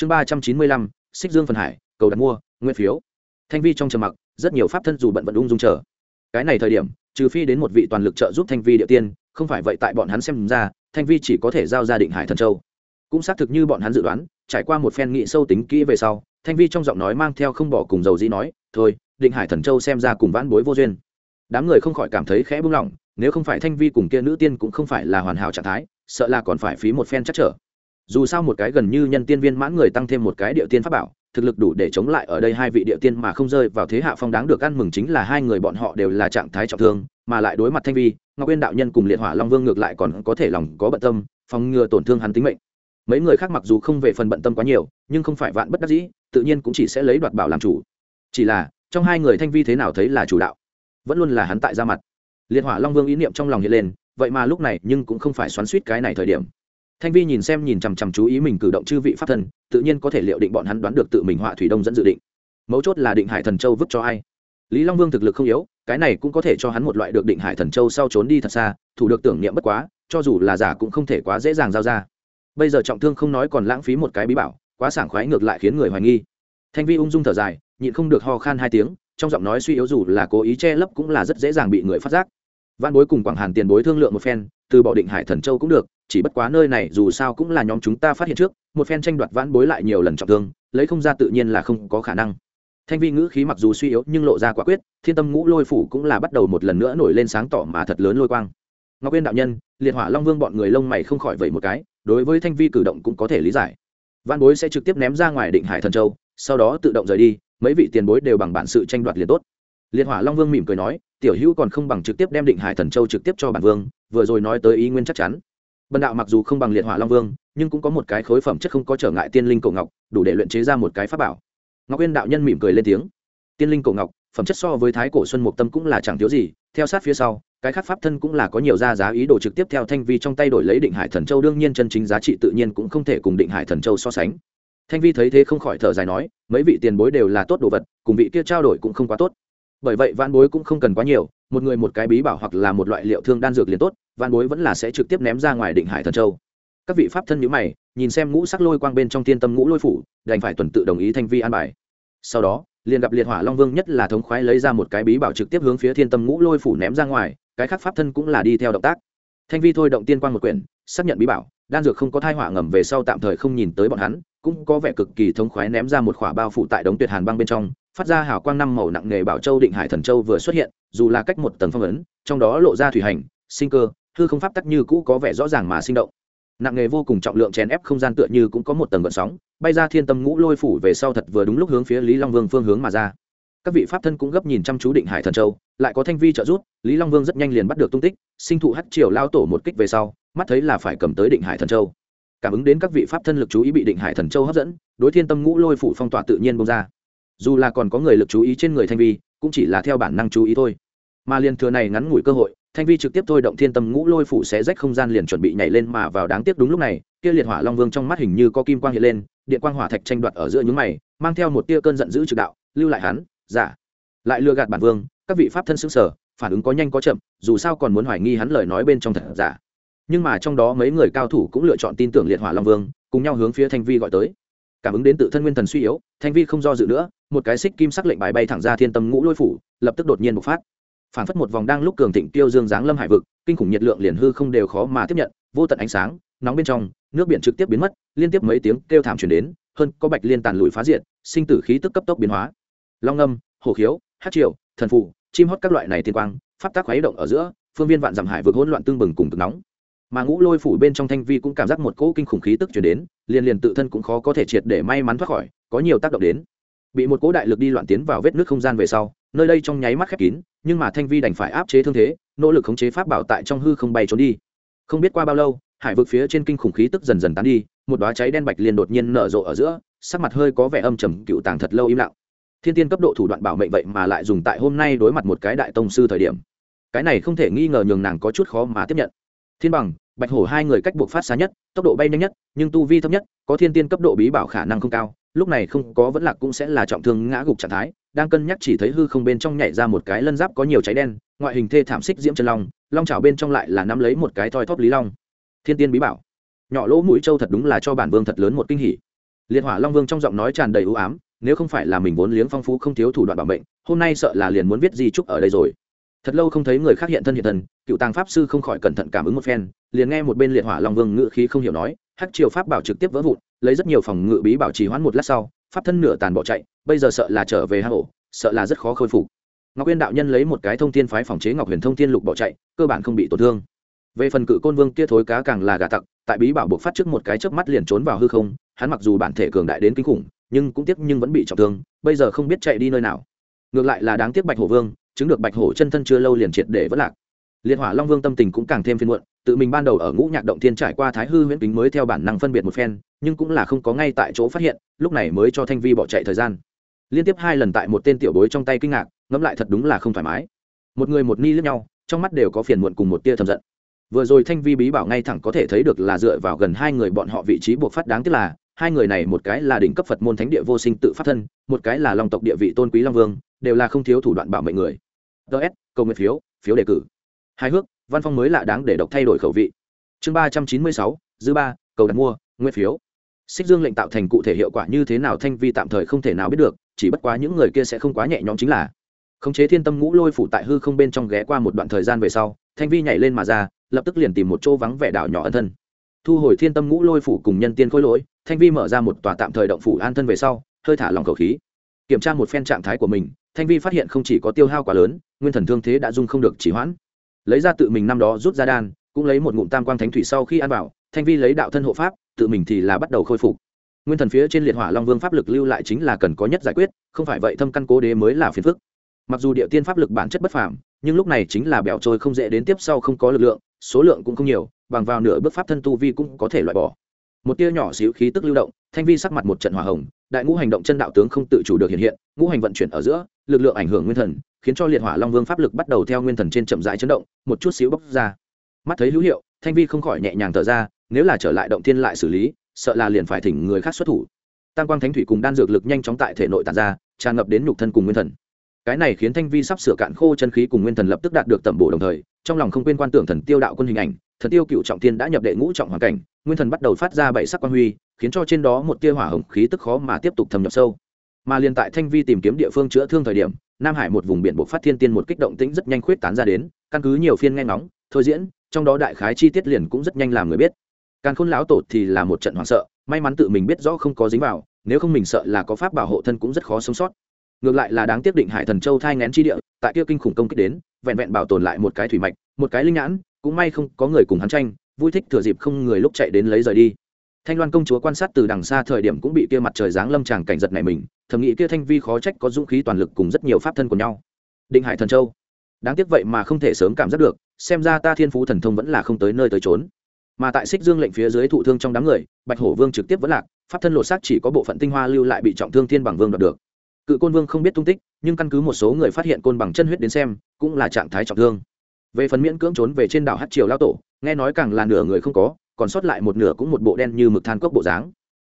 chương ba trăm chín mươi lăm, xích dương phần hải, cầu đặt mua, nguyên phiếu. Thanh vi trong trầm mặc, rất nhiều pháp thân dù bận vận ung dung chờ. Cái này thời điểm, trừ phi đến một vị toàn lực trợ giúp thanh vi địa tiên, không phải vậy tại bọn hắn xem ra, thanh vi chỉ có thể giao ra định hải thần châu. Cũng xác thực như bọn hắn dự đoán, trải qua một phen nghị sâu tính kỹ về sau, thanh vi trong giọng nói mang theo không bỏ cùng dầu dĩ nói, thôi, định hải thần châu xem ra cùng vãn bối vô duyên. Đám người không khỏi cảm thấy khẽ buông lỏng nếu không phải thanh vi cùng kia nữ tiên cũng không phải là hoàn hảo trạng thái, sợ là còn phải phí một phen chắc trở dù sao một cái gần như nhân tiên viên mãn người tăng thêm một cái địa tiên pháp bảo, thực lực đủ để chống lại ở đây hai vị địa tiên mà không rơi vào thế hạ phong đáng được ăn mừng chính là hai người bọn họ đều là trạng thái trọng thương, mà lại đối mặt thanh vi, ngọc uyên đạo nhân cùng liệt hỏa long vương ngược lại còn có thể lòng có bận tâm, phòng ngừa tổn thương hắn tính mệnh. Mấy người khác mặc dù không về phần bận tâm quá nhiều, nhưng không phải vạn bất đắc dĩ, tự nhiên cũng chỉ sẽ lấy đoạt bảo làm chủ. Chỉ là, trong hai người thanh vi thế nào thấy là chủ đạo, vẫn luôn là hắn tại ra mặt. Liệt hỏa long vương ý niệm trong lòng hiện lên, vậy mà lúc này nhưng cũng không phải xoắn suýt cái này thời điểm thanh vi nhìn xem nhìn chằm chằm chú ý mình cử động chư vị pháp thần, tự nhiên có thể liệu định bọn hắn đoán được tự mình họa thủy đông dẫn dự định. Mấu chốt là định hải thần châu vứt cho ai? Lý long vương thực lực không yếu, cái này cũng có thể cho hắn một loại được định hải thần châu sau trốn đi thật xa, thủ được tưởng niệm bất quá, cho dù là giả cũng không thể quá dễ dàng giao ra. Bây giờ trọng thương không nói còn lãng phí một cái bí bảo, quá sảng khoái ngược lại khiến người hoài nghi. Thanh vi ung dung thở dài, nhịn không được ho khan hai tiếng, trong giọng nói suy yếu dù là cố ý che lấp cũng là rất dễ dàng bị người phát giác. Văn bối cùng quảng hàn tiền bối thương lượng một phen, từ bỏ định hải thần châu cũng được chỉ bất quá nơi này dù sao cũng là nhóm chúng ta phát hiện trước, một phen tranh đoạt vãn bối lại nhiều lần trọng thương, lấy không ra tự nhiên là không có khả năng. Thanh vi ngữ khí mặc dù suy yếu nhưng lộ ra quả quyết, thiên tâm ngũ lôi phủ cũng là bắt đầu một lần nữa nổi lên sáng tỏ mà thật lớn lôi quang. Ngọc yên đạo nhân, liệt hỏa long vương bọn người lông mày không khỏi vậy một cái, đối với thanh vi cử động cũng có thể lý giải. Văn bối sẽ trực tiếp ném ra ngoài định hải thần châu, sau đó tự động rời đi, mấy vị tiền bối đều bằng bản sự tranh đoạt liền tốt. Liệt hỏa long vương mỉm cười nói, tiểu hữu còn không bằng trực tiếp đem định hải thần châu trực tiếp cho bản vương, vừa rồi nói tới ý nguyên chắc chắn bần đạo mặc dù không bằng liệt hỏa long vương, nhưng cũng có một cái khối phẩm chất không có trở ngại tiên linh cổ ngọc, đủ để luyện chế ra một cái pháp bảo. Ngọc uyên đạo nhân mỉm cười lên tiếng. Tiên linh cổ ngọc, phẩm chất so với thái cổ xuân mục tâm cũng là chẳng thiếu gì, theo sát phía sau, cái khác pháp thân cũng là có nhiều ra giá ý đồ trực tiếp theo thanh vi trong tay đổi lấy định hải thần châu, đương nhiên chân chính giá trị tự nhiên cũng không thể cùng định hải thần châu so sánh. Thanh vi thấy thế không khỏi thở dài nói, mấy vị tiền bối đều là tốt đồ vật, cùng vị kia trao đổi cũng không quá tốt. Bởi vậy vạn bối cũng không cần quá nhiều, một người một cái bí bảo hoặc là một loại liệu thương đan dược liền tốt van bối vẫn là sẽ trực tiếp ném ra ngoài định hải thần châu. Các vị pháp thân nhữ mày, nhìn xem ngũ sắc lôi quang bên trong thiên tâm ngũ lôi phủ, đành phải tuần tự đồng ý thanh vi an bài. Sau đó, liền gặp liệt hỏa long vương nhất là thống khoái lấy ra một cái bí bảo trực tiếp hướng phía thiên tâm ngũ lôi phủ ném ra ngoài, cái khác pháp thân cũng là đi theo động tác. Thanh vi thôi động tiên quang một quyển, xác nhận bí bảo, đan dược không có thai hỏa ngầm về sau tạm thời không nhìn tới bọn hắn, cũng có vẻ cực kỳ thống khoái ném ra một khỏa bao phủ tại đống tuyệt hàn băng bên trong, phát ra hào quang năm màu nặng nghề bảo châu định hải thần châu vừa xuất hiện, dù là cách một tầng phong ấn, trong đó lộ ra thủy hành, sinh cơ hư không pháp tắc như cũ có vẻ rõ ràng mà sinh động. Nặng nghề vô cùng trọng lượng chèn ép không gian tựa như cũng có một tầng gợn sóng, bay ra thiên tâm ngũ lôi phủ về sau thật vừa đúng lúc hướng phía lý long vương phương hướng mà ra. Các vị pháp thân cũng gấp nhìn chăm chú định hải thần châu, lại có thanh vi trợ giúp, lý long vương rất nhanh liền bắt được tung tích, sinh thụ hắt triều lao tổ một kích về sau, mắt thấy là phải cầm tới định hải thần châu. Cảm ứng đến các vị pháp thân lực chú ý bị định hải thần châu hấp dẫn, đối thiên tâm ngũ lôi phủ phong tỏa tự nhiên bông ra. Dù là còn có người lực chú ý trên người thanh vi, cũng chỉ là theo bản năng chú ý thôi. Mà liền thừa này ngắn ngủi cơ hội thanh vi trực tiếp thôi động thiên tâm ngũ lôi phủ xé rách không gian liền chuẩn bị nhảy lên mà vào đáng tiếc đúng lúc này, kia liệt hỏa long vương trong mắt hình như có kim quang hiện lên, điện quang hỏa thạch tranh đoạt ở giữa những mày, mang theo một tia cơn giận dữ trực đạo, lưu lại hắn, giả. Lại lừa gạt bản vương, các vị pháp thân xứng sở, phản ứng có nhanh có chậm, dù sao còn muốn hoài nghi hắn lời nói bên trong thật giả. Nhưng mà trong đó mấy người cao thủ cũng lựa chọn tin tưởng liệt hỏa long vương, cùng nhau hướng phía thanh vi gọi tới. Cảm ứng đến tự thân nguyên thần suy yếu, thanh vi không do dự nữa, một cái xích kim sắc lệnh bài bay thẳng ra thiên tâm ngũ lôi phủ, lập tức đột nhiên bộc phát phản phất một vòng đang lúc cường thịnh tiêu dương giáng lâm hải vực, kinh khủng nhiệt lượng liền hư không đều khó mà tiếp nhận, vô tận ánh sáng, nóng bên trong, nước biển trực tiếp biến mất, liên tiếp mấy tiếng kêu thảm chuyển đến, hơn có bạch liên tàn lùi phá diện sinh tử khí tức cấp tốc biến hóa. Long âm hồ khiếu, hát triều, thần phụ chim hót các loại này tiên quang, pháp tác khuấy động ở giữa, phương viên vạn dặm hải vực hỗn loạn tương bừng cùng cực nóng. Mà ngũ lôi phủ bên trong thanh vi cũng cảm giác một cỗ kinh khủng khí tức chuyển đến, liền liền tự thân cũng khó có thể triệt để may mắn thoát khỏi, có nhiều tác động đến. Bị một cỗ đại lực đi loạn tiến vào vết nước không gian về sau, nơi đây trong nháy mắt khép kín nhưng mà thanh vi đành phải áp chế thương thế, nỗ lực khống chế pháp bảo tại trong hư không bay trốn đi. Không biết qua bao lâu, hải vực phía trên kinh khủng khí tức dần dần tán đi, một đoá cháy đen bạch liền đột nhiên nở rộ ở giữa, sắc mặt hơi có vẻ âm trầm, cựu tàng thật lâu im lặng. Thiên tiên cấp độ thủ đoạn bảo mệnh vậy mà lại dùng tại hôm nay đối mặt một cái đại tông sư thời điểm. Cái này không thể nghi ngờ nhường nàng có chút khó mà tiếp nhận. Thiên bằng, bạch hổ hai người cách buộc phát xa nhất, tốc độ bay nhanh nhất, nhưng tu vi thấp nhất, có thiên tiên cấp độ bí bảo khả năng không cao lúc này không có vẫn lạc cũng sẽ là trọng thương ngã gục trạng thái, đang cân nhắc chỉ thấy hư không bên trong nhảy ra một cái lân giáp có nhiều cháy đen, ngoại hình thê thảm xích diễm chân long long trào bên trong lại là nắm lấy một cái thoi thóp lý long. Thiên tiên bí bảo. Nhỏ lỗ mũi trâu thật đúng là cho bản vương thật lớn một kinh hỉ. Liệt hỏa long vương trong giọng nói tràn đầy ưu ám, nếu không phải là mình vốn liếng phong phú không thiếu thủ đoạn bảo mệnh, hôm nay sợ là liền muốn viết di trúc ở đây rồi. Thật lâu không thấy người khác hiện thân hiện thân cựu tàng pháp sư không khỏi cẩn thận cảm ứng một phen, liền nghe một bên liệt hỏa long vương ngự khí không hiểu nói hắc triều pháp bảo trực tiếp vỡ vụn, lấy rất nhiều phòng ngự bí bảo trì hoãn một lát sau, pháp thân nửa tàn bỏ chạy, bây giờ sợ là trở về hang ổ, sợ là rất khó khôi phục. Ngọc uyên đạo nhân lấy một cái thông thiên phái phòng chế ngọc huyền thông thiên lục bỏ chạy, cơ bản không bị tổn thương. Về phần cự côn vương kia thối cá càng là gà tặc, tại bí bảo buộc phát trước một cái chớp mắt liền trốn vào hư không, hắn mặc dù bản thể cường đại đến kinh khủng, nhưng cũng tiếc nhưng vẫn bị trọng thương, bây giờ không biết chạy đi nơi nào. Ngược lại là đáng tiếc bạch hổ vương, chứng được bạch hổ chân thân chưa lâu liền triệt để vất lạc. Liệt hỏa long vương tâm tình cũng càng thêm phiên muộn tự mình ban đầu ở ngũ nhạc động thiên trải qua thái hư huyễn kính mới theo bản năng phân biệt một phen, nhưng cũng là không có ngay tại chỗ phát hiện, lúc này mới cho thanh vi bỏ chạy thời gian. Liên tiếp hai lần tại một tên tiểu bối trong tay kinh ngạc, ngẫm lại thật đúng là không thoải mái. Một người một ni lướt nhau, trong mắt đều có phiền muộn cùng một tia thầm giận. Vừa rồi thanh vi bí bảo ngay thẳng có thể thấy được là dựa vào gần hai người bọn họ vị trí buộc phát đáng tiếc là, hai người này một cái là đỉnh cấp phật môn thánh địa vô sinh tự phát thân, một cái là long tộc địa vị tôn quý long vương, đều là không thiếu thủ đoạn bảo mệnh người. Ts câu nguyện phiếu phiếu đề cử. Hai hước văn phong mới lạ đáng để độc thay đổi khẩu vị. Chương ba trăm chín mươi sáu, dư ba, cầu đặt mua, nguyên phiếu. Xích dương lệnh tạo thành cụ thể hiệu quả như thế nào thanh vi tạm thời không thể nào biết được, chỉ bất quá những người kia sẽ không quá nhẹ nhõm chính là khống chế thiên tâm ngũ lôi phủ tại hư không bên trong ghé qua một đoạn thời gian về sau, thanh vi nhảy lên mà ra, lập tức liền tìm một chỗ vắng vẻ đảo nhỏ ân thân. Thu hồi thiên tâm ngũ lôi phủ cùng nhân tiên khôi lỗi, thanh vi mở ra một tòa tạm thời động phủ an thân về sau, hơi thả lòng khẩu khí. Kiểm tra một phen trạng thái của mình, thanh vi phát hiện không chỉ có tiêu hao quá lớn, nguyên thần thương thế đã dung không được chỉ hoãn lấy ra tự mình năm đó rút ra đan, cũng lấy một ngụm tam quang thánh thủy sau khi ăn vào, thanh vi lấy đạo thân hộ pháp, tự mình thì là bắt đầu khôi phục. Nguyên thần phía trên liệt hỏa long vương pháp lực lưu lại chính là cần có nhất giải quyết, không phải vậy thâm căn cố đế mới là phiền phức. Mặc dù địa tiên pháp lực bản chất bất phàm, nhưng lúc này chính là bẻo trôi không dễ đến tiếp sau không có lực lượng, số lượng cũng không nhiều, bằng vào nửa bước pháp thân tu vi cũng có thể loại bỏ một tia nhỏ xíu khí tức lưu động, thanh vi sắc mặt một trận hỏa hồng, đại ngũ hành động chân đạo tướng không tự chủ được hiện hiện, ngũ hành vận chuyển ở giữa, lực lượng ảnh hưởng nguyên thần, khiến cho liệt hỏa long vương pháp lực bắt đầu theo nguyên thần trên chậm rãi chấn động, một chút xíu bốc ra. Mắt thấy hữu hiệu, thanh vi không khỏi nhẹ nhàng thở ra, nếu là trở lại động thiên lại xử lý, sợ là liền phải thỉnh người khác xuất thủ. Tam quang thánh thủy cùng đan dược lực nhanh chóng tại thể nội tàn ra, tràn ngập đến nhục thân cùng nguyên thần. Cái này khiến thanh vi sắp sửa cạn khô chân khí cùng nguyên thần lập tức đạt được tẩm bổ đồng thời, trong lòng không quên quan tưởng thần tiêu đạo quân hình ảnh thần tiêu cựu trọng thiên đã nhập đệ ngũ trọng hoàn cảnh, nguyên thần bắt đầu phát ra bảy sắc quan huy, khiến cho trên đó một tia hỏa hồng khí tức khó mà tiếp tục thâm nhập sâu. Mà liền tại thanh vi tìm kiếm địa phương chữa thương thời điểm, nam hải một vùng biển buộc phát thiên tiên một kích động tĩnh rất nhanh khuyết tán ra đến, căn cứ nhiều phiên nghe ngóng, thôi diễn, trong đó đại khái chi tiết liền cũng rất nhanh làm người biết. Càn khôn lão tổ thì là một trận hoảng sợ, may mắn tự mình biết rõ không có dính vào, nếu không mình sợ là có pháp bảo hộ thân cũng rất khó sống sót. Ngược lại là đáng tiếc định hải thần châu thai ngén chi địa, tại kia kinh khủng công kích đến, vẹn vẹn bảo tồn lại một cái thủy mạch, một cái linh nhãn cũng may không có người cùng hắn tranh, vui thích thừa dịp không người lúc chạy đến lấy rời đi. Thanh loan công chúa quan sát từ đằng xa thời điểm cũng bị kia mặt trời giáng lâm tràng cảnh giật này mình, thầm nghĩ kia thanh vi khó trách có dũng khí toàn lực cùng rất nhiều pháp thân của nhau. Định hải thần châu. Đáng tiếc vậy mà không thể sớm cảm giác được, xem ra ta thiên phú thần thông vẫn là không tới nơi tới trốn mà tại xích dương lệnh phía dưới thụ thương trong đám người, bạch hổ vương trực tiếp vẫn lạc, pháp thân lột xác chỉ có bộ phận tinh hoa lưu lại bị trọng thương thiên bằng vương đoạt được. Cự côn vương không biết tung tích, nhưng căn cứ một số người phát hiện côn bằng chân huyết đến xem, cũng là trạng thái trọng thương về phần miễn cưỡng trốn về trên đảo hát triều lao tổ, nghe nói càng là nửa người không có, còn sót lại một nửa cũng một bộ đen như mực than cốc bộ dáng.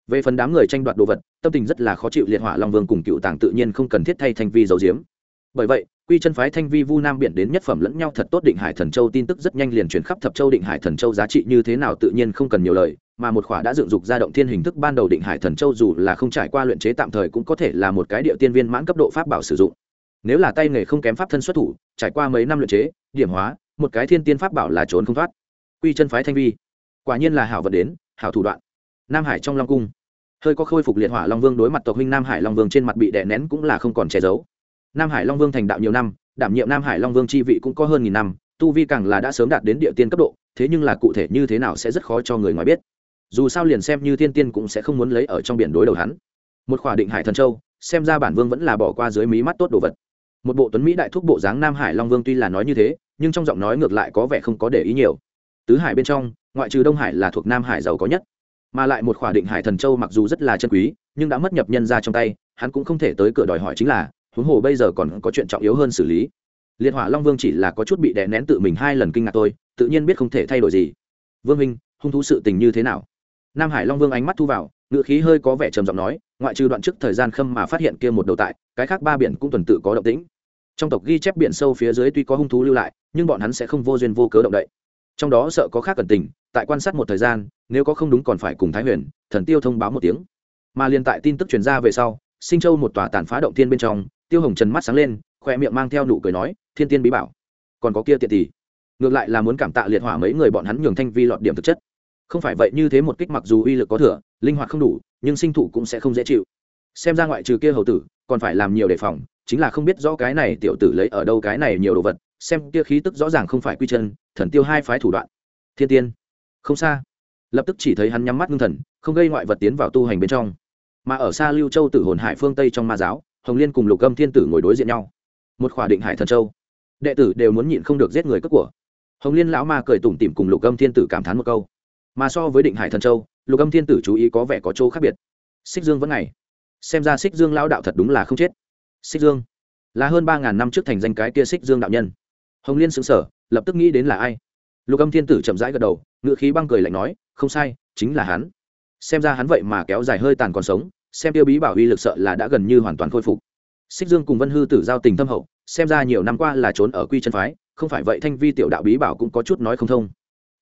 Về phần đám người tranh đoạt đồ vật, tâm tình rất là khó chịu, liệt hỏa long vương cùng cựu tàng tự nhiên không cần thiết thay thanh vi giấu diếm bởi vậy, quy chân phái thanh vi vu nam biển đến nhất phẩm lẫn nhau thật tốt định hải thần châu tin tức rất nhanh liền truyền khắp thập châu định hải thần châu giá trị như thế nào tự nhiên không cần nhiều lời, mà một khỏa đã dựng dục ra động thiên hình thức ban đầu định hải thần châu dù là không trải qua luyện chế tạm thời cũng có thể là một cái địa tiên viên mãn cấp độ pháp bảo sử dụng nếu là tay nghề không kém pháp thân xuất thủ, trải qua mấy năm luyện chế, điểm hóa, một cái thiên tiên pháp bảo là trốn không thoát. Quy chân phái thanh vi. Quả nhiên là hảo vật đến, hảo thủ đoạn. Nam hải trong long cung. Hơi có khôi phục liệt hỏa long vương đối mặt tộc huynh nam hải long vương trên mặt bị đè nén cũng là không còn che giấu. Nam hải long vương thành đạo nhiều năm, đảm nhiệm nam hải long vương chi vị cũng có hơn nghìn năm, tu vi càng là đã sớm đạt đến địa tiên cấp độ, thế nhưng là cụ thể như thế nào sẽ rất khó cho người ngoài biết. Dù sao liền xem như thiên tiên cũng sẽ không muốn lấy ở trong biển đối đầu hắn. Một khỏa định hải thần châu, xem ra bản vương vẫn là bỏ qua dưới mí mắt tốt đồ vật một bộ tuấn mỹ đại thúc bộ dáng nam hải long vương tuy là nói như thế, nhưng trong giọng nói ngược lại có vẻ không có để ý nhiều. Tứ hải bên trong, ngoại trừ đông hải là thuộc nam hải giàu có nhất. Mà lại một khỏa định hải thần châu mặc dù rất là chân quý, nhưng đã mất nhập nhân ra trong tay, hắn cũng không thể tới cửa đòi hỏi chính là, huống hồ bây giờ còn có chuyện trọng yếu hơn xử lý. Liệt hỏa long vương chỉ là có chút bị đè nén tự mình hai lần kinh ngạc tôi tự nhiên biết không thể thay đổi gì. Vương minh hung thú sự tình như thế nào? Nam hải long vương ánh mắt thu vào ngự khí hơi có vẻ trầm giọng nói, ngoại trừ đoạn trước thời gian khâm mà phát hiện kia một đầu tại, cái khác ba biển cũng tuần tự có động tĩnh. Trong tộc ghi chép biển sâu phía dưới tuy có hung thú lưu lại, nhưng bọn hắn sẽ không vô duyên vô cớ động đậy. Trong đó sợ có khác cẩn tình, tại quan sát một thời gian, nếu có không đúng còn phải cùng thái huyền, thần tiêu thông báo một tiếng. Mà liền tại tin tức truyền ra về sau, sinh châu một tòa tàn phá động tiên bên trong, tiêu hồng trần mắt sáng lên khoe miệng mang theo nụ cười nói, thiên tiên bí bảo, còn có kia tiện tỷ. Ngược lại là muốn cảm tạ liệt hỏa mấy người bọn hắn nhường thanh vi lọt điểm thực chất. Không phải vậy, như thế một kích mặc dù uy lực có thừa linh hoạt không đủ, nhưng sinh thụ cũng sẽ không dễ chịu. Xem ra ngoại trừ kia hầu tử, còn phải làm nhiều đề phòng, chính là không biết rõ cái này tiểu tử lấy ở đâu cái này nhiều đồ vật, xem kia khí tức rõ ràng không phải quy chân, thần tiêu hai phái thủ đoạn. Thiên tiên. Không xa. Lập tức chỉ thấy hắn nhắm mắt ngưng thần, không gây ngoại vật tiến vào tu hành bên trong. Mà ở xa lưu châu tử hồn hải phương tây trong ma giáo, hồng liên cùng lục âm thiên tử ngồi đối diện nhau. Một khỏa định hải thần châu. Đệ tử đều muốn nhịn không được giết người cất của. Hồng liên lão ma cười tủm tỉm cùng lục âm thiên tử cảm thán một câu. Mà so với định hải thần châu lục âm thiên tử chú ý có vẻ có chỗ khác biệt. Xích dương vẫn này xem ra xích dương lão đạo thật đúng là không chết. Xích dương, là hơn ba ngàn năm trước thành danh cái kia xích dương đạo nhân. Hồng liên xứng sở lập tức nghĩ đến là ai. Lục âm thiên tử chậm rãi gật đầu, ngựa khí băng cười lạnh nói, không sai, chính là hắn. Xem ra hắn vậy mà kéo dài hơi tàn còn sống, xem tiêu bí bảo uy lực sợ là đã gần như hoàn toàn khôi phục. Xích dương cùng vân hư tử giao tình thâm hậu, xem ra nhiều năm qua là trốn ở quy chân phái, không phải vậy thanh vi tiểu đạo bí bảo cũng có chút nói không thông.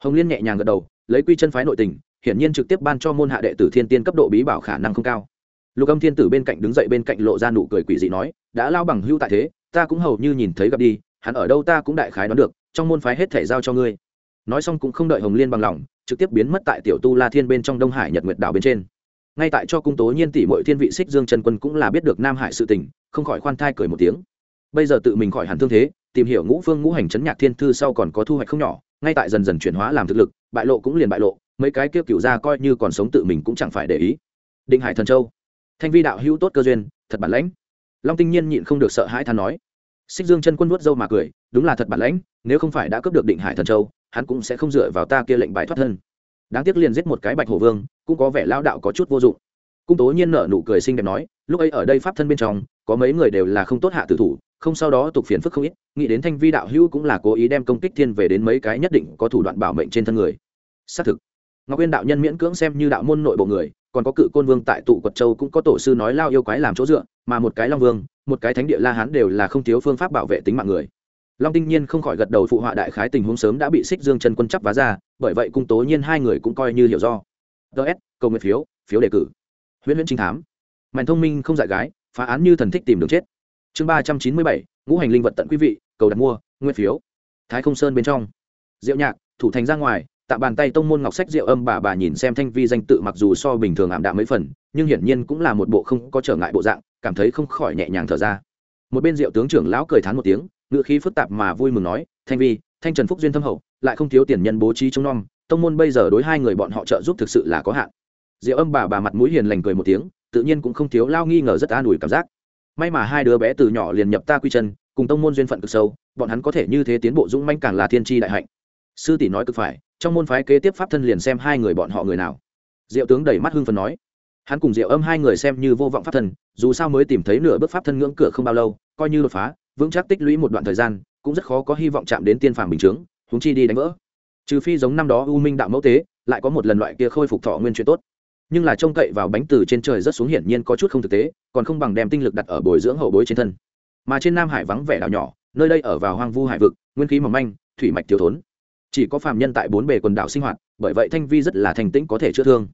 Hồng liên nhẹ nhàng gật đầu, lấy quy chân phái nội tình hiển nhiên trực tiếp ban cho môn hạ đệ tử thiên tiên cấp độ bí bảo khả năng không cao. Lục âm thiên tử bên cạnh đứng dậy bên cạnh lộ ra nụ cười quỷ dị nói, đã lao bằng hưu tại thế, ta cũng hầu như nhìn thấy gặp đi, hắn ở đâu ta cũng đại khái đoán được, trong môn phái hết thể giao cho ngươi. Nói xong cũng không đợi hồng liên bằng lòng, trực tiếp biến mất tại tiểu tu la thiên bên trong đông hải nhật nguyệt đảo bên trên. Ngay tại cho cung tố nhiên tỷ mọi thiên vị xích dương trần quân cũng là biết được nam hải sự tình, không khỏi khoan thai cười một tiếng. Bây giờ tự mình khỏi hẳn thương thế, tìm hiểu ngũ phương ngũ hành chấn nhạc thiên thư sau còn có thu hoạch không nhỏ, ngay tại dần dần chuyển hóa làm thực lực, bại lộ cũng liền bại lộ mấy cái kia cựu ra coi như còn sống tự mình cũng chẳng phải để ý. Định hải thần châu. Thanh vi đạo hữu tốt cơ duyên, thật bản lãnh. Long tinh nhiên nhịn không được sợ hãi than nói. Xích dương chân quân nuốt dâu mà cười, đúng là thật bản lãnh, nếu không phải đã cướp được định hải thần châu, hắn cũng sẽ không dựa vào ta kia lệnh bài thoát thân. Đáng tiếc liền giết một cái bạch hổ vương, cũng có vẻ lao đạo có chút vô dụng. Cung tố nhiên nở nụ cười xinh đẹp nói, lúc ấy ở đây pháp thân bên trong, có mấy người đều là không tốt hạ tử thủ, không sau đó tục phiền phức không ít, nghĩ đến thanh vi đạo hữu cũng là cố ý đem công kích thiên về đến mấy cái nhất định có thủ đoạn bảo mệnh trên thân người. Xác thực ngọc uyên đạo nhân miễn cưỡng xem như đạo môn nội bộ người, còn có cự côn vương tại tụ quật châu cũng có tổ sư nói lao yêu quái làm chỗ dựa, mà một cái long vương, một cái thánh địa la hán đều là không thiếu phương pháp bảo vệ tính mạng người. Long tinh nhiên không khỏi gật đầu phụ họa đại khái tình huống sớm đã bị xích dương chân quân chấp vá ra, bởi vậy cung tố nhiên hai người cũng coi như hiểu do. Ts cầu nguyện phiếu phiếu đề cử. Huyễn huyễn trinh thám. Mạnh thông minh không dạy gái, phá án như thần thích tìm đường chết. Chương ba trăm chín mươi bảy, ngũ hành linh vật tận quý vị, cầu đặt mua nguyên phiếu. Thái không sơn bên trong. Diệu nhạc, thủ thành ra ngoài tạ bàn tay tông môn ngọc sách rượu âm bà bà nhìn xem thanh vi danh tự mặc dù so bình thường ảm đạm mấy phần, nhưng hiển nhiên cũng là một bộ không có trở ngại bộ dạng, cảm thấy không khỏi nhẹ nhàng thở ra. Một bên rượu tướng trưởng lão cười thán một tiếng ngựa khí phức tạp mà vui mừng nói, thanh vi, thanh trần phúc duyên thâm hậu, lại không thiếu tiền nhân bố trí trông nom, tông môn bây giờ đối hai người bọn họ trợ giúp thực sự là có hạn. Rượu âm bà bà mặt mũi hiền lành cười một tiếng, tự nhiên cũng không thiếu lao nghi ngờ rất an ủi cảm giác. May mà hai đứa bé từ nhỏ liền nhập ta quy chân, cùng tông môn duyên phận cực sâu, bọn hắn có thể như thế tiến bộ dũng manh càng là thiên tri đại hạnh. Sư tỷ nói cực phải trong môn phái kế tiếp pháp thân liền xem hai người bọn họ người nào. Diệu tướng đẩy mắt hưng phần nói. Hắn cùng diệu âm hai người xem như vô vọng pháp thân, dù sao mới tìm thấy nửa bước pháp thân ngưỡng cửa không bao lâu, coi như đột phá, vững chắc tích lũy một đoạn thời gian, cũng rất khó có hy vọng chạm đến tiên phàm bình chướng húng chi đi đánh vỡ. Trừ phi giống năm đó u minh đạo mẫu tế, lại có một lần loại kia khôi phục thọ nguyên chuyện tốt. Nhưng là trông cậy vào bánh từ trên trời rất xuống hiển nhiên có chút không thực tế, còn không bằng đem tinh lực đặt ở bồi dưỡng hậu bối trên thân. Mà trên nam hải vắng vẻ đảo nhỏ, nơi đây ở vào hoang vu hải vực, nguyên khí mỏng manh, thủy mạch thiếu thốn chỉ có phạm nhân tại bốn bề quần đảo sinh hoạt, bởi vậy thanh vi rất là thành tĩnh có thể chữa thương.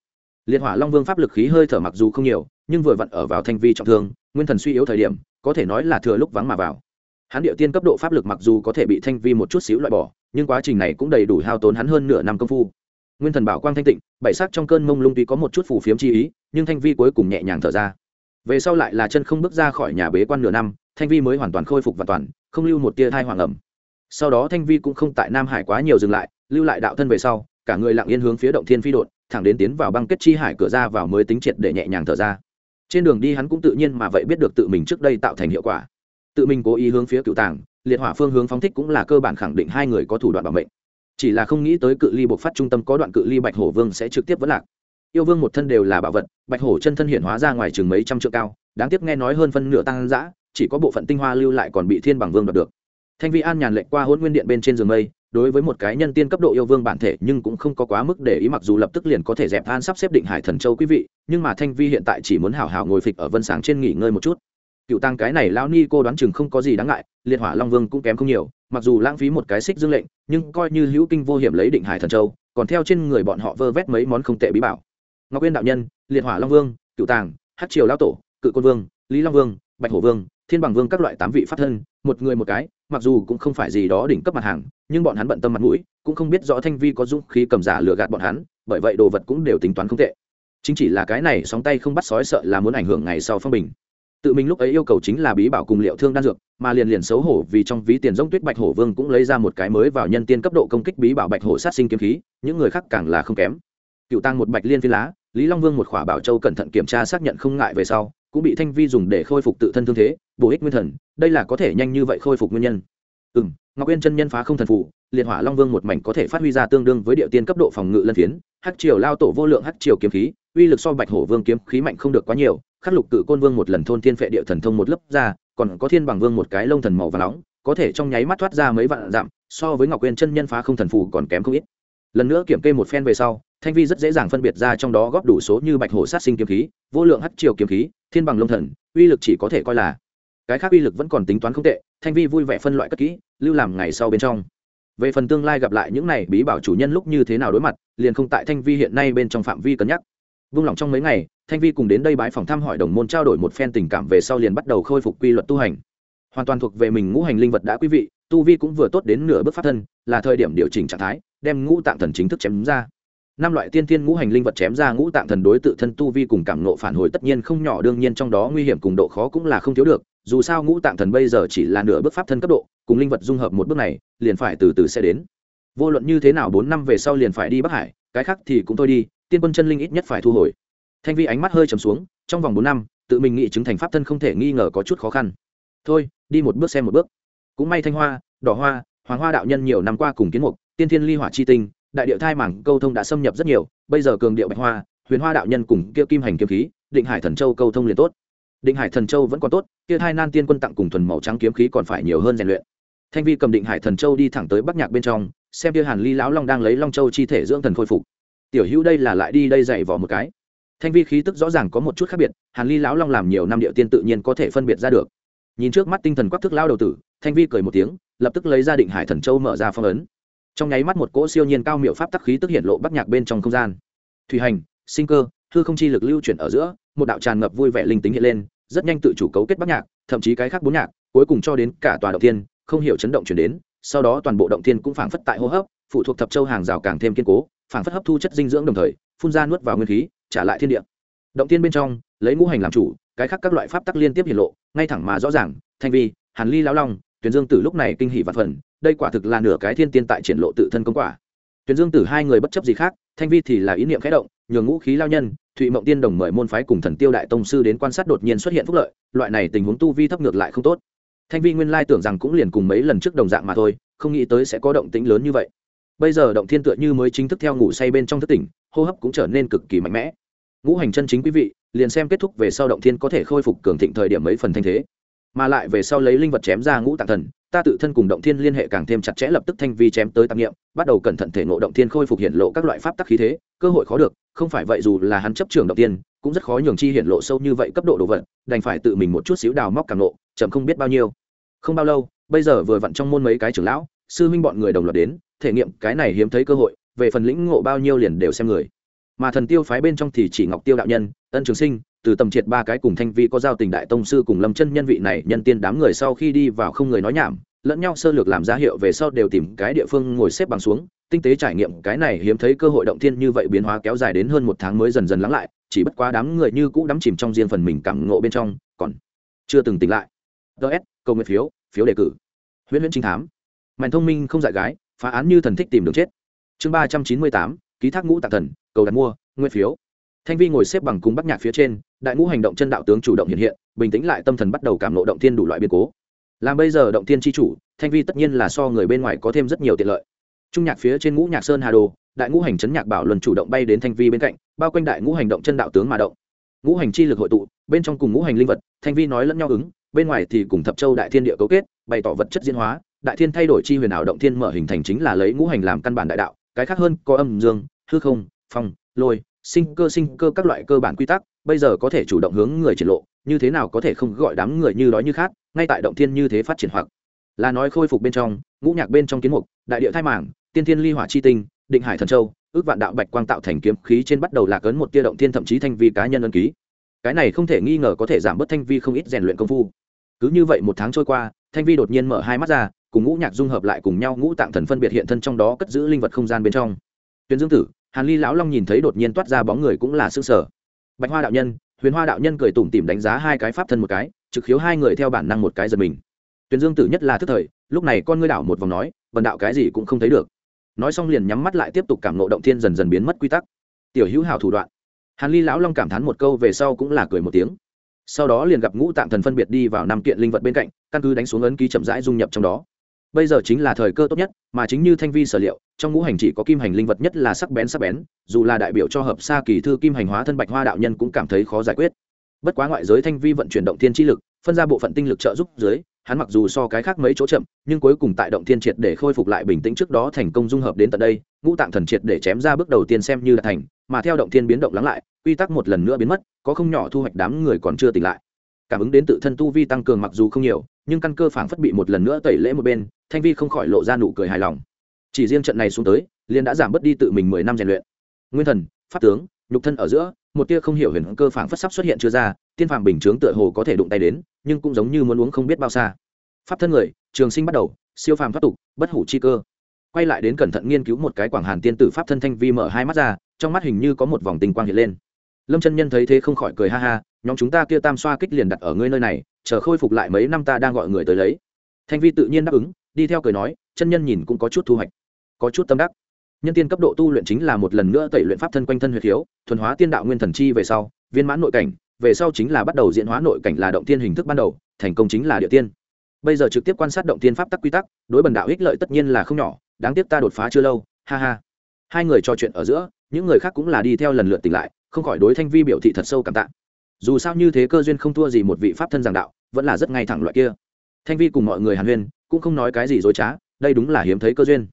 Liệt hỏa long vương pháp lực khí hơi thở mặc dù không nhiều, nhưng vừa vặn ở vào thanh vi trọng thương, nguyên thần suy yếu thời điểm, có thể nói là thừa lúc vắng mà vào. Hắn điệu tiên cấp độ pháp lực mặc dù có thể bị thanh vi một chút xíu loại bỏ, nhưng quá trình này cũng đầy đủ hao tốn hắn hơn nửa năm công phu. Nguyên thần bảo quang thanh tịnh, bảy sắc trong cơn mông lung tuy có một chút phù phiếm chi ý, nhưng thanh vi cuối cùng nhẹ nhàng thở ra. Về sau lại là chân không bước ra khỏi nhà bế quan nửa năm, thanh vi mới hoàn toàn khôi phục và toàn, không lưu một tia thai hoàng ẩm sau đó thanh vi cũng không tại nam hải quá nhiều dừng lại, lưu lại đạo thân về sau, cả người lặng yên hướng phía động thiên phi đột thẳng đến tiến vào băng kết chi hải cửa ra vào mới tính triệt để nhẹ nhàng thở ra. Trên đường đi hắn cũng tự nhiên mà vậy biết được tự mình trước đây tạo thành hiệu quả. Tự mình cố ý hướng phía cựu tàng, liệt hỏa phương hướng phóng thích cũng là cơ bản khẳng định hai người có thủ đoạn bảo mệnh. Chỉ là không nghĩ tới cự ly buộc phát trung tâm có đoạn cự ly bạch hổ vương sẽ trực tiếp vẫn lạc. Yêu vương một thân đều là bảo vật, bạch hổ chân thân hiện hóa ra ngoài chừng mấy trăm triệu cao, đáng tiếc nghe nói hơn phân nửa tăng giã chỉ có bộ phận tinh hoa lưu lại còn bị thiên bằng vương đoạt được thanh vi an nhàn lệnh qua hôn nguyên điện bên trên giường mây, đối với một cái nhân tiên cấp độ yêu vương bản thể nhưng cũng không có quá mức để ý mặc dù lập tức liền có thể dẹp an sắp xếp định hải thần châu quý vị, nhưng mà thanh vi hiện tại chỉ muốn hào hào ngồi phịch ở vân sáng trên nghỉ ngơi một chút. Cựu tăng cái này lão ni cô đoán chừng không có gì đáng ngại, liệt hỏa long vương cũng kém không nhiều, mặc dù lãng phí một cái xích dương lệnh, nhưng coi như hữu kinh vô hiểm lấy định hải thần châu, còn theo trên người bọn họ vơ vét mấy món không tệ bí bảo. Ngọc uyên đạo nhân, liệt hỏa long vương, cựu tàng hát triều lão tổ, cự côn vương, lý long vương, bạch hổ vương, thiên bằng vương các loại tám vị pháp thân, một người một cái mặc dù cũng không phải gì đó đỉnh cấp mặt hàng, nhưng bọn hắn bận tâm mặt mũi, cũng không biết rõ thanh vi có dũng khí cầm giả lừa gạt bọn hắn, bởi vậy đồ vật cũng đều tính toán không tệ. Chính chỉ là cái này sóng tay không bắt sói sợ là muốn ảnh hưởng ngày sau phong bình. Tự mình lúc ấy yêu cầu chính là bí bảo cùng liệu thương đan dược, mà liền liền xấu hổ vì trong ví tiền giống tuyết bạch hổ vương cũng lấy ra một cái mới vào nhân tiên cấp độ công kích bí bảo bạch hổ sát sinh kiếm khí, những người khác càng là không kém. Cựu tăng một bạch liên phi lá, lý long vương một khỏa bảo châu cẩn thận kiểm tra xác nhận không ngại về sau cũng bị thanh vi dùng để khôi phục tự thân thương thế, bổ ích nguyên thần, đây là có thể nhanh như vậy khôi phục nguyên nhân. Ừ m ngọc yên chân nhân phá không thần phụ liệt hỏa long vương một mảnh có thể phát huy ra tương đương với địa tiên cấp độ phòng ngự lân phiến hát triều lao tổ vô lượng hát triều kiếm khí, uy lực so bạch hổ vương kiếm khí mạnh không được quá nhiều, khắc lục cự côn vương một lần thôn thiên phệ địa thần thông một lớp ra, còn có thiên bằng vương một cái lông thần màu và nóng, có thể trong nháy mắt thoát ra mấy vạn dặm, so với ngọc yên chân nhân phá không thần phụ còn kém không ít. Lần nữa kiểm kê một phen về sau thanh vi rất dễ dàng phân biệt ra trong đó góp đủ số như bạch hổ sát sinh kiếm khí, vô lượng hắt triều kiếm khí, thiên bằng lông thần, uy lực chỉ có thể coi là. Cái khác uy lực vẫn còn tính toán không tệ, thanh vi vui vẻ phân loại cất kỹ, lưu làm ngày sau bên trong. Về phần tương lai gặp lại những này bí bảo chủ nhân lúc như thế nào đối mặt, liền không tại thanh vi hiện nay bên trong phạm vi cân nhắc. Vung lòng trong mấy ngày, thanh vi cùng đến đây bái phòng thăm hỏi đồng môn trao đổi một phen tình cảm về sau liền bắt đầu khôi phục quy luật tu hành. Hoàn toàn thuộc về mình ngũ hành linh vật đã quý vị, tu vi cũng vừa tốt đến nửa bước phát thân, là thời điểm điều chỉnh trạng thái, đem ngũ tạng thần chính thức chém ra năm loại tiên tiên ngũ hành linh vật chém ra ngũ tạng thần đối tự thân tu vi cùng cảm nộ phản hồi tất nhiên không nhỏ, đương nhiên trong đó nguy hiểm cùng độ khó cũng là không thiếu được, dù sao ngũ tạng thần bây giờ chỉ là nửa bước pháp thân cấp độ, cùng linh vật dung hợp một bước này, liền phải từ từ sẽ đến. Vô luận như thế nào bốn năm về sau liền phải đi bắc hải, cái khác thì cũng thôi đi, tiên quân chân linh ít nhất phải thu hồi. Thanh vi ánh mắt hơi trầm xuống, trong vòng bốn năm, tự mình nghĩ chứng thành pháp thân không thể nghi ngờ có chút khó khăn. Thôi, đi một bước xem một bước. Cũng may thanh hoa, đỏ hoa, hoàng hoa đạo nhân nhiều năm qua cùng kiến mục, tiên thiên ly hỏa chi tinh đại điệu thai mảng câu thông đã xâm nhập rất nhiều, bây giờ cường điệu bạch hoa, huyền hoa đạo nhân cùng kia kim hành kiếm khí, định hải thần châu câu thông liền tốt. Định hải thần châu vẫn còn tốt, kia hai nan tiên quân tặng cùng thuần màu trắng kiếm khí còn phải nhiều hơn rèn luyện. Thanh vi cầm định hải thần châu đi thẳng tới bắc nhạc bên trong, xem kia hàn ly lão long đang lấy long châu chi thể dưỡng thần khôi phục. Tiểu hữu đây là lại đi đây dạy vỏ một cái. Thanh vi khí tức rõ ràng có một chút khác biệt, hàn ly lão long làm nhiều năm địa tiên tự nhiên có thể phân biệt ra được. Nhìn trước mắt tinh thần quắc thức lao đầu tử, thanh vi cười một tiếng, lập tức lấy ra định hải thần châu mở ra phong ấn trong nháy mắt một cỗ siêu nhiên cao miệu pháp tắc khí tức hiện lộ bắc nhạc bên trong không gian. Thủy hành, sinh cơ, hư không chi lực lưu chuyển ở giữa, một đạo tràn ngập vui vẻ linh tính hiện lên, rất nhanh tự chủ cấu kết bắc nhạc, thậm chí cái khác bốn nhạc, cuối cùng cho đến cả tòa động thiên, không hiểu chấn động chuyển đến, sau đó toàn bộ động thiên cũng phảng phất tại hô hấp, phụ thuộc thập châu hàng rào càng thêm kiên cố, phảng phất hấp thu chất dinh dưỡng đồng thời, phun ra nuốt vào nguyên khí, trả lại thiên địa. Động thiên bên trong, lấy ngũ hành làm chủ, cái khác các loại pháp tắc liên tiếp hiện lộ, ngay thẳng mà rõ ràng, thanh vi, hàn ly lão long tuyển dương tử lúc này kinh hỉ vạn phần đây quả thực là nửa cái thiên tiên tại triển lộ tự thân công quả. Tuyển dương tử hai người bất chấp gì khác, thanh vi thì là ý niệm khẽ động, nhường ngũ khí lao nhân, thụy mộng tiên đồng mời môn phái cùng thần tiêu đại tông sư đến quan sát đột nhiên xuất hiện phúc lợi, loại này tình huống tu vi thấp ngược lại không tốt. Thanh vi nguyên lai tưởng rằng cũng liền cùng mấy lần trước đồng dạng mà thôi, không nghĩ tới sẽ có động tĩnh lớn như vậy. Bây giờ động thiên tựa như mới chính thức theo ngủ say bên trong thất tỉnh, hô hấp cũng trở nên cực kỳ mạnh mẽ. Ngũ hành chân chính quý vị, liền xem kết thúc về sau động thiên có thể khôi phục cường thịnh thời điểm mấy phần thanh thế. Mà lại về sau lấy linh vật chém ra ngũ tạng thần ta tự thân cùng động thiên liên hệ càng thêm chặt chẽ lập tức thanh vi chém tới tạp nghiệm, bắt đầu cẩn thận thể ngộ động thiên khôi phục hiện lộ các loại pháp tắc khí thế, cơ hội khó được, không phải vậy dù là hắn chấp trường động tiên cũng rất khó nhường chi hiện lộ sâu như vậy cấp độ đồ vật, đành phải tự mình một chút xíu đào móc càng lộ, chậm không biết bao nhiêu. Không bao lâu, bây giờ vừa vặn trong môn mấy cái trưởng lão, sư huynh bọn người đồng loạt đến, thể nghiệm cái này hiếm thấy cơ hội, về phần lĩnh ngộ bao nhiêu liền đều xem người. Mà thần tiêu phái bên trong thì chỉ ngọc tiêu đạo nhân, ân trường sinh từ tầm triệt ba cái cùng thanh vi có giao tình đại tông sư cùng lâm chân nhân vị này nhân tiên đám người sau khi đi vào không người nói nhảm, lẫn nhau sơ lược làm giá hiệu về sau đều tìm cái địa phương ngồi xếp bằng xuống, tinh tế trải nghiệm cái này hiếm thấy cơ hội động thiên như vậy biến hóa kéo dài đến hơn một tháng mới dần dần lắng lại, chỉ bất quá đám người như cũ đắm chìm trong riêng phần mình cảm ngộ bên trong, còn chưa từng tỉnh lại. Ts câu nguyện phiếu phiếu đề cử. Huyễn huyễn trinh thám. Mạnh thông minh không dại gái, phá án như thần thích tìm đường chết. Chương ba trăm chín mươi tám, ký thác ngũ tạc thần, cầu đặt mua nguyên phiếu thanh vi ngồi xếp bằng cùng bắc nhạc phía trên, đại ngũ hành động chân đạo tướng chủ động hiện hiện, bình tĩnh lại tâm thần bắt đầu cảm nộ động thiên đủ loại biến cố. Làm bây giờ động thiên tri chủ, thanh vi tất nhiên là so người bên ngoài có thêm rất nhiều tiện lợi. Trung nhạc phía trên ngũ nhạc sơn hà đồ, đại ngũ hành chấn nhạc bảo luân chủ động bay đến thanh vi bên cạnh, bao quanh đại ngũ hành động chân đạo tướng mà động. Ngũ hành chi lực hội tụ, bên trong cùng ngũ hành linh vật, thanh vi nói lẫn nhau ứng, bên ngoài thì cùng thập châu đại thiên địa cấu kết, bày tỏ vật chất diễn hóa, đại thiên thay đổi chi huyền ảo động thiên mở hình thành chính là lấy ngũ hành làm căn bản đại đạo, cái khác hơn có âm dương, hư không, phong, lôi sinh cơ sinh cơ các loại cơ bản quy tắc, bây giờ có thể chủ động hướng người triển lộ, như thế nào có thể không gọi đám người như đói như khác ngay tại động thiên như thế phát triển hoặc. Là nói khôi phục bên trong, ngũ nhạc bên trong kiến mục, đại địa thai mảng tiên thiên ly hỏa chi tinh, định hải thần châu, ước vạn đạo bạch quang tạo thành kiếm khí trên bắt đầu lạc ấn một tia động thiên thậm chí thanh vi cá nhân ân ký. Cái này không thể nghi ngờ có thể giảm bớt thanh vi không ít rèn luyện công phu. Cứ như vậy một tháng trôi qua, thanh vi đột nhiên mở hai mắt ra, cùng ngũ nhạc dung hợp lại cùng nhau ngũ tạng thần phân biệt hiện thân trong đó cất giữ linh vật không gian bên trong. Tuyến dương tử hàn ly lão long nhìn thấy đột nhiên toát ra bóng người cũng là s ư ơ n g sở bạch hoa đạo nhân, huyền hoa đạo nhân cười tủm tỉm đánh giá hai cái pháp thân một cái, trực khiếu hai người theo bản năng một cái giật mình. Tuyền dương tử nhất là thức thời, lúc này con ngươi đảo một vòng nói, vần đạo cái gì cũng không thấy được. Nói xong liền nhắm mắt lại tiếp tục cảm nộ động thiên dần dần biến mất quy tắc. Tiểu hữu hảo thủ đoạn. Hàn ly lão long cảm thán một câu về sau cũng là cười một tiếng. Sau đó liền gặp ngũ tạng thần phân biệt đi vào năm kiện linh vật bên cạnh, căn cứ đánh xuống ấn ký chậm rãi dung nhập trong đó. Bây giờ chính là thời cơ tốt nhất, mà chính như thanh vi sở liệu trong ngũ hành chỉ có kim hành linh vật nhất là sắc bén sắc bén, dù là đại biểu cho hợp xa kỳ thư kim hành hóa thân bạch hoa đạo nhân cũng cảm thấy khó giải quyết. Bất quá ngoại giới thanh vi vận chuyển động thiên chi lực, phân ra bộ phận tinh lực trợ giúp dưới, hắn mặc dù so cái khác mấy chỗ chậm, nhưng cuối cùng tại động thiên triệt để khôi phục lại bình tĩnh trước đó thành công dung hợp đến tận đây, ngũ tạng thần triệt để chém ra bước đầu tiên xem như là thành, mà theo động thiên biến động lắng lại, quy tắc một lần nữa biến mất, có không nhỏ thu hoạch đám người còn chưa tỉnh lại. Cảm ứng đến tự thân tu vi tăng cường mặc dù không nhiều, nhưng căn cơ phảng phất bị một lần nữa tẩy lễ một bên, thanh vi không khỏi lộ ra nụ cười hài lòng chỉ riêng trận này xuống tới liên đã giảm bớt đi tự mình mười năm rèn luyện. Nguyên thần, pháp tướng, nhục thân ở giữa, một tia không hiểu huyền cơ phảng phất sắp xuất hiện chưa ra, tiên phàm bình chướng tựa hồ có thể đụng tay đến, nhưng cũng giống như muốn uống không biết bao xa. Pháp thân người, trường sinh bắt đầu, siêu phàm thoát tục, bất hủ chi cơ. Quay lại đến cẩn thận nghiên cứu một cái quảng hàn tiên tử pháp thân thanh vi mở hai mắt ra, trong mắt hình như có một vòng tinh quang hiện lên. Lâm chân nhân thấy thế không khỏi cười ha ha, nhóm chúng ta kia tam xoa kích liền đặt ở ngươi nơi này, chờ khôi phục lại mấy năm ta đang gọi người tới lấy. Thanh vi tự nhiên đáp ứng, đi theo cười nói, chân nhân nhìn cũng có chút thu hoạch có chút tâm đắc. Nhân tiên cấp độ tu luyện chính là một lần nữa tẩy luyện pháp thân quanh thân huyệt hiếu thuần hóa tiên đạo nguyên thần chi về sau, viên mãn nội cảnh, về sau chính là bắt đầu diễn hóa nội cảnh là động tiên hình thức ban đầu, thành công chính là địa tiên. Bây giờ trực tiếp quan sát động tiên pháp tắc quy tắc, đối bần đạo ích lợi tất nhiên là không nhỏ, đáng tiếc ta đột phá chưa lâu, ha ha. Hai người trò chuyện ở giữa, những người khác cũng là đi theo lần lượt tỉnh lại, không khỏi đối thanh vi biểu thị thật sâu cảm tạ. Dù sao như thế cơ duyên không thua gì một vị pháp thân giảng đạo, vẫn là rất ngay thẳng loại kia. Thanh vi cùng mọi người hàn huyên, cũng không nói cái gì dối trá, đây đúng là hiếm thấy cơ duyên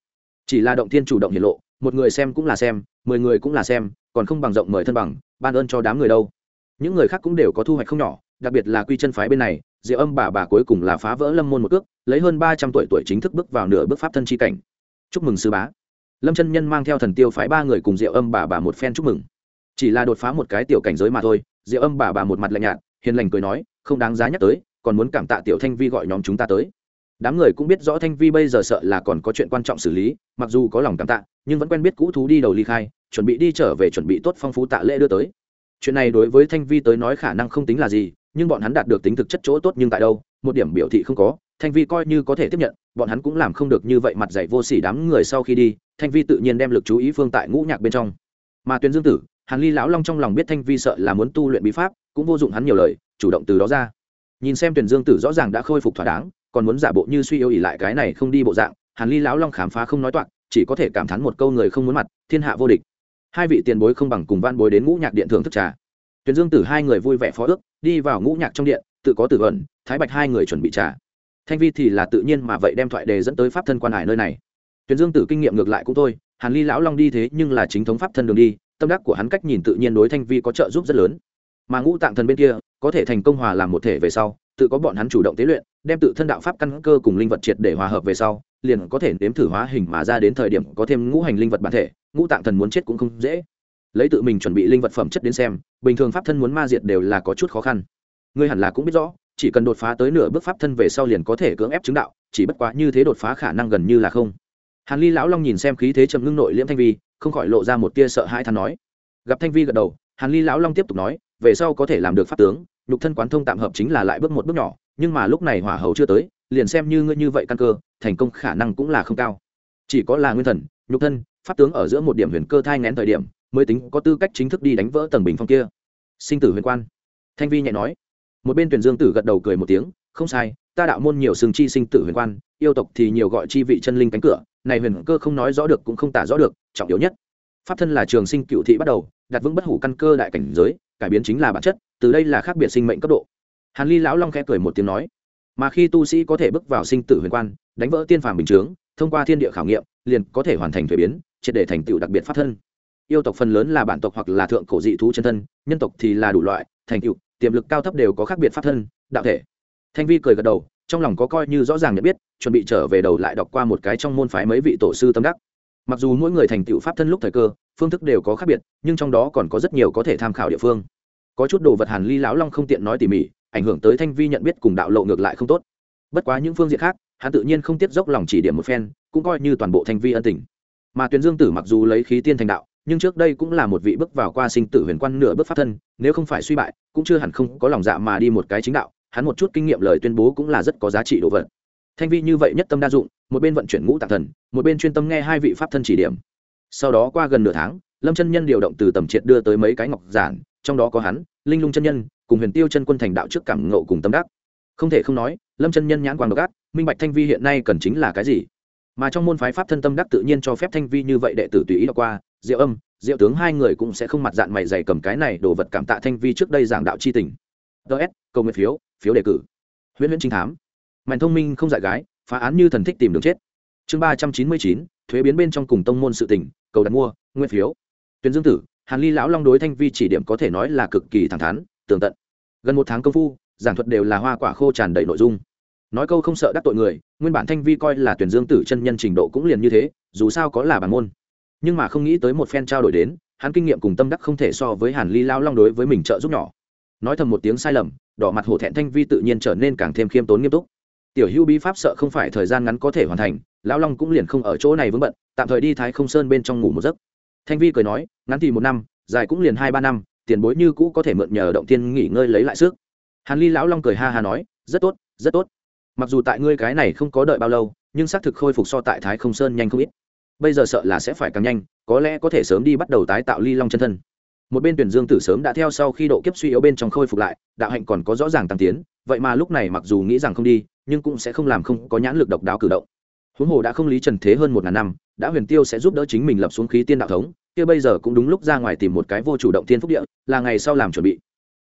chỉ là động thiên chủ động hiển lộ, một người xem cũng là xem, mười người cũng là xem, còn không bằng rộng mời thân bằng, ban ơn cho đám người đâu. Những người khác cũng đều có thu hoạch không nhỏ, đặc biệt là quy chân phái bên này diệu âm bà bà cuối cùng là phá vỡ lâm môn một cước, lấy hơn ba trăm tuổi tuổi chính thức bước vào nửa bước pháp thân chi cảnh. Chúc mừng sư bá. Lâm chân nhân mang theo thần tiêu phái ba người cùng diệu âm bà bà một phen chúc mừng. Chỉ là đột phá một cái tiểu cảnh giới mà thôi diệu âm bà bà một mặt lạnh nhạt, hiền lành cười nói, không đáng giá nhắc tới, còn muốn cảm tạ tiểu thanh vi gọi nhóm chúng ta tới đám người cũng biết rõ thanh vi bây giờ sợ là còn có chuyện quan trọng xử lý, mặc dù có lòng cảm tạ, nhưng vẫn quen biết cũ thú đi đầu ly khai, chuẩn bị đi trở về chuẩn bị tốt phong phú tạ lễ đưa tới. Chuyện này đối với thanh vi tới nói khả năng không tính là gì, nhưng bọn hắn đạt được tính thực chất chỗ tốt nhưng tại đâu, một điểm biểu thị không có, thanh vi coi như có thể tiếp nhận, bọn hắn cũng làm không được như vậy mặt dạy vô sỉ đám người sau khi đi, thanh vi tự nhiên đem lực chú ý phương tại ngũ nhạc bên trong. Mà tuyến dương tử, hàn ly lão long trong lòng biết thanh vi sợ là muốn tu luyện bí pháp, cũng vô dụng hắn nhiều lời, chủ động từ đó ra. Nhìn xem tuyển dương tử rõ ràng đã khôi phục thỏa đáng còn muốn giả bộ như suy yếu ỉ lại cái này không đi bộ dạng, hàn ly lão long khám phá không nói toạc, chỉ có thể cảm thán một câu người không muốn mặt, thiên hạ vô địch. Hai vị tiền bối không bằng cùng van bối đến ngũ nhạc điện thưởng thức trà. Tuyền dương tử hai người vui vẻ phó ước, đi vào ngũ nhạc trong điện, tự có tử vận. thái bạch hai người chuẩn bị trà. Thanh vi thì là tự nhiên mà vậy đem thoại đề dẫn tới pháp thân quan hải nơi này. Tuyền dương tử kinh nghiệm ngược lại cũng thôi, hàn ly lão long đi thế nhưng là chính thống pháp thân đường đi, tâm đắc của hắn cách nhìn tự nhiên đối thanh vi có trợ giúp rất lớn. Mà ngũ tạng thần bên kia, có thể thành công hòa làm một thể về sau, tự có bọn hắn chủ động tế luyện đem tự thân đạo pháp căn cơ cùng linh vật triệt để hòa hợp về sau, liền có thể nếm thử hóa hình mà ra đến thời điểm có thêm ngũ hành linh vật bản thể, ngũ tạng thần muốn chết cũng không dễ. Lấy tự mình chuẩn bị linh vật phẩm chất đến xem, bình thường pháp thân muốn ma diệt đều là có chút khó khăn. Ngươi hẳn là cũng biết rõ, chỉ cần đột phá tới nửa bước pháp thân về sau liền có thể cưỡng ép chứng đạo, chỉ bất quá như thế đột phá khả năng gần như là không. Hàn ly lão long nhìn xem khí thế chậm ngưng nội liễm thanh vi, không khỏi lộ ra một tia sợ hãi than nói. Gặp thanh vi gật đầu, hàn ly lão long tiếp tục nói, về sau có thể làm được pháp tướng, nhục thân quán thông tạm hợp chính là lại bước một bước nhỏ nhưng mà lúc này hỏa hầu chưa tới, liền xem như ngươi như vậy căn cơ, thành công khả năng cũng là không cao. Chỉ có là nguyên thần, nhục thân, pháp tướng ở giữa một điểm huyền cơ thai ngén thời điểm, mới tính có tư cách chính thức đi đánh vỡ tầng bình phong kia. Sinh tử huyền quan. Thanh vi nhẹ nói. Một bên tuyển dương tử gật đầu cười một tiếng, không sai, ta đạo môn nhiều sừng chi sinh tử huyền quan, yêu tộc thì nhiều gọi chi vị chân linh cánh cửa, này huyền cơ không nói rõ được cũng không tả rõ được, trọng yếu nhất. Pháp thân là trường sinh cựu thị bắt đầu, đặt vững bất hủ căn cơ đại cảnh giới, cải biến chính là bản chất, từ đây là khác biệt sinh mệnh cấp độ hàn ly lão long khẽ cười một tiếng nói, mà khi tu sĩ có thể bước vào sinh tử huyền quan, đánh vỡ tiên phàm bình chướng, thông qua thiên địa khảo nghiệm, liền có thể hoàn thành thuế biến, triệt để thành tựu đặc biệt pháp thân. Yêu tộc phần lớn là bản tộc hoặc là thượng cổ dị thú chân thân, nhân tộc thì là đủ loại, thành tựu, tiềm lực cao thấp đều có khác biệt pháp thân, đạo thể. Thanh vi cười gật đầu, trong lòng có coi như rõ ràng nhận biết, chuẩn bị trở về đầu lại đọc qua một cái trong môn phái mấy vị tổ sư tâm đắc. Mặc dù mỗi người thành tựu pháp thân lúc thời cơ, phương thức đều có khác biệt, nhưng trong đó còn có rất nhiều có thể tham khảo địa phương. Có chút đồ vật hàn ly lão long không tiện nói tỉ mỉ ảnh hưởng tới thanh vi nhận biết cùng đạo lộ ngược lại không tốt. Bất quá những phương diện khác, hắn tự nhiên không tiếp dốc lòng chỉ điểm một phen, cũng coi như toàn bộ thanh vi ân tình. Mà tuyền dương tử mặc dù lấy khí tiên thành đạo, nhưng trước đây cũng là một vị bước vào qua sinh tử huyền quan nửa bước pháp thân, nếu không phải suy bại, cũng chưa hẳn không có lòng dạ mà đi một cái chính đạo, hắn một chút kinh nghiệm lời tuyên bố cũng là rất có giá trị đồ vật. Thanh vi như vậy nhất tâm đa dụng, một bên vận chuyển ngũ tạng thần, một bên chuyên tâm nghe hai vị pháp thân chỉ điểm. Sau đó qua gần nửa tháng, lâm chân nhân điều động từ tầm triệt đưa tới mấy cái ngọc giản, trong đó có hắn, linh lung chân nhân cùng huyền tiêu chân quân thành đạo trước cảm ngộ cùng tâm đắc. Không thể không nói, lâm chân nhân nhãn quang độc ác, minh bạch thanh vi hiện nay cần chính là cái gì? Mà trong môn phái pháp thân tâm đắc tự nhiên cho phép thanh vi như vậy đệ tử tùy ý đọc qua, diệu âm, diệu tướng hai người cũng sẽ không mặt dạng mày dày cầm cái này đồ vật cảm tạ thanh vi trước đây giảng đạo c h i tình ts cầu nguyện phiếu phiếu đề cử. Huyễn huyễn trinh thám. Mạnh thông minh không dạy gái, phá án như thần thích tìm đường chết. Chương ba trăm chín mươi chín, thuế biến bên trong cùng tông môn sự tỉnh cầu đặt mua nguyên phiếu. Tuyến dương tử, hàn ly lão long đối thanh vi chỉ điểm có thể nói là cực kỳ thẳng thắn, tường tận gần một tháng công phu, giảng thuật đều là hoa quả khô tràn đầy nội dung. Nói câu không sợ đắc tội người, nguyên bản thanh vi coi là tuyển dương tử chân nhân trình độ cũng liền như thế, dù sao có là bản môn. Nhưng mà không nghĩ tới một phen trao đổi đến, hắn kinh nghiệm cùng tâm đắc không thể so với hàn ly lao long đối với mình trợ giúp nhỏ. Nói thầm một tiếng sai lầm, đỏ mặt hổ thẹn thanh vi tự nhiên trở nên càng thêm khiêm tốn nghiêm túc. Tiểu hưu bí pháp sợ không phải thời gian ngắn có thể hoàn thành lão long cũng liền không ở chỗ này vững bận, tạm thời đi thái không sơn bên trong ngủ một giấc. Thanh vi cười nói, ngắn thì một năm, dài cũng liền hai ba năm tiền bối như cũ có thể mượn nhờ động tiên nghỉ ngơi lấy lại sức. Hàn ly lão long cười ha ha nói, rất tốt rất tốt. Mặc dù tại ngươi cái này không có đợi bao lâu, nhưng xác thực khôi phục so tại thái không sơn nhanh không ít. Bây giờ sợ là sẽ phải càng nhanh, có lẽ có thể sớm đi bắt đầu tái tạo ly long chân thân. Một bên tuyển dương tử sớm đã theo sau khi độ kiếp suy yếu bên trong khôi phục lại, đạo hạnh còn có rõ ràng tăng tiến, vậy mà lúc này mặc dù nghĩ rằng không đi, nhưng cũng sẽ không làm không có nhãn lực độc đáo cử động. Huống hồ đã không lý trần thế hơn một ngàn năm đã huyền tiêu sẽ giúp đỡ chính mình lập xuống khí tiên đạo thống, kia bây giờ cũng đúng lúc ra ngoài tìm một cái vô chủ động tiên phúc địa, là ngày sau làm chuẩn bị.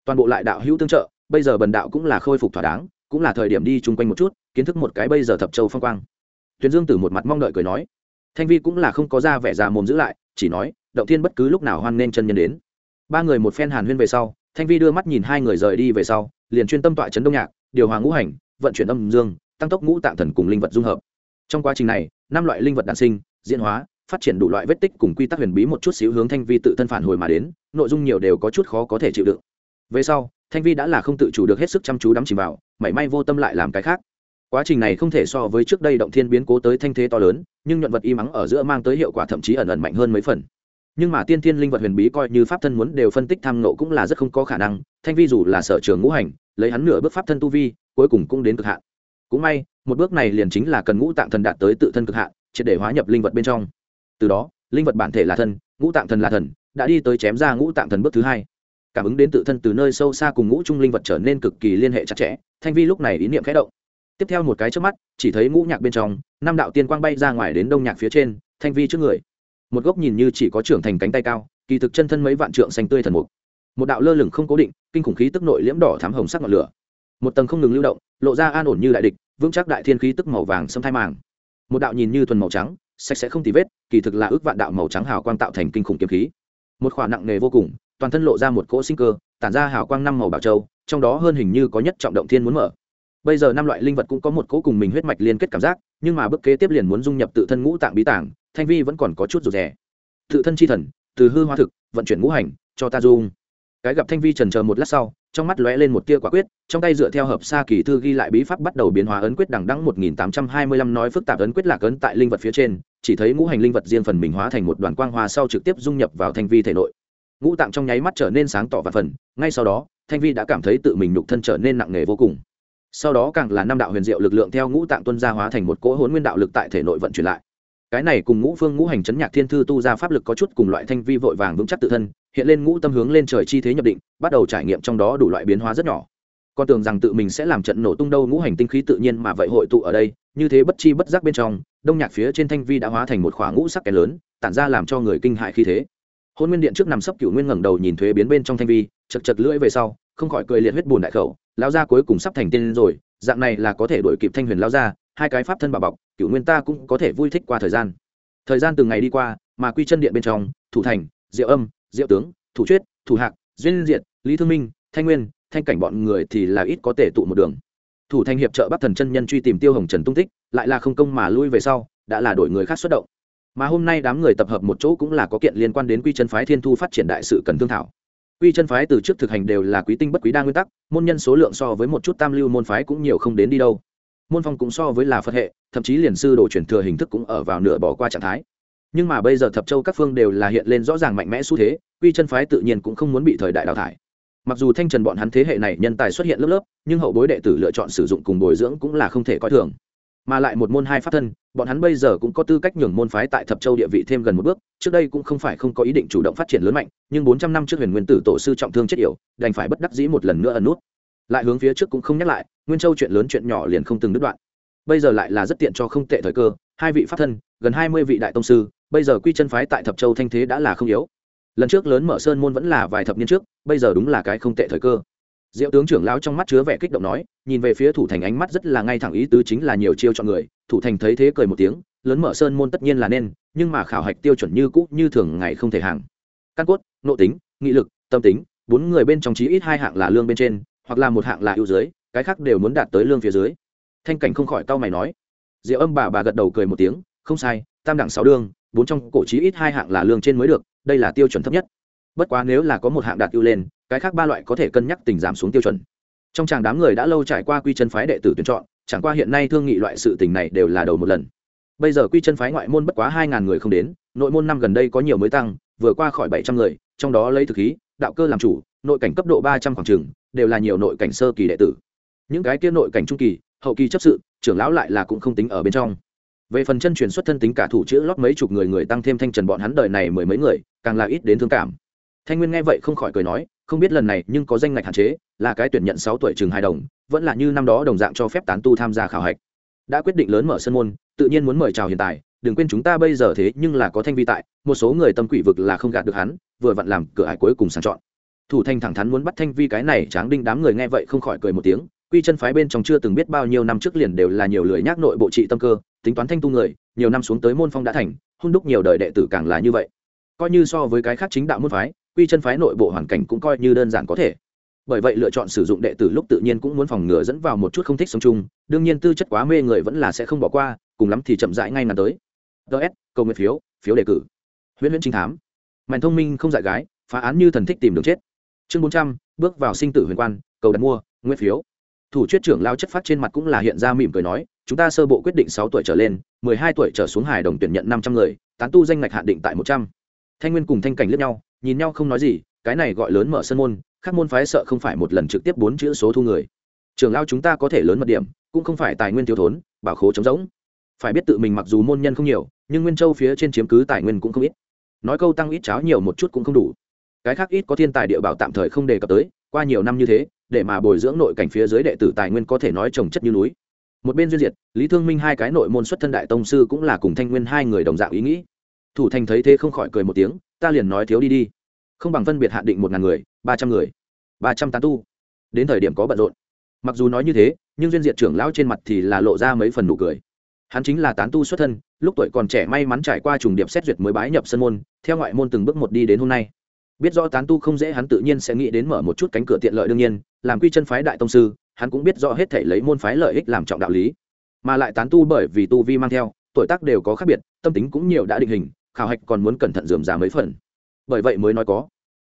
Toàn bộ lại đạo hữu tương trợ, bây giờ bần đạo cũng là khôi phục thỏa đáng, cũng là thời điểm đi chung quanh một chút, kiến thức một cái bây giờ thập châu phong quang. Tuyền dương tử một mặt mong đợi cười nói. Thanh vi cũng là không có ra vẻ già mồm giữ lại, chỉ nói, động thiên bất cứ lúc nào hoan nên chân nhân đến. Ba người một phen hàn huyên về sau, thanh vi đưa mắt nhìn hai người rời đi về sau, liền chuyên tâm tọa chấn đông nhạc, điều hòa ngũ hành, vận chuyển âm dương, tăng tốc ngũ tạng thần cùng linh vật dung hợp. Trong quá trình này, năm loại linh vật đản sinh diễn hóa, phát triển đủ loại vết tích cùng quy tắc huyền bí một chút xíu hướng thanh vi tự thân phản hồi mà đến, nội dung nhiều đều có chút khó có thể chịu đựng. Về sau, thanh vi đã là không tự chủ được hết sức chăm chú đắm chìm vào, mảy may vô tâm lại làm cái khác. Quá trình này không thể so với trước đây động thiên biến cố tới thanh thế to lớn, nhưng nhuận vật y mắng ở giữa mang tới hiệu quả thậm chí ẩn ẩn mạnh hơn mấy phần. Nhưng mà tiên thiên linh vật huyền bí coi như pháp thân muốn đều phân tích tham nộ cũng là rất không có khả năng, thanh vi dù là sở trường ngũ hành, lấy hắn nửa bước pháp thân tu vi, cuối cùng cũng đến cực hạn. Cũng may, một bước này liền chính là cần ngũ tạng thần đạt tới tự thân cực hạn triệt để hóa nhập linh vật bên trong. Từ đó, linh vật bản thể là thân ngũ tạng thần là thần, đã đi tới chém ra ngũ tạng thần bước thứ hai. Cảm ứng đến tự thân từ nơi sâu xa cùng ngũ trung linh vật trở nên cực kỳ liên hệ chặt chẽ, thanh vi lúc này ý niệm khẽ động. Tiếp theo một cái trước mắt, chỉ thấy ngũ nhạc bên trong, năm đạo tiên quang bay ra ngoài đến đông nhạc phía trên, thanh vi trước người. Một gốc nhìn như chỉ có trưởng thành cánh tay cao, kỳ thực chân thân mấy vạn trượng xanh tươi thần mục. Một đạo lơ lửng không cố định, kinh khủng khí tức nội liễm đỏ thám hồng sắc ngọn lửa. Một tầng không ngừng lưu động, lộ ra an ổn như đại địch, vững chắc đại thiên khí tức màu vàng xâm thai màng một đạo nhìn như thuần màu trắng, sạch sẽ không tì vết, kỳ thực là ước vạn đạo màu trắng hào quang tạo thành kinh khủng kiếm khí. Một khỏa nặng nề vô cùng, toàn thân lộ ra một cỗ sinh cơ, tản ra hào quang năm màu bảo châu, trong đó hơn hình như có nhất trọng động thiên muốn mở. Bây giờ năm loại linh vật cũng có một cỗ cùng mình huyết mạch liên kết cảm giác, nhưng mà bước kế tiếp liền muốn dung nhập tự thân ngũ tạng bí tảng, thanh vi vẫn còn có chút rụt rè. Tự thân chi thần, từ hư hoa thực, vận chuyển ngũ hành, cho ta dung cái gặp thanh vi trần chờ một lát sau, trong mắt lóe lên một tia quả quyết, trong tay dựa theo hợp xa kỳ thư ghi lại bí pháp bắt đầu biến hóa ấn quyết đằng đăng một nghìn tám trăm hai mươi lăm nói phức tạp ấn quyết lạc ấn tại linh vật phía trên, chỉ thấy ngũ hành linh vật riêng phần mình hóa thành một đoàn quang hoa sau trực tiếp dung nhập vào thanh vi thể nội. Ngũ tạng trong nháy mắt trở nên sáng tỏ và phần, ngay sau đó, thanh vi đã cảm thấy tự mình nhục thân trở nên nặng nề vô cùng. Sau đó càng là năm đạo huyền diệu lực lượng theo ngũ tạng tuân gia hóa thành một cỗ hốn nguyên đạo lực tại thể nội vận chuyển lại cái này cùng ngũ phương ngũ hành chấn nhạc thiên thư tu ra pháp lực có chút cùng loại thanh vi vội vàng vững chắc tự thân, hiện lên ngũ tâm hướng lên trời chi thế nhập định, bắt đầu trải nghiệm trong đó đủ loại biến hóa rất nhỏ. Con tưởng rằng tự mình sẽ làm trận nổ tung đâu, ngũ hành tinh khí tự nhiên mà vậy hội tụ ở đây, như thế bất chi bất giác bên trong, đông nhạc phía trên thanh vi đã hóa thành một khóa ngũ sắc kén lớn, tản ra làm cho người kinh hại khi thế. Hôn nguyên điện trước nằm sấp cựu nguyên ngẩng đầu nhìn thuế biến bên trong thanh vi, chật chật lưỡi về sau, không khỏi cười liệt huyết bùn đại khẩu lao ra cuối cùng sắp thành tiên rồi, dạng này là có thể đổi kịp thanh huyền lao ra hai cái pháp thân bà bọc cựu nguyên ta cũng có thể vui thích qua thời gian. Thời gian từng ngày đi qua, mà quy chân điện bên trong, thủ thành, diệu âm, diệu tướng, thủ chuyết thủ hạc, duyên diện lý thương minh, thanh nguyên, thanh cảnh bọn người thì là ít có thể tụ một đường. Thủ thành hiệp trợ bắc thần chân nhân truy tìm tiêu hồng trần tung tích, lại là không công mà lui về sau, đã là đổi người khác xuất động. Mà hôm nay đám người tập hợp một chỗ cũng là có kiện liên quan đến quy chân phái thiên thu phát triển đại sự cần thương thảo. Quy chân phái từ trước thực hành đều là quý tinh bất quý đa nguyên tắc, môn nhân số lượng so với một chút tam lưu môn phái cũng nhiều không đến đi đâu môn phong cũng so với là phật hệ, thậm chí liền sư đồ chuyển thừa hình thức cũng ở vào nửa bỏ qua trạng thái. Nhưng mà bây giờ thập châu các phương đều là hiện lên rõ ràng mạnh mẽ xu thế, quy chân phái tự nhiên cũng không muốn bị thời đại đào thải. Mặc dù thanh trần bọn hắn thế hệ này nhân tài xuất hiện lớp lớp, nhưng hậu bối đệ tử lựa chọn sử dụng cùng bồi dưỡng cũng là không thể coi thường. Mà lại một môn hai pháp thân, bọn hắn bây giờ cũng có tư cách nhường môn phái tại thập châu địa vị thêm gần một bước, trước đây cũng không phải không có ý định chủ động phát triển lớn mạnh, nhưng bốn trăm năm trước huyền nguyên tử tổ sư trọng thương chết yểu, đành phải bất đắc dĩ một lần nữa ẩn nút lại hướng phía trước cũng không nhắc lại, nguyên châu chuyện lớn chuyện nhỏ liền không từng đứt đoạn. Bây giờ lại là rất tiện cho không tệ thời cơ, hai vị pháp thân, gần hai mươi vị đại tông sư, bây giờ quy chân phái tại thập châu thanh thế đã là không yếu. Lần trước lớn mở sơn môn vẫn là vài thập niên trước, bây giờ đúng là cái không tệ thời cơ. Diệu tướng trưởng lão trong mắt chứa vẻ kích động nói, nhìn về phía thủ thành ánh mắt rất là ngay thẳng ý tứ chính là nhiều chiêu chọn người, thủ thành thấy thế cười một tiếng, lớn mở sơn môn tất nhiên là nên, nhưng mà khảo hạch tiêu chuẩn như cũ như thường ngày không thể hàng. Căn cốt, nội tính, nghị lực, tâm tính, bốn người bên trong chí ít hai hạng là lương bên trên hoặc là một hạng là ưu dưới, cái khác đều muốn đạt tới lương phía dưới. Thanh cảnh không khỏi cau mày nói. Diệu âm bà bà gật đầu cười một tiếng, không sai, tam đẳng sáu đương, bốn trong cổ chí ít hai hạng là lương trên mới được, đây là tiêu chuẩn thấp nhất. Bất quá nếu là có một hạng đạt ưu lên, cái khác ba loại có thể cân nhắc tình giảm xuống tiêu chuẩn. Trong tràng đám người đã lâu trải qua quy chân phái đệ tử tuyển chọn, chẳng qua hiện nay thương nghị loại sự tình này đều là đầu một lần. Bây giờ quy chân phái ngoại môn bất quá hai ngàn người không đến, nội môn năm gần đây có nhiều mới tăng, vừa qua khỏi bảy trăm người, trong đó lấy thực khí, đạo cơ làm chủ, nội cảnh cấp độ ba trăm khoảng trường đều là nhiều nội cảnh sơ kỳ đệ tử. Những cái kia nội cảnh trung kỳ, hậu kỳ chấp sự, trưởng lão lại là cũng không tính ở bên trong. Về phần chân truyền xuất thân tính cả thủ chữ lót mấy chục người người tăng thêm thanh trần bọn hắn đời này mười mấy người, càng là ít đến thương cảm. Thanh nguyên nghe vậy không khỏi cười nói, không biết lần này nhưng có danh ngạch hạn chế, là cái tuyển nhận sáu tuổi trường hai đồng, vẫn là như năm đó đồng dạng cho phép tán tu tham gia khảo hạch. Đã quyết định lớn mở sân môn, tự nhiên muốn mời chào hiện tại, đừng quên chúng ta bây giờ thế nhưng là có thanh vi tại, một số người tâm quỷ vực là không gạt được hắn, vừa vặn làm cửa hải cuối cùng sàng chọn thủ thanh thẳng thắn muốn bắt thanh vi cái này tráng đinh đám người nghe vậy không khỏi cười một tiếng, quy chân phái bên trong chưa từng biết bao nhiêu năm trước liền đều là nhiều lười nhác nội bộ trị tâm cơ, tính toán thanh tu người, nhiều năm xuống tới môn phong đã thành, hôn đúc nhiều đời đệ tử càng là như vậy. Coi như so với cái khác chính đạo môn phái, quy chân phái nội bộ hoàn cảnh cũng coi như đơn giản có thể. Bởi vậy lựa chọn sử dụng đệ tử lúc tự nhiên cũng muốn phòng ngừa dẫn vào một chút không thích sống chung, đương nhiên tư chất quá mê người vẫn là sẽ không bỏ qua, cùng lắm thì chậm rãi ngay ngắn tới. Ts cầu nguyện phiếu phiếu đề cử. Huyễn huyễn trinh thám. Mạnh thông minh không dạy gái, phá án như thần thích tìm đường chết chương bốn trăm, bước vào sinh tử huyền quan, cầu đặt mua, nguyên phiếu. Thủ chuyết trưởng lao chất phát trên mặt cũng là hiện ra mỉm cười nói, chúng ta sơ bộ quyết định sáu tuổi trở lên, mười hai tuổi trở xuống hài đồng tuyển nhận năm trăm người, tán tu danh ngạch hạn định tại một trăm. Thanh nguyên cùng thanh cảnh lướt nhau, nhìn nhau không nói gì, cái này gọi lớn mở sân môn các môn phái sợ không phải một lần trực tiếp bốn chữ số thu người. Trường lao chúng ta có thể lớn mật điểm, cũng không phải tài nguyên thiếu thốn, bảo khố chống rỗng. Phải biết tự mình mặc dù môn nhân không nhiều, nhưng nguyên châu phía trên chiếm cứ tài nguyên cũng không ít. Nói câu tăng ít cháo nhiều một chút cũng không đủ cái khác ít có thiên tài địa bảo tạm thời không đề cập tới, qua nhiều năm như thế, để mà bồi dưỡng nội cảnh phía dưới đệ tử tài nguyên có thể nói trồng chất như núi. Một bên duyên diệt, lý thương minh hai cái nội môn xuất thân đại tông sư cũng là cùng thanh nguyên hai người đồng dạng ý nghĩ. Thủ thành thấy thế không khỏi cười một tiếng, ta liền nói thiếu đi đi. Không bằng phân biệt hạn định một ngàn người, ba trăm người, ba trăm tán tu. Đến thời điểm có bận rộn. Mặc dù nói như thế, nhưng duyên diệt trưởng lão trên mặt thì là lộ ra mấy phần nụ cười. Hắn chính là tán tu xuất thân, lúc tuổi còn trẻ may mắn trải qua trùng điệp xét duyệt mới bái nhập sân môn, theo ngoại môn từng bước một đi đến hôm nay biết rõ tán tu không dễ, hắn tự nhiên sẽ nghĩ đến mở một chút cánh cửa tiện lợi đương nhiên, làm quy chân phái đại tông sư, hắn cũng biết rõ hết thể lấy môn phái lợi ích làm trọng đạo lý. Mà lại tán tu bởi vì tu vi mang theo, tuổi tác đều có khác biệt, tâm tính cũng nhiều đã định hình, khảo hạch còn muốn cẩn thận dườm già mấy phần. Bởi vậy mới nói có.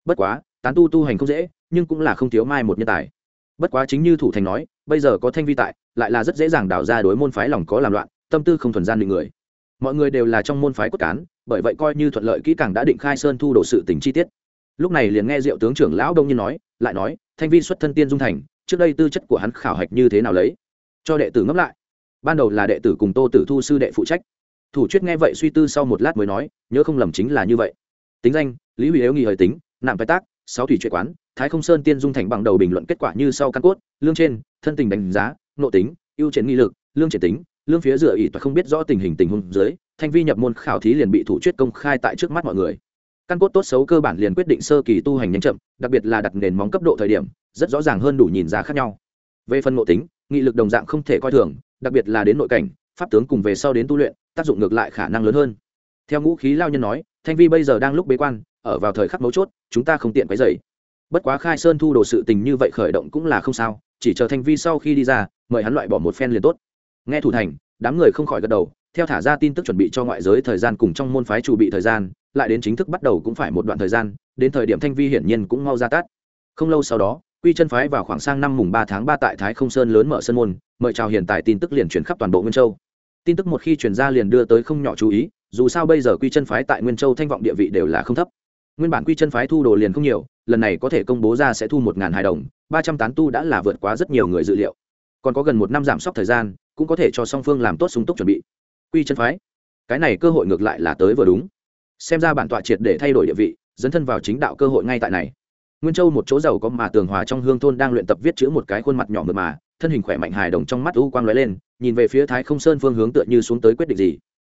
Bất quá, tán tu tu hành không dễ, nhưng cũng là không thiếu mai một nhân tài. Bất quá chính như thủ thành nói, bây giờ có thanh vi tại, lại là rất dễ dàng đào ra đối môn phái lòng có làm loạn, tâm tư không thuần gian định người. Mọi người đều là trong môn phái cốt cán, bởi vậy coi như thuận lợi kỹ càng đã định khai sơn thu đồ sự tình chi tiết lúc này liền nghe diệu tướng trưởng lão đông nhiên nói, lại nói, thanh vi xuất thân tiên dung thành, trước đây tư chất của hắn khảo hạch như thế nào lấy? Cho đệ tử ngẫm lại. Ban đầu là đệ tử cùng tô tử thu sư đệ phụ trách. Thủ chuyết nghe vậy suy tư sau một lát mới nói, nhớ không lầm chính là như vậy. Tính danh, lý hủy yếu nghỉ hơi tính, nạm vai tác, sáu thủy truyện quán, thái không sơn tiên dung thành bằng đầu bình luận kết quả như sau căn cốt, lương trên, thân tình đánh giá, nội tính, ưu triển nghi lực, lương triển tính, lương phía dựa ỷ và không biết rõ tình hình tình huống dưới, thanh vi nhập môn khảo thí liền bị thủ chuyết công khai tại trước mắt mọi người căn cốt tốt xấu cơ bản liền quyết định sơ kỳ tu hành nhanh chậm, đặc biệt là đặt nền móng cấp độ thời điểm, rất rõ ràng hơn đủ nhìn ra khác nhau. Về phần nội tính, nghị lực đồng dạng không thể coi thường, đặc biệt là đến nội cảnh, pháp tướng cùng về sau đến tu luyện, tác dụng ngược lại khả năng lớn hơn. Theo ngũ khí lao nhân nói, thanh vi bây giờ đang lúc bế quan, ở vào thời khắc mấu chốt, chúng ta không tiện cái dày bất quá khai sơn thu đồ sự tình như vậy khởi động cũng là không sao, chỉ chờ thanh vi sau khi đi ra, mời hắn loại bỏ một phen liền tốt. Nghe thủ thành, đám người không khỏi gật đầu, theo thả ra tin tức chuẩn bị cho ngoại giới thời gian cùng trong môn phái chủ bị thời gian lại đến chính thức bắt đầu cũng phải một đoạn thời gian, đến thời điểm thanh vi hiển nhiên cũng mau ra tát không lâu sau đó, quy chân phái vào khoảng sang năm mùng ba tháng ba tại thái không sơn lớn mở sân môn, mời chào hiện tại tin tức liền chuyển khắp toàn bộ nguyên châu. Tin tức một khi truyền ra liền đưa tới không nhỏ chú ý, dù sao bây giờ quy chân phái tại nguyên châu thanh vọng địa vị đều là không thấp. Nguyên bản quy chân phái thu đồ liền không nhiều, lần này có thể công bố ra sẽ thu một ngàn hài đồng, ba trăm tán tu đã là vượt quá rất nhiều người dự liệu. Còn có gần một năm giảm sốc thời gian, cũng có thể cho song phương làm tốt sung túc chuẩn bị. Quy chân phái, cái này cơ hội ngược lại là tới vừa đúng xem ra bản tọa triệt để thay đổi địa vị, dấn thân vào chính đạo cơ hội ngay tại này. Nguyên châu một chỗ giàu có mà tường hòa trong hương thôn đang luyện tập viết chữ một cái khuôn mặt nhỏ mượt mà, thân hình khỏe mạnh hài đồng trong mắt u quang lóe lên, nhìn về phía thái không sơn phương hướng tựa như xuống tới quyết định gì.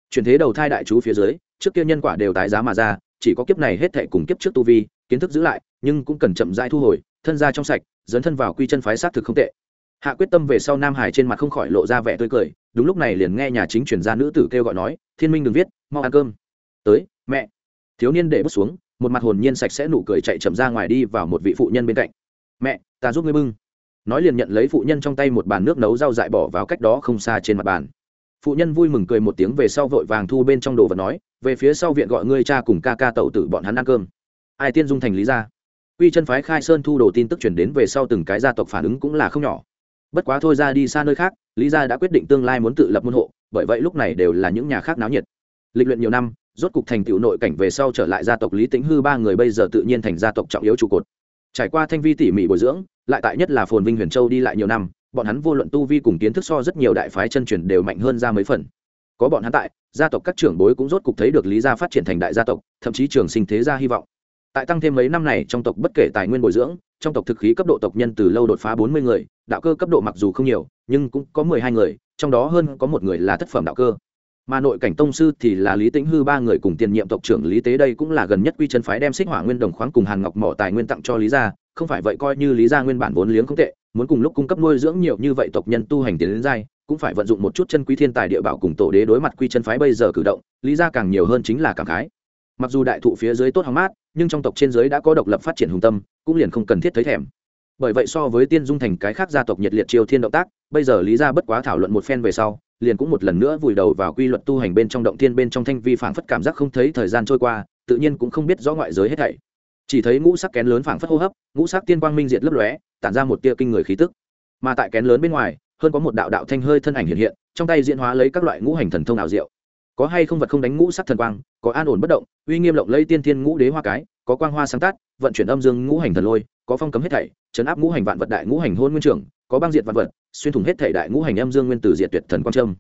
Chuyển thế đầu thai đại chú phía dưới, trước kia nhân quả đều tái giá mà ra, chỉ có kiếp này hết thệ cùng kiếp trước tu vi, kiến thức giữ lại, nhưng cũng cần chậm rãi thu hồi, thân ra trong sạch, dấn thân vào quy chân phái xác thực không tệ. Hạ quyết tâm về sau nam hải trên mặt không khỏi lộ ra vẻ tươi cười, đúng lúc này liền nghe nhà chính truyền gia nữ tử kêu gọi nói, thiên minh đừng viết, mau ăn cơm. Tới mẹ. Thiếu niên để bước xuống, một mặt hồn nhiên sạch sẽ nụ cười chạy chậm ra ngoài đi vào một vị phụ nhân bên cạnh. Mẹ, ta giúp ngươi bưng. Nói liền nhận lấy phụ nhân trong tay một bàn nước nấu rau dại bỏ vào cách đó không xa trên mặt bàn. Phụ nhân vui mừng cười một tiếng về sau vội vàng thu bên trong đồ và nói, về phía sau viện gọi ngươi cha cùng ca ca tẩu tử bọn hắn ăn cơm. Ai tiên dung thành lý gia quy chân phái khai sơn thu đồ tin tức chuyển đến về sau từng cái gia tộc phản ứng cũng là không nhỏ. Bất quá thôi ra đi xa nơi khác, lý gia đã quyết định tương lai muốn tự lập môn hộ, bởi vậy lúc này đều là những nhà khác náo nhiệt. Lịch luyện nhiều năm rốt cục thành tựu nội cảnh về sau trở lại gia tộc lý tĩnh hư, ba người bây giờ tự nhiên thành gia tộc trọng yếu trụ cột. Trải qua thanh vi tỉ mỉ bồi dưỡng, lại tại nhất là phồn vinh huyền châu đi lại nhiều năm, bọn hắn vô luận tu vi cùng kiến thức so rất nhiều đại phái chân truyền đều mạnh hơn ra mấy phần. Có bọn hắn tại, gia tộc các trưởng bối cũng rốt cục thấy được lý gia phát triển thành đại gia tộc, thậm chí trường sinh thế gia hy vọng. Tại tăng thêm mấy năm này trong tộc bất kể tài nguyên bồi dưỡng, trong tộc thực khí cấp độ tộc nhân từ lâu đột phá bốn mươi người, đạo cơ cấp độ mặc dù không nhiều, nhưng cũng có mười hai người, trong đó hơn có một người là thất phẩm đạo cơ mà nội cảnh tông sư thì là lý tĩnh hư, ba người cùng tiền nhiệm tộc trưởng lý tế đây cũng là gần nhất quy chân phái đem xích hỏa nguyên đồng khoáng cùng hàn ngọc mỏ tài nguyên tặng cho lý gia. Không phải vậy coi như lý gia nguyên bản vốn liếng không tệ, muốn cùng lúc cung cấp nuôi dưỡng nhiều như vậy tộc nhân tu hành tiến đến giai, cũng phải vận dụng một chút chân quý thiên tài địa bảo cùng tổ đế đối mặt quy chân phái bây giờ cử động, lý gia càng nhiều hơn chính là cảm khái. Mặc dù đại thụ phía dưới tốt hóng mát, nhưng trong tộc trên dưới đã có độc lập phát triển hùng tâm, cũng liền không cần thiết thấy thèm. Bởi vậy so với tiên dung thành cái khác gia tộc nhiệt liệt triều thiên động tác, bây giờ lý gia bất quá thảo luận một phen về sau liền cũng một lần nữa vùi đầu vào quy luật tu hành bên trong động thiên bên trong thanh vi phảng phất cảm giác không thấy thời gian trôi qua, tự nhiên cũng không biết rõ ngoại giới hết thảy. Chỉ thấy ngũ sắc kén lớn phảng phất hô hấp, ngũ sắc tiên quang minh diệt lấp lóe, tản ra một tia kinh người khí tức. Mà tại kén lớn bên ngoài, hơn có một đạo đạo thanh hơi thân ảnh hiện hiện, trong tay diễn hóa lấy các loại ngũ hành thần thông ảo diệu. Có hay không vật không đánh ngũ sắc thần quang, có an ổn bất động, uy nghiêm lộng lấy tiên thiên ngũ đế hoa cái, có quang hoa sáng tác vận chuyển âm dương ngũ hành thần lôi, có phong cấm hết thảy, chấn áp ngũ hành vạn vật đại ngũ hành hôn nguyên trưởng có băng diệt vạn vật, xuyên thủng hết thể đại ngũ hành âm dương nguyên tử diệt tuyệt thần quang trâm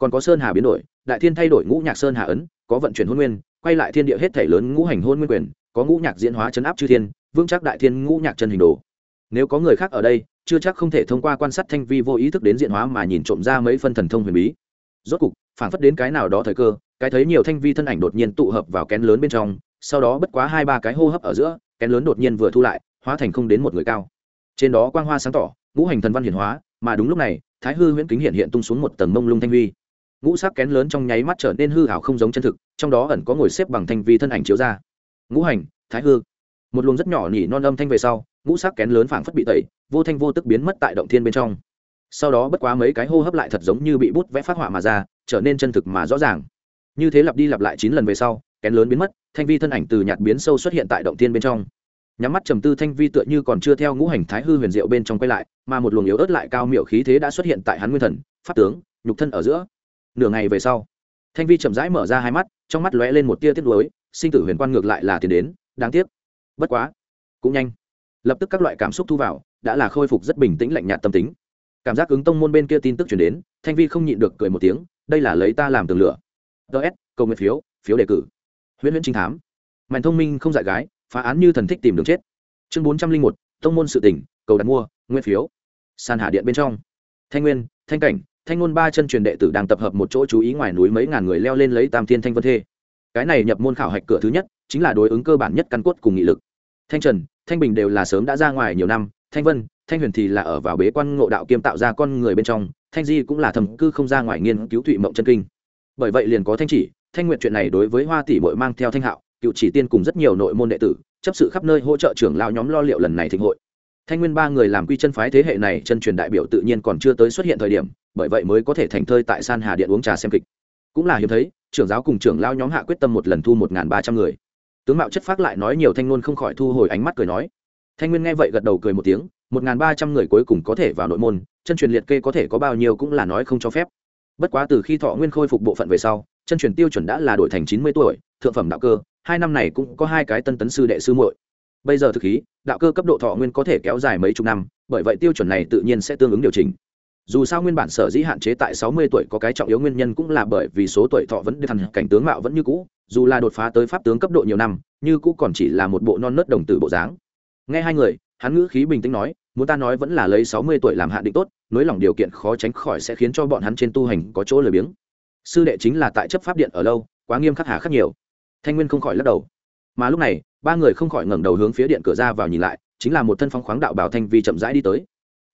còn có sơn hà biến đổi, đại thiên thay đổi ngũ nhạc sơn hà ấn, có vận chuyển hôn nguyên, quay lại thiên địa hết thể lớn ngũ hành hôn nguyên quyền, có ngũ nhạc diễn hóa chấn áp chư thiên, vững chắc đại thiên ngũ nhạc chân hình đồ. Nếu có người khác ở đây, chưa chắc không thể thông qua quan sát thanh vi vô ý thức đến diện hóa mà nhìn trộm ra mấy phân thần thông huyền bí. Rốt cục phản phất đến cái nào đó thời cơ, cái thấy nhiều thanh vi thân ảnh đột nhiên tụ hợp vào kén lớn bên trong, sau đó bất quá hai ba cái hô hấp ở giữa, kén lớn đột nhiên vừa thu lại, hóa thành không đến một người cao. Trên đó quang hoa sáng tỏ ngũ hành thần văn hiển hóa, mà đúng lúc này, thái hư huyễn kính hiện hiện tung xuống một tầng mông lung thanh vi ngũ sắc kén lớn trong nháy mắt trở nên hư hảo không giống chân thực, trong đó ẩn có ngồi xếp bằng thanh vi thân ảnh chiếu ra. Ngũ hành, thái hư. Một luồng rất nhỏ nỉ non âm thanh về sau, ngũ sắc kén lớn phảng phất bị tẩy, vô thanh vô tức biến mất tại động thiên bên trong. Sau đó bất quá mấy cái hô hấp lại thật giống như bị bút vẽ phát họa mà ra, trở nên chân thực mà rõ ràng. Như thế lặp đi lặp lại chín lần về sau, kén lớn biến mất, thanh vi thân ảnh từ nhạt biến sâu xuất hiện tại động thiên bên trong nhắm mắt trầm tư thanh vi tựa như còn chưa theo ngũ hành thái hư huyền diệu bên trong quay lại, mà một luồng yếu ớt lại cao miệu khí thế đã xuất hiện tại hắn nguyên thần, pháp tướng, nhục thân ở giữa. Nửa ngày về sau, thanh vi chậm rãi mở ra hai mắt, trong mắt lóe lên một tia tiếc nuối, sinh tử huyền quan ngược lại là tiền đến, đáng tiếc. Bất quá, cũng nhanh. Lập tức các loại cảm xúc thu vào, đã là khôi phục rất bình tĩnh lạnh nhạt tâm tính. Cảm giác ứng tông môn bên kia tin tức chuyển đến, thanh vi không nhịn được cười một tiếng, đây là lấy ta làm tường lửa. Ts cầu nguyện phiếu phiếu đề cử. Huyễn huyễn trinh thám. Mạnh thông minh không dạy gái phá án như thần thích tìm đường chết. Chương bốn trăm linh một, tông môn sự tỉnh cầu đặt mua, nguyên phiếu. Sàn hạ điện bên trong. Thanh nguyên, thanh cảnh, thanh ngôn ba chân truyền đệ tử đang tập hợp một chỗ chú ý ngoài núi mấy ngàn người leo lên lấy tam thiên thanh vân thê. Cái này nhập môn khảo hạch cửa thứ nhất, chính là đối ứng cơ bản nhất căn cốt cùng nghị lực. Thanh trần, thanh bình đều là sớm đã ra ngoài nhiều năm, thanh vân, thanh huyền thì là ở vào bế quan ngộ đạo kiêm tạo ra con người bên trong, thanh di cũng là thầm cư không ra ngoài nghiên cứu thụy mộng chân kinh. Bởi vậy liền có thanh chỉ, thanh nguyện chuyện này đối với hoa tỷ bội mang theo thanh hạo cựu chỉ tiên cùng rất nhiều nội môn đệ tử, chấp sự khắp nơi hỗ trợ trưởng lao nhóm lo liệu lần này thịnh hội. Thanh nguyên ba người làm quy chân phái thế hệ này chân truyền đại biểu tự nhiên còn chưa tới xuất hiện thời điểm, bởi vậy mới có thể thành thơi tại san hà điện uống trà xem kịch. Cũng là hiếm thấy, trưởng giáo cùng trưởng lao nhóm hạ quyết tâm một lần thu một ba trăm người. Tướng mạo chất phác lại nói nhiều thanh ngôn không khỏi thu hồi ánh mắt cười nói. Thanh nguyên nghe vậy gật đầu cười một tiếng, một ba trăm người cuối cùng có thể vào nội môn, chân truyền liệt kê có thể có bao nhiêu cũng là nói không cho phép. Bất quá từ khi thọ nguyên khôi phục bộ phận về sau, chân truyền tiêu chuẩn đã là đổi thành chín mươi tuổi, thượng phẩm đạo cơ hai năm này cũng có hai cái tân tấn sư đệ sư muội. Bây giờ thực khí, đạo cơ cấp độ thọ nguyên có thể kéo dài mấy chục năm, bởi vậy tiêu chuẩn này tự nhiên sẽ tương ứng điều chỉnh. Dù sao nguyên bản sở dĩ hạn chế tại sáu mươi tuổi có cái trọng yếu nguyên nhân cũng là bởi vì số tuổi thọ vẫn thằng cảnh tướng mạo vẫn như cũ, dù là đột phá tới pháp tướng cấp độ nhiều năm, như cũ còn chỉ là một bộ non nớt đồng tử bộ dáng. Nghe hai người, hắn ngữ khí bình tĩnh nói, muốn ta nói vẫn là lấy sáu mươi tuổi làm hạn định tốt nới lỏng điều kiện khó tránh khỏi sẽ khiến cho bọn hắn trên tu hành có chỗ lười biếng. Sư đệ chính là tại chấp pháp điện ở lâu, quá nghiêm khắc hà khắc nhiều thanh nguyên không khỏi lắc đầu. Mà lúc này, ba người không khỏi ngẩng đầu hướng phía điện cửa ra vào nhìn lại, chính là một thân phong khoáng đạo bảo thanh vi chậm rãi đi tới.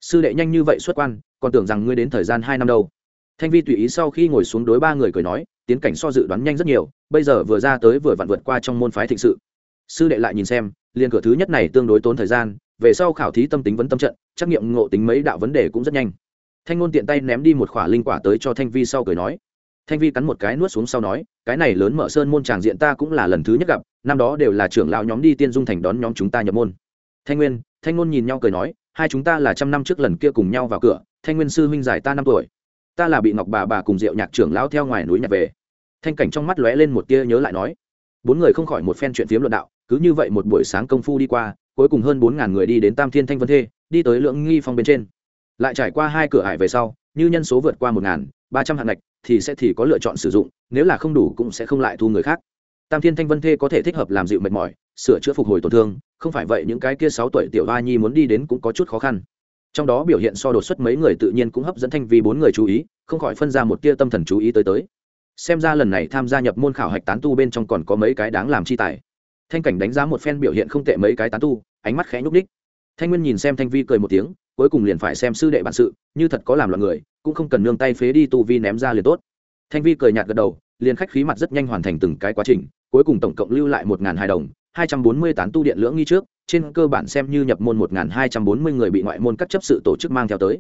Sư đệ nhanh như vậy xuất quan, còn tưởng rằng ngươi đến thời gian hai năm đâu. Thanh vi tùy ý sau khi ngồi xuống đối ba người cười nói, tiến cảnh so dự đoán nhanh rất nhiều, bây giờ vừa ra tới vừa vặn vượt qua trong môn phái thịnh sự. Sư đệ lại nhìn xem, liền cửa thứ nhất này tương đối tốn thời gian, về sau khảo thí tâm tính vấn tâm trận, trắc nghiệm ngộ tính mấy đạo vấn đề cũng rất nhanh. Thanh ngôn tiện tay ném đi một khỏa linh quả tới cho thanh vi sau cười nói thanh vi cắn một cái nuốt xuống sau nói, cái này lớn mở sơn môn tràng diện ta cũng là lần thứ nhất gặp, năm đó đều là trưởng lão nhóm đi tiên dung thành đón nhóm chúng ta nhập môn. Thanh nguyên, thanh ngôn nhìn nhau cười nói, hai chúng ta là trăm năm trước lần kia cùng nhau vào cửa, thanh nguyên sư huynh giải ta năm tuổi. Ta là bị ngọc bà bà cùng diệu nhạc trưởng lão theo ngoài núi nhặt về. Thanh cảnh trong mắt lóe lên một tia nhớ lại nói, bốn người không khỏi một phen chuyện phiếm luận đạo, cứ như vậy một buổi sáng công phu đi qua, cuối cùng hơn bốn ngàn người đi đến tam thiên thanh vân thê, đi tới lượng nghi phong bên trên. Lại trải qua hai cửa hải về sau, như nhân số vượt qua một ngàn ba trăm hạng ngạch, thì sẽ thì có lựa chọn sử dụng, nếu là không đủ cũng sẽ không lại thu người khác. Tam thiên thanh vân thê có thể thích hợp làm dịu mệt mỏi, sửa chữa phục hồi tổn thương, không phải vậy những cái kia sáu tuổi tiểu hoa nhi muốn đi đến cũng có chút khó khăn. Trong đó biểu hiện so đột xuất mấy người tự nhiên cũng hấp dẫn thanh vi bốn người chú ý, không khỏi phân ra một tia tâm thần chú ý tới tới. Xem ra lần này tham gia nhập môn khảo hạch tán tu bên trong còn có mấy cái đáng làm chi tài. Thanh cảnh đánh giá một phen biểu hiện không tệ mấy cái tán tu, ánh mắt khẽ nhúc ních thanh nguyên nhìn xem thanh vi cười một tiếng, cuối cùng liền phải xem sư đệ bản sự, như thật có làm loạn người cũng không cần nương tay phế đi tu vi ném ra liền tốt. Thanh vi cười nhạt gật đầu, liền khách khí mặt rất nhanh hoàn thành từng cái quá trình, cuối cùng tổng cộng lưu lại một n g h n hai đồng, hai trăm bốn mươi tán tu điện lưỡng nghi trước, trên cơ bản xem như nhập môn một n g h n hai trăm bốn mươi người bị ngoại môn các chấp sự tổ chức mang theo tới.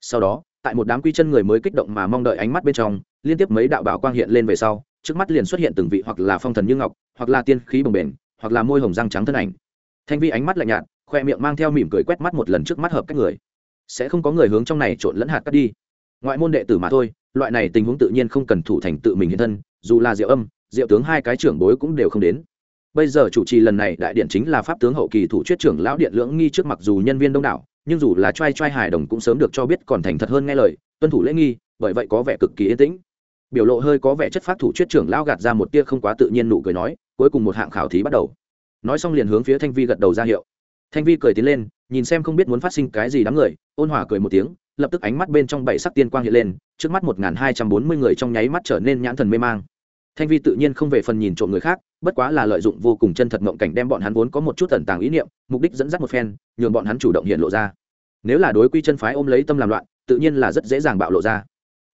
Sau đó, tại một đám quy chân người mới kích động mà mong đợi ánh mắt bên trong, liên tiếp mấy đạo bảo quang hiện lên về sau, trước mắt liền xuất hiện từng vị hoặc là phong thần như ngọc, hoặc là tiên khí bồng bềnh, hoặc là môi hồng răng trắng thân ảnh. Thanh vi ánh mắt lạnh nhạt, khoe miệng mang theo mỉm cười quét mắt một lần trước mắt hợp các người. Sẽ không có người hướng trong này trộn lẫn hạt cắt đi ngoại môn đệ tử mà thôi, loại này tình huống tự nhiên không cần thủ thành tự mình hiện thân, dù là diệu âm, diệu tướng hai cái trưởng bối cũng đều không đến. Bây giờ chủ trì lần này đại điện chính là pháp tướng hậu kỳ thủ chuyết trưởng lão điện lưỡng nghi trước mặc dù nhân viên đông đảo, nhưng dù là trai trai hài đồng cũng sớm được cho biết còn thành thật hơn nghe lời, tuân thủ lễ nghi, bởi vậy có vẻ cực kỳ yên tĩnh. Biểu lộ hơi có vẻ chất phát thủ chuyết trưởng lão gạt ra một tia không quá tự nhiên nụ cười nói, cuối cùng một hạng khảo thí bắt đầu. Nói xong liền hướng phía thanh vi gật đầu ra hiệu. Thanh vi cười tiến lên, nhìn xem không biết muốn phát sinh cái gì đám người, ôn hòa cười một tiếng lập tức ánh mắt bên trong bảy sắc tiên quang hiện lên, trước mắt một hai trăm bốn mươi người trong nháy mắt trở nên nhãn thần mê mang. Thanh vi tự nhiên không về phần nhìn trộm người khác, bất quá là lợi dụng vô cùng chân thật mộng cảnh đem bọn hắn vốn có một chút tẩn tàng ý niệm, mục đích dẫn dắt một phen, nhường bọn hắn chủ động hiện lộ ra. Nếu là đối quy chân phái ôm lấy tâm làm loạn, tự nhiên là rất dễ dàng bạo lộ ra.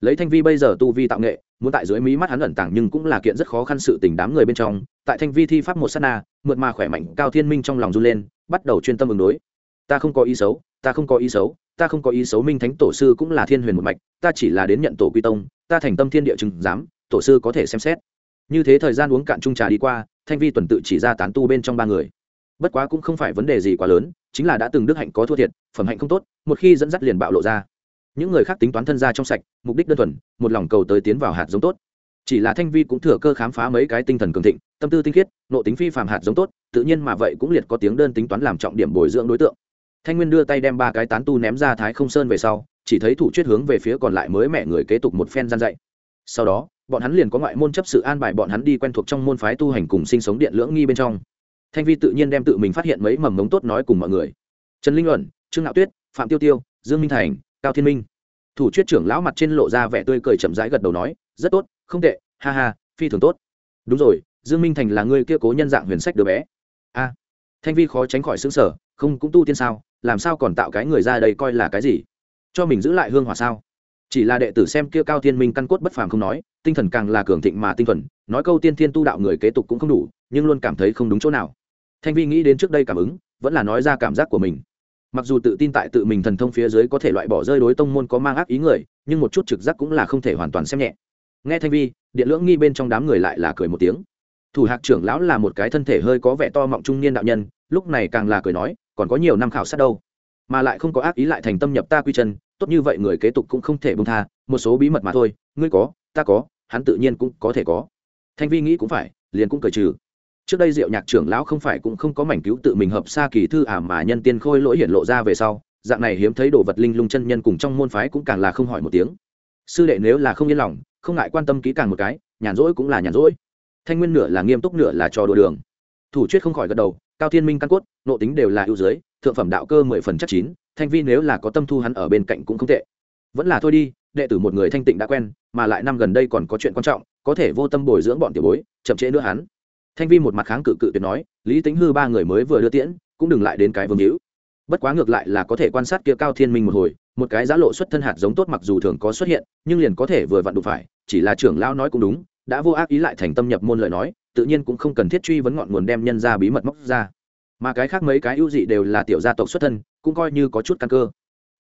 Lấy thanh vi bây giờ tu vi tạo nghệ, muốn tại dưới mí mắt hắn ẩn tàng nhưng cũng là kiện rất khó khăn sự tình đám người bên trong, tại thanh vi thi pháp một s á t na, mượt mà khỏe mạnh cao thiên minh trong lòng run lên, bắt đầu chuyên tâm ứng đối. Ta không có ý xấu, ta không có ý xấu ta không có ý xấu minh thánh tổ sư cũng là thiên huyền một mạch, ta chỉ là đến nhận tổ quy tông, ta thành tâm thiên địa chừng giám, tổ sư có thể xem xét. Như thế thời gian uống cạn chung trà đi qua, thanh vi tuần tự chỉ ra tán tu bên trong ba người. Bất quá cũng không phải vấn đề gì quá lớn, chính là đã từng đức hạnh có thua thiệt, phẩm hạnh không tốt, một khi dẫn dắt liền bạo lộ ra. Những người khác tính toán thân ra trong sạch, mục đích đơn thuần, một lòng cầu tới tiến vào hạt giống tốt. Chỉ là thanh vi cũng thừa cơ khám phá mấy cái tinh thần cường thịnh, tâm tư tinh khiết, nộ tính phi phàm hạt giống tốt, tự nhiên mà vậy cũng liệt có tiếng đơn tính toán làm trọng điểm bồi dưỡng đối tượng thanh nguyên đưa tay đem ba cái tán tu ném ra thái không sơn về sau, chỉ thấy thủ chuyết hướng về phía còn lại mới mẹ người kế tục một phen gian dạy. Sau đó, bọn hắn liền có ngoại môn chấp sự an bài bọn hắn đi quen thuộc trong môn phái tu hành cùng sinh sống điện lưỡng nghi bên trong. Thanh vi tự nhiên đem tự mình phát hiện mấy mầm mống tốt nói cùng mọi người. Trần linh luận, trương ngạo tuyết, phạm tiêu tiêu, dương minh thành, cao thiên minh. Thủ chuyết trưởng lão mặt trên lộ ra vẻ tươi cười chậm rãi gật đầu nói, rất tốt, không tệ, ha ha, phi thường tốt. Đúng rồi, dương minh thành là người kia cố nhân dạng huyền sách đứa bé. A. Thanh vi khó tránh khỏi xứng sở không, cũng tu tiên sao? Làm sao còn tạo cái người ra đây coi là cái gì? Cho mình giữ lại hương hỏa sao? Chỉ là đệ tử xem kia cao thiên minh căn cốt bất phàm không nói, tinh thần càng là cường thịnh mà tinh thuần, nói câu tiên thiên tu đạo người kế tục cũng không đủ, nhưng luôn cảm thấy không đúng chỗ nào. Thanh vi nghĩ đến trước đây cảm ứng, vẫn là nói ra cảm giác của mình. Mặc dù tự tin tại tự mình thần thông phía dưới có thể loại bỏ rơi đối tông môn có mang ác ý người, nhưng một chút trực giác cũng là không thể hoàn toàn xem nhẹ. Nghe thanh vi, điện lưỡng nghi bên trong đám người lại là cười một tiếng. Thủ hạc trưởng lão là một cái thân thể hơi có vẻ to mọng trung niên đạo nhân, lúc này càng là cười nói còn có nhiều năm khảo sát đâu. Mà lại không có ác ý lại thành tâm nhập ta quy chân, tốt như vậy người kế tục cũng không thể bông tha, một số bí mật mà thôi, ngươi có, ta có, hắn tự nhiên cũng có thể có. Thanh vi nghĩ cũng phải, liền cũng cười trừ. Trước đây diệu nhạc trưởng lão không phải cũng không có mảnh cứu tự mình hợp xa kỳ thư ả mà nhân tiên khôi lỗi hiện lộ ra về sau, dạng này hiếm thấy đồ vật linh lung chân nhân cùng trong môn phái cũng càng là không hỏi một tiếng. Sư đệ nếu là không yên lòng, không ngại quan tâm kỹ càng một cái, nhàn rỗi cũng là nhàn rỗi. Thanh nguyên nửa là nghiêm túc nửa là trò đùa đường. Thủ chuyết không khỏi gật đầu, cao thiên minh căn cốt nộ tính đều là ưu dưới, thượng phẩm đạo cơ mười phần chắc chín thanh vi nếu là có tâm thu hắn ở bên cạnh cũng không tệ. Vẫn là thôi đi đệ tử một người thanh tịnh đã quen mà lại năm gần đây còn có chuyện quan trọng có thể vô tâm bồi dưỡng bọn tiểu bối chậm trễ nữa hắn. Thanh vi một mặt kháng cự cự tuyệt nói lý tính hư ba người mới vừa đưa tiễn cũng đừng lại đến cái vương hữu. Bất quá ngược lại là có thể quan sát kia cao thiên minh một hồi một cái giá lộ xuất thân hạt giống tốt mặc dù thường có xuất hiện nhưng liền có thể vừa vặn đụng phải chỉ là trưởng lão nói cũng đúng đã vô ác ý lại thành tâm nhập môn lời nói tự nhiên cũng không cần thiết truy vấn ngọn nguồn đem nhân ra bí mật móc ra mà cái khác mấy cái ưu dị đều là tiểu gia tộc xuất thân, cũng coi như có chút căn cơ.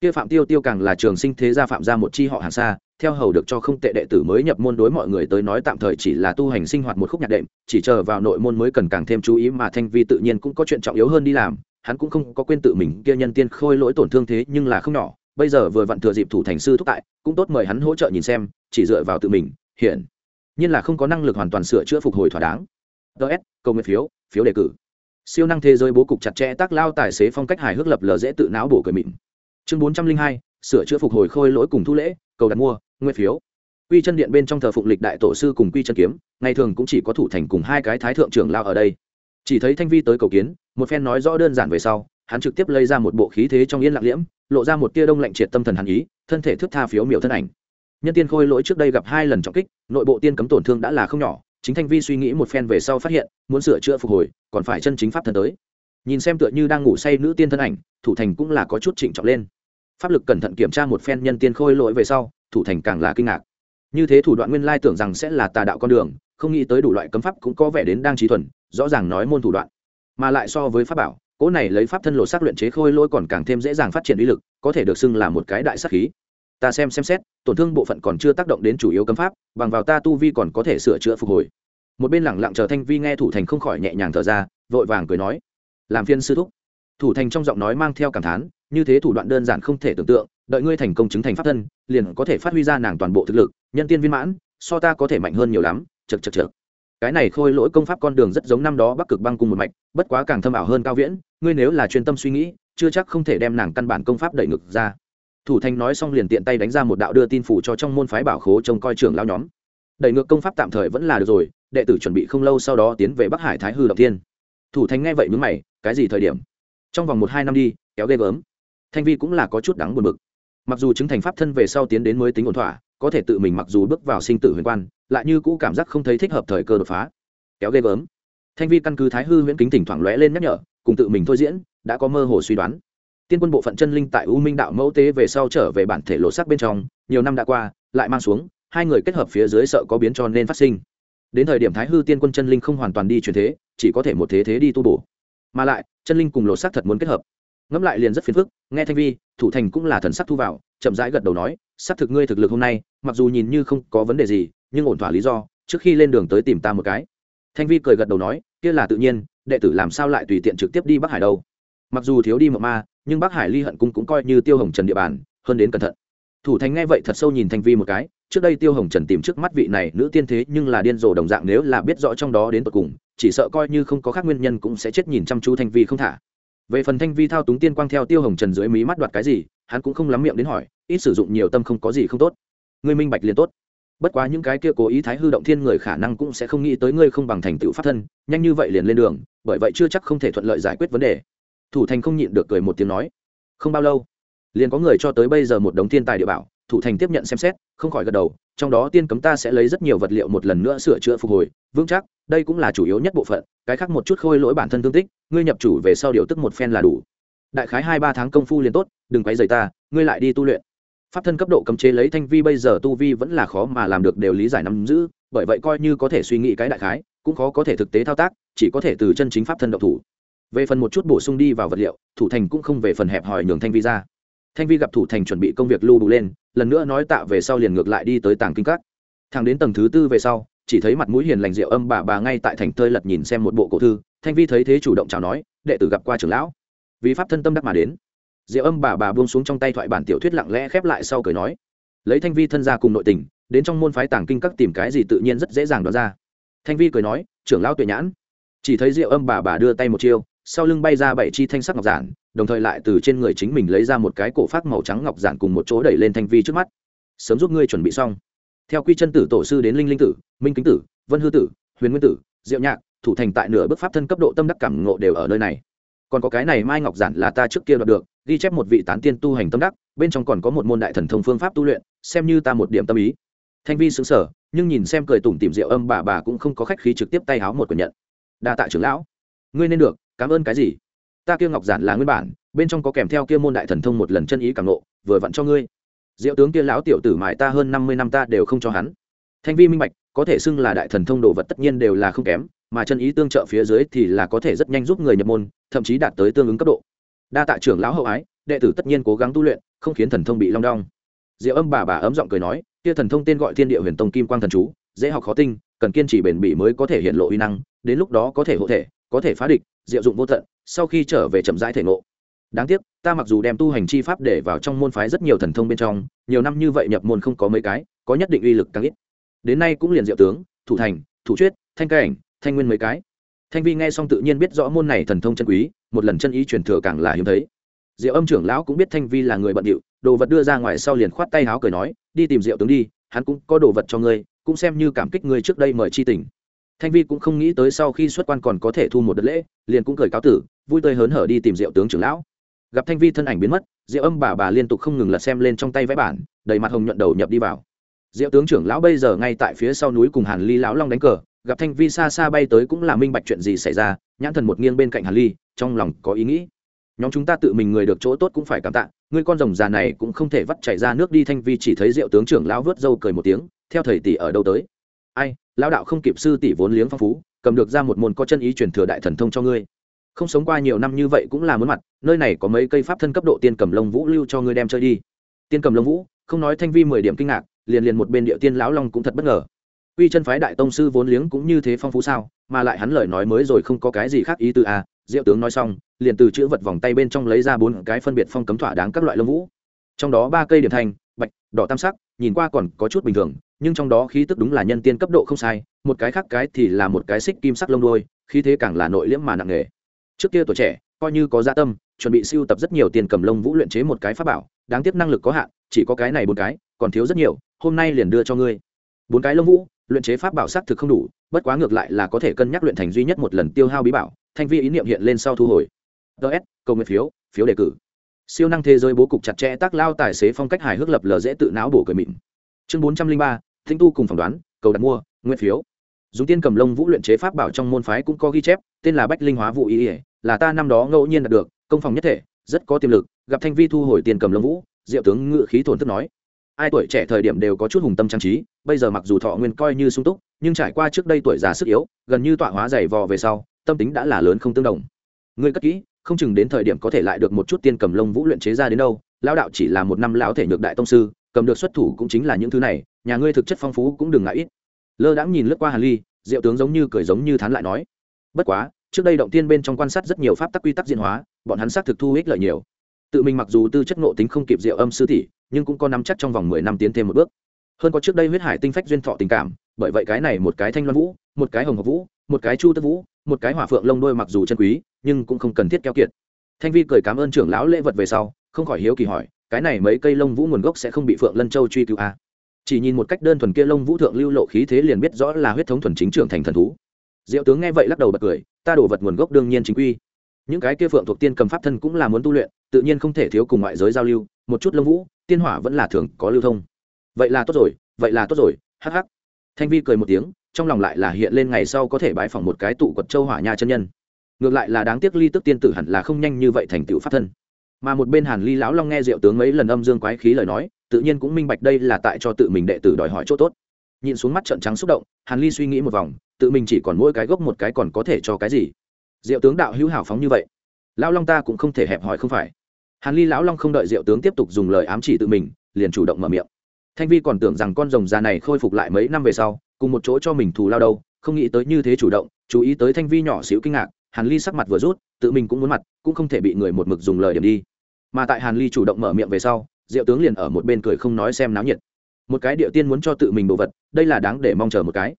Kia phạm tiêu tiêu càng là trường sinh thế gia phạm ra một chi họ hàng xa theo hầu được cho không tệ đệ tử mới nhập môn đối mọi người tới nói tạm thời chỉ là tu hành sinh hoạt một khúc nhạc đệm, chỉ chờ vào nội môn mới cần càng thêm chú ý mà thanh vi tự nhiên cũng có chuyện trọng yếu hơn đi làm, hắn cũng không có quên tự mình, kia nhân tiên khôi lỗi tổn thương thế nhưng là không nhỏ, bây giờ vừa vặn thừa dịp thủ thành sư thúc tại, cũng tốt mời hắn hỗ trợ nhìn xem, chỉ dựa vào tự mình hiện nhiên là không có năng lực hoàn toàn sửa chữa phục hồi thỏa đáng. Ts cầu nguyện phiếu phiếu đề cử siêu năng thế giới bố cục chặt chẽ tác lao tài xế phong cách hài hước lập lờ dễ tự não bổ cười mịn. Chương bốn trăm linh hai, sửa chữa phục hồi khôi lỗi cùng thu lễ, cầu đặt mua nguyên phiếu. Quy chân điện bên trong thờ phụng lịch đại tổ sư cùng quy chân kiếm, ngày thường cũng chỉ có thủ thành cùng hai cái thái thượng trưởng lao ở đây. Chỉ thấy thanh vi tới cầu kiến, một phen nói rõ đơn giản về sau, hắn trực tiếp lây ra một bộ khí thế trong yên lặng liễm, lộ ra một tia đông lạnh triệt tâm thần hàn ý, thân thể thước tha phiếu miểu thân ảnh. Nhân tiên khôi lỗi trước đây gặp hai lần trọng kích, nội bộ tiên cấm tổn thương đã là không nhỏ chính thanh vi suy nghĩ một phen về sau phát hiện, muốn sửa chữa phục hồi, còn phải chân chính pháp thần tới. Nhìn xem tựa như đang ngủ say nữ tiên thân ảnh, thủ thành cũng là có chút trịnh trọng lên. Pháp lực cẩn thận kiểm tra một phen nhân tiên khôi lỗi về sau, thủ thành càng là kinh ngạc. Như thế thủ đoạn nguyên lai tưởng rằng sẽ là tà đạo con đường, không nghĩ tới đủ loại cấm pháp cũng có vẻ đến đang trí thuần, rõ ràng nói môn thủ đoạn. Mà lại so với pháp bảo cỗ này lấy pháp thân lộ sắc luyện chế khôi lỗi còn càng thêm dễ dàng phát triển uy lực, có thể được xưng là một cái đại sắc khí ta xem xem xét, tổn thương bộ phận còn chưa tác động đến chủ yếu cấm pháp, bằng vào ta tu vi còn có thể sửa chữa phục hồi. Một bên lẳng lặng chờ thanh vi nghe thủ thành không khỏi nhẹ nhàng thở ra, vội vàng cười nói, làm phiên sư thúc. Thủ thành trong giọng nói mang theo cảm thán, như thế thủ đoạn đơn giản không thể tưởng tượng, đợi ngươi thành công chứng thành pháp thân, liền có thể phát huy ra nàng toàn bộ thực lực, nhân tiên viên mãn, so ta có thể mạnh hơn nhiều lắm. Chật chật chật cái này khôi lỗi công pháp con đường rất giống năm đó bắc cực băng cùng một mạch, bất quá càng thâm ảo hơn cao viễn, ngươi nếu là chuyên tâm suy nghĩ, chưa chắc không thể đem nàng căn bản công pháp đẩy ngực ra thủ thành nói xong liền tiện tay đánh ra một đạo đưa tin phủ cho trong môn phái bảo khố trông coi trưởng lao nhóm. Đẩy ngược công pháp tạm thời vẫn là được rồi, đệ tử chuẩn bị không lâu sau đó tiến về bắc hải thái hư động thiên. Thủ thành nghe vậy mướn mày, cái gì thời điểm? Trong vòng một hai năm đi, kéo ghê gớm. Thanh vi cũng là có chút đắng buồn bực. Mặc dù chứng thành pháp thân về sau tiến đến mới tính ổn thỏa, có thể tự mình mặc dù bước vào sinh tử huyền quan, lại như cũ cảm giác không thấy thích hợp thời cơ đột phá. Kéo ghê gớm. Thanh vi căn cứ thái hư huyễn kính thỉnh thoảng lóe lên nhắc nhở, cùng tự mình thôi diễn, đã có mơ hồ suy đoán tiên quân bộ phận chân linh tại u minh đạo mẫu tế về sau trở về bản thể lộ sắc bên trong, nhiều năm đã qua, lại mang xuống, hai người kết hợp phía dưới sợ có biến cho nên phát sinh. Đến thời điểm thái hư tiên quân chân linh không hoàn toàn đi truyền thế, chỉ có thể một thế thế đi tu bổ. Mà lại, chân linh cùng lộ sắc thật muốn kết hợp. Ngẫm lại liền rất phiền phức, nghe thanh vi, thủ thành cũng là thần sắc thu vào, chậm rãi gật đầu nói, xác thực ngươi thực lực hôm nay, mặc dù nhìn như không có vấn đề gì, nhưng ổn thỏa lý do, trước khi lên đường tới tìm ta một cái. Thanh vi cười gật đầu nói, kia là tự nhiên, đệ tử làm sao lại tùy tiện trực tiếp đi bắc hải đâu? Mặc dù thiếu đi mộng ma nhưng bắc hải ly hận cung cũng coi như tiêu hồng trần địa bàn, hơn đến cẩn thận. Thủ thành nghe vậy thật sâu nhìn thanh vi một cái, trước đây tiêu hồng trần tìm trước mắt vị này nữ tiên thế nhưng là điên rồ đồng dạng nếu là biết rõ trong đó đến tột cùng, chỉ sợ coi như không có khác nguyên nhân cũng sẽ chết nhìn chăm chú thanh vi không thả. Về phần thanh vi thao túng tiên quang theo tiêu hồng trần dưới mí mắt đoạt cái gì, hắn cũng không lắm miệng đến hỏi, ít sử dụng nhiều tâm không có gì không tốt. Ngươi minh bạch liền tốt. Bất quá những cái kia cố ý thái hư động thiên người khả năng cũng sẽ không nghĩ tới ngươi không bằng thành tựu pháp thân, nhanh như vậy liền lên đường, bởi vậy chưa chắc không thể thuận lợi giải quyết vấn đề thủ thành không nhịn được cười một tiếng nói, không bao lâu, liền có người cho tới bây giờ một đống thiên tài địa bảo. Thủ thành tiếp nhận xem xét, không khỏi gật đầu, trong đó tiên cấm ta sẽ lấy rất nhiều vật liệu một lần nữa sửa chữa phục hồi, vững chắc, đây cũng là chủ yếu nhất bộ phận, cái khác một chút khôi lỗi bản thân thương tích, ngươi nhập chủ về sau điều tức một phen là đủ. Đại khái hai ba tháng công phu liền tốt, đừng quấy rầy ta, ngươi lại đi tu luyện. Pháp thân cấp độ cấm chế lấy thanh vi bây giờ tu vi vẫn là khó mà làm được đều lý giải nắm giữ, bởi vậy coi như có thể suy nghĩ cái đại khái, cũng khó có thể thực tế thao tác, chỉ có thể từ chân chính pháp thân động thủ về phần một chút bổ sung đi vào vật liệu, thủ thành cũng không về phần hẹp hòi nhường thanh vi ra. Thanh vi gặp thủ thành chuẩn bị công việc lưu đủ lên, lần nữa nói tạ về sau liền ngược lại đi tới tàng kinh các. Thằng đến tầng thứ tư về sau, chỉ thấy mặt mũi hiền lành rượu âm bà bà ngay tại thành tơi lật nhìn xem một bộ cổ thư, thanh vi thấy thế chủ động chào nói, đệ tử gặp qua trưởng lão. Vì pháp thân tâm đắc mà đến rượu âm bà bà buông xuống trong tay thoại bản tiểu thuyết lặng lẽ khép lại sau cười nói, lấy thanh vi thân ra cùng nội tình, đến trong môn phái tàng kinh các tìm cái gì tự nhiên rất dễ dàng đoán ra. Thanh vi cười nói, trưởng lão tuệ nhãn. Chỉ thấy rượu âm bà bà đưa tay một chiêu sau lưng bay ra bảy chi thanh sắc ngọc giản, đồng thời lại từ trên người chính mình lấy ra một cái cổ phát màu trắng ngọc giản cùng một chỗ đẩy lên thanh vi trước mắt. Sớm giúp ngươi chuẩn bị xong. Theo quy chân tử tổ sư đến linh linh tử, minh kính tử, vân hư tử, huyền nguyên tử, diệu nhạc, thủ thành tại nửa bước pháp thân cấp độ tâm đắc cảm ngộ đều ở nơi này. Còn có cái này mai ngọc giản là ta trước kia đoạt được, ghi chép một vị tán tiên tu hành tâm đắc, bên trong còn có một môn đại thần thông phương pháp tu luyện, xem như ta một điểm tâm ý. Thanh vi xứng sở nhưng nhìn xem cười tủm tìm rượu âm bà bà cũng không có khách khí trực tiếp tay háo một quần nhận. Đa tạ trưởng lão. Ngươi nên được cảm ơn cái gì? Ta kia ngọc giản là nguyên bản, bên trong có kèm theo kia môn đại thần thông một lần chân ý cảm nộ vừa vặn cho ngươi. Diệu tướng kia lão tiểu tử mài ta hơn năm mươi năm ta đều không cho hắn. Thanh vi minh bạch, có thể xưng là đại thần thông đồ vật tất nhiên đều là không kém, mà chân ý tương trợ phía dưới thì là có thể rất nhanh giúp người nhập môn, thậm chí đạt tới tương ứng cấp độ. Đa tạ trưởng lão hậu ái, đệ tử tất nhiên cố gắng tu luyện, không khiến thần thông bị long đong. Diệu âm bà bà ấm giọng cười nói, kia thần thông tên gọi thiên địa huyền tông kim quang thần chú, dễ học khó tinh, cần kiên trì bền bỉ mới có thể hiện lộ uy năng, đến lúc đó có thể hộ thể có thể phá địch, diệu dụng vô tận, sau khi trở về chậm rãi thể ngộ. Đáng tiếc, ta mặc dù đem tu hành chi pháp để vào trong môn phái rất nhiều thần thông bên trong, nhiều năm như vậy nhập môn không có mấy cái, có nhất định uy lực càng ít. Đến nay cũng liền diệu tướng, thủ thành, thủ chuyết, thanh cảnh thanh nguyên mấy cái. Thanh vi nghe xong tự nhiên biết rõ môn này thần thông chân quý, một lần chân ý truyền thừa càng là hiếm thấy. Diệu âm trưởng lão cũng biết thanh vi là người bận điệu, đồ vật đưa ra ngoài sau liền khoát tay háo cười nói, đi tìm diệu tướng đi, hắn cũng có đồ vật cho ngươi, cũng xem như cảm kích ngươi trước đây mời chi tình thanh vi cũng không nghĩ tới sau khi xuất quan còn có thể thu một đợt lễ, liền cũng cười cáo tử, vui tươi hớn hở đi tìm diệu tướng trưởng lão. Gặp thanh vi thân ảnh biến mất diệu âm bà bà liên tục không ngừng lật xem lên trong tay vẽ bản, đầy mặt hồng nhuận đầu nhập đi vào. Diệu tướng trưởng lão bây giờ ngay tại phía sau núi cùng hàn ly lão long đánh cờ, gặp thanh vi xa xa bay tới cũng là minh bạch chuyện gì xảy ra, nhãn thần một nghiêng bên cạnh hàn ly, trong lòng có ý nghĩ. Nhóm chúng ta tự mình người được chỗ tốt cũng phải cảm tạ ngươi con rồng già này cũng không thể vắt chảy ra nước đi, thanh vi chỉ thấy diệu tướng trưởng lão vớt râu cười một tiếng, theo thầy tỷ ở đâu tới ai lão đạo không kịp sư tỷ vốn liếng phong phú cầm được ra một môn có chân ý truyền thừa đại thần thông cho ngươi. Không sống qua nhiều năm như vậy cũng là muốn mặt nơi này có mấy cây pháp thân cấp độ tiên cầm lông vũ lưu cho ngươi đem chơi đi. Tiên cầm lông vũ không nói thanh vi mười điểm kinh ngạc liền liền một bên địa tiên lão long cũng thật bất ngờ. Uy chân phái đại tông sư vốn liếng cũng như thế phong phú sao mà lại hắn lời nói mới rồi không có cái gì khác ý từ a à. diệu tướng nói xong liền từ chữ vật vòng tay bên trong lấy ra bốn cái phân biệt phong cấm thỏa đáng các loại lông vũ. Trong đó ba cây điểm thành, bạch đỏ tam sắc nhìn qua còn có chút bình thường, nhưng trong đó khí tức đúng là nhân tiên cấp độ không sai, một cái khác cái thì là một cái xích kim sắc lông đôi khí thế càng là nội liễm mà nặng nghề trước kia tuổi trẻ, coi như có gia dạ tâm, chuẩn bị siêu tập rất nhiều tiền cầm lông vũ luyện chế một cái pháp bảo, đáng tiếc năng lực có hạn, chỉ có cái này bốn cái, còn thiếu rất nhiều, hôm nay liền đưa cho ngươi. Bốn cái lông vũ, luyện chế pháp bảo xác thực không đủ, bất quá ngược lại là có thể cân nhắc luyện thành duy nhất một lần tiêu hao bí bảo, thanh vi ý niệm hiện lên sau thu hồi. Ts cầu nguyện phiếu phiếu đề cử siêu năng thế giới bố cục chặt chẽ tác lao tài xế phong cách hài hước lập lờ dễ tự não bổ cười mịn. Chương bốn trăm linh ba thinh tu cùng phỏng đoán, cầu đặt mua nguyên phiếu. Dùng tiên cầm lông vũ luyện chế pháp bảo trong môn phái cũng có ghi chép, tên là bách linh hóa vũ ý ỉa là ta năm đó ngẫu nhiên đạt được, công phòng nhất thể, rất có tiềm lực, gặp thanh vi thu hồi tiền cầm lông vũ, diệu tướng ngự khí thổn thức nói. Ai tuổi trẻ thời điểm đều có chút hùng tâm trang trí, bây giờ mặc dù thọ nguyên coi như sung túc, nhưng trải qua trước đây tuổi già sức yếu, gần như tọa hóa dày vò về sau, tâm tính đã là lớn không tương đồng. Ngươi cất kỹ không chừng đến thời điểm có thể lại được một chút tiên cầm lông vũ luyện chế ra đến đâu, lão đạo chỉ là một năm lão thể nhược đại tông sư, cầm được xuất thủ cũng chính là những thứ này, nhà ngươi thực chất phong phú cũng đừng ngại ít. Lơ đãng nhìn lướt qua hàn ly diệu tướng giống như cười giống như thán lại nói, bất quá, trước đây động tiên bên trong quan sát rất nhiều pháp tắc quy tắc diễn hóa, bọn hắn xác thực thu ích lợi nhiều. Tự mình mặc dù tư chất ngộ tính không kịp diệu âm sư tỷ, nhưng cũng có nắm chắc trong vòng mười năm tiến thêm một bước. Hơn có trước đây huyết hải tinh phách duyên thọ tình cảm, bởi vậy cái này một cái thanh loan vũ, một cái hồng hợp vũ một cái chu tất vũ, một cái hỏa phượng lông đôi mặc dù chân quý, nhưng cũng không cần thiết keo kiệt. Thanh vi cười cảm ơn trưởng lão lễ vật về sau, không khỏi hiếu kỳ hỏi, cái này mấy cây lông vũ nguồn gốc sẽ không bị phượng lân châu truy cứu à? chỉ nhìn một cách đơn thuần kia lông vũ thượng lưu lộ khí thế liền biết rõ là huyết thống thuần chính trưởng thành thần thú. Diệu tướng nghe vậy lắc đầu bật cười, ta đổ vật nguồn gốc đương nhiên chính quy. Những cái kia phượng thuộc tiên cầm pháp thân cũng là muốn tu luyện, tự nhiên không thể thiếu cùng ngoại giới giao lưu, một chút lông vũ, tiên hỏa vẫn là thường có lưu thông. Vậy là tốt rồi, vậy là tốt rồi hh thanh vi cười một tiếng trong lòng lại là hiện lên ngày sau có thể bái phỏng một cái tụ quật châu hỏa nha chân nhân. Ngược lại là đáng tiếc ly tức tiên tử hẳn là không nhanh như vậy thành tựu pháp thân. Mà một bên hàn ly lão long nghe diệu tướng mấy lần âm dương quái khí lời nói, tự nhiên cũng minh bạch đây là tại cho tự mình đệ tử đòi hỏi chỗ tốt. Nhìn xuống mắt trận trắng xúc động, hàn ly suy nghĩ một vòng, tự mình chỉ còn mỗi cái gốc một cái còn có thể cho cái gì? Diệu tướng đạo hữu hảo phóng như vậy, lão long ta cũng không thể hẹp hỏi không phải. Hàn ly lão long không đợi diệu tướng tiếp tục dùng lời ám chỉ tự mình, liền chủ động mở miệng. Thanh vi còn tưởng rằng con rồng già này khôi phục lại mấy năm về sau cùng một chỗ cho mình thù lao đâu, không nghĩ tới như thế chủ động, chú ý tới thanh vi nhỏ xíu kinh ngạc, hàn ly sắc mặt vừa rút, tự mình cũng muốn mặt, cũng không thể bị người một mực dùng lời điểm đi. Mà tại hàn ly chủ động mở miệng về sau, diệu tướng liền ở một bên cười không nói xem náo nhiệt. Một cái địa tiên muốn cho tự mình đồ vật, đây là đáng để mong chờ một cái.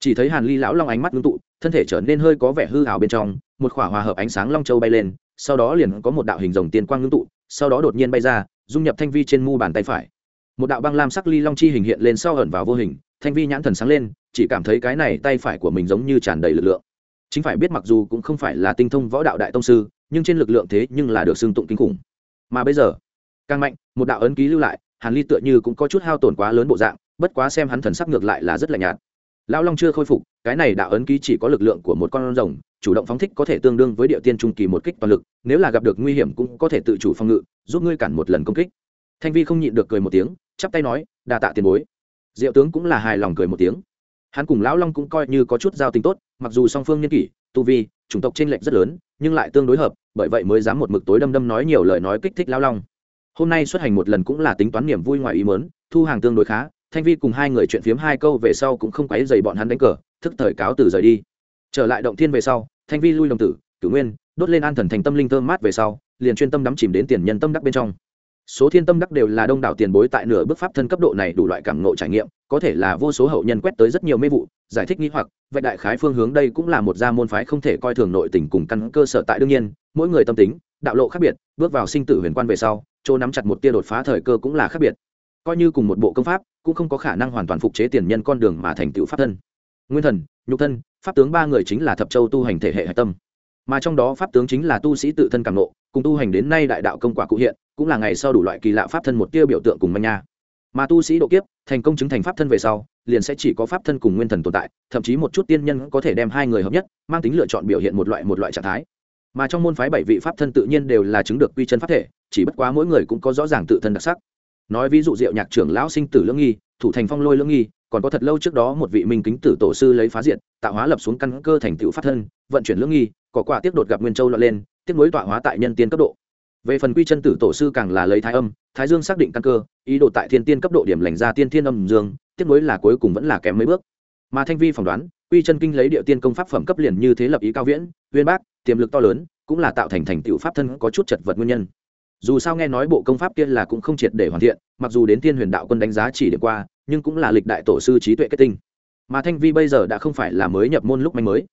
Chỉ thấy hàn ly lão long ánh mắt ngưng tụ, thân thể trở nên hơi có vẻ hư hào bên trong, một khỏa hòa hợp ánh sáng long châu bay lên, sau đó liền có một đạo hình rồng tiên quang ngưng tụ, sau đó đột nhiên bay ra, dung nhập thanh vi trên mu bàn tay phải. Một đạo băng lam sắc ly long chi hình hiện lên sau ẩn vào vô hình thanh vi nhãn thần sáng lên, chỉ cảm thấy cái này tay phải của mình giống như tràn đầy lực lượng. Chính phải biết mặc dù cũng không phải là tinh thông võ đạo đại tông sư, nhưng trên lực lượng thế nhưng là được xưng tụng kinh khủng. Mà bây giờ, càng mạnh, một đạo ấn ký lưu lại, hàn ly tựa như cũng có chút hao tổn quá lớn bộ dạng, bất quá xem hắn thần sắc ngược lại là rất lạnh nhạt. Lão long chưa khôi phục, cái này đạo ấn ký chỉ có lực lượng của một con rồng, chủ động phóng thích có thể tương đương với địa tiên trung kỳ một kích toàn lực, nếu là gặp được nguy hiểm cũng có thể tự chủ phòng ngự, giúp ngươi cản một lần công kích. Thanh vi không nhịn được cười một tiếng, chắp tay nói đà tạ tiền bối diệu tướng cũng là hài lòng cười một tiếng. Hắn cùng lão long cũng coi như có chút giao tình tốt, mặc dù song phương nhân kỷ, tu vi, chủng tộc t r ê n lệch rất lớn, nhưng lại tương đối hợp, bởi vậy mới dám một mực tối đâm đâm nói nhiều lời nói kích thích lão long. Hôm nay xuất hành một lần cũng là tính toán niềm vui ngoài ý mớn thu hàng tương đối khá, thanh vi cùng hai người chuyện phiếm hai câu về sau cũng không quáy dày bọn hắn đánh cờ, thức thời cáo từ rời đi. Trở lại động thiên về sau, thanh vi lui đồng tử cử nguyên, đốt lên an thần thành tâm linh thơm mát về sau, liền chuyên tâm đắm chìm đến tiền nhân tâm đắc bên trong số thiên tâm đắc đều là đông đảo tiền bối tại nửa bước pháp thân cấp độ này đủ loại cảm ngộ trải nghiệm, có thể là vô số hậu nhân quét tới rất nhiều mê vụ, giải thích nghĩ hoặc vậy đại khái phương hướng đây cũng là một gia môn phái không thể coi thường nội tình cùng căn cơ sở tại đương nhiên, mỗi người tâm tính, đạo lộ khác biệt, bước vào sinh tử huyền quan về sau, chỗ nắm chặt một tia đột phá thời cơ cũng là khác biệt. Coi như cùng một bộ công pháp, cũng không có khả năng hoàn toàn phục chế tiền nhân con đường mà thành tựu pháp thân. Nguyên thần, nhục thân, pháp tướng ba người chính là thập châu tu hành thể hệ hạch tâm. Mà trong đó pháp tướng chính là tu sĩ tự thân cảm nộ cùng tu hành đến nay đại đạo công quả cụ hiện, cũng là ngày sau đủ loại kỳ lạ pháp thân một tiêu biểu tượng cùng manh nha. Mà tu sĩ độ kiếp, thành công chứng thành pháp thân về sau, liền sẽ chỉ có pháp thân cùng nguyên thần tồn tại, thậm chí một chút tiên nhân có thể đem hai người hợp nhất, mang tính lựa chọn biểu hiện một loại một loại trạng thái. Mà trong môn phái bảy vị pháp thân tự nhiên đều là chứng được quy chân pháp thể, chỉ bất quá mỗi người cũng có rõ ràng tự thân đặc sắc. Nói ví dụ diệu nhạc trưởng lão sinh tử lưỡng nghi, thủ thành phong lôi lưỡng nghi, còn có thật lâu trước đó một vị minh kính tử tổ sư lấy phá diện tạo hóa lập xuống căn cơ thành tựu pháp thân, vận chuyển lưỡng nghi, có quả tiếp đột gặp nguyên châu lọt lên tiếp nối tọa hóa tại nhân tiên cấp độ. Về phần quy chân tử tổ sư càng là lấy thái âm, thái dương xác định căn cơ, ý đồ tại thiên tiên cấp độ điểm lành ra tiên thiên âm dương, tiếp nối là cuối cùng vẫn là kém mấy bước. Mà thanh vi phỏng đoán, quy chân kinh lấy địa tiên công pháp phẩm cấp liền như thế lập ý cao viễn, uyên bác, tiềm lực to lớn, cũng là tạo thành thành tựu pháp thân có chút chật vật nguyên nhân. Dù sao nghe nói bộ công pháp kia là cũng không triệt để hoàn thiện, mặc dù đến tiên huyền đạo quân đánh giá chỉ điểm qua, nhưng cũng là lịch đại tổ sư trí tuệ kết tinh. Mà thanh vi bây giờ đã không phải là mới nhập môn lúc manh mới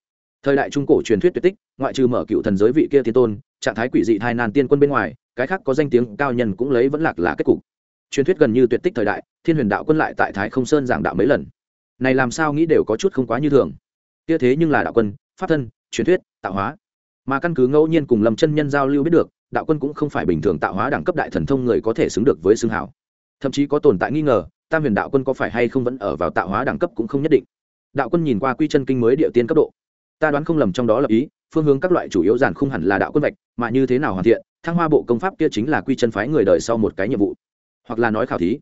thời đại trung cổ truyền thuyết tuyệt tích, ngoại trừ mở cựu thần giới vị kia thiên tôn, trạng thái quỷ dị thai nan tiên quân bên ngoài, cái khác có danh tiếng cao nhân cũng lấy vẫn lạc là kết cục. Truyền thuyết gần như tuyệt tích thời đại, thiên huyền đạo quân lại tại thái không sơn giảng đạo mấy lần. Này làm sao nghĩ đều có chút không quá như thường. Kia thế nhưng là đạo quân, pháp thân, truyền thuyết, tạo hóa. Mà căn cứ ngẫu nhiên cùng lâm chân nhân giao lưu biết được, đạo quân cũng không phải bình thường tạo hóa đẳng cấp đại thần thông người có thể xứng được với xương hảo. Thậm chí có tồn tại nghi ngờ, tam huyền đạo quân có phải hay không vẫn ở vào tạo hóa đẳng cấp cũng không nhất định. Đạo quân nhìn qua quy chân kinh mới địa tiên cấp độ ta đoán không lầm trong đó là ý, phương hướng các loại chủ yếu giản không hẳn là đạo quân vạch, mà như thế nào hoàn thiện, thăng hoa bộ công pháp kia chính là quy chân phái người đời sau một cái nhiệm vụ. Hoặc là nói khảo thí.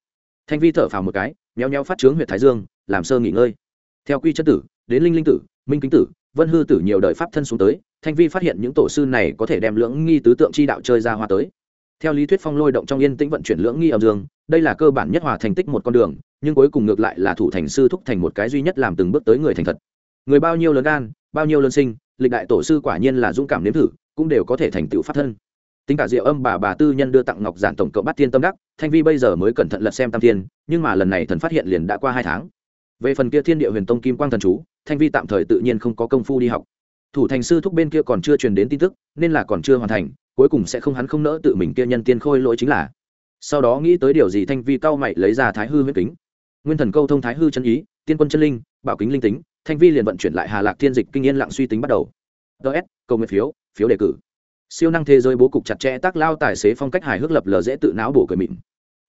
Thanh vi thở phào một cái, méo méo phát trướng huyện thái dương, làm sơ nghỉ ngơi. Theo quy chân tử, đến linh linh tử, minh kính tử, vân hư tử nhiều đời pháp thân xuống tới, thanh vi phát hiện những tổ sư này có thể đem lưỡng nghi tứ tượng chi đạo chơi ra hoa tới. Theo lý thuyết phong lôi động trong yên tĩnh vận chuyển lưỡng nghi âm dương, đây là cơ bản nhất hòa thành tích một con đường, nhưng cuối cùng ngược lại là thủ thành sư thúc thành một cái duy nhất làm từng bước tới người thành thật người bao nhiêu lớn gan, bao nhiêu lớn sinh, lịch đại tổ sư quả nhiên là dũng cảm nếm thử, cũng đều có thể thành tựu pháp thân. Tính cả diệu âm bà bà tư nhân đưa tặng ngọc giản tổng cộng bắt thiên tâm đắc, thanh vi bây giờ mới cẩn thận lật xem tam thiên, nhưng mà lần này thần phát hiện liền đã qua hai tháng. Về phần kia thiên địa huyền tông kim quang thần chú, thanh vi tạm thời tự nhiên không có công phu đi học. Thủ thành sư thúc bên kia còn chưa truyền đến tin tức, nên là còn chưa hoàn thành, cuối cùng sẽ không hắn không nỡ tự mình kia nhân tiên khôi lỗi chính là. Sau đó nghĩ tới điều gì thanh vi cao mày lấy ra thái hư huyết kính. Nguyên thần câu thông thái hư chân ý, tiên quân chân linh, bảo kính linh tính thanh vi liền vận chuyển lại hà lạc thiên dịch kinh yên lặng suy tính bắt đầu. Ts cầu nguyện phiếu phiếu đề cử. Siêu năng thế giới bố cục chặt chẽ, tác lao tài xế phong cách hài hước lập lờ dễ tự não bổ cười mịn.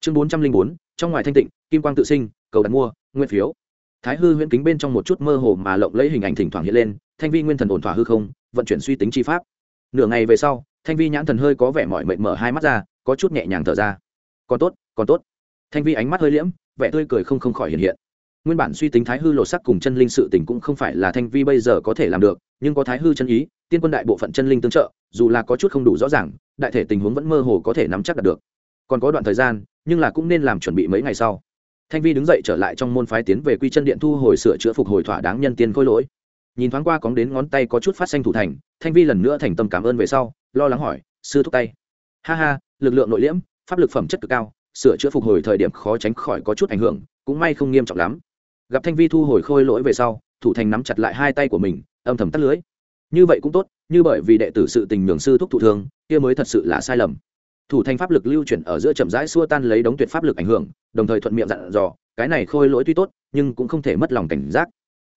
Chương bốn trăm linh bốn, trong ngoài thanh tịnh, kim quang tự sinh, cầu đặt mua nguyên phiếu. Thái hư huyễn kính bên trong một chút mơ hồ mà lộng lấy hình ảnh thỉnh thoảng hiện lên, thanh vi nguyên thần ổn thỏa hư không, vận chuyển suy tính chi pháp. Nửa ngày về sau, thanh vi nhãn thần hơi có vẻ mỏi mệt mở hai mắt ra, có chút nhẹ nhàng thở ra. Còn tốt còn tốt. Thanh vi ánh mắt hơi liễm, vẻ tươi cười không không khỏi hiện hiện nguyên bản suy tính thái hư lột sắc cùng chân linh sự tình cũng không phải là thanh vi bây giờ có thể làm được, nhưng có thái hư chân ý, tiên quân đại bộ phận chân linh tương trợ, dù là có chút không đủ rõ ràng, đại thể tình huống vẫn mơ hồ có thể nắm chắc đạt được. Còn có đoạn thời gian, nhưng là cũng nên làm chuẩn bị mấy ngày sau. Thanh vi đứng dậy trở lại trong môn phái tiến về quy chân điện thu hồi sửa chữa phục hồi thỏa đáng nhân tiên khôi lỗi. Nhìn thoáng qua cóng đến ngón tay có chút phát xanh thủ thành, thanh vi lần nữa thành tâm cảm ơn về sau, lo lắng hỏi, sư thúc tay. Ha ha, lực lượng nội liễm, pháp lực phẩm chất cực cao, sửa chữa phục hồi thời điểm khó tránh khỏi có chút ảnh hưởng, cũng may không nghiêm trọng lắm gặp thanh vi thu hồi khôi lỗi về sau, thủ thành nắm chặt lại hai tay của mình, âm thầm tắt lưới. Như vậy cũng tốt, như bởi vì đệ tử sự tình nhường sư thúc thụ thương, kia mới thật sự là sai lầm. Thủ thành pháp lực lưu chuyển ở giữa chậm rãi xua tan lấy đống tuyệt pháp lực ảnh hưởng, đồng thời thuận miệng dặn dò, cái này khôi lỗi tuy tốt, nhưng cũng không thể mất lòng cảnh giác.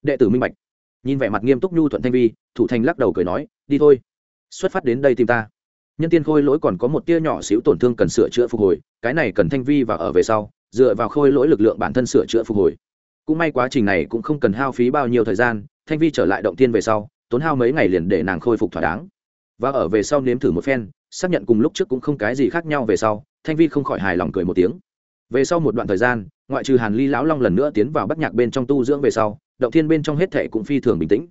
Đệ tử minh bạch. Nhìn vẻ mặt nghiêm túc nhu thuận thanh vi, thủ thành lắc đầu cười nói, đi thôi. Xuất phát đến đây tìm ta. Nhân tiên khôi lỗi còn có một tia nhỏ xíu tổn thương cần sửa chữa phục hồi, cái này cần thanh vi và ở về sau, dựa vào khôi lỗi lực lượng bản thân sửa chữa phục hồi cũng may quá trình này cũng không cần hao phí bao nhiêu thời gian, thanh vi trở lại động tiên về sau, tốn hao mấy ngày liền để nàng khôi phục thỏa đáng. Và ở về sau nếm thử một phen, xác nhận cùng lúc trước cũng không cái gì khác nhau về sau, thanh vi không khỏi hài lòng cười một tiếng. Về sau một đoạn thời gian, ngoại trừ hàn ly lão long lần nữa tiến vào bắt nhạc bên trong tu dưỡng về sau, động thiên bên trong hết thệ cũng phi thường bình tĩnh.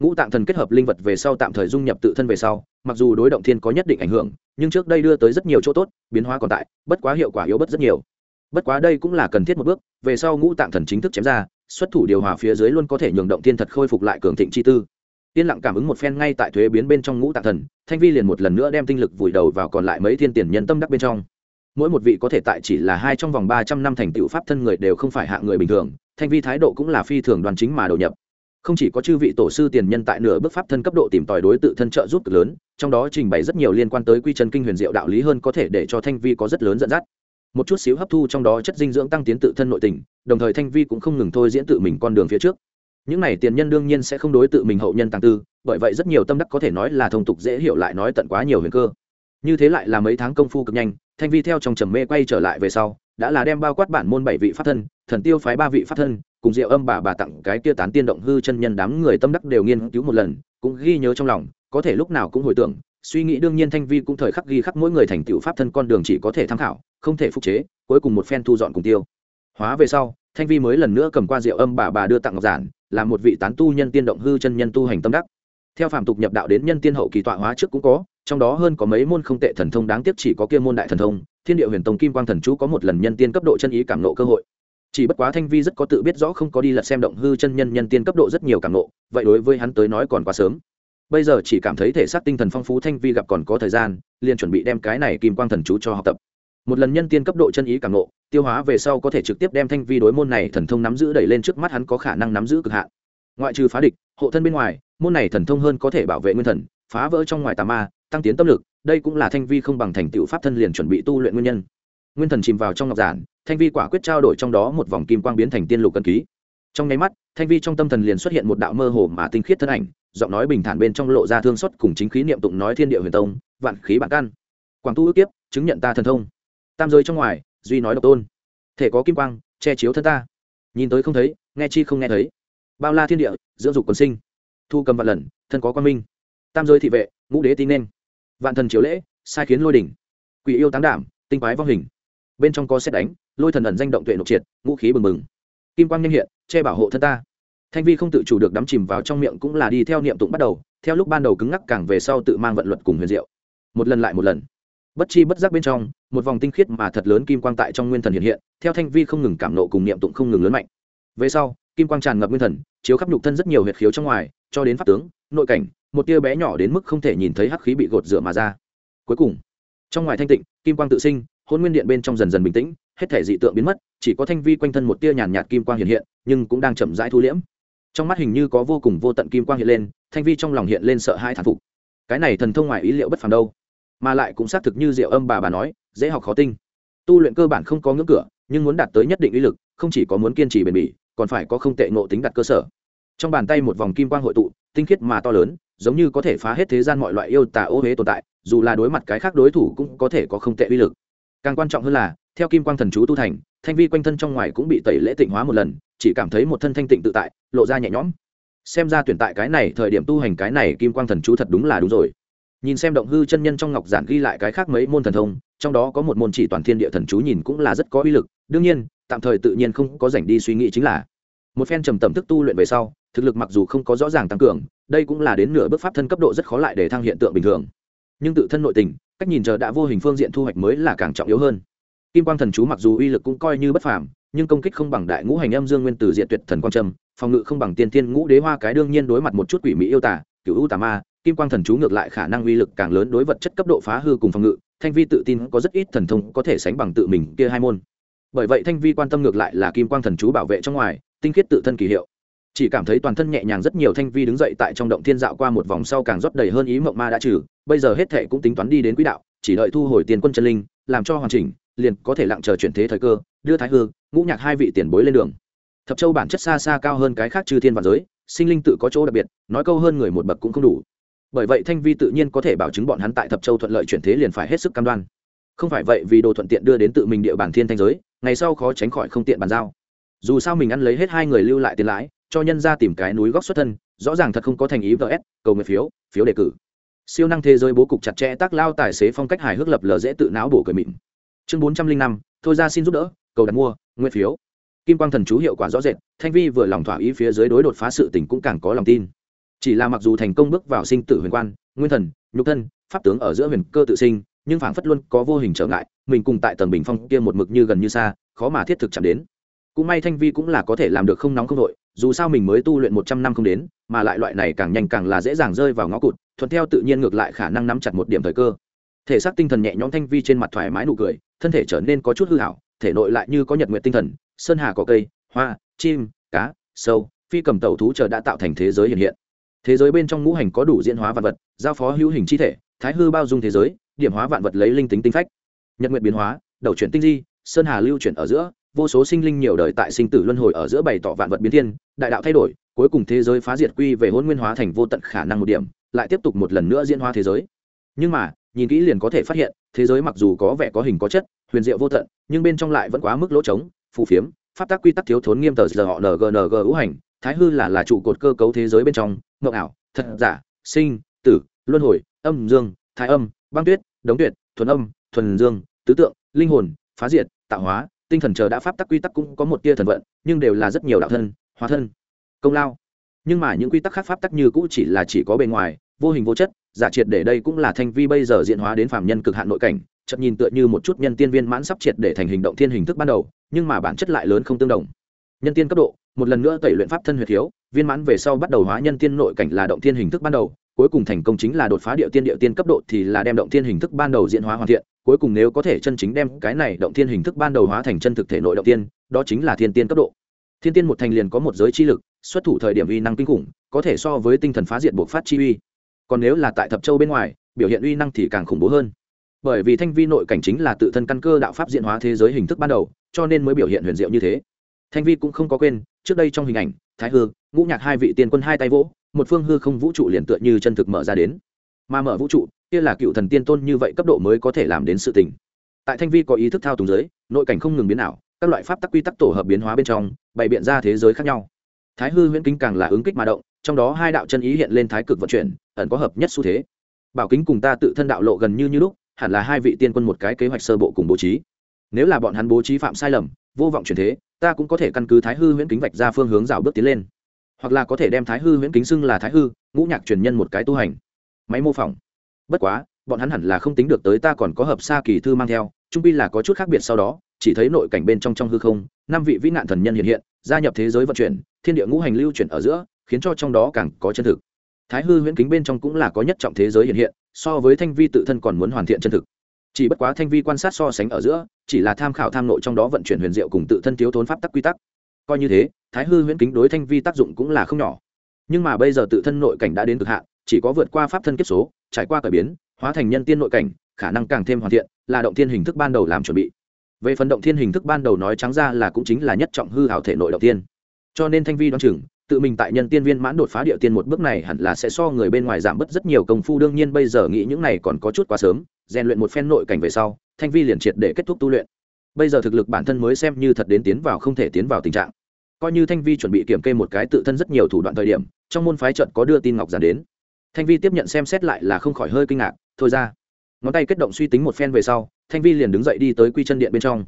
Ngũ tạng thần kết hợp linh vật về sau tạm thời dung nhập tự thân về sau, mặc dù đối động thiên có nhất định ảnh hưởng, nhưng trước đây đưa tới rất nhiều chỗ tốt, biến hóa còn tại, bất quá hiệu quả yếu bất rất nhiều bất quá đây cũng là cần thiết một bước, về sau ngũ tạng thần chính thức chém ra, xuất thủ điều hòa phía dưới luôn có thể nhường động thiên thật khôi phục lại cường thịnh chi tư. Yên lặng cảm ứng một phen ngay tại thuế biến bên trong ngũ tạng thần, thanh vi liền một lần nữa đem tinh lực vùi đầu vào còn lại mấy thiên tiền nhân tâm đắc bên trong. Mỗi một vị có thể tại chỉ là hai trong vòng ba trăm năm thành tựu pháp thân người đều không phải hạ người bình thường, thanh vi thái độ cũng là phi thường đoàn chính mà đầu nhập. Không chỉ có chư vị tổ sư tiền nhân tại nửa bước pháp thân cấp độ tìm tòi đối tự thân trợ giúp cực lớn, trong đó trình bày rất nhiều liên quan tới quy chân kinh huyền diệu đạo lý hơn có thể để cho thanh vi có rất lớn dẫn dắt một chút xíu hấp thu trong đó chất dinh dưỡng tăng tiến tự thân nội tình, đồng thời thanh vi cũng không ngừng thôi diễn tự mình con đường phía trước. Những này tiền nhân đương nhiên sẽ không đối tự mình hậu nhân tăng tư, bởi vậy rất nhiều tâm đắc có thể nói là thông tục dễ hiểu lại nói tận quá nhiều huyền cơ. Như thế lại là mấy tháng công phu cực nhanh, thanh vi theo trong trầm mê quay trở lại về sau, đã là đem bao quát bản môn bảy vị pháp thân, thần tiêu phái ba vị pháp thân, cùng diệu âm bà bà tặng cái kia tán tiên động hư chân nhân đám người tâm đắc đều nghiên cứu một lần, cũng ghi nhớ trong lòng, có thể lúc nào cũng hồi tưởng, suy nghĩ đương nhiên thanh vi cũng thời khắc ghi khắc mỗi người thành tựu pháp thân con đường chỉ có thể tham khảo không thể phục chế, cuối cùng một phen thu dọn cùng tiêu. Hóa về sau, thanh vi mới lần nữa cầm qua rượu âm bà bà đưa tặng ngọc giản, là một vị tán tu nhân tiên động hư chân nhân tu hành tâm đắc. Theo phạm tục nhập đạo đến nhân tiên hậu kỳ tọa hóa trước cũng có, trong đó hơn có mấy môn không tệ thần thông đáng tiếc chỉ có kia môn đại thần thông, thiên địa huyền tông kim quang thần chú có một lần nhân tiên cấp độ chân ý cảm nộ cơ hội. Chỉ bất quá thanh vi rất có tự biết rõ không có đi lật xem động hư chân nhân nhân tiên cấp độ rất nhiều cảm nộ, vậy đối với hắn tới nói còn quá sớm. Bây giờ chỉ cảm thấy thể xác tinh thần phong phú thanh vi gặp còn có thời gian, liền chuẩn bị đem cái này kim quang thần chú cho học tập một lần nhân tiên cấp độ chân ý cảm nộ, tiêu hóa về sau có thể trực tiếp đem thanh vi đối môn này thần thông nắm giữ đẩy lên trước mắt hắn có khả năng nắm giữ cực hạn. Ngoại trừ phá địch, hộ thân bên ngoài, môn này thần thông hơn có thể bảo vệ nguyên thần, phá vỡ trong ngoài tà ma, tăng tiến tâm lực, đây cũng là thanh vi không bằng thành tựu pháp thân liền chuẩn bị tu luyện nguyên nhân. Nguyên thần chìm vào trong ngọc giản, thanh vi quả quyết trao đổi trong đó một vòng kim quang biến thành tiên lục cân ký. Trong nháy mắt, thanh vi trong tâm thần liền xuất hiện một đạo mơ hồ mà tinh khiết thân ảnh, giọng nói bình thản bên trong lộ ra thương xuất cùng chính khí niệm tụng nói thiên địa huyền tông, vạn khí bản căn. Quảng tu ước tiếp chứng nhận ta thần thông tam giới trong ngoài, duy nói độc tôn. Thể có kim quang, che chiếu thân ta. Nhìn tới không thấy, nghe chi không nghe thấy. Bao la thiên địa, dưỡng dục quần sinh. Thu cầm vạn lần, thân có quan minh. Tam giới thị vệ, ngũ đế tin nên. Vạn thần chiếu lễ, sai khiến lôi đỉnh. Quỷ yêu tán đảm, tinh quái vong hình. Bên trong có xét đánh, lôi thần ẩn danh động tuệ nộp triệt, ngũ khí bừng bừng. Kim quang nhanh hiện, che bảo hộ thân ta. Thanh vi không tự chủ được đắm chìm vào trong miệng cũng là đi theo niệm tụng bắt đầu, theo lúc ban đầu cứng ngắc càng về sau tự mang vận luật cùng huyền diệu. Một lần lại một lần bất chi bất giác bên trong, một vòng tinh khiết mà thật lớn kim quang tại trong nguyên thần hiện hiện, theo thanh vi không ngừng cảm nộ cùng niệm tụng không ngừng lớn mạnh. Về sau, kim quang tràn ngập nguyên thần, chiếu khắp nhục thân rất nhiều huyệt khiếu trong ngoài, cho đến pháp tướng, nội cảnh, một tia bé nhỏ đến mức không thể nhìn thấy hắc khí bị gột rửa mà ra. Cuối cùng, trong ngoài thanh tịnh, kim quang tự sinh, hôn nguyên điện bên trong dần dần bình tĩnh, hết thể dị tượng biến mất, chỉ có thanh vi quanh thân một tia nhàn nhạt kim quang hiện hiện, nhưng cũng đang chậm rãi thu liễm. Trong mắt hình như có vô cùng vô tận kim quang hiện lên, thanh vi trong lòng hiện lên sợ hai thản phục. Cái này thần thông ngoài ý liệu bất phàm đâu? Mà lại cũng xác thực như diệu âm bà bà nói, dễ học khó tinh. Tu luyện cơ bản không có ngưỡng cửa, nhưng muốn đạt tới nhất định uy lực, không chỉ có muốn kiên trì bền bỉ, còn phải có không tệ ngộ tính đặt cơ sở. Trong bàn tay một vòng kim quang hội tụ, tinh khiết mà to lớn, giống như có thể phá hết thế gian mọi loại yêu tà ô huế tồn tại, dù là đối mặt cái khác đối thủ cũng có thể có không tệ uy lực. Càng quan trọng hơn là, theo kim quang thần chú tu thành, thanh vi quanh thân trong ngoài cũng bị tẩy lễ tịnh hóa một lần, chỉ cảm thấy một thân thanh tịnh tự tại, lộ ra nhẹ nhõm. Xem ra tuyển tại cái này, thời điểm tu hành cái này kim quang thần chú thật đúng là đúng rồi nhìn xem động hư chân nhân trong ngọc giản ghi lại cái khác mấy môn thần thông trong đó có một môn chỉ toàn thiên địa thần chú nhìn cũng là rất có uy lực đương nhiên tạm thời tự nhiên không có dành đi suy nghĩ chính là. Một phen trầm tầm thức tu luyện về sau thực lực mặc dù không có rõ ràng tăng cường đây cũng là đến nửa bước pháp thân cấp độ rất khó lại để thăng hiện tượng bình thường. Nhưng tự thân nội tình cách nhìn chờ đã vô hình phương diện thu hoạch mới là càng trọng yếu hơn. Kim quang thần chú mặc dù uy lực cũng coi như bất phàm nhưng công kích không bằng đại ngũ hành âm dương nguyên tử diện tuyệt thần quang trầm, phòng ngự không bằng tiên tiên ngũ đế hoa cái đương nhiên đối mặt một chút quỷ mỹ yêu tả cựu u tà ma kim quang thần chú ngược lại khả năng uy lực càng lớn đối vật chất cấp độ phá hư cùng phòng ngự, thanh vi tự tin có rất ít thần thông có thể sánh bằng tự mình kia hai môn. Bởi vậy thanh vi quan tâm ngược lại là kim quang thần chú bảo vệ trong ngoài, tinh khiết tự thân kỳ hiệu. Chỉ cảm thấy toàn thân nhẹ nhàng rất nhiều thanh vi đứng dậy tại trong động thiên dạo qua một vòng sau càng rót đầy hơn ý mộng ma đã trừ, bây giờ hết thệ cũng tính toán đi đến quỹ đạo, chỉ đợi thu hồi tiền quân chân linh, làm cho hoàn chỉnh, liền có thể lặng chờ chuyển thế thời cơ, đưa thái hư, ngũ nhạc hai vị tiền bối lên đường. Thập châu bản chất xa xa cao hơn cái khác chư thiên và giới, sinh linh tự có chỗ đặc biệt, nói câu hơn người một bậc cũng không đủ bởi vậy thanh vi tự nhiên có thể bảo chứng bọn hắn tại thập châu thuận lợi chuyển thế liền phải hết sức cam đoan. Không phải vậy vì đồ thuận tiện đưa đến tự mình địa bàn thiên thanh giới, ngày sau khó tránh khỏi không tiện bàn giao. Dù sao mình ăn lấy hết hai người lưu lại tiền lãi, cho nhân ra tìm cái núi góc xuất thân, rõ ràng thật không có thành ý vs cầu nguyện phiếu phiếu đề cử. Siêu năng thế giới bố cục chặt chẽ tác lao tài xế phong cách hài hước lập lờ dễ tự não bổ cười mịn. Chương bốn trăm linh năm, thôi ra xin giúp đỡ, cầu đặt mua nguyên phiếu. Kim quang thần chú hiệu quả rõ rệt, thanh vi vừa lòng thỏa ý phía dưới đối đột phá sự tình cũng càng có lòng tin chỉ là mặc dù thành công bước vào sinh tử huyền quan, nguyên thần, nhục thân, pháp tướng ở giữa huyền cơ tự sinh, nhưng phảng phất luôn có vô hình trở ngại, mình cùng tại tầng bình phong kia một mực như gần như xa, khó mà thiết thực chạm đến. Cũng may thanh vi cũng là có thể làm được không nóng không đội dù sao mình mới tu luyện một trăm năm không đến, mà lại loại này càng nhanh càng là dễ dàng rơi vào ngõ cụt, thuận theo tự nhiên ngược lại khả năng nắm chặt một điểm thời cơ. Thể xác tinh thần nhẹ nhõm thanh vi trên mặt thoải mái nụ cười, thân thể trở nên có chút hư hảo thể nội lại như có nhật nguyện tinh thần, sơn hà có cây, hoa, chim, cá, sâu, phi cầm tàu thú chờ đã tạo thành thế giới hiện hiện thế giới bên trong ngũ hành có đủ diễn hóa vạn vật, giao phó hữu hình chi thể, thái hư bao dung thế giới, điểm hóa vạn vật lấy linh tính tinh phách. Nhật nguyện biến hóa, đầu chuyển tinh di, sơn hà lưu chuyển ở giữa, vô số sinh linh nhiều đời tại sinh tử luân hồi ở giữa bày tỏ vạn vật biến thiên, đại đạo thay đổi, cuối cùng thế giới phá diệt quy về hôn nguyên hóa thành vô tận khả năng một điểm, lại tiếp tục một lần nữa diễn hóa thế giới. Nhưng mà, nhìn kỹ liền có thể phát hiện, thế giới mặc dù có vẻ có hình có chất, huyền diệu vô tận, nhưng bên trong lại vẫn quá mức lỗ trống, phù phiếm, pháp tắc quy tắc thiếu thốn nghiêm tờ giờ họ ngng ngũ hành thái hư là là trụ cột cơ cấu thế giới bên trong ngộng ảo, thật giả, sinh, tử, luân hồi, âm, dương, thái âm, băng tuyết, đống tuyệt, thuần âm, thuần dương, tứ tượng, linh hồn, phá diệt, tạo hóa, tinh thần chờ đã pháp tắc quy tắc cũng có một tia thần vận, nhưng đều là rất nhiều đạo thân, hóa thân, công lao. Nhưng mà những quy tắc khác pháp tắc như cũ chỉ là chỉ có bề ngoài, vô hình vô chất, giả triệt để đây cũng là thanh vi bây giờ diễn hóa đến phạm nhân cực hạn nội cảnh chậm nhìn tựa như một chút nhân tiên viên mãn sắp triệt để thành hình động thiên hình thức ban đầu, nhưng mà bản chất lại lớn không tương đồng. Nhân tiên cấp độ một lần nữa tẩy luyện pháp thân huyệt thiếu, viên mãn về sau bắt đầu hóa nhân tiên nội cảnh là động thiên hình thức ban đầu, cuối cùng thành công chính là đột phá địa tiên địa tiên cấp độ thì là đem động thiên hình thức ban đầu diễn hóa hoàn thiện, cuối cùng nếu có thể chân chính đem cái này động thiên hình thức ban đầu hóa thành chân thực thể nội động tiên, đó chính là thiên tiên cấp độ. Thiên tiên một thành liền có một giới chi lực, xuất thủ thời điểm uy năng kinh khủng, có thể so với tinh thần phá diệt buộc phát chi uy. Còn nếu là tại thập châu bên ngoài, biểu hiện uy năng thì càng khủng bố hơn. Bởi vì thanh vi nội cảnh chính là tự thân căn cơ đạo pháp diễn hóa thế giới hình thức ban đầu, cho nên mới biểu hiện huyền diệu như thế. Thanh vi cũng không có quên trước đây trong hình ảnh, thái hư, ngũ nhạc hai vị tiên quân hai tay vỗ, một phương hư không vũ trụ liền tựa như chân thực mở ra đến. Mà mở vũ trụ, kia là cựu thần tiên tôn như vậy cấp độ mới có thể làm đến sự tình. Tại thanh vi có ý thức thao túng giới, nội cảnh không ngừng biến ảo, các loại pháp tắc quy tắc tổ hợp biến hóa bên trong, bày biện ra thế giới khác nhau. Thái hư huyễn kính càng là ứng kích mà động, trong đó hai đạo chân ý hiện lên thái cực vận chuyển, ẩn có hợp nhất xu thế. Bảo kính cùng ta tự thân đạo lộ gần như như lúc, hẳn là hai vị tiên quân một cái kế hoạch sơ bộ cùng bố trí. Nếu là bọn hắn bố trí phạm sai lầm, vô vọng chuyển thế ta cũng có thể căn cứ thái hư huyễn kính vạch ra phương hướng rào bước tiến lên. Hoặc là có thể đem thái hư huyễn kính xưng là thái hư, ngũ nhạc truyền nhân một cái tu hành. Máy mô phỏng. Bất quá, bọn hắn hẳn là không tính được tới ta còn có hợp xa kỳ thư mang theo trung pi là có chút khác biệt sau đó, chỉ thấy nội cảnh bên trong trong hư không, năm vị vĩ nạn thần nhân hiện hiện, gia nhập thế giới vận chuyển, thiên địa ngũ hành lưu chuyển ở giữa, khiến cho trong đó càng có chân thực. Thái hư huyễn kính bên trong cũng là có nhất trọng thế giới hiện hiện, so với thanh vi tự thân còn muốn hoàn thiện chân thực chỉ bất quá thanh vi quan sát so sánh ở giữa, chỉ là tham khảo tham nội trong đó vận chuyển huyền diệu cùng tự thân thiếu thốn pháp tắc quy tắc. Coi như thế, thái hư huyễn kính đối thanh vi tác dụng cũng là không nhỏ. Nhưng mà bây giờ tự thân nội cảnh đã đến cực hạn, chỉ có vượt qua pháp thân kiếp số, trải qua cải biến, hóa thành nhân tiên nội cảnh, khả năng càng thêm hoàn thiện, là động thiên hình thức ban đầu làm chuẩn bị. Về phần động thiên hình thức ban đầu nói trắng ra là cũng chính là nhất trọng hư hảo thể nội động tiên cho nên thanh vi đoán chừng tự mình tại nhân tiên viên mãn đột phá địa tiên một bước này hẳn là sẽ so người bên ngoài giảm bớt rất nhiều công phu. Đương nhiên bây giờ nghĩ những này còn có chút quá sớm, rèn luyện một phen nội cảnh về sau, thanh vi liền triệt để kết thúc tu luyện. Bây giờ thực lực bản thân mới xem như thật đến tiến vào không thể tiến vào tình trạng. Coi như thanh vi chuẩn bị kiểm kê một cái tự thân rất nhiều thủ đoạn thời điểm, trong môn phái trận có đưa tin ngọc giản đến. Thanh vi tiếp nhận xem xét lại là không khỏi hơi kinh ngạc, thôi ra. Ngón tay kết động suy tính một phen về sau, thanh vi liền đứng dậy đi tới quy chân điện bên trong.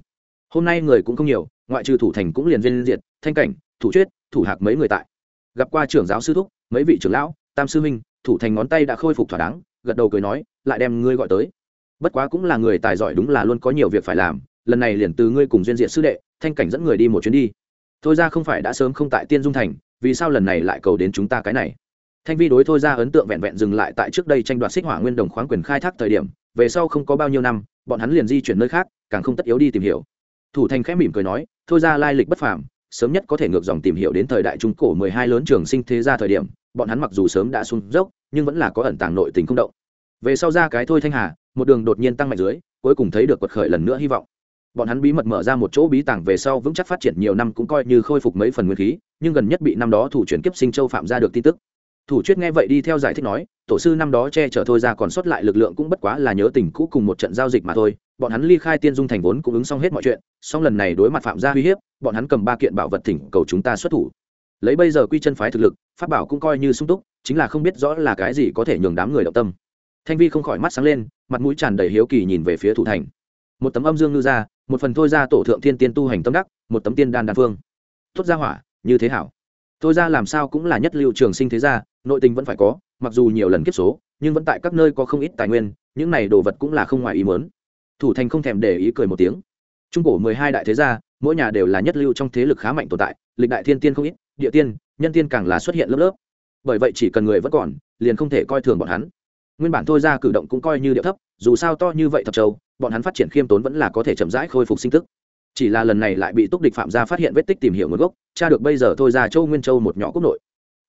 Hôm nay người cũng không nhiều, ngoại trừ thủ thành cũng liền viên diệt thanh cảnh, thủ chuyết thủ hạc mấy người tại gặp qua trưởng giáo sư thúc, mấy vị trưởng lão, tam sư minh thủ thành ngón tay đã khôi phục thỏa đáng, gật đầu cười nói, lại đem ngươi gọi tới. Bất quá cũng là người tài giỏi đúng là luôn có nhiều việc phải làm, lần này liền từ ngươi cùng duyên diện sư đệ, thanh cảnh dẫn người đi một chuyến đi. Thôi ra không phải đã sớm không tại tiên dung thành, vì sao lần này lại cầu đến chúng ta cái này? Thanh vi đối thôi ra ấn tượng vẹn vẹn dừng lại tại trước đây tranh đoạt xích hỏa nguyên đồng khoáng quyền khai thác thời điểm, về sau không có bao nhiêu năm, bọn hắn liền di chuyển nơi khác, càng không tất yếu đi tìm hiểu. Thủ thành khẽ mỉm cười nói, thôi ra lai lịch bất phàm sớm nhất có thể ngược dòng tìm hiểu đến thời đại trung cổ mười hai lớn trường sinh thế ra thời điểm, bọn hắn mặc dù sớm đã xuống dốc, nhưng vẫn là có ẩn tàng nội tình không động. Về sau ra cái thôi thanh hà, một đường đột nhiên tăng mạnh dưới, cuối cùng thấy được quật khởi lần nữa hy vọng. Bọn hắn bí mật mở ra một chỗ bí tàng về sau vững chắc phát triển nhiều năm cũng coi như khôi phục mấy phần nguyên khí, nhưng gần nhất bị năm đó thủ chuyển kiếp sinh châu phạm ra được tin tức thủ chuyết nghe vậy đi theo giải thích nói, tổ sư năm đó che chở thôi ra còn sót lại lực lượng cũng bất quá là nhớ tình cũ cùng một trận giao dịch mà thôi. Bọn hắn ly khai tiên dung thành vốn cũng ứng xong hết mọi chuyện, song lần này đối mặt phạm gia uy hiếp, bọn hắn cầm ba kiện bảo vật thỉnh cầu chúng ta xuất thủ. Lấy bây giờ quy chân phái thực lực, pháp bảo cũng coi như sung túc, chính là không biết rõ là cái gì có thể nhường đám người động tâm. Thanh vi không khỏi mắt sáng lên, mặt mũi tràn đầy hiếu kỳ nhìn về phía thủ thành. Một tấm âm dương ngư ra một phần thôi ra tổ thượng thiên tiên tu hành tâm đắc, một tấm tiên đan đan phương. Tốt ra hỏa, như thế hảo. Thôi ra làm sao cũng là nhất liệu trường sinh thế gia nội tình vẫn phải có, mặc dù nhiều lần kiếp số, nhưng vẫn tại các nơi có không ít tài nguyên, những này đồ vật cũng là không ngoài ý mớn thủ thành không thèm để ý cười một tiếng. Trung cổ mười hai đại thế gia, mỗi nhà đều là nhất lưu trong thế lực khá mạnh tồn tại, lịch đại thiên tiên không ít, địa tiên, nhân tiên càng là xuất hiện lớp lớp. Bởi vậy chỉ cần người vẫn còn, liền không thể coi thường bọn hắn. Nguyên bản thôi ra cử động cũng coi như địa thấp, dù sao to như vậy thập châu, bọn hắn phát triển khiêm tốn vẫn là có thể chậm rãi khôi phục sinh tức. Chỉ là lần này lại bị túc địch phạm gia phát hiện vết tích tìm hiểu nguồn gốc cha được bây giờ thôi ra châu nguyên châu một nhỏ quốc nội.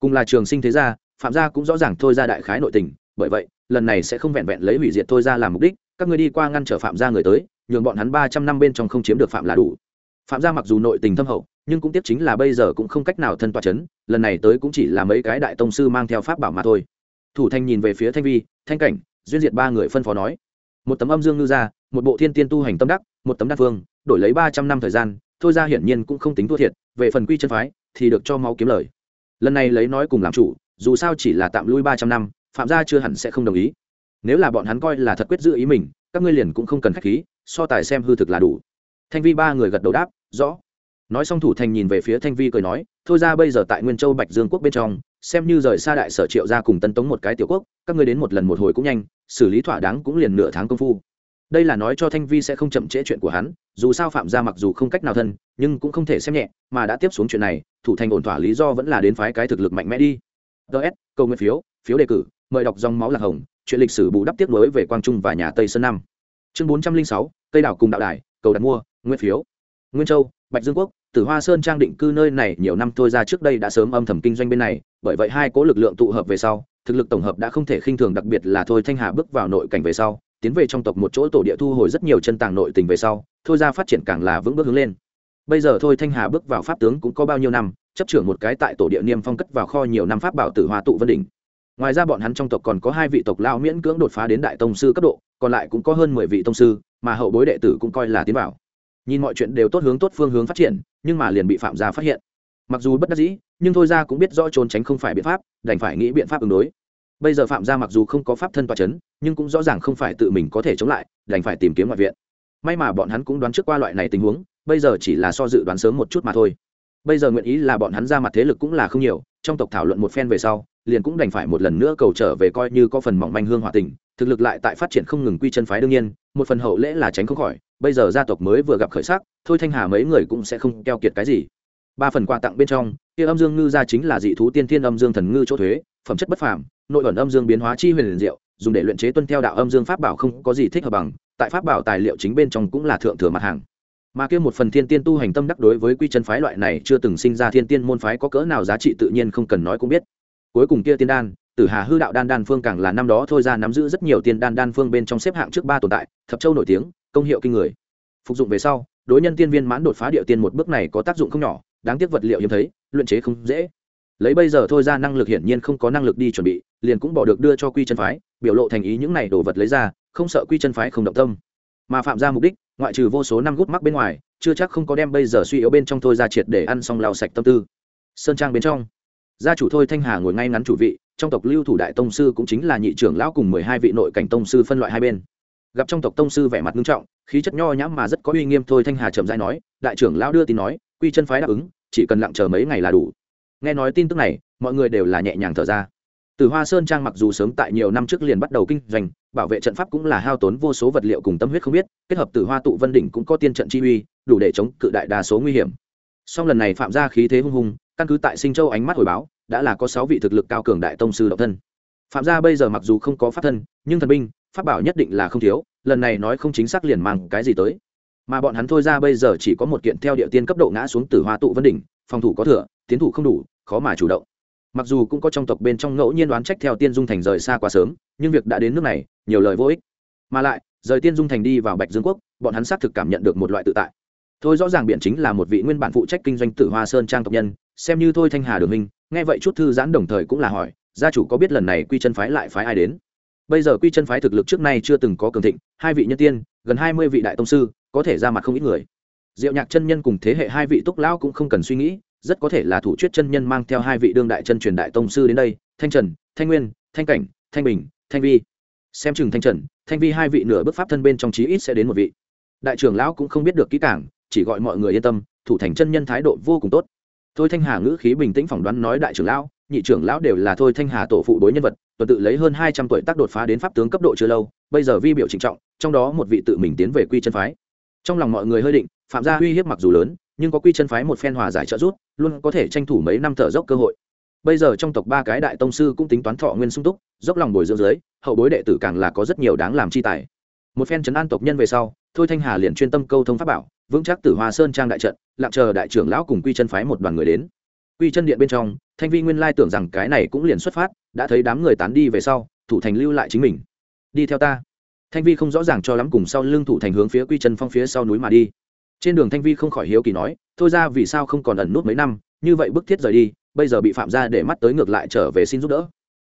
Cùng là trường sinh thế gia phạm gia cũng rõ ràng thôi ra đại khái nội tình, bởi vậy, lần này sẽ không vẹn vẹn lấy hủy diệt thôi ra làm mục đích, các người đi qua ngăn trở phạm gia người tới, nhường bọn hắn ba trăm năm bên trong không chiếm được phạm là đủ. Phạm gia mặc dù nội tình thâm hậu, nhưng cũng tiếp chính là bây giờ cũng không cách nào thân tòa c h ấ n lần này tới cũng chỉ là mấy cái đại tông sư mang theo pháp bảo mà thôi. Thủ thanh nhìn về phía thanh vi, thanh cảnh, duyên diệt ba người phân phó nói. Một tấm âm dương ngư ra, một bộ thiên tiên tu hành tâm đắc, một tấm đa phương, đổi lấy ba trăm năm thời gian, thôi ra hiển nhiên cũng không tính thua thiệt, về phần quy chân phái thì được cho máu kiếm lời. Lần này lấy nói cùng làm chủ dù sao chỉ là tạm lui ba trăm năm, phạm gia chưa hẳn sẽ không đồng ý. Nếu là bọn hắn coi là thật quyết giữ ý mình, các ngươi liền cũng không cần k h á c h khí, so tài xem hư thực là đủ. Thanh vi ba người gật đầu đáp, rõ. Nói xong thủ thành nhìn về phía thanh vi cười nói, thôi ra bây giờ tại nguyên châu bạch dương quốc bên trong, xem như rời xa đại sở triệu ra cùng tân tống một cái tiểu quốc, các ngươi đến một lần một hồi cũng nhanh, xử lý thỏa đáng cũng liền nửa tháng công phu. Đây là nói cho thanh vi sẽ không chậm trễ chuyện của hắn, dù sao phạm gia mặc dù không cách nào thân, nhưng cũng không thể xem nhẹ, mà đã tiếp xuống chuyện này, thủ thành ổn thỏa lý do vẫn là đến phái cái thực lực mạnh mẽ đi ts câu nguyện phiếu phiếu đề cử, mời đọc dòng máu lạc hồng, chuyện lịch sử bù đắp tiếp nối về quang trung và nhà tây sơn năm chương bốn trăm linh sáu cây đảo cùng đạo đài, cầu đặt mua, nguyên phiếu. Nguyên châu, bạch dương quốc, tử hoa sơn trang định cư nơi này nhiều năm thôi ra trước đây đã sớm âm thầm kinh doanh bên này, bởi vậy hai cố lực lượng tụ hợp về sau, thực lực tổng hợp đã không thể khinh thường đặc biệt là thôi thanh hà bước vào nội cảnh về sau, tiến về trong tộc một chỗ tổ địa thu hồi rất nhiều chân tàng nội tình về sau, thôi ra phát triển càng là vững bước hướng lên. Bây giờ thôi thanh hà bước vào pháp tướng cũng có bao nhiêu năm chấp trưởng một cái tại tổ địa niêm phong cất vào kho nhiều năm pháp bảo tử hoa tụ vân đỉnh. Ngoài ra bọn hắn trong tộc còn có hai vị tộc lao miễn cưỡng đột phá đến đại tông sư cấp độ, còn lại cũng có hơn mười vị tông sư, mà hậu bối đệ tử cũng coi là tiến bảo nhìn mọi chuyện đều tốt hướng tốt phương hướng phát triển, nhưng mà liền bị phạm gia phát hiện. Mặc dù bất đắc dĩ, nhưng thôi ra cũng biết rõ trốn tránh không phải biện pháp, đành phải nghĩ biện pháp ứng đối. Bây giờ phạm gia mặc dù không có pháp thân tòa c h ấ n nhưng cũng rõ ràng không phải tự mình có thể chống lại, đành phải tìm kiếm ngoại viện. May mà bọn hắn cũng đoán trước qua loại này tình huống, bây giờ chỉ là so dự đoán sớm một chút mà thôi bây giờ nguyện ý là bọn hắn ra mặt thế lực cũng là không nhiều, trong tộc thảo luận một phen về sau, liền cũng đành phải một lần nữa cầu trở về coi như có phần mỏng manh hương hòa tình, thực lực lại tại phát triển không ngừng quy chân phái đương nhiên, một phần hậu lễ là tránh không khỏi, bây giờ gia tộc mới vừa gặp khởi sắc, thôi thanh hà mấy người cũng sẽ không keo kiệt cái gì. Ba phần quà tặng bên trong, kia âm dương ngư gia chính là dị thú tiên thiên âm dương thần ngư chỗ thuế, phẩm chất bất phàm, nội ẩn âm dương biến hóa chi huyền liền diệu, dùng để luyện chế tuân theo đạo âm dương pháp bảo không có gì thích hợp bằng, tại pháp bảo tài liệu chính bên trong cũng là thượng thừa mặt hàng mà kia một phần thiên tiên tu hành tâm đắc đối với quy chân phái loại này chưa từng sinh ra thiên tiên môn phái có cỡ nào giá trị tự nhiên không cần nói cũng biết. Cuối cùng kia tiên đan, tử hà hư đạo đan đan phương càng là năm đó thôi ra nắm giữ rất nhiều tiên đan đan phương bên trong xếp hạng trước ba tồn tại, thập châu nổi tiếng, công hiệu kinh người. Phục dụng về sau, đối nhân tiên viên mãn đột phá địa tiên một bước này có tác dụng không nhỏ, đáng tiếc vật liệu hiếm thấy, luyện chế không dễ. Lấy bây giờ thôi ra năng lực hiển nhiên không có năng lực đi chuẩn bị, liền cũng bỏ được đưa cho quy chân phái, biểu lộ thành ý những này đồ vật lấy ra, không sợ quy chân phái không động tâm. Mà phạm ra mục đích ngoại trừ vô số năm gút mắc bên ngoài, chưa chắc không có đem bây giờ suy yếu bên trong thôi ra triệt để ăn xong lau sạch tâm tư. Sơn trang bên trong, gia chủ thôi thanh hà ngồi ngay ngắn chủ vị, trong tộc lưu thủ đại tông sư cũng chính là nhị trưởng lão cùng mười hai vị nội cảnh tông sư phân loại hai bên. Gặp trong tộc tông sư vẻ mặt nghiêm trọng, khí chất nho nhãm mà rất có uy nghiêm thôi thanh hà chậm rãi nói, đại trưởng lão đưa tin nói, quy chân phái đáp ứng, chỉ cần lặng chờ mấy ngày là đủ. Nghe nói tin tức này, mọi người đều là nhẹ nhàng thở ra từ hoa sơn trang mặc dù sớm tại nhiều năm trước liền bắt đầu kinh doanh, bảo vệ trận pháp cũng là hao tốn vô số vật liệu cùng tâm huyết không biết, kết hợp từ hoa tụ vân đỉnh cũng có tiên trận chi uy, đủ để chống cự đại đa số nguy hiểm. Song lần này phạm ra khí thế hung hùng căn cứ tại sinh châu ánh mắt hồi báo, đã là có sáu vị thực lực cao cường đại tông sư độc thân. Phạm gia bây giờ mặc dù không có pháp thân, nhưng thần binh, pháp bảo nhất định là không thiếu, lần này nói không chính xác liền mang cái gì tới. Mà bọn hắn thôi ra bây giờ chỉ có một kiện theo địa tiên cấp độ ngã xuống từ hoa tụ vân đỉnh, phòng thủ có thừa, tiến thủ không đủ, khó mà chủ động mặc dù cũng có trong tộc bên trong ngẫu nhiên đoán trách theo tiên dung thành rời xa quá sớm, nhưng việc đã đến nước này, nhiều lời vô ích. Mà lại, rời tiên dung thành đi vào bạch dương quốc, bọn hắn xác thực cảm nhận được một loại tự tại. Thôi rõ ràng biện chính là một vị nguyên bản phụ trách kinh doanh tử hoa sơn trang tộc nhân, xem như thôi thanh hà đường minh nghe vậy chút thư giãn đồng thời cũng là hỏi, gia chủ có biết lần này quy chân phái lại phái ai đến? Bây giờ quy chân phái thực lực trước nay chưa từng có cường thịnh, hai vị nhân tiên, gần hai mươi vị đại tông sư, có thể ra mặt không ít người. Diệu nhạc chân nhân cùng thế hệ hai vị túc lão cũng không cần suy nghĩ rất có thể là thủ chuyết chân nhân mang theo hai vị đương đại chân truyền đại tông sư đến đây, thanh trần, thanh nguyên, thanh cảnh, thanh bình, thanh vi. Xem chừng thanh trần, thanh vi hai vị nửa bước pháp thân bên trong chí ít sẽ đến một vị. Đại trưởng lão cũng không biết được kỹ cảng chỉ gọi mọi người yên tâm, thủ thành chân nhân thái độ vô cùng tốt. Thôi thanh hà ngữ khí bình tĩnh phỏng đoán nói đại trưởng lão, nhị trưởng lão đều là thôi thanh hà tổ phụ đối nhân vật, tuần tự lấy hơn hai trăm tuổi tác đột phá đến pháp tướng cấp độ chưa lâu, bây giờ vi biểu trịnh trọng, trong đó một vị tự mình tiến về quy chân phái. Trong lòng mọi người hơi định, phạm gia uy hiếp mặc dù lớn nhưng có quy chân phái một phen hòa giải trợ rút luôn có thể tranh thủ mấy năm thở dốc cơ hội. Bây giờ trong tộc ba cái đại tông sư cũng tính toán thọ nguyên sung túc, dốc lòng bồi dưỡng dưới hậu bối đệ tử càng là có rất nhiều đáng làm chi tài. Một phen trấn an tộc nhân về sau, thôi thanh hà liền chuyên tâm câu thông pháp bảo, vững chắc tử hoa sơn trang đại trận, lặng chờ đại trưởng lão cùng quy chân phái một đoàn người đến. Quy chân điện bên trong, thanh vi nguyên lai tưởng rằng cái này cũng liền xuất phát, đã thấy đám người tán đi về sau, thủ thành lưu lại chính mình. Đi theo ta. Thanh vi không rõ ràng cho lắm cùng sau lưng thủ thành hướng phía quy chân phong phía sau núi mà đi trên đường thanh vi không khỏi hiếu kỳ nói, thôi ra, vì sao không còn ẩn nút mấy năm? Như vậy bức thiết rời đi, bây giờ bị phạm ra để mắt tới ngược lại trở về xin giúp đỡ.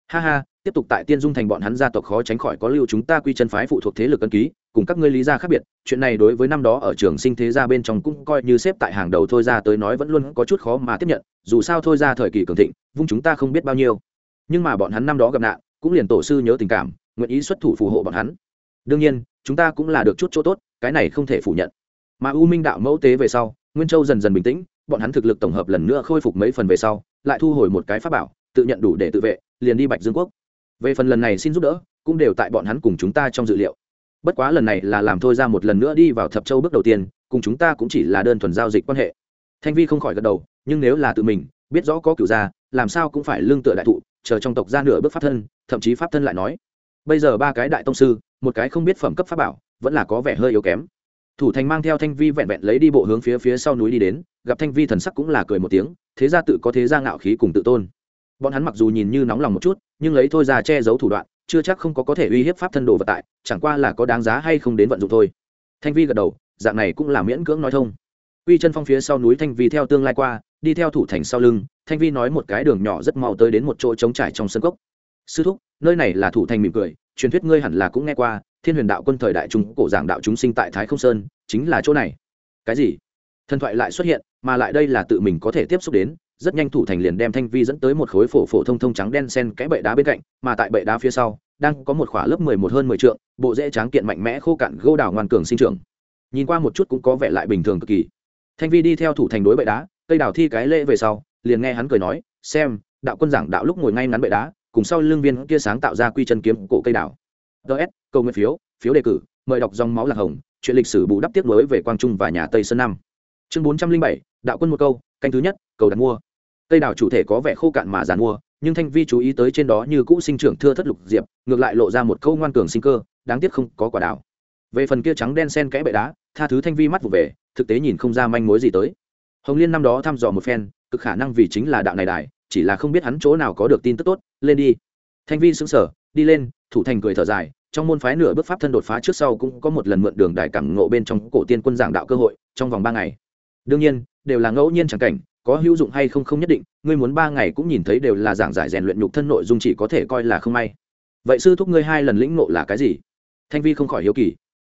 Ha ha, tiếp tục tại tiên dung thành bọn hắn gia tộc khó tránh khỏi có lưu chúng ta quy chân phái phụ thuộc thế lực ân ký, cùng các ngươi lý gia khác biệt, chuyện này đối với năm đó ở trường sinh thế gia bên trong cũng coi như xếp tại hàng đầu thôi ra tới nói vẫn luôn có chút khó mà tiếp nhận, dù sao thôi ra thời kỳ cường thịnh, vung chúng ta không biết bao nhiêu. Nhưng mà bọn hắn năm đó gặp nạn, cũng liền tổ sư nhớ tình cảm, nguyện ý xuất thủ phù hộ bọn hắn. Đương nhiên, chúng ta cũng là được chút chỗ tốt, cái này không thể phủ nhận mà u minh đạo mẫu tế về sau, nguyên châu dần dần bình tĩnh, bọn hắn thực lực tổng hợp lần nữa khôi phục mấy phần về sau, lại thu hồi một cái pháp bảo, tự nhận đủ để tự vệ, liền đi bạch dương quốc. Về phần lần này xin giúp đỡ, cũng đều tại bọn hắn cùng chúng ta trong dự liệu. Bất quá lần này là làm thôi ra một lần nữa đi vào thập châu bước đầu tiên, cùng chúng ta cũng chỉ là đơn thuần giao dịch quan hệ. Thanh vi không khỏi gật đầu, nhưng nếu là tự mình, biết rõ có cựu gia, làm sao cũng phải lương tựa đại thụ, chờ trong tộc ra nửa bước pháp thân, thậm chí pháp thân lại nói. Bây giờ ba cái đại tông sư, một cái không biết phẩm cấp pháp bảo, vẫn là có vẻ hơi yếu kém thủ thành mang theo thanh vi vẹn vẹn lấy đi bộ hướng phía phía sau núi đi đến, gặp thanh vi thần sắc cũng là cười một tiếng, thế ra tự có thế ra ngạo khí cùng tự tôn. Bọn hắn mặc dù nhìn như nóng lòng một chút, nhưng lấy thôi ra che giấu thủ đoạn, chưa chắc không có có thể uy hiếp pháp thân đồ vật tại, chẳng qua là có đáng giá hay không đến vận dụng thôi. Thanh vi gật đầu, dạng này cũng là miễn cưỡng nói thông. Uy chân phong phía sau núi thanh vi theo tương lai qua, đi theo thủ thành sau lưng, thanh vi nói một cái đường nhỏ rất mau tới đến một chỗ trống trải trong sân cốc. Sư thúc, nơi này là thủ thành mỉm cười, truyền thuyết ngươi hẳn là cũng nghe qua thiên huyền đạo quân thời đại trung cổ giảng đạo chúng sinh tại thái không sơn, chính là chỗ này. Cái gì? Thần thoại lại xuất hiện, mà lại đây là tự mình có thể tiếp xúc đến, rất nhanh thủ thành liền đem thanh vi dẫn tới một khối phổ phổ thông thông trắng đen sen cái bệ đá bên cạnh, mà tại bệ đá phía sau, đang có một khỏa lớp mười một hơn mười trượng, bộ dễ tráng kiện mạnh mẽ khô cạn gô đào ngoan cường sinh trưởng. Nhìn qua một chút cũng có vẻ lại bình thường cực kỳ. Thanh vi đi theo thủ thành đối bệ đá, cây đào thi cái lễ về sau, liền nghe hắn cười nói, xem, đạo quân giảng đạo lúc ngồi ngay ngắn bệ đá, cùng sau lưng viên kia sáng tạo ra quy chân kiếm cổ cây đào ts cầu nguyện phiếu phiếu đề cử, mời đọc dòng máu lạc hồng, chuyện lịch sử bù đắp tiếp nối về quang trung và nhà tây sơn năm chương bốn trăm linh bảy, đạo quân một câu, canh thứ nhất, cầu đặt mua. Cây đào chủ thể có vẻ khô cạn mà giàn mua, nhưng thanh vi chú ý tới trên đó như cũ sinh trưởng thưa thất lục diệp, ngược lại lộ ra một câu ngoan cường sinh cơ, đáng tiếc không có quả đào về phần kia trắng đen sen kẽ bệ đá, tha thứ thanh vi mắt vụ về, thực tế nhìn không ra manh mối gì tới. Hồng liên năm đó thăm dò một phen, cực khả năng vì chính là đạo này đài, chỉ là không biết hắn chỗ nào có được tin tức tốt, lên đi. Thanh vi xứng sở đi lên, thủ thành cười thở dài, trong môn phái nửa bước pháp thân đột phá trước sau cũng có một lần mượn đường đài cảng ngộ bên trong cổ tiên quân giảng đạo cơ hội, trong vòng ba ngày. Đương nhiên, đều là ngẫu nhiên chẳng cảnh, có hữu dụng hay không không nhất định, ngươi muốn ba ngày cũng nhìn thấy đều là giảng giải rèn luyện nhục thân nội dung chỉ có thể coi là không may. Vậy sư thúc ngươi hai lần lĩnh ngộ là cái gì? Thanh vi không khỏi hiếu kỳ.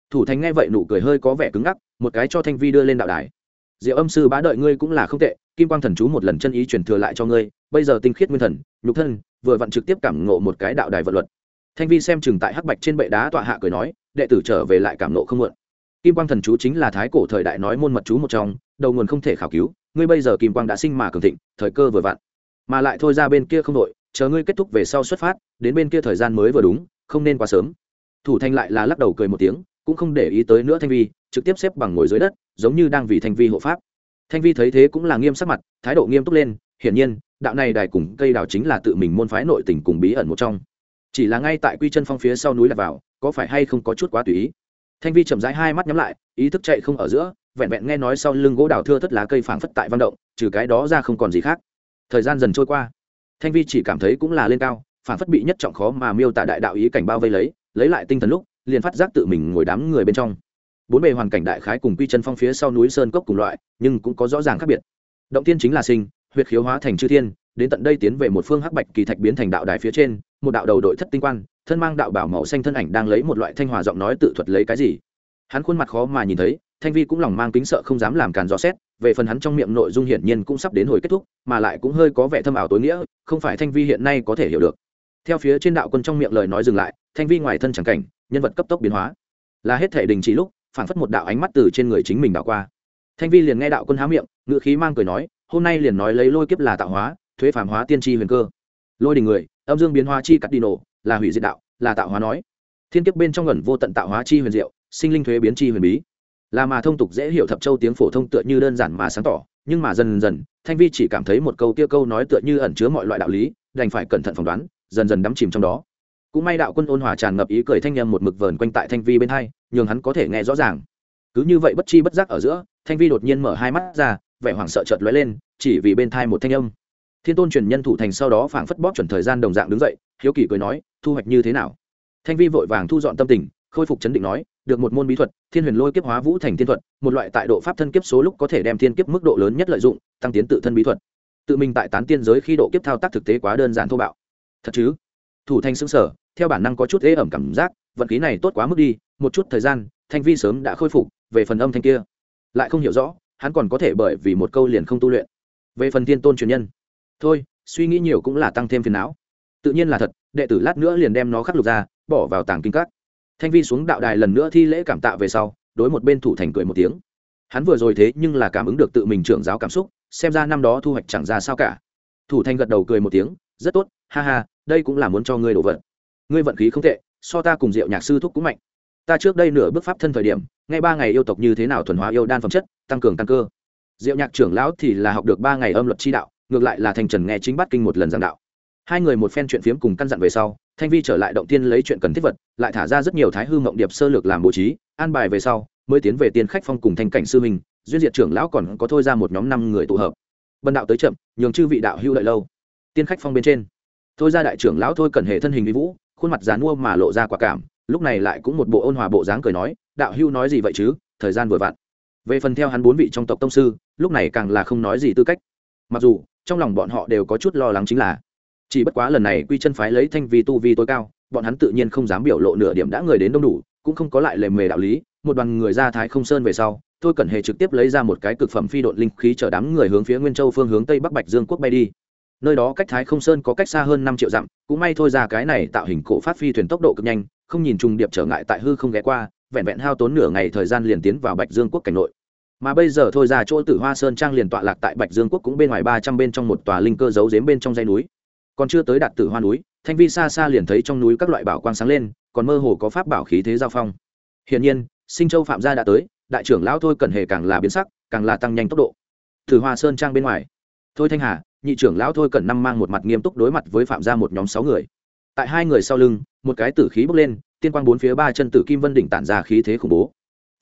Thủ thành nghe vậy nụ cười hơi có vẻ cứng ngắc, một cái cho thanh vi đưa lên đạo đài. Diệu âm sư bá đợi ngươi cũng là không tệ, kim quang thần chú một lần chân ý truyền thừa lại cho ngươi bây giờ tinh khiết nguyên thần, nhục thân, vừa vặn trực tiếp cảm ngộ một cái đạo đài vận luật. Thanh vi xem chừng tại hắc bạch trên bệ đá tọa hạ cười nói, đệ tử trở về lại cảm ngộ không muộn. Kim quang thần chú chính là thái cổ thời đại nói môn mật chú một trong, đầu nguồn không thể khảo cứu, ngươi bây giờ kim quang đã sinh mà cường thịnh, thời cơ vừa vặn. Mà lại thôi ra bên kia không đội chờ ngươi kết thúc về sau xuất phát, đến bên kia thời gian mới vừa đúng, không nên quá sớm. Thủ thanh lại là lắc đầu cười một tiếng, cũng không để ý tới nữa thanh vi, trực tiếp xếp bằng ngồi dưới đất, giống như đang vì thanh vi hộ pháp. Thanh vi thấy thế cũng là nghiêm sắc mặt, thái độ nghiêm túc lên, hiển nhiên đạo này đài cùng cây đào chính là tự mình môn phái nội tình cùng bí ẩn một trong. Chỉ là ngay tại quy chân phong phía sau núi đặt vào, có phải hay không có chút quá tùy ý? Thanh vi chậm rãi hai mắt nhắm lại, ý thức chạy không ở giữa, vẹn vẹn nghe nói sau lưng gỗ đào thưa thất lá cây phảng phất tại văn động, trừ cái đó ra không còn gì khác. Thời gian dần trôi qua. Thanh vi chỉ cảm thấy cũng là lên cao, phảng phất bị nhất trọng khó mà miêu tả đại đạo ý cảnh bao vây lấy lấy lại tinh thần lúc, liền phát giác tự mình ngồi đám người bên trong. Bốn bề hoàn cảnh đại khái cùng quy chân phong phía sau núi sơn cốc cùng loại, nhưng cũng có rõ ràng khác biệt. Động tiên chính là sinh huyệt khiếu hóa thành chư thiên, đến tận đây tiến về một phương hắc bạch kỳ thạch biến thành đạo đài phía trên, một đạo đầu đội thất tinh quan, thân mang đạo bảo màu xanh thân ảnh đang lấy một loại thanh hòa giọng nói tự thuật lấy cái gì. Hắn khuôn mặt khó mà nhìn thấy, thanh vi cũng lòng mang kính sợ không dám làm càn dò xét, về phần hắn trong miệng nội dung hiển nhiên cũng sắp đến hồi kết thúc, mà lại cũng hơi có vẻ thâm ảo tối nghĩa, không phải thanh vi hiện nay có thể hiểu được. Theo phía trên đạo quân trong miệng lời nói dừng lại, thanh vi ngoài thân chẳng cảnh, nhân vật cấp tốc biến hóa. Là hết thể đình chỉ lúc phản phất một đạo ánh mắt từ trên người chính mình đạo qua. Thanh vi liền nghe đạo quân há miệng ngự khí mang cười nói hôm nay liền nói lấy lôi kiếp là tạo hóa, thuế phản hóa tiên tri huyền cơ. Lôi đình người, âm dương biến hóa chi cắt đi nổ, là hủy diệt đạo, là tạo hóa nói. Thiên kiếp bên trong ngẩn vô tận tạo hóa chi huyền diệu, sinh linh thuế biến chi huyền bí. Là mà thông tục dễ hiểu thập châu tiếng phổ thông tựa như đơn giản mà sáng tỏ, nhưng mà dần dần, thanh vi chỉ cảm thấy một câu kia câu nói tựa như ẩn chứa mọi loại đạo lý, đành phải cẩn thận phỏng đoán, dần dần đắm chìm trong đó. Cũng may đạo quân ôn hòa tràn ngập ý cười thanh nhâm một mực vờn quanh tại thanh vi bên hai, nhường hắn có thể nghe rõ ràng. Cứ như vậy bất chi bất giác ở giữa, thanh vi đột nhiên mở hai mắt ra, vẻ hoảng sợ chợt lóe lên chỉ vì bên thai một thanh âm. Thiên tôn truyền nhân thủ thành sau đó phảng phất bóp chuẩn thời gian đồng dạng đứng dậy, hiếu kỳ cười nói, thu hoạch như thế nào? Thanh vi vội vàng thu dọn tâm tình, khôi phục chấn định nói, được một môn bí thuật, thiên huyền lôi kiếp hóa vũ thành thiên thuật, một loại tại độ pháp thân kiếp số lúc có thể đem thiên kiếp mức độ lớn nhất lợi dụng, tăng tiến tự thân bí thuật. Tự mình tại tán tiên giới khi độ kiếp thao tác thực tế quá đơn giản thô bạo. Thật chứ? Thủ thanh xứng sở theo bản năng có chút ế ẩm cảm giác, vận khí này tốt quá mức đi, một chút thời gian, thanh vi sớm đã khôi phục, về phần âm thanh kia. Lại không hiểu rõ, hắn còn có thể bởi vì một câu liền không tu luyện về phần thiên tôn truyền nhân. Thôi, suy nghĩ nhiều cũng là tăng thêm phiền não. Tự nhiên là thật, đệ tử lát nữa liền đem nó khắc lục ra, bỏ vào tàng kinh các. Thanh vi xuống đạo đài lần nữa thi lễ cảm tạ về sau, đối một bên thủ thành cười một tiếng. Hắn vừa rồi thế nhưng là cảm ứng được tự mình trưởng giáo cảm xúc, xem ra năm đó thu hoạch chẳng ra sao cả. Thủ thành gật đầu cười một tiếng, rất tốt, ha ha, đây cũng là muốn cho ngươi đổ vận. Ngươi vận khí không tệ, so ta cùng diệu nhạc sư thúc cũng mạnh. Ta trước đây nửa bước pháp thân thời điểm ngay ba ngày yêu tộc như thế nào thuần hóa yêu đan phẩm chất, tăng cường tăng cơ diệu nhạc trưởng lão thì là học được ba ngày âm luật chi đạo ngược lại là thành trần nghe chính bắt kinh một lần giảng đạo. Hai người một phen chuyện phiếm cùng căn dặn về sau thanh vi trở lại động tiên lấy chuyện cần thiết vật lại thả ra rất nhiều thái hư mộng điệp sơ lược làm bố trí an bài về sau mới tiến về tiên khách phong cùng thanh cảnh sư hình, duyên diệt trưởng lão còn có thôi ra một nhóm năm người tụ hợp. Bần đạo tới chậm nhường chư vị đạo hưu lợi lâu. Tiên khách phong bên trên thôi ra đại trưởng lão thôi cần hệ thân hình vi vũ khuôn mặt dán mua mà lộ ra quả cảm lúc này lại cũng một bộ ôn hòa bộ dáng cười nói đạo hưu nói gì vậy chứ? Thời gian vừa vặn. Về phần theo hắn bốn vị trong tộc tông sư lúc này càng là không nói gì tư cách. Mặc dù, trong lòng bọn họ đều có chút lo lắng chính là, chỉ bất quá lần này quy chân phái lấy thanh vi tu vi tối cao, bọn hắn tự nhiên không dám biểu lộ nửa điểm đã người đến đông đủ, cũng không có lại lề mề đạo lý, một đoàn người ra thái không sơn về sau thôi cẩn hề trực tiếp lấy ra một cái cực phẩm phi độn linh khí chở đám người hướng phía nguyên châu phương hướng tây bắc bạch dương quốc bay đi. Nơi đó cách thái không sơn có cách xa hơn năm triệu dặm, cũng may thôi ra cái này tạo hình cổ phát phi thuyền tốc độ cực nhanh, không nhìn trùng điệp trở ngại tại hư không ghé qua, vẹn vẹn hao tốn nửa ngày thời gian liền tiến vào bạch dương quốc cảnh nội mà bây giờ thôi ra chỗ tử hoa sơn trang liền tọa lạc tại bạch dương quốc cũng bên ngoài ba trăm bên trong một tòa linh cơ giấu giếm bên trong dây núi. Còn chưa tới đạt tử hoa núi, thanh vi xa xa liền thấy trong núi các loại bảo quang sáng lên, còn mơ hồ có pháp bảo khí thế giao phong. Hiển nhiên, sinh châu phạm gia đã tới, đại trưởng lão thôi cần hề càng là biến sắc, càng là tăng nhanh tốc độ. Tử hoa sơn trang bên ngoài. Thôi thanh hà, nhị trưởng lão thôi cần năm mang một mặt nghiêm túc đối mặt với phạm gia một nhóm sáu người. Tại hai người sau lưng, một cái tử khí bốc lên, tiên quang bốn phía ba chân tử kim vân đỉnh tản ra khí thế khủng bố.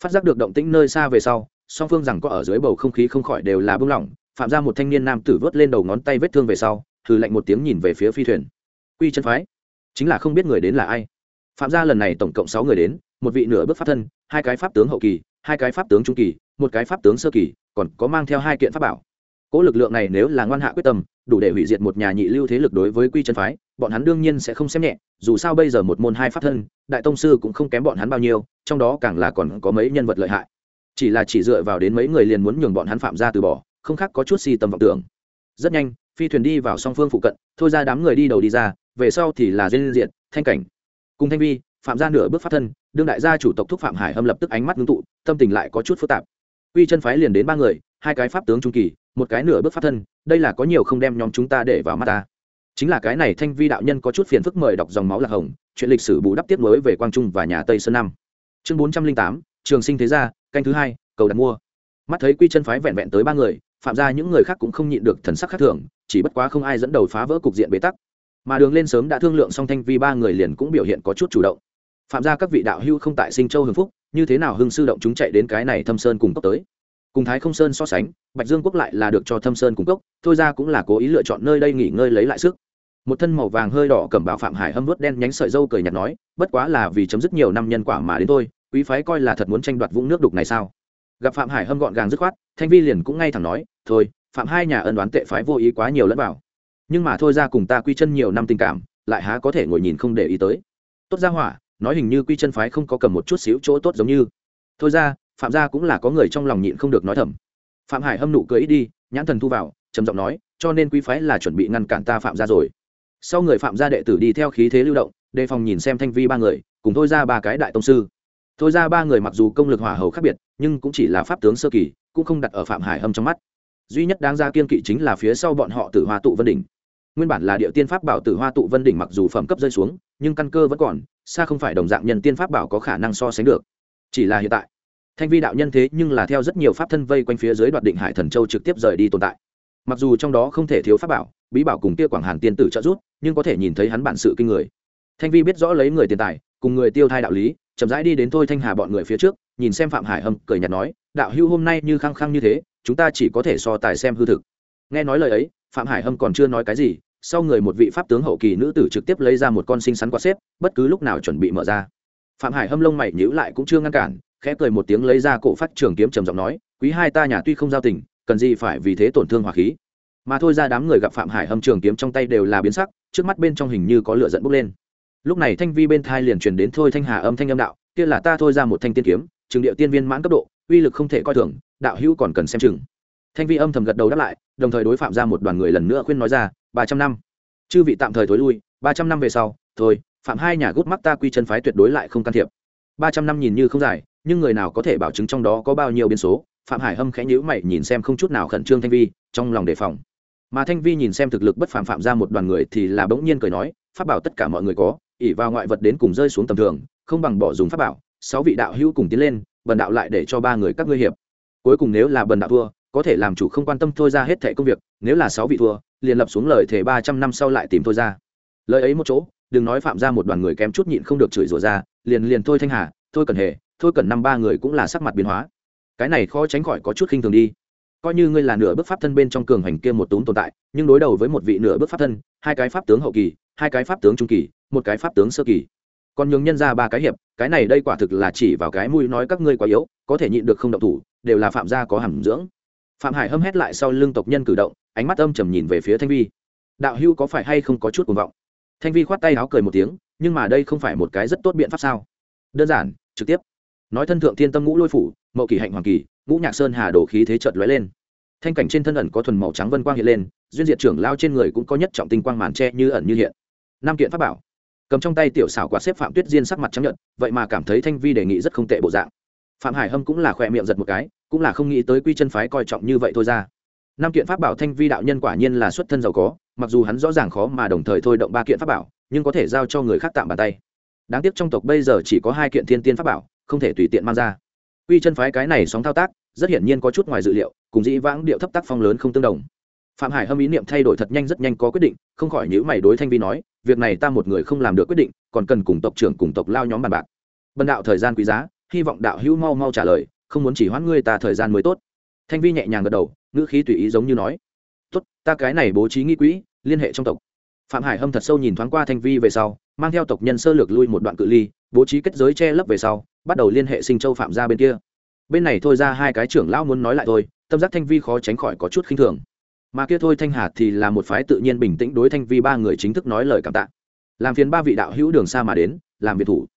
Phát giác được động tĩnh nơi xa về sau song phương rằng có ở dưới bầu không khí không khỏi đều là bưng lỏng, phạm ra một thanh niên nam tử vớt lên đầu ngón tay vết thương về sau thử lạnh một tiếng nhìn về phía phi thuyền. Quy chân phái, chính là không biết người đến là ai. Phạm gia lần này tổng cộng sáu người đến, một vị nửa bước pháp thân, hai cái pháp tướng hậu kỳ, hai cái pháp tướng trung kỳ, một cái pháp tướng sơ kỳ, còn có mang theo hai kiện pháp bảo. Cỗ lực lượng này nếu là ngoan hạ quyết tâm, đủ để hủy diệt một nhà nhị lưu thế lực đối với quy chân phái, bọn hắn đương nhiên sẽ không xem nhẹ, dù sao bây giờ một môn hai pháp thân, đại tông sư cũng không kém bọn hắn bao nhiêu, trong đó càng là còn có mấy nhân vật lợi hại chỉ là chỉ dựa vào đến mấy người liền muốn nhường bọn hắn phạm ra từ bỏ, không khác có chút si tầm vọng tưởng. Rất nhanh, phi thuyền đi vào song phương phụ cận, thôi ra đám người đi đầu đi ra, về sau thì là duyên diện thanh cảnh. Cùng thanh vi, phạm ra nửa bước phát thân, đương đại gia chủ tộc thúc phạm hải hâm lập tức ánh mắt ngưng tụ, tâm tình lại có chút phức tạp. Quy chân phái liền đến ba người, hai cái pháp tướng trung kỳ, một cái nửa bước phát thân, đây là có nhiều không đem nhóm chúng ta để vào mắt ta. Chính là cái này thanh vi đạo nhân có chút phiền phức mời đọc dòng máu lạc hồng, chuyện lịch sử bù đắp tiếp nối về quang trung và nhà tây sơn năm chương bốn trăm linh tám trường sinh thế gia, canh thứ hai, cầu đặt mua. Mắt thấy quy chân phái vẹn vẹn tới ba người, phạm ra những người khác cũng không nhịn được thần sắc khác thường, chỉ bất quá không ai dẫn đầu phá vỡ cục diện bế tắc. Mà đường lên sớm đã thương lượng xong thanh vi ba người liền cũng biểu hiện có chút chủ động. Phạm ra các vị đạo hưu không tại sinh châu hưng phúc, như thế nào hưng sư động chúng chạy đến cái này thâm sơn cùng cốc tới? Cùng thái không sơn so sánh, bạch dương quốc lại là được cho thâm sơn cung cốc, thôi ra cũng là cố ý lựa chọn nơi đây nghỉ ngơi lấy lại sức. Một thân màu vàng hơi đỏ cầm bảo phạm hải hâm vớt đen nhánh sợi dâu cười nhạt nói, bất quá là vì chấm dứt nhiều năm nhân quả mà đến thôi quý phái coi là thật muốn tranh đoạt vũng nước đục này sao? Gặp phạm hải hâm gọn gàng dứt khoát, thanh vi liền cũng ngay thẳng nói, thôi, phạm hai nhà ân đoán tệ phái vô ý quá nhiều lẫn vào. Nhưng mà thôi ra cùng ta quy chân nhiều năm tình cảm, lại há có thể ngồi nhìn không để ý tới. Tốt ra hỏa, nói hình như quy chân phái không có cầm một chút xíu chỗ tốt giống như. Thôi ra, phạm gia cũng là có người trong lòng nhịn không được nói thầm. Phạm hải hâm nụ cười đi, nhãn thần thu vào, trầm giọng nói, cho nên quý phái là chuẩn bị ngăn cản ta phạm gia rồi. Sau người phạm gia đệ tử đi theo khí thế lưu động, đề phòng nhìn xem thanh vi ba người, cùng thôi ra ba cái đại tông sư thôi ra ba người mặc dù công lực hỏa hầu khác biệt, nhưng cũng chỉ là pháp tướng sơ kỳ, cũng không đặt ở phạm hải hâm trong mắt. Duy nhất đáng ra kiên kỵ chính là phía sau bọn họ tử hoa tụ vân đỉnh. Nguyên bản là địa tiên pháp bảo tử hoa tụ vân đỉnh mặc dù phẩm cấp rơi xuống, nhưng căn cơ vẫn còn, xa không phải đồng dạng nhân tiên pháp bảo có khả năng so sánh được. Chỉ là hiện tại, thanh vi đạo nhân thế nhưng là theo rất nhiều pháp thân vây quanh phía dưới đoạt định hải thần châu trực tiếp rời đi tồn tại. Mặc dù trong đó không thể thiếu pháp bảo, bí bảo cùng kia quảng hàn tiên tử trợ giúp, nhưng có thể nhìn thấy hắn bản sự kinh người. Thanh vi biết rõ lấy người tiền tài, cùng người tiêu thai đạo lý chậm rãi đi đến thôi thanh hà bọn người phía trước, nhìn xem phạm hải hâm, cười nhạt nói, đạo hưu hôm nay như khăng khăng như thế, chúng ta chỉ có thể so tài xem hư thực. Nghe nói lời ấy, phạm hải hâm còn chưa nói cái gì, sau người một vị pháp tướng hậu kỳ nữ tử trực tiếp lấy ra một con sinh sắn quạt xếp, bất cứ lúc nào chuẩn bị mở ra. Phạm hải hâm lông mày nhíu lại cũng chưa ngăn cản, khẽ cười một tiếng lấy ra cổ phát trường kiếm trầm giọng nói, quý hai ta nhà tuy không giao tình, cần gì phải vì thế tổn thương hỏa khí? Mà thôi ra đám người gặp phạm hải hâm trường kiếm trong tay đều là biến sắc, trước mắt bên trong hình như có lửa dẫn bốc lên lúc này thanh vi bên thai liền truyền đến thôi thanh hà âm thanh âm đạo, kia là ta thôi ra một thanh tiên kiếm, trường điệu tiên viên mãn cấp độ, uy lực không thể coi thường, đạo hữu còn cần xem chừng. Thanh vi âm thầm gật đầu đáp lại, đồng thời đối phạm ra một đoàn người lần nữa khuyên nói ra, ba trăm năm. Chư vị tạm thời thối lui, ba trăm năm về sau, thôi, phạm hai nhà gút mắc ta quy chân phái tuyệt đối lại không can thiệp. Ba trăm năm nhìn như không dài, nhưng người nào có thể bảo chứng trong đó có bao nhiêu biến số? Phạm hải hâm khẽ nhữ mày nhìn xem không chút nào khẩn trương thanh vi, trong lòng đề phòng. Mà thanh vi nhìn xem thực lực bất phàm phạm ra một đoàn người thì là bỗng nhiên cười nói, pháp bảo tất cả mọi người có ỉ vào ngoại vật đến cùng rơi xuống tầm thường, không bằng bỏ dùng pháp bảo, sáu vị đạo hữu cùng tiến lên, bần đạo lại để cho ba người các ngươi hiệp. Cuối cùng nếu là bần đạo thua, có thể làm chủ không quan tâm thôi ra hết thẻ công việc, nếu là sáu vị thua, liền lập xuống lời thề ba trăm năm sau lại tìm thôi ra. Lời ấy một chỗ, đừng nói phạm ra một đoàn người kém chút nhịn không được chửi rủa ra, liền liền thôi thanh hà, thôi cần hề, thôi cần năm ba người cũng là sắc mặt biến hóa. Cái này khó tránh khỏi có chút khinh thường đi. Coi như ngươi là nửa bước pháp thân bên trong cường hành kia một túm tồn tại, nhưng đối đầu với một vị nửa bước pháp thân, hai cái pháp tướng hậu kỳ hai cái pháp tướng trung kỳ, một cái pháp tướng sơ kỳ. Còn nhường nhân ra ba cái hiệp, cái này đây quả thực là chỉ vào cái mũi nói các ngươi quá yếu, có thể nhịn được không động thủ, đều là phạm gia có hàm dưỡng. Phạm hải hâm hét lại sau lưng tộc nhân cử động, ánh mắt âm trầm nhìn về phía thanh vi. Đạo hưu có phải hay không có chút cuồng vọng? Thanh vi khoát tay áo cười một tiếng, nhưng mà đây không phải một cái rất tốt biện pháp sao? Đơn giản, trực tiếp. Nói thân thượng thiên tâm ngũ lôi phủ, mậu kỳ hạnh hoàng kỳ ngũ nhạc sơn hà đổ khí thế chợt lóe lên. Thanh cảnh trên thân ẩn có thuần màu trắng vân quang hiện lên, duyên diệt trưởng lao trên người cũng có nhất trọng tinh quang màn tre như ẩn như hiện năm kiện pháp bảo, cầm trong tay tiểu xảo quả xếp phạm tuyết diên sắc mặt trắng nhận vậy mà cảm thấy thanh vi đề nghị rất không tệ bộ dạng. Phạm hải hâm cũng là khỏe miệng giật một cái, cũng là không nghĩ tới quy chân phái coi trọng như vậy thôi ra. Năm kiện pháp bảo thanh vi đạo nhân quả nhiên là xuất thân giàu có, mặc dù hắn rõ ràng khó mà đồng thời thôi động ba kiện pháp bảo, nhưng có thể giao cho người khác tạm bàn tay. Đáng tiếc trong tộc bây giờ chỉ có hai kiện thiên tiên pháp bảo, không thể tùy tiện mang ra. Quy chân phái cái này sóng thao tác, rất hiển nhiên có chút ngoài dự liệu, cùng dĩ vãng điệu thấp tác phong lớn không tương đồng phạm hải hâm ý niệm thay đổi thật nhanh rất nhanh có quyết định, không khỏi nhữ mày đối thanh vi nói, việc này ta một người không làm được quyết định, còn cần cùng tộc trưởng cùng tộc lao nhóm bàn bạc. Bần đạo thời gian quý giá, hy vọng đạo hữu mau mau trả lời, không muốn chỉ hoãn ngươi ta thời gian mới tốt. Thanh vi nhẹ nhàng gật đầu, ngữ khí tùy ý giống như nói, tốt, ta cái này bố trí nghi quỹ, liên hệ trong tộc. Phạm hải hâm thật sâu nhìn thoáng qua thanh vi về sau, mang theo tộc nhân sơ lược lui một đoạn cự ly, bố trí kết giới che lấp về sau, bắt đầu liên hệ sinh châu phạm ra bên kia. Bên này thôi ra hai cái trưởng lão muốn nói lại thôi, tâm giác thanh vi khó tránh khỏi có chút khinh thường mà kia thôi thanh hà thì là một phái tự nhiên bình tĩnh đối thanh vi ba người chính thức nói lời cảm tạ. Làm phiền ba vị đạo hữu đường xa mà đến, làm việc thủ.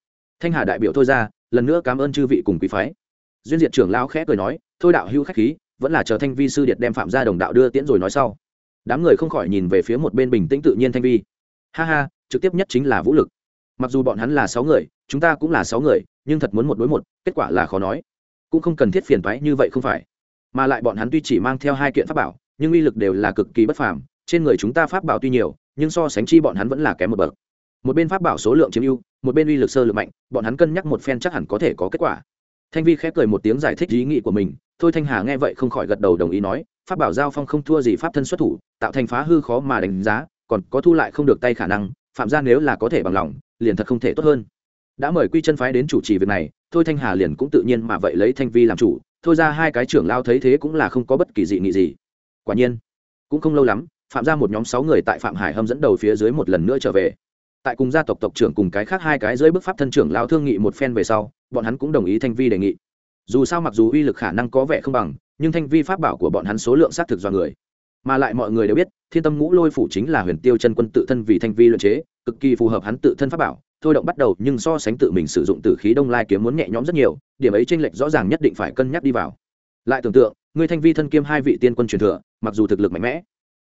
Thanh hà đại biểu thôi ra, lần nữa cảm ơn chư vị cùng quý phái. Duyên diệt trưởng lão khẽ cười nói, thôi đạo hữu khách khí, vẫn là chờ thanh vi sư điệt đem phạm ra đồng đạo đưa tiễn rồi nói sau. Đám người không khỏi nhìn về phía một bên bình tĩnh tự nhiên thanh vi. Ha ha, trực tiếp nhất chính là vũ lực. Mặc dù bọn hắn là sáu người, chúng ta cũng là sáu người, nhưng thật muốn một đối một, kết quả là khó nói. Cũng không cần thiết phiền toái như vậy không phải. Mà lại bọn hắn tuy chỉ mang theo hai kiện pháp bảo nhưng uy lực đều là cực kỳ bất phàm, trên người chúng ta pháp bảo tuy nhiều, nhưng so sánh chi bọn hắn vẫn là kém một bậc. Một bên pháp bảo số lượng chiếm ưu, một bên uy lực sơ lực mạnh, bọn hắn cân nhắc một phen chắc hẳn có thể có kết quả. Thanh vi khép cười một tiếng giải thích ý nghĩ của mình, thôi thanh hà nghe vậy không khỏi gật đầu đồng ý nói, pháp bảo giao phong không thua gì pháp thân xuất thủ, tạo thành phá hư khó mà đánh giá, còn có thu lại không được tay khả năng, phạm ra nếu là có thể bằng lòng, liền thật không thể tốt hơn. Đã mời quy chân phái đến chủ trì việc này, thôi thanh hà liền cũng tự nhiên mà vậy lấy thanh vi làm chủ, thôi ra hai cái trưởng lao thấy thế cũng là không có bất kỳ dị nghị gì quả nhiên, cũng không lâu lắm, phạm ra một nhóm sáu người tại phạm hải hâm dẫn đầu phía dưới một lần nữa trở về. Tại cùng gia tộc tộc trưởng cùng cái khác hai cái dưới bức pháp thân trưởng lao thương nghị một phen về sau, bọn hắn cũng đồng ý thanh vi đề nghị. Dù sao mặc dù uy lực khả năng có vẻ không bằng, nhưng thanh vi pháp bảo của bọn hắn số lượng xác thực do người. Mà lại mọi người đều biết, thiên tâm ngũ lôi phủ chính là huyền tiêu chân quân tự thân vì thanh vi luyện chế, cực kỳ phù hợp hắn tự thân pháp bảo. Thôi động bắt đầu, nhưng so sánh tự mình sử dụng tử khí đông lai kiếm muốn nhẹ nhõm rất nhiều, điểm ấy tranh lệch rõ ràng nhất định phải cân nhắc đi vào. Lại tưởng tượng, người thanh vi thân kiêm hai vị tiên quân truyền thừa mặc dù thực lực mạnh mẽ,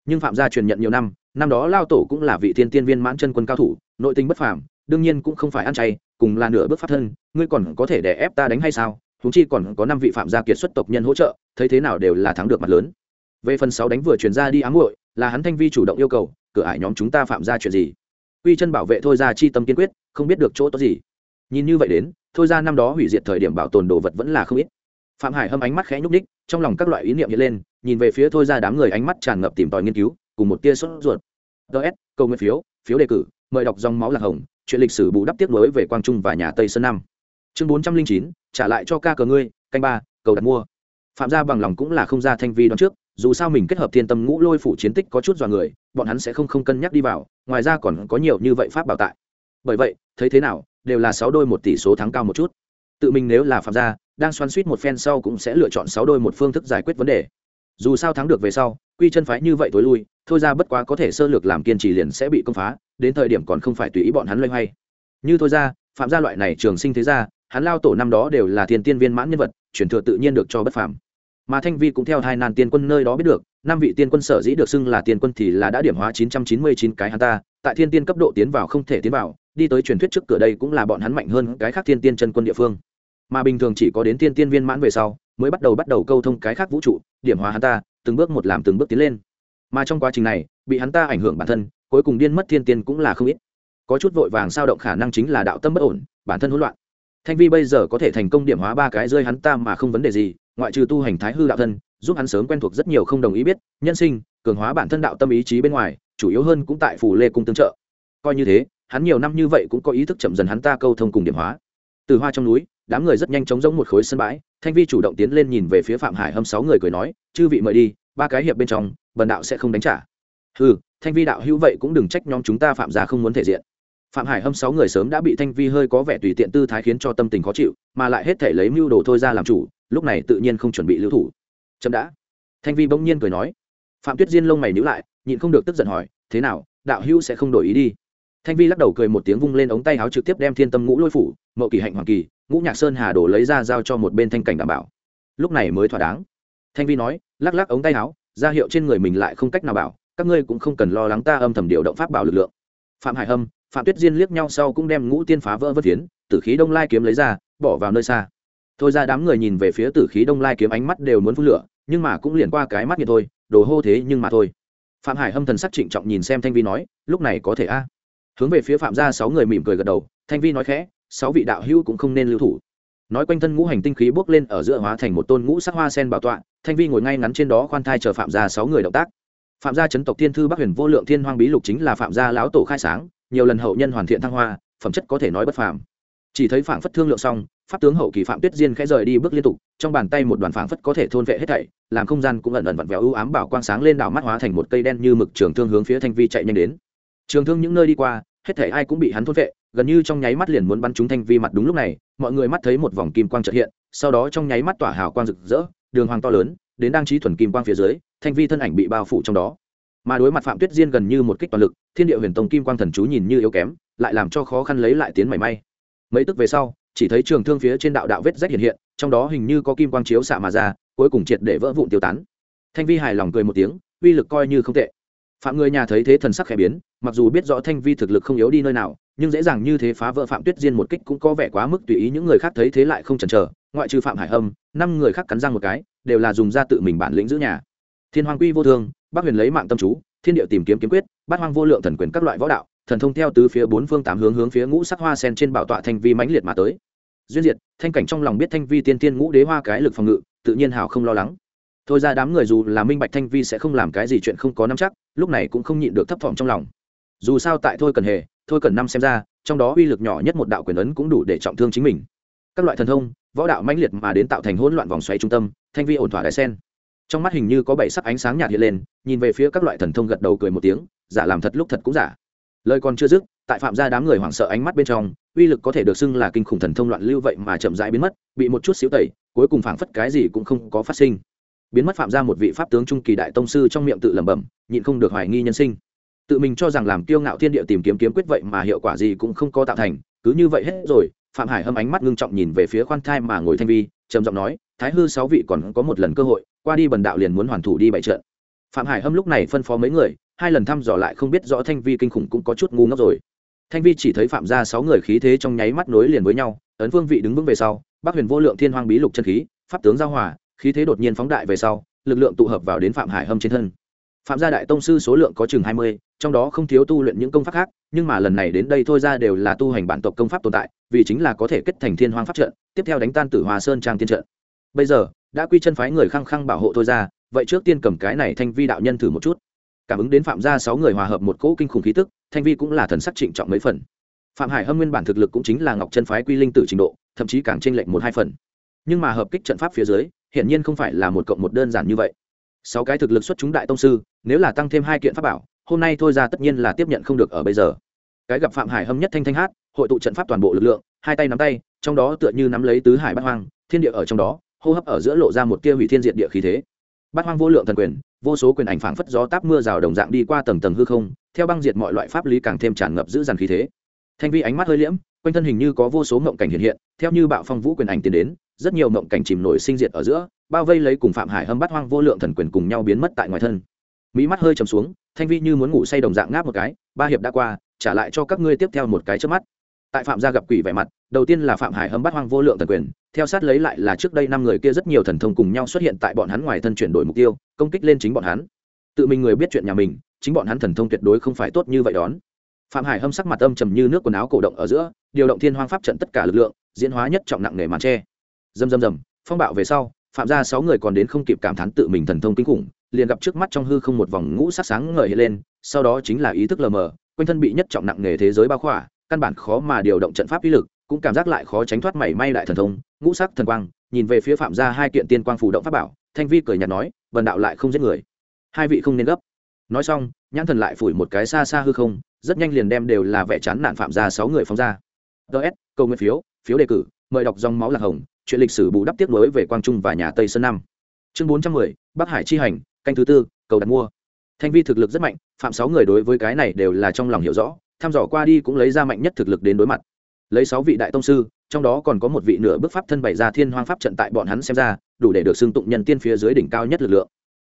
nhưng phạm gia truyền nhận nhiều năm năm đó lao tổ cũng là vị thiên tiên viên mãn chân quân cao thủ, nội tình bất phàm, đương nhiên cũng không phải ăn chay, cùng là nửa bước pháp thân, ngươi còn có thể đè ép ta đánh hay sao? Húng chi còn có năm vị phạm gia kiệt xuất tộc nhân hỗ trợ, thấy thế nào đều là thắng được mặt lớn. Về phần sáu đánh vừa truyền ra đi ám muội, là hắn thanh vi chủ động yêu cầu, cửa ải nhóm chúng ta phạm ra chuyện gì? Quy chân bảo vệ thôi ra chi tâm kiên quyết, không biết được chỗ tốt gì. Nhìn như vậy đến, thôi ra năm đó hủy diệt thời điểm bảo tồn đồ vật vẫn là không ít phạm hải hâm ánh mắt khẽ nhúc ních trong lòng các loại ý niệm hiện lên, nhìn về phía thôi ra đám người ánh mắt tràn ngập tìm tòi nghiên cứu, cùng một tia sốt ruột. Ts câu nguyên phiếu phiếu đề cử, mời đọc dòng máu lạc hồng, chuyện lịch sử bù đắp tiếp nối về quang trung và nhà tây sơn năm chương bốn trăm linh chín, trả lại cho ca cờ ngươi, canh ba, cầu đặt mua. Phạm gia bằng lòng cũng là không ra thanh vi đón trước, dù sao mình kết hợp thiên tâm ngũ lôi phủ chiến tích có chút dọa người, bọn hắn sẽ không không cân nhắc đi vào, ngoài ra còn có nhiều như vậy pháp bảo tại. Bởi vậy, thấy thế nào, đều là sáu đôi một tỷ số thắng cao một chút. Tự mình nếu là phạm gia đang xoắn suýt một phen sau cũng sẽ lựa chọn sáu đôi một phương thức giải quyết vấn đề. Dù sao thắng được về sau, quy chân phái như vậy tối lui, thôi ra bất quá có thể sơ lược làm kiên trì liền sẽ bị công phá, đến thời điểm còn không phải tùy ý bọn hắn loay hoay. Như thôi ra, phạm gia loại này trường sinh thế gia, hắn lao tổ năm đó đều là thiên tiên viên mãn nhân vật chuyển thừa tự nhiên được cho bất phàm. Mà thanh vi cũng theo hai nàn tiên quân nơi đó biết được, năm vị tiên quân sở dĩ được xưng là tiên quân thì là đã điểm hóa chín trăm chín mươi chín cái hắn ta, tại thiên tiên cấp độ tiến vào không thể tiến vào, đi tới truyền thuyết trước cửa đây cũng là bọn hắn mạnh hơn cái khác thiên tiên chân quân địa phương mà bình thường chỉ có đến tiên tiên viên mãn về sau, mới bắt đầu bắt đầu câu thông cái khác vũ trụ, điểm hóa hắn ta, từng bước một làm từng bước tiến lên. Mà trong quá trình này, bị hắn ta ảnh hưởng bản thân, cuối cùng điên mất thiên tiên cũng là không ít. Có chút vội vàng sao động khả năng chính là đạo tâm bất ổn, bản thân hỗn loạn. Thanh vi bây giờ có thể thành công điểm hóa ba cái rơi hắn ta mà không vấn đề gì, ngoại trừ tu hành thái hư đạo thân, giúp hắn sớm quen thuộc rất nhiều không đồng ý biết, nhân sinh, cường hóa bản thân đạo tâm ý chí bên ngoài, chủ yếu hơn cũng tại phủ lê cung tương trợ. Coi như thế, hắn nhiều năm như vậy cũng có ý thức chậm dần hắn ta câu thông cùng điểm hóa. Từ hoa trong núi đám người rất nhanh chóng giống một khối sân bãi, thanh vi chủ động tiến lên nhìn về phía phạm hải hâm sáu người cười nói, chư vị mời đi, ba cái hiệp bên trong bần đạo sẽ không đánh trả. Ừ thanh vi đạo hữu vậy cũng đừng trách nhóm chúng ta phạm ra không muốn thể diện. Phạm hải hâm sáu người sớm đã bị thanh vi hơi có vẻ tùy tiện tư thái khiến cho tâm tình khó chịu, mà lại hết thể lấy mưu đồ thôi ra làm chủ, lúc này tự nhiên không chuẩn bị lưu thủ. Chậm đã. Thanh vi bỗng nhiên cười nói. Phạm tuyết diên lông mày nhữ lại, nhịn không được tức giận hỏi, thế nào, đạo hữu sẽ không đổi ý đi? Thanh vi lắc đầu cười một tiếng vung lên ống tay áo trực tiếp đem thiên tâm ngũ lôi phủ, mậu kỳ hạnh hoàng kỳ ngũ nhạc sơn hà đổ lấy ra giao cho một bên thanh cảnh đảm bảo. Lúc này mới thỏa đáng. Thanh vi nói, lắc lắc ống tay áo, ra hiệu trên người mình lại không cách nào bảo, các ngươi cũng không cần lo lắng ta âm thầm điều động pháp bảo lực lượng. Phạm hải hâm, phạm tuyết diên liếc nhau sau cũng đem ngũ tiên phá vỡ vất phiến, tử khí đông lai kiếm lấy ra, bỏ vào nơi xa. Thôi ra đám người nhìn về phía tử khí đông lai kiếm ánh mắt đều muốn phun lửa, nhưng mà cũng liền qua cái mắt như thôi, đồ hô thế nhưng mà thôi. Phạm hải hâm thần sắc trịnh trọng nhìn xem thanh vi nói, lúc này có thể a. Hướng về phía phạm gia sáu người mỉm cười gật đầu, thanh vi nói khẽ sáu vị đạo hữu cũng không nên lưu thủ. Nói quanh thân ngũ hành tinh khí bước lên ở giữa hóa thành một tôn ngũ sắc hoa sen bảo tọa, thanh vi ngồi ngay ngắn trên đó khoan thai chờ phạm gia sáu người động tác. Phạm gia chấn tộc thiên thư bắc huyền vô lượng thiên hoang bí lục chính là phạm gia lão tổ khai sáng, nhiều lần hậu nhân hoàn thiện thăng hoa, phẩm chất có thể nói bất phàm. Chỉ thấy phảng phất thương lượng xong, pháp tướng hậu kỳ phạm tuyết diên khẽ rời đi bước liên tục, trong bàn tay một đoàn phảng phất có thể thôn vệ hết thảy, làm không gian cũng ẩn ẩn vặn vẹo ưu ám bảo quang sáng lên đảo mắt hóa thành một cây đen như mực trường thương hướng phía thanh vi chạy nhanh đến. Trường thương những nơi đi qua hết thể ai cũng bị hắn thôn vệ, gần như trong nháy mắt liền muốn bắn trúng thanh vi mặt đúng lúc này, mọi người mắt thấy một vòng kim quang chợt hiện, sau đó trong nháy mắt tỏa hào quang rực rỡ, đường hoàng to lớn, đến đang trí thuần kim quang phía dưới, thanh vi thân ảnh bị bao phủ trong đó. Mà đối mặt phạm tuyết diên gần như một kích toàn lực, thiên địa huyền tông kim quang thần chú nhìn như yếu kém, lại làm cho khó khăn lấy lại tiến mảy may. Mấy tức về sau, chỉ thấy trường thương phía trên đạo đạo vết rách hiện hiện, trong đó hình như có kim quang chiếu xạ mà ra, cuối cùng triệt để vỡ vụn tiêu tán. Thanh vi hài lòng cười một tiếng, uy lực coi như không tệ phạm người nhà thấy thế thần sắc khẽ biến, mặc dù biết rõ thanh vi thực lực không yếu đi nơi nào, nhưng dễ dàng như thế phá vỡ phạm tuyết diên một kích cũng có vẻ quá mức tùy ý, những người khác thấy thế lại không chần chờ, ngoại trừ phạm hải hâm, năm người khác cắn răng một cái, đều là dùng ra tự mình bản lĩnh giữ nhà. Thiên hoàng quy vô thương bắc huyền lấy mạng tâm chú, thiên địa tìm kiếm kiếm quyết, bát hoang vô lượng thần quyền các loại võ đạo, thần thông theo từ phía bốn phương tám hướng hướng phía ngũ sắc hoa sen trên bảo tọa thanh vi mãnh liệt mà tới. Duyên diệt, thanh cảnh trong lòng biết thanh vi tiên tiên ngũ đế hoa cái lực phòng ngự, tự nhiên hào không lo lắng thôi ra đám người dù là minh bạch thanh vi sẽ không làm cái gì chuyện không có nắm chắc, lúc này cũng không nhịn được thấp thỏm trong lòng. Dù sao tại thôi cần hề, thôi cần năm xem ra, trong đó uy lực nhỏ nhất một đạo quyền ấn cũng đủ để trọng thương chính mình. Các loại thần thông, võ đạo mãnh liệt mà đến tạo thành hỗn loạn vòng xoáy trung tâm, thanh vi ổn thỏa đài sen. Trong mắt hình như có bảy sắc ánh sáng nhạt hiện lên, nhìn về phía các loại thần thông gật đầu cười một tiếng, giả làm thật lúc thật cũng giả. Lời còn chưa dứt, tại phạm gia đám người hoảng sợ ánh mắt bên trong, uy lực có thể được xưng là kinh khủng thần thông loạn lưu vậy mà chậm rãi biến mất, bị một chút xíu tẩy, cuối cùng phảng phất cái gì cũng không có phát sinh biến mất phạm ra một vị pháp tướng trung kỳ đại tông sư trong miệng tự lẩm bẩm, nhịn không được hoài nghi nhân sinh. Tự mình cho rằng làm kiêu ngạo thiên địa tìm kiếm kiếm quyết vậy mà hiệu quả gì cũng không có tạo thành, cứ như vậy hết rồi, phạm hải hâm ánh mắt ngưng trọng nhìn về phía khoan thai mà ngồi thanh vi, trầm giọng nói, thái hư sáu vị còn có một lần cơ hội, qua đi bần đạo liền muốn hoàn thủ đi bảy trận. Phạm hải hâm lúc này phân phó mấy người, hai lần thăm dò lại không biết rõ thanh vi kinh khủng cũng có chút ngu ngốc rồi. Thanh vi chỉ thấy phạm ra sáu người khí thế trong nháy mắt nối liền với nhau, ấn vương vị đứng vững về sau, bắc huyền vô lượng thiên hoang bí lục chân khí, pháp tướng giao hòa khí thế đột nhiên phóng đại về sau, lực lượng tụ hợp vào đến phạm hải hâm trên thân. Phạm gia đại tông sư số lượng có chừng hai mươi, trong đó không thiếu tu luyện những công pháp khác, nhưng mà lần này đến đây thôi ra đều là tu hành bản tộc công pháp tồn tại, vì chính là có thể kết thành thiên hoang pháp trận, tiếp theo đánh tan tử hòa sơn trang tiên trận. Bây giờ, đã quy chân phái người khăng khăng bảo hộ thôi ra, vậy trước tiên cầm cái này thanh vi đạo nhân thử một chút. Cảm ứng đến phạm gia sáu người hòa hợp một cỗ kinh khủng khí tức, thanh vi cũng là thần sắc trịnh trọng mấy phần. Phạm hải hâm nguyên bản thực lực cũng chính là ngọc chân phái quy linh tử trình độ, thậm chí càng tranh lệch một hai phần. Nhưng mà hợp kích trận pháp phía dưới hiển nhiên không phải là một cộng một đơn giản như vậy. Sáu cái thực lực xuất chúng đại tông sư, nếu là tăng thêm hai kiện pháp bảo, hôm nay thôi ra tất nhiên là tiếp nhận không được ở bây giờ. Cái gặp phạm hải hâm nhất thanh thanh hát, hội tụ trận pháp toàn bộ lực lượng, hai tay nắm tay, trong đó tựa như nắm lấy tứ hải bát hoang, thiên địa ở trong đó, hô hấp ở giữa lộ ra một tia hủy thiên diệt địa khí thế. Bát hoang vô lượng thần quyền, vô số quyền ảnh phảng phất gió táp mưa rào đồng dạng đi qua tầng tầng hư không, theo băng diệt mọi loại pháp lý càng thêm tràn ngập giữ dàn khí thế. Thanh vi ánh mắt hơi liễm, quanh thân hình như có vô số mộng cảnh hiện hiện, theo như bạo phong vũ quyền ảnh tiến đến rất nhiều mộng cảnh chìm nổi sinh diệt ở giữa, bao vây lấy cùng phạm hải hâm bắt hoang vô lượng thần quyền cùng nhau biến mất tại ngoài thân. Mỹ mắt hơi chầm xuống, thanh vi như muốn ngủ say đồng dạng ngáp một cái, ba hiệp đã qua, trả lại cho các ngươi tiếp theo một cái trước mắt. Tại phạm gia gặp quỷ vẻ mặt, đầu tiên là phạm hải hâm bắt hoang vô lượng thần quyền, theo sát lấy lại là trước đây năm người kia rất nhiều thần thông cùng nhau xuất hiện tại bọn hắn ngoài thân chuyển đổi mục tiêu, công kích lên chính bọn hắn. Tự mình người biết chuyện nhà mình, chính bọn hắn thần thông tuyệt đối không phải tốt như vậy đón. Phạm hải hâm sắc mặt âm trầm như nước quần áo cổ động ở giữa, điều động thiên hoang pháp trận tất cả lực lượng, diễn hóa nhất trọng nặng nề màn tre dầm dầm dầm, phong bạo về sau, phạm ra sáu người còn đến không kịp cảm thán tự mình thần thông kinh khủng, liền gặp trước mắt trong hư không một vòng ngũ sắc sáng ngời hiện lên, sau đó chính là ý thức lờ mờ, quanh thân bị nhất trọng nặng nề thế giới bao khỏa, căn bản khó mà điều động trận pháp uy lực, cũng cảm giác lại khó tránh thoát mảy may đại thần thông, ngũ sắc thần quang, nhìn về phía phạm gia hai kiện tiên quang phủ động pháp bảo, thanh vi cười nhạt nói vần đạo lại không giết người. Hai vị không nên gấp. Nói xong, nhãn thần lại phủi một cái xa xa hư không, rất nhanh liền đem đều là vẻ chán nạn phạm gia sáu người phóng ra. Ts câu nguyên phiếu phiếu đề cử, mời đọc dòng máu lạc hồng chuyện lịch sử bù đắp tiếp nối về quang trung và nhà tây sơn năm chương bốn trăm mười, bắc hải chi hành, canh thứ tư, cầu đặt mua. Thanh vi thực lực rất mạnh, phạm sáu người đối với cái này đều là trong lòng hiểu rõ thăm dò qua đi cũng lấy ra mạnh nhất thực lực đến đối mặt. Lấy sáu vị đại tông sư, trong đó còn có một vị nửa bước pháp thân bày ra thiên hoang pháp trận tại bọn hắn xem ra, đủ để được xưng tụng nhân tiên phía dưới đỉnh cao nhất lực lượng.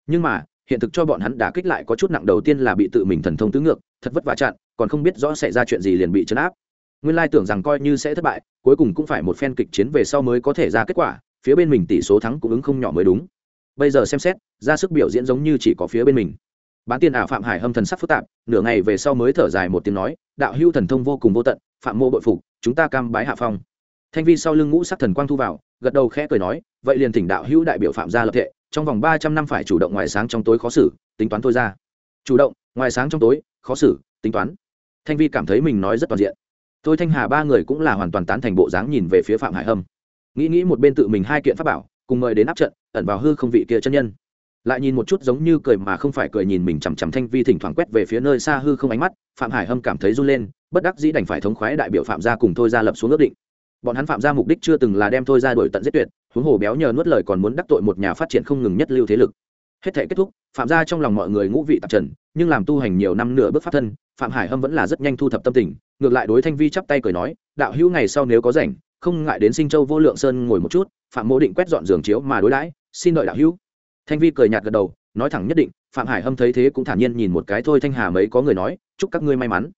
Nhưng mà, hiện thực cho bọn hắn đã kích lại có chút nặng đầu tiên là bị tự mình thần thông tứ ngược, thật vất vả chặn, còn không biết rõ xảy ra chuyện gì liền bị chấn áp nguyên lai tưởng rằng coi như sẽ thất bại, cuối cùng cũng phải một phen kịch chiến về sau mới có thể ra kết quả, phía bên mình tỷ số thắng cũng ứng không nhỏ mới đúng. Bây giờ xem xét, ra sức biểu diễn giống như chỉ có phía bên mình. Bán tiên ả phạm hải hâm thần sắc phức tạp, nửa ngày về sau mới thở dài một tiếng nói, đạo hưu thần thông vô cùng vô tận, phạm mô bội phục, chúng ta cam bái hạ phong. Thanh vi sau lưng ngũ sắc thần quang thu vào, gật đầu khẽ cười nói, vậy liền thỉnh đạo hưu đại biểu phạm gia lập thệ, trong vòng ba trăm năm phải chủ động ngoài sáng trong tối khó xử, tính toán thôi ra. Chủ động, ngoài sáng trong tối, khó xử, tính toán. Thanh vi cảm thấy mình nói rất toàn diện thôi thanh hà ba người cũng là hoàn toàn tán thành bộ dáng nhìn về phía phạm hải hâm. Nghĩ nghĩ một bên tự mình hai kiện pháp bảo, cùng mời đến áp trận, ẩn vào hư không vị kia chân nhân. Lại nhìn một chút giống như cười mà không phải cười nhìn mình chằm chằm thanh vi thỉnh thoảng quét về phía nơi xa hư không ánh mắt, phạm hải hâm cảm thấy run lên, bất đắc dĩ đành phải thống khoái đại biểu phạm gia cùng thôi ra lập xuống ước định. Bọn hắn phạm gia mục đích chưa từng là đem thôi ra đổi tận giết tuyệt, huống hồ béo nhờ nuốt lời còn muốn đắc tội một nhà phát triển không ngừng nhất lưu thế lực. Hết thể kết thúc, phạm gia trong lòng mọi người ngũ vị tạp trần, nhưng làm tu hành nhiều năm nửa bước pháp thân phạm hải hâm vẫn là rất nhanh thu thập tâm tình, ngược lại đối thanh vi chắp tay cười nói, đạo hữu ngày sau nếu có rảnh, không ngại đến sinh châu vô lượng sơn ngồi một chút, phạm mô định quét dọn giường chiếu mà đối đãi, xin đợi đạo hữu. Thanh vi cười nhạt gật đầu, nói thẳng nhất định, phạm hải hâm thấy thế cũng thản nhiên nhìn một cái thôi thanh hà mấy có người nói, chúc các ngươi may mắn.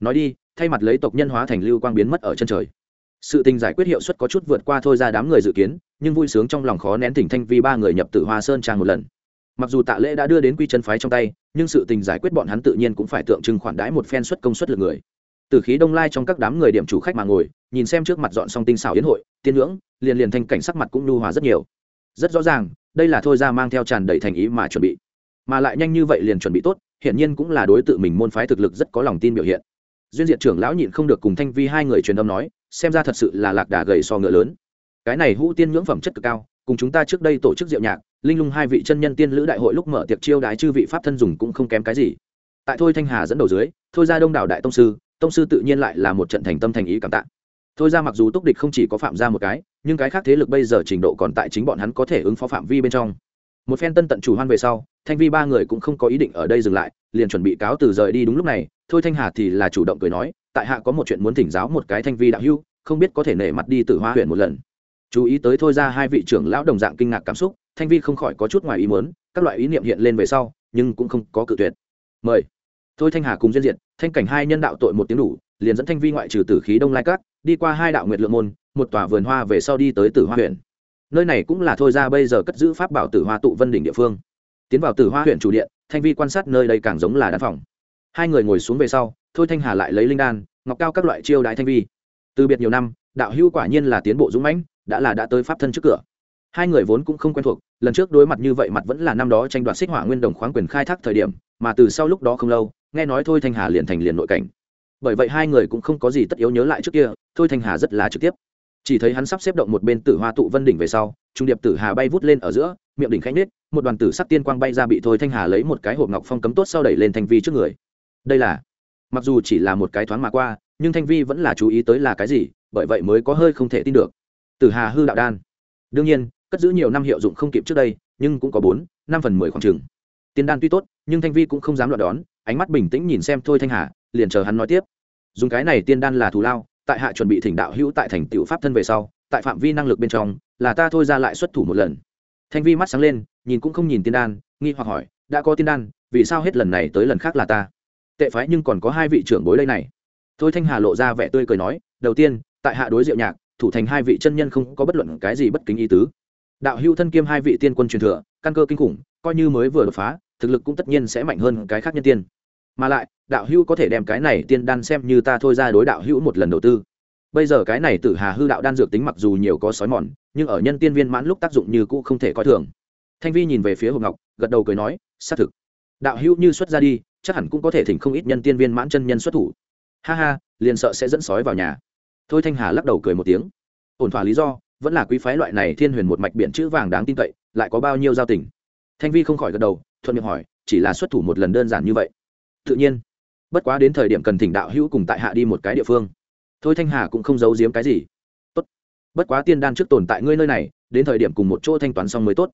Nói đi, thay mặt lấy tộc nhân hóa thành lưu quang biến mất ở chân trời. Sự tình giải quyết hiệu suất có chút vượt qua thôi ra đám người dự kiến, nhưng vui sướng trong lòng khó nén tỉnh thanh vi ba người nhập tử hoa sơn trang một lần mặc dù tạ lễ đã đưa đến quy chân phái trong tay, nhưng sự tình giải quyết bọn hắn tự nhiên cũng phải tượng trưng khoản đãi một phen suất công suất lực người. Từ khí đông lai trong các đám người điểm chủ khách mà ngồi, nhìn xem trước mặt dọn xong tinh xảo yến hội, tiên ngưỡng, liền liền thanh cảnh sắc mặt cũng nhu hòa rất nhiều. Rất rõ ràng, đây là thôi ra mang theo tràn đầy thành ý mà chuẩn bị. Mà lại nhanh như vậy liền chuẩn bị tốt, hiển nhiên cũng là đối tượng mình môn phái thực lực rất có lòng tin biểu hiện. Duyên diệt trưởng lão nhịn không được cùng thanh vi hai người truyền âm nói, xem ra thật sự là lạc đà gầy so ngựa lớn. Cái này hũ tiên ngưỡng phẩm chất cực cao cùng chúng ta trước đây tổ chức diệu nhạc, linh lung hai vị chân nhân tiên lữ đại hội lúc mở tiệc chiêu đái chư vị pháp thân dùng cũng không kém cái gì. Tại thôi thanh hà dẫn đầu dưới, thôi ra đông đảo đại tông sư tông sư tự nhiên lại là một trận thành tâm thành ý cảm tạ. Thôi ra mặc dù túc địch không chỉ có phạm ra một cái, nhưng cái khác thế lực bây giờ trình độ còn tại chính bọn hắn có thể ứng phó phạm vi bên trong. Một phen tân tận chủ hoan về sau, thanh vi ba người cũng không có ý định ở đây dừng lại, liền chuẩn bị cáo từ rời đi đúng lúc này, thôi thanh hà thì là chủ động cười nói, tại hạ có một chuyện muốn thỉnh giáo một cái thanh vi đạo hưu không biết có thể nể mặt đi từ hoa huyện một lần chú ý tới thôi ra hai vị trưởng lão đồng dạng kinh ngạc cảm xúc, thanh vi không khỏi có chút ngoài ý muốn, các loại ý niệm hiện lên về sau, nhưng cũng không có cự tuyệt. Mời. Thôi thanh hà cùng duyên diện thanh cảnh hai nhân đạo tội một tiếng đủ, liền dẫn thanh vi ngoại trừ tử khí đông lai cát đi qua hai đạo nguyệt lượng môn, một tòa vườn hoa về sau đi tới tử hoa huyện. Nơi này cũng là thôi ra bây giờ cất giữ pháp bảo tử hoa tụ vân đỉnh địa phương. Tiến vào tử hoa huyện chủ điện, thanh vi quan sát nơi đây càng giống là đan phòng. Hai người ngồi xuống về sau, thôi thanh hà lại lấy linh đan, ngọc cao các loại chiêu đại thanh vi. Từ biệt nhiều năm đạo hữu quả nhiên là tiến bộ dũng mãnh, đã là đã tới pháp thân trước cửa. Hai người vốn cũng không quen thuộc, lần trước đối mặt như vậy mặt vẫn là năm đó tranh đoạt xích hỏa nguyên đồng khoáng quyền khai thác thời điểm, mà từ sau lúc đó không lâu, nghe nói thôi thanh hà liền thành liền nội cảnh. Bởi vậy hai người cũng không có gì tất yếu nhớ lại trước kia, thôi thanh hà rất là trực tiếp. Chỉ thấy hắn sắp xếp động một bên tử hoa tụ vân đỉnh về sau, trung điệp tử hà bay vút lên ở giữa, miệng đỉnh khánh nết một đoàn tử sắc tiên quang bay ra bị thôi thanh hà lấy một cái hộp ngọc phong cấm tốt sau đẩy lên thanh vi trước người. Đây là, mặc dù chỉ là một cái thoáng mà qua, nhưng thanh vi vẫn là chú ý tới là cái gì bởi vậy mới có hơi không thể tin được. Tử hà hư đạo đan. Đương nhiên, cất giữ nhiều năm hiệu dụng không kịp trước đây, nhưng cũng có bốn, năm phần mười khoảng chừng. Tiên đan tuy tốt, nhưng thanh vi cũng không dám loạn đón, ánh mắt bình tĩnh nhìn xem thôi thanh hà, liền chờ hắn nói tiếp. Dùng cái này tiên đan là thù lao, tại hạ chuẩn bị thỉnh đạo hữu tại thành tựu pháp thân về sau, tại phạm vi năng lực bên trong, là ta thôi ra lại xuất thủ một lần. Thanh vi mắt sáng lên, nhìn cũng không nhìn tiên đan, nghi hoặc hỏi, đã có tiên đan, vì sao hết lần này tới lần khác là ta? Tệ phái nhưng còn có hai vị trưởng bối đây này. Thôi thanh hà lộ ra vẻ tươi cười nói, đầu tiên tại hạ đối diệu nhạc, thủ thành hai vị chân nhân không có bất luận cái gì bất kính ý tứ. Đạo hưu thân kiêm hai vị tiên quân truyền thừa, căn cơ kinh khủng, coi như mới vừa đột phá, thực lực cũng tất nhiên sẽ mạnh hơn cái khác nhân tiên. Mà lại, đạo hưu có thể đem cái này tiên đan xem như ta thôi ra đối đạo hữu một lần đầu tư. Bây giờ cái này tử hà hư đạo đan dược tính mặc dù nhiều có sói mòn, nhưng ở nhân tiên viên mãn lúc tác dụng như cũ không thể coi thường. Thanh vi nhìn về phía hồng ngọc, gật đầu cười nói, xác thực. Đạo hữu như xuất ra đi, chắc hẳn cũng có thể thỉnh không ít nhân tiên viên mãn chân nhân xuất thủ. Ha ha, liền sợ sẽ dẫn sói vào nhà thôi thanh hà lắc đầu cười một tiếng. Ổn thỏa lý do, vẫn là quý phái loại này thiên huyền một mạch biển chữ vàng đáng tin cậy, lại có bao nhiêu giao tình? Thanh vi không khỏi gật đầu, thuận miệng hỏi, chỉ là xuất thủ một lần đơn giản như vậy. Tự nhiên. Bất quá đến thời điểm cần thỉnh đạo hữu cùng tại hạ đi một cái địa phương. Thôi thanh hà cũng không giấu giếm cái gì. Tốt. Bất quá tiên đan trước tồn tại ngươi nơi này, đến thời điểm cùng một chỗ thanh toán xong mới tốt.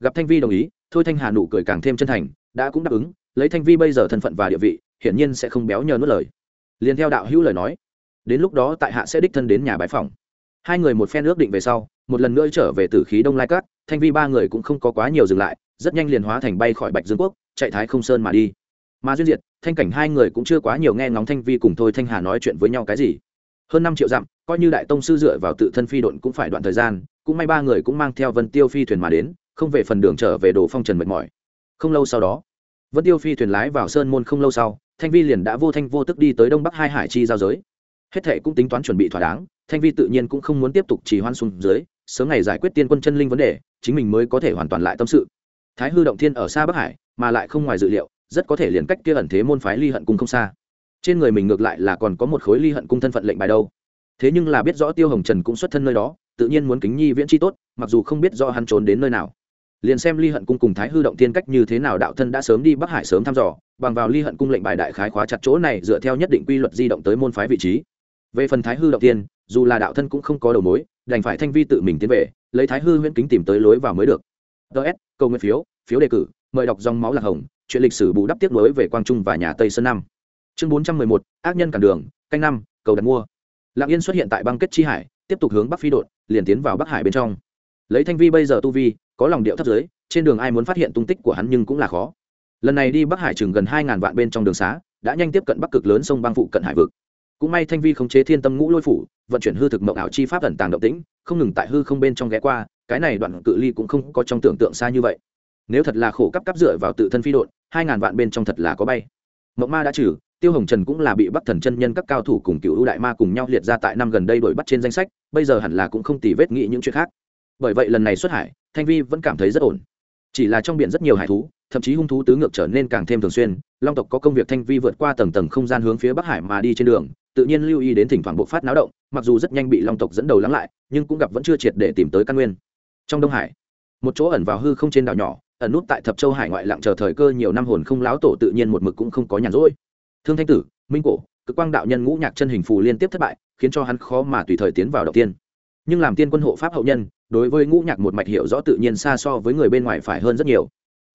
Gặp thanh vi đồng ý, thôi thanh hà nụ cười càng thêm chân thành, đã cũng đáp ứng, lấy thanh vi bây giờ thân phận và địa vị, hiển nhiên sẽ không béo nhờ nuốt lời. Liền theo đạo hữu lời nói đến lúc đó tại hạ sẽ đích thân đến nhà bãi phòng hai người một phen ước định về sau, một lần nữa trở về tử khí đông lai cát, thanh vi ba người cũng không có quá nhiều dừng lại, rất nhanh liền hóa thành bay khỏi bạch dương quốc, chạy thái không sơn mà đi. Mà duyên diệt, thanh cảnh hai người cũng chưa quá nhiều nghe ngóng thanh vi cùng thôi thanh hà nói chuyện với nhau cái gì. Hơn năm triệu dặm, coi như đại tông sư dựa vào tự thân phi độn cũng phải đoạn thời gian, cũng may ba người cũng mang theo vân tiêu phi thuyền mà đến, không về phần đường trở về đồ phong trần mệt mỏi. Không lâu sau đó, vân tiêu phi thuyền lái vào sơn môn không lâu sau, thanh vi liền đã vô thanh vô tức đi tới đông bắc hai hải chi giao giới hết thệ cũng tính toán chuẩn bị thỏa đáng, thanh vi tự nhiên cũng không muốn tiếp tục trì hoan xuống dưới, sớm ngày giải quyết tiên quân chân linh vấn đề, chính mình mới có thể hoàn toàn lại tâm sự. Thái hư động thiên ở xa bắc hải, mà lại không ngoài dự liệu, rất có thể liền cách kia ẩn thế môn phái ly hận cung không xa. Trên người mình ngược lại là còn có một khối ly hận cung thân phận lệnh bài đâu. Thế nhưng là biết rõ tiêu hồng trần cũng xuất thân nơi đó, tự nhiên muốn kính nhi viễn chi tốt, mặc dù không biết do hắn trốn đến nơi nào. Liền xem ly hận cung cùng thái hư động tiên cách như thế nào đạo thân đã sớm đi bắc hải sớm thăm dò, bằng vào ly hận cung lệnh bài đại khái khóa chặt chỗ này dựa theo nhất định quy luật di động tới môn phái vị trí về phần thái hư động tiên, dù là đạo thân cũng không có đầu mối, đành phải thanh vi tự mình tiến về, lấy thái hư huyễn kính tìm tới lối vào mới được. Ts câu nguyên phiếu phiếu đề cử, mời đọc dòng máu lạc hồng, chuyện lịch sử bù đắp tiếp nối về quang trung và nhà tây sơn năm chương bốn trăm mười một, ác nhân cản đường, canh năm, cầu đặt mua. Lạng yên xuất hiện tại băng kết chi hải, tiếp tục hướng bắc phi đội liền tiến vào bắc hải bên trong. Lấy thanh vi bây giờ tu vi, có lòng điệu thấp dưới, trên đường ai muốn phát hiện tung tích của hắn nhưng cũng là khó. Lần này đi bắc hải chừng gần hai ngàn vạn bên trong đường xá, đã nhanh tiếp cận bắc cực lớn sông băng phụ cận hải vực cũng may thanh vi khống chế thiên tâm ngũ lôi phủ, vận chuyển hư thực mộng ảo chi pháp ẩn tàng động tĩnh, không ngừng tại hư không bên trong ghé qua, cái này đoạn cự ly cũng không có trong tưởng tượng xa như vậy. Nếu thật là khổ cấp cấp dựa vào tự thân phi độn, hai ngàn vạn bên trong thật là có bay. Mộng ma đã trừ, tiêu hồng trần cũng là bị bắc thần chân nhân các cao thủ cùng cựu ưu đại ma cùng nhau liệt ra tại năm gần đây đổi bắt trên danh sách, bây giờ hẳn là cũng không tì vết nghĩ những chuyện khác. Bởi vậy lần này xuất hải, thanh vi vẫn cảm thấy rất ổn. Chỉ là trong biển rất nhiều hải thú thậm chí hung thú tứ ngược trở nên càng thêm thường xuyên. Long tộc có công việc thanh vi vượt qua tầng tầng không gian hướng phía bắc hải mà đi trên đường, tự nhiên lưu ý đến thỉnh thoảng bộc phát náo động, mặc dù rất nhanh bị long tộc dẫn đầu lắng lại, nhưng cũng gặp vẫn chưa triệt để tìm tới căn nguyên. Trong đông hải, một chỗ ẩn vào hư không trên đảo nhỏ, ẩn nút tại thập châu hải ngoại lặng chờ thời cơ nhiều năm hồn không láo tổ tự nhiên một mực cũng không có nhàn rỗi. Thương thanh tử, minh cổ, cực quang đạo nhân ngũ nhạc chân hình phù liên tiếp thất bại, khiến cho hắn khó mà tùy thời tiến vào đầu tiên. Nhưng làm tiên quân hộ pháp hậu nhân, đối với ngũ nhạc một mạch hiểu rõ tự nhiên xa so với người bên ngoài phải hơn rất nhiều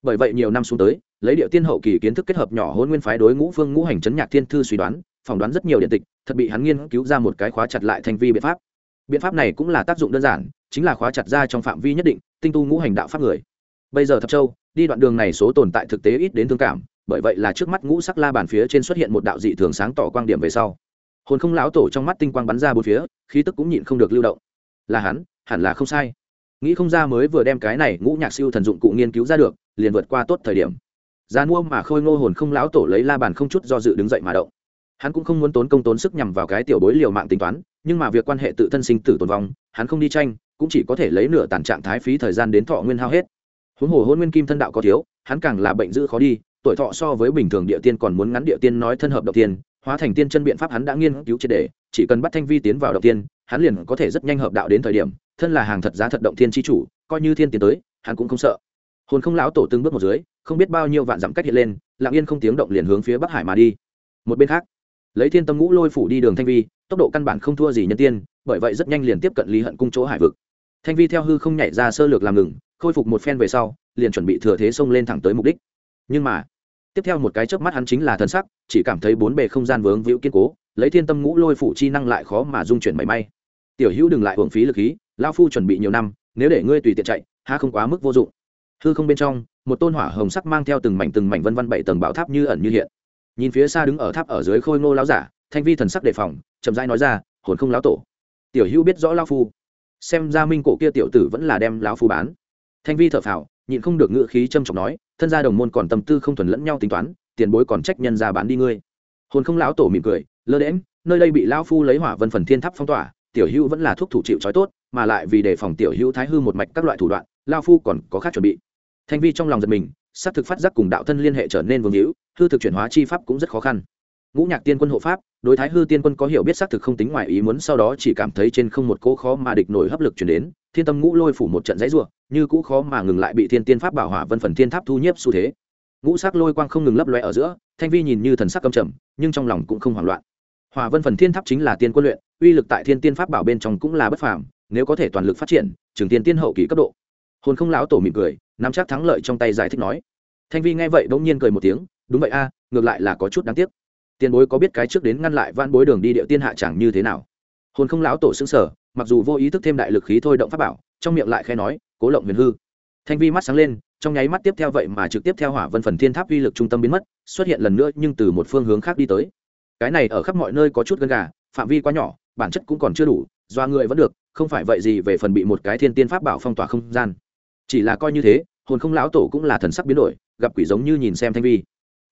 bởi vậy nhiều năm xuống tới, lấy điệu tiên hậu kỳ kiến thức kết hợp nhỏ hôn nguyên phái đối ngũ phương ngũ hành chấn nhạc thiên thư suy đoán, phỏng đoán rất nhiều điện tịch, thật bị hắn nghiên cứu ra một cái khóa chặt lại thành vi biện pháp. Biện pháp này cũng là tác dụng đơn giản, chính là khóa chặt ra trong phạm vi nhất định, tinh tu ngũ hành đạo pháp người. Bây giờ thập châu, đi đoạn đường này số tồn tại thực tế ít đến thương cảm, bởi vậy là trước mắt ngũ sắc la bàn phía trên xuất hiện một đạo dị thường sáng tỏ quang điểm về sau. Hồn không lão tổ trong mắt tinh quang bắn ra bốn phía, khí tức cũng nhịn không được lưu động. Là hắn, hẳn là không sai nghĩ không ra mới vừa đem cái này ngũ nhạc siêu thần dụng cụ nghiên cứu ra được, liền vượt qua tốt thời điểm. Gian mua mà khôi ngô hồn không lão tổ lấy la bàn không chút do dự đứng dậy mà động. Hắn cũng không muốn tốn công tốn sức nhằm vào cái tiểu bối liều mạng tính toán, nhưng mà việc quan hệ tự thân sinh tử tồn vong, hắn không đi tranh, cũng chỉ có thể lấy nửa tàn trạng thái phí thời gian đến thọ nguyên hao hết. Huống hồ hôn nguyên kim thân đạo có thiếu, hắn càng là bệnh dữ khó đi, tuổi thọ so với bình thường địa tiên còn muốn ngắn địa tiên nói thân hợp đầu tiên, hóa thành tiên chân biện pháp hắn đã nghiên cứu triệt đề chỉ cần bắt thanh vi tiến vào đầu tiên, hắn liền có thể rất nhanh hợp đạo đến thời điểm thân là hàng thật giá thật động thiên tri chủ, coi như thiên tiến tới, hắn cũng không sợ. Hồn không lão tổ từng bước một dưới, không biết bao nhiêu vạn dặm cách hiện lên, lặng yên không tiếng động liền hướng phía bắc hải mà đi. Một bên khác, lấy thiên tâm ngũ lôi phủ đi đường thanh vi, tốc độ căn bản không thua gì nhân tiên, bởi vậy rất nhanh liền tiếp cận lý hận cung chỗ hải vực. Thanh vi theo hư không nhảy ra sơ lược làm ngừng, khôi phục một phen về sau, liền chuẩn bị thừa thế xông lên thẳng tới mục đích. Nhưng mà, tiếp theo một cái chớp mắt hắn chính là thần sắc, chỉ cảm thấy bốn bề không gian vướng víu kiên cố, lấy thiên tâm ngũ lôi phủ chi năng lại khó mà dung chuyển mảy may. Tiểu hữu đừng lại hưởng phí lực khí lao phu chuẩn bị nhiều năm, nếu để ngươi tùy tiện chạy ha không quá mức vô dụng. Hư không bên trong, một tôn hỏa hồng sắc mang theo từng mảnh từng mảnh vân vân bảy tầng bảo tháp như ẩn như hiện. Nhìn phía xa đứng ở tháp ở dưới khôi ngô lão giả, thanh vi thần sắc đề phòng, chậm rãi nói ra, hồn không lão tổ. Tiểu hữu biết rõ lao phu. Xem ra minh cổ kia tiểu tử vẫn là đem lão phu bán. Thanh vi thở phào, nhịn không được ngựa khí châm trọng nói, thân gia đồng môn còn tâm tư không thuần lẫn nhau tính toán, tiền bối còn trách nhân ra bán đi ngươi. Hồn không lão tổ mỉm cười, lơ đễm nơi đây bị lão phu lấy hỏa vân phần thiên tháp phong tỏa, tiểu hữu vẫn là thuốc thủ chịu trói tốt mà lại vì đề phòng tiểu hữu thái hư một mạch các loại thủ đoạn, lao phu còn có khác chuẩn bị. Thanh vi trong lòng giật mình s á c thực phát giác cùng đạo thân liên hệ trở nên vương hữu, hư thực chuyển hóa chi pháp cũng rất khó khăn. Ngũ nhạc tiên quân hộ pháp, đối thái hư tiên quân có hiểu biết xác thực không tính ngoài ý muốn, sau đó chỉ cảm thấy trên không một cỗ khó mà địch nổi hấp lực chuyển đến, thiên tâm ngũ lôi phủ một trận dãy ruộng như cũ khó mà ngừng lại bị thiên tiên pháp bảo hỏa vân phần thiên tháp thu nhiếp xu thế. Ngũ sắc lôi quang không ngừng lấp loe ở giữa, thanh vi nhìn như thần sắc cầm trầm, nhưng trong lòng cũng không hoảng loạn. Hỏa vân phần thiên tháp chính là tiên quân luyện, uy lực tại thiên tiên pháp bảo bên trong cũng là bất phàm nếu có thể toàn lực phát triển, trường tiên tiên hậu kỳ cấp độ. Hồn không lão tổ mỉm cười, nắm chắc thắng lợi trong tay giải thích nói. Thanh vi nghe vậy bỗng nhiên cười một tiếng, đúng vậy a, ngược lại là có chút đáng tiếc. Tiền bối có biết cái trước đến ngăn lại van bối đường đi địa tiên hạ chẳng như thế nào? Hồn không lão tổ xứng sở mặc dù vô ý thức thêm đại lực khí thôi động pháp bảo, trong miệng lại khai nói, cố lộng huyền hư. Thanh vi mắt sáng lên, trong nháy mắt tiếp theo vậy mà trực tiếp theo hỏa vân phần thiên tháp uy lực trung tâm biến mất, xuất hiện lần nữa nhưng từ một phương hướng khác đi tới. Cái này ở khắp mọi nơi có chút gân gà, phạm vi quá nhỏ, bản chất cũng còn chưa đủ do người vẫn được không phải vậy gì về phần bị một cái thiên tiên pháp bảo phong tỏa không gian. Chỉ là coi như thế, hồn không lão tổ cũng là thần sắc biến đổi, gặp quỷ giống như nhìn xem thanh vi.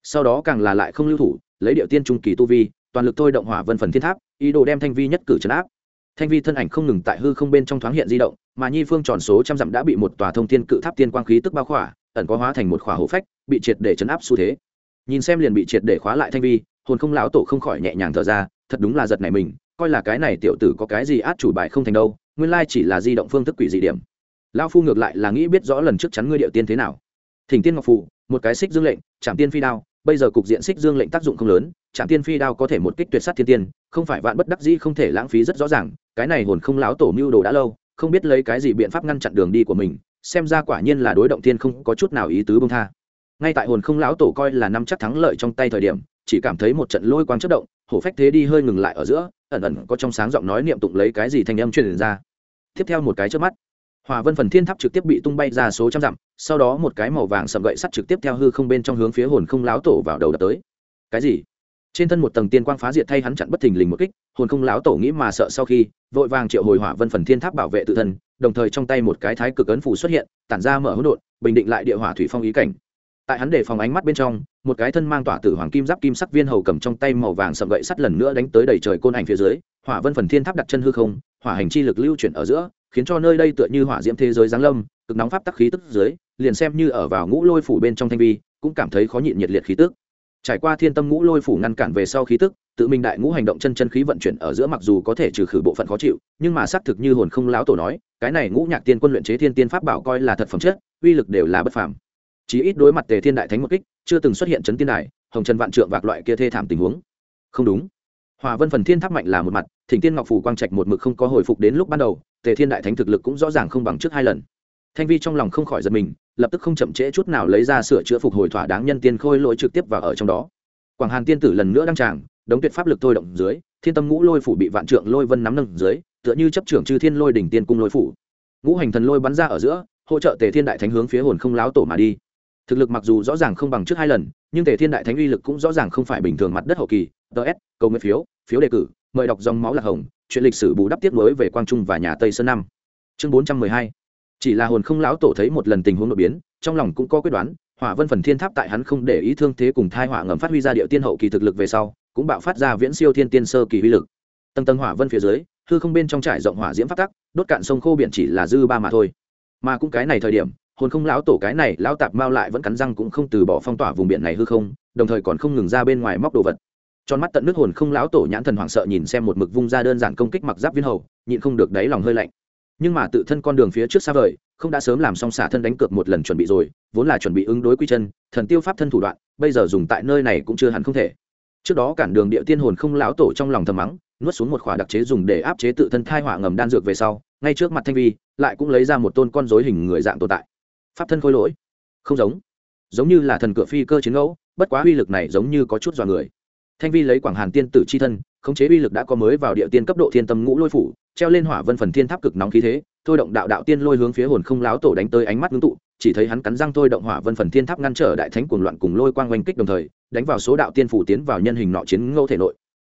Sau đó càng là lại không lưu thủ, lấy điệu tiên trung kỳ tu vi, toàn lực thôi động hỏa vân phần thiên tháp, ý đồ đem thanh vi nhất cử trấn áp. Thanh vi thân ảnh không ngừng tại hư không bên trong thoáng hiện di động, mà nhi phương tròn số trăm dặm đã bị một tòa thông thiên cự tháp tiên quang khí tức bao khỏa, ẩn có hóa thành một khỏa hổ phách, bị triệt để chấn áp xu thế. Nhìn xem liền bị triệt để khóa lại thanh vi, hồn không lão tổ không khỏi nhẹ nhàng thở ra, thật đúng là giật này mình coi là cái này tiểu tử có cái gì át chủ bài không thành đâu, nguyên lai chỉ là di động phương thức quỷ dị điểm. Lão phu ngược lại là nghĩ biết rõ lần trước chắn ngươi điệu tiên thế nào. Thỉnh tiên ngọc phụ một cái xích dương lệnh trạm tiên phi đao, bây giờ cục diện xích dương lệnh tác dụng không lớn trạm tiên phi đao có thể một kích tuyệt sát thiên tiên, không phải vạn bất đắc dĩ không thể lãng phí rất rõ ràng, cái này hồn không láo tổ mưu đồ đã lâu, không biết lấy cái gì biện pháp ngăn chặn đường đi của mình, xem ra quả nhiên là đối động tiên không có chút nào ý tứ bông tha. Ngay tại hồn không láo tổ coi là năm chắc thắng lợi trong tay thời điểm, chỉ cảm thấy một trận lôi quang chất động, hổ phách thế đi hơi ngừng lại ở giữa ẩn ẩn có trong sáng giọng nói niệm tụng lấy cái gì thanh âm truyền ra. Tiếp theo một cái trước mắt, hòa vân phần thiên tháp trực tiếp bị tung bay ra số trăm dặm, sau đó một cái màu vàng sầm gậy sắt trực tiếp theo hư không bên trong hướng phía hồn không láo tổ vào đầu đập tới. Cái gì? Trên thân một tầng tiên quang phá diệt thay hắn chặn bất thình lình một kích, hồn không láo tổ nghĩ mà sợ sau khi, vội vàng triệu hồi hỏa vân phần thiên tháp bảo vệ tự thân, đồng thời trong tay một cái thái cực ấn phủ xuất hiện, tản ra mở hỗn độn, bình định lại địa hỏa thủy phong ý cảnh. Tại hắn để phòng ánh mắt bên trong một cái thân mang tỏa tử hoàng kim giáp kim sắc viên hầu cầm trong tay màu vàng sầm gậy sắt lần nữa đánh tới đầy trời côn ảnh phía dưới, hỏa vân phần thiên tháp đặt chân hư không, hỏa hành chi lực lưu chuyển ở giữa, khiến cho nơi đây tựa như hỏa diễm thế giới giáng lâm, cực nóng pháp tắc khí tức dưới, liền xem như ở vào ngũ lôi phủ bên trong thanh vi, cũng cảm thấy khó nhịn nhiệt liệt khí tức. Trải qua thiên tâm ngũ lôi phủ ngăn cản về sau khí tức, tự mình đại ngũ hành động chân chân khí vận chuyển ở giữa mặc dù có thể trừ khử bộ phận khó chịu, nhưng mà xác thực như hồn không láo tổ nói, cái này ngũ nhạc tiên quân luyện chế thiên tiên pháp bảo coi là thật phẩm chất, uy lực đều là bất phàm chí ít đối mặt tề thiên đại thánh một kích, chưa từng xuất hiện chấn tiên đài, hồng trần vạn trượng vạc loại kia thê thảm tình huống. Không đúng. Hòa vân phần thiên tháp mạnh là một mặt, thỉnh tiên ngọc phủ quang trạch một mực không có hồi phục đến lúc ban đầu, tề thiên đại thánh thực lực cũng rõ ràng không bằng trước hai lần. Thanh vi trong lòng không khỏi giật mình, lập tức không chậm trễ chút nào lấy ra sửa chữa phục hồi thỏa đáng nhân tiên khôi lỗi trực tiếp vào ở trong đó. Quảng hàn tiên tử lần nữa đăng tràng, đống tuyệt pháp lực thôi động dưới, thiên tâm ngũ lôi phủ bị vạn trượng lôi vân nắm nâng dưới, tựa như chấp trưởng chư thiên lôi đỉnh tiên cung lôi phủ. Ngũ hành thần lôi bắn ra ở giữa, hỗ trợ tề thiên đại thánh hướng phía hồn không láo tổ mà đi thực lực mặc dù rõ ràng không bằng trước hai lần, nhưng tề thiên đại thánh uy lực cũng rõ ràng không phải bình thường mặt đất hậu kỳ. Ts cầu nguyện phiếu phiếu đề cử, mời đọc dòng máu lạc hồng, chuyện lịch sử bù đắp tiếp nối về quang trung và nhà tây sơn năm chương bốn trăm mười hai. Chỉ là hồn không lão tổ thấy một lần tình huống đột biến, trong lòng cũng có quyết đoán, hỏa vân phần thiên tháp tại hắn không để ý thương thế cùng thai hỏa ngầm phát huy ra địa tiên hậu kỳ thực lực về sau, cũng bạo phát ra viễn siêu thiên tiên sơ kỳ uy lực. Tầng tầng hỏa vân phía dưới, hư không bên trong trải rộng hỏa diễm phát tắc, đốt cạn sông khô biển chỉ là dư ba mà thôi. Mà cũng cái này thời điểm hồn không lão tổ cái này, lão tạp mao lại vẫn cắn răng cũng không từ bỏ phong tỏa vùng biển này hư không, đồng thời còn không ngừng ra bên ngoài móc đồ vật. Tròn mắt tận nước hồn không lão tổ nhãn thần hoảng sợ nhìn xem một mực vung ra đơn giản công kích mặc giáp viên hầu, nhịn không được đáy lòng hơi lạnh. Nhưng mà tự thân con đường phía trước xa vời, không đã sớm làm xong xả thân đánh cược một lần chuẩn bị rồi, vốn là chuẩn bị ứng đối quy chân, thần tiêu pháp thân thủ đoạn, bây giờ dùng tại nơi này cũng chưa hẳn không thể. Trước đó cản đường địa tiên hồn không lão tổ trong lòng thầm mắng, nuốt xuống một khỏa đặc chế dùng để áp chế tự thân thai hỏa ngầm đan dược về sau, ngay trước mặt thanh vi, lại cũng lấy ra một tôn con dối hình người dạng tồn tại pháp thân khôi lỗi. Không giống. Giống như là thần cửa phi cơ chiến ngẫu, bất quá uy lực này giống như có chút dọa người. Thanh vi lấy quảng hàn tiên tử c h i thân, khống chế uy lực đã có mới vào địa tiên cấp độ thiên tâm ngũ lôi phủ, treo lên hỏa vân phần thiên tháp cực nóng khí thế, thôi động đạo đạo tiên lôi hướng phía hồn không láo tổ đánh tới ánh mắt ngưng tụ, chỉ thấy hắn cắn răng thôi động hỏa vân phần thiên tháp ngăn trở đại thánh cuồng loạn cùng lôi quang oanh kích đồng thời, đánh vào số đạo tiên phủ tiến vào nhân hình nọ chiến ngẫu thể nội.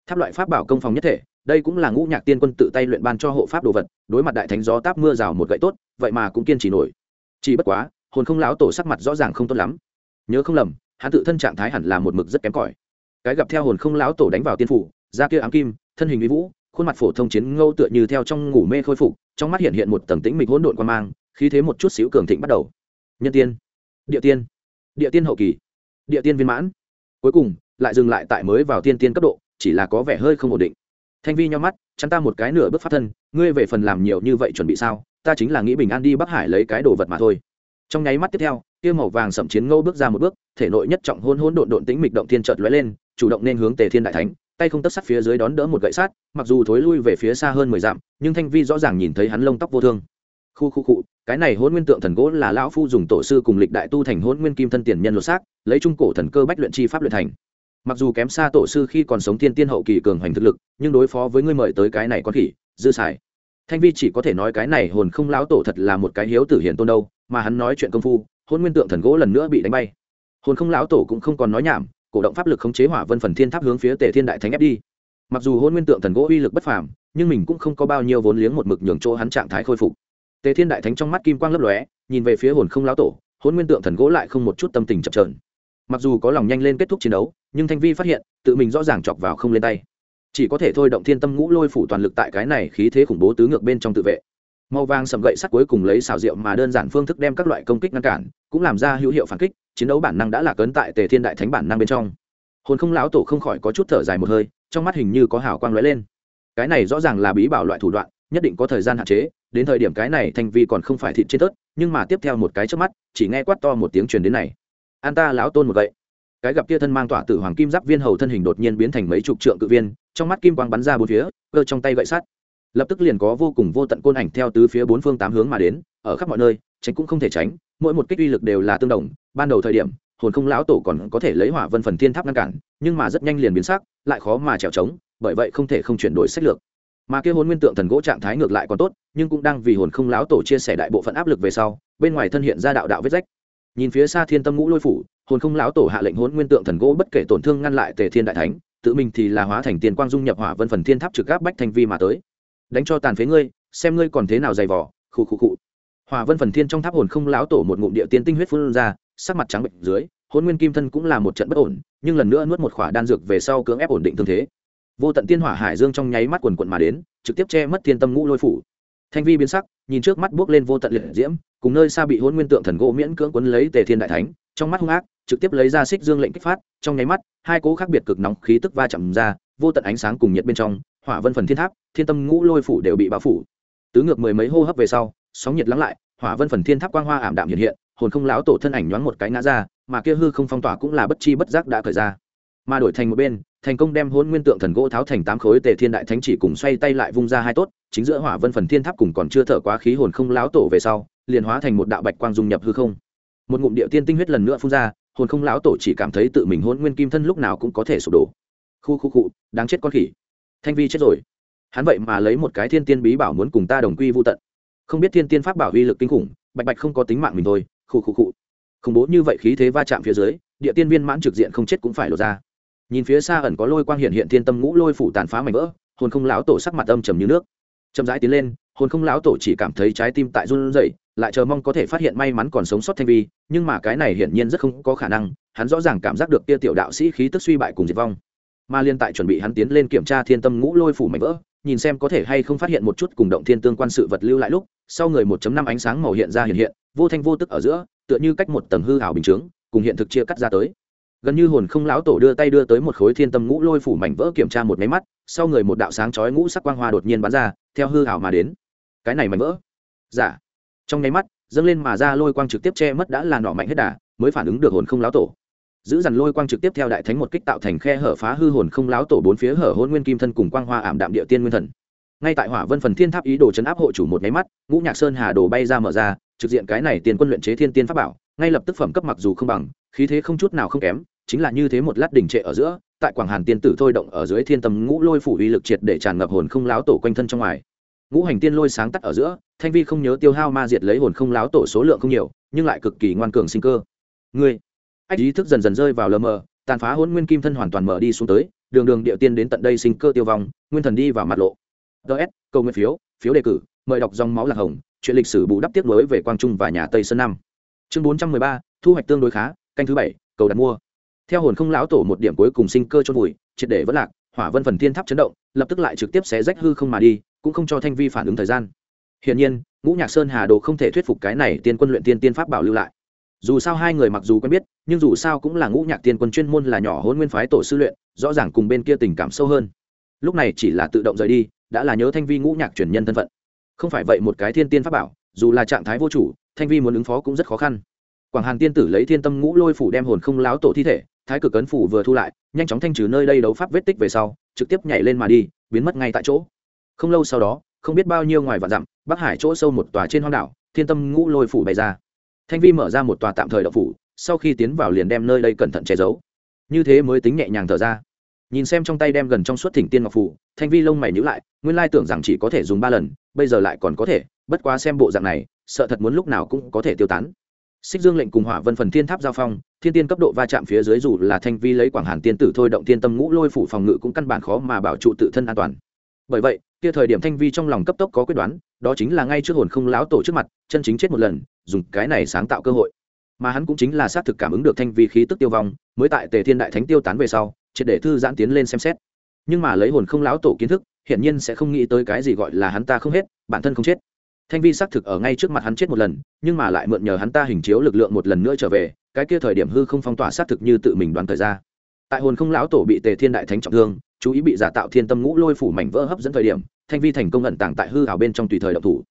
Tháp loại pháp bảo công phòng nhất thể, đây cũng là ngũ nhạc tiên quân tự tay luyện ban cho hộ pháp đồ vật, đối mặt đại thánh gió táp mưa rào một gậy tốt, vậy mà cũng kiên trì nổi chỉ bất quá, hồn không lão tổ sắc mặt rõ ràng không tốt lắm. Nhớ không lầm, hắn tự thân trạng thái hẳn là một mực rất kém cỏi. Cái gặp theo hồn không lão tổ đánh vào tiên phủ, da kia ám kim, thân hình uy vũ, khuôn mặt phổ thông chiến ngâu tựa như theo trong ngủ mê khôi phục, trong mắt hiện hiện một tầng tĩnh mịch hỗn độn quan mang, khí thế một chút xíu cường thịnh bắt đầu. Nhân tiên, địa tiên địa tiên hậu kỳ, địa tiên viên mãn. Cuối cùng, lại dừng lại tại mới vào tiên tiên cấp độ, chỉ là có vẻ hơi không ổn định. Thanh vi nhau mắt, chắn ta một cái nửa bước phát thân, ngươi về phần làm nhiều như vậy chuẩn bị sao? Ta chính là nghĩ bình an đi bắc hải lấy cái đồ vật mà thôi. Trong nháy mắt tiếp theo, kia màu vàng sậm chiến ngâu bước ra một bước, thể nội nhất trọng hôn hôn độn độn tĩnh mịch động thiên chợt lóe lên, chủ động nên hướng tề thiên đại thánh, tay không tất sắt phía dưới đón đỡ một gậy sát, mặc dù thối lui về phía xa hơn mười dặm, nhưng thanh vi rõ ràng nhìn thấy hắn lông tóc vô thương. Khu khu cụ cái này hôn nguyên tượng thần gỗ là lão phu dùng tổ sư cùng lịch đại tu thành hôn nguyên kim thân tiền nhân lột xác, lấy trung cổ thần cơ bách luyện chi pháp luyện thành. Mặc dù kém xa tổ sư khi còn sống thiên tiên hậu kỳ cường hoành thực lực, nhưng đối phó với ngươi mời tới cái này con khỉ, dư xài thanh vi chỉ có thể nói cái này hồn không lão tổ thật là một cái hiếu tử hiền tôn đâu, mà hắn nói chuyện công phu, hôn nguyên tượng thần gỗ lần nữa bị đánh bay. Hồn không lão tổ cũng không còn nói nhảm, cổ động pháp lực khống chế hỏa vân phần thiên tháp hướng phía tề thiên đại thánh ép đi. Mặc dù hôn nguyên tượng thần gỗ uy lực bất phàm, nhưng mình cũng không có bao nhiêu vốn liếng một mực nhường chỗ hắn trạng thái khôi phục. Tề thiên đại thánh trong mắt kim quang lấp lóe, nhìn về phía hồn không lão tổ, hôn nguyên tượng thần gỗ lại không một chút tâm tình chập trờn mặc dù có lòng nhanh lên kết thúc chiến đấu, nhưng thanh vi phát hiện, tự mình rõ ràng chọc vào không lên tay chỉ có thể thôi động thiên tâm ngũ lôi phủ toàn lực tại cái này khí thế khủng bố tứ ngược bên trong tự vệ. Màu vàng sầm gậy sắt cuối cùng lấy xảo diệu mà đơn giản phương thức đem các loại công kích ngăn cản, cũng làm ra hữu hiệu phản kích, chiến đấu bản năng đã là ấn tại tề thiên đại thánh bản năng bên trong. Hồn không lão tổ không khỏi có chút thở dài một hơi, trong mắt hình như có hào quang lóe lên. Cái này rõ ràng là bí bảo loại thủ đoạn, nhất định có thời gian hạn chế, đến thời điểm cái này thanh vi còn không phải thịt trên tớt, nhưng mà tiếp theo một cái trước mắt, chỉ nghe quát to một tiếng truyền đến này. An ta lão tôn một vậy cái gặp kia thân mang tỏa tử hoàng kim giáp viên hầu thân hình đột nhiên biến thành mấy chục trượng cự viên, trong mắt kim quang bắn ra bốn phía, cơ trong tay gậy sắt. Lập tức liền có vô cùng vô tận côn ảnh theo tứ phía bốn phương tám hướng mà đến, ở khắp mọi nơi, tránh cũng không thể tránh, mỗi một kích uy lực đều là tương đồng, ban đầu thời điểm, hồn không lão tổ còn có thể lấy hỏa vân phần thiên tháp ngăn cản, nhưng mà rất nhanh liền biến sắc, lại khó mà trèo trống, bởi vậy không thể không chuyển đổi sách lược. Mà kia hồn nguyên tượng thần gỗ trạng thái ngược lại còn tốt, nhưng cũng đang vì hồn không lão tổ chia sẻ đại bộ phận áp lực về sau, bên ngoài thân hiện ra đạo đạo vết rách. Nhìn phía xa thiên tâm ngũ lôi phủ hồn không lão tổ hạ lệnh hỗn nguyên tượng thần gỗ bất kể tổn thương ngăn lại tề thiên đại thánh, tự mình thì là hóa thành tiền quang dung nhập hỏa vân phần thiên tháp trực gáp bách thành vi mà tới. Đánh cho tàn phế ngươi, xem ngươi còn thế nào dày vỏ khụ khụ khụ. Hòa vân phần thiên trong tháp hồn không lão tổ một ngụm địa tiên tinh huyết phun ra, sắc mặt trắng bệnh dưới hôn nguyên kim thân cũng là một trận bất ổn, nhưng lần nữa nuốt một khỏa đan dược về sau cưỡng ép ổn định thương thế. Vô tận tiên hỏa hải dương trong nháy mắt quần quận mà đến, trực tiếp che mất thiên tâm ngũ lôi phủ. Thanh vi biến sắc, nhìn trước mắt bước lên vô tận liệt diễm, cùng nơi xa bị hôn nguyên tượng thần gỗ miễn cưỡng quấn lấy tề thiên đại thánh, trong mắt hung ác trực tiếp lấy ra xích dương lệnh kích phát, trong nháy mắt, hai cố khác biệt cực nóng khí tức va chạm ra, vô tận ánh sáng cùng nhiệt bên trong, hỏa vân phần thiên tháp, thiên tâm ngũ lôi phủ đều bị bao phủ. Tứ ngược mười mấy hô hấp về sau, sóng nhiệt lắng lại, hỏa vân phần thiên tháp quang hoa ảm đạm hiện hiện, hồn không lão tổ thân ảnh nhoáng một cái ngã ra, mà kia hư không phong tỏa cũng là bất chi bất giác đã khởi ra. Mà đổi thành một bên, thành công đem hôn nguyên tượng thần gỗ tháo thành tám khối tề thiên đại thánh chỉ cùng xoay tay lại vung ra hai tốt, chính giữa hỏa vân phần thiên tháp cùng còn chưa thở quá khí hồn không lão tổ về sau, liền hóa thành một đạo bạch quang dung nhập hư không. Một ngụm địa tiên tinh huyết lần nữa phun ra hồn không lão tổ chỉ cảm thấy tự mình hôn nguyên kim thân lúc nào cũng có thể sụp đổ. Khu khu cụ đáng chết con khỉ. Thanh vi chết rồi. Hắn vậy mà lấy một cái thiên tiên bí bảo muốn cùng ta đồng quy vô tận. Không biết thiên tiên pháp bảo uy lực kinh khủng, bạch bạch không có tính mạng mình thôi. Khu khu cụ khủng bố như vậy khí thế va chạm phía dưới, địa tiên viên mãn trực diện không chết cũng phải lột ra. Nhìn phía xa ẩn có lôi quang hiện hiện thiên tâm ngũ lôi phủ tàn phá mảnh vỡ, hồn không lão tổ sắc mặt âm trầm như nước. Chậm rãi tiến lên hồn không lão tổ chỉ cảm thấy trái tim tại run rẩy, lại chờ mong có thể phát hiện may mắn còn sống sót thanh vi, nhưng mà cái này hiển nhiên rất không có khả năng, hắn rõ ràng cảm giác được kia tiểu đạo sĩ khí tức suy bại cùng diệt vong. Mà liên tại chuẩn bị hắn tiến lên kiểm tra thiên tâm ngũ lôi phủ mảnh vỡ, nhìn xem có thể hay không phát hiện một chút cùng động thiên tương quan sự vật lưu lại lúc, sau người 1 năm ánh sáng màu hiện ra hiện hiện, vô thanh vô tức ở giữa, tựa như cách một tầng hư ảo bình chứng cùng hiện thực chia cắt ra tới. Gần như hồn không lão tổ đưa tay đưa tới một khối thiên tâm ngũ lôi phủ mảnh vỡ kiểm tra một máy mắt, sau người một đạo sáng chói ngũ sắc quang hoa đột nhiên bắn ra, theo hư ảo mà đến cái này mảnh vỡ. Giả dạ. trong nháy mắt, dâng lên mà ra lôi quang trực tiếp che mất đã là nỏ mạnh hết đà, mới phản ứng được hồn không láo tổ. Giữ dằn lôi quang trực tiếp theo đại thánh một kích tạo thành khe hở phá hư hồn không láo tổ bốn phía hở hôn nguyên kim thân cùng quang hoa ảm đạm địa tiên nguyên thần. Ngay tại hỏa vân phần thiên tháp ý đồ chấn áp hộ chủ một nháy mắt, ngũ nhạc sơn hà đồ bay ra mở ra, trực diện cái này tiền quân luyện chế thiên tiên pháp bảo, ngay lập tức phẩm cấp mặc dù không bằng, khí thế không chút nào không kém, chính là như thế một lát đỉnh trệ ở giữa, tại quảng hàn tiên tử thôi động ở dưới thiên tâm ngũ lôi phủ uy lực triệt để tràn ngập hồn không láo tổ quanh thân trong ngoài ngũ hành tiên lôi sáng tắt ở giữa, thanh vi không nhớ tiêu hao ma diệt lấy hồn không láo tổ số lượng không nhiều, nhưng lại cực kỳ ngoan cường sinh cơ. Ngươi, ách, ý thức dần dần rơi vào lờ mờ, tàn phá hôn nguyên kim thân hoàn toàn mở đi xuống tới, đường đường địa tiên đến tận đây sinh cơ tiêu vong, nguyên thần đi vào mặt lộ. Ts câu nguyên phiếu phiếu đề cử, mời đọc dòng máu lạc hồng, chuyện lịch sử bù đắp tiếp nối về quang trung và nhà tây sơn năm chương bốn trăm mười ba, thu hoạch tương đối khá, canh thứ bảy, cầu đặt mua. Theo hồn không lão tổ một điểm cuối cùng sinh cơ cho vùi, triệt để vẫn lạc, hỏa vân phần thiên tháp chấn động, lập tức lại trực tiếp xé rách hư không mà đi cũng không cho thanh vi phản ứng thời gian. Hiển nhiên, ngũ nhạc sơn hà đồ không thể thuyết phục cái này tiên quân luyện tiên tiên pháp bảo lưu lại. Dù sao hai người mặc dù quen biết, nhưng dù sao cũng là ngũ nhạc tiên quân chuyên môn là nhỏ hôn nguyên phái tổ sư luyện, rõ ràng cùng bên kia tình cảm sâu hơn. Lúc này chỉ là tự động rời đi, đã là nhớ thanh vi ngũ nhạc truyền nhân thân phận. Không phải vậy một cái thiên tiên pháp bảo, dù là trạng thái vô chủ, thanh vi muốn ứng phó cũng rất khó khăn. Quảng hàn tiên tử lấy thiên tâm ngũ lôi phủ đem hồn không láo tổ thi thể, thái cực ấn phủ vừa thu lại, nhanh chóng thanh trừ nơi đây đấu pháp vết tích về sau, trực tiếp nhảy lên mà đi, biến mất ngay tại chỗ không lâu sau đó, không biết bao nhiêu ngoài vạn dặm, bắc hải chỗ sâu một tòa trên hoang đảo, thiên tâm ngũ lôi phủ bày ra. Thanh vi mở ra một tòa tạm thời đậu phủ, sau khi tiến vào liền đem nơi đây cẩn thận che giấu. Như thế mới tính nhẹ nhàng thở ra. Nhìn xem trong tay đem gần trong suốt thỉnh tiên ngọc phủ, thanh vi lông mày nhữ lại, nguyên lai tưởng rằng chỉ có thể dùng ba lần, bây giờ lại còn có thể, bất quá xem bộ dạng này, sợ thật muốn lúc nào cũng có thể tiêu tán. Xích dương lệnh cùng hỏa vân phần thiên tháp giao phong, thiên tiên cấp độ va chạm phía dưới dù là thanh vi lấy quảng hàn tiên tử thôi động tiên tâm ngũ lôi phủ phòng ngự cũng căn bản khó mà bảo trụ tự thân an toàn. Bởi vậy kia thời điểm thanh vi trong lòng cấp tốc có quyết đoán, đó chính là ngay trước hồn không láo tổ trước mặt, chân chính chết một lần, dùng cái này sáng tạo cơ hội. Mà hắn cũng chính là xác thực cảm ứng được thanh vi khí tức tiêu vong, mới tại tề thiên đại thánh tiêu tán về sau, triệt để thư giãn tiến lên xem xét. Nhưng mà lấy hồn không láo tổ kiến thức, hiển nhiên sẽ không nghĩ tới cái gì gọi là hắn ta không hết, bản thân không chết. Thanh vi xác thực ở ngay trước mặt hắn chết một lần, nhưng mà lại mượn nhờ hắn ta hình chiếu lực lượng một lần nữa trở về, cái kia thời điểm hư không phong tỏa xác thực như tự mình đoán thời ra. Tại hồn không lão tổ bị tề thiên đại thánh trọng thương, chú ý bị giả tạo thiên tâm ngũ lôi phủ mảnh vỡ hấp dẫn thời điểm thanh vi thành công ẩn tàng tại hư hảo bên trong tùy thời động thủ.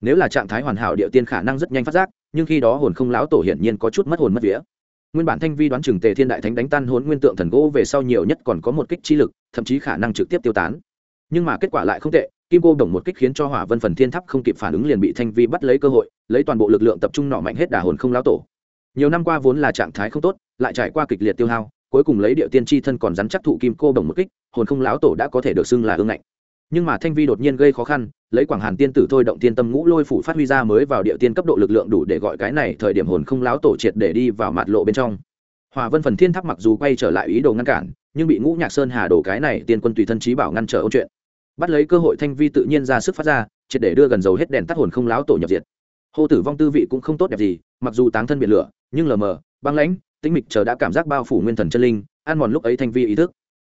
Nếu là trạng thái hoàn hảo, địa tiên khả năng rất nhanh phát giác, nhưng khi đó hồn không lão tổ hiển nhiên có chút mất hồn mất vía. Nguyên bản thanh vi đoán chừng tề thiên đại thánh đánh tan hồn nguyên tượng thần gỗ về sau nhiều nhất còn có một kích chi lực, thậm chí khả năng trực tiếp tiêu tán. Nhưng mà kết quả lại không tệ, kim cô đồng một kích khiến cho hỏa vân phần thiên tháp không kịp phản ứng liền bị thanh vi bắt lấy cơ hội, lấy toàn bộ lực lượng tập trung nọ mạnh hết đà hồn không lão tổ. Nhiều năm qua vốn là trạng thái không tốt, lại trải qua kịch liệt tiêu hao, cuối cùng lấy địa tiên tri thân còn rắn chắc thụ kim cô đồng một kích, hồn không lão tổ đã có thể được xưng là ương ngạnh nhưng mà thanh vi đột nhiên gây khó khăn, lấy quảng hàn tiên tử thôi động tiên tâm ngũ lôi phủ phát huy ra mới vào địa tiên cấp độ lực lượng đủ để gọi cái này thời điểm hồn không láo tổ triệt để đi vào mặt lộ bên trong. Hòa vân phần thiên tháp mặc dù quay trở lại ý đồ ngăn cản, nhưng bị ngũ nhạc sơn hà đổ cái này tiên quân tùy thân trí bảo ngăn trở ôn chuyện. Bắt lấy cơ hội thanh vi tự nhiên ra sức phát ra, triệt để đưa gần dầu hết đèn tắt hồn không láo tổ nhập diệt. Hô tử vong tư vị cũng không tốt đẹp gì, mặc dù táng thân biệt lửa, nhưng lờ mờ, băng lãnh, tĩnh mịch chờ đã cảm giác bao phủ nguyên thần chân linh, ăn mòn lúc ấy thanh vi ý thức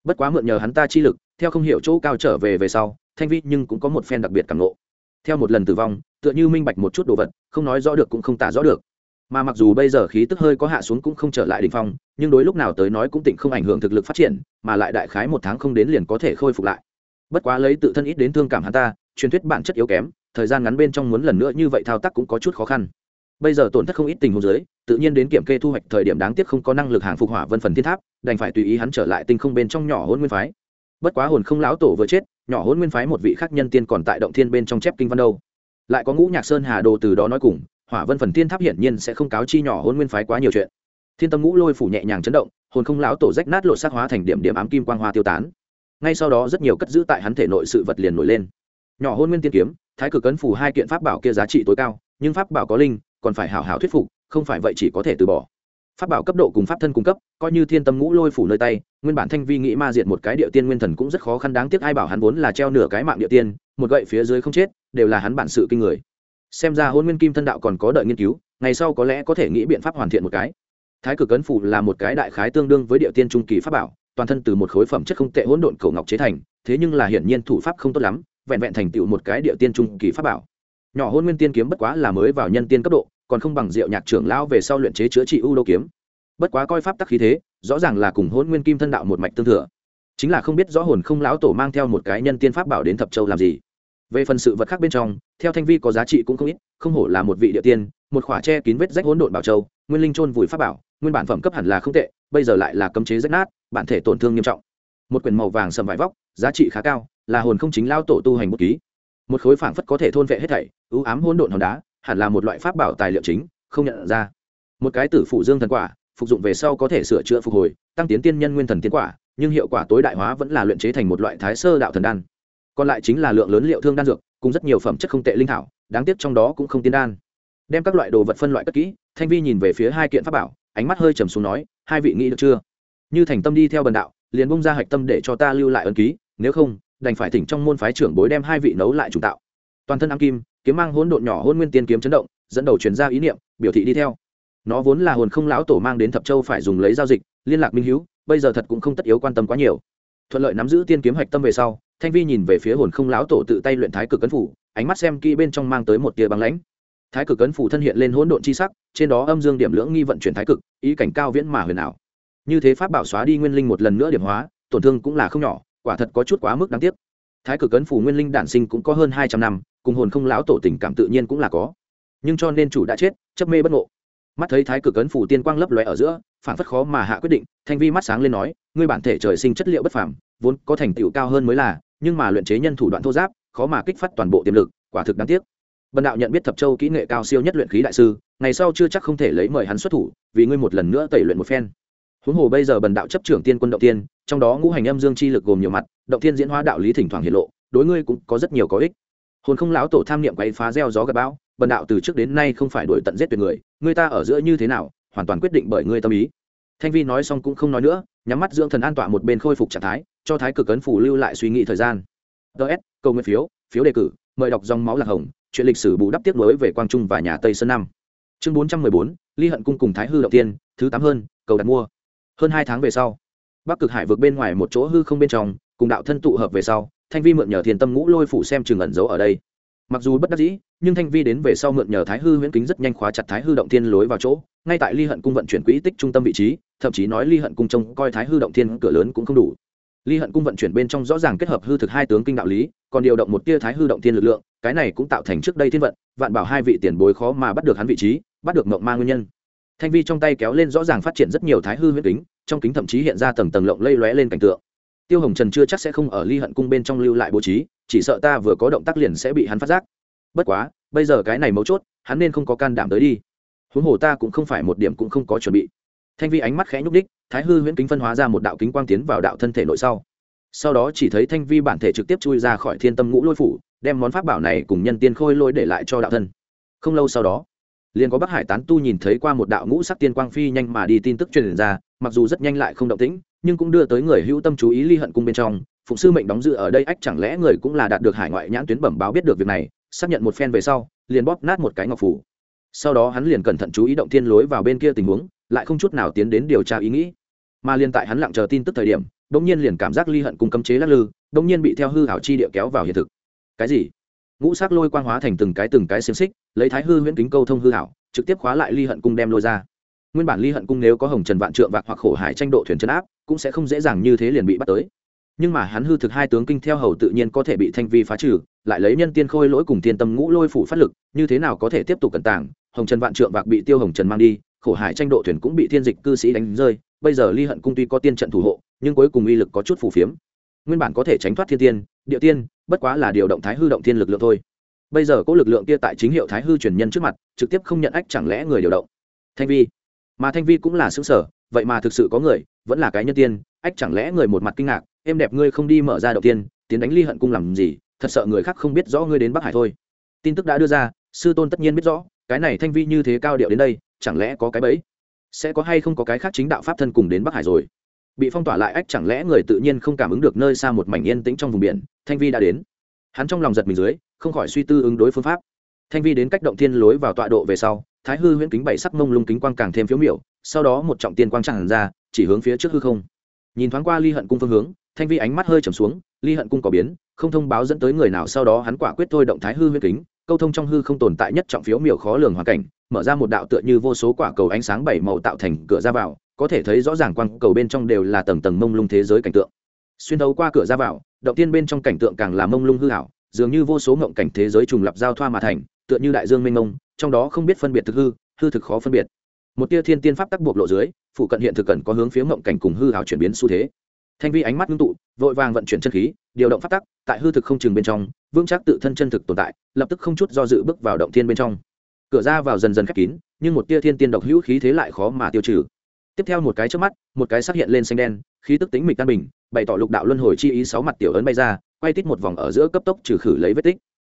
bất quá mượn nhờ hắn ta chi lực, theo không hiểu chỗ cao trở về về sau, thanh vi nhưng cũng có một phen đặc biệt cảm nộ theo một lần tử vong, tựa như minh bạch một chút đồ vật, không nói rõ được cũng không tả rõ được. Mà mặc dù bây giờ khí tức hơi có hạ xuống cũng không trở lại đ ỉ n h phong, nhưng đối lúc nào tới nói cũng tỉnh không ảnh hưởng thực lực phát triển, mà lại đại khái một tháng không đến liền có thể khôi phục lại. Bất quá lấy tự thân ít đến thương cảm hắn ta, truyền thuyết bản chất yếu kém, thời gian ngắn bên trong muốn lần nữa như vậy thao tác cũng có chút khó khăn bây giờ tổn thất không ít tình huống dưới, tự nhiên đến kiểm kê thu hoạch thời điểm đáng tiếc không có năng lực hàng phục hỏa vân phần thiên tháp, đành phải tùy ý hắn trở lại tinh không bên trong nhỏ hôn nguyên phái. Bất quá hồn không lão tổ vừa chết, nhỏ hôn nguyên phái một vị khác nhân tiên còn tại động thiên bên trong chép kinh văn đâu. Lại có ngũ nhạc sơn hà đồ từ đó nói cùng, hỏa vân phần thiên tháp hiển nhiên sẽ không cáo chi nhỏ hôn nguyên phái quá nhiều chuyện. Thiên tâm ngũ lôi phủ nhẹ nhàng chấn động, hồn không lão tổ rách nát lộ sát hóa thành điểm điểm ám kim quang hoa tiêu tán. Ngay sau đó rất nhiều cất giữ tại hắn thể nội sự vật liền nổi lên. Nhỏ hôn nguyên tiên kiếm, thái cực cấn phủ hai kiện pháp bảo kia giá trị tối cao, nhưng pháp bảo có linh còn phải hảo hảo thuyết phục, không phải vậy chỉ có thể từ bỏ. Pháp bảo cấp độ cùng pháp thân cung cấp, coi như thiên tâm ngũ lôi phủ nơi tay, nguyên bản thanh vi nghĩ ma diệt một cái địa tiên nguyên thần cũng rất khó khăn đáng tiếc, ai bảo hắn vốn là treo nửa cái mạng địa tiên, một gậy phía dưới không chết, đều là hắn bản sự kinh người. Xem ra hôn nguyên kim thân đạo còn có đợi nghiên cứu, ngày sau có lẽ có thể nghĩ biện pháp hoàn thiện một cái. Thái cực cấn phủ là một cái đại khái tương đương với địa tiên trung kỳ pháp bảo, toàn thân từ một khối phẩm chất không tệ hỗn độn cổ ngọc chế thành, thế nhưng là hiển nhiên thủ pháp không tốt lắm, vẹn vẹn thành tựu một cái địa tiên trung kỳ pháp bảo. Nhỏ hôn nguyên tiên kiếm bất quá là mới vào nhân tiên cấp độ còn không bằng diệu nhạc trưởng lão về sau luyện chế chữa trị u đô kiếm. Bất quá coi pháp tắc khí thế, rõ ràng là cùng hôn nguyên kim thân đạo một mạch tương thừa. Chính là không biết rõ hồn không lão tổ mang theo một cái nhân tiên pháp bảo đến thập châu làm gì. Về phần sự vật khác bên trong, theo thanh vi có giá trị cũng không ít, không hổ là một vị địa tiên, một khỏa che kín vết rách hỗn độn bảo châu, nguyên linh trôn vùi pháp bảo, nguyên bản phẩm cấp hẳn là không tệ, bây giờ lại là cấm chế rách nát, bản thể tổn thương nghiêm trọng. Một quyển màu vàng sầm vải vóc, giá trị khá cao, là hồn không chính lao tổ tu hành bút ký. Một khối phảng phất có thể thôn vệ hết thảy ưu ám hỗn độn hòn đá hẳn là một loại pháp bảo tài liệu chính, không nhận ra. Một cái tử phụ dương thần quả, phục dụng về sau có thể sửa chữa phục hồi, tăng tiến tiên nhân nguyên thần tiến quả, nhưng hiệu quả tối đại hóa vẫn là luyện chế thành một loại thái sơ đạo thần đan. Còn lại chính là lượng lớn liệu thương đan dược, cùng rất nhiều phẩm chất không tệ linh thảo, đáng tiếc trong đó cũng không tiên đan. Đem các loại đồ vật phân loại cất kỹ, thanh vi nhìn về phía hai kiện pháp bảo, ánh mắt hơi trầm xuống nói, hai vị nghĩ được chưa? Như thành tâm đi theo bần đạo, liền bông ra hạch tâm để cho ta lưu lại ân ký, nếu không, đành phải thỉnh trong môn phái trưởng bối đem hai vị nấu lại chủ tạo. Toàn thân ám kim kiếm mang hỗn độn nhỏ hôn nguyên tiên kiếm chấn động, dẫn đầu chuyển ra ý niệm, biểu thị đi theo. Nó vốn là hồn không lão tổ mang đến thập châu phải dùng lấy giao dịch, liên lạc minh hữu bây giờ thật cũng không tất yếu quan tâm quá nhiều. Thuận lợi nắm giữ tiên kiếm hạch tâm về sau, thanh vi nhìn về phía hồn không lão tổ tự tay luyện thái cực cấn phủ, ánh mắt xem kỹ bên trong mang tới một tia băng lãnh. Thái cực cấn phủ thân hiện lên hỗn độn chi sắc, trên đó âm dương điểm lưỡng nghi vận chuyển thái cực, ý cảnh cao viễn mà huyền ảo. Như thế pháp bảo xóa đi nguyên linh một lần nữa điểm hóa, tổn thương cũng là không nhỏ, quả thật có chút quá mức đáng tiếc. Thái cực cấn phủ nguyên linh đản sinh cũng có hơn hai trăm năm cùng hồn không lão tổ tình cảm tự nhiên cũng là có. Nhưng cho nên chủ đã chết, chấp mê bất ngộ. Mắt thấy thái cực ấn phủ tiên quang lấp lóe ở giữa phản phất khó mà hạ quyết định, thanh vi mắt sáng lên nói, ngươi bản thể trời sinh chất liệu bất phàm, vốn có thành tựu cao hơn mới là, nhưng mà luyện chế nhân thủ đoạn thô giáp, khó mà kích phát toàn bộ tiềm lực, quả thực đáng tiếc. Bần đạo nhận biết thập châu kỹ nghệ cao siêu nhất luyện khí đại sư, ngày sau chưa chắc không thể lấy mời hắn xuất thủ, vì ngươi một lần nữa tẩy luyện một phen. Huống hồ bây giờ bần đạo chấp trưởng tiên quân động tiên, trong đó ngũ hành âm dương chi lực gồm nhiều mặt, động tiên diễn hóa đạo lý thỉnh thoảng hiện lộ, đối ngươi cũng có rất nhiều có ích hồn không lão tổ tham niệm quay phá gieo gió gặp bão, bần đạo từ trước đến nay không phải đuổi tận giết tuyệt người người ta ở giữa như thế nào, hoàn toàn quyết định bởi ngươi tâm ý. Thanh vi nói xong cũng không nói nữa, nhắm mắt dưỡng thần an tọa một bên khôi phục trạng thái, cho thái cực ấn phủ lưu lại suy nghĩ thời gian. Ts câu nguyên phiếu phiếu đề cử, mời đọc dòng máu lạc hồng, chuyện lịch sử bù đắp tiếp nối về quang trung và nhà tây sơn năm chương bốn trăm mười bốn, ly hận cung cùng thái hư động tiên, thứ tám hơn, cầu đặt mua. Hơn hai tháng về sau, bắc cực hải vượt bên ngoài một chỗ hư không bên trong, cùng đạo thân tụ hợp về sau thanh vi mượn nhờ Thiên tâm ngũ lôi phủ xem trường ẩn giấu ở đây. Mặc dù bất đắc dĩ, nhưng thanh vi đến về sau mượn nhờ thái hư huyễn kính rất nhanh khóa chặt thái hư động thiên lối vào chỗ. Ngay tại ly hận cung vận chuyển quỹ tích trung tâm vị trí, thậm chí nói ly hận cung trông coi thái hư động thiên cửa lớn cũng không đủ. Ly hận cung vận chuyển bên trong rõ ràng kết hợp hư thực hai tướng kinh đạo lý, còn điều động một tia thái hư động thiên lực lượng, cái này cũng tạo thành trước đây thiên vận, vạn bảo hai vị tiền bối khó mà bắt được hắn vị trí, bắt được mộng ma nguyên nhân. Thanh vi trong tay kéo lên rõ ràng phát triển rất nhiều thái hư huyễn kính, trong kính thậm chí hiện ra tầng tầng lộng lây lóe lên cảnh tượng tiêu hồng trần chưa chắc sẽ không ở ly hận cung bên trong lưu lại bố trí, chỉ sợ ta vừa có động tác liền sẽ bị hắn phát giác. Bất quá, bây giờ cái này mấu chốt, hắn nên không có can đảm tới đi. Huống hồ ta cũng không phải một điểm cũng không có chuẩn bị. Thanh vi ánh mắt khẽ nhúc đích thái hư huyễn kính phân hóa ra một đạo kính quang tiến vào đạo thân thể nội sau. Sau đó chỉ thấy thanh vi bản thể trực tiếp chui ra khỏi thiên tâm ngũ lôi phủ, đem món pháp bảo này cùng nhân tiên khôi lôi để lại cho đạo thân. Không lâu sau đó, liền có bắc hải tán tu nhìn thấy qua một đạo ngũ sắc tiên quang phi nhanh mà đi tin tức truyền ra mặc dù rất nhanh lại không động tĩnh, nhưng cũng đưa tới người hữu tâm chú ý ly hận cung bên trong. Phụng sư mệnh đóng dự ở đây ách chẳng lẽ người cũng là đạt được hải ngoại nhãn tuyến bẩm báo biết được việc này, xác nhận một phen về sau, liền bóp nát một cái ngọc phủ. Sau đó hắn liền cẩn thận chú ý động thiên lối vào bên kia tình huống, lại không chút nào tiến đến điều tra ý nghĩ. Mà liền tại hắn lặng chờ tin tức thời điểm đông nhiên liền cảm giác ly hận cùng cấm chế lắc lư đông nhiên bị theo hư hảo chi địa kéo vào hiện thực. Cái gì? Ngũ sắc lôi quang hóa thành từng cái từng cái xiềng xích, lấy thái hư huyễn kính câu thông hư hảo trực tiếp khóa lại ly hận cung đem lôi ra nguyên bản ly hận cung nếu có hồng trần vạn trượng vạc hoặc khổ hải tranh độ thuyền chân áp, cũng sẽ không dễ dàng như thế liền bị bắt tới. Nhưng mà hắn hư thực hai tướng kinh theo hầu tự nhiên có thể bị thanh vi phá trừ, lại lấy nhân tiên khôi lỗi cùng tiên tâm ngũ lôi phủ phát lực, như thế nào có thể tiếp tục cẩn tảng hồng trần vạn trượng vạc bị tiêu hồng trần mang đi, khổ hải tranh độ thuyền cũng bị thiên dịch cư sĩ đánh rơi, bây giờ ly hận cung tuy có tiên trận thủ hộ, nhưng cuối cùng uy lực có chút phù phiếm. Nguyên bản có thể tránh thoát thiên tiên, địa tiên, bất quá là điều động thái hư động thiên lực lượng thôi. Bây giờ có lực lượng kia tại chính hiệu thái hư truyền nhân trước mặt, trực tiếp không nhận ách chẳng lẽ người điều động. Thanh vi mà thanh vi cũng là xứng sở, vậy mà thực sự có người, vẫn là cái nhân tiên, ách chẳng lẽ người một mặt kinh ngạc, em đẹp ngươi không đi mở ra đầu tiên, tiến đánh ly hận cung làm gì, thật sợ người khác không biết rõ ngươi đến bắc hải thôi. Tin tức đã đưa ra, sư tôn tất nhiên biết rõ, cái này thanh vi như thế cao điệu đến đây, chẳng lẽ có cái bẫy? Sẽ có hay không có cái khác chính đạo pháp thân cùng đến bắc hải rồi? Bị phong tỏa lại, ách chẳng lẽ người tự nhiên không cảm ứng được nơi xa một mảnh yên tĩnh trong vùng biển, thanh vi đã đến. Hắn trong lòng giật mình dưới, không khỏi suy tư ứng đối phương pháp. Thanh vi đến cách động thiên lối vào tọa độ về sau thái hư huyễn kính bảy sắc mông lung kính quang càng thêm phiếu miểu, sau đó một trọng tiên quang tràn ra, chỉ hướng phía trước hư không. Nhìn thoáng qua ly hận cung phương hướng, thanh vi ánh mắt hơi trầm xuống, ly hận cung có biến, không thông báo dẫn tới người nào, sau đó hắn quả quyết thôi động thái hư huyễn kính, câu thông trong hư không tồn tại nhất trọng phiếu miểu khó lường hoàn cảnh, mở ra một đạo tựa như vô số quả cầu ánh sáng bảy màu tạo thành cửa ra vào, có thể thấy rõ ràng quang cầu bên trong đều là tầng tầng mông lung thế giới cảnh tượng. Xuyên đấu qua cửa ra vào, động tiên bên trong cảnh tượng càng là mông lung hư hảo dường như vô số ngộng cảnh thế giới trùng lập giao thoa mà thành, tựa như đại dương mênh mông trong đó không biết phân biệt thực hư hư thực khó phân biệt. Một tia thiên tiên pháp tắc buộc lộ dưới phụ cận hiện thực cần có hướng phía mộng cảnh cùng hư hào chuyển biến xu thế. Thanh vi ánh mắt ngưng tụ, vội vàng vận chuyển chân khí, điều động pháp tắc, tại hư thực không chừng bên trong, vững chắc tự thân chân thực tồn tại, lập tức không chút do dự bước vào động thiên bên trong. Cửa ra vào dần dần khép kín, nhưng một tia thiên tiên độc hữu khí thế lại khó mà tiêu trừ. Tiếp theo một cái trước mắt, một cái xác hiện lên xanh đen, khí tức tính mịch tan bình, bày tỏ lục đạo luân hồi chi ý sáu mặt tiểu ấn bay ra, quay tít một vòng ở giữa cấp tốc trừ khử lấy vết tích.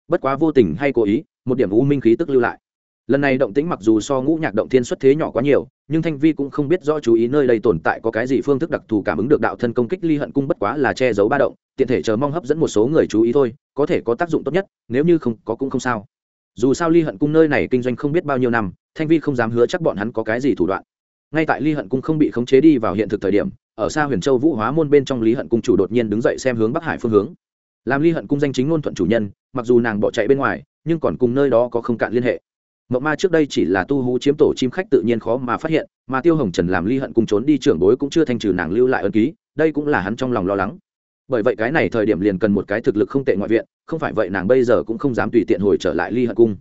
Bất quá vô tình hay cố ý, một điểm u minh khí tức lưu lại lần này động tĩnh mặc dù so ngũ nhạc động thiên xuất thế nhỏ quá nhiều, nhưng thanh vi cũng không biết rõ chú ý nơi đây tồn tại có cái gì phương thức đặc thù cảm ứng được đạo thân công kích ly hận cung bất quá là che giấu ba động, tiện thể chờ mong hấp dẫn một số người chú ý thôi, có thể có tác dụng tốt nhất, nếu như không có cũng không sao. Dù sao ly hận cung nơi này kinh doanh không biết bao nhiêu năm, thanh vi không dám hứa chắc bọn hắn có cái gì thủ đoạn. Ngay tại ly hận cung không bị khống chế đi vào hiện thực thời điểm, ở xa huyền châu vũ hóa môn bên trong lý hận cung chủ đột nhiên đứng dậy xem hướng bắc hải phương hướng. Làm ly hận cung danh chính ngôn thuận chủ nhân, mặc dù nàng bỏ chạy bên ngoài, nhưng còn cùng nơi đó có không cạn liên hệ mộng ma trước đây chỉ là tu hú chiếm tổ chim khách tự nhiên khó mà phát hiện, mà tiêu hồng trần làm ly hận cung trốn đi trưởng bối cũng chưa thanh trừ nàng lưu lại ân ký, đây cũng là hắn trong lòng lo lắng. Bởi vậy cái này thời điểm liền cần một cái thực lực không tệ ngoại viện, không phải vậy nàng bây giờ cũng không dám tùy tiện hồi trở lại ly hận cung.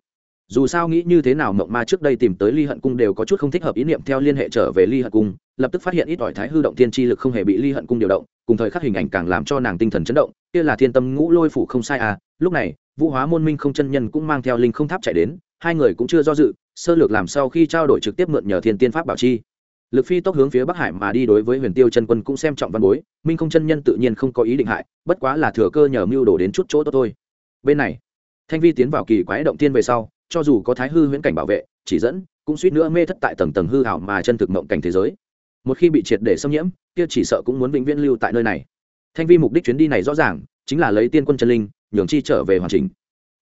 Dù sao nghĩ như thế nào mộng ma trước đây tìm tới ly hận cung đều có chút không thích hợp ý niệm theo liên hệ trở về ly hận cung, lập tức phát hiện ít ỏi thái hư động tiên tri lực không hề bị ly hận cung điều động, cùng thời khắc hình ảnh càng làm cho nàng tinh thần chấn động, kia là thiên tâm ngũ lôi phủ không sai à lúc này, vũ hóa môn minh không chân nhân cũng mang theo linh không tháp chạy đến hai người cũng chưa do dự, sơ lược làm sau khi trao đổi trực tiếp mượn nhờ thiên tiên pháp bảo chi. Lực phi tốc hướng phía bắc hải mà đi đối với huyền tiêu chân quân cũng xem trọng văn bối, minh không chân nhân tự nhiên không có ý định hại, bất quá là thừa cơ nhờ mưu đồ đến chút chỗ tốt thôi. Bên này, thanh vi tiến vào kỳ quái động tiên về sau, cho dù có thái hư huyễn cảnh bảo vệ, chỉ dẫn, cũng suýt nữa mê thất tại tầng tầng hư hảo mà chân thực mộng cảnh thế giới. Một khi bị triệt để xâm nhiễm, kia chỉ sợ cũng muốn vĩnh viễn lưu tại nơi này. Thanh vi mục đích chuyến đi này rõ ràng, chính là lấy tiên quân chân linh, nhường chi trở về hoàn chỉnh.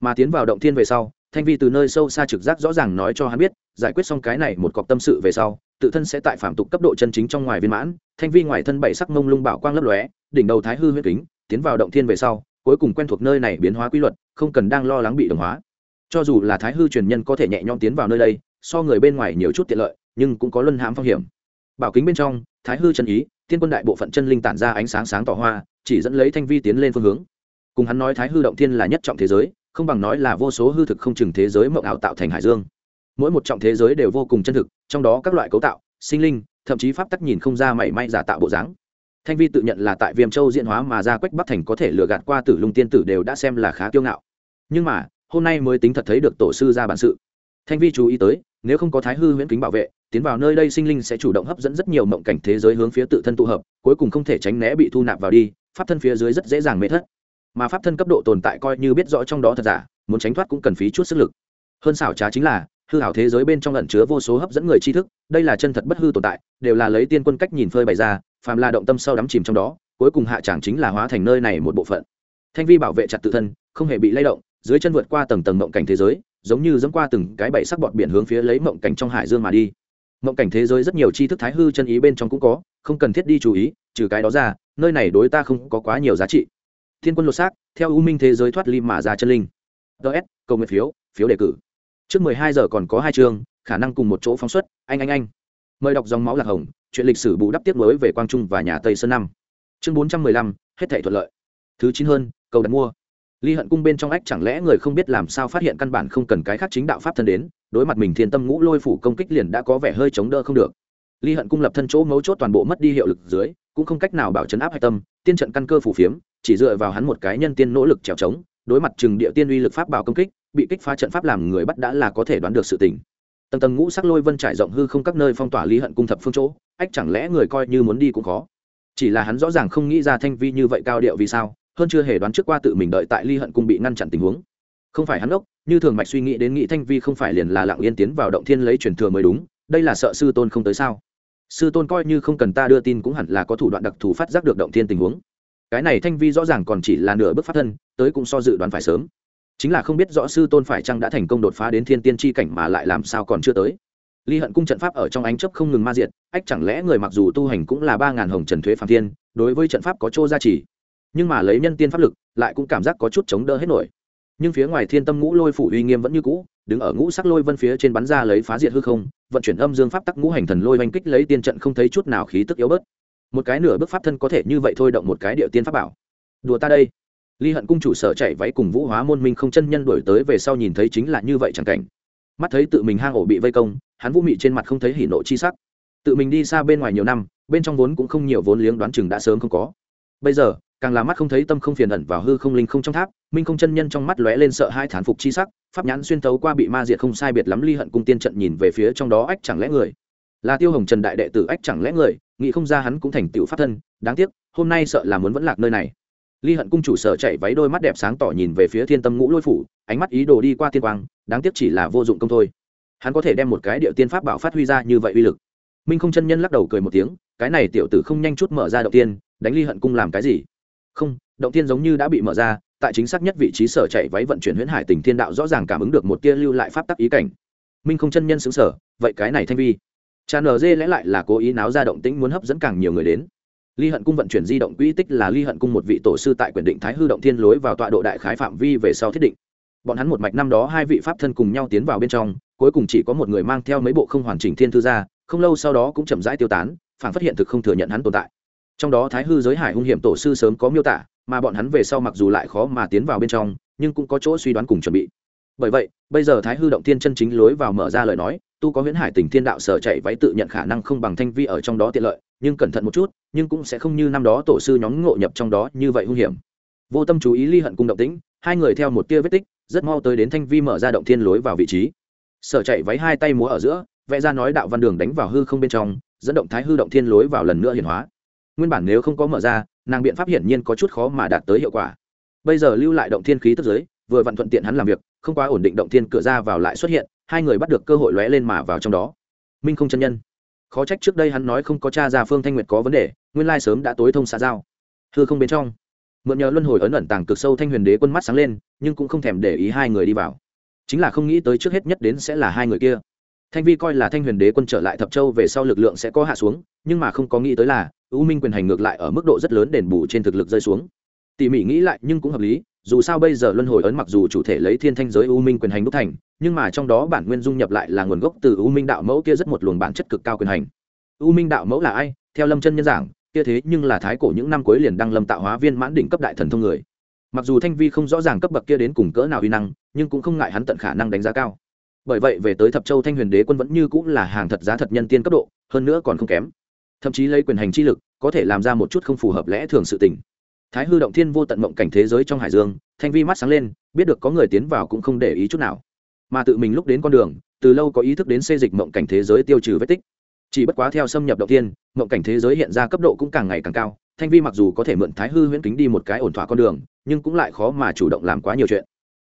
Mà tiến vào động thiên về sau thanh vi từ nơi sâu xa trực giác rõ ràng nói cho hắn biết, giải quyết xong cái này một cọc tâm sự về sau, tự thân sẽ tại phạm tục cấp độ chân chính trong ngoài viên mãn. Thanh vi ngoài thân bảy sắc mông lung bảo quang lấp lóe, đỉnh đầu thái hư huyết kính, tiến vào động thiên về sau, cuối cùng quen thuộc nơi này biến hóa quy luật, không cần đang lo lắng bị đồng hóa. Cho dù là thái hư truyền nhân có thể nhẹ nhõm tiến vào nơi đây, so người bên ngoài nhiều chút tiện lợi, nhưng cũng có luân hãm phong hiểm. Bảo kính bên trong, thái hư chân ý, tiên quân đại bộ phận chân linh tản ra ánh sáng sáng tỏ hoa, chỉ dẫn lấy thanh vi tiến lên phương hướng. Cùng hắn nói thái hư động thiên là nhất trọng thế giới không bằng nói là vô số hư thực không chừng thế giới mộng ảo tạo thành hải dương. Mỗi một trọng thế giới đều vô cùng chân thực, trong đó các loại cấu tạo, sinh linh, thậm chí pháp tắc nhìn không ra mảy may giả tạo bộ dáng. Thanh vi tự nhận là tại viêm châu diễn hóa mà ra quách bắc thành có thể lừa gạt qua tử lung tiên tử đều đã xem là khá kiêu ngạo. Nhưng mà, hôm nay mới tính thật thấy được tổ sư ra bản sự. Thanh vi chú ý tới, nếu không có thái hư huyễn kính bảo vệ, tiến vào nơi đây sinh linh sẽ chủ động hấp dẫn rất nhiều mộng cảnh thế giới hướng phía tự thân tụ hợp, cuối cùng không thể tránh né bị thu nạp vào đi, pháp thân phía dưới rất dễ dàng mê thất mà pháp thân cấp độ tồn tại coi như biết rõ trong đó thật giả, muốn tránh thoát cũng cần phí chút sức lực. Hơn xảo trá chính là, hư hảo thế giới bên trong ẩn chứa vô số hấp dẫn người tri thức, đây là chân thật bất hư tồn tại, đều là lấy tiên quân cách nhìn phơi bày ra, phàm là động tâm sâu đắm chìm trong đó, cuối cùng hạ tràng chính là hóa thành nơi này một bộ phận. Thanh vi bảo vệ chặt tự thân, không hề bị lay động, dưới chân vượt qua tầng tầng mộng cảnh thế giới, giống như dẫm qua từng cái bảy sắc bọt biển hướng phía lấy mộng cảnh trong hải dương mà đi. Mộng cảnh thế giới rất nhiều tri thức thái hư chân ý bên trong cũng có, không cần thiết đi chú ý, trừ cái đó ra, nơi này đối ta không có quá nhiều giá trị thiên quân lột xác, theo u minh thế giới thoát ly mà ra chân linh. Ts cầu nguyện phiếu phiếu đề cử. Trước mười hai giờ còn có hai chương, khả năng cùng một chỗ phóng xuất. Anh anh anh. Mời đọc dòng máu lạc hồng, chuyện lịch sử bù đắp tiếp mới về quang trung và nhà tây sơn năm chương bốn trăm mười lăm, hết thảy thuận lợi. Thứ chín hơn, cầu đặt mua. Ly hận cung bên trong ách chẳng lẽ người không biết làm sao phát hiện căn bản không cần cái khác chính đạo pháp thân đến, đối mặt mình thiên tâm ngũ lôi phủ công kích liền đã có vẻ hơi chống đỡ không được ly hận cung lập thân chỗ mấu chốt toàn bộ mất đi hiệu lực dưới, cũng không cách nào bảo chấn áp hạch tâm, tiên trận căn cơ phủ phiếm, chỉ dựa vào hắn một cái nhân tiên nỗ lực trèo trống, đối mặt chừng địa tiên uy lực pháp bảo công kích, bị kích phá trận pháp làm người bắt đã là có thể đoán được sự tình. Tầng tầng ngũ sắc lôi vân trải rộng hư không các nơi phong tỏa ly hận cung thập phương chỗ, ách chẳng lẽ người coi như muốn đi cũng khó. Chỉ là hắn rõ ràng không nghĩ ra thanh vi như vậy cao điệu vì sao, hơn chưa hề đoán trước qua tự mình đợi tại ly hận cung bị ngăn chặn tình huống. Không phải hắn ốc, như thường mạch suy nghĩ đến nghĩ thanh vi không phải liền là lặng yên tiến vào động thiên lấy truyền thừa mới đúng, đây là sợ sư tôn không tới sao? Sư tôn coi như không cần ta đưa tin cũng hẳn là có thủ đoạn đặc thù phát giác được động thiên tình huống. Cái này thanh vi rõ ràng còn chỉ là nửa bước phát thân, tới cũng so dự đoán phải sớm. Chính là không biết rõ sư tôn phải chăng đã thành công đột phá đến thiên tiên tri cảnh mà lại làm sao còn chưa tới. Ly hận cung trận pháp ở trong ánh chấp không ngừng ma diệt, ách chẳng lẽ người mặc dù tu hành cũng là ba ngàn hồng trần thuế phạm thiên, đối với trận pháp có chỗ gia trì. Nhưng mà lấy nhân tiên pháp lực, lại cũng cảm giác có chút chống đỡ hết nổi. Nhưng phía ngoài thiên tâm ngũ lôi phủ uy nghiêm vẫn như cũ, đứng ở ngũ sắc lôi vân phía trên bắn ra lấy phá diệt hư không vận chuyển âm dương pháp tắc ngũ hành thần lôi oanh kích lấy tiên trận không thấy chút nào khí tức yếu bớt. Một cái nửa bước pháp thân có thể như vậy thôi động một cái địa tiên pháp bảo. Đùa ta đây. Ly hận cung chủ sở chạy váy cùng vũ hóa môn minh không chân nhân đổi tới về sau nhìn thấy chính là như vậy chẳng cảnh. Mắt thấy tự mình hang ổ bị vây công, hắn vũ mị trên mặt không thấy hỉ nộ chi sắc. Tự mình đi xa bên ngoài nhiều năm, bên trong vốn cũng không nhiều vốn liếng đoán chừng đã sớm không có. Bây giờ càng là mắt không thấy tâm không phiền ẩn vào hư không linh không trong tháp, minh không chân nhân trong mắt lóe lên sợ hai thán phục chi sắc, pháp nhãn xuyên tấu qua bị ma diệt không sai biệt lắm ly hận cung tiên trận nhìn về phía trong đó ách chẳng lẽ người. Là tiêu hồng trần đại đệ tử ách chẳng lẽ người, nghĩ không ra hắn cũng thành tựu pháp thân, đáng tiếc, hôm nay sợ là muốn vẫn lạc nơi này. Ly hận cung chủ sở chạy váy đôi mắt đẹp sáng tỏ nhìn về phía thiên tâm ngũ lôi phủ, ánh mắt ý đồ đi qua tiên quang, đáng tiếc chỉ là vô dụng công thôi. Hắn có thể đem một cái điệu tiên pháp bảo phát huy ra như vậy uy lực. Minh không chân nhân lắc đầu cười một tiếng, cái này tiểu tử không nhanh chút mở ra đầu tiên, đánh ly hận cung làm cái gì? Không, động tiên giống như đã bị mở ra, tại chính xác nhất vị trí sở chạy váy vận chuyển huyễn hải tình thiên đạo rõ ràng cảm ứng được một tia lưu lại pháp tắc ý cảnh. Minh không chân nhân xứng sở vậy cái này thanh vi. Cha nở lẽ lại là cố ý náo ra động tĩnh muốn hấp dẫn càng nhiều người đến. Ly hận cung vận chuyển di động quỹ tích là ly hận cung một vị tổ sư tại quyền định thái hư động thiên lối vào tọa độ đại khái phạm vi về sau thiết định. Bọn hắn một mạch năm đó hai vị pháp thân cùng nhau tiến vào bên trong, cuối cùng chỉ có một người mang theo mấy bộ không hoàn chỉnh thiên thư ra, không lâu sau đó cũng chậm rãi tiêu tán phản phát hiện thực không thừa nhận hắn tồn tại trong đó thái hư giới hải hung hiểm tổ sư sớm có miêu tả, mà bọn hắn về sau mặc dù lại khó mà tiến vào bên trong, nhưng cũng có chỗ suy đoán cùng chuẩn bị. Bởi vậy, bây giờ thái hư động thiên chân chính lối vào mở ra lời nói, tu có huyễn hải tình thiên đạo sở chạy váy tự nhận khả năng không bằng thanh vi ở trong đó tiện lợi, nhưng cẩn thận một chút, nhưng cũng sẽ không như năm đó tổ sư nhóm ngộ nhập trong đó như vậy hung hiểm. Vô tâm chú ý ly hận cung động tĩnh, hai người theo một tia vết tích, rất mau tới đến thanh vi mở ra động thiên lối vào vị trí. Sở chạy váy hai tay múa ở giữa, vẽ ra nói đạo văn đường đánh vào hư không bên trong, dẫn động thái hư động thiên lối vào lần nữa hiển hóa nguyên bản nếu không có mở ra, nàng biện pháp hiển nhiên có chút khó mà đạt tới hiệu quả. Bây giờ lưu lại động thiên khí tức giới, vừa vặn thuận tiện hắn làm việc, không quá ổn định động thiên cửa ra vào lại xuất hiện, hai người bắt được cơ hội lóe lên mà vào trong đó. Minh không chân nhân. Khó trách trước đây hắn nói không có cha ra phương thanh nguyệt có vấn đề, nguyên lai sớm đã tối thông xã giao. Thưa không bên trong. Mượn nhờ luân hồi ấn ẩn tàng cực sâu thanh huyền đế quân mắt sáng lên, nhưng cũng không thèm để ý hai người đi vào. Chính là không nghĩ tới trước hết nhất đến sẽ là hai người kia thanh vi coi là thanh huyền đế quân trở lại thập châu về sau lực lượng sẽ có hạ xuống, nhưng mà không có nghĩ tới là, u minh quyền hành ngược lại ở mức độ rất lớn đền bù trên thực lực rơi xuống. Tỉ mỉ nghĩ lại nhưng cũng hợp lý, dù sao bây giờ luân hồi ấn mặc dù chủ thể lấy thiên thanh giới u minh quyền hành đúc thành, nhưng mà trong đó bản nguyên dung nhập lại là nguồn gốc từ u minh đạo mẫu kia rất một luồng bản chất cực cao quyền hành. U minh đạo mẫu là ai? Theo lâm chân nhân giảng, kia thế nhưng là thái cổ những năm cuối liền đăng lâm tạo hóa viên mãn đỉnh cấp đại thần thông người. Mặc dù thanh vi không rõ ràng cấp bậc kia đến cùng cỡ nào uy năng, nhưng cũng không ngại hắn tận khả năng đánh giá cao bởi vậy về tới thập châu thanh huyền đế quân vẫn như cũng là hàng thật giá thật nhân tiên cấp độ, hơn nữa còn không kém. Thậm chí lấy quyền hành chi lực, có thể làm ra một chút không phù hợp lẽ thường sự tình. Thái hư động thiên vô tận mộng cảnh thế giới trong hải dương, thanh vi mắt sáng lên, biết được có người tiến vào cũng không để ý chút nào. Mà tự mình lúc đến con đường, từ lâu có ý thức đến xây dịch mộng cảnh thế giới tiêu trừ vết tích. Chỉ bất quá theo xâm nhập động thiên, mộng cảnh thế giới hiện ra cấp độ cũng càng ngày càng cao, thanh vi mặc dù có thể mượn thái hư huyễn kính đi một cái ổn thỏa con đường, nhưng cũng lại khó mà chủ động làm quá nhiều chuyện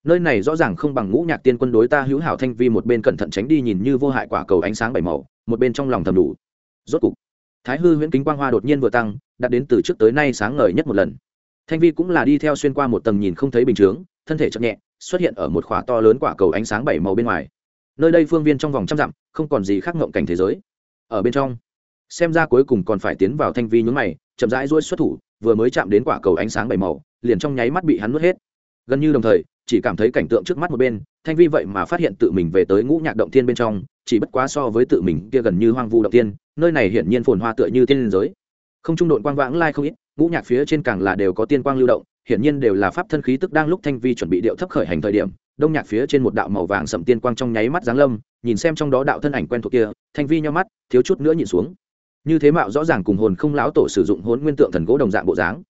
nơi này rõ ràng không bằng ngũ nhạc tiên quân đối ta hữu hảo thanh vi một bên cẩn thận tránh đi nhìn như vô hại quả cầu ánh sáng bảy màu, một bên trong lòng thầm đủ. Rốt cục, thái hư huyễn kính quang hoa đột nhiên vừa tăng đạt đến từ trước tới nay sáng ngời nhất một lần. Thanh vi cũng là đi theo xuyên qua một tầng nhìn không thấy bình chướng, thân thể chậm nhẹ, xuất hiện ở một khỏa to lớn quả cầu ánh sáng bảy màu bên ngoài. Nơi đây phương viên trong vòng trăm dặm, không còn gì khác ngộng cảnh thế giới. Ở bên trong, xem ra cuối cùng còn phải tiến vào thanh vi nhún mày, chậm rãi rỗi xuất thủ, vừa mới chạm đến quả cầu ánh sáng bảy màu, liền trong nháy mắt bị hắn nuốt hết. Gần như đồng thời chỉ cảm thấy cảnh tượng trước mắt một bên, thanh vi vậy mà phát hiện tự mình về tới ngũ nhạc động thiên bên trong, chỉ bất quá so với tự mình kia gần như hoang vu động tiên nơi này hiển nhiên phồn hoa tựa như tiên liên giới. Không trung độn quang vãng lai không ít, ngũ nhạc phía trên càng là đều có tiên quang lưu động, hiển nhiên đều là pháp thân khí tức đang lúc thanh vi chuẩn bị điệu thấp khởi hành thời điểm, đông nhạc phía trên một đạo màu vàng sầm tiên quang trong nháy mắt giáng lâm, nhìn xem trong đó đạo thân ảnh quen thuộc kia, thanh vi nho mắt, thiếu chút nữa nhìn xuống. Như thế mạo rõ ràng cùng hồn không láo tổ sử dụng hồn nguyên tượng thần gỗ đồng dạng bộ dáng,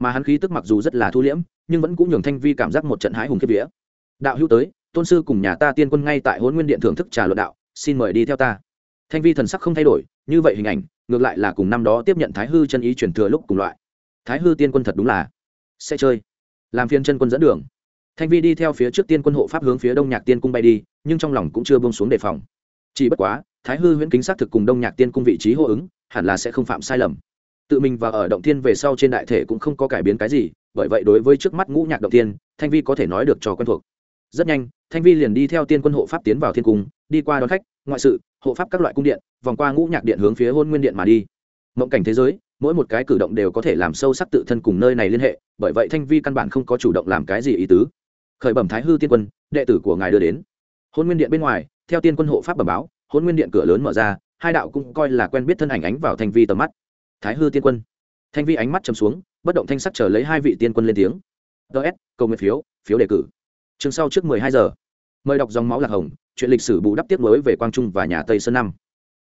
mà hắn khí tức mặc dù rất là thu liễm nhưng vẫn cũng nhường thanh vi cảm giác một trận hái hùng kiếp vía. Đạo hữu tới, tôn sư cùng nhà ta tiên quân ngay tại hôn nguyên điện thưởng thức trà luận đạo, xin mời đi theo ta. Thanh vi thần sắc không thay đổi, như vậy hình ảnh, ngược lại là cùng năm đó tiếp nhận thái hư chân ý truyền thừa lúc cùng loại. Thái hư tiên quân thật đúng là sẽ chơi. Làm phiên chân quân dẫn đường. Thanh vi đi theo phía trước tiên quân hộ pháp hướng phía đông nhạc tiên cung bay đi, nhưng trong lòng cũng chưa bông xuống đề phòng. Chỉ bất quá, thái hư huyễn kính xác thực cùng đông nhạc tiên cung vị trí hô ứng, hẳn là sẽ không phạm sai lầm. Tự mình và ở động thiên về sau trên đại thể cũng không có cải biến cái gì bởi vậy đối với trước mắt ngũ nhạc động tiên, thanh vi có thể nói được cho quen thuộc. Rất nhanh thanh vi liền đi theo tiên quân hộ pháp tiến vào thiên cung đi qua đón khách ngoại sự hộ pháp các loại cung điện vòng qua ngũ nhạc điện hướng phía hôn nguyên điện mà đi. Mộng cảnh thế giới mỗi một cái cử động đều có thể làm sâu sắc tự thân cùng nơi này liên hệ bởi vậy thanh vi căn bản không có chủ động làm cái gì ý tứ. Khởi bẩm thái hư tiên quân đệ tử của ngài đưa đến. Hôn nguyên điện bên ngoài theo tiên quân hộ pháp bẩm báo hôn nguyên điện cửa lớn mở ra hai đạo cũng coi là quen biết thân ảnh ánh vào thanh vi tầm mắt. Thái hư tiên quân. Thanh vi ánh mắt chầm xuống bất động thanh sắc chờ lấy hai vị tiên quân lên tiếng. Ts cầu nguyện phiếu phiếu đề cử. Chương sau trước mười hai giờ. Mời đọc dòng máu lạc hồng, chuyện lịch sử bù đắp tiếp nối về quang trung và nhà tây sơn năm.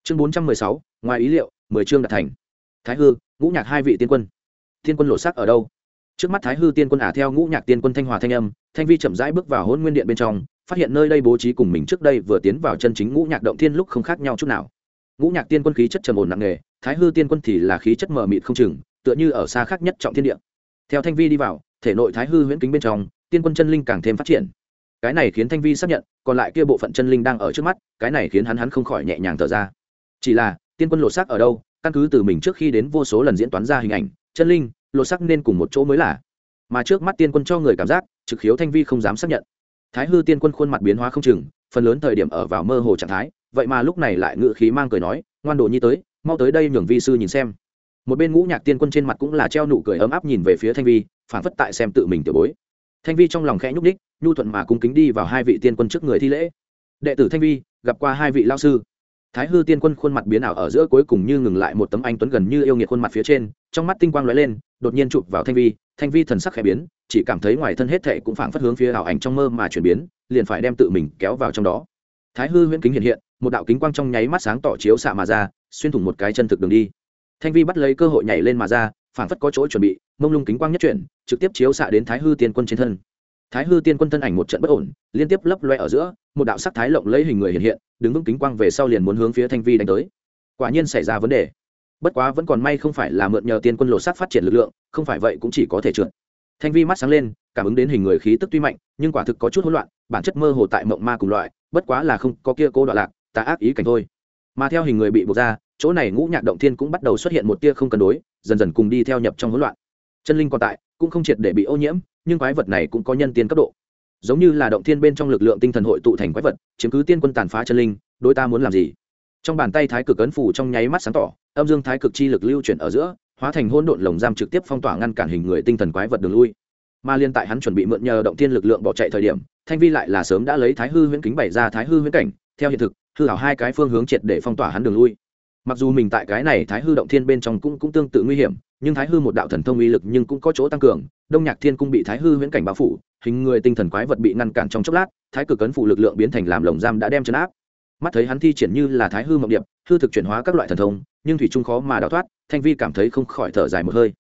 Chương bốn trăm mười sáu, ngoài ý liệu, mười chương đạt thành. Thái hư, ngũ nhạc hai vị tiên quân. Tiên quân lộ sắc ở đâu? Trước mắt thái hư tiên quân ả theo ngũ nhạc tiên quân thanh hòa thanh âm, thanh vi chậm rãi bước vào hôn nguyên điện bên trong, phát hiện nơi đây bố trí cùng mình trước đây vừa tiến vào chân chính ngũ nhạc động thiên lúc không khác nhau chút nào. Ngũ nhạc tiên quân khí chất trầm ổn nặng nề, thái hư tiên quân thì là khí chất mờ mịt không chừng tựa như ở xa khác nhất trọng thiên địa. Theo thanh vi đi vào, thể nội thái hư huyễn kính bên trong, tiên quân chân linh càng thêm phát triển. Cái này khiến thanh vi xác nhận, còn lại kia bộ phận chân linh đang ở trước mắt, cái này khiến hắn hắn không khỏi nhẹ nhàng thở ra. Chỉ là, tiên quân lột xác ở đâu, căn cứ từ mình trước khi đến vô số lần diễn toán ra hình ảnh, chân linh, lột xác nên cùng một chỗ mới là. Mà trước mắt tiên quân cho người cảm giác, trực khiếu thanh vi không dám xác nhận. Thái hư tiên quân khuôn mặt biến hóa không chừng, phần lớn thời điểm ở vào mơ hồ trạng thái, vậy mà lúc này lại ngự khí mang cười nói, ngoan đồ nhi tới, mau tới đây nhường vi sư nhìn xem một bên ngũ nhạc tiên quân trên mặt cũng là treo nụ cười ấm áp nhìn về phía thanh vi phản phất tại xem tự mình tiểu bối. Thanh vi trong lòng khẽ nhúc ních nhu thuận mà cung kính đi vào hai vị tiên quân trước người thi lễ. Đệ tử thanh vi, gặp qua hai vị lao sư. Thái hư tiên quân khuôn mặt biến ảo ở giữa cuối cùng như ngừng lại một tấm anh tuấn gần như yêu nghiệt khuôn mặt phía trên, trong mắt tinh quang lóe lên, đột nhiên chụp vào thanh vi thanh vi thần sắc khẽ biến, chỉ cảm thấy ngoài thân hết thệ cũng phảng phất hướng phía ảo ảnh trong mơ mà chuyển biến, liền phải đem tự mình kéo vào trong đó. Thái hư huyễn kính hiện hiện, một đạo kính quang trong nháy mắt sáng tỏ chiếu xạ mà ra, xuyên thủng một cái chân thực đường đi thanh vi bắt lấy cơ hội nhảy lên mà ra, phảng phất có chỗ chuẩn bị, mông lung kính quang nhất chuyển, trực tiếp chiếu xạ đến thái hư tiên quân trên thân. Thái hư tiên quân thân ảnh một trận bất ổn, liên tiếp lấp loe ở giữa, một đạo sắc thái lộng lấy hình người hiện hiện, đứng vững kính quang về sau liền muốn hướng phía thanh vi đánh tới. Quả nhiên xảy ra vấn đề. Bất quá vẫn còn may không phải là mượn nhờ tiên quân lộ sắc phát triển lực lượng, không phải vậy cũng chỉ có thể trượt. Thanh vi mắt sáng lên, cảm ứng đến hình người khí tức tuy mạnh, nhưng quả thực có chút hỗn loạn, bản chất mơ hồ tại mộng ma cùng loại, bất quá là không có kia cô đoạn lạc ta ác ý cảnh thôi. Mà theo hình người bị buộc ra chỗ này ngũ nhạc động thiên cũng bắt đầu xuất hiện một tia không cân đối, dần dần cùng đi theo nhập trong hỗn loạn. Chân linh còn tại, cũng không triệt để bị ô nhiễm, nhưng quái vật này cũng có nhân tiên cấp độ. Giống như là động thiên bên trong lực lượng tinh thần hội tụ thành quái vật, chiếm cứ tiên quân tàn phá chân linh, đối ta muốn làm gì? Trong bàn tay thái cực ấn phủ trong nháy mắt sáng tỏ, âm dương thái cực chi lực lưu chuyển ở giữa, hóa thành hôn độn lồng giam trực tiếp phong tỏa ngăn cản hình người tinh thần quái vật đường lui. Mà liên tại hắn chuẩn bị mượn nhờ động thiên lực lượng bỏ chạy thời điểm, thanh vi lại là sớm đã lấy thái hư huyễn kính bày ra thái hư huyễn cảnh, theo hiện thực, hư hảo hai cái phương hướng triệt để phong tỏa hắn đường lui mặc dù mình tại cái này thái hư động thiên bên trong cũng cũng tương tự nguy hiểm, nhưng thái hư một đạo thần thông uy lực nhưng cũng có chỗ tăng cường. Đông nhạc thiên cung bị thái hư huyễn cảnh bao phủ, hình người tinh thần quái vật bị ngăn cản trong chốc lát, thái cực cấn phụ lực lượng biến thành làm lồng giam đã đem chấn áp. Mắt thấy hắn thi triển như là thái hư mộng điệp, hư thực chuyển hóa các loại thần thông, nhưng thủy trung khó mà đào thoát, thanh vi cảm thấy không khỏi thở dài một hơi.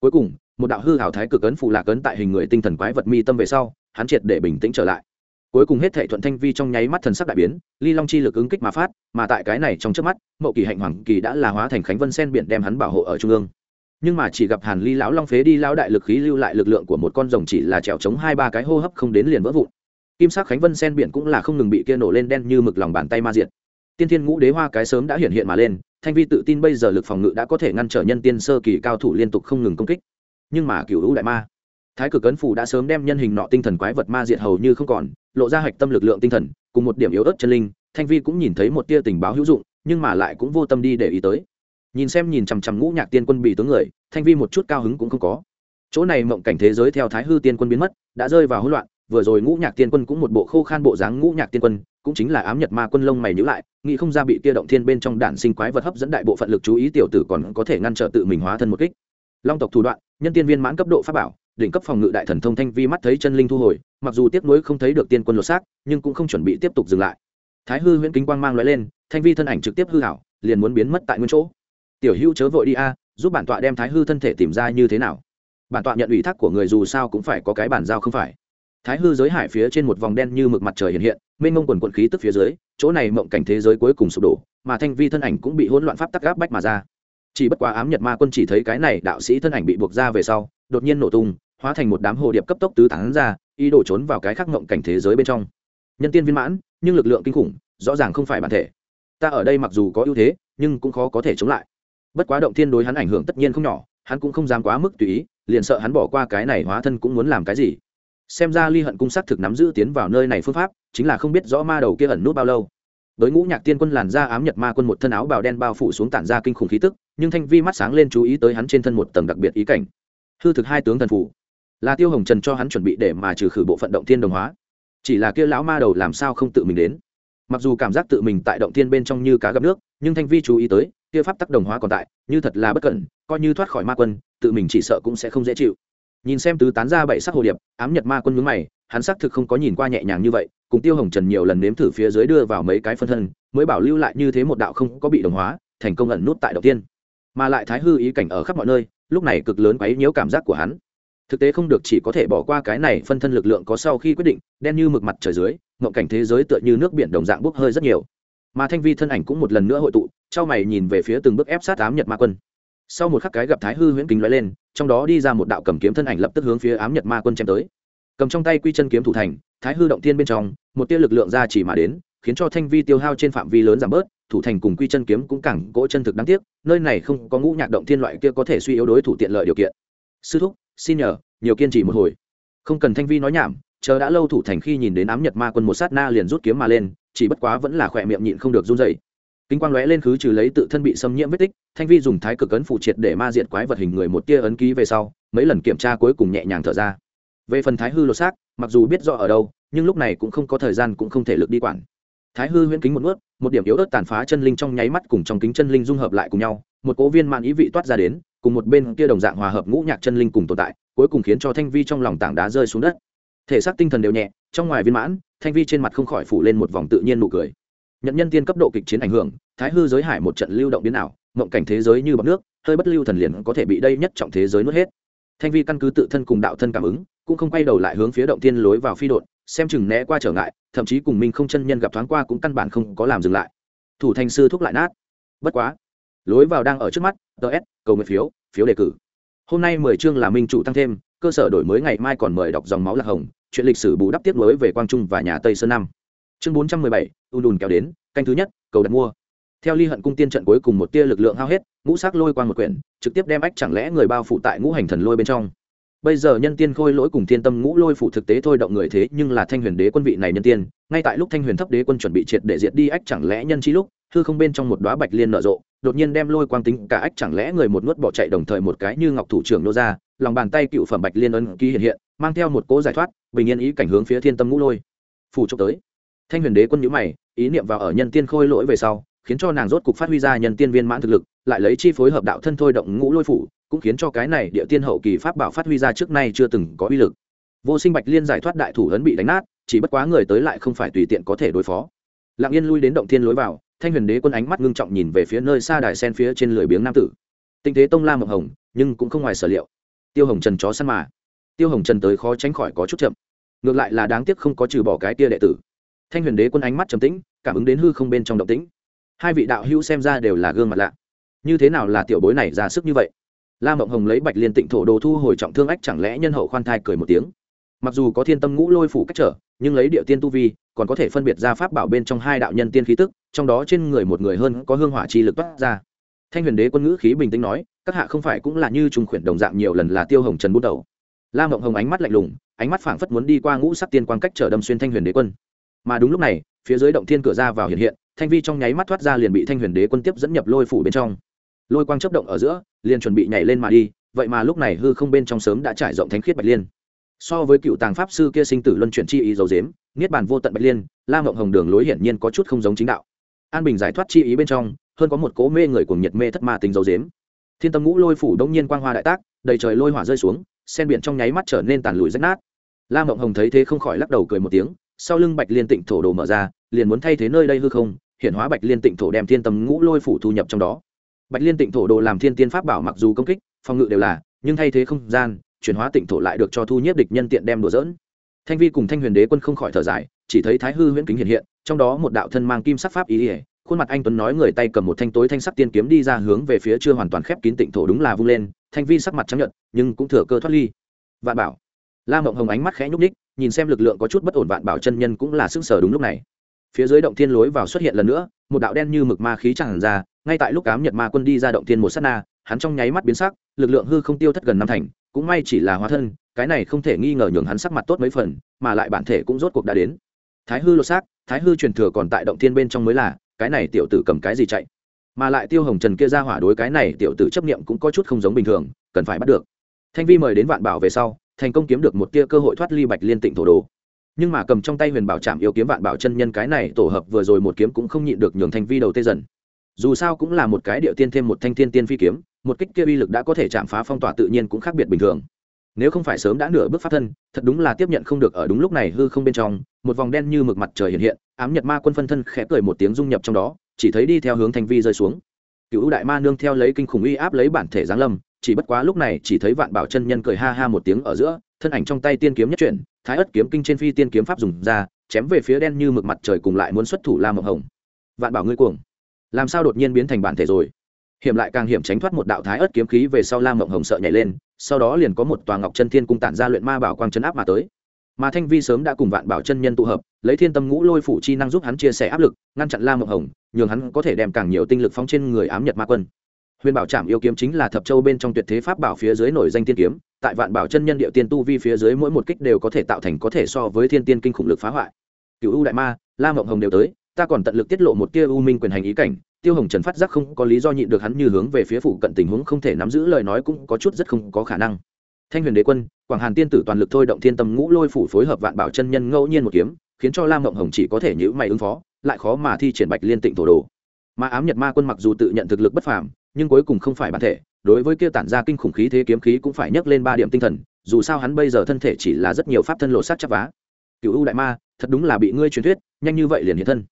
Cuối cùng, một đạo hư hảo thái cực ấn phụ lạc ấn tại hình người tinh thần quái vật mi tâm về sau, hắn triệt để bình tĩnh trở lại cuối cùng hết thệ thuận thanh vi trong nháy mắt thần sắc đại biến, ly long chi lực ứng kích mà phát, mà tại cái này trong trước mắt, mậu kỳ hạnh hoàng kỳ đã là hóa thành khánh vân sen biển đem hắn bảo hộ ở trung ương. Nhưng mà chỉ gặp hàn ly lão long phế đi lão đại lực khí lưu lại lực lượng của một con rồng chỉ là trèo chống hai ba cái hô hấp không đến liền vỡ vụn. Kim sắc khánh vân sen biển cũng là không ngừng bị kia nổ lên đen như mực lòng bàn tay ma diệt. Tiên thiên ngũ đế hoa cái sớm đã hiện hiện mà lên, thanh vi tự tin bây giờ lực phòng ngự đã có thể ngăn trở nhân tiên sơ kỳ cao thủ liên tục không ngừng công kích. Nhưng mà cựu hữu đại ma thái cực ấn phủ đã sớm đem nhân hình nọ tinh thần quái vật ma diệt hầu như không còn, lộ ra hạch tâm lực lượng tinh thần, cùng một điểm yếu ớt chân linh, thanh vi cũng nhìn thấy một tia tình báo hữu dụng, nhưng mà lại cũng vô tâm đi để ý tới. Nhìn xem nhìn chằm chằm ngũ nhạc tiên quân bị tướng người, thanh vi một chút cao hứng cũng không có. Chỗ này mộng cảnh thế giới theo thái hư tiên quân biến mất, đã rơi vào hỗn loạn, vừa rồi ngũ nhạc tiên quân cũng một bộ khô khan bộ dáng ngũ nhạc tiên quân, cũng chính là ám nhật ma quân lông mày nhữ lại, nghĩ không ra bị tia động thiên bên trong đản sinh quái vật hấp dẫn đại bộ phận lực chú ý tiểu tử còn có thể ngăn trở tự mình hóa thân một kích. Long tộc thủ đoạn, nhân tiên viên mãn cấp độ pháp bảo đỉnh cấp phòng ngự đại thần thông thanh vi mắt thấy chân linh thu hồi, mặc dù tiếc nuối không thấy được tiên quân lột xác, nhưng cũng không chuẩn bị tiếp tục dừng lại. Thái hư huyễn kính quang mang loại lên, thanh vi thân ảnh trực tiếp hư hảo liền muốn biến mất tại nguyên chỗ. Tiểu hữu chớ vội đi a à, giúp bản tọa đem thái hư thân thể tìm ra như thế nào? Bản tọa nhận ủy thác của người dù sao cũng phải có cái bản giao không phải. Thái hư giới hải phía trên một vòng đen như mực mặt trời hiện hiện, mênh mông quần quận khí tức phía dưới, chỗ này mộng cảnh thế giới cuối cùng sụp đổ, mà thanh vi thân ảnh cũng bị hỗn loạn pháp tắc gáp bách mà ra. Chỉ bất quá ám nhật ma quân chỉ thấy cái này đạo sĩ thân ảnh bị buộc ra về sau, đột nhiên nổ tung hóa thành một đám hồ điệp cấp tốc tứ tán ra, ý đồ trốn vào cái khắc ngộng cảnh thế giới bên trong. Nhân tiên viên mãn, nhưng lực lượng kinh khủng, rõ ràng không phải bản thể. Ta ở đây mặc dù có ưu thế, nhưng cũng khó có thể chống lại. Bất quá động thiên đối hắn ảnh hưởng tất nhiên không nhỏ, hắn cũng không dám quá mức tùy ý, liền sợ hắn bỏ qua cái này hóa thân cũng muốn làm cái gì. Xem ra ly hận cung sát thực nắm giữ tiến vào nơi này phương pháp, chính là không biết rõ ma đầu kia ẩn nút bao lâu. Với ngũ nhạc tiên quân làn ra ám nhật ma quân một thân áo bào đen bao phủ xuống tản ra kinh khủng khí tức, nhưng thanh vi mắt sáng lên chú ý tới hắn trên thân một tầng đặc biệt ý cảnh. Hư thực hai tướng thần phủ là tiêu hồng trần cho hắn chuẩn bị để mà trừ khử bộ phận động thiên đồng hóa. Chỉ là kia lão ma đầu làm sao không tự mình đến? Mặc dù cảm giác tự mình tại động thiên bên trong như cá gặp nước, nhưng thanh vi chú ý tới, kia pháp tắc đồng hóa còn tại, như thật là bất cẩn, coi như thoát khỏi ma quân, tự mình chỉ sợ cũng sẽ không dễ chịu. Nhìn xem tứ tán ra bảy sắc hồ điệp, ám nhật ma quân mướn mày, hắn xác thực không có nhìn qua nhẹ nhàng như vậy, cùng tiêu hồng trần nhiều lần nếm thử phía dưới đưa vào mấy cái phân thân, mới bảo lưu lại như thế một đạo không có bị đồng hóa, thành công ẩn nút tại đầu tiên mà lại thái hư ý cảnh ở khắp mọi nơi, lúc này cực lớn quấy nhiễu cảm giác của hắn thực tế không được chỉ có thể bỏ qua cái này phân thân lực lượng có sau khi quyết định, đen như mực mặt trời dưới, ngộng cảnh thế giới tựa như nước biển đồng dạng bốc hơi rất nhiều. Mà thanh vi thân ảnh cũng một lần nữa hội tụ, trao mày nhìn về phía từng bước ép sát ám nhật ma quân. Sau một khắc cái gặp thái hư huyễn kính lóe lên, trong đó đi ra một đạo cầm kiếm thân ảnh lập tức hướng phía ám nhật ma quân chém tới. Cầm trong tay quy chân kiếm thủ thành, thái hư động tiên bên trong, một tia lực lượng ra chỉ mà đến, khiến cho thanh vi tiêu hao trên phạm vi lớn giảm bớt, thủ thành cùng quy chân kiếm cũng cẳng gỗ chân thực đáng tiếc, nơi này không có ngũ nhạc động thiên loại kia có thể suy yếu đối thủ tiện lợi điều kiện. Sư thúc xin nhờ, nhiều kiên trì một hồi. Không cần thanh vi nói nhảm, chờ đã lâu thủ thành khi nhìn đến ám nhật ma quân một sát na liền rút kiếm mà lên, chỉ bất quá vẫn là khỏe miệng nhịn không được run dậy kinh quang lóe lên khứ trừ lấy tự thân bị xâm nhiễm vết tích, thanh vi dùng thái cực ấn phụ triệt để ma diệt quái vật hình người một tia ấn ký về sau, mấy lần kiểm tra cuối cùng nhẹ nhàng thở ra. Về phần thái hư lột xác, mặc dù biết rõ ở đâu, nhưng lúc này cũng không có thời gian cũng không thể lực đi quản. Thái hư huyễn kính một nuốt, một điểm yếu ớt tàn phá chân linh trong nháy mắt cùng trong kính chân linh dung hợp lại cùng nhau, một cố viên mạng ý vị toát ra đến cùng một bên kia đồng dạng hòa hợp ngũ nhạc chân linh cùng tồn tại, cuối cùng khiến cho thanh vi trong lòng tảng đá rơi xuống đất. Thể xác tinh thần đều nhẹ, trong ngoài viên mãn, thanh vi trên mặt không khỏi phủ lên một vòng tự nhiên nụ cười. Nhận nhân tiên cấp độ kịch chiến ảnh hưởng, thái hư giới hải một trận lưu động biến ảo, mộng cảnh thế giới như bọc nước, hơi bất lưu thần liền có thể bị đây nhất trọng thế giới nuốt hết. Thanh vi căn cứ tự thân cùng đạo thân cảm ứng, cũng không quay đầu lại hướng phía động tiên lối vào phi đột xem chừng né qua trở ngại, thậm chí cùng minh không chân nhân gặp thoáng qua cũng căn bản không có làm dừng lại. Thủ thành sư thúc lại nát. Bất quá lối vào đang ở trước mắt ts cầu nguyện phiếu phiếu đề cử. Hôm nay mười chương là minh chủ tăng thêm, cơ sở đổi mới ngày mai còn mời đọc dòng máu lạc hồng, chuyện lịch sử bù đắp tiếp nối về quang trung và nhà tây sơn năm chương bốn trăm mười bảy, u đùn kéo đến, canh thứ nhất, cầu đặt mua. Theo ly hận cung tiên trận cuối cùng một tia lực lượng hao hết, ngũ sắc lôi qua một quyển, trực tiếp đem ách chẳng lẽ người bao phủ tại ngũ hành thần lôi bên trong. Bây giờ nhân tiên khôi lỗi cùng thiên tâm ngũ lôi phủ thực tế thôi động người thế nhưng là thanh huyền đế quân vị này nhân tiên, ngay tại lúc thanh huyền thấp đế quân chuẩn bị triệt để diệt đi ách chẳng lẽ nhân trí lúc hư không bên trong một đóa bạch liên nở rộ, đột nhiên đem lôi quang tính cả ách chẳng lẽ người một nuốt bỏ chạy đồng thời một cái như ngọc thủ trưởng nô ra, lòng bàn tay cựu phẩm bạch liên ấn ký hiện hiện, mang theo một cỗ giải thoát, bình yên ý cảnh hướng phía thiên tâm ngũ lôi. Phủ trục tới. Thanh huyền đế quân nhữ mày, ý niệm vào ở nhân tiên khôi lỗi về sau, khiến cho nàng rốt cục phát huy ra nhân tiên viên mãn thực lực, lại lấy chi phối hợp đạo thân thôi động ngũ lôi phủ, cũng khiến cho cái này địa tiên hậu kỳ pháp bảo phát huy ra trước nay chưa từng có uy lực. Vô sinh bạch liên giải thoát đại thủ ấn bị đánh nát, chỉ bất quá người tới lại không phải tùy tiện có thể đối phó. Lặng yên lui đến động thiên lối vào thanh huyền đế quân ánh mắt ngưng trọng nhìn về phía nơi xa đài sen phía trên lười biếng nam tử. Tinh thế tông la mộng hồng, nhưng cũng không ngoài sở liệu. Tiêu hồng trần chó săn mà. Tiêu hồng trần tới khó tránh khỏi có chút chậm. Ngược lại là đáng tiếc không có trừ bỏ cái tia đệ tử. Thanh huyền đế quân ánh mắt trầm tĩnh, cảm ứng đến hư không bên trong động tĩnh. Hai vị đạo hữu xem ra đều là gương mặt lạ. Như thế nào là tiểu bối này ra sức như vậy? La mộng hồng lấy bạch liên tịnh thổ đồ thu hồi trọng thương ách chẳng lẽ nhân hậu khoan thai cười một tiếng? Mặc dù có thiên tâm ngũ lôi phủ cách trở nhưng lấy địa tiên tu vi, còn có thể phân biệt ra pháp bảo bên trong hai đạo nhân tiên khí tức, trong đó trên người một người hơn có hương hỏa chi lực bắt ra. Thanh huyền đế quân ngữ khí bình tĩnh nói, các hạ không phải cũng là như trung khuyển đồng dạng nhiều lần là tiêu hồng trần bút đầu. La mộng hồng ánh mắt lạnh lùng, ánh mắt phảng phất muốn đi qua ngũ sắc tiên quang cách trở đâm xuyên thanh huyền đế quân. Mà đúng lúc này, phía dưới động thiên cửa ra vào hiện hiện, thanh vi trong nháy mắt thoát ra liền bị thanh huyền đế quân tiếp dẫn nhập lôi phủ bên trong. Lôi quang chấp động ở giữa, liền chuẩn bị nhảy lên mà đi, vậy mà lúc này hư không bên trong sớm đã trải rộng thánh khiết bạch liên so với cựu tàng pháp sư kia sinh tử luân chuyển chi ý dấu dếm niết bàn vô tận bạch liên, la mộng hồng đường lối hiển nhiên có chút không giống chính đạo. An bình giải thoát chi ý bên trong, hơn có một cố mê người cùng nhiệt mê thất ma tính dấu dếm thiên tâm ngũ lôi phủ đông nhiên quang hoa đại tác, đầy trời lôi hỏa rơi xuống, sen biển trong nháy mắt trở nên tàn lùi rách nát. La mộng hồng thấy thế không khỏi lắc đầu cười một tiếng, sau lưng bạch liên tịnh thổ đồ mở ra, liền muốn thay thế nơi đây hư không hiện hóa bạch liên tịnh thổ đem thiên tâm ngũ lôi phủ thu nhập trong đó. Bạch liên tịnh thổ đồ làm thiên tiên pháp bảo mặc dù công kích, phòng ngự đều là, nhưng thay thế không gian chuyển hóa tịnh thổ lại được cho thu nhiếp địch nhân tiện đem đùa dỡn thanh vi cùng thanh huyền đế quân không khỏi thở dài, chỉ thấy thái hư huyễn kính hiện hiện, trong đó một đạo thân mang kim sắc pháp ý ỉa khuôn mặt anh tuấn nói người tay cầm một thanh tối thanh sắc tiên kiếm đi ra hướng về phía chưa hoàn toàn khép kín tịnh thổ đúng là vung lên, thanh vi sắc mặt chấp nhận nhưng cũng thừa cơ thoát ly. Vạn bảo. La mộng hồng ánh mắt khẽ nhúc ních nhìn xem lực lượng có chút bất ổn, vạn bảo chân nhân cũng là sức sở đúng lúc này. Phía dưới động thiên lối vào xuất hiện lần nữa, một đạo đen như mực ma khí tràn ra, ngay tại lúc cám nhật ma quân đi ra động thiên một s á t na, hắn trong nháy mắt biến sắc, lực lượng hư không tiêu thất gần năm thành cũng may chỉ là hóa thân, cái này không thể nghi ngờ nhường hắn sắc mặt tốt mấy phần, mà lại bản thể cũng rốt cuộc đã đến. Thái hư lột xác, thái hư truyền thừa còn tại động thiên bên trong mới là, cái này tiểu tử cầm cái gì chạy? Mà lại tiêu hồng trần kia ra hỏa đối cái này tiểu tử chấp nghiệm cũng có chút không giống bình thường, cần phải bắt được. Thanh vi mời đến vạn bảo về sau, thành công kiếm được một tia cơ hội thoát ly bạch liên tịnh thổ đồ. Nhưng mà cầm trong tay huyền bảo trạm yêu kiếm vạn bảo chân nhân cái này tổ hợp vừa rồi một kiếm cũng không nhịn được nhường thanh vi đầu tê dần. Dù sao cũng là một cái điệu tiên thêm một thanh thiên tiên phi kiếm một kích kia uy lực đã có thể chạm phá phong tỏa tự nhiên cũng khác biệt bình thường. Nếu không phải sớm đã nửa bước phát thân, thật đúng là tiếp nhận không được ở đúng lúc này hư không bên trong, một vòng đen như mực mặt trời hiện hiện, ám nhật ma quân phân thân khẽ cười một tiếng dung nhập trong đó, chỉ thấy đi theo hướng thanh vi rơi xuống. Cựu đại ma nương theo lấy kinh khủng uy áp lấy bản thể giáng lâm, chỉ bất quá lúc này chỉ thấy vạn bảo chân nhân cười ha ha một tiếng ở giữa, thân ảnh trong tay tiên kiếm nhất chuyển, thái ất kiếm kinh trên phi tiên kiếm pháp dùng ra, chém về phía đen như mực mặt trời cùng lại muốn xuất thủ la mộng hồng. Vạn bảo ngươi cuồng. Làm sao đột nhiên biến thành bản thể rồi? Hiểm lại càng hiểm tránh thoát một đạo thái ớt kiếm khí về sau lam mộng hồng sợ nhảy lên, sau đó liền có một tòa ngọc chân thiên cung tản ra luyện ma bảo quang chấn áp mà tới. Mà thanh vi sớm đã cùng vạn bảo chân nhân tụ hợp, lấy thiên tâm ngũ lôi phủ chi năng giúp hắn chia sẻ áp lực, ngăn chặn lam mộng hồng, nhường hắn có thể đem càng nhiều tinh lực phóng trên người ám nhật ma quân. Huyền bảo trạm yêu kiếm chính là thập châu bên trong tuyệt thế pháp bảo phía dưới nổi danh tiên kiếm, tại vạn bảo chân nhân địa tiên tu vi phía dưới mỗi một kích đều có thể tạo thành có thể so với thiên tiên kinh khủng lực phá hoại. Cựu u đại ma, Lam mộng hồng đều tới, ta còn tận lực tiết lộ một tia u minh quyền hành ý cảnh tiêu hồng trần phát giác không có lý do nhịn được hắn như hướng về phía phụ cận tình huống không thể nắm giữ lời nói cũng có chút rất không có khả năng. Thanh huyền đế quân, quảng hàn tiên tử toàn lực thôi động thiên tâm ngũ lôi phủ phối hợp vạn bảo chân nhân ngẫu nhiên một kiếm, khiến cho lam ngộng hồng chỉ có thể nhữ mày ứng phó, lại khó mà thi triển bạch liên tịnh thổ đồ. Mà ám nhật ma quân mặc dù tự nhận thực lực bất phàm, nhưng cuối cùng không phải bản thể, đối với kia tản ra kinh khủng khí thế kiếm khí cũng phải nhấc lên ba điểm tinh thần, dù sao hắn bây giờ thân thể chỉ là rất nhiều pháp thân lộ sát chắp vá. Cựu u đại ma, thật đúng là bị ngươi truyền thuyết, nhanh như vậy liền hiện thân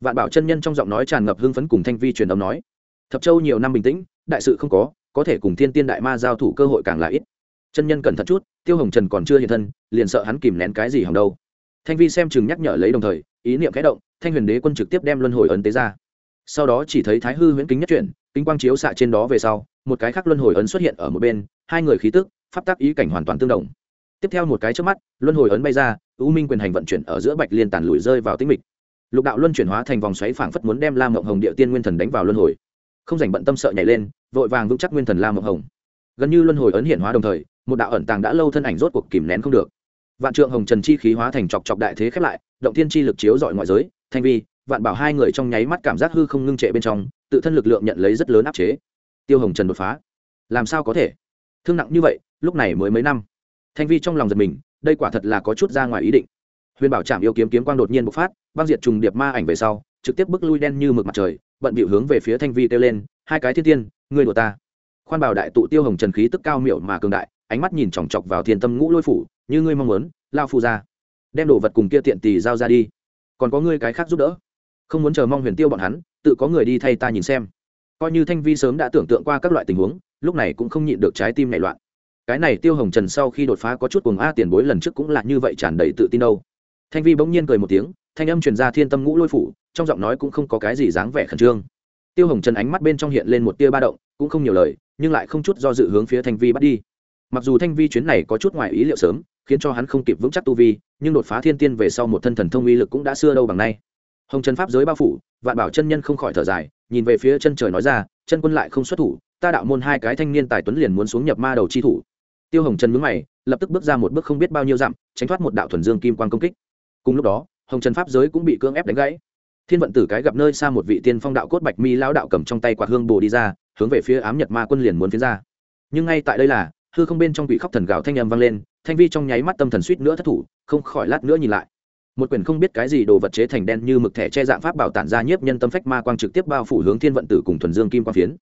vạn bảo chân nhân trong giọng nói tràn ngập hưng phấn cùng thanh vi truyền âm nói, thập châu nhiều năm bình tĩnh, đại sự không có có thể cùng thiên tiên đại ma giao thủ cơ hội càng là ít. Chân nhân cẩn thận chút, tiêu hồng trần còn chưa hiện thân, liền sợ hắn kìm nén cái gì hỏng đâu. Thanh vi xem chừng nhắc nhở lấy đồng thời, ý niệm khẽ động, thanh huyền đế quân trực tiếp đem luân hồi ấn tế ra. Sau đó chỉ thấy thái hư huyễn kính nhất chuyển, kính quang chiếu xạ trên đó về sau, một cái khác luân hồi ấn xuất hiện ở một bên, hai người khí tức, pháp tác ý cảnh hoàn toàn tương đồng. Tiếp theo một cái trước mắt, luân hồi ấn bay ra, u minh quyền hành vận chuyển ở giữa bạch liên tàn lùi rơi vào tĩnh mịch lục đạo luân chuyển hóa thành vòng xoáy phảng phất muốn đem lam ngọc hồng địa tiên nguyên thần đánh vào luân hồi. Không dành bận tâm sợ nhảy lên, vội vàng vững chắc nguyên thần lam ngọc hồng. Gần như luân hồi ấn hiện hóa đồng thời, một đạo ẩn tàng đã lâu thân ảnh rốt cuộc kìm nén không được. Vạn trượng hồng trần chi khí hóa thành chọc chọc đại thế khép lại, động thiên chi lực chiếu dọi ngoại giới, thanh vi, vạn bảo hai người trong nháy mắt cảm giác hư không ngưng trệ bên trong, tự thân lực lượng nhận lấy rất lớn áp chế. Tiêu hồng trần đột phá. Làm sao có thể? Thương nặng như vậy, lúc này mới mấy năm. Thanh vi trong lòng giật mình, đây quả thật là có chút ra ngoài ý định huyền bảo trạm yêu kiếm kiếm quang đột nhiên bộc phát, băng diệt trùng điệp ma ảnh về sau, trực tiếp bức lui đen như mực mặt trời, bận bịu hướng về phía thanh vi kêu lên, hai cái thiên tiên, ngươi đùa ta. Khoan bảo đại tụ tiêu hồng trần khí tức cao miệu mà cường đại, ánh mắt nhìn chòng chọc vào thiên tâm ngũ lôi phủ, như ngươi mong muốn, lao phù ra, đem đồ vật cùng kia tiện tỳ giao ra đi, còn có ngươi cái khác giúp đỡ. Không muốn chờ mong huyền tiêu bọn hắn, tự có người đi thay ta nhìn xem. Coi như thanh vi sớm đã tưởng tượng qua các loại tình huống, lúc này cũng không nhịn được trái tim nảy loạn. Cái này tiêu hồng trần sau khi đột phá có chút cuồng a tiền bối lần trước cũng là như vậy tràn đầy tự tin đâu thanh vi bỗng nhiên cười một tiếng, thanh âm truyền ra thiên tâm ngũ lôi phủ, trong giọng nói cũng không có cái gì dáng vẻ khẩn trương. Tiêu hồng trần ánh mắt bên trong hiện lên một tia ba động, cũng không nhiều lời, nhưng lại không chút do dự hướng phía thanh vi bắt đi. Mặc dù thanh vi chuyến này có chút ngoài ý liệu sớm, khiến cho hắn không kịp vững chắc tu vi, nhưng đột phá thiên tiên về sau một thân thần thông uy lực cũng đã xưa đâu bằng nay. Hồng trần pháp giới bao phủ, vạn bảo chân nhân không khỏi thở dài, nhìn về phía chân trời nói ra, chân quân lại không xuất thủ, ta đạo môn hai cái thanh niên tài tuấn liền muốn xuống nhập ma đầu chi thủ. Tiêu hồng trần mướn mày, lập tức bước ra một bước không biết bao nhiêu dặm, tránh thoát một đạo thuần dương kim quan công kích cùng lúc đó, hồng trần pháp giới cũng bị cưỡng ép đánh gãy. Thiên vận tử cái gặp nơi xa một vị tiên phong đạo cốt bạch mi lão đạo cầm trong tay quạt hương bồ đi ra, hướng về phía ám nhật ma quân liền muốn phiến ra. Nhưng ngay tại đây là, hư không bên trong quỷ khóc thần gào thanh âm vang lên, thanh vi trong nháy mắt tâm thần suýt nữa thất thủ, không khỏi lát nữa nhìn lại. Một quyển không biết cái gì đồ vật chế thành đen như mực thẻ che dạng pháp bảo tản ra nhiếp nhân tâm phách ma quang trực tiếp bao phủ hướng thiên vận tử cùng thuần dương kim quang phiến.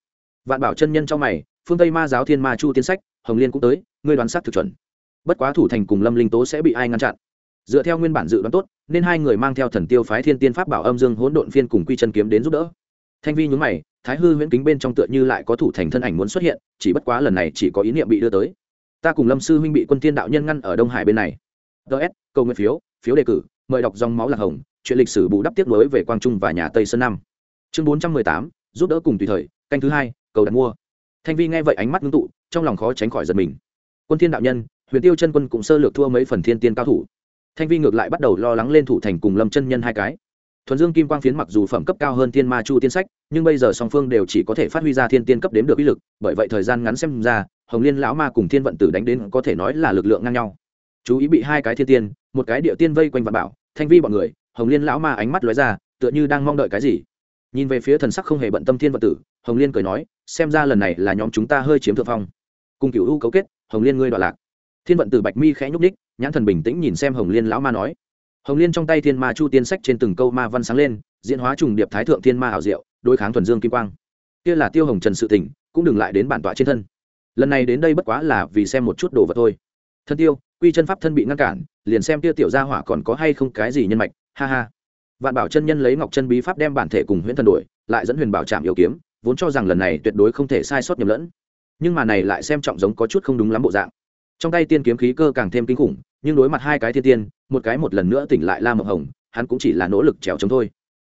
Vạn bảo chân nhân trong mày, phương tây ma giáo thiên ma chu tiến sách, hồng liên cũng tới, ngươi đoán sát thực chuẩn. Bất quá thủ thành cùng lâm linh tố sẽ bị ai ngăn chặn dựa theo nguyên bản dự đoán tốt, nên hai người mang theo thần tiêu phái thiên tiên pháp bảo âm dương hỗn độn phiên cùng quy chân kiếm đến giúp đỡ. Thanh vi nhún mày, thái hư huyễn kính bên trong tựa như lại có thủ thành thân ảnh muốn xuất hiện, chỉ bất quá lần này chỉ có ý niệm bị đưa tới. Ta cùng lâm sư huynh bị quân tiên đạo nhân ngăn ở đông hải bên này. Ts câu nguyện phiếu phiếu đề cử, mời đọc dòng máu lạc hồng, chuyện lịch sử bù đắp tiếp nối về quang trung và nhà tây sơn năm chương bốn trăm mười tám, giúp đỡ cùng tùy thời, canh thứ hai, cầu đặt mua. Thanh vi nghe vậy ánh mắt ngưng tụ, trong lòng khó tránh khỏi giật mình. Quân thiên đạo nhân, huyền tiêu chân quân cũng sơ lược thua mấy phần thiên tiên cao thủ thanh vi ngược lại bắt đầu lo lắng lên thủ thành cùng lâm chân nhân hai cái. Thuần dương kim quang phiến mặc dù phẩm cấp cao hơn thiên ma chu tiên sách, nhưng bây giờ song phương đều chỉ có thể phát huy ra thiên tiên cấp đếm được uy lực, bởi vậy thời gian ngắn xem ra, hồng liên lão ma cùng thiên vận tử đánh đến có thể nói là lực lượng ngang nhau. Chú ý bị hai cái thiên tiên, một cái địa tiên vây quanh vạn bảo, thanh vi bọn người, hồng liên lão ma ánh mắt lóe ra, tựa như đang mong đợi cái gì. Nhìn về phía thần sắc không hề bận tâm thiên vận tử, hồng liên cười nói, xem ra lần này là nhóm chúng ta hơi chiếm thượng phong. Cùng cựu u cấu kết, hồng liên ngươi đoạn lạc. Thiên vận tử bạch mi khẽ nhúc ních nhãn thần bình tĩnh nhìn xem hồng liên lão ma nói. Hồng liên trong tay thiên ma chu tiên sách trên từng câu ma văn sáng lên, diễn hóa trùng điệp thái thượng thiên ma hảo diệu, đối kháng thuần dương kim quang. Kia là tiêu hồng trần sự tỉnh cũng đừng lại đến bản tọa trên thân. Lần này đến đây bất quá là vì xem một chút đồ vật thôi. Thân tiêu, quy chân pháp thân bị ngăn cản, liền xem tiêu tiểu gia hỏa còn có hay không cái gì nhân mạch, ha ha. Vạn bảo chân nhân lấy ngọc chân bí pháp đem bản thể cùng huyễn thần đổi, lại dẫn huyền bảo trạm yêu kiếm, vốn cho rằng lần này tuyệt đối không thể sai sót nhầm lẫn. Nhưng mà này lại xem trọng giống có chút không đúng lắm bộ dạng trong tay tiên kiếm khí cơ càng thêm kinh khủng, nhưng đối mặt hai cái thiên tiên, một cái một lần nữa tỉnh lại la mộng hồng, hắn cũng chỉ là nỗ lực trèo chống thôi.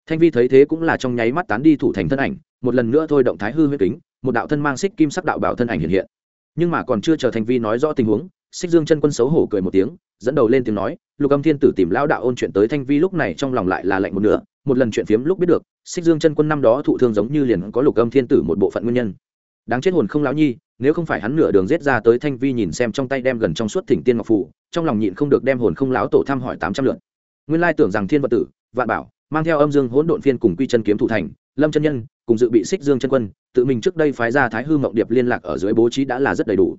Thanh vi thấy thế cũng là trong nháy mắt tán đi thủ thành thân ảnh, một lần nữa thôi động thái hư huyết kính, một đạo thân mang xích kim sắc đạo bảo thân ảnh hiện hiện. Nhưng mà còn chưa chờ thanh vi nói rõ tình huống, xích dương chân quân xấu hổ cười một tiếng, dẫn đầu lên tiếng nói, lục âm thiên tử tìm lao đạo ôn chuyện tới thanh vi lúc này trong lòng lại là lạnh một nửa, một lần chuyện phiếm lúc biết được, xích dương chân quân năm đó thụ thương giống như liền có lục âm thiên tử một bộ phận nguyên nhân. Đáng chết hồn không lão nhi nếu không phải hắn nửa đường rết ra tới thanh vi nhìn xem trong tay đem gần trong suốt thỉnh tiên ngọc phụ trong lòng nhịn không được đem hồn không lão tổ thăm hỏi tám trăm lượt. Nguyên lai tưởng rằng thiên vật tử, vạn bảo, mang theo âm dương hỗn độn phiên cùng quy chân kiếm thủ thành, lâm chân nhân, cùng dự bị xích dương chân quân, tự mình trước đây phái ra thái hư mộng điệp liên lạc ở dưới bố trí đã là rất đầy đủ.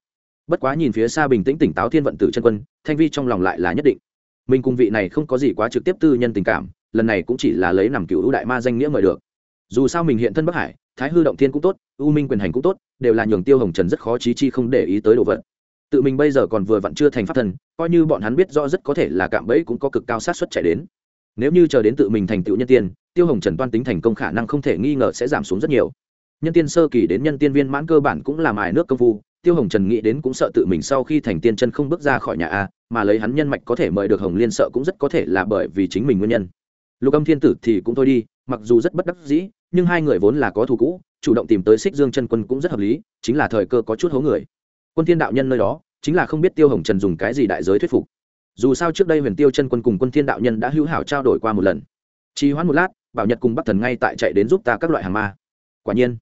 Bất quá nhìn phía xa bình tĩnh tỉnh táo thiên vận tử chân quân, thanh vi trong lòng lại là nhất định. Mình cùng vị này không có gì quá trực tiếp tư nhân tình cảm, lần này cũng chỉ là lấy nằm cựu đại ma danh nghĩa mời được. Dù sao mình hiện thân bắc hải thái hư động thiên cũng tốt, u minh quyền hành cũng tốt, đều là nhường tiêu hồng trần rất khó trí chi không để ý tới đồ vật. Tự mình bây giờ còn vừa vặn chưa thành pháp thần, coi như bọn hắn biết rõ rất có thể là cạm bẫy cũng có cực cao sát xuất chạy đến. Nếu như chờ đến tự mình thành tựu nhân tiên, tiêu hồng trần toan tính thành công khả năng không thể nghi ngờ sẽ giảm xuống rất nhiều. Nhân tiên sơ kỳ đến nhân tiên viên mãn cơ bản cũng là mài nước công phu, tiêu hồng trần nghĩ đến cũng sợ tự mình sau khi thành tiên chân không bước ra khỏi nhà a, mà lấy hắn nhân mạch có thể mời được hồng liên sợ cũng rất có thể là bởi vì chính mình nguyên nhân. Lục âm thiên tử thì cũng thôi đi, mặc dù rất bất đắc dĩ nhưng hai người vốn là có thù cũ, chủ động tìm tới xích dương chân quân cũng rất hợp lý, chính là thời cơ có chút hố người. Quân thiên đạo nhân nơi đó, chính là không biết tiêu hồng trần dùng cái gì đại giới thuyết phục. Dù sao trước đây huyền tiêu chân quân cùng quân thiên đạo nhân đã hữu hảo trao đổi qua một lần. Trì hoãn một lát, bảo nhật cùng bắc thần ngay tại chạy đến giúp ta các loại hàng ma. Quả nhiên,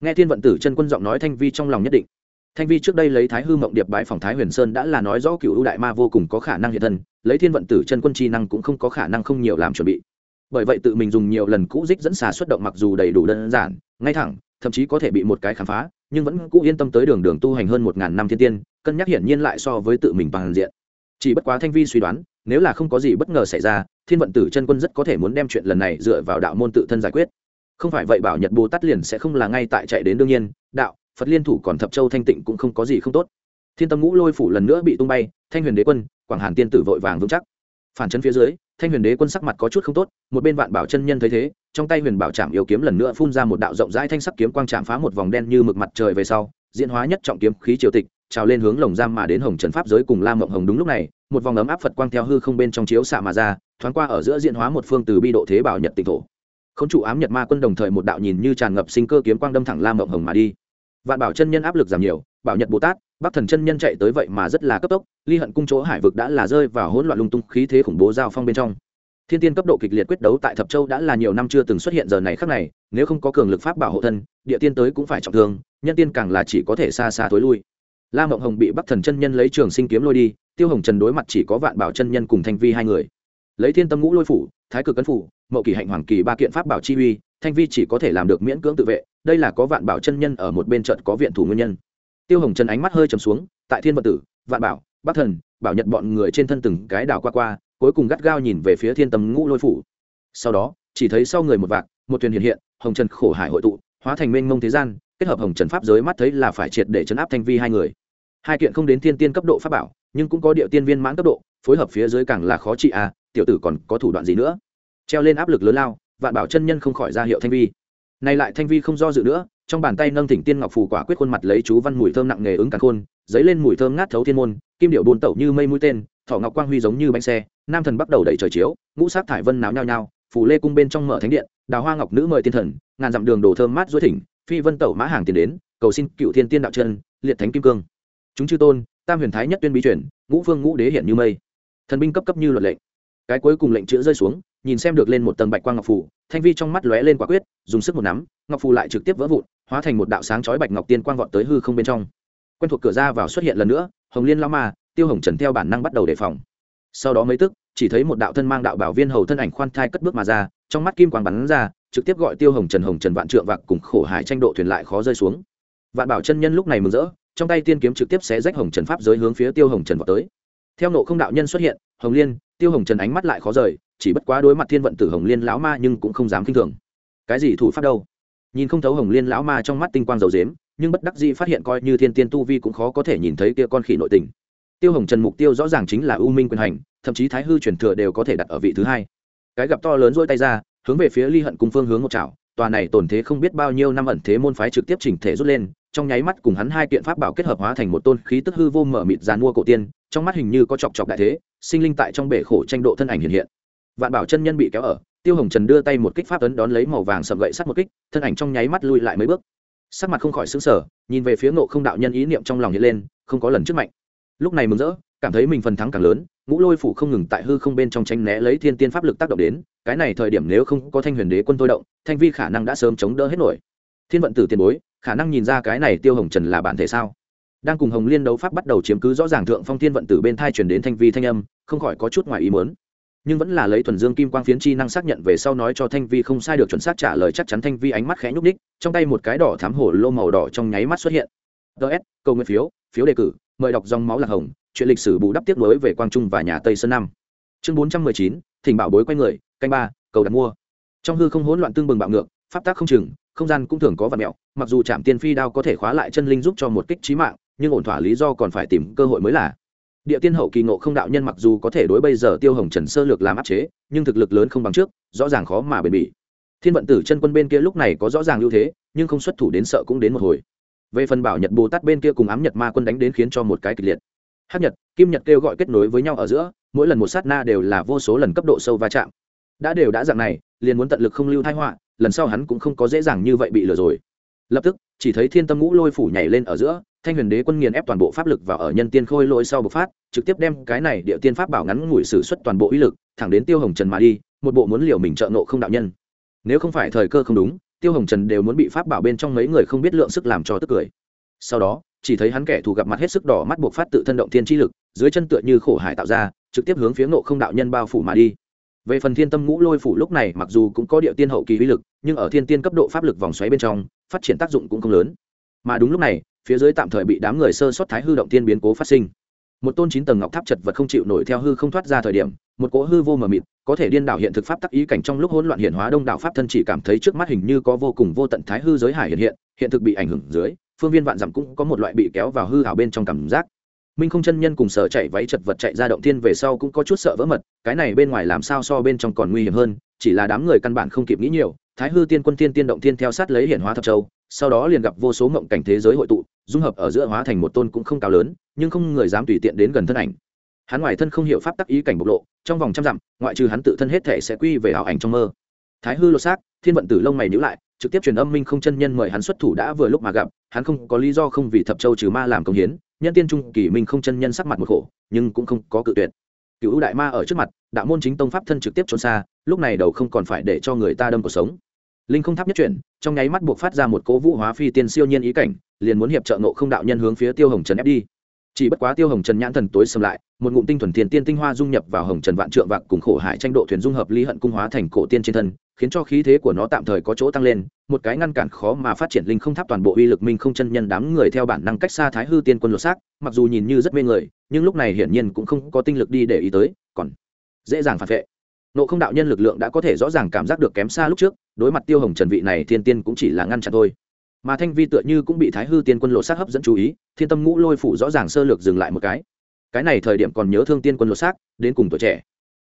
nghe thiên vận tử chân quân giọng nói thanh vi trong lòng nhất định. Thanh vi trước đây lấy thái hư mộng điệp bái phòng thái huyền sơn đã là nói rõ cựu ưu đại ma vô cùng có khả năng hiện thân, lấy thiên vận tử chân quân chi năng cũng không có khả năng không nhiều làm chuẩn bị bởi vậy tự mình dùng nhiều lần cũ dích dẫn xà xuất động mặc dù đầy đủ đơn giản, ngay thẳng, thậm chí có thể bị một cái khám phá, nhưng vẫn cũ yên tâm tới đường đường tu hành hơn một ngàn năm thiên tiên, cân nhắc hiển nhiên lại so với tự mình bằng diện. Chỉ bất quá thanh vi suy đoán, nếu là không có gì bất ngờ xảy ra, thiên vận tử chân quân rất có thể muốn đem chuyện lần này dựa vào đạo môn tự thân giải quyết. Không phải vậy bảo nhật bồ tát liền sẽ không là ngay tại chạy đến đương nhiên, đạo, phật liên thủ còn thập châu thanh tịnh cũng không có gì không tốt. Thiên tâm ngũ lôi phủ lần nữa bị tung bay, thanh huyền đế quân, quảng hàn tiên tử vội vàng vững chắc phản chấn phía dưới, thanh huyền đế quân sắc mặt có chút không tốt, một bên vạn bảo chân nhân thấy thế, trong tay huyền bảo trạm yêu kiếm lần nữa phun ra một đạo rộng rãi thanh sắc kiếm quang chạm phá một vòng đen như mực mặt trời về sau, diễn hóa nhất trọng kiếm khí triều tịch, trào lên hướng lồng giam mà đến hồng trần pháp giới cùng lam mộng hồng đúng lúc này, một vòng ấm áp phật quang theo hư không bên trong chiếu xạ mà ra, thoáng qua ở giữa diễn hóa một phương từ bi độ thế bảo nhật tịnh thổ. Không chủ ám nhật ma quân đồng thời một đạo nhìn như tràn ngập sinh cơ kiếm quang đâm thẳng lam mộng hồng mà đi. Vạn bảo chân nhân áp lực giảm nhiều, bảo nhật bồ tát bắc thần chân nhân chạy tới vậy mà rất là cấp tốc, ly hận cung chỗ hải vực đã là rơi vào hỗn loạn lung tung, khí thế khủng bố giao phong bên trong. Thiên tiên cấp độ kịch liệt quyết đấu tại thập châu đã là nhiều năm chưa từng xuất hiện giờ này khác này, nếu không có cường lực pháp bảo hộ thân, địa tiên tới cũng phải trọng thương, nhân tiên càng là chỉ có thể xa xa tối lui. La mộng hồng bị bắc thần chân nhân lấy trường sinh kiếm lôi đi, tiêu hồng trần đối mặt chỉ có vạn bảo chân nhân cùng thanh vi hai người. Lấy thiên tâm ngũ lôi phủ, thái cực cấn phủ, mậu kỳ hạnh hoàng kỳ ba kiện pháp bảo chi uy, thanh vi chỉ có thể làm được miễn cưỡng tự vệ, đây là có vạn bảo chân nhân ở một bên trận có viện thủ nguyên nhân tiêu hồng trần ánh mắt hơi trầm xuống, tại thiên vận tử, vạn bảo, bắc thần, bảo nhận bọn người trên thân từng cái đảo qua qua, cuối cùng gắt gao nhìn về phía thiên Tầm ngũ lôi phủ. Sau đó, chỉ thấy sau người một vạc, một thuyền hiện hiện, hồng trần khổ hải hội tụ, hóa thành mênh mông thế gian, kết hợp hồng trần pháp giới mắt thấy là phải triệt để chấn áp thanh vi hai người. Hai kiện không đến thiên tiên cấp độ pháp bảo, nhưng cũng có địa tiên viên mãn cấp độ, phối hợp phía dưới càng là khó trị à tiểu tử còn có thủ đoạn gì nữa? Treo lên áp lực lớn lao, vạn bảo chân nhân không khỏi ra hiệu thanh vi. Nay lại thanh vi không do dự nữa trong bàn tay nâng thỉnh tiên ngọc phù quả quyết khuôn mặt lấy chú văn mùi thơm nặng nghề ứng cả khôn dấy lên mùi thơm ngát thấu thiên môn, kim điệu buôn tẩu như mây mũi tên thọ ngọc quang huy giống như bánh xe, nam thần bắt đầu đẩy trời chiếu, ngũ sát thải vân náo nhao nhao, phù lê cung bên trong mở thánh điện, đào hoa ngọc nữ mời tiên thần, ngàn dặm đường đồ thơm mát dối thỉnh, phi vân tẩu mã hàng tiền đến, cầu xin cựu thiên tiên đạo chân, liệt thánh kim cương. Chúng chư tôn, tam huyền thái nhất tuyên bí chuyển ngũ phương ngũ đế hiện như mây. Thần binh cấp cấp như luật lệnh cái cuối cùng lệnh chữ rơi xuống, nhìn xem được lên một tầng bạch quang ngọc phù, thanh vi trong mắt lóe lên quả quyết, dùng sức một nắm, ngọc phù lại trực tiếp vỡ vụn, hóa thành một đạo sáng chói bạch ngọc tiên quang vọt tới hư không bên trong. Quen thuộc cửa ra vào xuất hiện lần nữa, hồng liên lao ma, tiêu hồng trần theo bản năng bắt đầu đề phòng. Sau đó mấy tức, chỉ thấy một đạo thân mang đạo bảo viên hầu thân ảnh khoan thai cất bước mà ra, trong mắt kim quang bắn ra, trực tiếp gọi tiêu hồng trần hồng trần vạn trượng vạc cùng khổ hải tranh độ thuyền lại khó rơi xuống. Vạn bảo chân nhân lúc này mừng rỡ, trong tay tiên kiếm trực tiếp xé rách hồng trần pháp giới hướng phía tiêu hồng trần vào tới theo nộ không đạo nhân xuất hiện, hồng liên, tiêu hồng trần ánh mắt lại khó rời, chỉ bất quá đối mặt thiên vận tử hồng liên lão ma nhưng cũng không dám k i n h thường. Cái gì thủ pháp đâu? Nhìn không thấu hồng liên lão ma trong mắt tinh quang dầu dếm, nhưng bất đắc dĩ phát hiện coi như thiên tiên tu vi cũng khó có thể nhìn thấy kia con khỉ nội tình. Tiêu hồng trần mục tiêu rõ ràng chính là u minh quyền hành, thậm chí thái hư truyền thừa đều có thể đặt ở vị thứ hai. Cái gặp to lớn dỗi tay ra, hướng về phía ly hận cùng phương hướng một chảo, tòa này tổn thế không biết bao nhiêu năm ẩn thế môn phái trực tiếp chỉnh thể rút lên trong nháy mắt cùng hắn hai kiện pháp bảo kết hợp hóa thành một tôn khí tức hư vô mở mịt dàn mua cổ tiên, trong mắt hình như có chọc chọc đại thế, sinh linh tại trong bể khổ tranh độ thân ảnh hiện hiện. Vạn bảo chân nhân bị kéo ở, tiêu hồng trần đưa tay một kích pháp ấn đón lấy màu vàng sầm gậy sắt một kích, thân ảnh trong nháy mắt lui lại mấy bước. Sắc mặt không khỏi xứng sở nhìn về phía ngộ không đạo nhân ý niệm trong lòng hiện lên, không có lần trước mạnh. Lúc này mừng rỡ, cảm thấy mình phần thắng càng lớn, ngũ lôi phủ không ngừng tại hư không bên trong tranh né lấy thiên tiên pháp lực tác động đến, cái này thời điểm nếu không có thanh huyền đế quân thôi động, thanh vi khả năng đã sớm chống đỡ hết nổi. Thiên vận tử tiền bối khả năng nhìn ra cái này tiêu hồng trần là bản thể sao? Đang cùng hồng liên đấu pháp bắt đầu chiếm cứ rõ ràng thượng phong thiên vận tử bên thai truyền đến thanh vi thanh âm, không khỏi có chút ngoài ý muốn. Nhưng vẫn là lấy thuần dương kim quang phiến chi năng xác nhận về sau nói cho thanh vi không sai được chuẩn xác trả lời chắc chắn thanh vi ánh mắt khẽ nhúc ních trong tay một cái đỏ thám hổ lô màu đỏ trong nháy mắt xuất hiện. Ts câu nguyên phiếu phiếu đề cử, mời đọc dòng máu lạc hồng, chuyện lịch sử bù đắp tiếp nối về quang trung và nhà tây sơn năm chương bốn trăm mười chín, thỉnh bảo bối quay người, canh ba, cầu đặt mua. Trong hư không hỗn loạn tương bừng bạo ngược, pháp tác không chừng không gian cũng thường có vật mẹo, mặc dù trạm tiên phi đao có thể khóa lại chân linh giúp cho một kích trí mạng, nhưng ổn thỏa lý do còn phải tìm cơ hội mới là. Địa tiên hậu kỳ ngộ không đạo nhân mặc dù có thể đối bây giờ tiêu hồng trần sơ lược làm áp chế, nhưng thực lực lớn không bằng trước, rõ ràng khó mà bền bỉ. Thiên vận tử chân quân bên kia lúc này có rõ ràng ưu thế, nhưng không xuất thủ đến sợ cũng đến một hồi. Về phần bảo nhật bồ tát bên kia cùng ám nhật ma quân đánh đến khiến cho một cái kịch liệt. Hát nhật, kim nhật kêu gọi kết nối với nhau ở giữa, mỗi lần một sát na đều là vô số lần cấp độ sâu va chạm. Đã đều đã dạng này, liền muốn tận lực không lưu thái họa lần sau hắn cũng không có dễ dàng như vậy bị lừa rồi. Lập tức, chỉ thấy thiên tâm ngũ lôi phủ nhảy lên ở giữa, thanh huyền đế quân nghiền ép toàn bộ pháp lực vào ở nhân tiên khôi lỗi sau bộc phát, trực tiếp đem cái này địa tiên pháp bảo ngắn ngủi sử suất toàn bộ uy lực, thẳng đến tiêu hồng trần mà đi, một bộ muốn liều mình trợ nộ không đạo nhân. Nếu không phải thời cơ không đúng, tiêu hồng trần đều muốn bị pháp bảo bên trong mấy người không biết lượng sức làm cho tức cười. Sau đó, chỉ thấy hắn kẻ thù gặp mặt hết sức đỏ mắt buộc phát tự thân động thiên chi lực, dưới chân tựa như khổ hải tạo ra, trực tiếp hướng phía nộ không đạo nhân bao phủ mà đi về phần thiên tâm ngũ lôi phủ lúc này, mặc dù cũng có địa tiên hậu kỳ uy lực, nhưng ở thiên tiên cấp độ pháp lực vòng xoáy bên trong, phát triển tác dụng cũng không lớn. Mà đúng lúc này, phía dưới tạm thời bị đám người sơ sót thái hư động tiên biến cố phát sinh. Một tôn chín tầng ngọc tháp chật vật không chịu nổi theo hư không thoát ra thời điểm, một cỗ hư vô mờ mịt, có thể điên đảo hiện thực pháp tắc ý cảnh trong lúc hỗn loạn hiện hóa đông đảo pháp thân chỉ cảm thấy trước mắt hình như có vô cùng vô tận thái hư giới hải hiện hiện hiện thực bị ảnh hưởng dưới, phương viên vạn dặm cũng có một loại bị kéo vào hư hảo bên trong cảm giác minh không chân nhân cùng sở chạy váy chật vật chạy ra động thiên về sau cũng có chút sợ vỡ mật, cái này bên ngoài làm sao so bên trong còn nguy hiểm hơn, chỉ là đám người căn bản không kịp nghĩ nhiều, thái hư tiên quân tiên tiên động thiên theo sát lấy hiển hóa thập châu, sau đó liền gặp vô số mộng cảnh thế giới hội tụ, dung hợp ở giữa hóa thành một tôn cũng không cao lớn, nhưng không người dám tùy tiện đến gần thân ảnh. Hắn ngoài thân không hiểu pháp tắc ý cảnh bộc lộ, trong vòng trăm dặm, ngoại trừ hắn tự thân hết thể sẽ quy về ảo ảnh trong mơ. Thái hư lột xác, thiên vận tử lông mày nhữ lại, trực tiếp truyền âm minh không chân nhân mời hắn xuất thủ đã vừa lúc mà gặp, hắn không có lý do không vì thập châu trừ ma làm công hiến nhân tiên trung kỳ minh không chân nhân sắc mặt một khổ, nhưng cũng không có cự tuyệt. Cựu đại ma ở trước mặt, đạo môn chính tông pháp thân trực tiếp trốn xa, lúc này đầu không còn phải để cho người ta đâm cuộc sống. Linh không tháp nhất chuyển, trong nháy mắt buộc phát ra một cố vũ hóa phi tiên siêu nhiên ý cảnh, liền muốn hiệp trợ nộ không đạo nhân hướng phía tiêu hồng trần ép đi chỉ bất quá tiêu hồng trần nhãn thần tối xâm lại, một ngụm tinh thuần thiên tiên tinh hoa dung nhập vào hồng trần vạn trượng vạc cùng khổ hải tranh độ thuyền dung hợp ly hận cung hóa thành cổ tiên trên thân, khiến cho khí thế của nó tạm thời có chỗ tăng lên, một cái ngăn cản khó mà phát triển linh không tháp toàn bộ uy lực minh không chân nhân đám người theo bản năng cách xa thái hư tiên quân lột xác, mặc dù nhìn như rất mê người, nhưng lúc này hiển nhiên cũng không có tinh lực đi để ý tới, còn dễ dàng phản vệ. Nộ không đạo nhân lực lượng đã có thể rõ ràng cảm giác được kém xa lúc trước, đối mặt tiêu hồng trần vị này thiên tiên cũng chỉ là ngăn chặn thôi mà thanh vi tựa như cũng bị thái hư tiên quân lộ xác hấp dẫn chú ý, thiên tâm ngũ lôi phủ rõ ràng sơ lược dừng lại một cái. Cái này thời điểm còn nhớ thương tiên quân lộ xác, đến cùng tuổi trẻ.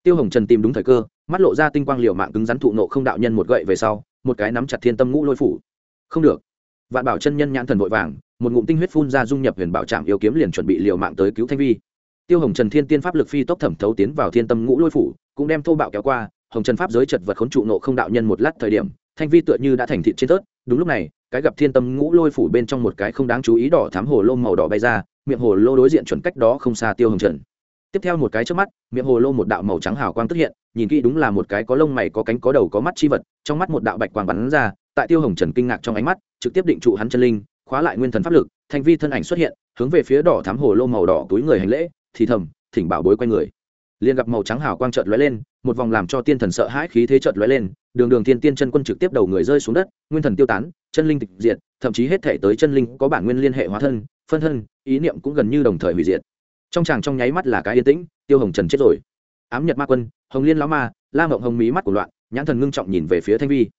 Tiêu hồng trần tìm đúng thời cơ, mắt lộ ra tinh quang liều mạng cứng rắn thụ nộ không đạo nhân một gậy về sau, một cái nắm chặt thiên tâm ngũ lôi phủ. Không được. Vạn bảo chân nhân nhãn thần vội vàng, một ngụm tinh huyết phun ra dung nhập huyền bảo trạm yêu kiếm liền chuẩn bị liều mạng tới cứu thanh vi. Tiêu hồng trần thiên tiên pháp lực phi tốc thẩm thấu tiến vào thiên tâm ngũ lôi phủ, cũng đem thô bạo kéo qua, hồng trần pháp giới chật vật khốn trụ nộ không đạo nhân một lát thời điểm, thanh vi tựa như đã thành thịt trên tớt đúng lúc này cái gặp thiên tâm ngũ lôi phủ bên trong một cái không đáng chú ý đỏ thám hồ lô màu đỏ bay ra, miệng hồ lô đối diện chuẩn cách đó không xa tiêu hồng trần. Tiếp theo một cái trước mắt, miệng hồ lô một đạo màu trắng hào quang tức hiện, nhìn kỹ đúng là một cái có lông mày, có cánh, có đầu, có mắt chi vật, trong mắt một đạo bạch quang bắn ra, tại tiêu hồng trần kinh ngạc trong ánh mắt, trực tiếp định trụ hắn chân linh, khóa lại nguyên thần pháp lực thành vi thân ảnh xuất hiện, hướng về phía đỏ thám hồ lô màu đỏ túi người hành lễ, thì thầm, thỉnh bảo bối quay người. Liền gặp màu trắng hào quang trợt lóe lên một vòng làm cho tiên thần sợ hãi khí thế chợt lóe lên, đường đường tiên tiên chân quân trực tiếp đầu người rơi xuống đất, nguyên thần tiêu tán, chân linh tịch diệt, thậm chí hết thể tới chân linh có bản nguyên liên hệ hóa thân, phân thân, ý niệm cũng gần như đồng thời hủy diệt. Trong chàng trong nháy mắt là cái yên tĩnh, tiêu hồng trần chết rồi. Ám nhật ma quân, hồng liên lão ma, la mộng hồng mí mắt của loạn, nhãn thần ngưng trọng nhìn về phía thanh vi.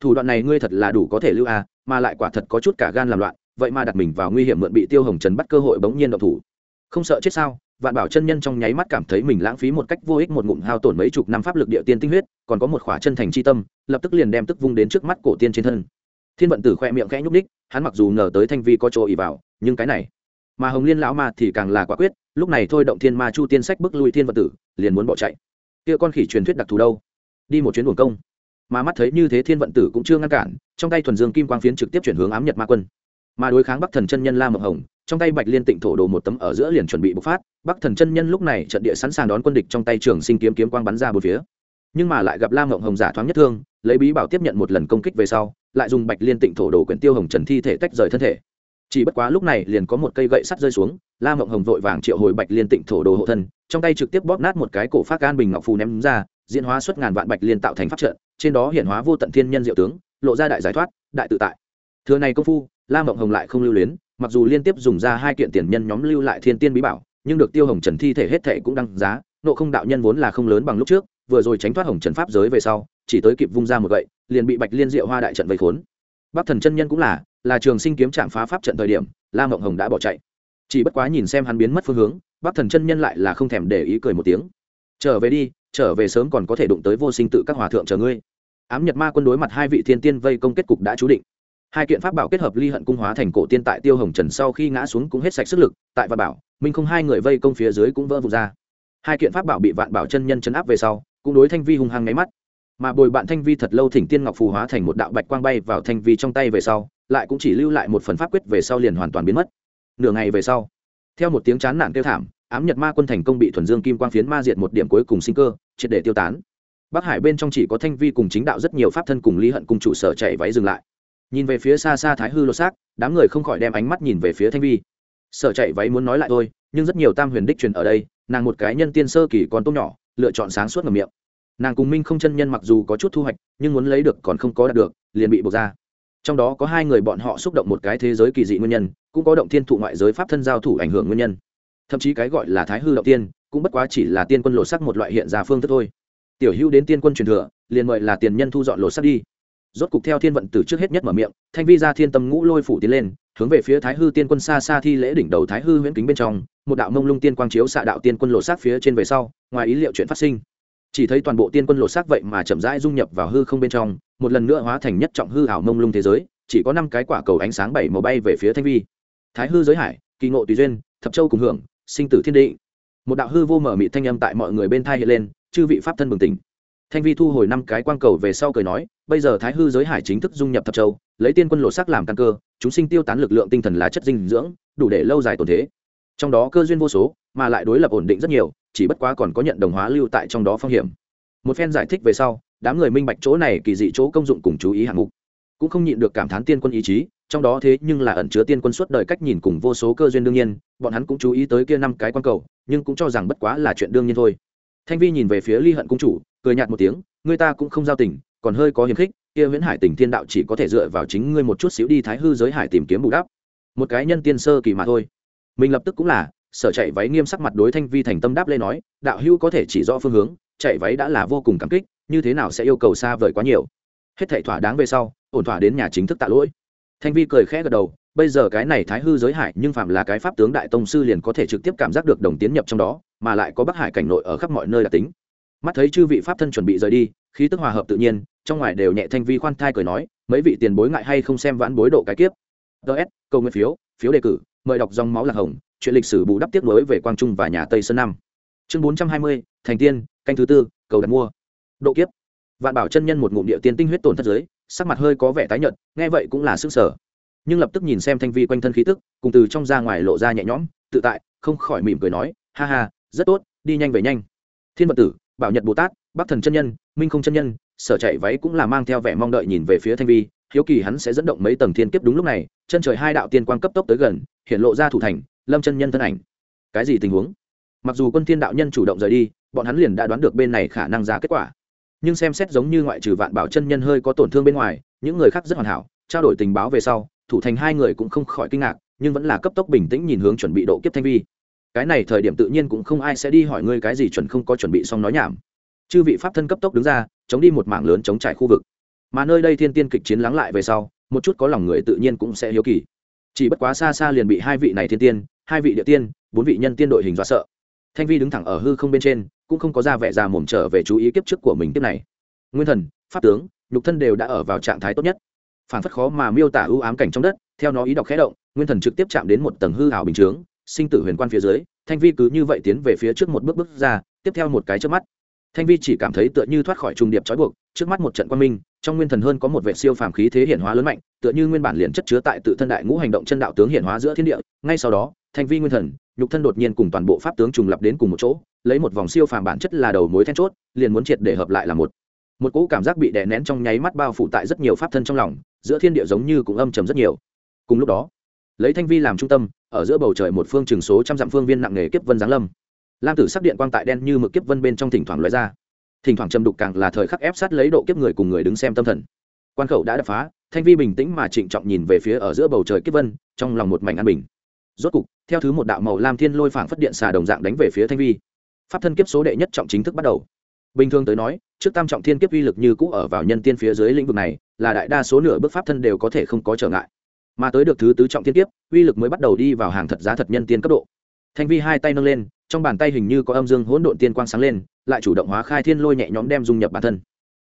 Thủ đoạn này ngươi thật là đủ có thể lưu a mà lại quả thật có chút cả gan làm loạn, vậy mà đặt mình vào nguy hiểm mượn bị tiêu hồng trần bắt cơ hội bỗng nhiên động thủ. Không sợ chết sao? Vạn bảo chân nhân trong nháy mắt cảm thấy mình lãng phí một cách vô ích một ngụm hao tổn mấy chục năm pháp lực địa tiên tinh huyết, còn có một khỏa chân thành c h i tâm, lập tức liền đem tức vung đến trước mắt cổ tiên trên thân. Thiên vận tử khoe miệng khẽ nhúc ních hắn mặc dù ngờ tới thanh vi có chỗ ỉ vào, nhưng cái này, mà hồng liên lão ma thì càng là quả quyết, lúc này thôi động thiên ma chu tiên sách bước lui thiên vận tử, liền muốn bỏ chạy. Kia con khỉ truyền thuyết đặc thù đâu? Đi một chuyến buồng công. Mà mắt thấy như thế thiên vận tử cũng chưa ngăn cản, trong tay thuần dương kim quang phiến trực tiếp chuyển hướng ám nhật ma quân. Mà đối kháng bắc thần chân nhân la mộng hồng trong tay bạch liên tịnh thổ đồ một tấm ở giữa liền chuẩn bị bộc phát, bắc thần chân nhân lúc này trận địa sẵn sàng đón quân địch trong tay trường sinh kiếm kiếm quang bắn ra bốn phía. Nhưng mà lại gặp lam ngộng hồng giả thoáng nhất thương, lấy bí bảo tiếp nhận một lần công kích về sau, lại dùng bạch liên tịnh thổ đồ quyển tiêu hồng trần thi thể tách rời thân thể. Chỉ bất quá lúc này liền có một cây gậy sắt rơi xuống lam ngộng hồng vội vàng triệu hồi bạch liên tịnh thổ đồ hộ thân, trong tay trực tiếp bóp nát một cái cổ phát gan bình ngọc phù ném ra, diễn hóa xuất ngàn vạn bạch liên tạo thành pháp trận, trên đó hiện hóa vô tận thiên nhân diệu tướng, lộ ra đại giải thoát, đại tự tại. Thừa này công phu lam ngộng hồng lại không lưu luyến mặc dù liên tiếp dùng ra hai kiện tiền nhân nhóm lưu lại thiên tiên bí bảo, nhưng được tiêu hồng trần thi thể hết thệ cũng đăng giá, nộ không đạo nhân vốn là không lớn bằng lúc trước, vừa rồi tránh thoát hồng trần pháp giới về sau, chỉ tới kịp vung ra một gậy, liền bị bạch liên diệu hoa đại trận vây khốn. Bắc thần chân nhân cũng là là trường sinh kiếm trạm phá pháp trận thời điểm, la mộng hồng đã bỏ chạy. Chỉ bất quá nhìn xem hắn biến mất phương hướng bắc thần chân nhân lại là không thèm để ý cười một tiếng. Trở về đi, trở về sớm còn có thể đụng tới vô sinh tự các hòa thượng chờ ngươi. Ám nhật ma quân đối mặt hai vị thiên tiên vây công kết cục đã chú định hai kiện pháp bảo kết hợp ly hận cung hóa thành cổ tiên tại tiêu hồng trần sau khi ngã xuống cũng hết sạch sức lực, tại vạn bảo, minh không hai người vây công phía dưới cũng vỡ vụt ra. Hai kiện pháp bảo bị vạn bảo chân nhân chấn áp về sau, cũng đối thanh vi hung hăng nháy mắt. Mà bồi bạn thanh vi thật lâu thỉnh tiên ngọc phù hóa thành một đạo bạch quang bay vào thanh vi trong tay về sau, lại cũng chỉ lưu lại một phần pháp quyết về sau liền hoàn toàn biến mất. Nửa ngày về sau, theo một tiếng chán nản kêu thảm, ám nhật ma quân thành công bị thuần dương kim quang phiến ma diệt một điểm cuối cùng sinh cơ, triệt để tiêu tán. Bắc hải bên trong chỉ có thanh vi cùng chính đạo rất nhiều pháp thân cùng lý hận cùng trụ sở chạy váy dừng lại nhìn về phía xa xa thái hư lột xác, đám người không khỏi đem ánh mắt nhìn về phía thanh vi. Sở chạy váy muốn nói lại thôi, nhưng rất nhiều tam huyền đích truyền ở đây, nàng một cái nhân tiên sơ kỳ còn tôm nhỏ, lựa chọn sáng suốt ngầm miệng. Nàng cùng minh không chân nhân mặc dù có chút thu hoạch, nhưng muốn lấy được còn không có đạt được, liền bị buộc ra. Trong đó có hai người bọn họ xúc động một cái thế giới kỳ dị nguyên nhân, cũng có động thiên thụ ngoại giới pháp thân giao thủ ảnh hưởng nguyên nhân. Thậm chí cái gọi là thái hư động tiên, cũng bất quá chỉ là tiên quân lột sắc một loại hiện ra phương thức thôi. Tiểu hữu đến tiên quân truyền thừa, liền mời là tiền nhân thu dọn lột sắc đi rốt cục theo thiên vận từ trước hết nhất mở miệng, thanh vi ra thiên tâm ngũ lôi phủ tiến lên, hướng về phía thái hư tiên quân xa xa thi lễ đỉnh đầu thái hư huyễn kính bên trong, một đạo mông lung tiên quang chiếu xạ đạo tiên quân lộ sát phía trên về sau, ngoài ý liệu chuyện phát sinh. Chỉ thấy toàn bộ tiên quân lộ sát vậy mà chậm rãi dung nhập vào hư không bên trong, một lần nữa hóa thành nhất trọng hư ảo mông lung thế giới, chỉ có năm cái quả cầu ánh sáng bảy màu bay về phía thanh vi. Thái hư giới hải, kỳ ngộ tùy duyên, thập châu cùng hưởng, sinh tử thiên định. Một đạo hư vô mở mị thanh âm tại mọi người bên thai hiện lên, chư vị pháp thân bừng tỉnh thanh vi thu hồi năm cái quang cầu về sau cười nói, bây giờ thái hư giới hải chính thức dung nhập thập châu, lấy tiên quân lộ sắc làm căn cơ, chúng sinh tiêu tán lực lượng tinh thần là chất dinh dưỡng, đủ để lâu dài tồn thế. Trong đó cơ duyên vô số, mà lại đối lập ổn định rất nhiều, chỉ bất quá còn có nhận đồng hóa lưu tại trong đó phong hiểm. Một phen giải thích về sau, đám người minh bạch chỗ này kỳ dị chỗ công dụng cùng chú ý hạng mục. Cũng không nhịn được cảm thán tiên quân ý chí, trong đó thế nhưng là ẩn chứa tiên quân suốt đời cách nhìn cùng vô số cơ duyên đương nhiên, bọn hắn cũng chú ý tới kia năm cái quan cầu, nhưng cũng cho rằng bất quá là chuyện đương nhiên thôi. Thanh vi nhìn về phía ly hận cung chủ cười nhạt một tiếng người ta cũng không giao tình, còn hơi có hiềm khích, kia viễn hải tình thiên đạo chỉ có thể dựa vào chính ngươi một chút xíu đi thái hư giới hải tìm kiếm bù đắp. Một cái nhân tiên sơ kỳ mà thôi. Mình lập tức cũng là, sở chạy váy nghiêm sắc mặt đối thanh vi thành tâm đáp lên nói, đạo hữu có thể chỉ rõ phương hướng, chạy váy đã là vô cùng cảm kích, như thế nào sẽ yêu cầu xa vời quá nhiều? Hết thảy thỏa đáng về sau, ổn thỏa đến nhà chính thức tạ lỗi. Thanh vi cười khẽ gật đầu, bây giờ cái này thái hư giới hải nhưng phạm là cái pháp tướng đại tông sư liền có thể trực tiếp cảm giác được đồng tiến nhập trong đó, mà lại có bắc hải cảnh nội ở khắp mọi nơi đặc tính mắt thấy chư vị pháp thân chuẩn bị rời đi, khí tức hòa hợp tự nhiên, trong ngoài đều nhẹ thanh vi khoan thai cười nói, mấy vị tiền bối ngại hay không xem vãn bối độ cái kiếp. Ts câu nguyên phiếu phiếu đề cử, mời đọc dòng máu lạc hồng, chuyện lịch sử bù đắp tiếp nối về quang trung và nhà tây sơn năm chương bốn trăm hai mươi, thành tiên, canh thứ tư, cầu đặt mua. Độ kiếp. Vạn bảo chân nhân một ngụm địa tiên tinh huyết tổn thất giới sắc mặt hơi có vẻ tái nhợt, nghe vậy cũng là sức sở nhưng lập tức nhìn xem thanh vi quanh thân khí tức, cùng từ trong ra ngoài lộ ra nhẹ nhõm, tự tại, không khỏi mỉm cười nói, ha ha, rất tốt, đi nhanh về nhanh. Thiên vật tử bảo nhật bồ tát, bắc thần chân nhân, minh không chân nhân, sở chạy váy cũng là mang theo vẻ mong đợi nhìn về phía thanh vi, hiếu kỳ hắn sẽ dẫn động mấy tầng thiên kiếp đúng lúc này, chân trời hai đạo tiên quang cấp tốc tới gần, hiện lộ ra thủ thành, lâm chân nhân thân ảnh. Cái gì tình huống? Mặc dù quân thiên đạo nhân chủ động rời đi, bọn hắn liền đã đoán được bên này khả năng ra kết quả. Nhưng xem xét giống như ngoại trừ vạn bảo chân nhân hơi có tổn thương bên ngoài, những người khác rất hoàn hảo, trao đổi tình báo về sau, thủ thành hai người cũng không khỏi kinh ngạc, nhưng vẫn là cấp tốc bình tĩnh nhìn hướng chuẩn bị độ kiếp thanh vi cái này thời điểm tự nhiên cũng không ai sẽ đi hỏi ngươi cái gì chuẩn không có chuẩn bị xong nói nhảm. Chư vị pháp thân cấp tốc đứng ra, chống đi một mảng lớn chống trải khu vực. Mà nơi đây thiên tiên kịch chiến lắng lại về sau, một chút có lòng người tự nhiên cũng sẽ hiếu kỳ. Chỉ bất quá xa xa liền bị hai vị này thiên tiên, hai vị địa tiên, bốn vị nhân tiên đội hình dọa sợ. Thanh vi đứng thẳng ở hư không bên trên, cũng không có ra vẻ già mồm trở về chú ý kiếp trước của mình kiếp này. Nguyên thần, pháp tướng, nhục thân đều đã ở vào trạng thái tốt nhất. Phản phất khó mà miêu tả ưu ám cảnh trong đất, theo nó ý đọc khẽ động, nguyên thần trực tiếp chạm đến một tầng hư hảo bình chướng sinh tử huyền quan phía dưới, thanh vi cứ như vậy tiến về phía trước một bước bước ra, tiếp theo một cái trước mắt. Thanh vi chỉ cảm thấy tựa như thoát khỏi trùng điệp trói buộc, trước mắt một trận quan minh, trong nguyên thần hơn có một vệ siêu phàm khí thế hiển hóa lớn mạnh, tựa như nguyên bản liền chất chứa tại tự thân đại ngũ hành động chân đạo tướng hiển hóa giữa thiên địa. Ngay sau đó, thanh vi nguyên thần, nhục thân đột nhiên cùng toàn bộ pháp tướng trùng lập đến cùng một chỗ, lấy một vòng siêu phàm bản chất là đầu mối then chốt, liền muốn triệt để hợp lại là một. Một cỗ cảm giác bị đè nén trong nháy mắt bao phủ tại rất nhiều pháp thân trong lòng, giữa thiên địa giống như cũng âm trầm rất nhiều. Cùng lúc đó lấy thanh vi làm trung tâm, ở giữa bầu trời một phương trường số trăm dặm phương viên nặng nghề kiếp vân giáng lâm. Lam tử sắc điện quang tại đen như mực kiếp vân bên trong thỉnh thoảng loại ra. Thỉnh thoảng châm đục càng là thời khắc ép sát lấy độ kiếp người cùng người đứng xem tâm thần. Quan khẩu đã đập phá, thanh vi bình tĩnh mà trịnh trọng nhìn về phía ở giữa bầu trời kiếp vân, trong lòng một mảnh an bình. Rốt cục, theo thứ một đạo màu lam thiên lôi phảng phất điện xà đồng dạng đánh về phía thanh vi. Pháp thân kiếp số đệ nhất trọng chính thức bắt đầu. Bình thường tới nói, trước tam trọng thiên kiếp uy lực như cũ ở vào nhân tiên phía dưới lĩnh vực này, là đại đa số nửa bước pháp thân đều có thể không có trở ngại mà tới được thứ tứ trọng thiên kiếp, uy lực mới bắt đầu đi vào hàng thật giá thật nhân tiên cấp độ. Thanh vi hai tay nâng lên, trong bàn tay hình như có âm dương hỗn độn tiên quang sáng lên, lại chủ động hóa khai thiên lôi nhẹ nhõm đem dung nhập bản thân.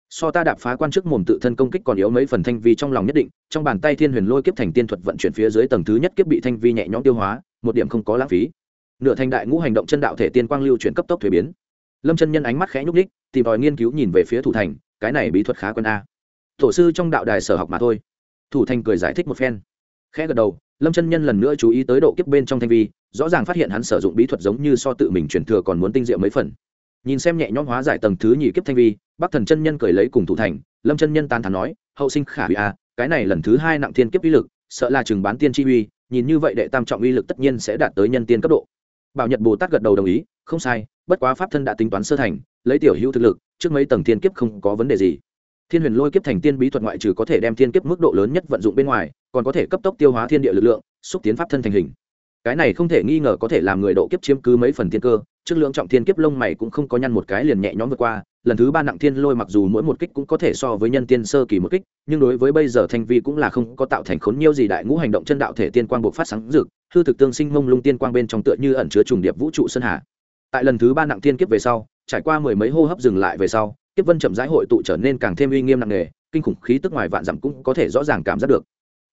So ta đạp phá quan chức mồm tự thân công kích còn yếu mấy phần thanh vi trong lòng nhất định, trong bàn tay thiên huyền lôi kiếp thành tiên thuật vận chuyển phía dưới tầng thứ nhất kiếp bị thanh vi nhẹ nhõm tiêu hóa, một điểm không có lãng phí. Nửa thanh đại ngũ hành động chân đạo thể tiên quang lưu chuyển cấp tốc thuế biến. Lâm chân nhân ánh mắt khẽ nhúc ních tìm tòi nghiên cứu nhìn về phía thủ thành, cái này bí thuật khá quân a. Tổ sư trong đạo đài sở học mà thôi. Thủ thành cười giải thích một phen khẽ gật đầu, lâm chân nhân lần nữa chú ý tới độ kiếp bên trong thanh vi, rõ ràng phát hiện hắn sử dụng bí thuật giống như so tự mình truyền thừa còn muốn tinh diệu mấy phần. Nhìn xem nhẹ nhõm hóa giải tầng thứ nhì kiếp thanh vi, bắc thần chân nhân cười lấy cùng thủ thành, lâm chân nhân tán thán nói, hậu sinh khả uy a cái này lần thứ hai nặng thiên kiếp uy lực, sợ là chừng bán tiên chi uy, nhìn như vậy đệ tam trọng uy lực tất nhiên sẽ đạt tới nhân tiên cấp độ. Bảo nhật bồ tát gật đầu đồng ý, không sai, bất quá pháp thân đã tính toán sơ thành, lấy tiểu hữu thực lực, trước mấy tầng thiên kiếp không có vấn đề gì thiên huyền lôi kiếp thành tiên bí thuật ngoại trừ có thể đem thiên kiếp mức độ lớn nhất vận dụng bên ngoài, còn có thể cấp tốc tiêu hóa thiên địa lực lượng, xúc tiến pháp thân thành hình. Cái này không thể nghi ngờ có thể làm người độ kiếp chiếm cứ mấy phần thiên cơ, trước lượng trọng thiên kiếp lông mày cũng không có nhăn một cái liền nhẹ nhõm vượt qua, lần thứ ba nặng thiên lôi mặc dù mỗi một kích cũng có thể so với nhân tiên sơ kỳ một kích, nhưng đối với bây giờ thanh vi cũng là không có tạo thành khốn nhiều gì đại ngũ hành động chân đạo thể tiên quang buộc phát sáng rực, hư thực tương sinh mông lung tiên quang bên trong tựa như ẩn chứa trùng điệp vũ trụ sơn hà. Tại lần thứ ba nặng thiên kiếp về sau, trải qua mười mấy hô hấp dừng lại về sau kiếp vân chậm rãi hội tụ trở nên càng thêm uy nghiêm nặng nề, kinh khủng khí tức ngoài vạn dặm cũng có thể rõ ràng cảm giác được.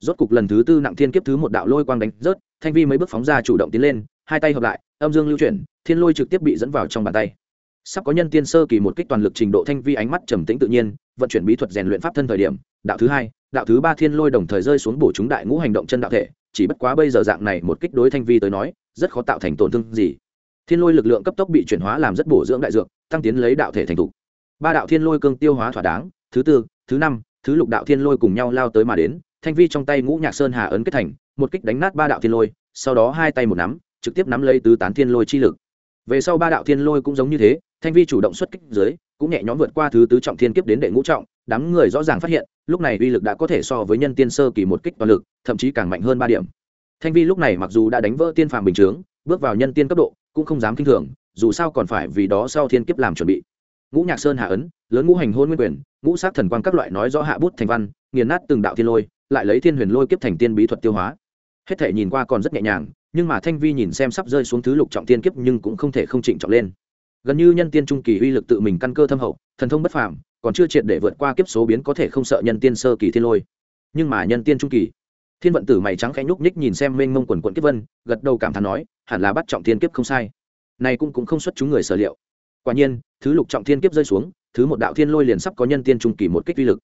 Rốt cục lần thứ tư nặng thiên kiếp thứ một đạo lôi quang đánh rớt, thanh vi mấy bước phóng ra chủ động tiến lên, hai tay hợp lại, âm dương lưu chuyển, thiên lôi trực tiếp bị dẫn vào trong bàn tay. Sắp có nhân tiên sơ kỳ một kích toàn lực trình độ thanh vi ánh mắt trầm tĩnh tự nhiên, vận chuyển bí thuật rèn luyện pháp thân thời điểm, đạo thứ hai, đạo thứ ba thiên lôi đồng thời rơi xuống bổ chúng đại ngũ hành động chân đạo thể, chỉ bất quá bây giờ dạng này một kích đối thanh vi tới nói, rất khó tạo thành tổn thương gì. Thiên lôi lực lượng cấp tốc bị chuyển hóa làm rất bổ dưỡng đại dược, tăng tiến lấy đạo thể thành thục ba đạo thiên lôi cương tiêu hóa thỏa đáng, thứ tư, thứ năm, thứ lục đạo thiên lôi cùng nhau lao tới mà đến, thanh vi trong tay ngũ nhạc sơn hà ấn kết thành, một kích đánh nát ba đạo thiên lôi, sau đó hai tay một nắm, trực tiếp nắm lấy tứ tán thiên lôi chi lực. Về sau ba đạo thiên lôi cũng giống như thế, thanh vi chủ động xuất kích dưới, cũng nhẹ nhõm vượt qua thứ tứ trọng thiên kiếp đến đệ ngũ trọng, đám người rõ ràng phát hiện, lúc này uy lực đã có thể so với nhân tiên sơ kỳ một kích toàn lực, thậm chí càng mạnh hơn ba điểm. Thanh vi lúc này mặc dù đã đánh vỡ tiên phàm bình chướng, bước vào nhân tiên cấp độ, cũng không dám kinh thường, dù sao còn phải vì đó sau thiên kiếp làm chuẩn bị ngũ nhạc sơn hạ ấn, lớn ngũ hành hôn nguyên quyền, ngũ sát thần quang các loại nói rõ hạ bút thành văn, nghiền nát từng đạo thiên lôi, lại lấy thiên huyền lôi kiếp thành tiên bí thuật tiêu hóa. Hết thể nhìn qua còn rất nhẹ nhàng, nhưng mà thanh vi nhìn xem sắp rơi xuống thứ lục trọng tiên kiếp nhưng cũng không thể không trịnh trọng lên. Gần như nhân tiên trung kỳ uy lực tự mình căn cơ thâm hậu, thần thông bất phàm, còn chưa triệt để vượt qua kiếp số biến có thể không sợ nhân tiên sơ kỳ thiên lôi. Nhưng mà nhân tiên trung kỳ, thiên vận tử mày trắng khẽ nhúc nhích nhìn xem mênh mông quần quận kiếp vân, gật đầu cảm thán nói, hẳn là bắt trọng tiên kiếp không sai. Này cũng cũng không xuất chúng người sở liệu quả nhiên, thứ lục trọng thiên kiếp rơi xuống, thứ một đạo thiên lôi liền sắp có nhân tiên trung kỳ một kích vi lực.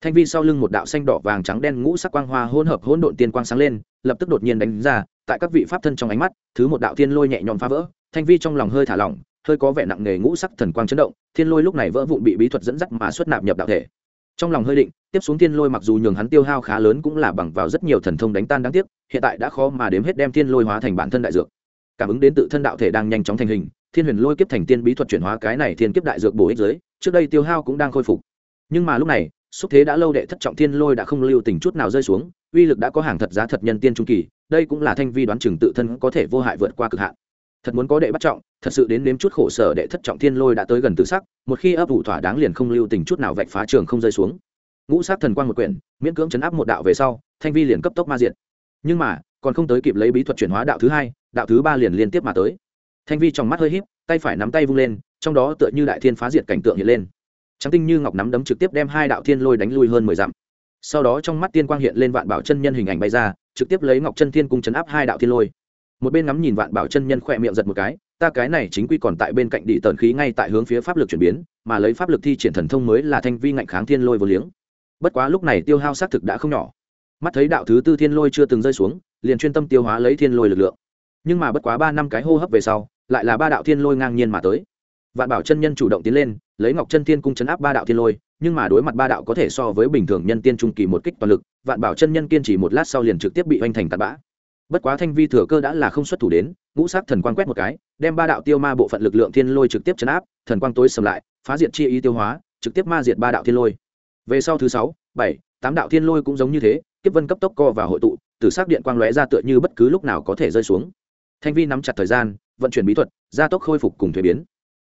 Thanh vi sau lưng một đạo xanh đỏ vàng trắng đen ngũ sắc quang hoa hỗn hợp hỗn độn tiên quang sáng lên, lập tức đột nhiên đánh ra, tại các vị pháp thân trong ánh mắt, thứ một đạo thiên lôi nhẹ nhõm phá vỡ, thanh vi trong lòng hơi thả lỏng, hơi có vẻ nặng nề ngũ sắc thần quang chấn động, thiên lôi lúc này vỡ vụn bị bí thuật dẫn dắt mà xuất nạp nhập đạo thể. Trong lòng hơi định, tiếp xuống thiên lôi mặc dù nhường hắn tiêu hao khá lớn cũng là bằng vào rất nhiều thần thông đánh tan đáng tiếc, hiện tại đã khó mà đếm hết đem thiên lôi hóa thành bản thân đại dược. Cảm ứng đến tự thân đạo thể đang nhanh chóng thành hình thiên huyền lôi kiếp thành tiên bí thuật chuyển hóa cái này thiên kiếp đại dược bổ ích giới, trước đây tiêu hao cũng đang khôi phục. Nhưng mà lúc này, xúc thế đã lâu đệ thất trọng thiên lôi đã không lưu tình chút nào rơi xuống, uy lực đã có hàng thật giá thật nhân tiên trung kỳ, đây cũng là thanh vi đoán chừng tự thân có thể vô hại vượt qua cực hạn. Thật muốn có đệ bắt trọng, thật sự đến nếm chút khổ sở đệ thất trọng thiên lôi đã tới gần tự sắc, một khi ấp ủ thỏa đáng liền không lưu tình chút nào vạch phá trường không rơi xuống. Ngũ sát thần quang một quyển, miễn cưỡng chấn áp một đạo về sau, thanh vi liền cấp tốc ma diện nhưng mà, còn không tới kịp lấy bí thuật chuyển hóa đạo thứ hai, đạo thứ ba liền liên tiếp mà tới thanh vi trong mắt hơi híp, tay phải nắm tay vung lên, trong đó tựa như đại thiên phá diệt cảnh tượng hiện lên. Trắng tinh như ngọc nắm đấm trực tiếp đem hai đạo thiên lôi đánh lui hơn mười dặm. Sau đó trong mắt tiên quang hiện lên vạn bảo chân nhân hình ảnh bay ra, trực tiếp lấy ngọc chân thiên cung chấn áp hai đạo thiên lôi. Một bên ngắm nhìn vạn bảo chân nhân khỏe miệng giật một cái, ta cái này chính quy còn tại bên cạnh địa tần khí ngay tại hướng phía pháp lực chuyển biến, mà lấy pháp lực thi triển thần thông mới là thanh vi ngạnh kháng thiên lôi vô liếng. Bất quá lúc này tiêu hao xác thực đã không nhỏ. Mắt thấy đạo thứ tư thiên lôi chưa từng rơi xuống, liền chuyên tâm tiêu hóa lấy thiên lôi lực lượng. Nhưng mà bất quá ba năm cái hô hấp về sau lại là ba đạo thiên lôi ngang nhiên mà tới. Vạn bảo chân nhân chủ động tiến lên, lấy ngọc chân thiên cung chấn áp ba đạo thiên lôi, nhưng mà đối mặt ba đạo có thể so với bình thường nhân tiên trung kỳ một kích toàn lực, vạn bảo chân nhân kiên trì một lát sau liền trực tiếp bị hoành thành tạt bã. Bất quá thanh vi thừa cơ đã là không xuất thủ đến, ngũ sắc thần quang quét một cái, đem ba đạo tiêu ma bộ phận lực lượng thiên lôi trực tiếp chấn áp, thần quang tối sầm lại, phá diệt chi ý tiêu hóa, trực tiếp ma diệt ba đạo thiên lôi. Về sau thứ sáu, bảy, tám đạo thiên lôi cũng giống như thế, kiếp vân cấp tốc co và hội tụ từ sắc điện quang lóe ra tựa như bất cứ lúc nào có thể rơi xuống thanh vi nắm chặt thời gian, vận chuyển bí thuật, gia tốc khôi phục cùng thuế biến.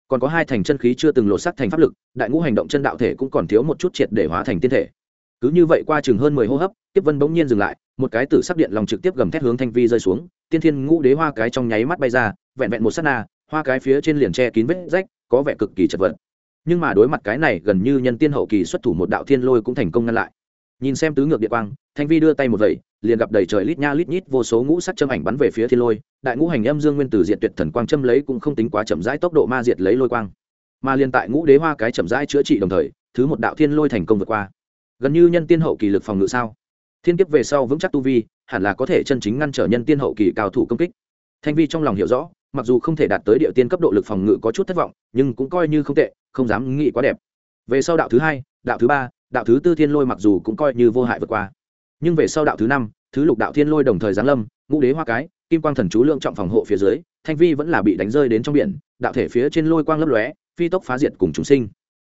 Còn có hai thành chân khí chưa từng lột sắc thành pháp lực, đại ngũ hành động chân đạo thể cũng còn thiếu một chút triệt để hóa thành tiên thể. Cứ như vậy qua chừng hơn mười hô hấp, tiếp vân bỗng nhiên dừng lại, một cái tử sắc điện lòng trực tiếp gầm thét hướng thanh vi rơi xuống, tiên thiên ngũ đế hoa cái trong nháy mắt bay ra, vẹn vẹn một s á t na, hoa cái phía trên liền tre kín vết rách, có vẻ cực kỳ chật vật. Nhưng mà đối mặt cái này gần như nhân tiên hậu kỳ xuất thủ một đạo thiên lôi cũng thành công ngăn lại. Nhìn xem tứ ngược địa quang, thanh vi đưa tay một vẩy liền gặp đầy trời lít nha lít nhít vô số ngũ sắc châm ảnh bắn về phía thiên lôi, đại ngũ hành âm dương nguyên tử diện tuyệt thần quang châm lấy cũng không tính quá chậm rãi tốc độ ma diệt lấy lôi quang. Mà liền tại ngũ đế hoa cái chậm rãi chữa trị đồng thời, thứ một đạo thiên lôi thành công vượt qua. Gần như nhân tiên hậu kỳ lực phòng ngự sao? Thiên kiếp về sau vững chắc tu vi, hẳn là có thể chân chính ngăn trở nhân tiên hậu kỳ cao thủ công kích. Thanh vi trong lòng hiểu rõ, mặc dù không thể đạt tới địa tiên cấp độ lực phòng ngự có chút thất vọng, nhưng cũng coi như không tệ, không dám nghĩ quá đẹp. Về sau đạo thứ hai, đạo thứ ba, đạo thứ tư thiên lôi mặc dù cũng coi như vô hại vượt qua nhưng về sau đạo thứ năm, thứ lục đạo thiên lôi đồng thời giáng lâm, ngũ đế hoa cái, kim quang thần chú lượng trọng phòng hộ phía dưới, thanh vi vẫn là bị đánh rơi đến trong biển, đạo thể phía trên lôi quang lấp lóe, phi tốc phá diệt cùng chúng sinh.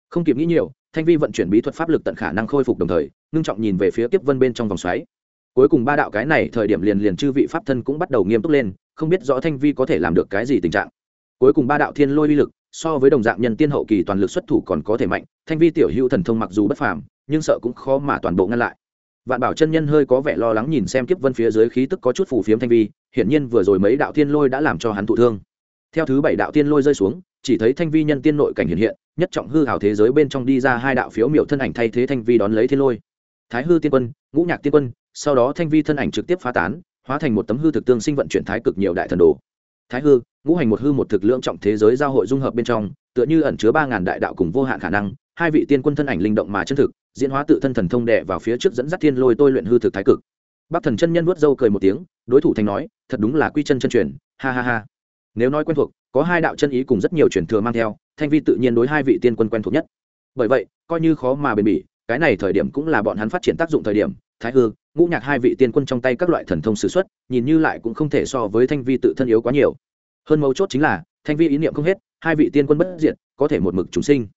Không kịp nghĩ nhiều, thanh vi vận chuyển bí thuật pháp lực tận khả năng khôi phục đồng thời, ngưng trọng nhìn về phía kiếp vân bên trong vòng xoáy. Cuối cùng ba đạo cái này thời điểm liền liền chư vị pháp thân cũng bắt đầu nghiêm túc lên, không biết rõ thanh vi có thể làm được cái gì tình trạng. Cuối cùng ba đạo thiên lôi uy lực, so với đồng dạng nhân tiên hậu kỳ toàn lực xuất thủ còn có thể mạnh, thanh vi tiểu hữu thần thông mặc dù bất phàm, nhưng sợ cũng khó mà toàn bộ ngăn lại vạn bảo chân nhân hơi có vẻ lo lắng nhìn xem kiếp vân phía dưới khí tức có chút phù phiếm thanh vi, hiển nhiên vừa rồi mấy đạo thiên lôi đã làm cho hắn thụ thương. Theo thứ bảy đạo thiên lôi rơi xuống, chỉ thấy thanh vi nhân tiên nội cảnh hiện hiện, nhất trọng hư hào thế giới bên trong đi ra hai đạo phiếu miệu thân ảnh thay thế thanh vi đón lấy thiên lôi. Thái hư tiên quân, ngũ nhạc tiên quân, sau đó thanh vi thân ảnh trực tiếp phá tán, hóa thành một tấm hư thực tương sinh vận chuyển thái cực nhiều đại thần đồ. Thái hư, ngũ hành một hư một thực lượng trọng thế giới giao hội dung hợp bên trong tựa như ẩn chứa ba ngàn đại đạo cùng vô hạn khả năng, hai vị tiên quân thân ảnh linh động mà chân thực, diễn hóa tự thân thần thông đệ vào phía trước dẫn dắt thiên lôi tôi luyện hư thực thái cực. Bắc thần chân nhân vuốt râu cười một tiếng, đối thủ thành nói, thật đúng là quy chân chân truyền, ha ha ha. Nếu nói quen thuộc, có hai đạo chân ý cùng rất nhiều truyền thừa mang theo, thanh vi tự nhiên đối hai vị tiên quân quen thuộc nhất. Bởi vậy, coi như khó mà bền bỉ, cái này thời điểm cũng là bọn hắn phát triển tác dụng thời điểm, thái hư, ngũ nhạc hai vị tiên quân trong tay các loại thần thông s ử x u ấ t nhìn như lại cũng không thể so với thanh vi tự thân yếu quá nhiều. Hơn mấu chốt chính là, thanh vi ý niệm không hết hai vị tiên quân bất diệt, có thể một mực chúng sinh.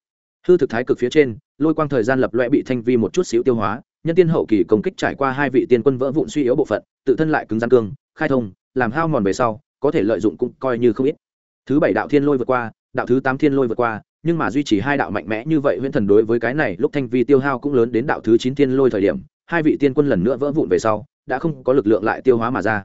Hư thực thái cực phía trên, lôi quang thời gian lập loe bị thanh vi một chút xíu tiêu hóa, nhân tiên hậu kỳ công kích trải qua hai vị tiên quân vỡ vụn suy yếu bộ phận, tự thân lại cứng gian cương, khai thông, làm hao mòn về sau, có thể lợi dụng cũng coi như không ít. Thứ bảy đạo thiên lôi vượt qua, đạo thứ tám thiên lôi vượt qua, nhưng mà duy trì hai đạo mạnh mẽ như vậy, huyễn thần đối với cái này lúc thanh vi tiêu hao cũng lớn đến đạo thứ chín thiên lôi thời điểm, hai vị tiên quân lần nữa vỡ vụn về sau, đã không có lực lượng lại tiêu hóa mà ra.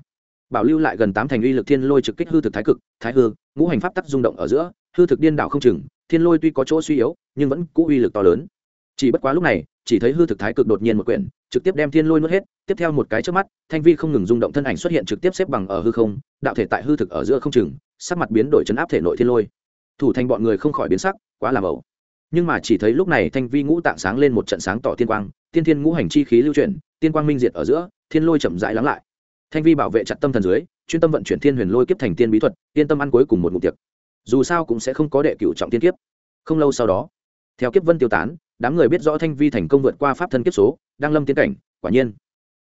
Bảo lưu lại gần tám thành uy lực thiên lôi trực kích hư thực thái cực, thái hư, ngũ hành pháp tắc rung động ở giữa hư thực điên đảo không chừng, thiên lôi tuy có chỗ suy yếu, nhưng vẫn cũ uy lực to lớn. Chỉ bất quá lúc này, chỉ thấy hư thực thái cực đột nhiên một quyển, trực tiếp đem thiên lôi nuốt hết, tiếp theo một cái trước mắt, thanh vi không ngừng rung động thân ảnh xuất hiện trực tiếp xếp bằng ở hư không, đạo thể tại hư thực ở giữa không chừng, sắc mặt biến đổi chấn áp thể nội thiên lôi. Thủ thành bọn người không khỏi biến sắc, quá làm ẩu nhưng mà chỉ thấy lúc này thanh vi ngũ tạng sáng lên một trận sáng tỏ tiên quang, tiên thiên ngũ hành chi khí lưu chuyển, tiên quang minh diệt ở giữa, thiên lôi chậm rãi lắng lại. Thanh vi bảo vệ chặt tâm thần dưới, chuyên tâm vận chuyển thiên huyền lôi kiếp thành tiên bí thuật, yên tâm ăn cuối cùng một mục tiệc dù sao cũng sẽ không có đệ cựu trọng tiên kiếp. Không lâu sau đó, theo kiếp vân tiêu tán, đám người biết rõ thanh vi thành công vượt qua pháp thân kiếp số, đang lâm tiến cảnh, quả nhiên.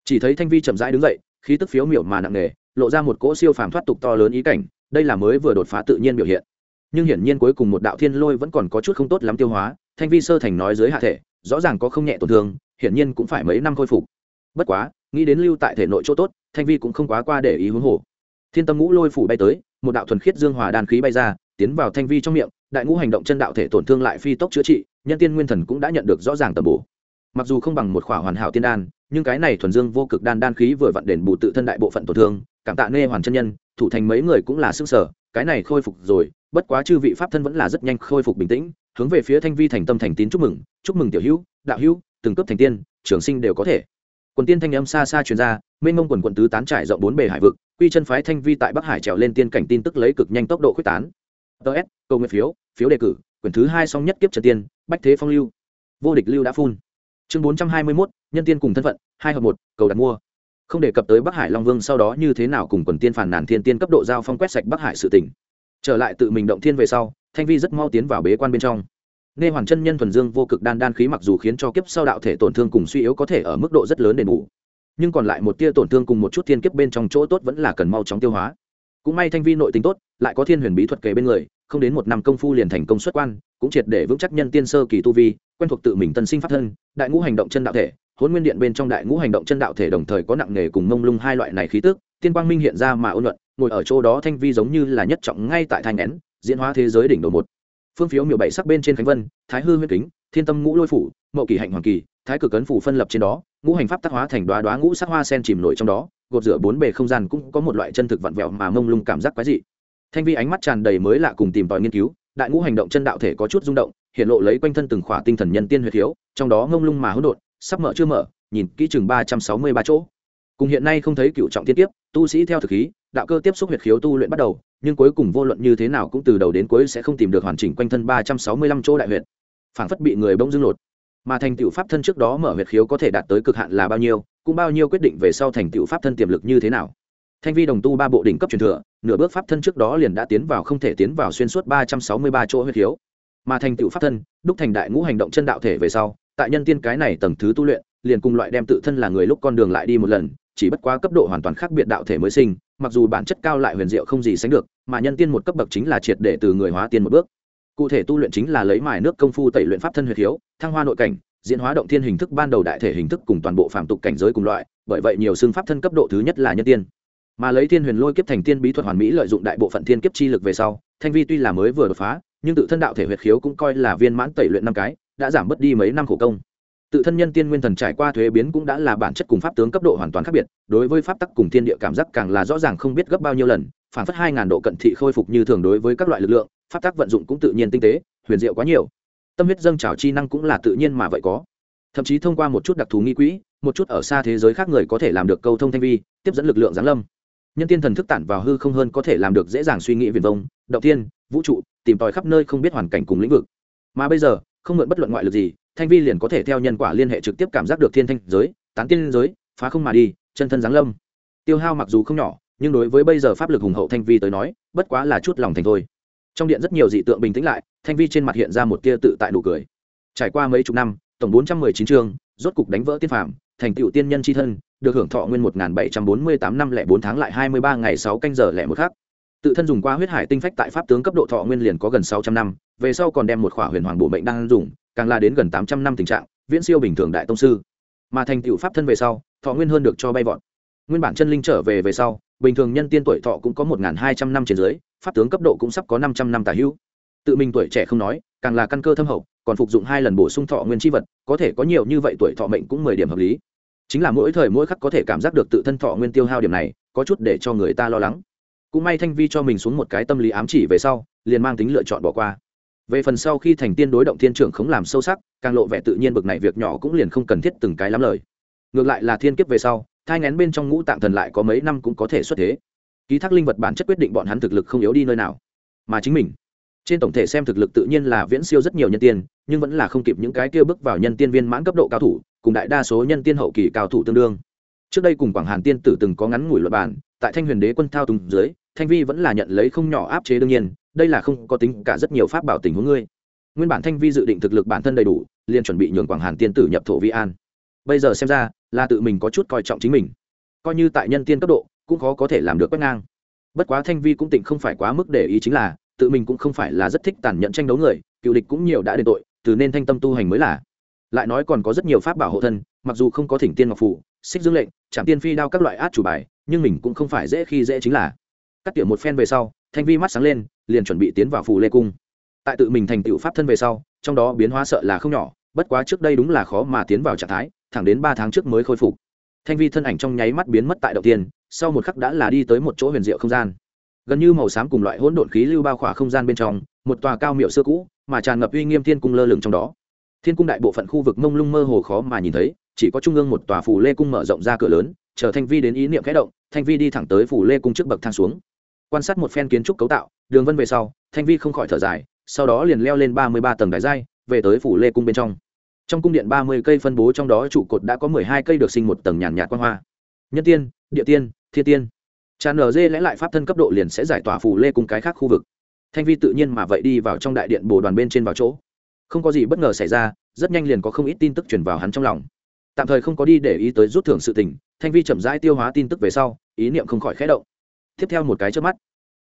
Chỉ thấy thanh vi chậm rãi đứng dậy, khí tức phiếu miểu mà nặng nề, lộ ra một cỗ siêu phàm thoát tục to lớn ý cảnh, đây là mới vừa đột phá tự nhiên biểu hiện. Nhưng hiển nhiên cuối cùng một đạo thiên lôi vẫn còn có chút không tốt lắm tiêu hóa, thanh vi sơ thành nói dưới hạ thể, rõ ràng có không nhẹ tổn thương, hiển nhiên cũng phải mấy năm khôi phục. Bất quá, nghĩ đến lưu tại thể nội chỗ tốt, thanh vi cũng không quá qua để ý huống hồ. Thiên tâm ngũ lôi phủ bay tới, một đạo thuần khiết dương hòa đan khí bay ra tiến vào thanh vi trong miệng, đại ngũ hành động chân đạo thể tổn thương lại phi tốc chữa trị, nhân tiên nguyên thần cũng đã nhận được rõ ràng tầm bổ. Mặc dù không bằng một khỏa hoàn hảo tiên đan, nhưng cái này thuần dương vô cực đan đan khí vừa vặn đền bù tự thân đại bộ phận tổn thương, cảm tạ nê hoàn chân nhân, thủ thành mấy người cũng là sức sở, cái này khôi phục rồi, bất quá chư vị pháp thân vẫn là rất nhanh khôi phục bình tĩnh, hướng về phía thanh vi thành tâm thành tín chúc mừng chúc mừng tiểu hữu, đạo hữu, từng cấp thành tiên, trường sinh đều có thể. Quần tiên thanh âm xa xa truyền ra, mênh mông quần quần tứ tán trải rộng bốn bề hải vực, quy chân phái thanh vi tại bắc hải trèo lên tiên cảnh tin tức lấy cực nhanh tốc độ quyết tán ts cầu nguyện phiếu phiếu đề cử, quyển thứ hai song nhất kiếp trần tiên, bách thế phong lưu. Vô địch lưu đã phun. Chương bốn trăm hai mươi mốt, nhân tiên cùng thân phận, hai hợp một, cầu đặt mua. Không đề cập tới bắc hải long vương sau đó như thế nào cùng quần tiên phản nàn thiên tiên cấp độ giao phong quét sạch bắc hải sự tỉnh trở lại tự mình động thiên về sau, thanh vi rất mau tiến vào bế quan bên trong. Nghe hoàn chân nhân thuần dương vô cực đan đan khí mặc dù khiến cho kiếp sau đạo thể tổn thương cùng suy yếu có thể ở mức độ rất lớn đền bù, nhưng còn lại một tia tổn thương cùng một chút thiên kiếp bên trong chỗ tốt vẫn là cần mau chóng tiêu hóa cũng may thanh vi nội tính tốt, lại có thiên huyền bí thuật kề bên người, không đến một năm công phu liền thành công xuất quan, cũng triệt để vững chắc nhân tiên sơ kỳ tu vi, quen thuộc tự mình tân sinh pháp thân, đại ngũ hành động chân đạo thể hôn nguyên điện bên trong đại ngũ hành động chân đạo thể đồng thời có nặng nghề cùng mông lung hai loại này khí tức, tiên quang minh hiện ra mà ôn luận, ngồi ở chỗ đó thanh vi giống như là nhất trọng ngay tại thanh nén diễn hóa thế giới đỉnh đầu một. Phương phiếu miểu bảy sắc bên trên khánh vân, thái hư huyết kính, thiên tâm ngũ lôi phủ, mậu kỳ hạnh hoàng kỳ, thái cực cấn phủ phân lập trên đó, ngũ hành pháp tác hóa thành đoá đoá ngũ sắc hoa sen chìm nổi trong đó gột rửa bốn bề không gian cũng có một loại chân thực vặn vẹo mà mông lung cảm giác quái dị. Thanh vi ánh mắt tràn đầy mới lạ cùng tìm tòi nghiên cứu, đại ngũ hành động chân đạo thể có chút rung động, hiện lộ lấy quanh thân từng khỏa tinh thần nhân tiên huyệt thiếu, trong đó mông lung mà hỗn độn, sắp mở chưa mở, nhìn kỹ chừng ba trăm sáu mươi ba chỗ. Cùng hiện nay không thấy cựu trọng tiên tiếp tu sĩ theo thực khí, đạo cơ tiếp xúc huyệt khiếu tu luyện bắt đầu, nhưng cuối cùng vô luận như thế nào cũng từ đầu đến cuối sẽ không tìm được hoàn chỉnh quanh thân ba trăm sáu mươi lăm chỗ đại huyệt. Phảng phất bị người bông dưng lột. Mà thành tựu pháp thân trước đó mở huyệt khiếu có thể đạt tới cực hạn là bao nhiêu cũng bao nhiêu quyết định về sau thành tựu pháp thân tiềm lực như thế nào thanh vi đồng tu ba bộ đỉnh cấp truyền thừa, nửa bước pháp thân trước đó liền đã tiến vào không thể tiến vào xuyên suốt ba trăm sáu mươi ba chỗ huyệt thiếu. mà thành tựu pháp thân, đúc thành đại ngũ hành động chân đạo thể về sau, tại nhân tiên cái này tầng thứ tu luyện, liền cùng loại đem tự thân là người lúc con đường lại đi một lần, chỉ bất quá cấp độ hoàn toàn khác biệt đạo thể mới sinh, mặc dù bản chất cao lại huyền diệu không gì sánh được, mà nhân tiên một cấp bậc chính là triệt để từ người hóa tiên một bước cụ thể tu luyện chính là lấy mài nước công phu tẩy luyện pháp thân huyệt hiếu thăng hoa nội cảnh diễn hóa động thiên hình thức ban đầu đại thể hình thức cùng toàn bộ phạm tục cảnh giới cùng loại, bởi vậy nhiều xương pháp thân cấp độ thứ nhất là nhân tiên. Mà lấy thiên huyền lôi kiếp thành tiên bí thuật hoàn mỹ lợi dụng đại bộ phận thiên kiếp chi lực về sau, thanh vi tuy là mới vừa đột phá, nhưng tự thân đạo thể huyệt khiếu cũng coi là viên mãn tẩy luyện năm cái, đã giảm bớt đi mấy năm khổ công. Tự thân nhân tiên nguyên thần trải qua thuế biến cũng đã là bản chất cùng pháp tướng cấp độ hoàn toàn khác biệt, đối với pháp tắc cùng thiên địa cảm giác càng là rõ ràng không biết gấp bao nhiêu lần, phản phất hai ngàn độ cận thị khôi phục như thường đối với các loại lực lượng, pháp tắc vận dụng cũng tự nhiên tinh tế, huyền diệu quá nhiều tâm huyết dâng trào chi năng cũng là tự nhiên mà vậy có. Thậm chí thông qua một chút đặc thù nghi quỹ, một chút ở xa thế giới khác người có thể làm được câu thông thanh vi, tiếp dẫn lực lượng giáng lâm. Nhân tiên thần thức tản vào hư không hơn có thể làm được dễ dàng suy nghĩ viền vông, động thiên, vũ trụ, tìm tòi khắp nơi không biết hoàn cảnh cùng lĩnh vực. Mà bây giờ, không mượn bất luận ngoại lực gì, thanh vi liền có thể theo nhân quả liên hệ trực tiếp cảm giác được thiên thanh giới, tán tiên giới, phá không mà đi, chân thân giáng lâm. Tiêu hao mặc dù không nhỏ, nhưng đối với bây giờ pháp lực hùng hậu thanh vi tới nói, bất quá là chút lòng thành thôi trong điện rất nhiều dị tượng bình tĩnh lại, thanh vi trên mặt hiện ra một tia tự tại nụ cười. Trải qua mấy chục năm, tổng bốn trăm mười chín chương, rốt cục đánh vỡ tiên phạm thành tựu tiên nhân c h i thân, được hưởng thọ nguyên một nghìn bảy trăm bốn mươi tám năm lẻ bốn tháng lại hai mươi ba ngày sáu canh giờ lẻ một khắc. Tự thân dùng qua huyết hải tinh phách tại pháp tướng cấp độ thọ nguyên liền có gần sáu trăm năm, về sau còn đem một khỏa huyền hoàng bộ mệnh đang dùng, càng là đến gần tám trăm năm tình trạng, viễn siêu bình thường đại tông sư. Mà thành tựu pháp thân về sau, thọ nguyên hơn được cho bay vọt. Nguyên bản chân linh trở về về sau, bình thường nhân tiên tuổi thọ cũng có một hai trăm năm trên dưới pháp tướng cấp độ cũng sắp có năm trăm năm tả hữu. Tự mình tuổi trẻ không nói, càng là căn cơ thâm hậu, còn phục dụng hai lần bổ sung thọ nguyên chi vật, có thể có nhiều như vậy tuổi thọ mệnh cũng mười điểm hợp lý. Chính là mỗi thời mỗi khắc có thể cảm giác được tự thân thọ nguyên tiêu hao điểm này, có chút để cho người ta lo lắng. Cũng may thanh vi cho mình xuống một cái tâm lý ám chỉ về sau, liền mang tính lựa chọn bỏ qua. Về phần sau khi thành tiên đối động thiên trưởng không làm sâu sắc, càng lộ vẻ tự nhiên bực này việc nhỏ cũng liền không cần thiết từng cái lắm lời. Ngược lại là thiên kiếp về sau, thai ngén bên trong ngũ tạng thần lại có mấy năm cũng có thể xuất thế ký thác linh vật bản chất quyết định bọn hắn thực lực không yếu đi nơi nào, mà chính mình. Trên tổng thể xem thực lực tự nhiên là viễn siêu rất nhiều nhân tiên, nhưng vẫn là không kịp những cái kia bước vào nhân tiên viên mãn cấp độ cao thủ, cùng đại đa số nhân tiên hậu kỳ cao thủ tương đương. Trước đây cùng quảng hàn tiên tử từng có ngắn ngủi luật bản tại thanh huyền đế quân thao túng dưới, thanh vi vẫn là nhận lấy không nhỏ áp chế đương nhiên, đây là không có tính cả rất nhiều pháp bảo tình huống ngươi. Nguyên bản thanh vi dự định thực lực bản thân đầy đủ, liền chuẩn bị nhường quảng hàn tiên tử nhập thổ vi an. Bây giờ xem ra, là tự mình có chút coi trọng chính mình. Coi như tại nhân tiên cấp độ cũng khó có thể làm được quét ngang. Bất quá thanh vi cũng tỉnh không phải quá mức để ý chính là, tự mình cũng không phải là rất thích tàn nhẫn tranh đấu người, cựu địch cũng nhiều đã đền tội, từ nên thanh tâm tu hành mới là. Lại nói còn có rất nhiều pháp bảo hộ thân, mặc dù không có thỉnh tiên ngọc phụ xích dương lệnh trạm tiên phi đao các loại át chủ bài, nhưng mình cũng không phải dễ khi dễ chính là. Cắt tiểu một phen về sau, thanh vi mắt sáng lên, liền chuẩn bị tiến vào phù lê cung. Tại tự mình thành tựu pháp thân về sau, trong đó biến hóa sợ là không nhỏ, bất quá trước đây đúng là khó mà tiến vào trạng thái, thẳng đến ba tháng trước mới khôi phục. Thanh vi thân ảnh trong nháy mắt biến mất tại đầu tiên sau một khắc đã là đi tới một chỗ huyền diệu không gian. Gần như màu xám cùng loại hỗn độn khí lưu bao khỏa không gian bên trong, một tòa cao miệu xưa cũ, mà tràn ngập uy nghiêm thiên cung lơ lửng trong đó. Thiên cung đại bộ phận khu vực mông lung mơ hồ khó mà nhìn thấy, chỉ có trung ương một tòa phủ lê cung mở rộng ra cửa lớn, chờ thanh vi đến ý niệm khẽ động, thanh vi đi thẳng tới phủ lê cung trước bậc thang xuống. Quan sát một phen kiến trúc cấu tạo, đường vân về sau, thanh vi không khỏi thở dài, sau đó liền leo lên ba mươi ba tầng đài giai, về tới phủ lê cung bên trong. Trong cung điện ba mươi cây phân bố trong đó trụ cột đã có mười hai cây được sinh một tầng nhàn nhạt quan hoa. Nhân tiên, địa tiên thiên tiên. Tràn nở lẽ lại pháp thân cấp độ liền sẽ giải tỏa phù lê cùng cái khác khu vực. Thanh vi tự nhiên mà vậy đi vào trong đại điện bồ đoàn bên trên vào chỗ. Không có gì bất ngờ xảy ra, rất nhanh liền có không ít tin tức truyền vào hắn trong lòng. Tạm thời không có đi để ý tới rút thưởng sự tình, thanh vi chậm rãi tiêu hóa tin tức về sau, ý niệm không khỏi khẽ động. Tiếp theo một cái trước mắt,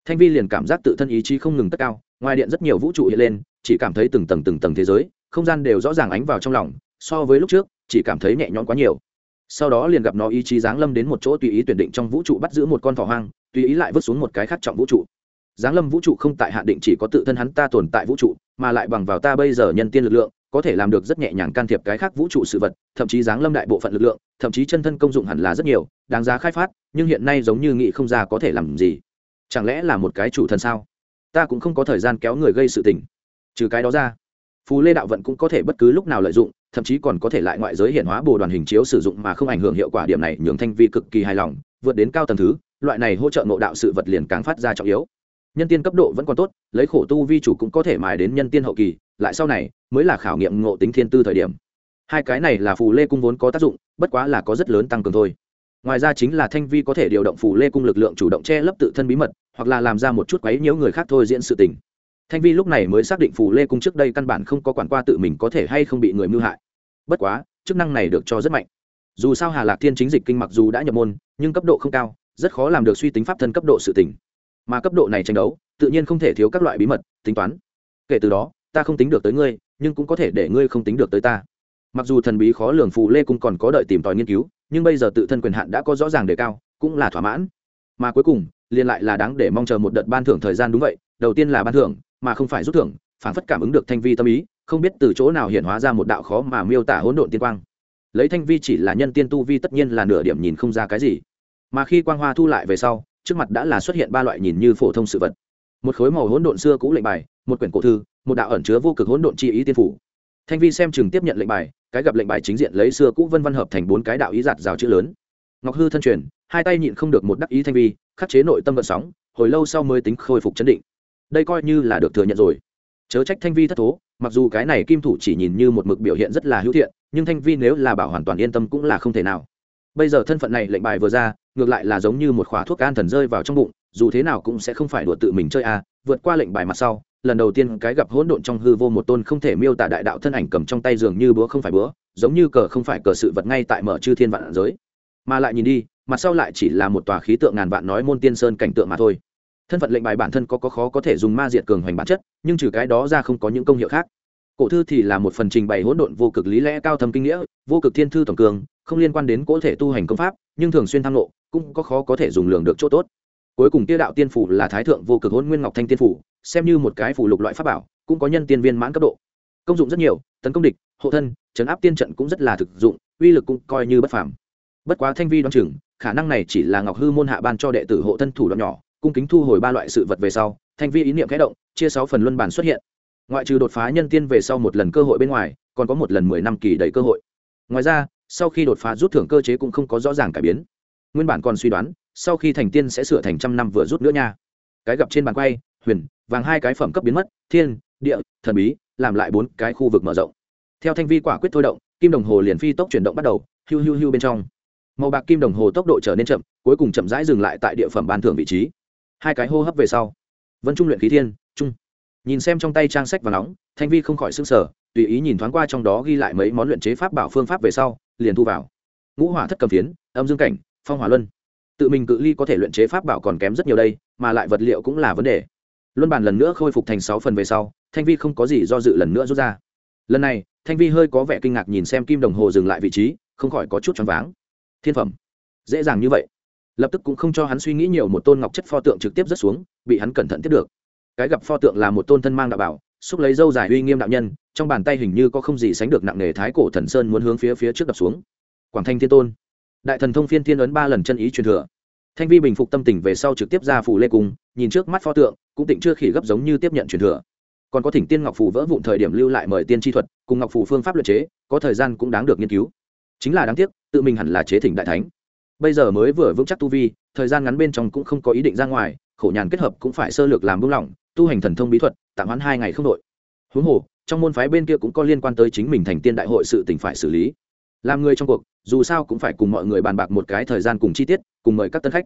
thanh vi liền cảm giác tự thân ý chí không ngừng tất cao, ngoài điện rất nhiều vũ trụ hiện lên, chỉ cảm thấy từng tầng từng tầng thế giới, không gian đều rõ ràng ánh vào trong lòng, so với lúc trước, chỉ cảm thấy nhẹ nhõm quá nhiều sau đó liền gặp nó ý chí giáng lâm đến một chỗ tùy ý tuyển định trong vũ trụ bắt giữ một con thỏ hoang, tùy ý lại vứt xuống một cái khác trọng vũ trụ. Giáng lâm vũ trụ không tại hạn định chỉ có tự thân hắn ta tồn tại vũ trụ, mà lại bằng vào ta bây giờ nhân tiên lực lượng, có thể làm được rất nhẹ nhàng can thiệp cái khác vũ trụ sự vật, thậm chí giáng lâm đại bộ phận lực lượng, thậm chí chân thân công dụng hẳn là rất nhiều, đáng giá khai phát, nhưng hiện nay giống như nghị không ra có thể làm gì. Chẳng lẽ là một cái chủ thân sao? Ta cũng không có thời gian kéo người gây sự tình. Trừ cái đó ra phù lê đạo vận cũng có thể bất cứ lúc nào lợi dụng, thậm chí còn có thể lại ngoại giới hiện hóa bồ đoàn hình chiếu sử dụng mà không ảnh hưởng hiệu quả điểm này, nhường thanh vi cực kỳ hài lòng, vượt đến cao tầng thứ, loại này hỗ trợ ngộ đạo sự vật liền càng phát ra trọng yếu. Nhân tiên cấp độ vẫn còn tốt, lấy khổ tu vi chủ cũng có thể mài đến nhân tiên hậu kỳ, lại sau này, mới là khảo nghiệm ngộ tính thiên tư thời điểm. Hai cái này là phù lê cung vốn có tác dụng, bất quá là có rất lớn tăng cường thôi. Ngoài ra chính là thanh vi có thể điều động phù lê cung lực lượng chủ động che lấp tự thân bí mật, hoặc là làm ra một chút quấy nhiễu người khác thôi diễn sự tình thanh vi lúc này mới xác định phù lê cung trước đây căn bản không có quản qua tự mình có thể hay không bị người mưu hại. Bất quá, chức năng này được cho rất mạnh. Dù sao hà lạc thiên chính dịch kinh mặc dù đã nhập môn, nhưng cấp độ không cao, rất khó làm được suy tính pháp thân cấp độ sự tỉnh mà cấp độ này tranh đấu, tự nhiên không thể thiếu các loại bí mật, tính toán. Kể từ đó, ta không tính được tới ngươi, nhưng cũng có thể để ngươi không tính được tới ta. Mặc dù thần bí khó lường phù lê cung còn có đợi tìm tòi nghiên cứu, nhưng bây giờ tự thân quyền hạn đã có rõ ràng đề cao, cũng là thỏa mãn. Mà cuối cùng liên lại là đáng để mong chờ một đợt ban thưởng thời gian đúng vậy, đầu tiên là ban thưởng mà không phải rút thưởng phản phất cảm ứng được thanh vi tâm ý, không biết từ chỗ nào hiện hóa ra một đạo khó mà miêu tả hỗn độn tiên quang. Lấy thanh vi chỉ là nhân tiên tu vi tất nhiên là nửa điểm nhìn không ra cái gì. Mà khi quang hoa thu lại về sau, trước mặt đã là xuất hiện ba loại nhìn như phổ thông sự vật. Một khối màu hỗn độn xưa cũ lệnh bài, một quyển cổ thư, một đạo ẩn chứa vô cực hỗn độn chi ý tiên phủ. Thanh vi xem chừng tiếp nhận lệnh bài, cái gặp lệnh bài chính diện lấy xưa cũ vân văn hợp thành bốn cái đạo ý giạt rào chữ lớn. Ngọc hư thân truyền, hai tay nhịn không được một đắc ý thanh vi, khắc chế nội tâm vận sóng, hồi lâu sau mới tính khôi phục chấn định đây coi như là được thừa nhận rồi. Chớ trách thanh vi thất thố, mặc dù cái này kim thủ chỉ nhìn như một mực biểu hiện rất là hữu thiện, nhưng thanh vi nếu là bảo hoàn toàn yên tâm cũng là không thể nào. Bây giờ thân phận này lệnh bài vừa ra, ngược lại là giống như một khóa thuốc an thần rơi vào trong bụng, dù thế nào cũng sẽ không phải đùa tự mình chơi à vượt qua lệnh bài mặt sau, lần đầu tiên cái gặp hỗn độn trong hư vô một tôn không thể miêu tả đại đạo thân ảnh cầm trong tay dường như búa không phải búa, giống như cờ không phải cờ sự vật ngay tại mở chư thiên vạn giới. Mà lại nhìn đi, mặt sau lại chỉ là một tòa khí tượng ngàn vạn nói môn tiên sơn cảnh tượng mà thôi thân phận lệnh bài bản thân có có khó có thể dùng ma diệt cường hoành bản chất, nhưng trừ cái đó ra không có những công hiệu khác. Cổ thư thì là một phần trình bày hỗn độn vô cực lý lẽ cao thâm kinh nghĩa, vô cực thiên thư tổng cường, không liên quan đến cỗ thể tu hành công pháp, nhưng thường xuyên tham lộ cũng có khó có thể dùng lường được chỗ tốt. Cuối cùng tiêu đạo tiên phủ là thái thượng vô cực hôn nguyên ngọc thanh tiên phủ, xem như một cái phủ lục loại pháp bảo, cũng có nhân tiên viên mãn cấp độ. Công dụng rất nhiều, tấn công địch, hộ thân chấn áp tiên trận cũng rất là thực dụng, uy lực cũng coi như bất phàm. Bất quá thanh vi đoan chừng, khả năng này chỉ là ngọc hư môn hạ ban cho đệ tử hộ thân thủ đoạn nhỏ cung kính thu hồi ba loại sự vật về sau, thanh vi ý niệm kẽ động, chia sáu phần luân bản xuất hiện. Ngoại trừ đột phá nhân tiên về sau một lần cơ hội bên ngoài, còn có một lần mười năm kỳ đầy cơ hội. Ngoài ra, sau khi đột phá rút thưởng cơ chế cũng không có rõ ràng cải biến. Nguyên bản còn suy đoán, sau khi thành tiên sẽ sửa thành trăm năm vừa rút nữa nha. Cái gặp trên bàn quay, huyền, vàng hai cái phẩm cấp biến mất, thiên, địa, thần bí, làm lại bốn cái khu vực mở rộng. Theo thanh vi quả quyết thôi động, kim đồng hồ liền phi tốc chuyển động bắt đầu, hiu hiu hiu bên trong. Màu bạc kim đồng hồ tốc độ trở nên chậm, cuối cùng chậm rãi dừng lại tại địa phẩm ban thưởng vị trí hai cái hô hấp về sau, vân trung luyện khí thiên, trung. Nhìn xem trong tay trang sách và nóng, thanh vi không khỏi s ư n g sở tùy ý nhìn thoáng qua trong đó ghi lại mấy món luyện chế pháp bảo phương pháp về sau, liền thu vào. Ngũ hỏa thất cầm phiến, âm dương cảnh, phong hỏa luân. Tự mình cự ly có thể luyện chế pháp bảo còn kém rất nhiều đây, mà lại vật liệu cũng là vấn đề. Luân bản lần nữa khôi phục thành sáu phần về sau, thanh vi không có gì do dự lần nữa rút ra. Lần này, thanh vi hơi có vẻ kinh ngạc nhìn xem kim đồng hồ dừng lại vị trí, không khỏi có chút choáng váng. Thiên phẩm. Dễ dàng như vậy lập tức cũng không cho hắn suy nghĩ nhiều một tôn ngọc chất pho tượng trực tiếp rớt xuống, bị hắn cẩn thận tiếp được. Cái gặp pho tượng là một tôn thân mang đạo bảo, xúc lấy dâu dài uy nghiêm đạo nhân, trong bàn tay hình như có không gì sánh được nặng nề thái cổ thần sơn muốn hướng phía phía trước đập xuống. Quảng thanh thiên tôn. Đại thần thông phiên thiên ấn ba lần chân ý truyền thừa. Thanh vi bình phục tâm tình về sau trực tiếp ra phủ lê cung, nhìn trước mắt pho tượng, cũng tịnh chưa khỉ gấp giống như tiếp nhận truyền thừa. Còn có thỉnh tiên ngọc phủ vỡ vụn thời điểm lưu lại mời tiên tri thuật, cùng ngọc phủ phương pháp luật chế, có thời gian cũng đáng được nghiên cứu. Chính là đáng tiếc, tự mình hẳn là chế thỉnh đại thánh bây giờ mới vừa vững chắc tu vi, thời gian ngắn bên trong cũng không có ý định ra ngoài, khổ nhàn kết hợp cũng phải sơ lược làm buông lỏng, tu hành thần thông bí thuật, tạm hoãn hai ngày không đội. Huống hồ, trong môn phái bên kia cũng có liên quan tới chính mình thành tiên đại hội sự tình phải xử lý. Làm người trong cuộc, dù sao cũng phải cùng mọi người bàn bạc một cái thời gian cùng chi tiết, cùng mời các tân khách.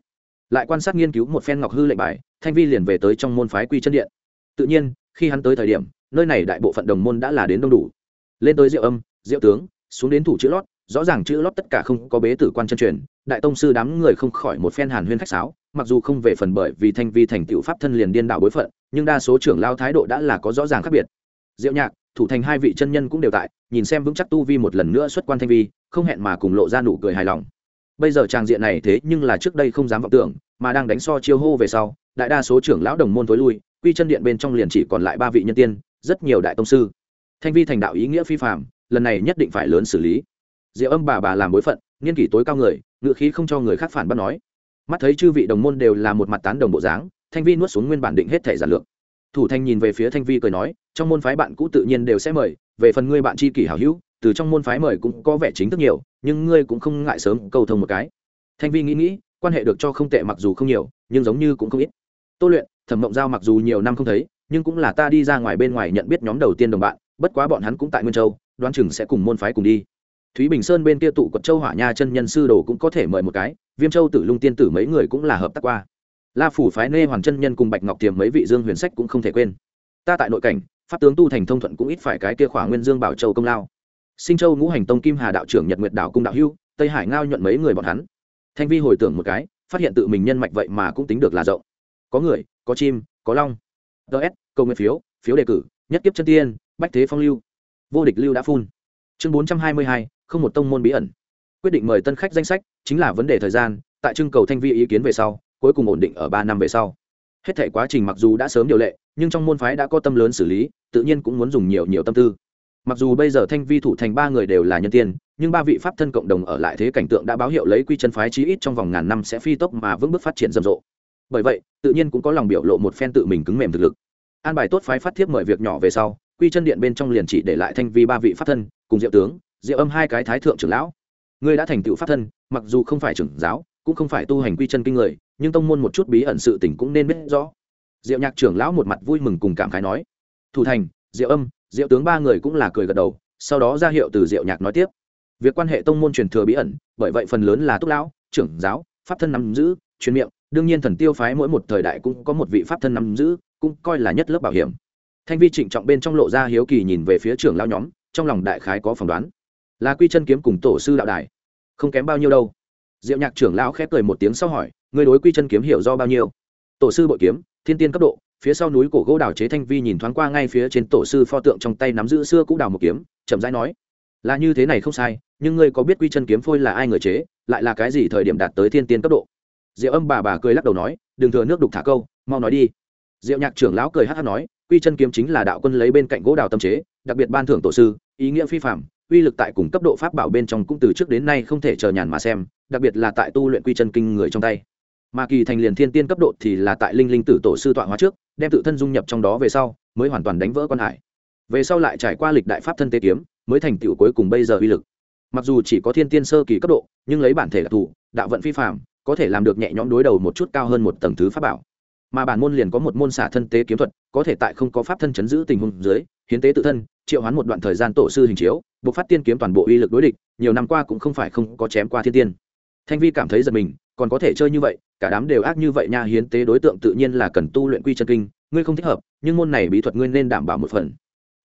Lại quan sát nghiên cứu một phen ngọc hư lệnh bài, thanh vi liền về tới trong môn phái quy chân điện. Tự nhiên, khi hắn tới thời điểm, nơi này đại bộ phận đồng môn đã là đến đông đủ. Lên tới diệu âm, diệu tướng, xuống đến thủ chữ lót rõ ràng chữ lót tất cả không có bế tử quan chân truyền, đại tông sư đám người không khỏi một phen hàn huyên khách sáo, mặc dù không về phần bởi vì thanh vi thành tựu pháp thân liền điên đạo bối phận, nhưng đa số trưởng lao thái độ đã là có rõ ràng khác biệt. Diệu nhạc, thủ thành hai vị chân nhân cũng đều tại, nhìn xem vững chắc tu vi một lần nữa xuất quan thanh vi, không hẹn mà cùng lộ ra nụ cười hài lòng. Bây giờ tràng diện này thế nhưng là trước đây không dám vọng tưởng, mà đang đánh so chiêu hô về sau, đại đa số trưởng lão đồng môn tối lui, quy chân điện bên trong liền chỉ còn lại ba vị nhân tiên, rất nhiều đại tông sư. Thanh vi thành đạo ý nghĩa phi phạm lần này nhất định phải lớn xử lý diệu âm bà bà làm bối phận nghiên kỷ tối cao người, ngựa khí không cho người khác phản bác nói. Mắt thấy chư vị đồng môn đều là một mặt tán đồng bộ dáng, thanh vi nuốt xuống nguyên bản định hết thể giản lược. Thủ thanh nhìn về phía thanh vi cười nói, trong môn phái bạn cũ tự nhiên đều sẽ mời, về phần ngươi bạn tri kỷ hảo hữu, từ trong môn phái mời cũng có vẻ chính thức nhiều, nhưng ngươi cũng không ngại sớm cầu thông một cái. Thanh vi nghĩ nghĩ, quan hệ được cho không tệ mặc dù không nhiều, nhưng giống như cũng không ít. Tô luyện, thẩm mộng giao mặc dù nhiều năm không thấy, nhưng cũng là ta đi ra ngoài bên ngoài nhận biết nhóm đầu tiên đồng bạn, bất quá bọn hắn cũng tại nguyên châu, đoán chừng sẽ cùng môn phái cùng đi thúy bình sơn bên kia tụ quật châu hỏa nha chân nhân sư đồ cũng có thể mời một cái, viêm châu tử lung tiên tử mấy người cũng là hợp tác qua. La phủ phái nê hoàng chân nhân cùng bạch ngọc tiềm mấy vị dương huyền sách cũng không thể quên. Ta tại nội cảnh, pháp tướng tu thành thông thuận cũng ít phải cái kia khỏa nguyên dương bảo châu công lao. Sinh châu ngũ hành tông kim hà đạo trưởng nhật nguyệt đạo cung đạo hưu, tây hải ngao nhuận mấy người bọn hắn. Thanh vi hồi tưởng một cái, phát hiện tự mình nhân mạch vậy mà cũng tính được là rộng. Có người, có chim, có long. Ts câu nguyện phiếu phiếu đề cử, nhất kiếp chân tiên, bách thế phong lưu. Vô địch lưu đã phun. Chương bốn trăm hai mươi hai không một tông môn bí ẩn. Quyết định mời tân khách danh sách chính là vấn đề thời gian, tại trưng cầu thanh vi ý kiến về sau, cuối cùng ổn định ở ba năm về sau. Hết thể quá trình mặc dù đã sớm điều lệ, nhưng trong môn phái đã có tâm lớn xử lý, tự nhiên cũng muốn dùng nhiều nhiều tâm tư. Mặc dù bây giờ thanh vi thủ thành ba người đều là nhân tiên, nhưng ba vị pháp thân cộng đồng ở lại thế cảnh tượng đã báo hiệu lấy quy chân phái chí ít trong vòng ngàn năm sẽ phi tốc mà vững bước phát triển rầm rộ. Bởi vậy, tự nhiên cũng có lòng biểu lộ một phen tự mình cứng mềm thực lực. An bài tốt phái phát thiếp mời việc nhỏ về sau, quy chân điện bên trong liền chỉ để lại thanh vi ba vị pháp thân, cùng diệu tướng diệu âm hai cái thái thượng trưởng lão. Ngươi đã thành tựu pháp thân, mặc dù không phải trưởng giáo, cũng không phải tu hành quy chân kinh người, nhưng tông môn một chút bí ẩn sự tình cũng nên biết rõ. Diệu nhạc trưởng lão một mặt vui mừng cùng cảm khái nói. Thủ thành, diệu âm, diệu tướng ba người cũng là cười gật đầu, sau đó ra hiệu từ diệu nhạc nói tiếp. Việc quan hệ tông môn truyền thừa bí ẩn, bởi vậy phần lớn là túc lão, trưởng giáo, pháp thân nắm giữ, truyền miệng, đương nhiên thần tiêu phái mỗi một thời đại cũng có một vị pháp thân nắm giữ, cũng coi là nhất lớp bảo hiểm. Thanh vi trịnh trọng bên trong lộ ra hiếu kỳ nhìn về phía trưởng lão nhóm, trong lòng đại khái có phỏng đoán là quy chân kiếm cùng tổ sư đạo đài. Không kém bao nhiêu đâu. Diệu nhạc trưởng lão khép cười một tiếng sau hỏi người đối quy chân kiếm hiểu do bao nhiêu? Tổ sư bội kiếm, thiên tiên cấp độ. Phía sau núi cổ gỗ đào chế thanh vi nhìn thoáng qua ngay phía trên tổ sư pho tượng trong tay nắm giữ xưa cũ đào một kiếm, chậm rãi nói, là như thế này không sai, nhưng ngươi có biết quy chân kiếm phôi là ai người chế, lại là cái gì thời điểm đạt tới thiên tiên cấp độ? Diệu âm bà bà cười lắc đầu nói, đừng thừa nước đục thả câu, mau nói đi. Diệu nhạc trưởng lão cười hát hát nói, quy chân kiếm chính là đạo quân lấy bên cạnh gỗ đào tâm chế, đặc biệt ban thưởng tổ sư, ý nghĩa phi phạm uy lực tại cùng cấp độ pháp bảo bên trong cũng từ trước đến nay không thể chờ nhàn mà xem, đặc biệt là tại tu luyện quy chân kinh người trong tay. Mà kỳ thành liền thiên tiên cấp độ thì là tại linh linh tử tổ sư tọa hóa trước, đem tự thân dung nhập trong đó về sau, mới hoàn toàn đánh vỡ quan hải. Về sau lại trải qua lịch đại pháp thân tế kiếm, mới thành tựu cuối cùng bây giờ uy lực. Mặc dù chỉ có thiên tiên sơ kỳ cấp độ, nhưng lấy bản thể đặc thù đạo vận phi phạm có thể làm được nhẹ nhõm đối đầu một chút cao hơn một tầng thứ pháp bảo mà bản môn liền có một môn xả thân tế kiếm thuật, có thể tại không có pháp thân chấn giữ tình huống dưới, hiến tế tự thân, triệu hoán một đoạn thời gian tổ sư hình chiếu, buộc phát tiên kiếm toàn bộ uy lực đối địch, nhiều năm qua cũng không phải không có chém qua thiên tiên. Thanh vi cảm thấy giật mình, còn có thể chơi như vậy, cả đám đều ác như vậy nha, hiến tế đối tượng tự nhiên là cần tu luyện quy chân kinh, ngươi không thích hợp, nhưng môn này bí thuật ngươi nên đảm bảo một phần.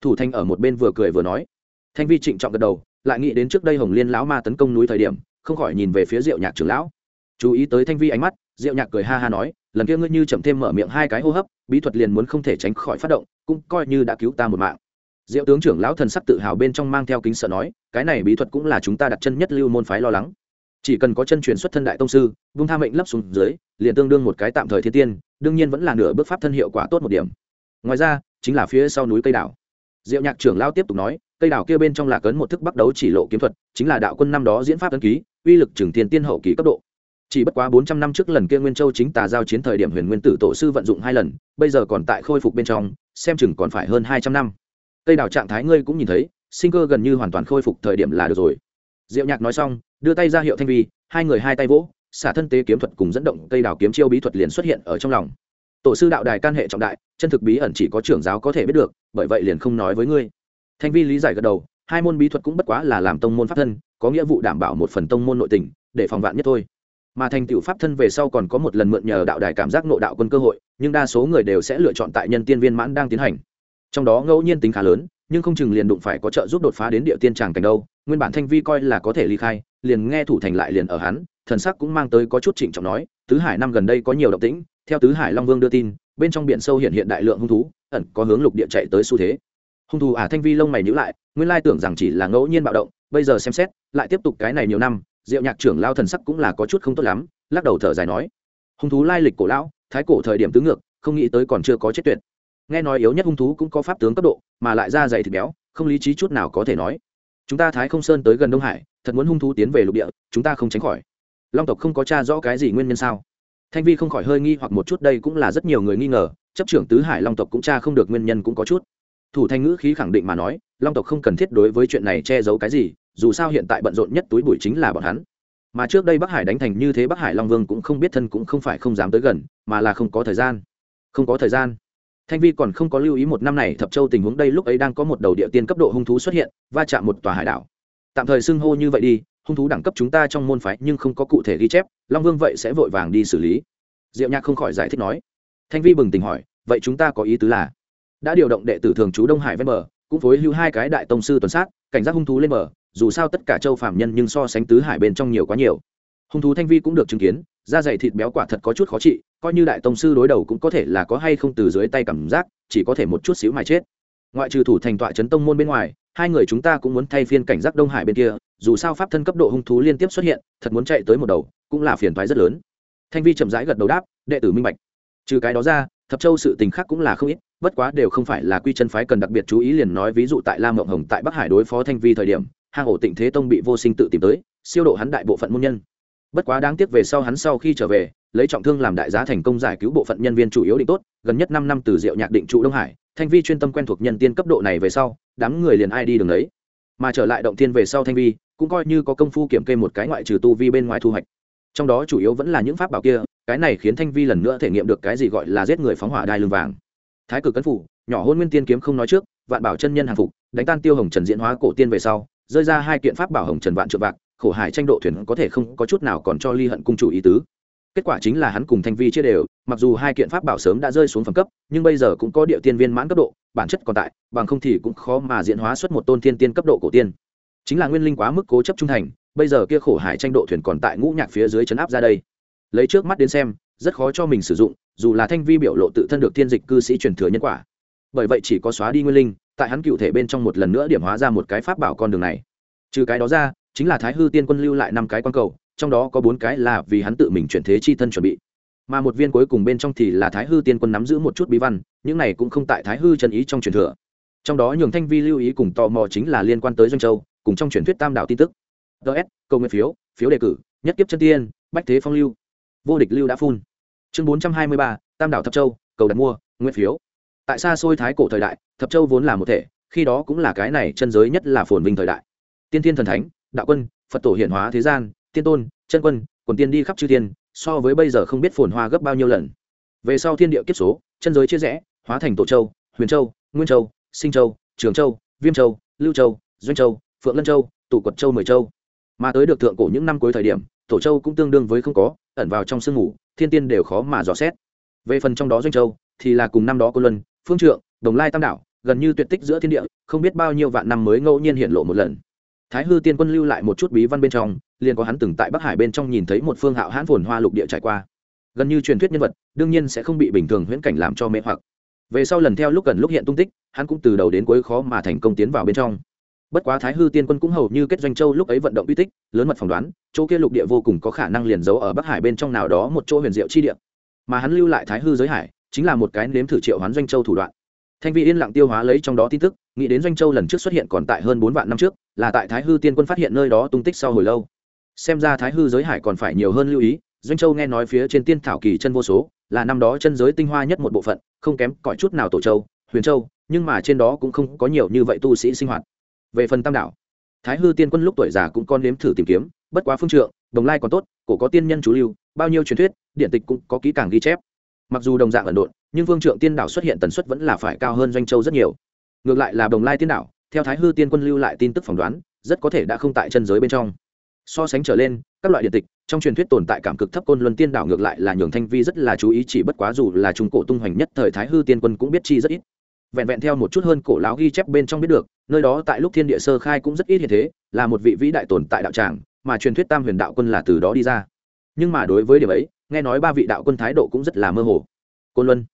Thủ thanh ở một bên vừa cười vừa nói. Thanh vi trịnh trọng gật đầu, lại nghĩ đến trước đây hồng liên lão ma tấn công núi thời điểm, không khỏi nhìn về phía diệu nhạc trưởng lão. Chú ý tới thanh vi ánh mắt diệu nhạc cười ha ha nói, lần kia ngươi như chậm thêm mở miệng hai cái hô hấp, bí thuật liền muốn không thể tránh khỏi phát động, cũng coi như đã cứu ta một mạng. Diệu tướng trưởng lão thần sắc tự hào bên trong mang theo kính sợ nói, cái này bí thuật cũng là chúng ta đặt chân nhất lưu môn phái lo lắng. Chỉ cần có chân truyền xuất thân đại tông sư, vung tha mệnh lấp xuống dưới, liền tương đương một cái tạm thời thiên tiên, đương nhiên vẫn là nửa bước pháp thân hiệu quả tốt một điểm. Ngoài ra, chính là phía sau núi cây đảo. Diệu nhạc trưởng lao tiếp tục nói, cây đảo kia bên trong là cấn một thức bắt đấu chỉ lộ kiếm thuật, chính là đạo quân năm đó diễn pháp ấn ký, uy lực trưởng thiên tiên hậu kỳ cấp độ chỉ bất quá bốn trăm năm trước lần kia nguyên châu chính tà giao chiến thời điểm huyền nguyên tử tổ sư vận dụng hai lần, bây giờ còn tại khôi phục bên trong, xem chừng còn phải hơn hai trăm năm. Cây đảo trạng thái ngươi cũng nhìn thấy, sinh cơ gần như hoàn toàn khôi phục thời điểm là được rồi. Diệu nhạc nói xong, đưa tay ra hiệu thanh vi, hai người hai tay vỗ, xả thân tế kiếm thuật cùng dẫn động cây đào kiếm chiêu bí thuật liền xuất hiện ở trong lòng. Tổ sư đạo đài can hệ trọng đại, chân thực bí ẩn chỉ có trưởng giáo có thể biết được, bởi vậy liền không nói với ngươi. Thanh vi lý giải gật đầu, hai môn bí thuật cũng bất quá là làm tông môn pháp thân, có nghĩa vụ đảm bảo một phần tông môn nội tình, để phòng vạn nhất thôi mà thành tựu pháp thân về sau còn có một lần mượn nhờ đạo đài cảm giác nội đạo quân cơ hội, nhưng đa số người đều sẽ lựa chọn tại nhân tiên viên mãn đang tiến hành. Trong đó ngẫu nhiên tính khá lớn, nhưng không chừng liền đụng phải có trợ giúp đột phá đến địa tiên tràng cảnh đâu, nguyên bản thanh vi coi là có thể ly khai, liền nghe thủ thành lại liền ở hắn, thần sắc cũng mang tới có chút trịnh trọng nói, tứ hải năm gần đây có nhiều động tĩnh, theo tứ hải long vương đưa tin, bên trong biển sâu hiện hiện đại lượng hung thú, ẩn có hướng lục địa chạy tới xu thế. Hung thù à thanh vi lông mày nhữ lại, nguyên lai tưởng rằng chỉ là ngẫu nhiên bạo động, bây giờ xem xét, lại tiếp tục cái này nhiều năm diệu nhạc trưởng lao thần sắc cũng là có chút không tốt lắm, lắc đầu thở dài nói, hung thú lai lịch cổ lão, thái cổ thời điểm tứ ngược, không nghĩ tới còn chưa có chết tuyệt. Nghe nói yếu nhất hung thú cũng có pháp tướng cấp độ, mà lại ra dày thịt béo, không lý trí chút nào có thể nói. Chúng ta thái không sơn tới gần đông hải, thật muốn hung thú tiến về lục địa, chúng ta không tránh khỏi. Long tộc không có t r a rõ cái gì nguyên nhân sao? Thanh vi không khỏi hơi nghi hoặc một chút, đây cũng là rất nhiều người nghi ngờ, chấp trưởng tứ hải long tộc cũng tra không được nguyên nhân cũng có chút. Thủ thanh ngữ khí khẳng định mà nói, long tộc không cần thiết đối với chuyện này che giấu cái gì dù sao hiện tại bận rộn nhất túi bụi chính là bọn hắn. Mà trước đây bắc hải đánh thành như thế bắc hải long vương cũng không biết thân cũng không phải không dám tới gần, mà là không có thời gian. Không có thời gian. Thanh vi còn không có lưu ý một năm này thập châu tình huống đây lúc ấy đang có một đầu địa tiên cấp độ hung thú xuất hiện, va chạm một tòa hải đảo. Tạm thời xưng hô như vậy đi, hung thú đẳng cấp chúng ta trong môn phái nhưng không có cụ thể ghi chép, long vương vậy sẽ vội vàng đi xử lý. Diệu nhạc không khỏi giải thích nói. Thanh vi bừng tỉnh hỏi, vậy chúng ta có ý tứ là, đã điều động đệ tử thường trú đông hải ven bờ, cũng phối lưu hai cái đại tông sư tuần sát, cảnh giác hung thú lên bờ dù sao tất cả châu phạm nhân nhưng so sánh tứ hải bên trong nhiều quá nhiều. Hung thú thanh vi cũng được chứng kiến, da dày thịt béo quả thật có chút khó trị, coi như đại tông sư đối đầu cũng có thể là có hay không từ dưới tay cảm giác, chỉ có thể một chút xíu mà chết. Ngoại trừ thủ thành tọa chấn tông môn bên ngoài, hai người chúng ta cũng muốn thay phiên cảnh giác đông hải bên kia, dù sao pháp thân cấp độ hung thú liên tiếp xuất hiện, thật muốn chạy tới một đầu, cũng là phiền thoái rất lớn. Thanh vi chậm rãi gật đầu đáp, đệ tử minh bạch. Trừ cái đó ra, thập châu sự tình khác cũng là không ít, bất quá đều không phải là quy chân phái cần đặc biệt chú ý liền nói ví dụ tại lam mộng hồng tại bắc hải đối phó thanh vi thời điểm hang ổ tịnh thế tông bị vô sinh tự tìm tới, siêu độ hắn đại bộ phận môn nhân. Bất quá đáng tiếc về sau hắn sau khi trở về, lấy trọng thương làm đại giá thành công giải cứu bộ phận nhân viên chủ yếu định tốt, gần nhất năm năm từ diệu nhạc định trụ đông hải, thanh vi chuyên tâm quen thuộc nhân tiên cấp độ này về sau, đám người liền ai đi đường đấy mà trở lại động tiên về sau thanh vi, cũng coi như có công phu kiểm kê một cái ngoại trừ tu vi bên ngoài thu hoạch. Trong đó chủ yếu vẫn là những pháp bảo kia, cái này khiến thanh vi lần nữa thể nghiệm được cái gì gọi là giết người phóng hỏa đai lưng vàng. Thái cực cấn phủ, nhỏ hôn nguyên tiên kiếm không nói trước, vạn bảo chân nhân hàng phục, đánh tan tiêu hồng trần diễn hóa cổ tiên về sau rơi ra hai kiện pháp bảo hồng trần vạn trượng vạc, khổ hải tranh độ thuyền có thể không có chút nào còn cho ly hận cung chủ ý tứ. Kết quả chính là hắn cùng thanh vi chia đều, mặc dù hai kiện pháp bảo sớm đã rơi xuống phẩm cấp, nhưng bây giờ cũng có địa tiên viên mãn cấp độ, bản chất còn tại, bằng không thì cũng khó mà diễn hóa xuất một tôn thiên tiên cấp độ cổ tiên. Chính là nguyên linh quá mức cố chấp trung thành, bây giờ kia khổ hải tranh độ thuyền còn tại ngũ nhạc phía dưới chấn áp ra đây. Lấy trước mắt đến xem, rất khó cho mình sử dụng, dù là thanh vi biểu lộ tự thân được thiên dịch cư sĩ truyền thừa nhân quả bởi vậy chỉ có xóa đi nguyên linh, tại hắn cựu thể bên trong một lần nữa điểm hóa ra một cái pháp bảo con đường này. Trừ cái đó ra, chính là thái hư tiên quân lưu lại năm cái quan cầu, trong đó có bốn cái là vì hắn tự mình chuyển thế chi thân chuẩn bị. Mà một viên cuối cùng bên trong thì là thái hư tiên quân nắm giữ một chút bí văn, những này cũng không tại thái hư chân ý trong truyền thừa. Trong đó nhường thanh vi lưu ý cùng tò mò chính là liên quan tới doanh châu, cùng trong truyền thuyết tam đạo tin tức. Ts câu nguyện phiếu phiếu đề cử, nhất kiếp chân tiên, bách thế phong lưu. Vô địch lưu đã phun. Chương bốn trăm hai mươi ba, tam đảo thập châu, cầu đặt mua nguyên phiếu tại xa xôi thái cổ thời đại, thập châu vốn là một thể, khi đó cũng là cái này chân giới nhất là phồn vinh thời đại. Tiên thiên thần thánh, đạo quân, phật tổ hiển hóa thế gian, tiên tôn, chân quân, quần tiên đi khắp chư tiên so với bây giờ không biết phồn hoa gấp bao nhiêu lần. Về sau thiên địa kiếp số, chân giới chia rẽ, hóa thành tổ châu, huyền châu, nguyên châu, sinh châu, trường châu, viêm châu, lưu châu, doanh châu, phượng lân châu, tụ quật châu mười châu. Mà tới được thượng cổ những năm cuối thời điểm, tổ châu cũng tương đương với không có, ẩn vào trong sương ngủ thiên tiên đều khó mà dò xét. Về phần trong đó doanh châu, thì là cùng năm đó cô luân phương trượng, đồng lai tam đảo, gần như tuyệt tích giữa thiên địa, không biết bao nhiêu vạn năm mới ngẫu nhiên hiện lộ một lần. Thái hư tiên quân lưu lại một chút bí văn bên trong, liền có hắn từng tại bắc hải bên trong nhìn thấy một phương hạo hãn phồn hoa lục địa trải qua. Gần như truyền thuyết nhân vật, đương nhiên sẽ không bị bình thường huyễn cảnh làm cho mê hoặc. Về sau lần theo lúc gần lúc hiện tung tích, hắn cũng từ đầu đến cuối khó mà thành công tiến vào bên trong. Bất quá thái hư tiên quân cũng hầu như kết doanh châu lúc ấy vận động uy tích, lớn mật phỏng đoán, chỗ kia lục địa vô cùng có khả năng liền giấu ở bắc hải bên trong nào đó một chỗ huyền diệu chi địa. Mà hắn lưu lại thái hư giới hải chính là một cái nếm thử triệu hoán doanh châu thủ đoạn. Thanh vi yên lặng tiêu hóa lấy trong đó tin tức, nghĩ đến doanh châu lần trước xuất hiện còn tại hơn bốn vạn năm trước, là tại thái hư tiên quân phát hiện nơi đó tung tích sau hồi lâu. Xem ra thái hư giới hải còn phải nhiều hơn lưu ý, doanh châu nghe nói phía trên tiên thảo kỳ chân vô số, là năm đó chân giới tinh hoa nhất một bộ phận, không kém cõi chút nào tổ châu, huyền châu, nhưng mà trên đó cũng không có nhiều như vậy tu sĩ sinh hoạt. Về phần tam đảo, thái hư tiên quân lúc tuổi già cũng con nếm thử tìm kiếm, bất quá phương trượng, đồng lai còn tốt, cổ có tiên nhân chú lưu, bao nhiêu truyền thuyết, điện tịch cũng có kỹ càng ghi chép mặc dù đồng dạng ẩn độn, nhưng vương trượng tiên đảo xuất hiện tần suất vẫn là phải cao hơn doanh châu rất nhiều. Ngược lại là đồng lai tiên đảo, theo thái hư tiên quân lưu lại tin tức phỏng đoán, rất có thể đã không tại chân giới bên trong. So sánh trở lên, các loại điện tịch, trong truyền thuyết tồn tại cảm cực thấp côn luân tiên đảo ngược lại là nhường thanh vi rất là chú ý, chỉ bất quá dù là trung cổ tung hoành nhất thời thái hư tiên quân cũng biết chi rất ít. Vẹn vẹn theo một chút hơn cổ lão ghi chép bên trong biết được, nơi đó tại lúc thiên địa sơ khai cũng rất ít hiện thế, là một vị vĩ đại tồn tại đạo tràng, mà truyền thuyết tam huyền đạo quân là từ đó đi ra. Nhưng mà đối với điểm ấy nghe nói ba vị đạo quân thái độ cũng rất là mơ hồ. Côn luân,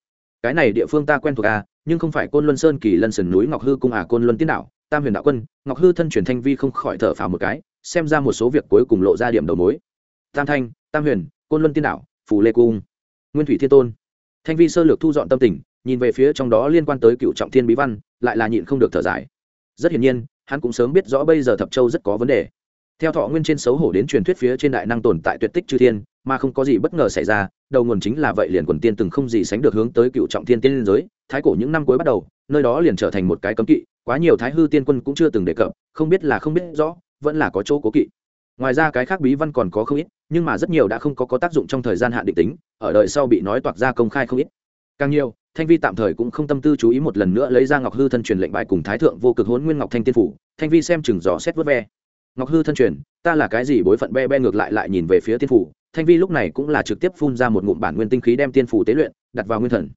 cái này địa phương ta quen thuộc à nhưng không phải côn luân sơn kỳ lân sườn núi ngọc hư cung à côn luân tiên đạo, tam huyền đạo quân, ngọc hư thân truyền thanh vi không khỏi thở phào một cái, xem ra một số việc cuối cùng lộ ra điểm đầu mối. Tam thanh, tam huyền, côn luân tiên đạo, phù lê cung, nguyên thủy thiên tôn. Thanh vi sơ lược thu dọn tâm tình, nhìn về phía trong đó liên quan tới cựu trọng thiên bí văn, lại là nhịn không được thở dài. Rất hiển nhiên, hắn cũng sớm biết rõ bây giờ thập châu rất có vấn đề theo thọ nguyên trên xấu hổ đến truyền thuyết phía trên đại năng tồn tại tuyệt tích chư thiên, mà không có gì bất ngờ xảy ra, đầu nguồn chính là vậy liền quần tiên từng không gì sánh được hướng tới cựu trọng thiên tiên liên giới, thái cổ những năm cuối bắt đầu, nơi đó liền trở thành một cái cấm kỵ, quá nhiều thái hư tiên quân cũng chưa từng đề cập, không biết là không biết rõ, vẫn là có chỗ cố kỵ. Ngoài ra cái khác bí văn còn có không ít, nhưng mà rất nhiều đã không có có tác dụng trong thời gian hạn định tính, ở đời sau bị nói toạc ra công khai không ít. Càng nhiều, thanh vi tạm thời cũng không tâm tư chú ý một lần nữa lấy ra ngọc hư thân truyền lệnh bài cùng thái thượng vô cực hốn nguyên ngọc thanh tiên phủ, thanh vi xem chừng dò xét vớt ve ngọc hư thân truyền, ta là cái gì bối phận be be ngược lại lại nhìn về phía tiên phủ, thanh vi lúc này cũng là trực tiếp phun ra một ngụm bản nguyên tinh khí đem tiên phủ tế luyện, đặt vào nguyên thần.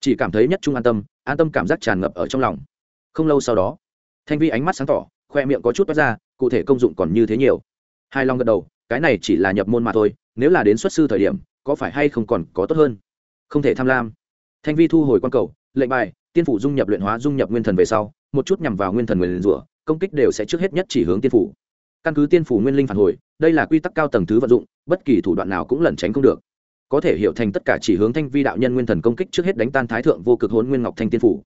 Chỉ cảm thấy nhất trung an tâm an tâm cảm giác tràn ngập ở trong lòng. Không lâu sau đó, thanh vi ánh mắt sáng tỏ, khoe miệng có chút toát ra, cụ thể công dụng còn như thế nhiều. Hai long gật đầu, cái này chỉ là nhập môn mà thôi, nếu là đến xuất sư thời điểm, có phải hay không còn có tốt hơn? Không thể tham lam. Thanh vi thu hồi quan cầu, lệnh bài, tiên phủ dung nhập luyện hóa dung nhập nguyên thần về sau, một chút nhằm vào nguyên thần nguyên rủa, công kích đều sẽ trước hết nhất chỉ hướng tiên phủ căn cứ tiên phủ nguyên linh phản hồi, đây là quy tắc cao tầng thứ vận dụng, bất kỳ thủ đoạn nào cũng lẩn tránh không được. Có thể hiểu thành tất cả chỉ hướng thanh vi đạo nhân nguyên thần công kích trước hết đánh tan thái thượng vô cực hốn nguyên ngọc thanh tiên phủ.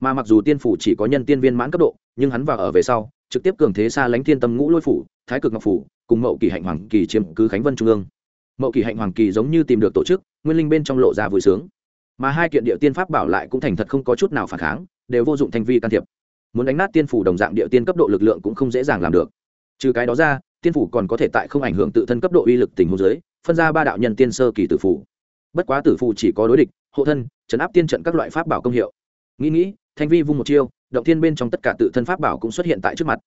Mà mặc dù tiên phủ chỉ có nhân tiên viên mãn cấp độ, nhưng hắn vào ở về sau, trực tiếp cường thế xa lánh thiên tâm ngũ lôi phủ, thái cực ngọc phủ, cùng mậu kỳ hạnh hoàng kỳ chiếm cứ khánh vân trung ương. Mậu kỳ hạnh hoàng kỳ giống như tìm được tổ chức, nguyên linh bên trong lộ ra vui sướng. Mà hai kiện địa tiên pháp bảo lại cũng thành thật không có chút nào phản kháng, đều vô dụng thanh vi can thiệp. Muốn đánh nát tiên phủ đồng dạng địa tiên cấp độ lực lượng cũng không dễ dàng làm được trừ cái đó ra, tiên phủ còn có thể tại không ảnh hưởng tự thân cấp độ uy lực tình huống giới phân ra ba đạo nhân tiên sơ kỳ tử phủ. Bất quá tử phủ chỉ có đối địch, hộ thân chấn áp tiên trận các loại pháp bảo công hiệu. Nghĩ nghĩ, thanh vi vung một chiêu, động tiên bên trong tất cả tự thân pháp bảo cũng xuất hiện tại trước mặt.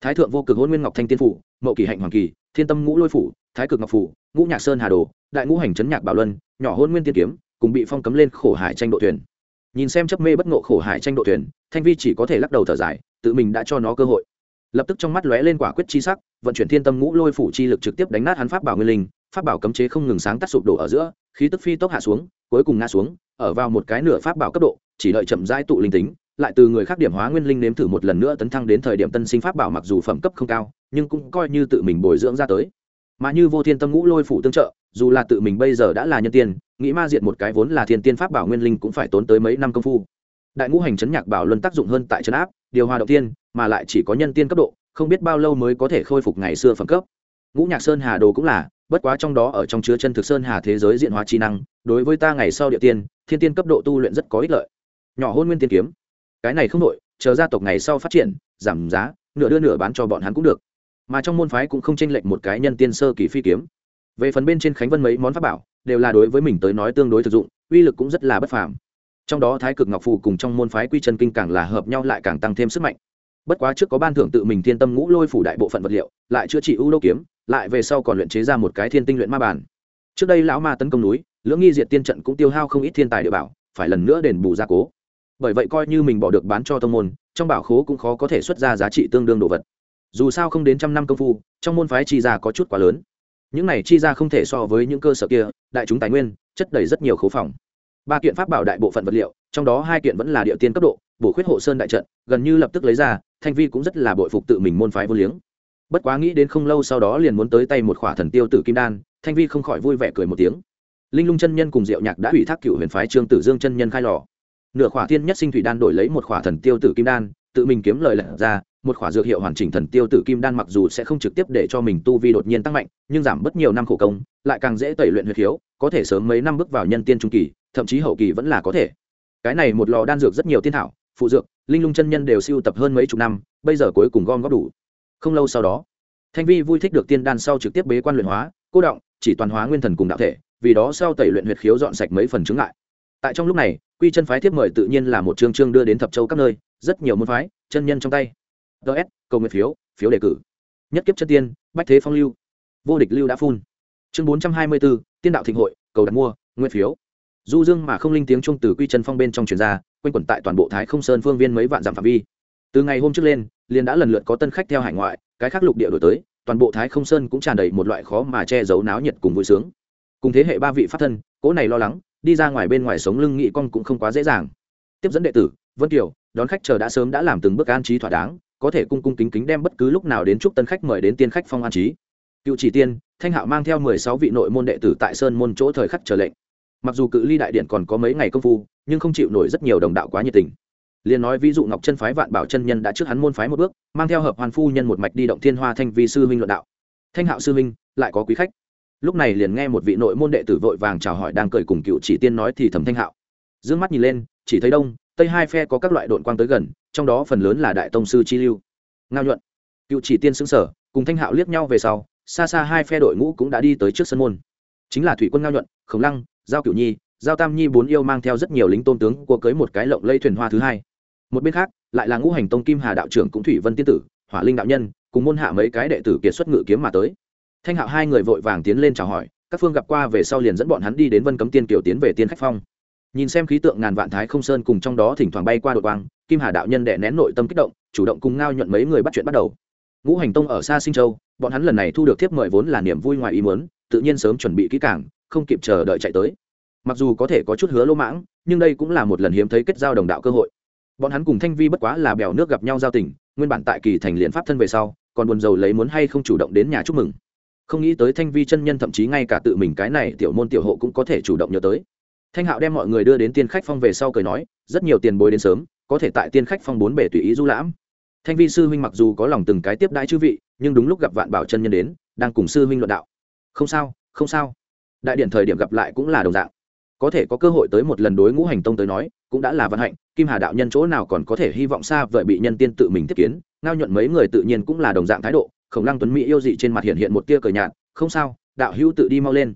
Thái thượng vô cực hôn nguyên ngọc thanh tiên phủ, mậu kỳ hạnh hoàng kỳ, thiên tâm ngũ lôi phủ, thái cực ngọc phủ, ngũ nhạc sơn hà đồ, đại ngũ hành trấn nhạc bảo luân, nhỏ hôn nguyên tiên kiếm, cùng bị phong cấm lên khổ hải tranh độ thuyền. Nhìn xem chấp mê bất ngộ khổ hải tranh độ thuyền, thanh vi chỉ có thể lắc đầu thở dài, tự mình đã cho nó cơ hội lập tức trong mắt lóe lên quả quyết chi sắc, vận chuyển thiên tâm ngũ lôi phủ chi lực trực tiếp đánh nát hắn pháp bảo nguyên linh, pháp bảo cấm chế không ngừng sáng tắt sụp đổ ở giữa, khí tức phi tốc hạ xuống, cuối cùng ngã xuống, ở vào một cái nửa pháp bảo cấp độ, chỉ đợi chậm rãi tụ linh tính, lại từ người khác điểm hóa nguyên linh nếm thử một lần nữa tấn thăng đến thời điểm tân sinh pháp bảo mặc dù phẩm cấp không cao, nhưng cũng coi như tự mình bồi dưỡng ra tới. Mà như vô thiên tâm ngũ lôi phủ tương trợ, dù là tự mình bây giờ đã là nhân tiên, nghĩ ma diệt một cái vốn là thiên tiên pháp bảo nguyên linh cũng phải tốn tới mấy năm công phu. Đại ngũ hành chấn nhạc bảo luân tác dụng hơn tại chấn áp, điều hòa đầu tiên mà lại chỉ có nhân tiên cấp độ, không biết bao lâu mới có thể khôi phục ngày xưa phẩm cấp. Ngũ nhạc sơn hà đồ cũng là, bất quá trong đó ở trong chứa chân thực sơn hà thế giới diện hóa chi năng, đối với ta ngày sau địa tiên, thiên tiên cấp độ tu luyện rất có ích lợi. Nhỏ hôn nguyên tiên kiếm. Cái này không đội chờ gia tộc ngày sau phát triển, giảm giá, nửa đưa nửa bán cho bọn hắn cũng được. Mà trong môn phái cũng không tranh lệch một cái nhân tiên sơ kỳ phi kiếm. Về phần bên trên khánh vân mấy món pháp bảo, đều là đối với mình tới nói tương đối thực dụng, uy lực cũng rất là bất phàm. Trong đó thái cực ngọc phù cùng trong môn phái quy chân kinh càng là hợp nhau lại càng tăng thêm sức mạnh bất quá trước có ban thưởng tự mình thiên tâm ngũ lôi phủ đại bộ phận vật liệu, lại chữa trị ưu đô kiếm, lại về sau còn luyện chế ra một cái thiên tinh luyện ma bản trước đây lão ma tấn công núi, lưỡng nghi diệt tiên trận cũng tiêu hao không ít thiên tài địa bảo, phải lần nữa đền bù gia cố. Bởi vậy coi như mình bỏ được bán cho tông môn, trong bảo khố cũng khó có thể xuất ra giá trị tương đương đồ vật. Dù sao không đến trăm năm công phu, trong môn phái chi ra có chút quá lớn. Những này chi ra không thể so với những cơ sở kia, đại chúng tài nguyên, chất đầy rất nhiều khấu phòng. Ba kiện pháp bảo đại bộ phận vật liệu, trong đó hai kiện vẫn là địa tiên cấp độ, bổ khuyết hộ sơn đại trận, gần như lập tức lấy ra thanh vi cũng rất là bội phục tự mình môn phái vô liếng. Bất quá nghĩ đến không lâu sau đó liền muốn tới tay một khỏa thần tiêu tử kim đan, thanh vi không khỏi vui vẻ cười một tiếng. Linh lung chân nhân cùng diệu nhạc đã ủy thác cựu huyền phái trương tử dương chân nhân khai lò. Nửa khỏa thiên nhất sinh thủy đan đổi lấy một khỏa thần tiêu tử kim đan, tự mình kiếm lời lật ra, một khỏa dược hiệu hoàn chỉnh thần tiêu tử kim đan mặc dù sẽ không trực tiếp để cho mình tu vi đột nhiên tăng mạnh, nhưng giảm bớt nhiều năm khổ công, lại càng dễ tẩy luyện huyết khiếu, có thể sớm mấy năm bước vào nhân tiên trung kỳ, thậm chí hậu kỳ vẫn là có thể. Cái này một lò đan dược rất nhiều tiên thảo, phụ dược linh lung chân nhân đều siêu tập hơn mấy chục năm, bây giờ cuối cùng gom góp đủ. Không lâu sau đó, thanh vi vui thích được tiên đan sau trực tiếp bế quan luyện hóa, cô động, chỉ toàn hóa nguyên thần cùng đạo thể, vì đó sau tẩy luyện huyệt khiếu dọn sạch mấy phần chứng lại tại trong lúc này, quy chân phái thiếp mời tự nhiên là một chương chương đưa đến thập châu các nơi, rất nhiều môn phái, chân nhân trong tay. Ts cầu nguyện phiếu phiếu đề cử. Nhất kiếp chân tiên, bách thế phong lưu. Vô địch lưu đã phun. Chương bốn trăm hai mươi bốn tiên đạo thịnh hội, cầu đặt mua, nguyện phiếu du dương mà không linh tiếng trung từ quy chân phong bên trong truyền ra, quanh quẩn tại toàn bộ thái không sơn phương viên mấy vạn dặm phạm vi. Từ ngày hôm trước lên, liền đã lần lượt có tân khách theo hải ngoại, cái khác lục địa đổi tới, toàn bộ thái không sơn cũng tràn đầy một loại khó mà che giấu náo nhiệt cùng vui sướng. Cùng thế hệ ba vị pháp thân cỗ này lo lắng, đi ra ngoài bên ngoài sống lưng nghị con cũng không quá dễ dàng. Tiếp dẫn đệ tử, vân kiều, đón khách chờ đã sớm đã làm từng bước an trí thỏa đáng, có thể cung cung kính kính đem bất cứ lúc nào đến chúc tân khách mời đến tiên khách phong an trí. Cựu chỉ tiên, thanh hạo mang theo mười sáu vị nội môn đệ tử tại sơn môn chỗ thời khắc chờ lệnh mặc dù cự ly đại điện còn có mấy ngày công phu, nhưng không chịu nổi rất nhiều đồng đạo quá nhiệt tình. Liền nói ví dụ ngọc chân phái vạn bảo chân nhân đã trước hắn môn phái một bước, mang theo hợp hoàn phu nhân một mạch đi động thiên hoa thanh vi sư huynh luận đạo. Thanh hạo sư huynh, lại có quý khách. Lúc này liền nghe một vị nội môn đệ tử vội vàng chào hỏi đang cười cùng cựu chỉ tiên nói thì thầm thanh hạo. D ư ơ n g mắt nhìn lên, chỉ thấy đông, tây hai phe có các loại đội quang tới gần, trong đó phần lớn là đại tông sư chi lưu. Ngao nhuận. Cựu chỉ tiên xứng sở cùng thanh hạo liếc nhau về sau, xa xa hai phe đội ngũ cũng đã đi tới trước sân môn. Chính là thủy quân ngao nhuận, khổng lăng giao cửu nhi, giao tam nhi bốn yêu mang theo rất nhiều lính tôn tướng của cưới một cái lộng lây thuyền hoa thứ hai. Một bên khác, lại là ngũ hành tông kim hà đạo trưởng cũng thủy vân tiên tử, hỏa linh đạo nhân, cùng môn hạ mấy cái đệ tử kiệt xuất ngự kiếm mà tới. Thanh hạo hai người vội vàng tiến lên chào hỏi, các phương gặp qua về sau liền dẫn bọn hắn đi đến vân cấm tiên kiều tiến về tiên khách phong. Nhìn xem khí tượng ngàn vạn thái không sơn cùng trong đó thỉnh thoảng bay qua đội quang, kim hà đạo nhân đệ nén nội tâm kích động, chủ động cùng ngao nhuận mấy người bắt chuyện bắt đầu. Ngũ hành tông ở xa sinh châu, bọn hắn lần này thu được thiếp mời vốn là niềm vui ngoài ý muốn, tự nhiên sớm chuẩn bị kỹ càng không kịp chờ đợi chạy tới. Mặc dù có thể có chút hứa lỗ mãng, nhưng đây cũng là một lần hiếm thấy kết giao đồng đạo cơ hội. Bọn hắn cùng thanh vi bất quá là bèo nước gặp nhau giao tình, nguyên bản tại kỳ thành liền pháp thân về sau, còn buồn rầu lấy muốn hay không chủ động đến nhà chúc mừng. Không nghĩ tới thanh vi chân nhân thậm chí ngay cả tự mình cái này tiểu môn tiểu hộ cũng có thể chủ động nhớ tới. Thanh hạo đem mọi người đưa đến tiên khách phong về sau cười nói, rất nhiều tiền bối đến sớm, có thể tại tiên khách phong bốn bể tùy ý du lãm. Thanh vi sư huynh mặc dù có lòng từng cái tiếp đãi chư vị, nhưng đúng lúc gặp vạn bảo chân nhân đến, đang cùng sư huynh luận đạo. Không sao không sao đại điện thời điểm gặp lại cũng là đồng dạng. Có thể có cơ hội tới một lần đối ngũ hành tông tới nói, cũng đã là vận hạnh, kim hà đạo nhân chỗ nào còn có thể hy vọng xa vời bị nhân tiên tự mình tiếp kiến, ngao nhuận mấy người tự nhiên cũng là đồng dạng thái độ, khổng lăng tuấn mỹ yêu dị trên mặt hiện hiện một tia cờ nhạt, không sao, đạo hữu tự đi mau lên.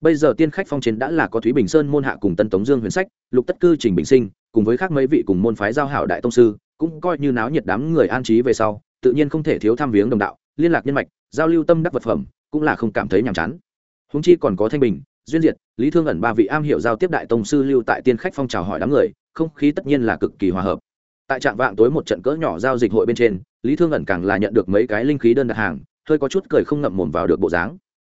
Bây giờ tiên khách phong chiến đã là có thúy bình sơn môn hạ cùng tân tống dương huyền sách, lục tất cư, trình bình sinh, cùng với khác mấy vị cùng môn phái giao hảo đại tông sư, cũng coi như náo nhiệt đám người an trí về sau, tự nhiên không thể thiếu tham viếng đồng đạo, liên lạc nhân mạch, giao lưu tâm đắc vật phẩm, cũng là không cảm thấy nhàm chán húng chi còn có thanh bình, duyên diệt, lý thương ẩn ba vị am hiểu giao tiếp đại tông sư lưu tại tiên khách phong trào hỏi đám người, không khí tất nhiên là cực kỳ hòa hợp. Tại trạm vạng tối một trận cỡ nhỏ giao dịch hội bên trên, lý thương ẩn càng là nhận được mấy cái linh khí đơn đặt hàng, hơi có chút cười không ngậm mồm vào được bộ dáng.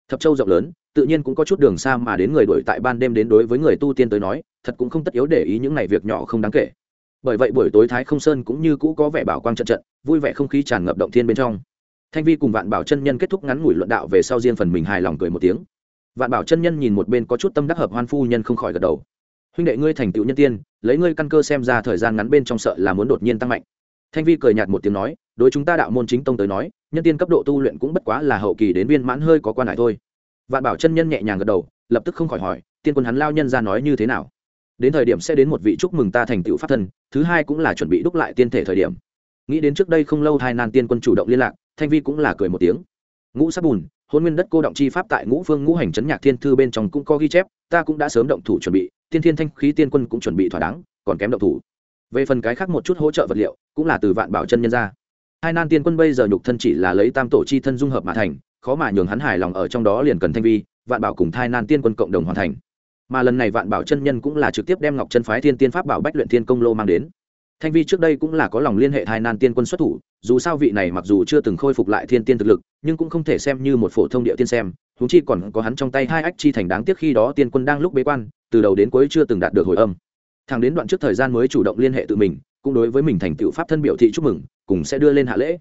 Thập châu rộng lớn, tự nhiên cũng có chút đường xa mà đến người đuổi tại ban đêm đến đối với người tu tiên tới nói, thật cũng không tất yếu để ý những này việc nhỏ không đáng kể. Bởi vậy buổi tối thái không sơn cũng như cũ có vẻ bảo quang trận trận, vui vẻ không khí tràn ngập động thiên bên trong. Thanh vi cùng vạn bảo chân nhân kết thúc ngắn ngủi luận đạo về sau riêng phần mình hài lòng cười một tiếng vạn bảo chân nhân nhìn một bên có chút tâm đắc hợp hoan phu nhân không khỏi gật đầu. Huynh đệ ngươi thành tựu nhân tiên, lấy ngươi căn cơ xem ra thời gian ngắn bên trong sợ là muốn đột nhiên tăng mạnh. Thanh vi cười nhạt một tiếng nói, đối chúng ta đạo môn chính tông tới nói, nhân tiên cấp độ tu luyện cũng bất quá là hậu kỳ đến viên mãn hơi có quan hải thôi. Vạn bảo chân nhân nhẹ nhàng gật đầu, lập tức không khỏi hỏi, tiên quân hắn lao nhân ra nói như thế nào? Đến thời điểm sẽ đến một vị chúc mừng ta thành tựu pháp thân, thứ hai cũng là chuẩn bị đúc lại tiên thể thời điểm. Nghĩ đến trước đây không lâu hai nan tiên quân chủ động liên lạc, thanh vi cũng là cười một tiếng. Ngũ sắc bùn hôn nguyên đất cô động chi pháp tại ngũ phương ngũ hành chấn nhạc thiên thư bên trong cũng có ghi chép, ta cũng đã sớm động thủ chuẩn bị, tiên thiên thanh khí tiên quân cũng chuẩn bị thỏa đáng, còn kém động thủ. Về phần cái khác một chút hỗ trợ vật liệu, cũng là từ vạn bảo chân nhân ra. Hai nan tiên quân bây giờ nhục thân chỉ là lấy tam tổ chi thân dung hợp mà thành, khó mà nhường hắn hài lòng ở trong đó liền cần thanh vi, vạn bảo cùng thai nan tiên quân cộng đồng hoàn thành. Mà lần này vạn bảo chân nhân cũng là trực tiếp đem ngọc chân phái thiên tiên pháp bảo bách luyện thiên công lô mang đến thanh vi trước đây cũng là có lòng liên hệ thai nan tiên quân xuất thủ, dù sao vị này mặc dù chưa từng khôi phục lại thiên tiên thực lực, nhưng cũng không thể xem như một phổ thông địa tiên xem húng chi còn có hắn trong tay hai ách chi thành đáng tiếc khi đó tiên quân đang lúc bế quan, từ đầu đến cuối chưa từng đạt được hồi âm. Thằng đến đoạn trước thời gian mới chủ động liên hệ tự mình, cũng đối với mình thành tựu pháp thân biểu thị chúc mừng, cùng sẽ đưa lên hạ lễ.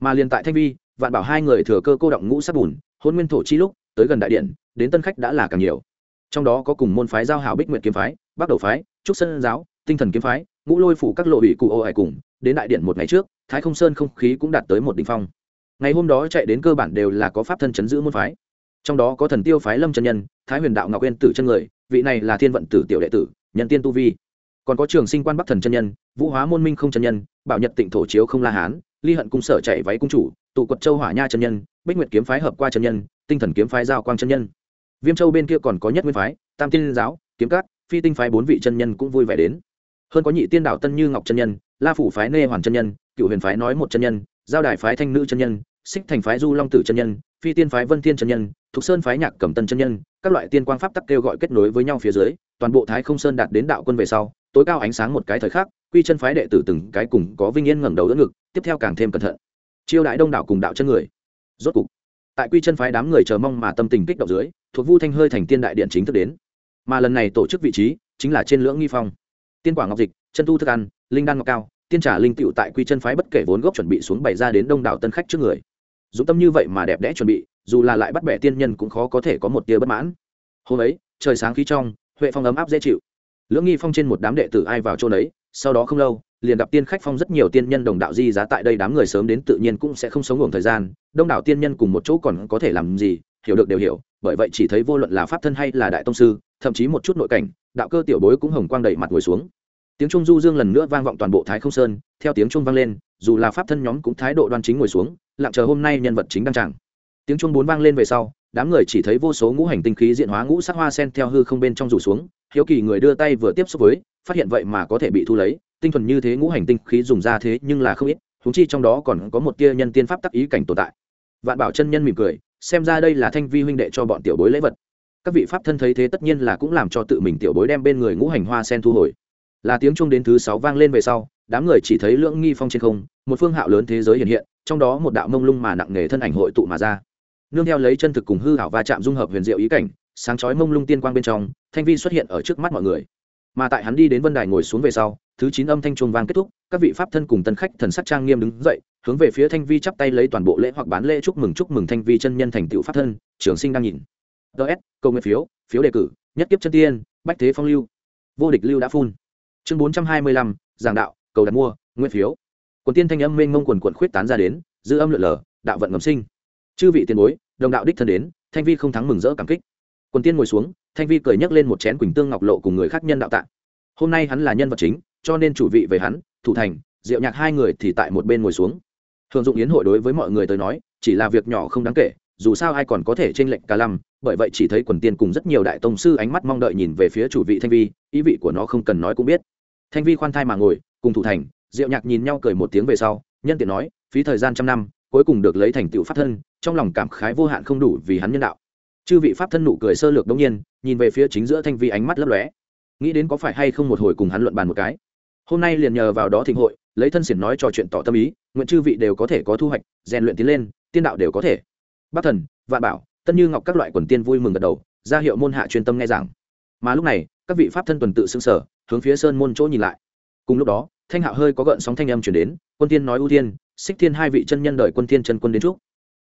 Mà liền tại thanh vi, vạn bảo hai người thừa cơ cô động ngũ sắc bùn, hôn nguyên thổ chi lúc, tới gần đại điện, đến tân khách đã là càng nhiều. Trong đó có cùng môn phái giao hảo bích nguyện kiếm phái, bắc đầu phái, trúc sơn giáo, tinh thần kiếm phái ngũ lôi phủ các lộ ủy cụ ô ải cùng, đến đại điện một ngày trước, thái không sơn không khí cũng đạt tới một đ ỉ n h phong. Ngày hôm đó chạy đến cơ bản đều là có pháp thân chấn giữ môn phái. Trong đó có thần tiêu phái lâm chân nhân, thái huyền đạo ngọc yên tử chân người, vị này là thiên vận tử tiểu đệ tử, nhân tiên tu vi. Còn có trường sinh quan bắc thần chân nhân, vũ hóa môn minh không chân nhân, bảo nhật tịnh thổ chiếu không la hán, ly hận cung sở chạy váy cung chủ, tụ quật châu hỏa nha chân nhân, bích nguyệt kiếm phái hợp qua chân nhân, tinh thần kiếm phái giao quang chân nhân. Viêm châu bên kia còn có nhất nguyên phái, tam tiên giáo, kiếm cát phi tinh phái bốn vị chân nhân cũng vui vẻ đến hơn có nhị tiên đạo tân như ngọc chân nhân, la phủ phái nê hoàn chân nhân cựu huyền phái nói một chân nhân, giao đài phái thanh nữ chân nhân, xích thành phái du long tử chân nhân, phi tiên phái vân thiên chân nhân, thục sơn phái nhạc cẩm tân chân nhân, các loại tiên quang pháp tắc kêu gọi kết nối với nhau phía dưới, toàn bộ thái không sơn đạt đến đạo quân về sau, tối cao ánh sáng một cái thời khắc, quy chân phái đệ tử từng cái cùng có vinh yên ngẩng đầu đỡ ngực, tiếp theo càng thêm cẩn thận. Chiêu đại đông đảo cùng đạo chân người. Rốt cục, tại quy chân phái đám người chờ mong mà tâm tình kích động dưới, thuộc vu thanh hơi thành tiên đại điện chính thức đến. Mà lần này tổ chức vị trí chính là trên lưỡng nghi phong tiên quả ngọc dịch, chân tu thức ăn, linh đan ngọc cao, tiên trả linh tựu tại quy chân phái bất kể vốn gốc chuẩn bị xuống bày ra đến đông đảo tân khách trước người. Dũng tâm như vậy mà đẹp đẽ chuẩn bị, dù là lại bắt bẻ tiên nhân cũng khó có thể có một tia bất mãn. Hôm ấy, trời sáng khí trong, huệ phong ấm áp dễ chịu. Lưỡng nghi phong trên một đám đệ tử ai vào chỗ đấy sau đó không lâu, liền gặp tiên khách phong rất nhiều tiên nhân đồng đạo di giá tại đây đám người sớm đến tự nhiên cũng sẽ không sống ngủ thời gian, đông đảo tiên nhân cùng một chỗ còn có thể làm gì, hiểu được đều hiểu, bởi vậy chỉ thấy vô luận là pháp thân hay là đại tông sư thậm chí một chút nội cảnh, đạo cơ tiểu bối cũng hồng quang đẩy mặt ngồi xuống. Tiếng trung du dương lần nữa vang vọng toàn bộ thái không sơn, theo tiếng trung vang lên, dù là pháp thân nhóm cũng thái độ đoan chính ngồi xuống, lặng chờ hôm nay nhân vật chính đăng tràng. Tiếng trung bốn vang lên về sau, đám người chỉ thấy vô số ngũ hành tinh khí diện hóa ngũ sắc hoa sen theo hư không bên trong rủ xuống, hiếu kỳ người đưa tay vừa tiếp xúc với, phát hiện vậy mà có thể bị thu lấy, tinh thuần như thế ngũ hành tinh khí dùng ra thế nhưng là không ít thúng chi trong đó còn có một tia nhân tiên pháp tắc ý cảnh tồn tại. Vạn bảo chân nhân mỉm cười, xem ra đây là thanh vi huynh đệ cho bọn tiểu bối lễ vật các vị pháp thân thấy thế tất nhiên là cũng làm cho tự mình tiểu bối đem bên người ngũ hành hoa sen thu hồi. Là tiếng chung đến thứ sáu vang lên về sau, đám người chỉ thấy lưỡng nghi phong trên không, một phương hạo lớn thế giới hiện hiện, trong đó một đạo mông lung mà nặng nề thân ảnh hội tụ mà ra. Nương theo lấy chân thực cùng hư hảo va chạm dung hợp huyền diệu ý cảnh, sáng chói mông lung tiên quang bên trong, thanh vi xuất hiện ở trước mắt mọi người. Mà tại hắn đi đến vân đài ngồi xuống về sau, thứ chín âm thanh chuông vang kết thúc, các vị pháp thân cùng tân khách thần sắc trang nghiêm đứng dậy, hướng về phía thanh vi chắp tay lấy toàn bộ lễ hoặc bán lễ chúc mừng chúc mừng thanh vi chân nhân thành tựu pháp thân, trường sinh đang nhìn ts câu nguyện phiếu phiếu đề cử, nhất kiếp chân tiên, bách thế phong lưu. Vô địch lưu đã phun. Chương bốn trăm hai mươi lăm, giảng đạo, cầu đặt mua, nguyện phiếu. Quần tiên thanh âm mênh mông quần quận khuyết tán ra đến, dư âm lượn lờ, đạo vận ngầm sinh. Chư vị tiền bối, đồng đạo đích thân đến, thanh vi không thắng mừng rỡ cảm kích. Quần tiên ngồi xuống, thanh vi cười nhấc lên một chén quỳnh tương ngọc lộ cùng người khác nhân đạo tạ. Hôm nay hắn là nhân vật chính, cho nên chủ vị về hắn, thủ thành diệu nhạc hai người thì tại một bên ngồi xuống. Thường dụng yến hội đối với mọi người tới nói, chỉ là việc nhỏ không đáng kể dù sao ai còn có thể tranh lệnh cả lăm, bởi vậy chỉ thấy quần tiên cùng rất nhiều đại tông sư ánh mắt mong đợi nhìn về phía chủ vị thanh vi, ý vị của nó không cần nói cũng biết. Thanh vi khoan thai mà ngồi, cùng thủ thành, diệu nhạc nhìn nhau cười một tiếng về sau, nhân tiện nói, phí thời gian trăm năm, cuối cùng được lấy thành tựu pháp thân, trong lòng cảm khái vô hạn không đủ vì hắn nhân đạo. Chư vị pháp thân nụ cười sơ lược đương nhiên, nhìn về phía chính giữa thanh vi ánh mắt lấp lóe. Nghĩ đến có phải hay không một hồi cùng hắn luận bàn một cái. Hôm nay liền nhờ vào đó thịnh hội, lấy thân xiển nói trò chuyện tỏ tâm ý, nguyện chư vị đều có thể có thu hoạch, rèn luyện tiến lên, tiên đạo đều có thể bắc thần vạn bảo tân như ngọc các loại quần tiên vui mừng gật đầu ra hiệu môn hạ chuyên tâm nghe giảng. Mà lúc này các vị pháp thân tuần tự xưng sở hướng phía sơn môn chỗ nhìn lại. Cùng lúc đó thanh hạo hơi có gợn sóng thanh âm chuyển đến quân tiên nói ưu tiên xích thiên hai vị chân nhân đợi quân tiên chân quân đến trước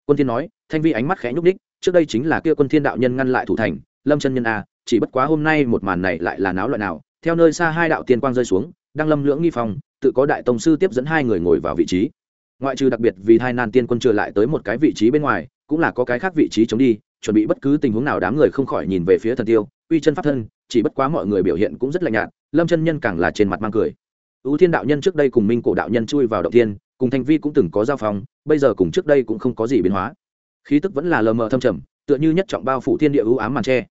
quân tiên nói thanh vi ánh mắt khẽ nhúc đích trước đây chính là kia quân thiên đạo nhân ngăn lại thủ thành lâm chân nhân a chỉ bất quá hôm nay một màn này lại là náo loạn nào theo nơi xa hai đạo tiên quang rơi xuống đang lâm lưỡng nghi phòng, tự có đại tông sư tiếp dẫn hai người ngồi vào vị trí. Ngoại trừ đặc biệt vì hai nan tiên quân trở lại tới một cái vị trí bên ngoài cũng là có cái khác vị trí chống đi, chuẩn bị bất cứ tình huống nào đám người không khỏi nhìn về phía thần tiêu, uy chân pháp thân, chỉ bất quá mọi người biểu hiện cũng rất lạnh nhạt, lâm chân nhân càng là trên mặt mang cười. Ưu thiên đạo nhân trước đây cùng minh cổ đạo nhân chui vào động thiên, cùng thanh vi cũng từng có giao phong, bây giờ cùng trước đây cũng không có gì biến hóa. Khí tức vẫn là lờ mờ thâm trầm, tựa như nhất trọng bao phủ thiên địa ưu ám màn tre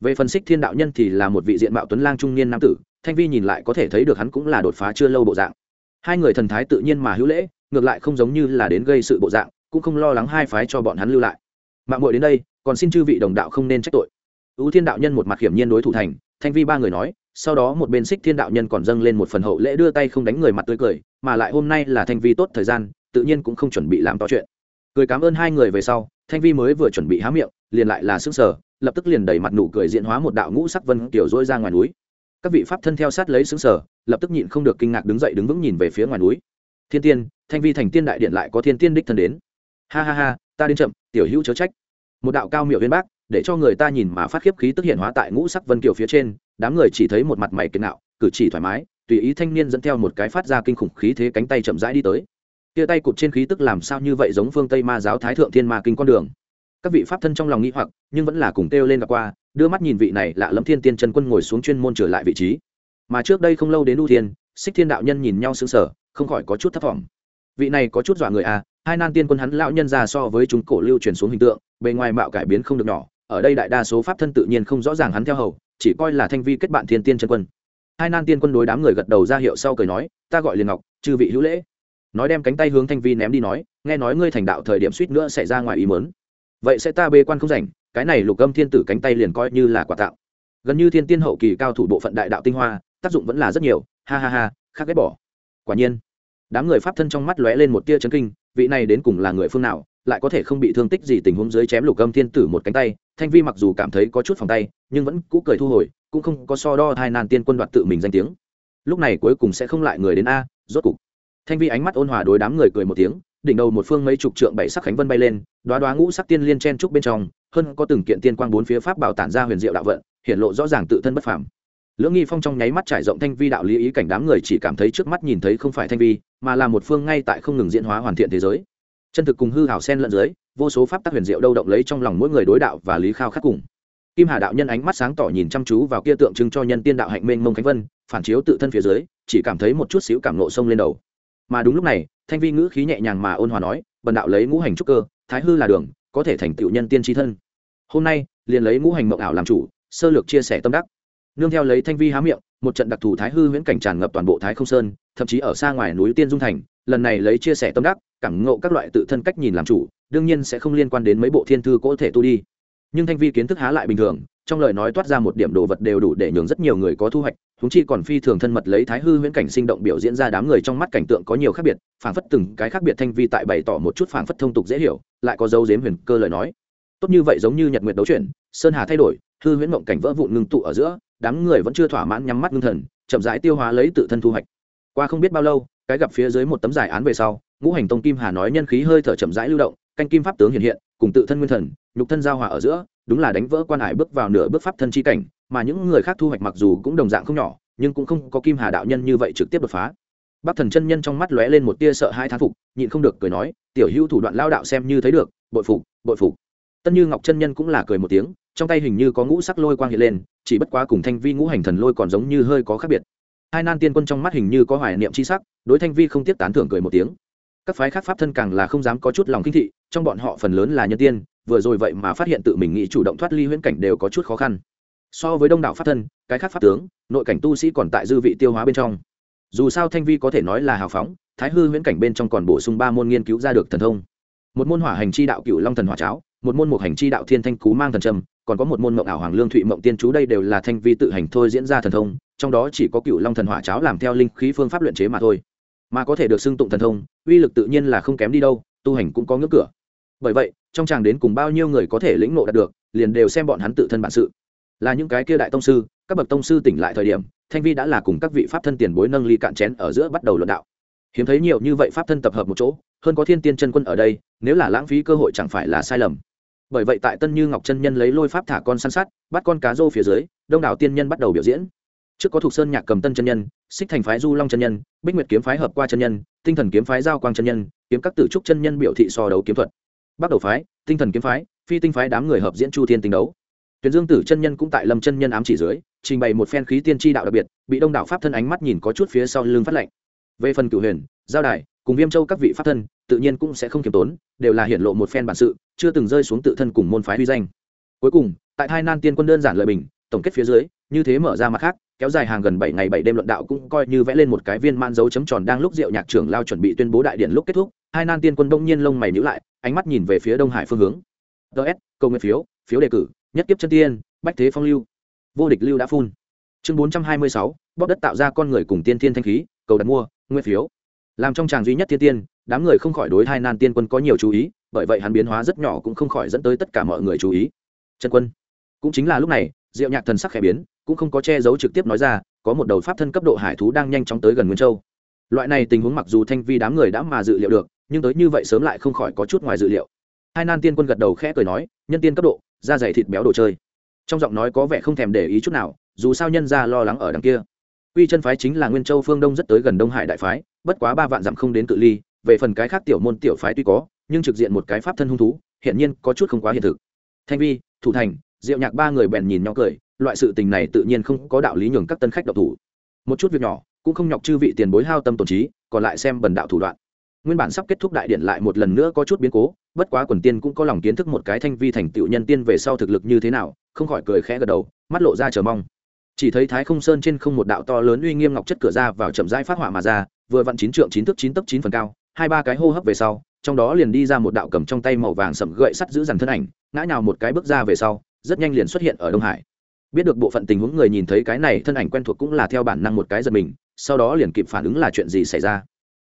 về phần xích thiên đạo nhân thì là một vị diện mạo tuấn lang trung niên nam tử, thanh vi nhìn lại có thể thấy được hắn cũng là đột phá chưa lâu bộ dạng. Hai người thần thái tự nhiên mà hữu lễ, ngược lại không giống như là đến gây sự bộ dạng cũng không lo lắng hai phái cho bọn hắn lưu lại. Mạng muội đến đây, còn xin chư vị đồng đạo không nên trách tội. Ưu thiên đạo nhân một mặt hiểm nhiên đối thủ thành, thanh vi ba người nói, sau đó một bên xích thiên đạo nhân còn dâng lên một phần hậu lễ đưa tay không đánh người mặt tươi cười, mà lại hôm nay là thanh vi tốt thời gian, tự nhiên cũng không chuẩn bị làm to chuyện. Cười cảm ơn hai người về sau, thanh vi mới vừa chuẩn bị há miệng, liền lại là sức sở lập tức liền đẩy mặt nụ cười diễn hóa một đạo ngũ sắc vân tiểu dỗi ra ngoài núi. Các vị pháp thân theo sát lấy xứng sở lập tức nhịn không được kinh ngạc đứng dậy đứng vững nhìn về phía ngoài núi. Thiên tiên, thanh vi thành tiên đại điện lại có thiên tiên đích thân đến ha ha ha, ta đến chậm, tiểu hữu chớ trách. Một đạo cao miệu viên bác, để cho người ta nhìn mà phát khiếp khí tức hiện hóa tại ngũ sắc vân kiều phía trên, đám người chỉ thấy một mặt mày kiệt nạo, cử chỉ thoải mái, tùy ý thanh niên dẫn theo một cái phát ra kinh khủng khí thế cánh tay chậm rãi đi tới. Tia tay cụt trên khí tức làm sao như vậy giống phương tây ma giáo thái thượng thiên ma kinh con đường. Các vị pháp thân trong lòng nghĩ hoặc, nhưng vẫn là cùng kêu lên gặp qua, đưa mắt nhìn vị này lạ lẫm thiên tiên chân quân ngồi xuống chuyên môn trở lại vị trí. Mà trước đây không lâu đến u thiên, xích thiên đạo nhân nhìn nhau sững sờ, không khỏi có chút thất vọng vị này có chút dọa người à hai nan tiên quân hắn lão nhân ra so với chúng cổ lưu truyền xuống hình tượng, bề ngoài mạo cải biến không được nhỏ, ở đây đại đa số pháp thân tự nhiên không rõ ràng hắn theo hầu, chỉ coi là thanh vi kết bạn thiên tiên chân quân. Hai nan tiên quân đối đám người gật đầu ra hiệu sau cười nói, ta gọi liền ngọc, chư vị hữu lễ. Nói đem cánh tay hướng thanh vi ném đi nói, nghe nói ngươi thành đạo thời điểm suýt nữa xảy ra ngoài ý mớn vậy sẽ ta bê quan không rảnh, cái này lục âm thiên tử cánh tay liền coi như là quả tạo. Gần như thiên tiên hậu kỳ cao thủ bộ phận đại đạo tinh hoa, tác dụng vẫn là rất nhiều, ha ha ha, khác ghét bỏ. Quả nhiên, đám người pháp thân trong mắt lóe lên một tia chấn kinh vị này đến cùng là người phương nào, lại có thể không bị thương tích gì tình huống dưới chém lục âm thiên tử một cánh tay, thanh vi mặc dù cảm thấy có chút phòng tay, nhưng vẫn cũ cười thu hồi, cũng không có so đo hai nan tiên quân đoạt tự mình danh tiếng. Lúc này cuối cùng sẽ không lại người đến a, rốt cục. Thanh vi ánh mắt ôn hòa đối đám người cười một tiếng, đỉnh đầu một phương mấy chục trượng bảy sắc khánh vân bay lên đoá đoá ngũ sắc tiên liên chen trúc bên trong, hơn có từng kiện tiên quang bốn phía pháp bảo tản ra huyền diệu đạo vận, hiện lộ rõ ràng tự thân bất phàm lưỡng nghi phong trong nháy mắt trải rộng thanh vi đạo lý ý cảnh đám người chỉ cảm thấy trước mắt nhìn thấy không phải thanh vi, mà là một phương ngay tại không ngừng diễn hóa hoàn thiện thế giới. Chân thực cùng hư hảo sen lẫn dưới, vô số pháp tắc huyền diệu đâu động lấy trong lòng mỗi người đối đạo và lý khao khắc cùng. Kim hà đạo nhân ánh mắt sáng tỏ nhìn chăm chú vào kia tượng trưng cho nhân tiên đạo hạnh mênh mông khánh vân, phản chiếu tự thân phía dưới, chỉ cảm thấy một chút xíu cảm nộ sông lên đầu. Mà đúng lúc này, thanh vi ngữ khí nhẹ nhàng mà ôn hòa nói, bần đạo lấy ngũ hành trúc cơ, thái hư là đường, có thể thành tựu nhân tiên tri thân. Hôm nay, liền lấy ngũ hành mộng ảo làm chủ, sơ lược chia sẻ tâm đắc nương theo lấy thanh vi há miệng, một trận đặc thù thái hư huyễn cảnh tràn ngập toàn bộ thái không sơn, thậm chí ở xa ngoài núi tiên dung thành, lần này lấy chia sẻ tâm đắc, cảm ngộ các loại tự thân cách nhìn làm chủ, đương nhiên sẽ không liên quan đến mấy bộ thiên thư có thể tu đi. Nhưng thanh vi kiến thức há lại bình thường, trong lời nói toát ra một điểm đồ vật đều đủ để nhường rất nhiều người có thu hoạch thúng chi còn phi thường thân mật lấy thái hư huyễn cảnh sinh động biểu diễn ra đám người trong mắt cảnh tượng có nhiều khác biệt, phảng phất từng cái khác biệt thanh vi tại bày tỏ một chút phảng phất thông tục dễ hiểu, lại có dấu dếm huyền cơ lời nói. Tốt như vậy giống như nhật nguyệt đấu chuyển, sơn hà thay đổi, hư huyễn mộng cảnh vỡ vụn ngưng tụ ở giữa đám người vẫn chưa thỏa mãn nhắm mắt ngưng thần, chậm rãi tiêu hóa lấy tự thân thu hoạch. Qua không biết bao lâu, cái gặp phía dưới một tấm giải án về sau, ngũ hành tông kim hà nói nhân khí hơi thở chậm rãi lưu động, canh kim pháp tướng hiện hiện, cùng tự thân nguyên thần, nhục thân giao hòa ở giữa, đúng là đánh vỡ quan hải bước vào nửa bước pháp thân chi cảnh, mà những người khác thu hoạch mặc dù cũng đồng dạng không nhỏ, nhưng cũng không có kim hà đạo nhân như vậy trực tiếp đột phá. Bắc thần chân nhân trong mắt lóe lên một tia sợ hai thán phục, nhịn không được cười nói, tiểu hữu thủ đoạn lao đạo xem như thấy được, bội phục bội phục tân như ngọc chân nhân cũng là cười một tiếng, trong tay hình như có ngũ sắc lôi quang hiện lên, chỉ bất quá cùng thanh vi ngũ hành thần lôi còn giống như hơi có khác biệt. Hai nan tiên quân trong mắt hình như có hoài niệm c h i sắc, đối thanh vi không tiếp tán thưởng cười một tiếng. Các phái khác pháp thân càng là không dám có chút lòng kinh thị, trong bọn họ phần lớn là nhân tiên, vừa rồi vậy mà phát hiện tự mình nghĩ chủ động thoát ly huyễn cảnh đều có chút khó khăn. So với đông đảo pháp thân, cái khác pháp tướng, nội cảnh tu sĩ còn tại dư vị tiêu hóa bên trong. Dù sao thanh vi có thể nói là hào phóng, thái hư huyễn cảnh bên trong còn bổ sung ba môn nghiên cứu ra được thần thông. Một môn hỏa hành chi đạo cựu long thần hỏa cháo một môn mục hành chi đạo thiên thanh cú mang thần trầm còn có một môn mộng ảo hoàng lương thụy mộng tiên chú đây đều là thanh vi tự hành thôi diễn ra thần thông, trong đó chỉ có cựu long thần hỏa cháo làm theo linh khí phương pháp luyện chế mà thôi. Mà có thể được xưng tụng thần thông, uy lực tự nhiên là không kém đi đâu, tu hành cũng có ngưỡng cửa. Bởi vậy, trong chàng đến cùng bao nhiêu người có thể lĩnh ngộ đạt được, liền đều xem bọn hắn tự thân bản sự. Là những cái kia đại tông sư, các bậc tông sư tỉnh lại thời điểm, thanh vi đã là cùng các vị pháp thân tiền bối nâng ly cạn chén ở giữa bắt đầu luận đạo hiếm thấy nhiều như vậy pháp thân tập hợp một chỗ, hơn có thiên tiên chân quân ở đây, nếu là lãng phí cơ hội chẳng phải là sai lầm. Bởi vậy tại tân như ngọc chân nhân lấy lôi pháp thả con săn sát, bắt con cá rô phía dưới, đông đảo tiên nhân bắt đầu biểu diễn. Trước có thuộc sơn nhạc cầm tân chân nhân, xích thành phái du long chân nhân, bích nguyệt kiếm phái hợp qua chân nhân, tinh thần kiếm phái giao quang chân nhân, kiếm các tử trúc chân nhân biểu thị so đấu kiếm thuật. Bắt đầu phái, tinh thần kiếm phái, phi tinh phái đám người hợp diễn chu thiên tinh đấu. Tuyển dương tử chân nhân cũng tại lâm chân nhân ám chỉ dưới, trình bày một phen khí tiên tri đạo đặc biệt, bị đông đảo pháp thân ánh mắt nhìn có chút phía sau lưng phát lệnh về phần cửu huyền giao đài cùng viêm châu các vị pháp thân tự nhiên cũng sẽ không kiềm tốn đều là hiển lộ một phen bản sự chưa từng rơi xuống tự thân cùng môn phái uy danh cuối cùng tại hai nan tiên quân đơn giản lợi bình tổng kết phía dưới như thế mở ra mặt khác kéo dài hàng gần bảy ngày bảy đêm luận đạo cũng coi như vẽ lên một cái viên man dấu chấm tròn đang lúc Diệu Nhạc trưởng lao chuẩn bị tuyên bố đại điện lúc kết thúc, hai nan tiên quân đông nhiên lông mày nhíu lại, ánh mắt nhìn về phía Đông Hải phương hướng. DS, câu nguyện phiếu, phiếu đề cử, nhất kiếp chân tiên, bách thế phong lưu. Vô địch lưu đã phun. Chương bốn trăm hai mươi sáu, bóp đất tạo ra con người cùng tiên thiên thanh khí, cầu đặt mua, nguyên phiếu. Làm trong tràng duy nhất Thiên tiên, đám người không khỏi đối hai nan tiên quân có nhiều chú ý, bởi vậy hắn biến hóa rất nhỏ cũng không khỏi dẫn tới tất cả mọi người chú ý. Trần quân. Cũng chính là lúc này, Diệu Nhạc thần sắc khẽ biến, cũng không có che giấu trực tiếp nói ra có một đầu pháp thân cấp độ hải thú đang nhanh chóng tới gần nguyên châu loại này tình huống mặc dù thanh vi đám người đã mà dự liệu được nhưng tới như vậy sớm lại không khỏi có chút ngoài dự liệu hai nan tiên quân gật đầu khẽ cười nói nhân tiên cấp độ da dày thịt béo đồ chơi trong giọng nói có vẻ không thèm để ý chút nào dù sao nhân ra lo lắng ở đằng kia quy chân phái chính là nguyên châu phương đông rất tới gần đông hải đại phái, bất quá ba vạn dặm không đến tự ly, về phần cái khác tiểu môn tiểu phái tuy có, nhưng trực diện một cái pháp thân hung thú hiện nhiên có chút không quá hiện thực. Thanh vi, thủ thành, diệu nhạc ba người bèn nhìn nhau cười, loại sự tình này tự nhiên không có đạo lý nhường các tân khách độc thủ. Một chút việc nhỏ, cũng không nhọc chư vị tiền bối hao tâm tổn trí, còn lại xem bần đạo thủ đoạn. Nguyên bản sắp kết thúc đại điện lại một lần nữa có chút biến cố, bất quá quần tiên cũng có lòng kiến thức một cái thanh vi thành tựu nhân tiên về sau thực lực như thế nào, không khỏi cười khẽ gật đầu, mắt lộ ra chờ mong chỉ thấy thái không sơn trên không một đạo to lớn uy nghiêm ngọc chất cửa ra vào chậm rãi phát họa mà ra, vừa vặn chín trượng chín thước chín tấc chín phần cao, hai ba cái hô hấp về sau, trong đó liền đi ra một đạo cầm trong tay màu vàng sậm gậy sắt giữ dằn thân ảnh, ngã nhào một cái bước ra về sau, rất nhanh liền xuất hiện ở đông hải. Biết được bộ phận tình huống người nhìn thấy cái này thân ảnh quen thuộc cũng là theo bản năng một cái giật mình, sau đó liền kịp phản ứng là chuyện gì xảy ra.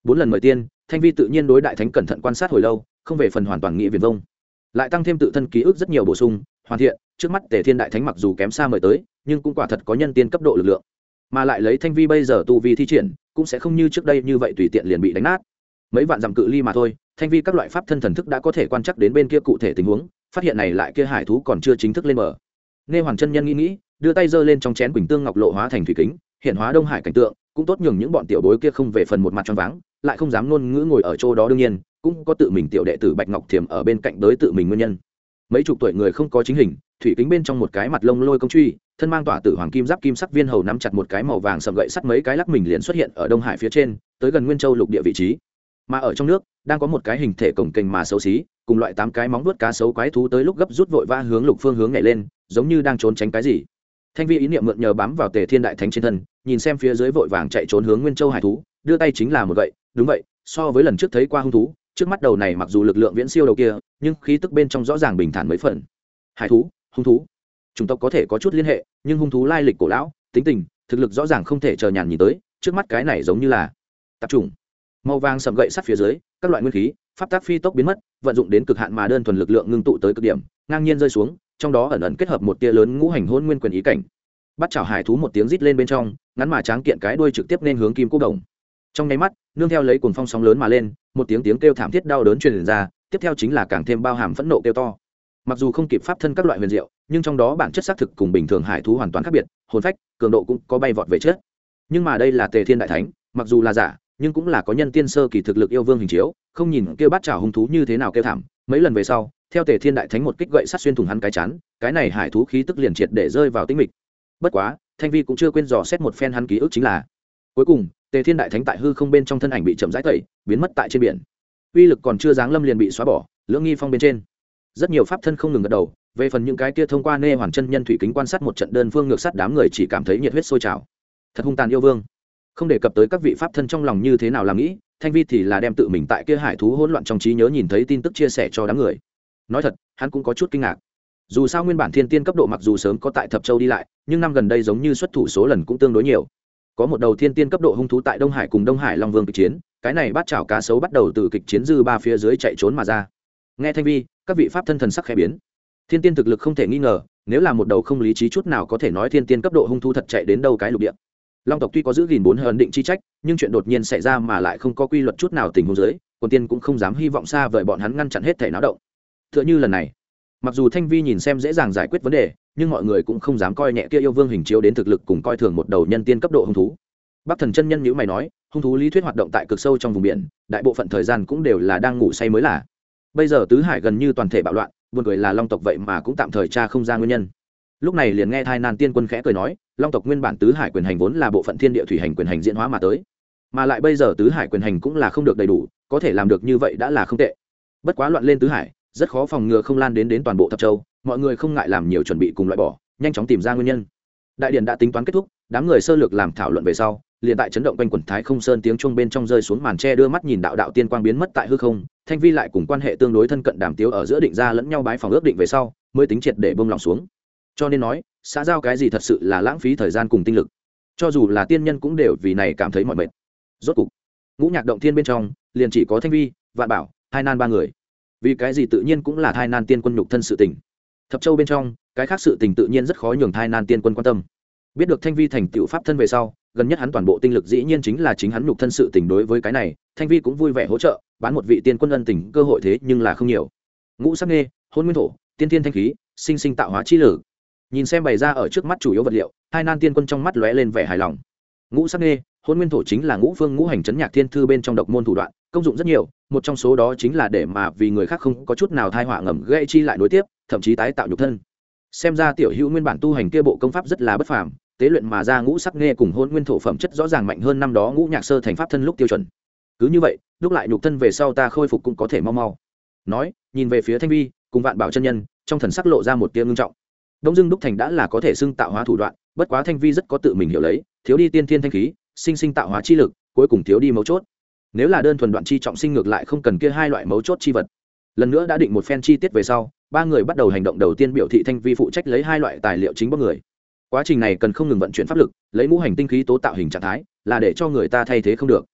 Bốn lần mời tiên, thanh vi tự nhiên đối đại thánh cẩn thận quan sát hồi lâu, không về phần hoàn toàn nghĩ viền vông lại tăng thêm tự thân ký ức rất nhiều bổ sung, hoàn thiện, trước mắt tề thiên đại thánh mặc dù kém xa mời tới, nhưng cũng quả thật có nhân tiên cấp độ lực lượng. Mà lại lấy thanh vi bây giờ tu vi thi triển, cũng sẽ không như trước đây như vậy tùy tiện liền bị đánh nát. Mấy vạn dặm cự ly mà thôi, thanh vi các loại pháp thân thần thức đã có thể quan chắc đến bên kia cụ thể tình huống, phát hiện này lại kia hải thú còn chưa chính thức lên mở nghe hoàng chân nhân nghĩ nghĩ, đưa tay giơ lên trong chén quỳnh tương ngọc lộ hóa thành thủy kính, hiện hóa đông hải cảnh tượng, cũng tốt nhường những bọn tiểu bối kia không về phần một mặt choáng váng, lại không dám ngôn ngữ ngồi ở chỗ đó đương nhiên cũng có tự mình tiểu đệ tử bạch ngọc thiềm ở bên cạnh tới tự mình nguyên nhân. Mấy chục tuổi người không có chính hình, thủy kính bên trong một cái mặt lông lôi công truy, thân mang tỏa tử hoàng kim giáp kim sắc viên hầu nắm chặt một cái màu vàng sầm gậy sắt mấy cái lắc mình liền xuất hiện ở đông hải phía trên, tới gần nguyên châu lục địa vị trí. Mà ở trong nước, đang có một cái hình thể cổng kềnh mà xấu xí, cùng loại tám cái móng vuốt cá sấu quái thú tới lúc gấp rút vội va hướng lục phương hướng nhảy lên, giống như đang trốn tránh cái gì. Thanh vi ý niệm mượn nhờ bám vào tề thiên đại thánh trên thân, nhìn xem phía dưới vội vàng chạy trốn hướng nguyên châu hải thú, đưa tay chính là một gậy, đúng vậy, so với lần trước thấy qua hung thú trước mắt đầu này mặc dù lực lượng viễn siêu đầu kia, nhưng khí tức bên trong rõ ràng bình thản mấy phần. Hải thú, hung thú. Chúng tộc có thể có chút liên hệ, nhưng hung thú lai lịch cổ lão, tính tình, thực lực rõ ràng không thể chờ nhàn nhìn tới, trước mắt cái này giống như là tập trung màu vàng sầm gậy sắt phía dưới, các loại nguyên khí, pháp tác phi tốc biến mất, vận dụng đến cực hạn mà đơn thuần lực lượng ngưng tụ tới cực điểm, ngang nhiên rơi xuống, trong đó ẩn ẩn kết hợp một tia lớn ngũ hành hôn nguyên quyền ý cảnh. Bắt chảo hải thú một tiếng rít lên bên trong, ngắn mà tráng kiện cái đuôi trực tiếp nên hướng kim cố đồng trong nháy mắt, nương theo lấy cuồng phong sóng lớn mà lên, một tiếng tiếng kêu thảm thiết đau đớn truyền ra, tiếp theo chính là càng thêm bao hàm phẫn nộ kêu to. Mặc dù không kịp pháp thân các loại huyền diệu, nhưng trong đó bản chất xác thực cùng bình thường hải thú hoàn toàn khác biệt, hồn phách, cường độ cũng có bay vọt về chết nhưng mà đây là tề thiên đại thánh, mặc dù là giả, nhưng cũng là có nhân tiên sơ kỳ thực lực yêu vương hình chiếu, không nhìn kêu bắt chảo hung thú như thế nào kêu thảm. Mấy lần về sau, theo tề thiên đại thánh một kích gậy sát xuyên thủng hắn cái chán, cái này hải thú khí tức liền triệt để rơi vào tinh mịch. Bất quá, thanh vi cũng chưa quên dò xét một phen hắn ký ức chính là cuối cùng, tề thiên đại thánh tại hư không bên trong thân ảnh bị chậm rãi tẩy, biến mất tại trên biển. Uy lực còn chưa giáng lâm liền bị xóa bỏ, lưỡng nghi phong bên trên. Rất nhiều pháp thân không ngừng gật đầu, về phần những cái kia thông qua nê hoàn chân nhân thủy kính quan sát một trận đơn phương ngược sát đám người chỉ cảm thấy nhiệt huyết sôi trào. Thật hung tàn yêu vương. Không đề cập tới các vị pháp thân trong lòng như thế nào làm nghĩ, thanh vi thì là đem tự mình tại kia hải thú hỗn loạn trong trí nhớ nhìn thấy tin tức chia sẻ cho đám người. Nói thật, hắn cũng có chút kinh ngạc. Dù sao nguyên bản thiên tiên cấp độ mặc dù sớm có tại thập châu đi lại, nhưng năm gần đây giống như xuất thủ số lần cũng tương đối nhiều có một đầu thiên tiên cấp độ hung thú tại đông hải cùng đông hải long vương kịch chiến, cái này bắt chảo cá sấu bắt đầu từ kịch chiến dư ba phía dưới chạy trốn mà ra. Nghe thanh vi, các vị pháp thân thần sắc khẽ biến. Thiên tiên thực lực không thể nghi ngờ, nếu là một đầu không lý trí chút nào có thể nói thiên tiên cấp độ hung thú thật chạy đến đâu cái lục địa. Long tộc tuy có giữ gìn bốn hờn định chi trách, nhưng chuyện đột nhiên xảy ra mà lại không có quy luật chút nào tình huống dưới còn tiên cũng không dám hy vọng xa vời bọn hắn ngăn chặn hết thể náo động. T h ư ợ n h ư lần này mặc dù thanh vi nhìn xem dễ dàng giải quyết vấn đề, nhưng mọi người cũng không dám coi nhẹ kia yêu vương hình chiếu đến thực lực cùng coi thường một đầu nhân tiên cấp độ hung thú. Bắc thần chân nhân nhữ mày nói, hung thú lý thuyết hoạt động tại cực sâu trong vùng biển, đại bộ phận thời gian cũng đều là đang ngủ say mới là. Bây giờ tứ hải gần như toàn thể bạo loạn, buồn cười là long tộc vậy mà cũng tạm thời tra không ra nguyên nhân. Lúc này liền nghe thai nan tiên quân khẽ cười nói, long tộc nguyên bản tứ hải quyền hành vốn là bộ phận thiên địa thủy hành quyền hành diễn hóa mà tới. Mà lại bây giờ tứ hải quyền hành cũng là không được đầy đủ, có thể làm được như vậy đã là không tệ. Bất quá loạn lên tứ hải rất khó phòng ngừa không lan đến đến toàn bộ thập châu, mọi người không ngại làm nhiều chuẩn bị cùng loại bỏ, nhanh chóng tìm ra nguyên nhân. Đại điện đã tính toán kết thúc, đám người sơ lược làm thảo luận về sau, liền tại chấn động quanh quần thái không sơn tiếng chuông bên trong rơi xuống màn tre đưa mắt nhìn đạo đạo tiên quang biến mất tại hư không, thanh vi lại cùng quan hệ tương đối thân cận đàm tiếu ở giữa định ra lẫn nhau bái phòng ước định về sau, mới tính triệt để bông lòng xuống. Cho nên nói, xã giao cái gì thật sự là lãng phí thời gian cùng tinh lực. Cho dù là tiên nhân cũng đều vì này cảm thấy mọi mệt. Rốt cục, ngũ nhạc động thiên bên trong, liền chỉ có thanh vi, vạn bảo, hai nan ba người vì cái gì tự nhiên cũng là thai nan tiên quân nhục thân sự tình. Thập châu bên trong, cái khác sự tình tự nhiên rất khó nhường thai nan tiên quân quan tâm. Biết được thanh vi thành tựu pháp thân về sau, gần nhất hắn toàn bộ tinh lực dĩ nhiên chính là chính hắn nhục thân sự tình đối với cái này, thanh vi cũng vui vẻ hỗ trợ, bán một vị tiên quân ân tình, cơ hội thế nhưng là không nhiều. Ngũ sắc nghê, hôn nguyên thổ, tiên tiên thanh khí, sinh sinh tạo hóa chi lử. Nhìn xem bày ra ở trước mắt chủ yếu vật liệu, hai nan tiên quân trong mắt lóe lên vẻ hài lòng. Ngũ sắc nghê, hôn nguyên thổ chính là ngũ phương ngũ hành chấn nhạc thiên thư bên trong độc môn thủ đoạn công dụng rất nhiều, một trong số đó chính là để mà vì người khác không có chút nào thai họa ngầm gây chi lại nối tiếp, thậm chí tái tạo nhục thân. Xem ra tiểu hữu nguyên bản tu hành kia bộ công pháp rất là bất phàm, tế luyện mà ra ngũ sắc nghe cùng hôn nguyên thổ phẩm chất rõ ràng mạnh hơn năm đó ngũ nhạc sơ thành pháp thân lúc tiêu chuẩn. Cứ như vậy lúc lại nhục thân về sau ta khôi phục cũng có thể mau mau. Nói, nhìn về phía thanh vi, cùng vạn bảo chân nhân, trong thần sắc lộ ra một tia ngưng trọng. Đông dương đúc thành đã là có thể xưng tạo hóa thủ đoạn, bất quá thanh vi rất có tự mình hiểu lấy, thiếu đi tiên thiên thanh khí, sinh sinh tạo hóa chi lực, cuối cùng thiếu đi mấu chốt nếu là đơn thuần đoạn chi trọng sinh ngược lại không cần kia hai loại mấu chốt chi vật. Lần nữa đã định một phen chi tiết về sau, ba người bắt đầu hành động đầu tiên biểu thị thanh vi phụ trách lấy hai loại tài liệu chính bóc người. Quá trình này cần không ngừng vận chuyển pháp lực, lấy ngũ hành tinh khí tố tạo hình trạng thái, là để cho người ta thay thế không được.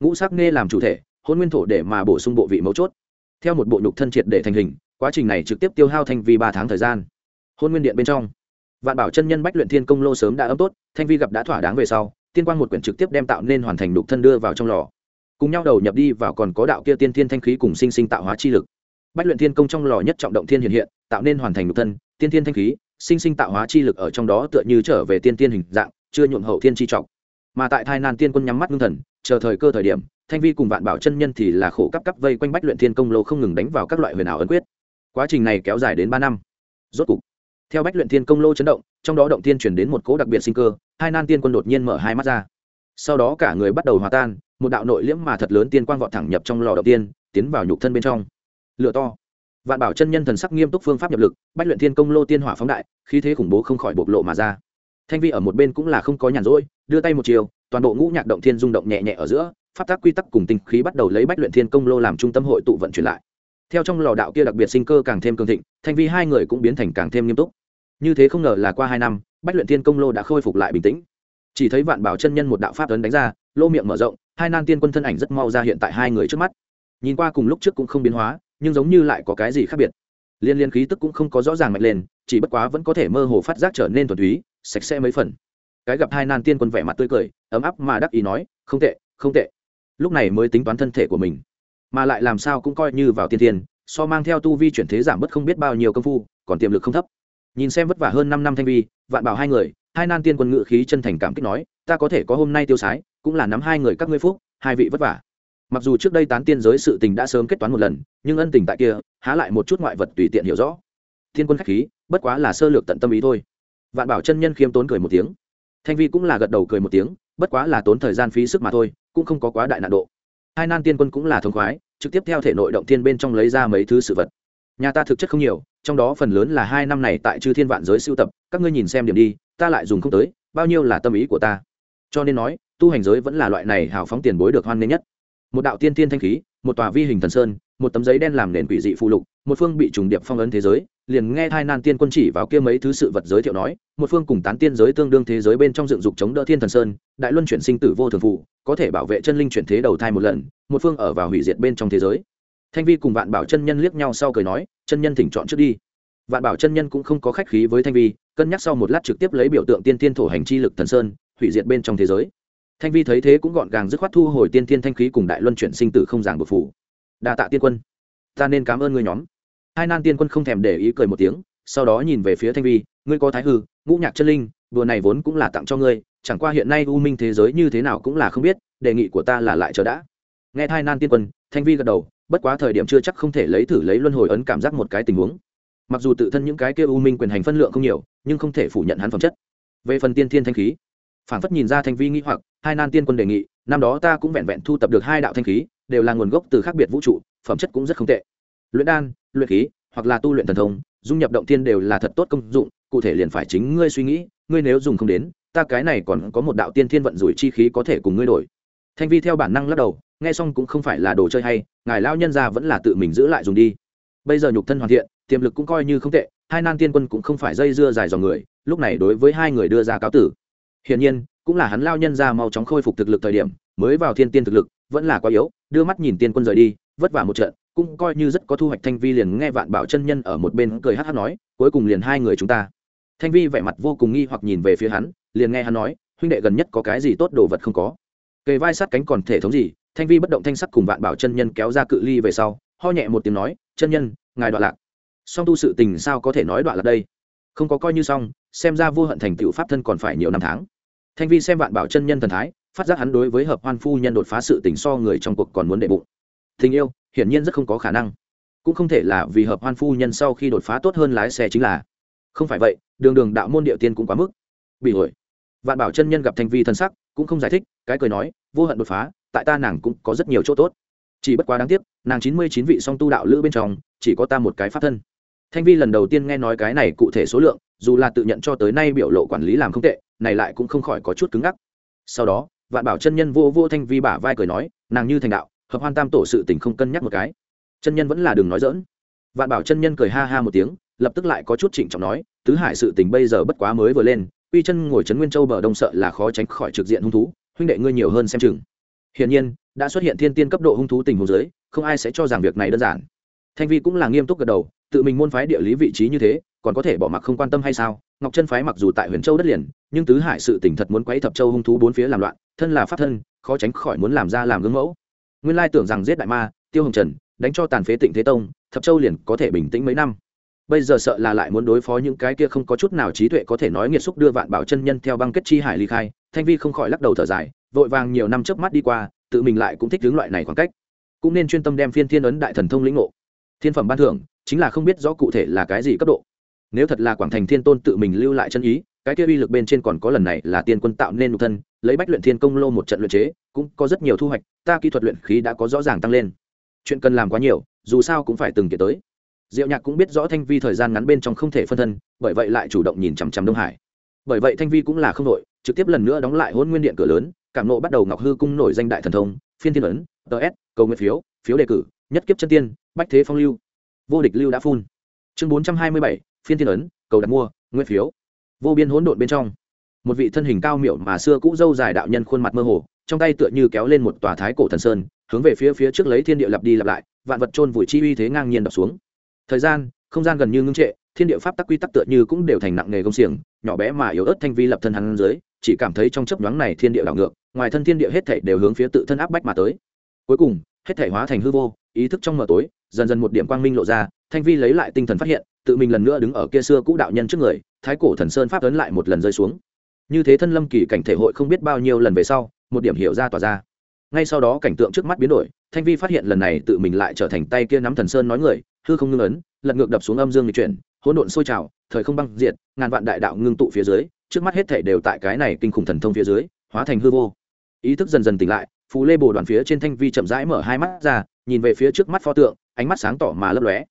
Ngũ sắc nghe làm chủ thể, hôn nguyên thổ để mà bổ sung bộ vị mấu chốt. Theo một bộ nhục thân triệt để thành hình, quá trình này trực tiếp tiêu hao thanh vi ba tháng thời gian. Hôn nguyên điện bên trong, vạn bảo chân nhân bách luyện thiên công lô sớm đã ấm tốt, thanh vi gặp đã thỏa đáng về sau, tiên quang một quyển trực tiếp đem tạo nên hoàn thành đục thân đưa vào trong lò cùng nhau đầu nhập đi vào còn có đạo kia tiên thiên thanh khí cùng sinh sinh tạo hóa chi lực. Bách luyện thiên công trong lò nhất trọng động thiên hiện hiện, tạo nên hoàn thành nhục thân, tiên thiên thanh khí, sinh sinh tạo hóa chi lực ở trong đó tựa như trở về tiên thiên hình dạng, chưa nhuộm hậu thiên chi trọng. Mà tại thai nan tiên quân nhắm mắt ngưng thần, chờ thời cơ thời điểm, thanh vi cùng vạn bảo chân nhân thì là khổ cấp cấp vây quanh bách luyện thiên công lô không ngừng đánh vào các loại huyền ảo ấn quyết. Quá trình này kéo dài đến ba năm. Rốt cục, theo bách luyện thiên công lô chấn động, trong đó động tiên chuyển đến một cỗ đặc biệt sinh cơ hai nan tiên quân đột nhiên mở hai mắt ra. Sau đó cả người bắt đầu hòa tan một đạo nội liễm mà thật lớn tiên quang vọt thẳng nhập trong lò đầu tiên, tiến vào nhục thân bên trong. Lửa to. Vạn bảo chân nhân thần sắc nghiêm túc phương pháp nhập lực, bách luyện thiên công lô tiên hỏa phóng đại, khí thế khủng bố không khỏi bộc lộ mà ra. Thanh vi ở một bên cũng là không có nhàn rỗi, đưa tay một chiều, toàn bộ ngũ nhạc động thiên rung động nhẹ nhẹ ở giữa, pháp tác quy tắc cùng tinh khí bắt đầu lấy bách luyện thiên công lô làm trung tâm hội tụ vận chuyển lại. Theo trong lò đạo kia đặc biệt sinh cơ càng thêm cường thịnh, thanh vi hai người cũng biến thành càng thêm nghiêm túc. Như thế không ngờ là qua hai năm, bách luyện thiên công lô đã khôi phục lại bình tĩnh. Chỉ thấy vạn bảo chân nhân một đạo pháp ấn đánh ra lô miệng mở rộng, hai nan tiên quân thân ảnh rất mau ra hiện tại hai người trước mắt. Nhìn qua cùng lúc trước cũng không biến hóa, nhưng giống như lại có cái gì khác biệt. Liên liên khí tức cũng không có rõ ràng mạnh lên, chỉ bất quá vẫn có thể mơ hồ phát giác trở nên thuần túy, sạch sẽ mấy phần. Cái gặp hai nan tiên quân vẻ mặt tươi cười, ấm áp mà đắc ý nói, không tệ không tệ. Lúc này mới tính toán thân thể của mình. Mà lại làm sao cũng coi như vào tiên tiên, so mang theo tu vi chuyển thế giảm bớt không biết bao nhiêu công phu, còn tiềm lực không thấp. Nhìn xem vất vả hơn năm năm thanh vi, vạn bảo hai người, hai nan tiên quân ngự khí chân thành cảm kích nói, ta có thể có hôm nay tiêu sái cũng là nắm hai người các ngươi phúc, hai vị vất vả. Mặc dù trước đây tán tiên giới sự tình đã sớm kết toán một lần, nhưng ân tình tại kia, há lại một chút ngoại vật tùy tiện hiểu rõ. Thiên quân khách khí, bất quá là sơ lược tận tâm ý thôi. Vạn bảo chân nhân khiêm tốn cười một tiếng. Thanh vi cũng là gật đầu cười một tiếng, bất quá là tốn thời gian phí sức mà thôi, cũng không có quá đại nạn độ. Hai nan tiên quân cũng là thông khoái, trực tiếp theo thể nội động thiên bên trong lấy ra mấy thứ sự vật. Nhà ta thực chất không nhiều, trong đó phần lớn là hai năm này tại chư thiên vạn giới sưu tập, các ngươi nhìn xem điểm đi, ta lại dùng không tới, bao nhiêu là tâm ý của ta. Cho nên nói tu hành giới vẫn là loại này hào phóng tiền bối được hoan nghênh nhất. Một đạo tiên tiên thanh khí, một tòa vi hình thần sơn, một tấm giấy đen làm nền quỷ dị phụ lục, một phương bị trùng điệp phong ấn thế giới, liền nghe hai nan tiên quân chỉ vào kia mấy thứ sự vật giới thiệu nói, một phương cùng tán tiên giới tương đương thế giới bên trong dựng dục chống đỡ thiên thần sơn, đại luân chuyển sinh tử vô thường phụ có thể bảo vệ chân linh chuyển thế đầu thai một lần, một phương ở vào hủy diệt bên trong thế giới. Thanh vi cùng vạn bảo chân nhân liếc nhau sau cười nói, chân nhân thỉnh chọn trước đi. Vạn bảo chân nhân cũng không có khách khí với thanh vi, cân nhắc sau một lát trực tiếp lấy biểu tượng tiên tiên thổ hành chi lực thần sơn, hủy diệt bên trong thế giới thanh vi thấy thế cũng gọn gàng dứt khoát thu hồi tiên tiên thanh khí cùng đại luân chuyển sinh tử không giảng bột phủ đa tạ tiên quân. Ta nên cảm ơn ngươi nhóm. Hai nan tiên quân không thèm để ý cười một tiếng, sau đó nhìn về phía thanh vi, ngươi có thái hư, ngũ nhạc chân linh, đùa này vốn cũng là tặng cho ngươi, chẳng qua hiện nay u minh thế giới như thế nào cũng là không biết, đề nghị của ta là lại chờ đã. Nghe thai nan tiên quân, thanh vi gật đầu, bất quá thời điểm chưa chắc không thể lấy thử lấy luân hồi ấn cảm giác một cái tình huống. Mặc dù tự thân những cái kia u minh quyền hành phân lượng không nhiều, nhưng không thể phủ nhận hắn phẩm chất. Về phần tiên thiên thanh khí phản phất nhìn ra thanh vi nghĩ hoặc hai nan tiên quân đề nghị, năm đó ta cũng vẹn vẹn thu tập được hai đạo thanh khí, đều là nguồn gốc từ khác biệt vũ trụ, phẩm chất cũng rất không tệ. Luyện đan, luyện khí, hoặc là tu luyện thần thông, dung nhập động tiên đều là thật tốt công dụng, cụ thể liền phải chính ngươi suy nghĩ, ngươi nếu dùng không đến, ta cái này còn có một đạo tiên thiên vận rủi chi khí có thể cùng ngươi đổi. Thanh vi theo bản năng lắc đầu, nghe xong cũng không phải là đồ chơi hay, ngài lao nhân ra vẫn là tự mình giữ lại dùng đi. Bây giờ nhục thân hoàn thiện, tiềm lực cũng coi như không tệ, hai nan tiên quân cũng không phải dây dưa dài dòng người, lúc này đối với hai người đưa ra cáo tử. Hiển nhiên cũng là hắn lao nhân ra mau chóng khôi phục thực lực thời điểm, mới vào thiên tiên thực lực, vẫn là quá yếu, đưa mắt nhìn tiên quân rời đi, vất vả một trận, cũng coi như rất có thu hoạch thanh vi liền nghe vạn bảo chân nhân ở một bên cười hát hát nói, cuối cùng liền hai người chúng ta. Thanh vi vẻ mặt vô cùng nghi hoặc nhìn về phía hắn, liền nghe hắn nói, huynh đệ gần nhất có cái gì tốt đồ vật không có? Kề vai sát cánh còn thể thống gì? Thanh vi bất động thanh sắc cùng vạn bảo chân nhân kéo ra cự ly về sau, ho nhẹ một tiếng nói, chân nhân, ngài đoạn lạc. Song tu sự tình sao có thể nói đoạn lạc đây? Không có coi như xong, xem ra vô hận thành tựu pháp thân còn phải nhiều năm tháng thanh vi xem vạn bảo chân nhân thần thái, phát giác hắn đối với hợp hoan phu nhân đột phá sự tình so người trong cuộc còn muốn đệ bụng. Tình yêu, hiển nhiên rất không có khả năng. Cũng không thể là vì hợp hoan phu nhân sau khi đột phá tốt hơn lái xe chính là. Không phải vậy, đường đường đạo môn địa tiên cũng quá mức. Bị ổi vạn bảo chân nhân gặp thanh vi thân sắc, cũng không giải thích, cái cười nói, vô hận đột phá, tại ta nàng cũng có rất nhiều chỗ tốt. Chỉ bất quá đáng tiếc, nàng chín mươi chín vị song tu đạo lữ bên trong, chỉ có ta một cái pháp thân thanh vi lần đầu tiên nghe nói cái này cụ thể số lượng, dù là tự nhận cho tới nay biểu lộ quản lý làm không tệ, này lại cũng không khỏi có chút cứng ngắc. Sau đó, vạn bảo chân nhân vô vô thanh vi bả vai cười nói, nàng như thành đạo, hợp hoan tam tổ sự tình không cân nhắc một cái. Chân nhân vẫn là đừng nói dỡn vạn bảo chân nhân cười ha ha một tiếng, lập tức lại có chút trịnh trọng nói, tứ hải sự tình bây giờ bất quá mới vừa lên, uy chân ngồi trấn nguyên châu bờ đông sợ là khó tránh khỏi trực diện hung thú, huynh đệ ngươi nhiều hơn xem chừng. Hiển nhiên, đã xuất hiện thiên tiên cấp độ hung thú tình hồ dưới, không ai sẽ cho rằng việc này đơn giản. Thanh vi cũng là nghiêm túc gật đầu tự mình môn phái địa lý vị trí như thế, còn có thể bỏ mặc không quan tâm hay sao? Ngọc chân phái mặc dù tại huyền châu đất liền, nhưng tứ hải sự tỉnh thật muốn quấy thập châu hung thú bốn phía làm loạn, thân là pháp thân, khó tránh khỏi muốn làm ra làm gương mẫu. Nguyên lai tưởng rằng giết đại ma, tiêu hồng trần, đánh cho tàn phế tịnh thế tông, thập châu liền có thể bình tĩnh mấy năm. Bây giờ sợ là lại muốn đối phó những cái kia không có chút nào trí tuệ có thể nói nghiệt xúc đưa vạn bảo chân nhân theo băng kết chi hải ly khai, thanh vi không khỏi lắc đầu thở dài, vội vàng nhiều năm trước mắt đi qua, tự mình lại cũng thích hướng loại này khoảng cách. Cũng nên chuyên tâm đem phiên thiên ấn đại thần thông lĩnh ngộ. Thiên phẩm ban thưởng chính là không biết rõ cụ thể là cái gì cấp độ. Nếu thật là quảng thành thiên tôn tự mình lưu lại chân ý, cái kia uy lực bên trên còn có lần này là tiên quân tạo nên nụ thân, lấy bách luyện thiên công lô một trận luyện chế, cũng có rất nhiều thu hoạch, ta kỹ thuật luyện khí đã có rõ ràng tăng lên. Chuyện cần làm quá nhiều, dù sao cũng phải từng kể tới. Diệu nhạc cũng biết rõ thanh vi thời gian ngắn bên trong không thể phân thân, bởi vậy lại chủ động nhìn chằm chằm đông hải. Bởi vậy thanh vi cũng là không đội trực tiếp lần nữa đóng lại hôn nguyên điện cửa lớn, cảm nộ bắt đầu ngọc hư cung nổi danh đại thần thông, phiên thiên ấn ts cầu nguyện phiếu phiếu đề cử, nhất kiếp chân tiên, bách thế phong lưu vô địch lưu đã phun. Chương bốn trăm hai mươi bảy, phiên thiên ấn, cầu đặt mua nguyên phiếu. Vô biên hỗn độn bên trong, một vị thân hình cao miệu mà xưa cũ dâu dài đạo nhân khuôn mặt mơ hồ, trong tay tựa như kéo lên một tòa thái cổ thần sơn, hướng về phía phía trước lấy thiên địa lặp đi lặp lại, vạn vật trôn vùi chi uy thế ngang nhiên đập xuống. Thời gian, không gian gần như ngưng trệ, thiên địa pháp tắc quy tắc tựa như cũng đều thành nặng nghề công xiềng, nhỏ bé mà yếu ớt thanh vi lập thân hắn dưới, chỉ cảm thấy trong chấp nhoáng này thiên địa đảo ngược, ngoài thân thiên địa hết thảy đều hướng phía tự thân áp bách mà tới. Cuối cùng, hết thảy hóa thành hư vô, ý thức trong mờ tối dần dần một điểm quang minh lộ ra, thanh vi lấy lại tinh thần phát hiện, tự mình lần nữa đứng ở kia xưa cũ đạo nhân trước người, thái cổ thần sơn pháp ấn lại một lần rơi xuống. Như thế thân lâm kỳ cảnh thể hội không biết bao nhiêu lần về sau, một điểm hiểu ra tỏa ra. Ngay sau đó cảnh tượng trước mắt biến đổi, thanh vi phát hiện lần này tự mình lại trở thành tay kia nắm thần sơn nói người, hư không ngưng ấn, lật ngược đập xuống âm dương lịch chuyển, hỗn độn sôi trào, thời không băng diệt, ngàn vạn đại đạo ngưng tụ phía dưới, trước mắt hết thể đều tại cái này kinh khủng thần thông phía dưới, hóa thành hư vô. Ý thức dần dần tỉnh lại phú lê bồ đoàn phía trên thanh vi chậm rãi mở hai mắt ra, nhìn về phía trước mắt pho tượng ánh mắt sáng tỏ mà lấp lóe.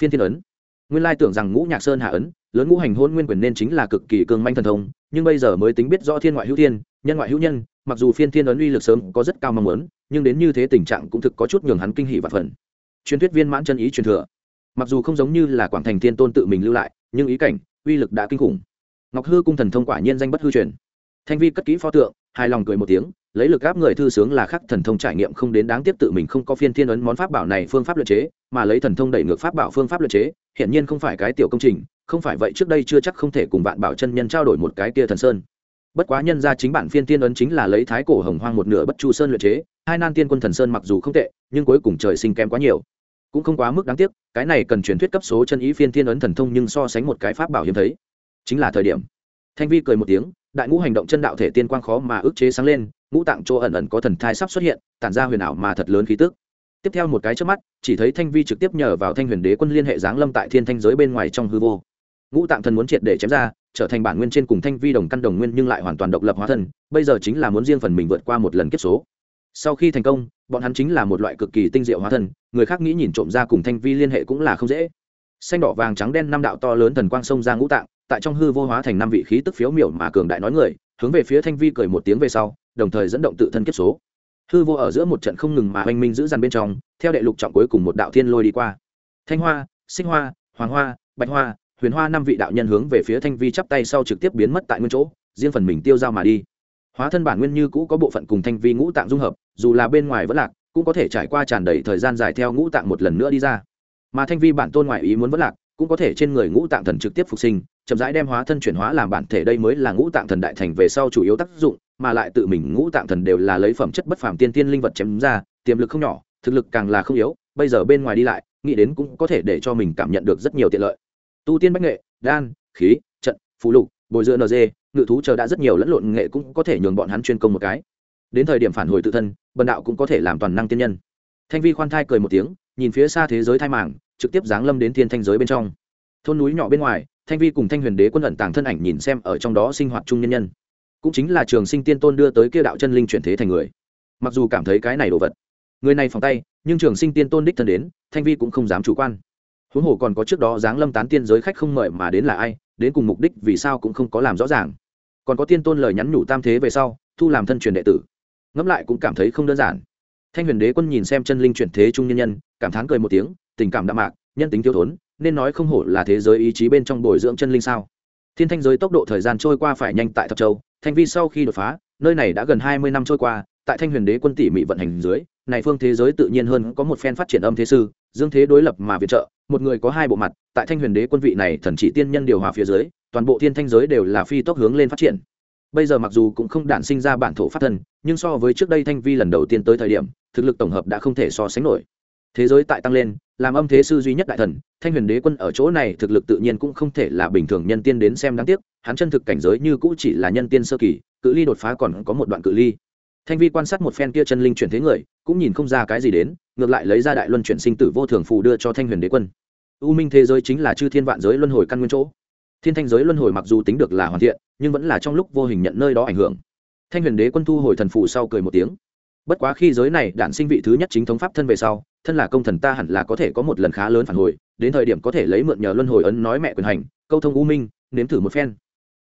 Phiên thiên ấn. Nguyên lai tưởng rằng ngũ nhạc sơn hạ ấn, lớn ngũ hành hôn nguyên quyền nên chính là cực kỳ cường manh thần thông, nhưng bây giờ mới tính biết rõ thiên ngoại hữu thiên, nhân ngoại hữu nhân, mặc dù phiên thiên ấn uy lực sớm có rất cao mong muốn, nhưng đến như thế tình trạng cũng thực có chút nhường hắn kinh hỉ và phần. Truyền thuyết viên mãn chân ý truyền thừa. Mặc dù không giống như là quảng thành thiên tôn tự mình lưu lại, nhưng ý cảnh, uy lực đã kinh khủng. Ngọc hư cung thần thông quả nhiên danh bất hư truyền thanh vi cất kỹ pho tượng, hài lòng cười một tiếng, lấy lực áp người thư sướng là khắc thần thông trải nghiệm không đến đáng tiếc tự mình không có phiên thiên ấn món pháp bảo này phương pháp luyện chế, mà lấy thần thông đẩy ngược pháp bảo phương pháp luyện chế, hiển nhiên không phải cái tiểu công trình, không phải vậy trước đây chưa chắc không thể cùng bạn bảo chân nhân trao đổi một cái kia thần sơn. Bất quá nhân ra chính bản phiên tiên ấn chính là lấy thái cổ hồng hoang một nửa bất chu sơn luyện chế, hai nan tiên quân thần sơn mặc dù không tệ, nhưng cuối cùng trời sinh kém quá nhiều. Cũng không quá mức đáng tiếc, cái này cần truyền thuyết cấp số chân ý phiên tiên ấn thần thông nhưng so sánh một cái pháp bảo hiếm thấy. Chính là thời điểm. Thanh vi cười một tiếng đại ngũ hành động chân đạo thể tiên quang khó mà ức chế sáng lên ngũ tạng chỗ ẩn ẩn có thần thai sắp xuất hiện tản ra huyền ảo mà thật lớn khí tức. Tiếp theo một cái trước mắt chỉ thấy thanh vi trực tiếp nhờ vào thanh huyền đế quân liên hệ giáng lâm tại thiên thanh giới bên ngoài trong hư vô. Ngũ tạng thần muốn triệt để chém ra trở thành bản nguyên trên cùng thanh vi đồng căn đồng nguyên nhưng lại hoàn toàn độc lập hóa thần. bây giờ chính là muốn riêng phần mình vượt qua một lần kiếp số. Sau khi thành công bọn hắn chính là một loại cực kỳ tinh diệu hóa thần, người khác nghĩ nhìn trộm ra cùng thanh vi liên hệ cũng là không dễ. Xanh đỏ vàng trắng đen năm đạo to lớn thần quang sông ra ngũ tạng tại trong hư vô hóa thành năm vị khí tức phiếu miểu mà cường đại nói người, hướng về phía thanh vi cười một tiếng về sau, đồng thời dẫn động tự thân kiếp số. Hư vô ở giữa một trận không ngừng mà oanh minh giữ dằn bên trong, theo đệ lục trọng cuối cùng một đạo thiên lôi đi qua. Thanh hoa, sinh hoa, hoàng hoa, bạch hoa, huyền hoa năm vị đạo nhân hướng về phía thanh vi chắp tay sau trực tiếp biến mất tại nguyên chỗ, riêng phần mình tiêu dao mà đi. Hóa thân bản nguyên như cũ có bộ phận cùng thanh vi ngũ tạng dung hợp, dù là bên ngoài vẫn lạc, cũng có thể trải qua tràn đầy thời gian dài theo ngũ tạng một lần nữa đi ra. Mà thanh vi bản tôn ngoại ý muốn vẫn lạc, cũng có thể trên người ngũ tạng thần trực tiếp phục sinh chậm rãi đem hóa thân chuyển hóa làm bản thể đây mới là ngũ tạng thần đại thành về sau chủ yếu tác dụng, mà lại tự mình ngũ tạng thần đều là lấy phẩm chất bất phàm tiên tiên linh vật chém ra, tiềm lực không nhỏ, thực lực càng là không yếu, bây giờ bên ngoài đi lại, nghĩ đến cũng có thể để cho mình cảm nhận được rất nhiều tiện lợi. Tu tiên bách nghệ, đan, khí, trận phụ lục, bồi dưỡng nd ngự thú chờ đã rất nhiều lẫn lộn nghệ cũng có thể nhường bọn hắn chuyên công một cái. Đến thời điểm phản hồi tự thân, bần đạo cũng có thể làm toàn năng tiên nhân. Thanh vi khoan thai cười một tiếng, nhìn phía xa thế giới thai mảng trực tiếp giáng lâm đến thiên thanh giới bên trong. Thôn núi nhỏ bên ngoài thanh vi cùng thanh huyền đế quân ẩn tàng thân ảnh nhìn xem ở trong đó sinh hoạt chung nhân nhân. Cũng chính là trường sinh tiên tôn đưa tới kia đạo chân linh chuyển thế thành người. Mặc dù cảm thấy cái này đồ vật, người này phòng tay, nhưng trường sinh tiên tôn đích thân đến, thanh vi cũng không dám chủ quan. Huống hồ còn có trước đó dáng lâm tán tiên giới khách không mời mà đến là ai, đến cùng mục đích vì sao cũng không có làm rõ ràng. Còn có tiên tôn lời nhắn nhủ tam thế về sau, thu làm thân truyền đệ tử. Ngẫm lại cũng cảm thấy không đơn giản. Thanh huyền đế quân nhìn xem chân linh chuyển thế trung nhân nhân, cảm thán cười một tiếng, tình cảm đạm mạc, nhân tính thiếu thốn nên nói không hổ là thế giới ý chí bên trong bồi dưỡng chân linh sao. Thiên thanh giới tốc độ thời gian trôi qua phải nhanh tại thập châu, thanh vi sau khi đột phá, nơi này đã gần hai mươi năm trôi qua, tại thanh huyền đế quân tỉ mỹ vận hành dưới, này phương thế giới tự nhiên hơn có một phen phát triển âm thế sư, dương thế đối lập mà viện trợ, một người có hai bộ mặt, tại thanh huyền đế quân vị này thần chỉ tiên nhân điều hòa phía dưới, toàn bộ thiên thanh giới đều là phi tốc hướng lên phát triển. Bây giờ mặc dù cũng không đản sinh ra bản thổ phát thân, nhưng so với trước đây thanh vi lần đầu tiên tới thời điểm, thực lực tổng hợp đã không thể so sánh nổi. Thế giới tại tăng lên làm âm thế sư duy nhất đại thần, thanh huyền đế quân ở chỗ này thực lực tự nhiên cũng không thể là bình thường nhân tiên đến xem đáng tiếc, hắn chân thực cảnh giới như cũ chỉ là nhân tiên sơ kỳ, cự ly đột phá còn có một đoạn cự ly. Thanh vi quan sát một phen kia chân linh chuyển thế người, cũng nhìn không ra cái gì đến, ngược lại lấy ra đại luân chuyển sinh tử vô thường phù đưa cho thanh huyền đế quân. U minh thế giới chính là chư thiên vạn giới luân hồi căn nguyên chỗ. Thiên thanh giới luân hồi mặc dù tính được là hoàn thiện, nhưng vẫn là trong lúc vô hình nhận nơi đó ảnh hưởng. Thanh huyền đế quân thu hồi thần phù sau cười một tiếng bất quá khi giới này đản sinh vị thứ nhất chính thống pháp thân về sau, thân là công thần ta hẳn là có thể có một lần khá lớn phản hồi, đến thời điểm có thể lấy mượn nhờ luân hồi ấn nói mẹ quyền hành, câu thông u minh, nếm thử một phen.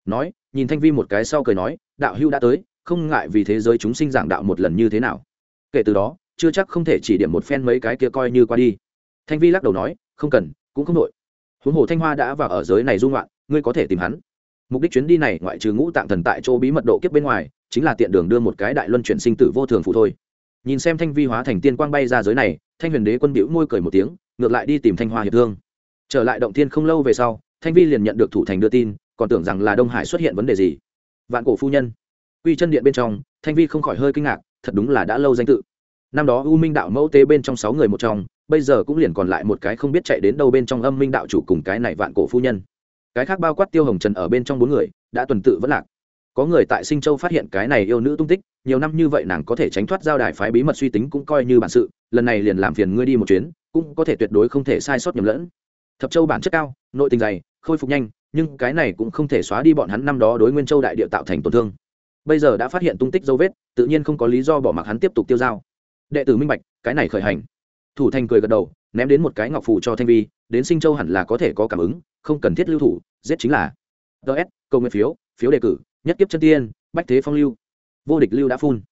Nói, nhìn thanh vi một cái sau cười nói, đạo hưu đã tới, không ngại vì thế giới chúng sinh giảng đạo một lần như thế nào. Kể từ đó, chưa chắc không thể chỉ điểm một phen mấy cái kia coi như qua đi. Thanh vi lắc đầu nói, không cần, cũng không đội huống hồ thanh hoa đã vào ở giới này dung loạn, ngươi có thể tìm hắn mục đích chuyến đi này ngoại trừ ngũ tạng thần tại chỗ bí mật độ kiếp bên ngoài, chính là tiện đường đưa một cái đại luân chuyển sinh tử vô thường phụ thôi. Nhìn xem thanh vi hóa thành tiên quang bay ra giới này, thanh huyền đế quân biểu môi cười một tiếng, ngược lại đi tìm thanh hoa hiệp thương. Trở lại động thiên không lâu về sau, thanh vi liền nhận được thủ thành đưa tin, còn tưởng rằng là đông hải xuất hiện vấn đề gì. Vạn cổ phu nhân. Quy chân điện bên trong, thanh vi không khỏi hơi kinh ngạc, thật đúng là đã lâu danh tự. Năm đó u minh đạo mẫu tế bên trong sáu người một trong, bây giờ cũng liền còn lại một cái không biết chạy đến đâu bên trong âm minh đạo chủ cùng cái này vạn cổ phu nhân cái khác bao quát tiêu hồng trần ở bên trong bốn người, đã tuần tự vẫn lạc. Có người tại sinh châu phát hiện cái này yêu nữ tung tích, nhiều năm như vậy nàng có thể tránh thoát giao đài phái bí mật suy tính cũng coi như bản sự, lần này liền làm phiền ngươi đi một chuyến, cũng có thể tuyệt đối không thể sai sót nhầm lẫn. Thập châu bản chất cao, nội tình dày, khôi phục nhanh, nhưng cái này cũng không thể xóa đi bọn hắn năm đó đối nguyên châu đại địa tạo thành tổn thương. Bây giờ đã phát hiện tung tích dấu vết, tự nhiên không có lý do bỏ mặc hắn tiếp tục tiêu dao đệ tử minh bạch, cái này khởi hành. Thủ thành cười gật đầu ném đến một cái ngọc phù cho thanh vi, đến sinh châu hẳn là có thể có cảm ứng, không cần thiết lưu thủ, giết chính là. Ts câu nguyện phiếu phiếu đề cử, nhất kiếp chân tiên, bách thế phong lưu. Vô địch lưu đã phun.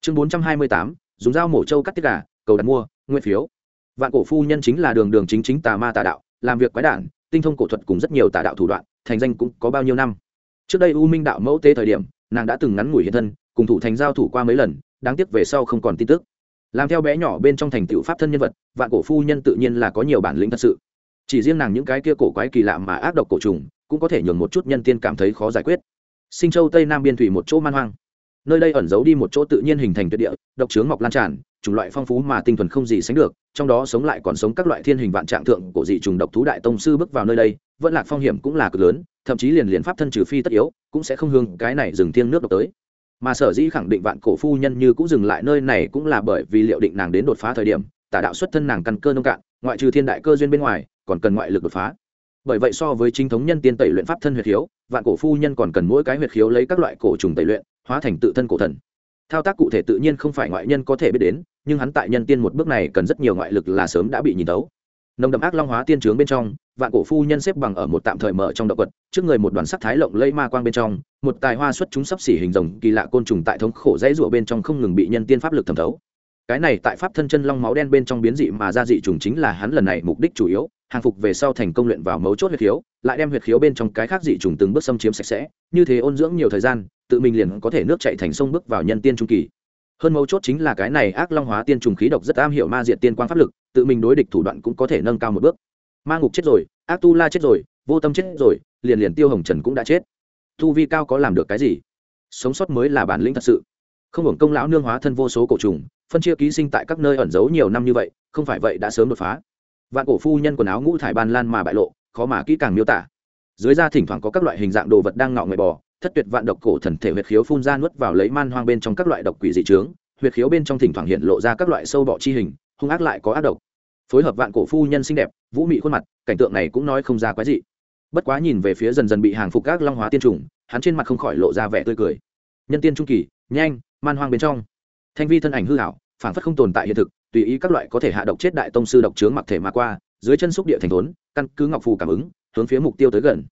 Chương bốn trăm hai mươi tám, dùng dao mổ trâu cắt tiết gà, cầu đặt mua nguyện phiếu. Vạn cổ phu nhân chính là đường đường chính chính tà ma tà đạo, làm việc quái đản, tinh thông cổ thuật cùng rất nhiều tà đạo thủ đoạn, thành danh cũng có bao nhiêu năm. Trước đây u minh đạo mẫu tế thời điểm, nàng đã từng ngắn ngủi hiện thân, cùng thủ thành giao thủ qua mấy lần, đáng tiếc về sau không còn tin tức làm theo bé nhỏ bên trong thành tựu pháp thân nhân vật, vạn cổ phu nhân tự nhiên là có nhiều bản lĩnh thật sự. Chỉ riêng nàng những cái kia cổ quái kỳ lạ mà ác độc cổ trùng, cũng có thể nhường một chút nhân tiên cảm thấy khó giải quyết. Sinh châu tây nam biên thủy một chỗ man hoang. Nơi đây ẩn giấu đi một chỗ tự nhiên hình thành tuyệt địa, độc trướng mọc lan tràn, chủng loại phong phú mà tinh thuần không gì sánh được, trong đó sống lại còn sống các loại thiên hình vạn trạng thượng cổ dị trùng độc thú đại tông sư bước vào nơi đây, vẫn lạc phong hiểm cũng là cực lớn, thậm chí liền liền pháp thân trừ phi tất yếu, cũng sẽ không hương cái này dừng thiêng nước độc tới mà sở dĩ khẳng định vạn cổ phu nhân như cũng dừng lại nơi này cũng là bởi vì liệu định nàng đến đột phá thời điểm tả đạo xuất thân nàng căn cơ nông cạn, ngoại trừ thiên đại cơ duyên bên ngoài, còn cần ngoại lực đột phá. Bởi vậy so với chính thống nhân tiên tẩy luyện pháp thân huyệt khiếu, vạn cổ phu nhân còn cần mỗi cái huyệt khiếu lấy các loại cổ trùng tẩy luyện, hóa thành tự thân cổ thần. Thao tác cụ thể tự nhiên không phải ngoại nhân có thể biết đến, nhưng hắn tại nhân tiên một bước này cần rất nhiều ngoại lực là sớm đã bị nhìn tấu nồng đậm ác long hóa tiên trướng bên trong vạn cổ phu nhân xếp bằng ở một tạm thời mở trong động vật trước người một đoàn sắc thái lộng lây ma quang bên trong, một tài hoa xuất chúng sắp xỉ hình rồng, kỳ lạ côn trùng tại thống khổ dãy rụa bên trong không ngừng bị nhân tiên pháp lực thẩm thấu. Cái này tại pháp thân chân long máu đen bên trong biến dị mà ra dị trùng chính là hắn lần này mục đích chủ yếu, hàng phục về sau thành công luyện vào mấu chốt huyệt khiếu, lại đem huyệt khiếu bên trong cái khác dị trùng từng bước xâm chiếm sạch sẽ, như thế ôn dưỡng nhiều thời gian, tự mình liền có thể nước chạy thành sông bước vào nhân tiên trung kỳ. Hơn mấu chốt chính là cái này ác long hóa tiên trùng khí độc rất am hiểu ma diện tiên quang pháp lực, tự mình đối địch thủ đoạn cũng có thể nâng cao một bước ma ngục chết rồi, ác tu la chết rồi, vô tâm chết rồi, liền liền tiêu hồng trần cũng đã chết. Tu vi cao có làm được cái gì? Sống sót mới là bản lĩnh thật sự. Không hưởng công lão nương hóa thân vô số cổ trùng, phân chia ký sinh tại các nơi ẩn giấu nhiều năm như vậy, không phải vậy đã sớm đột phá. Vạn cổ phu nhân quần áo ngũ thải ban lan mà bại lộ, khó mà kỹ càng miêu tả. Dưới da thỉnh thoảng có các loại hình dạng đồ vật đang ngọ người bò, thất tuyệt vạn độc cổ thần thể huyệt khiếu phun ra nuốt vào lấy man hoang bên trong các loại độc quỷ dị trướng, huyệt khiếu bên trong thỉnh thoảng hiện lộ ra các loại sâu bọ chi hình, hung ác lại có ác độc phối hợp vạn cổ phu nhân xinh đẹp, vũ mị khuôn mặt, cảnh tượng này cũng nói không ra quái dị. Bất quá nhìn về phía dần dần bị hàng phục các long hóa tiên trùng, hắn trên mặt không khỏi lộ ra vẻ tươi cười. Nhân tiên trung kỳ, nhanh, man hoang bên trong. Thanh vi thân ảnh hư hảo phản phất không tồn tại hiện thực, tùy ý các loại có thể hạ độc chết đại tông sư độc trướng mặc thể mà qua, dưới chân xúc địa thành thốn, căn cứ ngọc phù cảm ứng, hướng phía mục tiêu tới gần.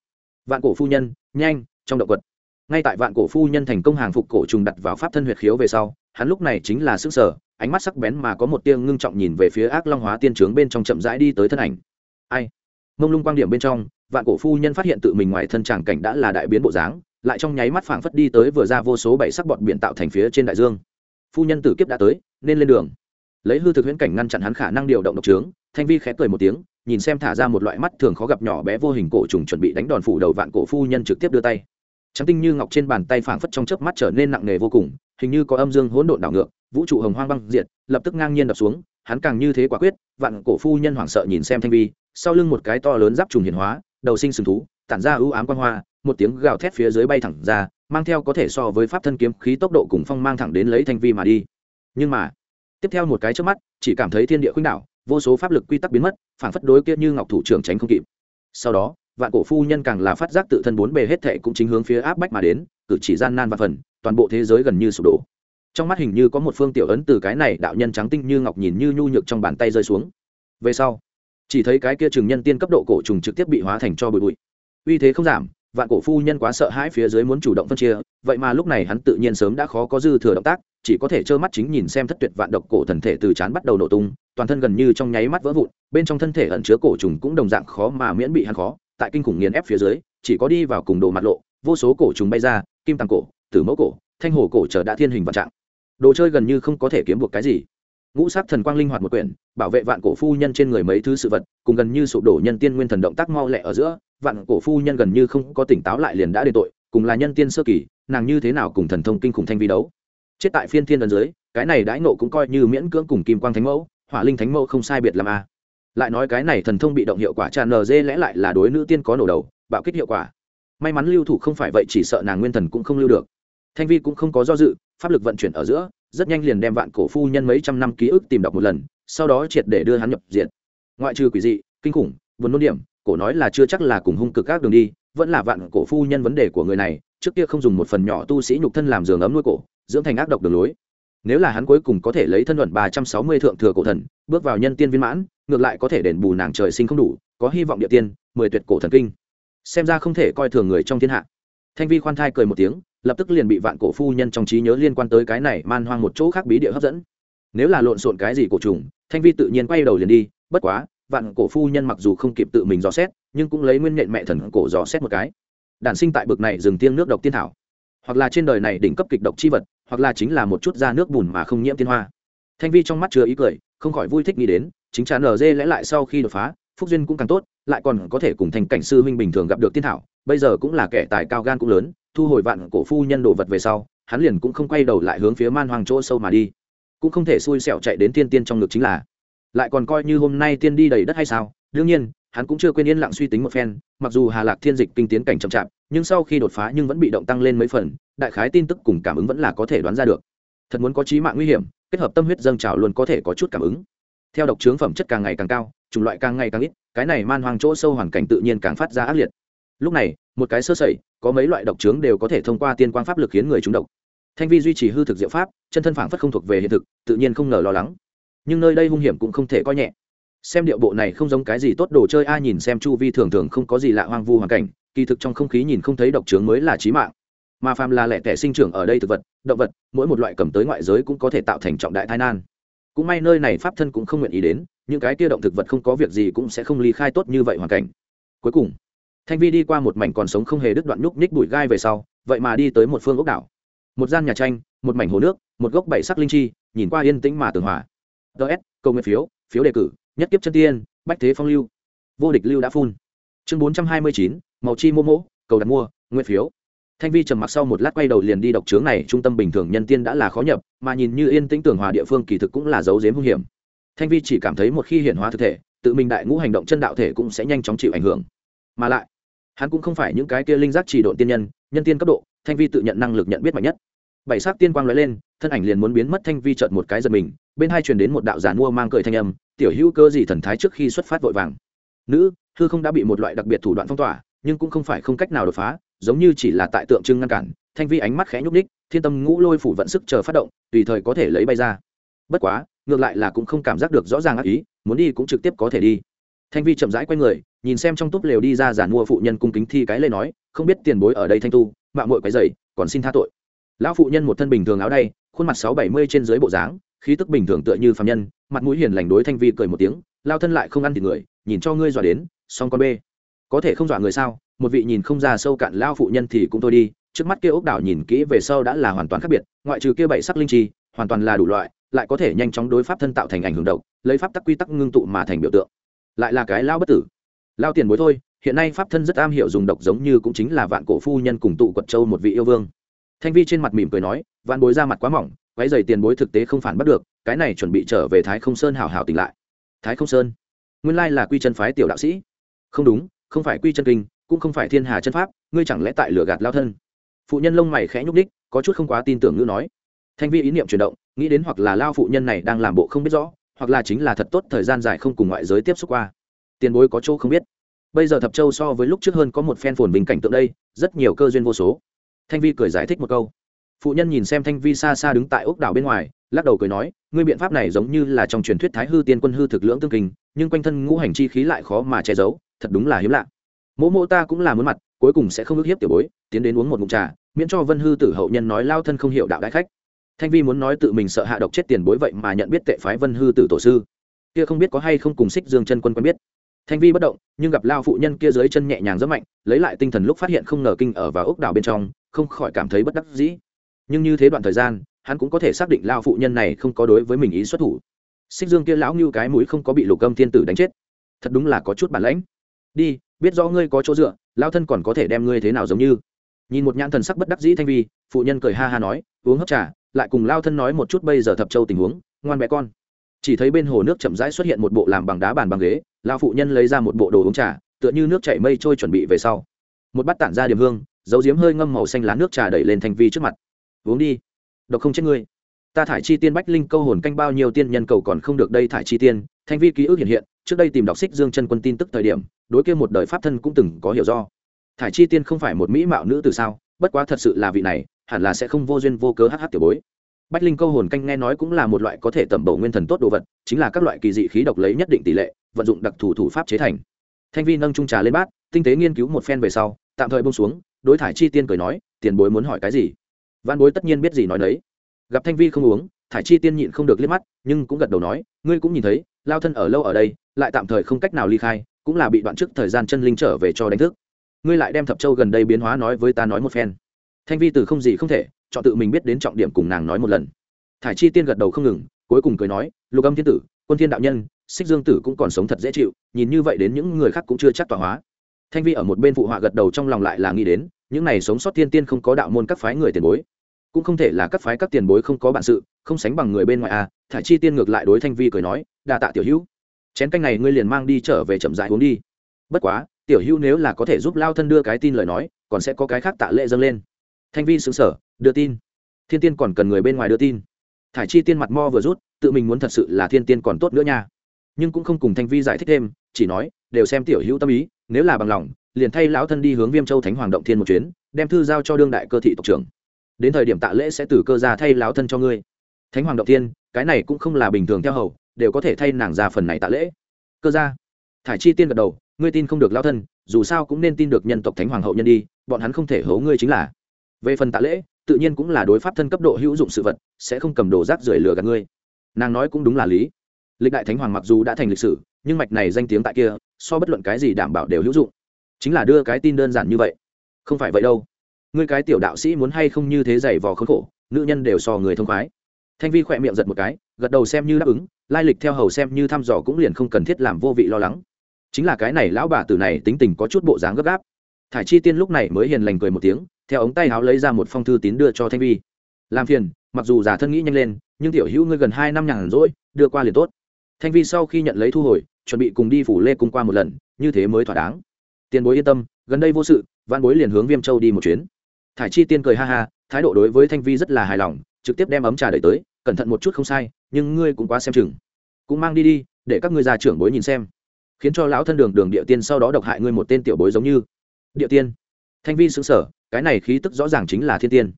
Vạn cổ phu nhân, nhanh, trong động vật ngay tại vạn cổ phu nhân thành công hàng phục cổ trùng đặt vào pháp thân huyệt khiếu về sau, hắn lúc này chính là sức sở ánh mắt sắc bén mà có một tia ngưng trọng nhìn về phía ác long hóa tiên trướng bên trong chậm rãi đi tới thân ảnh. Ai? Mông lung quang điểm bên trong, vạn cổ phu nhân phát hiện tự mình ngoài thân tràng cảnh đã là đại biến bộ dáng, lại trong nháy mắt phảng phất đi tới vừa ra vô số bảy sắc bọt biển tạo thành phía trên đại dương. Phu nhân tử kiếp đã tới, nên lên đường. Lấy hư thực huyễn cảnh ngăn chặn hắn khả năng điều động độc trướng, thanh vi khẽ cười một tiếng, nhìn xem thả ra một loại mắt thường khó gặp nhỏ bé vô hình cổ trùng chuẩn bị đánh đòn phủ đầu vạn cổ phu nhân trực tiếp đưa tay. Trắng tinh như ngọc trên bàn tay phảng phất trong chớp mắt trở nên nặng nề vô cùng hình như có âm dương hỗn độn đảo ngược, vũ trụ hồng hoang băng diệt, lập tức ngang nhiên đập xuống, hắn càng như thế quả quyết, vạn cổ phu nhân hoảng sợ nhìn xem thanh vi, sau lưng một cái to lớn giáp trùng hiển hóa, đầu sinh sừng thú, tản ra ưu ám quan hoa, một tiếng gào thét phía dưới bay thẳng ra, mang theo có thể so với pháp thân kiếm khí tốc độ cùng phong mang thẳng đến lấy thanh vi mà đi. Nhưng mà, tiếp theo một cái trước mắt, chỉ cảm thấy thiên địa khuynh đảo, vô số pháp lực quy tắc biến mất phản phất đối kia như ngọc thủ trưởng tránh không kịp. Sau đó vạn cổ phu nhân càng là phát giác tự thân bốn bề hết thệ cũng chính hướng phía áp bách mà đến, cử chỉ gian nan và phần, toàn bộ thế giới gần như sụp đổ. Trong mắt hình như có một phương tiểu ấn từ cái này đạo nhân trắng tinh như ngọc nhìn như nhu nhược trong bàn tay rơi xuống. Về sau, chỉ thấy cái kia trường nhân tiên cấp độ cổ trùng trực tiếp bị hóa thành cho bụi bụi. Uy thế không giảm, vạn cổ phu nhân quá sợ hãi phía dưới muốn chủ động phân chia, vậy mà lúc này hắn tự nhiên sớm đã khó có dư thừa động tác, chỉ có thể trơ mắt chính nhìn xem thất tuyệt vạn độc cổ thần thể từ chán bắt đầu nổ tung, toàn thân gần như trong nháy mắt vỡ vụn, bên trong thân thể ẩn chứa cổ trùng cũng đồng dạng khó mà miễn bị hắn khó tại kinh khủng nghiền ép phía dưới, chỉ có đi vào cùng đồ mặt lộ, vô số cổ trùng bay ra, kim tàng cổ, tử mẫu cổ, thanh hồ cổ trở đã thiên hình vạn trạng. Đồ chơi gần như không có thể kiếm buộc cái gì. Ngũ sát thần quang linh hoạt một quyển, bảo vệ vạn cổ phu nhân trên người mấy thứ sự vật, cùng gần như sụp đổ nhân tiên nguyên thần động tác mau lẹ ở giữa, vạn cổ phu nhân gần như không có tỉnh táo lại liền đã đền tội, cùng là nhân tiên sơ kỳ, nàng như thế nào cùng thần thông kinh khủng thanh vi đấu? Chết tại phiên thiên đần dưới, cái này đãi nộ cũng coi như miễn cưỡng cùng kim quang thánh mẫu, hỏa linh thánh mẫu không sai biệt làm a à lại nói cái này thần thông bị động hiệu quả tràn nờ dê lẽ lại là đối nữ tiên có nổ đầu, bạo kích hiệu quả. May mắn lưu thủ không phải vậy, chỉ sợ nàng nguyên thần cũng không lưu được. Thanh vi cũng không có do dự, pháp lực vận chuyển ở giữa, rất nhanh liền đem vạn cổ phu nhân mấy trăm năm ký ức tìm đọc một lần, sau đó triệt để đưa hắn nhập diện. Ngoại trừ quỷ dị, kinh khủng vốn nôn điểm, cổ nói là chưa chắc là cùng hung cực các đường đi, vẫn là vạn cổ phu nhân vấn đề của người này, trước kia không dùng một phần nhỏ tu sĩ nhục thân làm giường ấm nuôi cổ, dưỡng thành ác độc đường lối. Nếu là hắn cuối cùng có thể lấy thân luận ba trăm sáu mươi thượng thừa cổ thần, bước vào nhân tiên viên mãn ngược lại có thể đền bù nàng trời sinh không đủ, có hy vọng địa tiên, mười tuyệt cổ thần kinh. Xem ra không thể coi thường người trong thiên hạ. Thanh vi khoan thai cười một tiếng, lập tức liền bị vạn cổ phu nhân trong trí nhớ liên quan tới cái này man hoang một chỗ khác bí địa hấp dẫn. Nếu là lộn xộn cái gì cổ trùng, thanh vi tự nhiên quay đầu liền đi, bất quá, vạn cổ phu nhân mặc dù không kịp tự mình dò xét, nhưng cũng lấy nguyên nhện mẹ thần cổ dò xét một cái. Đản sinh tại bực này rừng tiên nước độc tiên thảo. Hoặc là trên đời này đỉnh cấp kịch độc chi vật, hoặc là chính là một chút da nước bùn mà không nhiễm tiên hoa. Thanh vi trong mắt chứa ý cười, không khỏi vui thích nghĩ đến chính trà nở dê lẽ lại sau khi đột phá, phúc duyên cũng càng tốt, lại còn có thể cùng thành cảnh sư huynh bình thường gặp được tiên thảo, bây giờ cũng là kẻ tài cao gan cũng lớn, thu hồi vạn cổ phu nhân đồ vật về sau, hắn liền cũng không quay đầu lại hướng phía man hoàng chỗ sâu mà đi. Cũng không thể xui xẻo chạy đến tiên tiên trong ngực chính là. Lại còn coi như hôm nay tiên đi đầy đất hay sao? Đương nhiên, hắn cũng chưa quên yên lặng suy tính một phen, mặc dù hà lạc thiên dịch kinh tiến cảnh chậm chạp, nhưng sau khi đột phá nhưng vẫn bị động tăng lên mấy phần, đại khái tin tức cùng cảm ứng vẫn là có thể đoán ra được. Thật muốn có trí mạng nguy hiểm, kết hợp tâm huyết dâng trào luôn có thể có chút cảm ứng theo độc trướng phẩm chất càng ngày càng cao, chủng loại càng ngày càng ít, cái này man hoang chỗ sâu hoàn cảnh tự nhiên càng phát ra ác liệt. Lúc này, một cái sơ sẩy, có mấy loại độc trướng đều có thể thông qua tiên quang pháp lực khiến người trúng độc. Thanh vi duy trì hư thực diệu pháp, chân thân phản phất không thuộc về hiện thực, tự nhiên không ngờ lo lắng. Nhưng nơi đây hung hiểm cũng không thể coi nhẹ. Xem điệu bộ này không giống cái gì tốt đồ chơi, ai nhìn xem chu vi thường thường không có gì lạ hoang vu hoàn cảnh, kỳ thực trong không khí nhìn không thấy độc trướng mới là trí mạng. Mà phàm là lẻ tẻ sinh trưởng ở đây thực vật, động vật, mỗi một loại cầm tới ngoại giới cũng có thể tạo thành trọng đại tai nan cũng may nơi này pháp thân cũng không nguyện ý đến, những cái kia động thực vật không có việc gì cũng sẽ không ly khai tốt như vậy hoàn cảnh. Cuối cùng, thanh vi đi qua một mảnh còn sống không hề đứt đoạn nhúc nhích bụi gai về sau, vậy mà đi tới một phương ốc đảo. Một gian nhà tranh, một mảnh hồ nước, một gốc bảy sắc linh chi, nhìn qua yên tĩnh mà tường hòa. Ts câu nguyện phiếu phiếu đề cử, nhất kiếp chân tiên, bách thế phong lưu. Vô địch lưu đã phun. Chương bốn trăm hai mươi chín, màu chi mô mỗ cầu đặt mua nguyện phiếu thanh vi trầm mặc sau một lát quay đầu liền đi độc trướng này, trung tâm bình thường nhân tiên đã là khó nhập, mà nhìn như yên tĩnh tưởng hòa địa phương kỳ thực cũng là dấu dếm hung hiểm. Thanh vi chỉ cảm thấy một khi hiện hóa thực thể, tự mình đại ngũ hành động chân đạo thể cũng sẽ nhanh chóng chịu ảnh hưởng. Mà lại, hắn cũng không phải những cái kia linh giác chỉ độn tiên nhân nhân tiên cấp độ, thanh vi tự nhận năng lực nhận biết mạnh nhất. Bảy sắc tiên quang lóe lên, thân ảnh liền muốn biến mất, thanh vi chợt một cái giật mình, bên hai truyền đến một đạo giàn mua mang cười thanh âm, tiểu hữu, cơ gì thần thái trước khi xuất phát vội vàng? Nữ hư không đã bị một loại đặc biệt thủ đoạn phong tỏa, nhưng cũng không phải không cách nào đột phá giống như chỉ là tại tượng trưng ngăn cản, thanh vi ánh mắt khẽ nhúc ních thiên tâm ngũ lôi phủ vận sức chờ phát động, tùy thời có thể lấy bay ra. Bất quá, ngược lại là cũng không cảm giác được rõ ràng ác ý, muốn đi cũng trực tiếp có thể đi. Thanh vi chậm rãi q u a y người, nhìn xem trong túp lều đi ra giàn mua phụ nhân cung kính thi cái lê nói, không biết tiền bối ở đây thanh tu mạng mội cái dày còn xin tha tội. Lão phụ nhân một thân bình thường áo đay, khuôn mặt sáu bảy mươi trên dưới bộ dáng, khí tức bình thường tựa như phạm nhân, mặt mũi hiền lành đối thanh vi cười một tiếng, lao thân lại không ăn thịt người, nhìn cho ngươi dọa đến song con bê. Có thể không dọa người sao? Một vị nhìn không ra sâu cạn lao phụ nhân thì cũng thôi đi, trước mắt kia ốc đảo nhìn kỹ về sau đã là hoàn toàn khác biệt, ngoại trừ kia bảy sắc linh chi, hoàn toàn là đủ loại, lại có thể nhanh chóng đối pháp thân tạo thành ảnh hưởng độc, lấy pháp tắc quy tắc ngưng tụ mà thành biểu tượng. Lại là cái lao bất tử. Lao tiền bối thôi, hiện nay pháp thân rất am hiểu dùng độc giống như cũng chính là vạn cổ phu nhân cùng tụ quật châu một vị yêu vương. Thanh vi trên mặt mỉm cười nói, vạn bối ra mặt quá mỏng quái dày tiền bối thực tế không phản bắt được, cái này chuẩn bị trở về thái không sơn hảo hảo tỉnh lại. Thái không sơn? Nguyên lai là quy chân phái tiểu đạo sĩ. Không đúng, không phải quy chân kinh cũng không phải thiên hà chân pháp, ngươi chẳng lẽ tại lửa gạt lao thân? Phụ nhân lông mày khẽ nhúc đích có chút không quá tin tưởng ngữ nói. Thanh vi ý niệm chuyển động, nghĩ đến hoặc là lao phụ nhân này đang làm bộ không biết rõ, hoặc là chính là thật tốt thời gian dài không cùng ngoại giới tiếp xúc qua. Tiền bối có chỗ không biết. Bây giờ thập châu so với lúc trước hơn có một phen phồn bình cảnh tượng đây, rất nhiều cơ duyên vô số. Thanh vi cười giải thích một câu. Phụ nhân nhìn xem thanh vi xa xa đứng tại ốc đảo bên ngoài, lắc đầu cười nói, ngươi biện pháp này giống như là trong truyền thuyết thái hư tiên quân hư thực lưỡng tương kinh, nhưng quanh thân ngũ hành chi khí lại khó mà che giấu, thật đúng là hiếm lạ mỗ mỗ ta cũng là muốn mặt, cuối cùng sẽ không ước hiếp tiểu bối, tiến đến uống một mụn trà, miễn cho vân hư tử hậu nhân nói lao thân không hiểu đạo đại khách. Thanh vi muốn nói tự mình sợ hạ độc chết tiền bối vậy mà nhận biết tệ phái vân hư tử tổ sư. Kia không biết có hay không cùng xích dương chân quân quen biết. Thanh vi bất động, nhưng gặp lao phụ nhân kia dưới chân nhẹ nhàng rất mạnh, lấy lại tinh thần lúc phát hiện không ngờ kinh ở và ốc đảo bên trong, không khỏi cảm thấy bất đắc dĩ. Nhưng như thế đoạn thời gian, hắn cũng có thể xác định lao phụ nhân này không có đối với mình ý xuất thủ. Xích dương kia lão như cái mũi không có bị lục âm thiên tử đánh chết. Thật đúng là có chút bản lãnh đi, biết rõ ngươi có chỗ dựa, lao thân còn có thể đem ngươi thế nào giống như. Nhìn một nhãn thần sắc bất đắc dĩ thanh vi, phụ nhân cười ha ha nói, uống hấp trà, lại cùng lao thân nói một chút bây giờ thập châu tình huống, ngoan bé con. Chỉ thấy bên hồ nước chậm rãi xuất hiện một bộ làm bằng đá bàn bằng ghế, lao phụ nhân lấy ra một bộ đồ uống trà, tựa như nước chảy mây trôi chuẩn bị về sau. Một bát tản ra điểm hương, dấu diếm hơi ngâm màu xanh lá nước trà đẩy lên thanh vi trước mặt. Uống đi. Độc không chết ngươi. Ta thải chi tiên bách linh câu hồn canh bao nhiêu tiên nhân cầu còn không được đây thải chi tiên. Thanh vi ký ức hiện hiện trước đây tìm đọc xích dương chân quân tin tức thời điểm, đối kia một đời pháp thân cũng từng có hiểu do. Thải chi tiên không phải một mỹ mạo nữ từ sao, bất quá thật sự là vị này, hẳn là sẽ không vô duyên vô cớ hh tiểu bối. Bách linh câu hồn canh nghe nói cũng là một loại có thể tẩm bổ nguyên thần tốt đồ vật, chính là các loại kỳ dị khí độc lấy nhất định tỷ lệ, vận dụng đặc thù thủ pháp chế thành. Thanh vi nâng trung trà lên bát, tinh tế nghiên cứu một phen về sau, tạm thời bông xuống, đối thải chi tiên cười nói, tiền bối muốn hỏi cái gì? Văn bối tất nhiên biết gì nói đấy gặp thanh vi không uống, thải chi tiên nhịn không được liếc mắt, nhưng cũng gật đầu nói, ngươi cũng nhìn thấy lao thân ở lâu ở đây, lại tạm thời không cách nào ly khai, cũng là bị đoạn trước thời gian chân linh trở về cho đánh thức. Ngươi lại đem thập châu gần đây biến hóa nói với ta nói một phen. Thanh vi từ không gì không thể, chọn tự mình biết đến trọng điểm cùng nàng nói một lần. Thải chi tiên gật đầu không ngừng, cuối cùng cười nói, lục âm thiên tử, quân thiên đạo nhân, xích dương tử cũng còn sống thật dễ chịu, nhìn như vậy đến những người khác cũng chưa chắc tỏa hóa. Thanh vi ở một bên phụ họa gật đầu trong lòng lại là nghĩ đến, những này sống sót thiên tiên không có đạo môn các phái người tiền bối cũng không thể là các phái các tiền bối không có bản sự, không sánh bằng người bên ngoài à thải chi tiên ngược lại đối thanh vi cười nói, đa tạ tiểu hữu. Chén canh này ngươi liền mang đi trở về chậm dại uống đi. Bất quá, tiểu hữu nếu là có thể giúp lao thân đưa cái tin lời nói, còn sẽ có cái khác tạ lệ dâng lên. Thanh vi xứng sở đưa tin. Thiên tiên còn cần người bên ngoài đưa tin. Thải chi tiên mặt mo vừa rút, tự mình muốn thật sự là thiên tiên còn tốt nữa nha. Nhưng cũng không cùng thanh vi giải thích thêm, chỉ nói, đều xem tiểu hữu tâm ý, nếu là bằng lòng, liền thay lão thân đi hướng viêm châu thánh hoàng động thiên một chuyến, đem thư giao cho đương đại cơ thị tộc trưởng đến thời điểm tạ lễ sẽ từ cơ ra thay lão thân cho ngươi. Thánh hoàng động Tiên cái này cũng không là bình thường theo hầu, đều có thể thay nàng ra phần này tạ lễ. Cơ ra thải chi tiên gật đầu, ngươi tin không được lão thân, dù sao cũng nên tin được nhân tộc thánh hoàng hậu nhân đi, bọn hắn không thể hố ngươi chính là. Về phần tạ lễ, tự nhiên cũng là đối pháp thân cấp độ hữu dụng sự vật, sẽ không cầm đồ rác rưởi lừa gạt ngươi. Nàng nói cũng đúng là lý. Lịch đại thánh hoàng mặc dù đã thành lịch sử, nhưng mạch này danh tiếng tại kia, so bất luận cái gì đảm bảo đều hữu dụng. Chính là đưa cái tin đơn giản như vậy. Không phải vậy đâu ngươi cái tiểu đạo sĩ muốn hay không như thế giày vò khốn khổ, nữ nhân đều so người thông khoái. Thanh vi khỏe miệng giật một cái, gật đầu xem như đáp ứng, lai lịch theo hầu xem như thăm dò cũng liền không cần thiết làm vô vị lo lắng. Chính là cái này lão bà tử này tính tình có chút bộ dáng gấp gáp. Thải chi tiên lúc này mới hiền lành cười một tiếng, theo ống tay háo lấy ra một phong thư tín đưa cho thanh vi. Làm phiền, mặc dù giả thân nghĩ nhanh lên, nhưng tiểu hữu ngươi gần hai năm nhàn rỗi, đưa qua liền tốt. Thanh vi sau khi nhận lấy thu hồi, chuẩn bị cùng đi phủ lê cung qua một lần, như thế mới thỏa đáng. Tiền bối yên tâm, gần đây vô sự văn bối liền hướng viêm châu đi một chuyến thải chi tiên cười ha ha, thái độ đối với thanh vi rất là hài lòng, trực tiếp đem ấm trà đẩy tới, cẩn thận một chút không sai, nhưng ngươi cũng quá xem chừng. Cũng mang đi đi, để các ngươi già trưởng bối nhìn xem. Khiến cho lão thân đường đường địa tiên sau đó độc hại ngươi một tên tiểu bối giống như. Địa tiên. Thanh vi xứng sở cái này khí tức rõ ràng chính là thiên tiên.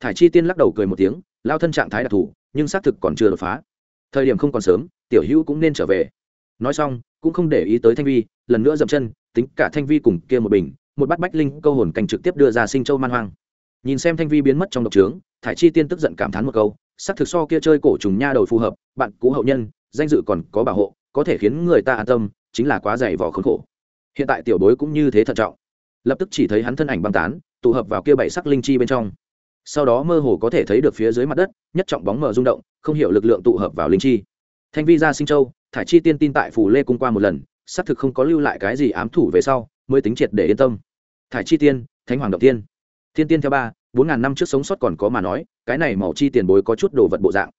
Thải chi tiên lắc đầu cười một tiếng lao thân trạng thái đặc thù, nhưng xác thực còn chưa đột phá. Thời điểm không còn sớm, tiểu hữu cũng nên trở về. Nói xong, cũng không để ý tới thanh vi, lần nữa dậm chân, tính cả thanh vi cùng kia một bình, một bát bách linh câu hồn canh trực tiếp đưa ra sinh châu man hoang nhìn xem thanh vi biến mất trong độc trướng, thải chi tiên tức giận cảm thán một câu sắc thực so kia chơi cổ trùng nha đầu phù hợp, bạn cũ hậu nhân, danh dự còn có bảo hộ, có thể khiến người ta an tâm, chính là quá dày vò khốn khổ. Hiện tại tiểu bối cũng như thế thận trọng. Lập tức chỉ thấy hắn thân ảnh băng tán, tụ hợp vào kia bảy sắc linh chi bên trong. Sau đó mơ hồ có thể thấy được phía dưới mặt đất, nhất trọng bóng mờ rung động, không hiểu lực lượng tụ hợp vào linh chi. Thanh vi ra sinh châu, thải chi tiên tin tại phủ lê cung qua một lần, xác thực không có lưu lại cái gì ám thủ về sau, mới tính triệt để yên tâm. Thải chi tiên, thánh hoàng động tiên thiên tiên theo ba, bốn ngàn năm trước sống sót còn có mà nói, cái này màu chi tiền bối có chút đồ vật bộ dạng.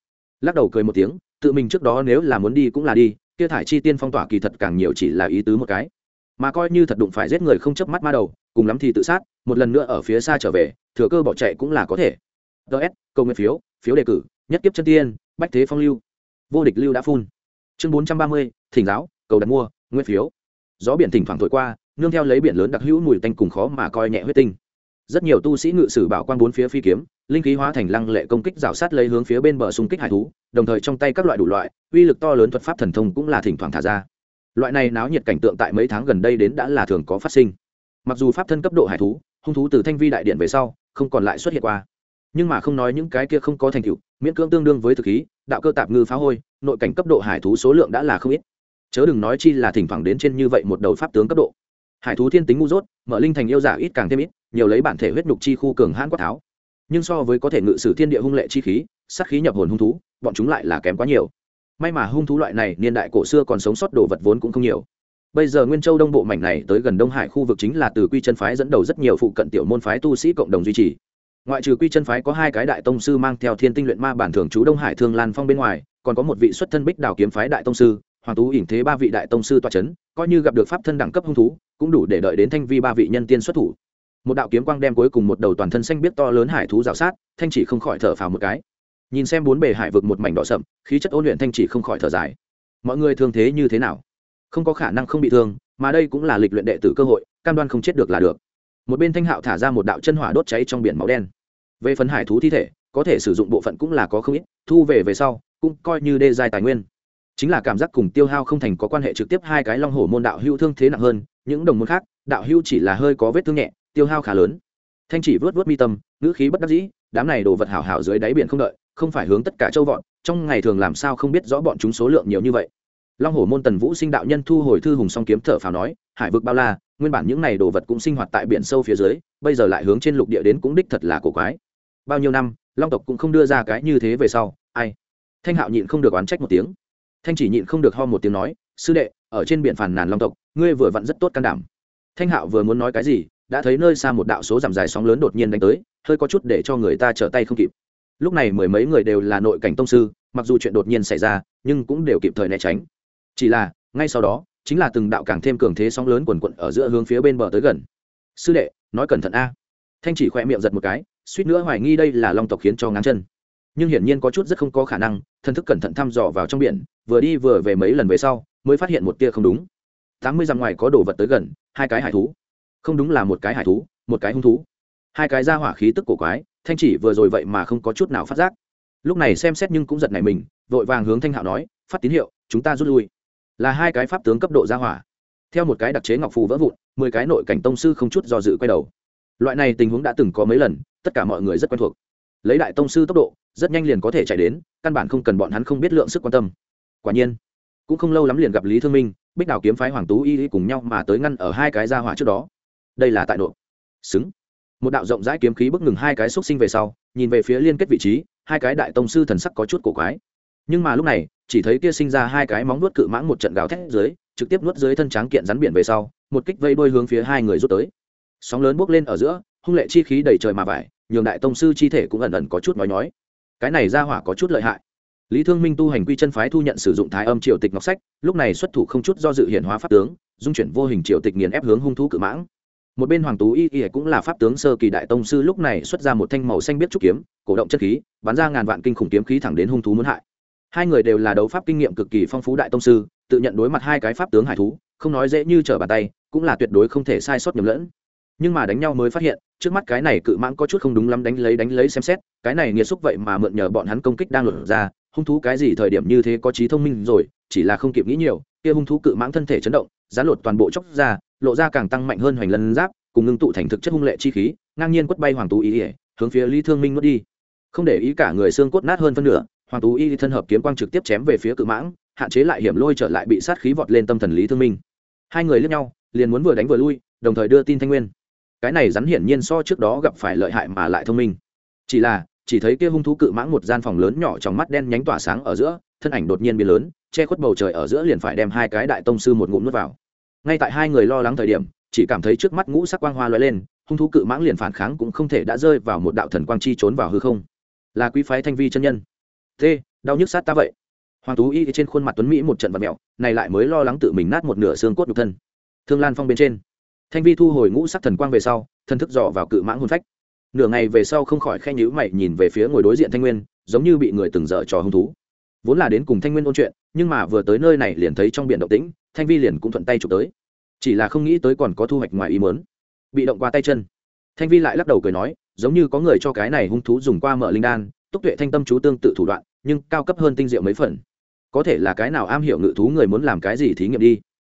Lắc đầu cười một tiếng, tự mình trước đó nếu là muốn đi cũng là đi, kia thải chi tiên phong tỏa kỳ thật càng nhiều chỉ là ý tứ một cái. Mà coi như thật đụng phải giết người không chớp mắt ma đầu, cùng lắm thì tự sát, một lần nữa ở phía xa trở về, thừa cơ bỏ chạy cũng là có thể. Ts câu nguyện phiếu phiếu đề cử, nhất kiếp chân tiên, bách thế phong lưu. Vô địch lưu đã phun. Chương bốn trăm ba mươi, thỉnh giáo, cầu đặt mua, nguyên phiếu. Gió biển thỉnh thoảng thổi qua, nương theo lấy biển lớn đặc hữu mùi tanh cùng khó mà coi nhẹ huyết tinh rất nhiều tu sĩ ngự sử bảo quang bốn phía phi kiếm, linh khí hóa thành lăng lệ công kích rào sát lấy hướng phía bên bờ xung kích hải thú, đồng thời trong tay các loại đủ loại, uy lực to lớn thuật pháp thần thông cũng là thỉnh thoảng thả ra. Loại này náo nhiệt cảnh tượng tại mấy tháng gần đây đến đã là thường có phát sinh. Mặc dù pháp thân cấp độ hải thú, hung thú từ thanh vi đại điện về sau, không còn lại xuất hiện qua. Nhưng mà không nói những cái kia không có thành tựu, miễn cưỡng tương đương với thực khí, đạo cơ tạp ngư phá hôi, nội cảnh cấp độ hải thú số lượng đã là không ít. Chớ đừng nói chi là thỉnh thoảng đến trên như vậy một đầu pháp tướng cấp độ. Hải thú thiên tính ngu dốt, mở linh thành yêu giả ít càng thêm ít nhiều lấy bản thể huyết nhục chi khu cường hãn quát tháo. Nhưng so với có thể ngự sử thiên địa hung lệ chi khí, sát khí nhập hồn hung thú, bọn chúng lại là kém quá nhiều. May mà hung thú loại này, niên đại cổ xưa còn sống sót đồ vật vốn cũng không nhiều. Bây giờ nguyên châu đông bộ mảnh này tới gần đông hải khu vực chính là từ quy chân phái dẫn đầu rất nhiều phụ cận tiểu môn phái tu sĩ cộng đồng duy trì. Ngoại trừ quy chân phái có hai cái đại tông sư mang theo thiên tinh luyện ma bản thường trú đông hải thương lan phong bên ngoài, còn có một vị xuất thân bích đào kiếm phái đại tông sư, hoàng tú ỉn thế ba vị đại tông sư toa c h ấ n coi như gặp được pháp thân đẳng cấp hung thú, cũng đủ để đợi đến thanh vi ba vị nhân tiên xuất thủ một đạo kiếm quang đem cuối cùng một đầu toàn thân xanh biết to lớn hải thú rào sát, thanh chỉ không khỏi thở phào một cái. Nhìn xem bốn bề hải vực một mảnh đỏ sậm, khí chất ôn luyện thanh chỉ không khỏi thở dài. Mọi người thương thế như thế nào? Không có khả năng không bị thương, mà đây cũng là lịch luyện đệ tử cơ hội, cam đoan không chết được là được. Một bên thanh hạo thả ra một đạo chân hỏa đốt cháy trong biển máu đen. Về phần hải thú thi thể, có thể sử dụng bộ phận cũng là có không ít, thu về về sau, cũng coi như đê dài tài nguyên. Chính là cảm giác cùng tiêu hao không thành có quan hệ trực tiếp hai cái long hổ môn đạo hữu thương thế nặng hơn, những đồng môn khác, đạo hữu chỉ là hơi có vết thương nhẹ tiêu hao khá lớn. Thanh chỉ vớt vớt mi tâm, ngữ khí bất đắc dĩ, đám này đồ vật hảo hảo dưới đáy biển không đợi, không phải hướng tất cả châu vọn trong ngày thường làm sao không biết rõ bọn chúng số lượng nhiều như vậy. Long hổ môn tần vũ sinh đạo nhân thu hồi thư hùng song kiếm thở phào nói, hải vực bao la, nguyên bản những này đồ vật cũng sinh hoạt tại biển sâu phía dưới, bây giờ lại hướng trên lục địa đến cũng đích thật là cổ quái. Bao nhiêu năm, long tộc cũng không đưa ra cái như thế về sau, ai? Thanh hạo nhịn không được oán trách một tiếng. Thanh chỉ nhịn không được ho một tiếng nói, sư đệ, ở trên biển phản nàn long tộc, ngươi vừa vặn rất tốt can đảm. Thanh hạo vừa muốn nói cái gì đã thấy nơi xa một đạo số giảm dài sóng lớn đột nhiên đánh tới, hơi có chút để cho người ta trở tay không kịp. Lúc này mười mấy người đều là nội cảnh tông sư, mặc dù chuyện đột nhiên xảy ra, nhưng cũng đều kịp thời né tránh. Chỉ là, ngay sau đó, chính là từng đạo càng thêm cường thế sóng lớn quần quận ở giữa hướng phía bên bờ tới gần. Sư đệ, nói cẩn thận a. Thanh chỉ khỏe miệng giật một cái, suýt nữa hoài nghi đây là long tộc khiến cho ngáng chân. Nhưng hiển nhiên có chút rất không có khả năng thân thức cẩn thận thăm dò vào trong biển, vừa đi vừa về mấy lần về sau, mới phát hiện một tia không đúng. Tám mươi dặm ngoài có đồ vật tới gần, hai cái hải thú không đúng là một cái hải thú, một cái hung thú. Hai cái ra hỏa khí tức cổ quái, thanh chỉ vừa rồi vậy mà không có chút nào phát giác. Lúc này xem xét nhưng cũng giật này mình, vội vàng hướng thanh hạo nói, phát tín hiệu, chúng ta rút lui. Là hai cái pháp tướng cấp độ ra hỏa. Theo một cái đặc chế ngọc phù vỡ vụn, mười cái nội cảnh tông sư không chút do dự quay đầu. Loại này tình huống đã từng có mấy lần, tất cả mọi người rất quen thuộc. Lấy đại tông sư tốc độ, rất nhanh liền có thể chạy đến, căn bản không cần bọn hắn không biết lượng sức quan tâm. Quả nhiên, cũng không lâu lắm liền gặp lý thương minh, bích đào kiếm phái hoàng tú y cùng nhau mà tới ngăn ở hai cái gia hỏa trước đó đây là tại độ xứng. Một đạo rộng rãi kiếm khí bức ngừng hai cái xúc sinh về sau, nhìn về phía liên kết vị trí, hai cái đại tông sư thần sắc có chút cổ quái. Nhưng mà lúc này, chỉ thấy kia sinh ra hai cái móng nuốt cự mãng một trận gào thét dưới, trực tiếp nuốt dưới thân tráng kiện rắn biển về sau, một kích vây đôi hướng phía hai người rút tới. Sóng lớn bốc lên ở giữa, hung lệ chi khí đầy trời mà vải, nhường đại tông sư chi thể cũng ẩn ẩn có chút nói nhói. Cái này ra hỏa có chút lợi hại. Lý thương minh tu hành quy chân phái thu nhận sử dụng thái âm triều tịch ngọc sách, lúc này xuất thủ không chút do dự hiện hóa pháp tướng, dung chuyển vô hình triều tịch nghiền ép hướng hung thú cự mãng một bên hoàng tú y y cũng là pháp tướng sơ kỳ đại tông sư, lúc này xuất ra một thanh màu xanh biết trúc kiếm, cổ động chất khí, bắn ra ngàn vạn kinh khủng kiếm khí thẳng đến hung thú muốn hại. Hai người đều là đấu pháp kinh nghiệm cực kỳ phong phú đại tông sư, tự nhận đối mặt hai cái pháp tướng hải thú, không nói dễ như trở bàn tay, cũng là tuyệt đối không thể sai sót nhầm lẫn. Nhưng mà đánh nhau mới phát hiện, trước mắt cái này cự mãng có chút không đúng lắm, đánh lấy đánh lấy xem xét, cái này nghiệt xúc vậy mà mượn nhờ bọn hắn công kích đang lột ra, hung thú cái gì thời điểm như thế có trí thông minh rồi, chỉ là không kịp nghĩ nhiều, kia hung thú cự mãng thân thể chấn động, giá lột toàn bộ chóc ra lộ ra càng tăng mạnh hơn hoành lân giáp, cùng ngưng tụ thành thực chất hung lệ chi khí, ngang nhiên quất bay hoàng tú ý ỉa hướng phía lý thương minh mất đi. Không để ý cả người xương cốt nát hơn phân nửa, hoàng tú y thân hợp kiếm quang trực tiếp chém về phía cự mãng, hạn chế lại hiểm lôi trở lại bị sát khí vọt lên tâm thần lý thương minh. Hai người lướt nhau, liền muốn vừa đánh vừa lui, đồng thời đưa tin thanh nguyên. Cái này rắn hiển nhiên so trước đó gặp phải lợi hại mà lại thông minh. Chỉ là, chỉ thấy kia hung thú cự mãng một gian phòng lớn nhỏ trong mắt đen nhánh tỏa sáng ở giữa, thân ảnh đột nhiên biến lớn, che khuất bầu trời ở giữa liền phải đem hai cái đại tông sư một ngụm nuốt vào ngay tại hai người lo lắng thời điểm, chỉ cảm thấy trước mắt ngũ sắc quang hoa lóe lên, hung thú cự mãng liền phản kháng cũng không thể đã rơi vào một đạo thần quang chi trốn vào hư không. Là quý phái thanh vi chân nhân. T đau nhức sát ta vậy. Hoàng tú y trên khuôn mặt tuấn mỹ một trận vật mẹo, này lại mới lo lắng tự mình nát một nửa xương cốt nhục thân. Thương lan phong bên trên. Thanh vi thu hồi ngũ sắc thần quang về sau, thân thức dò vào cự mãng hôn phách. Nửa ngày về sau không khỏi khen nhữ mày nhìn về phía ngồi đối diện thanh nguyên, giống như bị người từng dở trò hung thú vốn là đến cùng thanh nguyên ôn chuyện, nhưng mà vừa tới nơi này liền thấy trong biển động tĩnh, thanh vi liền cũng thuận tay chụp tới. Chỉ là không nghĩ tới còn có thu hoạch ngoài ý mớn bị động qua tay chân. Thanh vi lại lắc đầu cười nói, giống như có người cho cái này hung thú dùng qua mở linh đan túc tuệ thanh tâm chú tương tự thủ đoạn, nhưng cao cấp hơn tinh diệu mấy phần. Có thể là cái nào am hiểu ngự thú người muốn làm cái gì thí nghiệm đi.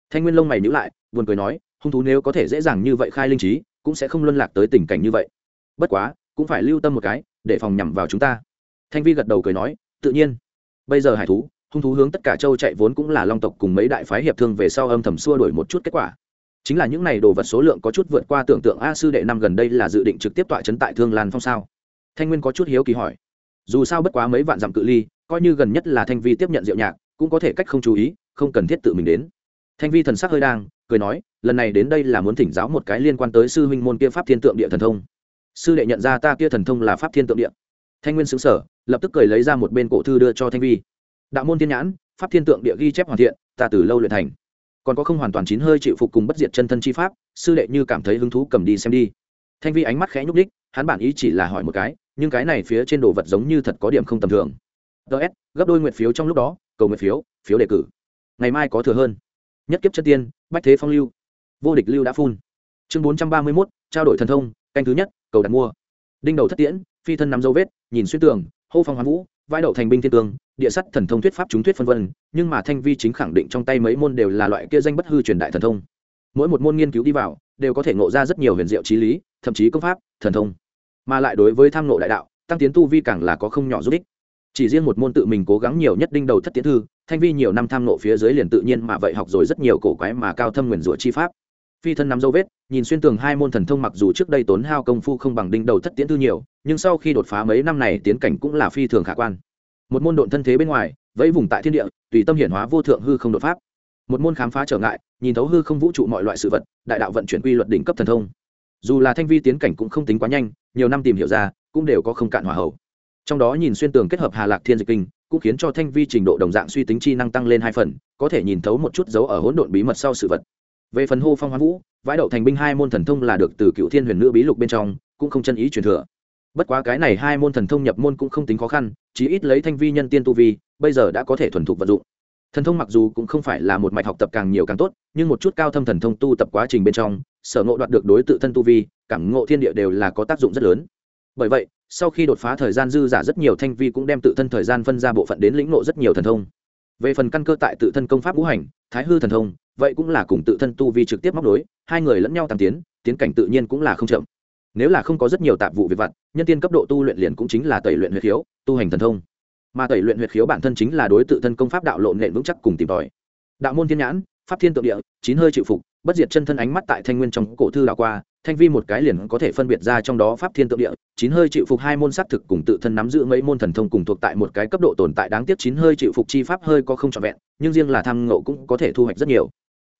Thanh nguyên lông mày nhữ lại, buồn cười nói, hung thú nếu có thể dễ dàng như vậy khai linh trí, cũng sẽ không luân lạc tới tình cảnh như vậy. Bất quá, cũng phải lưu tâm một cái, để phòng nhằm vào chúng ta. Thanh vi gật đầu cười nói, tự nhiên bây giờ hải thú, hung thú hướng tất cả châu chạy vốn cũng là long tộc cùng mấy đại phái hiệp thương về sau âm thầm xua đổi một chút kết quả. Chính là những này đồ vật số lượng có chút vượt qua tưởng tượng a sư đệ năm gần đây là dự định trực tiếp tọa chấn tại thương lan phong sao? Thanh nguyên có chút hiếu kỳ hỏi. Dù sao bất quá mấy vạn dặm cự ly, coi như gần nhất là thanh vi tiếp nhận rượu nhạc, cũng có thể cách không chú ý, không cần thiết tự mình đến. Thanh vi thần sắc hơi đang, cười nói, lần này đến đây là muốn thỉnh giáo một cái liên quan tới sư huynh môn kia pháp thiên tượng địa thần thông. Sư đệ nhận ra ta kia thần thông là pháp thiên tượng địa. Thanh nguyên xứng sở lập tức cười lấy ra một bên cổ thư đưa cho thanh vi. Đạo môn thiên nhãn, pháp thiên tượng địa ghi chép hoàn thiện, ta từ lâu luyện thành. Còn có không hoàn toàn chín hơi chịu phục cùng bất diệt chân thân chi pháp, sư đệ như cảm thấy hứng thú cầm đi xem đi. Thanh vi ánh mắt khẽ nhúc đích hắn bản ý chỉ là hỏi một cái, nhưng cái này phía trên đồ vật giống như thật có điểm không tầm thường. Ts gấp đôi nguyện phiếu trong lúc đó, cầu nguyện phiếu phiếu đề cử. Ngày mai có thừa hơn. Nhất kiếp chất tiên, bách thế phong lưu. Vô địch lưu đã phun. Chương bốn trăm ba mươi mốt, trao đổi thần thông, canh thứ nhất, cầu đặt mua. Đinh đầu thất tiễn, phi thân nắm dấu vết, nhìn xuyên tường hô phong hoán vũ, vai đậu thành binh thiên tương địa sắt thần thông thuyết pháp chúng thuyết phân vân, nhưng mà thanh vi chính khẳng định trong tay mấy môn đều là loại kia danh bất hư truyền đại thần thông. Mỗi một môn nghiên cứu đi vào, đều có thể ngộ ra rất nhiều huyền diệu trí lý, thậm chí công pháp, thần thông. Mà lại đối với tham ngộ đại đạo, tăng tiến tu vi càng là có không nhỏ giúp ích. Chỉ riêng một môn tự mình cố gắng nhiều nhất đinh đầu thất tiến thư, thanh vi nhiều năm tham ngộ phía dưới liền tự nhiên mà vậy học rồi rất nhiều cổ quái mà cao thâm nguyền rủa chi pháp phi thân nắm dấu vết, nhìn xuyên tường hai môn thần thông mặc dù trước đây tốn hao công phu không bằng đinh đầu thất tiễn thư nhiều, nhưng sau khi đột phá mấy năm này tiến cảnh cũng là phi thường khả quan. Một môn độn thân thế bên ngoài, vẫy vùng tại thiên địa, tùy tâm hiển hóa vô thượng hư không đột pháp. Một môn khám phá trở ngại, nhìn thấu hư không vũ trụ mọi loại sự vật, đại đạo vận chuyển quy luật đỉnh cấp thần thông. Dù là thanh vi tiến cảnh cũng không tính quá nhanh, nhiều năm tìm hiểu ra, cũng đều có không cạn hỏa hậu. Trong đó nhìn xuyên tường kết hợp hà lạc thiên dịch kinh, cũng khiến cho thanh vi trình độ đồng dạng suy tính chi năng tăng lên hai phần, có thể nhìn thấu một chút dấu ở hỗn độn bí mật sau sự vật về phần hô phong hoán vũ, vãi đậu thành binh hai môn thần thông là được từ cựu thiên huyền nữ bí lục bên trong, cũng không chân ý truyền thừa. Bất quá cái này hai môn thần thông nhập môn cũng không tính khó khăn, chí ít lấy thanh vi nhân tiên tu vi, bây giờ đã có thể thuần thục vận dụng. Thần thông mặc dù cũng không phải là một mạch học tập càng nhiều càng tốt, nhưng một chút cao thâm thần thông tu tập quá trình bên trong, sở ngộ đoạt được đối tự thân tu vi, cảm ngộ thiên địa đều là có tác dụng rất lớn. Bởi vậy, sau khi đột phá thời gian dư giả rất nhiều thanh vi cũng đem tự thân thời gian phân ra bộ phận đến lĩnh ngộ rất nhiều thần thông. Về phần căn cơ tại tự thân công pháp ngũ hành, thái hư thần thông vậy cũng là cùng tự thân tu vi trực tiếp móc đối hai người lẫn nhau tăng tiến tiến cảnh tự nhiên cũng là không chậm. Nếu là không có rất nhiều tạp vụ việc vặt, nhân tiên cấp độ tu luyện liền cũng chính là tẩy luyện huyết khiếu, tu hành thần thông. Mà tẩy luyện huyết khiếu bản thân chính là đối tự thân công pháp đạo lộn nện vững chắc cùng tìm tòi. Đạo môn thiên nhãn, pháp thiên tượng địa, chín hơi chịu phục, bất diệt chân thân ánh mắt tại thanh nguyên trong cổ thư đạo qua, thanh vi một cái liền có thể phân biệt ra trong đó pháp thiên tượng địa, chín hơi chịu phục hai môn s á t thực cùng tự thân nắm giữ mấy môn thần thông cùng thuộc tại một cái cấp độ tồn tại đáng tiếc chín hơi chịu phục chi pháp hơi có không trọn vẹn, nhưng riêng là tham ngộ cũng có thể thu hoạch rất nhiều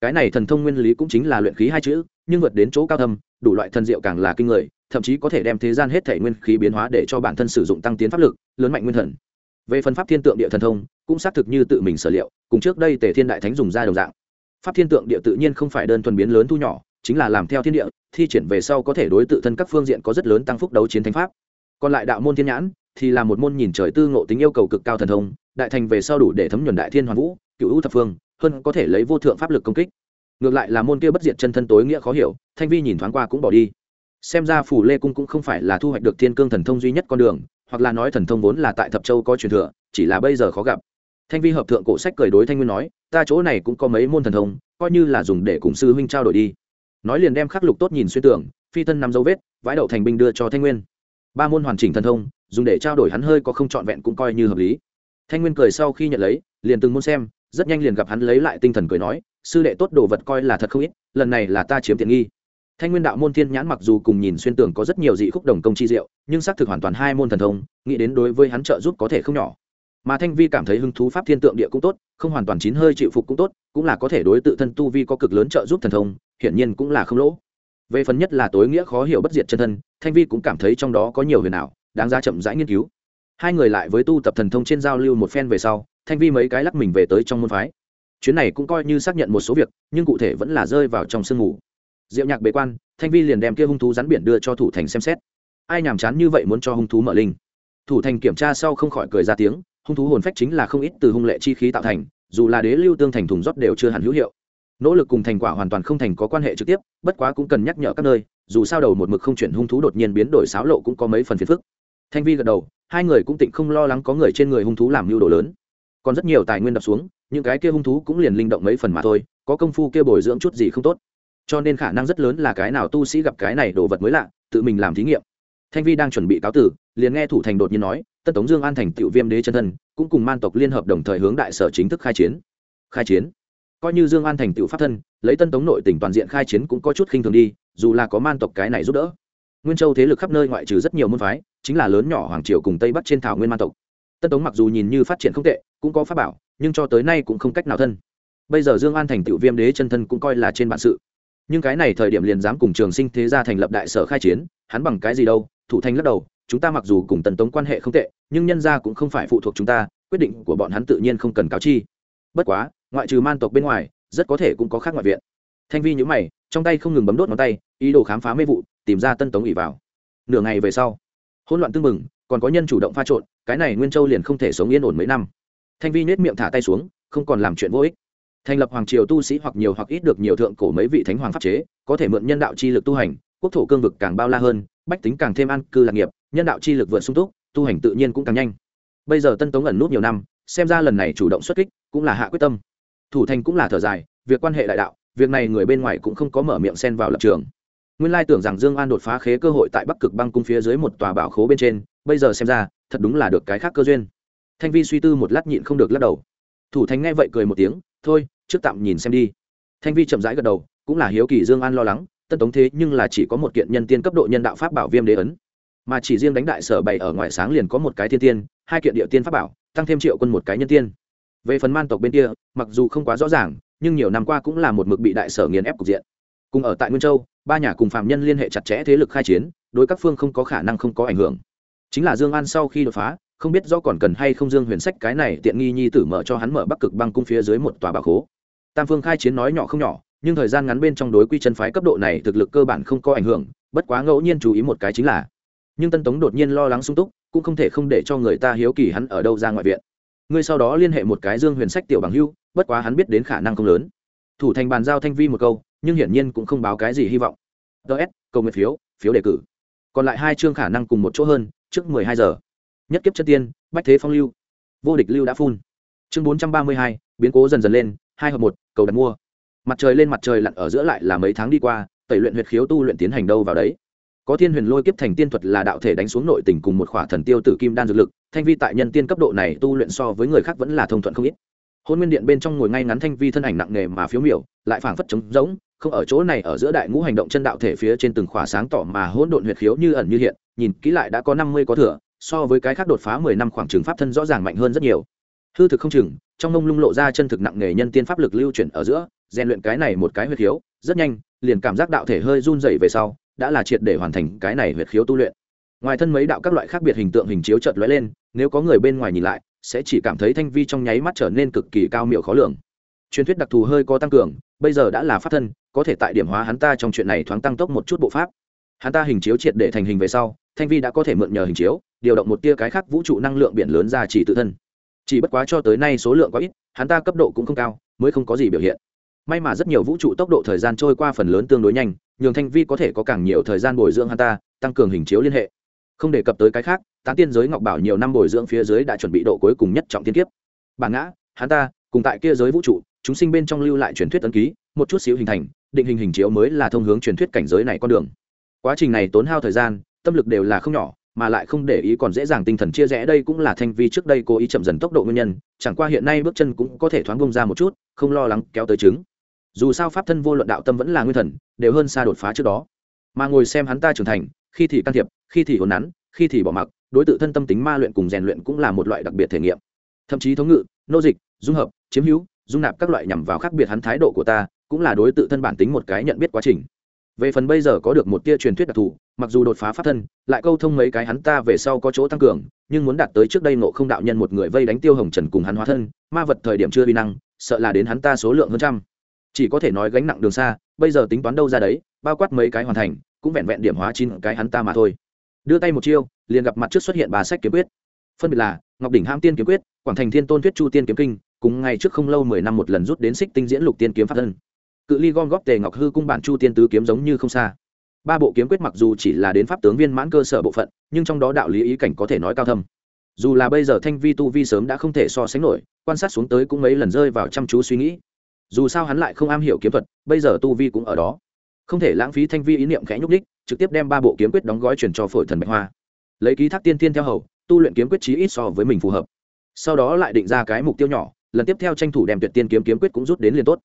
cái này thần thông nguyên lý cũng chính là luyện khí hai chữ, nhưng vượt đến chỗ cao thâm, đủ loại thần diệu càng là kinh người, thậm chí có thể đem thế gian hết thể nguyên khí biến hóa để cho bản thân sử dụng tăng tiến pháp lực, lớn mạnh nguyên thần. Về phần pháp thiên tượng địa thần thông, cũng xác thực như tự mình sở liệu, cùng trước đây tề thiên đại thánh dùng ra đồng dạng. Pháp thiên tượng địa tự nhiên không phải đơn thuần biến lớn thu nhỏ, chính là làm theo thiên địa, thi triển về sau có thể đối tự thân các phương diện có rất lớn tăng phúc đấu chiến thánh pháp. Còn lại đạo môn thiên nhãn, thì là một môn nhìn trời tư ngộ tính yêu cầu cực cao thần thông, đại thành về sau đủ để thấm nhuần đại thiên hoàn vũ, cựu u thập phương hơn có thể lấy vô thượng pháp lực công kích. Ngược lại là môn kia bất diệt chân thân tối nghĩa khó hiểu, thanh vi nhìn thoáng qua cũng bỏ đi. Xem ra phủ lê cung cũng không phải là thu hoạch được thiên cương thần thông duy nhất con đường, hoặc là nói thần thông vốn là tại thập châu có truyền thừa, chỉ là bây giờ khó gặp. Thanh vi hợp thượng cổ sách cười đối thanh nguyên nói, ta chỗ này cũng có mấy môn thần thông, coi như là dùng để cùng sư huynh trao đổi đi. Nói liền đem khắc lục tốt nhìn xuyên tưởng phi thân nằm dấu vết vãi đậu thành binh đưa cho thanh nguyên. Ba môn hoàn chỉnh thần thông, dùng để trao đổi hắn hơi có không trọn vẹn cũng coi như hợp lý. Thanh nguyên cười sau khi nhận lấy, liền từng môn xem rất nhanh liền gặp hắn lấy lại tinh thần cười nói, sư đệ tốt đồ vật coi là thật không ít, lần này là ta chiếm tiện nghi. Thanh nguyên đạo môn thiên nhãn mặc dù cùng nhìn xuyên tưởng có rất nhiều dị khúc đồng công chi diệu, nhưng xác thực hoàn toàn hai môn thần thông, nghĩ đến đối với hắn trợ giúp có thể không nhỏ. Mà thanh vi cảm thấy hứng thú pháp thiên tượng địa cũng tốt, không hoàn toàn chín hơi chịu phục cũng tốt, cũng là có thể đối tự thân tu vi có cực lớn trợ giúp thần thông, hiển nhiên cũng là không lỗ. Về phần nhất là tối nghĩa khó hiểu bất diệt chân thân, thanh vi cũng cảm thấy trong đó có nhiều huyền ảo, đáng ra chậm rãi nghiên cứu hai người lại với tu tập thần thông trên giao lưu một phen về sau, thanh vi mấy cái lắc mình về tới trong môn phái. Chuyến này cũng coi như xác nhận một số việc, nhưng cụ thể vẫn là rơi vào trong sương mù. Diệu nhạc bế quan, thanh vi liền đem kia hung thú rắn biển đưa cho thủ thành xem xét. Ai nhàm chán như vậy muốn cho hung thú mở linh? Thủ thành kiểm tra sau không khỏi cười ra tiếng, hung thú hồn phách chính là không ít từ hung lệ chi khí tạo thành, dù là đế lưu tương thành thùng rót đều chưa hẳn hữu hiệu. Nỗ lực cùng thành quả hoàn toàn không thành có quan hệ trực tiếp, bất quá cũng cần nhắc nhở các nơi, dù sao đầu một mực không chuyển hung thú đột nhiên biến đổi xáo lộ cũng có mấy phần phiền phức thanh vi gật đầu, hai người cũng tịnh không lo lắng có người trên người hung thú làm mưu đồ lớn. Còn rất nhiều tài nguyên đập xuống, những cái kia hung thú cũng liền linh động mấy phần mà thôi, có công phu kia bồi dưỡng chút gì không tốt. Cho nên khả năng rất lớn là cái nào tu sĩ gặp cái này đồ vật mới lạ, tự mình làm thí nghiệm. Thanh vi đang chuẩn bị cáo tử, liền nghe thủ thành đột nhiên nói, tân tống dương an thành tiểu viêm đế chân thân, cũng cùng man tộc liên hợp đồng thời hướng đại sở chính thức khai chiến. Khai chiến? Coi như dương an thành tiểu pháp thân, lấy tân tống nội tỉnh toàn diện khai chiến cũng có chút khinh thường đi, dù là có man tộc cái này giúp đỡ. Nguyên châu thế lực khắp nơi ngoại trừ rất nhiều môn phái chính là lớn nhỏ hoàng triều cùng tây bắc trên thảo nguyên man tộc. Tân tống mặc dù nhìn như phát triển không tệ, cũng có pháp bảo, nhưng cho tới nay cũng không cách nào thân. Bây giờ dương an thành tiểu viêm đế chân thân cũng coi là trên bản sự. Nhưng cái này thời điểm liền dám cùng trường sinh thế gia thành lập đại sở khai chiến, hắn bằng cái gì đâu, thủ thanh lắc đầu, chúng ta mặc dù cùng tần tống quan hệ không tệ, nhưng nhân gia cũng không phải phụ thuộc chúng ta, quyết định của bọn hắn tự nhiên không cần cáo chi. Bất quá, ngoại trừ man tộc bên ngoài, rất có thể cũng có khác ngoại viện. Thanh vi nhữ mày, trong tay không ngừng bấm đốt ngón tay, ý đồ khám phá mê vụ, tìm ra tân tống ỉ vào. Nửa ngày về sau hỗn loạn tưng mừng còn có nhân chủ động pha trộn, cái này nguyên châu liền không thể sống yên ổn mấy năm. Thanh vi nết miệng thả tay xuống, không còn làm chuyện vô ích. Thành lập hoàng triều tu sĩ hoặc nhiều hoặc ít được nhiều thượng cổ mấy vị thánh hoàng pháp chế, có thể mượn nhân đạo chi lực tu hành, quốc thổ cương vực càng bao la hơn, bách tính càng thêm an cư lạc nghiệp, nhân đạo chi lực vượt sung túc, tu hành tự nhiên cũng càng nhanh. Bây giờ tân tống ẩn nút nhiều năm, xem ra lần này chủ động xuất kích cũng là hạ quyết tâm. Thủ thành cũng là thở dài, việc quan hệ đại đạo, việc này người bên ngoài cũng không có mở miệng xen vào lập trường nguyên lai tưởng rằng dương an đột phá khế cơ hội tại bắc cực băng cung phía dưới một tòa bảo khố bên trên, bây giờ xem ra, thật đúng là được cái khác cơ duyên. Thanh vi suy tư một lát nhịn không được lắc đầu. Thủ thành nghe vậy cười một tiếng, thôi, trước tạm nhìn xem đi. Thanh vi chậm rãi gật đầu, cũng là hiếu kỳ dương an lo lắng, tân tống thế nhưng là chỉ có một kiện nhân tiên cấp độ nhân đạo pháp bảo viêm đế ấn. Mà chỉ riêng đánh đại sở bày ở ngoài sáng liền có một cái thiên tiên, hai kiện địa tiên pháp bảo, tăng thêm triệu quân một cái nhân tiên. Về phần man tộc bên kia, mặc dù không quá rõ ràng, nhưng nhiều năm qua cũng là một mực bị đại sở nghiền ép cục diện. Cùng ở tại nguyên châu ba nhà cùng phạm nhân liên hệ chặt chẽ thế lực khai chiến, đối các phương không có khả năng không có ảnh hưởng. Chính là dương an sau khi đột phá, không biết do còn cần hay không dương huyền sách cái này tiện nghi nhi tử mở cho hắn mở bắc cực băng cung phía dưới một tòa bà khố. Tam phương khai chiến nói nhỏ không nhỏ, nhưng thời gian ngắn bên trong đối quy chân phái cấp độ này thực lực cơ bản không có ảnh hưởng, bất quá ngẫu nhiên chú ý một cái chính là, nhưng tân tống đột nhiên lo lắng sung túc, cũng không thể không để cho người ta hiếu kỳ hắn ở đâu ra ngoại viện. Ngươi sau đó liên hệ một cái dương huyền sách tiểu bằng hưu, bất quá hắn biết đến khả năng không lớn. Thủ thành bàn giao thanh vi một câu nhưng hiển nhiên cũng không báo cái gì hy vọng. Ts cầu nguyện phiếu phiếu đề cử. Còn lại hai chương khả năng cùng một chỗ hơn, trước mười hai giờ. Nhất kiếp chất tiên, bách thế phong lưu. Vô địch lưu đã phun. Chương bốn trăm ba mươi hai, biến cố dần dần lên, hai hợp một, cầu đặt mua. Mặt trời lên mặt trời lặn ở giữa lại là mấy tháng đi qua, tẩy luyện huyệt khiếu tu luyện tiến hành đâu vào đấy. Có thiên huyền lôi kiếp thành tiên thuật là đạo thể đánh xuống nội tình cùng một khỏa thần tiêu tử kim đan dược lực, thanh vi tại nhân tiên cấp độ này tu luyện so với người khác vẫn là thông thuận không ít hôn nguyên điện bên trong ngồi ngay ngắn thanh vi thân ảnh nặng nề mà phiếu miểu, lại phảng phất trống rỗng, không ở chỗ này ở giữa đại ngũ hành động chân đạo thể phía trên từng khỏa sáng tỏ mà hỗn độn huyệt khiếu như ẩn như hiện, nhìn kỹ lại đã có năm mươi có thừa, so với cái khác đột phá mười năm khoảng trường pháp thân rõ ràng mạnh hơn rất nhiều. Hư thực không chừng, trong mông lung lộ ra chân thực nặng nề nhân tiên pháp lực lưu chuyển ở giữa, rèn luyện cái này một cái huyệt khiếu, rất nhanh, liền cảm giác đạo thể hơi run dày về sau, đã là triệt để hoàn thành cái này huyệt khiếu tu luyện. Ngoài thân mấy đạo các loại khác biệt hình tượng hình chiếu chợt lóe lên, nếu có người bên ngoài nhìn lại sẽ chỉ cảm thấy thanh vi trong nháy mắt trở nên cực kỳ cao miệu khó lường. Truyền thuyết đặc thù hơi có tăng cường, bây giờ đã là pháp thân, có thể tại điểm hóa hắn ta trong chuyện này thoáng tăng tốc một chút bộ pháp. Hắn ta hình chiếu triệt để thành hình về sau, thanh vi đã có thể mượn nhờ hình chiếu, điều động một tia cái khác vũ trụ năng lượng biển lớn ra chỉ tự thân. Chỉ bất quá cho tới nay số lượng có ít, hắn ta cấp độ cũng không cao, mới không có gì biểu hiện. May mà rất nhiều vũ trụ tốc độ thời gian trôi qua phần lớn tương đối nhanh, nhường thanh vi có thể có càng nhiều thời gian bồi dưỡng hắn ta, tăng cường hình chiếu liên hệ không đề cập tới cái khác, tán tiên giới ngọc bảo nhiều năm bồi dưỡng phía dưới đã chuẩn bị độ cuối cùng nhất trọng tiên kiếp. Bản ngã, hắn ta, cùng tại kia giới vũ trụ, chúng sinh bên trong lưu lại truyền thuyết tấn ký, một chút xíu hình thành, định hình hình chiếu mới là thông hướng truyền thuyết cảnh giới này con đường. Quá trình này tốn hao thời gian, tâm lực đều là không nhỏ, mà lại không để ý còn dễ dàng tinh thần chia rẽ, đây cũng là thanh vi trước đây cố ý chậm dần tốc độ nguyên nhân, chẳng qua hiện nay bước chân cũng có thể thoáng bông ra một chút, không lo lắng kéo tới chứng. Dù sao pháp thân vô luận đạo tâm vẫn là nguyên thần, đều hơn xa đột phá trước đó. Mà ngồi xem hắn ta trưởng thành khi thì can thiệp, khi thì hồn nắn, khi thì bỏ mặc, đối tượng thân tâm tính ma luyện cùng rèn luyện cũng là một loại đặc biệt thể nghiệm. Thậm chí thống ngự, nô dịch, dung hợp, chiếm hữu, dung nạp các loại nhằm vào khác biệt hắn thái độ của ta, cũng là đối tượng thân bản tính một cái nhận biết quá trình. Về phần bây giờ có được một tia truyền thuyết đặc thù, mặc dù đột phá pháp thân, lại câu thông mấy cái hắn ta về sau có chỗ tăng cường, nhưng muốn đạt tới trước đây nộ không đạo nhân một người vây đánh tiêu hồng trần cùng hắn hóa thân, ma vật thời điểm chưa vi năng, sợ là đến hắn ta số lượng hơn trăm. Chỉ có thể nói gánh nặng đường xa, bây giờ tính toán đâu ra đấy, bao quát mấy cái hoàn thành cũng vẹn vẹn điểm hóa chín cái hắn ta mà thôi. Đưa tay một chiêu, liền gặp mặt trước xuất hiện bà sách kiếm quyết. Phân biệt là ngọc đỉnh ham tiên kiếm quyết, quảng thành thiên tôn thuyết chu tiên kiếm kinh, cùng ngày trước không lâu mười năm một lần rút đến xích tinh diễn lục tiên kiếm pháp thân. Cự ly gom góp tề ngọc hư cung bản chu tiên tứ kiếm giống như không xa. Ba bộ kiếm quyết mặc dù chỉ là đến pháp tướng viên mãn cơ sở bộ phận, nhưng trong đó đạo lý ý cảnh có thể nói cao thâm. Dù là bây giờ thanh vi tu vi sớm đã không thể so sánh nổi, quan sát xuống tới cũng mấy lần rơi vào chăm chú suy nghĩ. Dù sao hắn lại không am hiểu kiếm thuật, bây giờ tu vi cũng ở đó không thể lãng phí thanh vi ý niệm khẽ nhúc đích trực tiếp đem ba bộ kiếm quyết đóng gói chuyển cho phổi thần bạch hoa. Lấy ký thác tiên tiên theo hầu, tu luyện kiếm quyết chí ít so với mình phù hợp. Sau đó lại định ra cái mục tiêu nhỏ, lần tiếp theo tranh thủ đem tuyệt tiên kiếm kiếm quyết cũng rút đến liền tốt.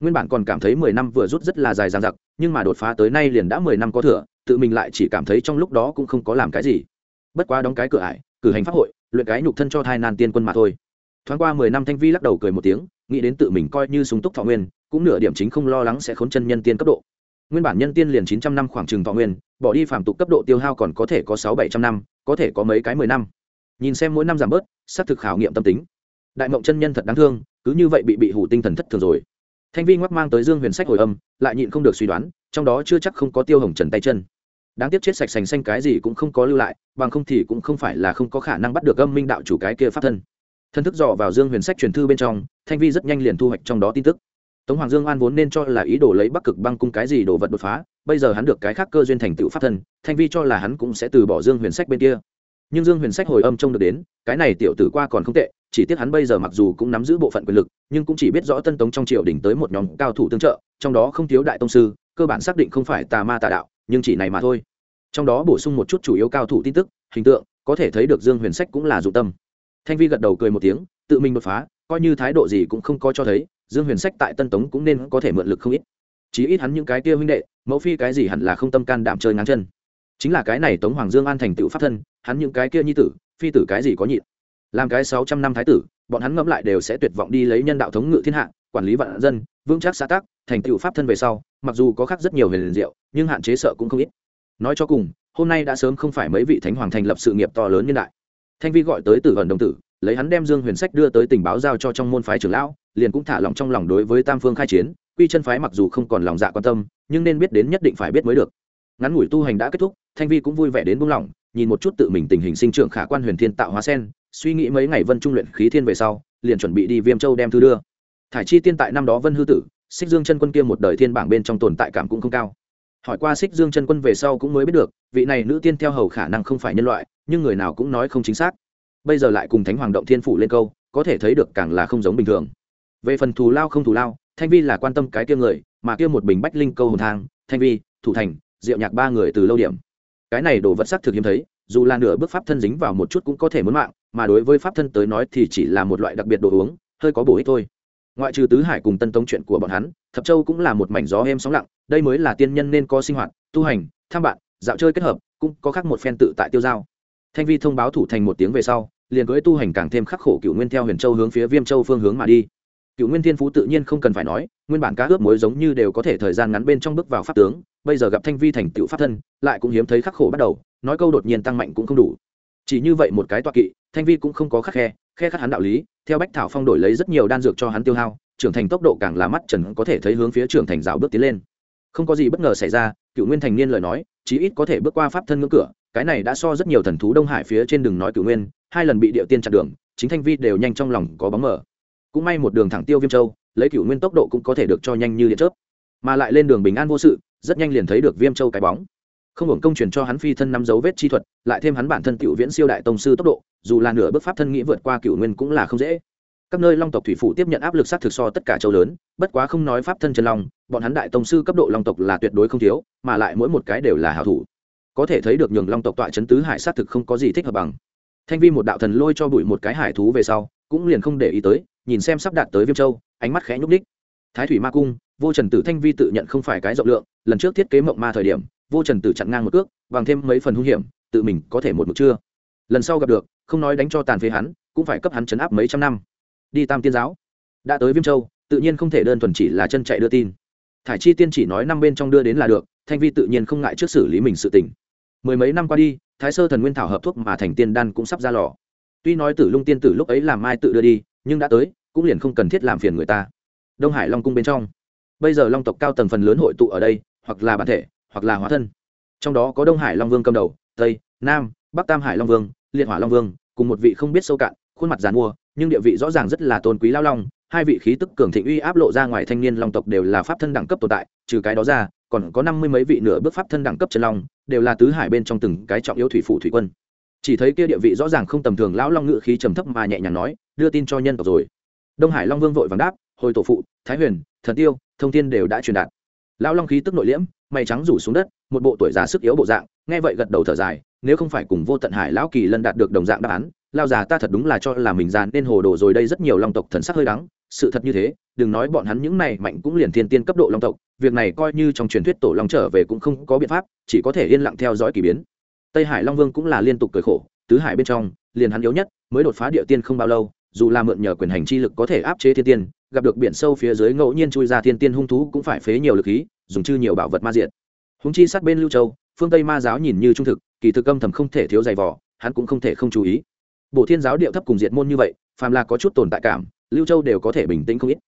Nguyên bản còn cảm thấy mười năm vừa rút rất là dài dằng dặc, nhưng mà đột phá tới nay liền đã mười năm có thừa, tự mình lại chỉ cảm thấy trong lúc đó cũng không có làm cái gì. Bất quá đóng cái cửa ải, cử hành pháp hội, luyện cái nhục thân cho thai nan tiên quân mà thôi. Thoáng qua mười năm thanh vi lắc đầu cười một tiếng, nghĩ đến tự mình coi như súng túc thọ nguyên, cũng nửa điểm chính không lo lắng sẽ khốn chân nhân tiên cấp độ nguyên bản nhân tiên liền chín trăm năm khoảng trừng thọ nguyên, bỏ đi phạm tục cấp độ tiêu hao còn có thể có sáu bảy trăm năm, có thể có mấy cái mười năm. Nhìn xem mỗi năm giảm bớt, xác thực khảo nghiệm tâm tính. Đại mộng chân nhân thật đáng thương, cứ như vậy bị bị hủ tinh thần thất thường rồi. Thanh vi ngoắc mang tới dương huyền sách hồi âm, lại nhịn không được suy đoán, trong đó chưa chắc không có tiêu hồng trần tay chân. Đáng tiếc chết sạch sành xanh cái gì cũng không có lưu lại, bằng không thì cũng không phải là không có khả năng bắt được âm minh đạo chủ cái kia pháp thân. Thân thức dò vào dương huyền sách truyền thư bên trong, thanh vi rất nhanh liền thu hoạch trong đó tin tức tống hoàng dương an vốn nên cho là ý đồ lấy bắc cực băng cung cái gì đồ vật đột phá, bây giờ hắn được cái khác cơ duyên thành tựu pháp thân, thanh vi cho là hắn cũng sẽ từ bỏ dương huyền sách bên kia. Nhưng dương huyền sách hồi âm trông được đến, cái này tiểu tử qua còn không tệ, chỉ tiếc hắn bây giờ mặc dù cũng nắm giữ bộ phận quyền lực, nhưng cũng chỉ biết rõ tân tống trong triều đỉnh tới một nhóm cao thủ tương trợ, trong đó không thiếu đại tông sư, cơ bản xác định không phải tà ma tà đạo, nhưng chỉ này mà thôi. Trong đó bổ sung một chút chủ yếu cao thủ tin tức, hình tượng, có thể thấy được dương huyền sách cũng là dụng tâm. Thanh vi gật đầu cười một tiếng, tự mình đột phá, coi như thái độ gì cũng không có cho thấy dương huyền sách tại tân tống cũng nên có thể mượn lực không ít. Chí ít hắn những cái kia huynh đệ, mẫu phi cái gì hẳn là không tâm can đảm chơi ngang chân. Chính là cái này tống hoàng dương an thành tựu pháp thân, hắn những cái kia nhi tử, phi tử cái gì có nhịn. Làm cái sáu trăm năm thái tử, bọn hắn ngẫm lại đều sẽ tuyệt vọng đi lấy nhân đạo thống ngự thiên hạ, quản lý vạn dân, vững chắc xã tác thành tựu pháp thân về sau, mặc dù có khác rất nhiều huyền liền diệu, nhưng hạn chế sợ cũng không ít. Nói cho cùng, hôm nay đã sớm không phải mấy vị thánh hoàng thành lập sự nghiệp to lớn nhân đại. Thanh vi gọi tới tử vần đồng tử lấy hắn đem dương huyền sách đưa tới tình báo giao cho trong môn phái trưởng lão, liền cũng thả lòng trong lòng đối với tam phương khai chiến, quy chân phái mặc dù không còn lòng dạ quan tâm, nhưng nên biết đến nhất định phải biết mới được. Ngắn ngủi tu hành đã kết thúc, thanh vi cũng vui vẻ đến buông lỏng, nhìn một chút tự mình tình hình sinh trưởng khả quan huyền thiên tạo hóa sen, suy nghĩ mấy ngày vân trung luyện khí thiên về sau, liền chuẩn bị đi viêm châu đem thư đưa. Thải chi tiên tại năm đó vân hư tử, xích dương chân quân kia một đời thiên bảng bên trong tồn tại cảm cũng không cao. Hỏi qua xích dương chân quân về sau cũng mới biết được, vị này nữ tiên theo hầu khả năng không phải nhân loại, nhưng người nào cũng nói không chính xác bây giờ lại cùng thánh hoàng động thiên phủ lên câu, có thể thấy được càng là không giống bình thường. Về phần thù lao không thù lao, thanh vi là quan tâm cái kia người, mà kia một bình bách linh câu hồn thang, thanh vi, thủ thành, diệu nhạc ba người từ lâu điểm. Cái này đồ vật sắc thực hiếm thấy, dù là nửa bước pháp thân dính vào một chút cũng có thể muốn mạng, mà đối với pháp thân tới nói thì chỉ là một loại đặc biệt đồ uống, hơi có bổ ích thôi. Ngoại trừ tứ hải cùng tân tống chuyện của bọn hắn, thập châu cũng là một mảnh gió êm sóng lặng, đây mới là tiên nhân nên có sinh hoạt, tu hành, tham bạn, dạo chơi kết hợp, cũng có khác một phen tự tại tiêu giao. Thanh vi thông báo thủ thành một tiếng về sau liền cưới tu hành càng thêm khắc khổ cựu nguyên theo huyền châu hướng phía viêm châu phương hướng mà đi. Cựu nguyên thiên phú tự nhiên không cần phải nói, nguyên bản cá ướp mối giống như đều có thể thời gian ngắn bên trong bước vào pháp tướng, bây giờ gặp thanh vi thành tựu pháp thân, lại cũng hiếm thấy khắc khổ bắt đầu, nói câu đột nhiên tăng mạnh cũng không đủ. Chỉ như vậy một cái toa kỵ, thanh vi cũng không có khắc khe khe khắc hắn đạo lý, theo bách thảo phong đổi lấy rất nhiều đan dược cho hắn tiêu hao, trưởng thành tốc độ càng là mắt trần có thể thấy hướng phía trưởng thành rào bước tiến lên. Không có gì bất ngờ xảy ra, cựu nguyên thành niên lời nói, chí ít có thể bước qua pháp thân ngưỡng cửa cái này đã so rất nhiều thần thú đông hải phía trên đường nói cửu nguyên, hai lần bị điệu tiên chặn đường, chính thanh vi đều nhanh trong lòng có bóng mở cũng may một đường thẳng tiêu viêm châu, lấy cửu nguyên tốc độ cũng có thể được cho nhanh như điện chớp. Mà lại lên đường bình an vô sự, rất nhanh liền thấy được viêm châu cái bóng. Không hưởng công truyền cho hắn phi thân nắm dấu vết chi thuật, lại thêm hắn bản thân cựu viễn siêu đại tông sư tốc độ, dù là nửa bước pháp thân nghĩ vượt qua cựu nguyên cũng là không dễ. Các nơi long tộc thủy phủ tiếp nhận áp lực sát thực so tất cả châu lớn, bất quá không nói pháp thân chân long, bọn hắn đại tông sư cấp độ long tộc là tuyệt đối không thiếu, mà lại mỗi một cái đều là hảo thủ có thể thấy được nhường long tộc tọa chấn tứ hải sát thực không có gì thích hợp bằng. Thanh vi một đạo thần lôi cho bụi một cái hải thú về sau, cũng liền không để ý tới, nhìn xem sắp đạt tới viêm châu, ánh mắt khẽ nhúc ních thái thủy ma cung, vô trần tử thanh vi tự nhận không phải cái rộng lượng, lần trước thiết kế mộng ma thời điểm, vô trần tử chặn ngang một cước, bằng thêm mấy phần hung hiểm, tự mình có thể một mực chưa. Lần sau gặp được, không nói đánh cho tàn phế hắn, cũng phải cấp hắn chấn áp mấy trăm năm. Đi tam tiên giáo. Đã tới viêm châu, tự nhiên không thể đơn thuần chỉ là chân chạy đưa tin. Thải chi tiên chỉ nói năm bên trong đưa đến là được, thanh vi tự nhiên không ngại trước xử lý mình sự tình mười mấy năm qua đi, thái sơ thần nguyên thảo hợp thuốc mà thành tiên đan cũng sắp ra lò. Tuy nói tử lung tiên tử lúc ấy làm mai tự đưa đi, nhưng đã tới, cũng liền không cần thiết làm phiền người ta. Đông hải long cung bên trong. Bây giờ long tộc cao tầng phần lớn hội tụ ở đây, hoặc là bản thể, hoặc là hóa thân. Trong đó có đông hải long vương cầm đầu, tây, nam, bắc tam hải long vương, liệt hỏa long vương, cùng một vị không biết sâu cạn, khuôn mặt g mua nhưng địa vị rõ ràng rất là tôn quý lao long hai vị khí tức cường thịnh uy áp lộ ra ngoài thanh niên long tộc đều là pháp thân đẳng cấp tồn tại, trừ cái đó ra, còn có năm mươi mấy vị nửa bước pháp thân đẳng cấp chân long, đều là tứ hải bên trong từng cái trọng yếu thủy phủ thủy quân. Chỉ thấy kia địa vị rõ ràng không tầm thường lão long ngự khí trầm thấp mà nhẹ nhàng nói, đưa tin cho nhân tộc rồi. Đông hải long vương vội vàng đáp, hồi tổ phụ, thái huyền, thần tiêu, thông Thiên đều đã truyền đạt. Lão long khí tức nội liễm, mày trắng rủ xuống đất, một bộ tuổi già sức yếu bộ dạng, nghe vậy gật đầu thở dài, nếu không phải cùng vô tận hải lão kỳ lân đạt được đồng dạng đáp án lao già ta thật đúng là cho là mình già nên hồ đồ rồi, đây rất nhiều long tộc thần sắc hơi đắng sự thật như thế, đừng nói bọn hắn những này mạnh cũng liền thiên tiên cấp độ long tộc, việc này coi như trong truyền thuyết tổ long trở về cũng không có biện pháp, chỉ có thể yên lặng theo dõi k ỳ biến. Tây hải long vương cũng là liên tục cười khổ, tứ hải bên trong, liền hắn yếu nhất, mới đột phá địa tiên không bao lâu, dù là mượn nhờ quyền hành chi lực có thể áp chế thiên tiên, gặp được biển sâu phía dưới ngẫu nhiên chui ra thiên tiên hung thú cũng phải phế nhiều lực khí, dùng chư nhiều bảo vật ma diện húng chi sát bên lưu châu, phương tây ma giáo nhìn như trung thực, kỳ thực âm thầm không thể thiếu dày vỏ hắn cũng không thể không chú ý. Bộ thiên giáo điệu thấp cùng diệt môn như vậy, phàm là có chút tồn tại cảm lưu châu đều có thể bình tĩnh không ít.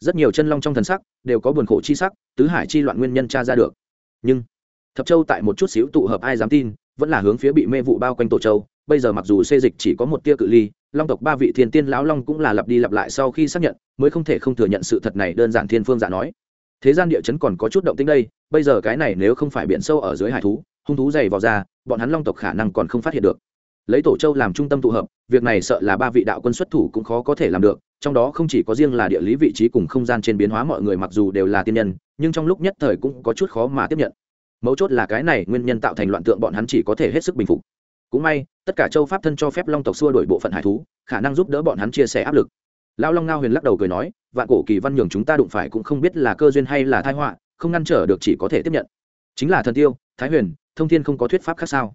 Rất nhiều chân long trong thần sắc đều có buồn khổ chi sắc, tứ hải chi loạn nguyên nhân tra ra được. Nhưng, thập châu tại một chút xíu tụ hợp ai dám tin, vẫn là hướng phía bị mê vụ bao quanh tổ châu. Bây giờ mặc dù xê dịch chỉ có một tia cự ly, long tộc ba vị thiên tiên lão long cũng là lặp đi lặp lại sau khi xác nhận, mới không thể không thừa nhận sự thật này đơn giản thiên phương giả nói. Thế gian địa chấn còn có chút động tính đây, bây giờ cái này nếu không phải biển sâu ở dưới hải thú, hung thú dày vào ra, bọn hắn long tộc khả năng còn không phát hiện được lấy tổ châu làm trung tâm tụ hợp, việc này sợ là ba vị đạo quân xuất thủ cũng khó có thể làm được, trong đó không chỉ có riêng là địa lý vị trí cùng không gian trên biến hóa mọi người mặc dù đều là tiên nhân, nhưng trong lúc nhất thời cũng có chút khó mà tiếp nhận. Mấu chốt là cái này nguyên nhân tạo thành loạn tượng bọn hắn chỉ có thể hết sức bình phục. Cũng may, tất cả châu pháp thân cho phép long tộc xua đổi bộ phận hải thú, khả năng giúp đỡ bọn hắn chia sẻ áp lực. Lão long ngao huyền lắc đầu cười nói, vạn cổ kỳ văn nhường chúng ta đụng phải cũng không biết là cơ duyên hay là thai họa, không ngăn trở được chỉ có thể tiếp nhận. Chính là thần tiêu, thái huyền, thông thiên không có thuyết pháp khác sao?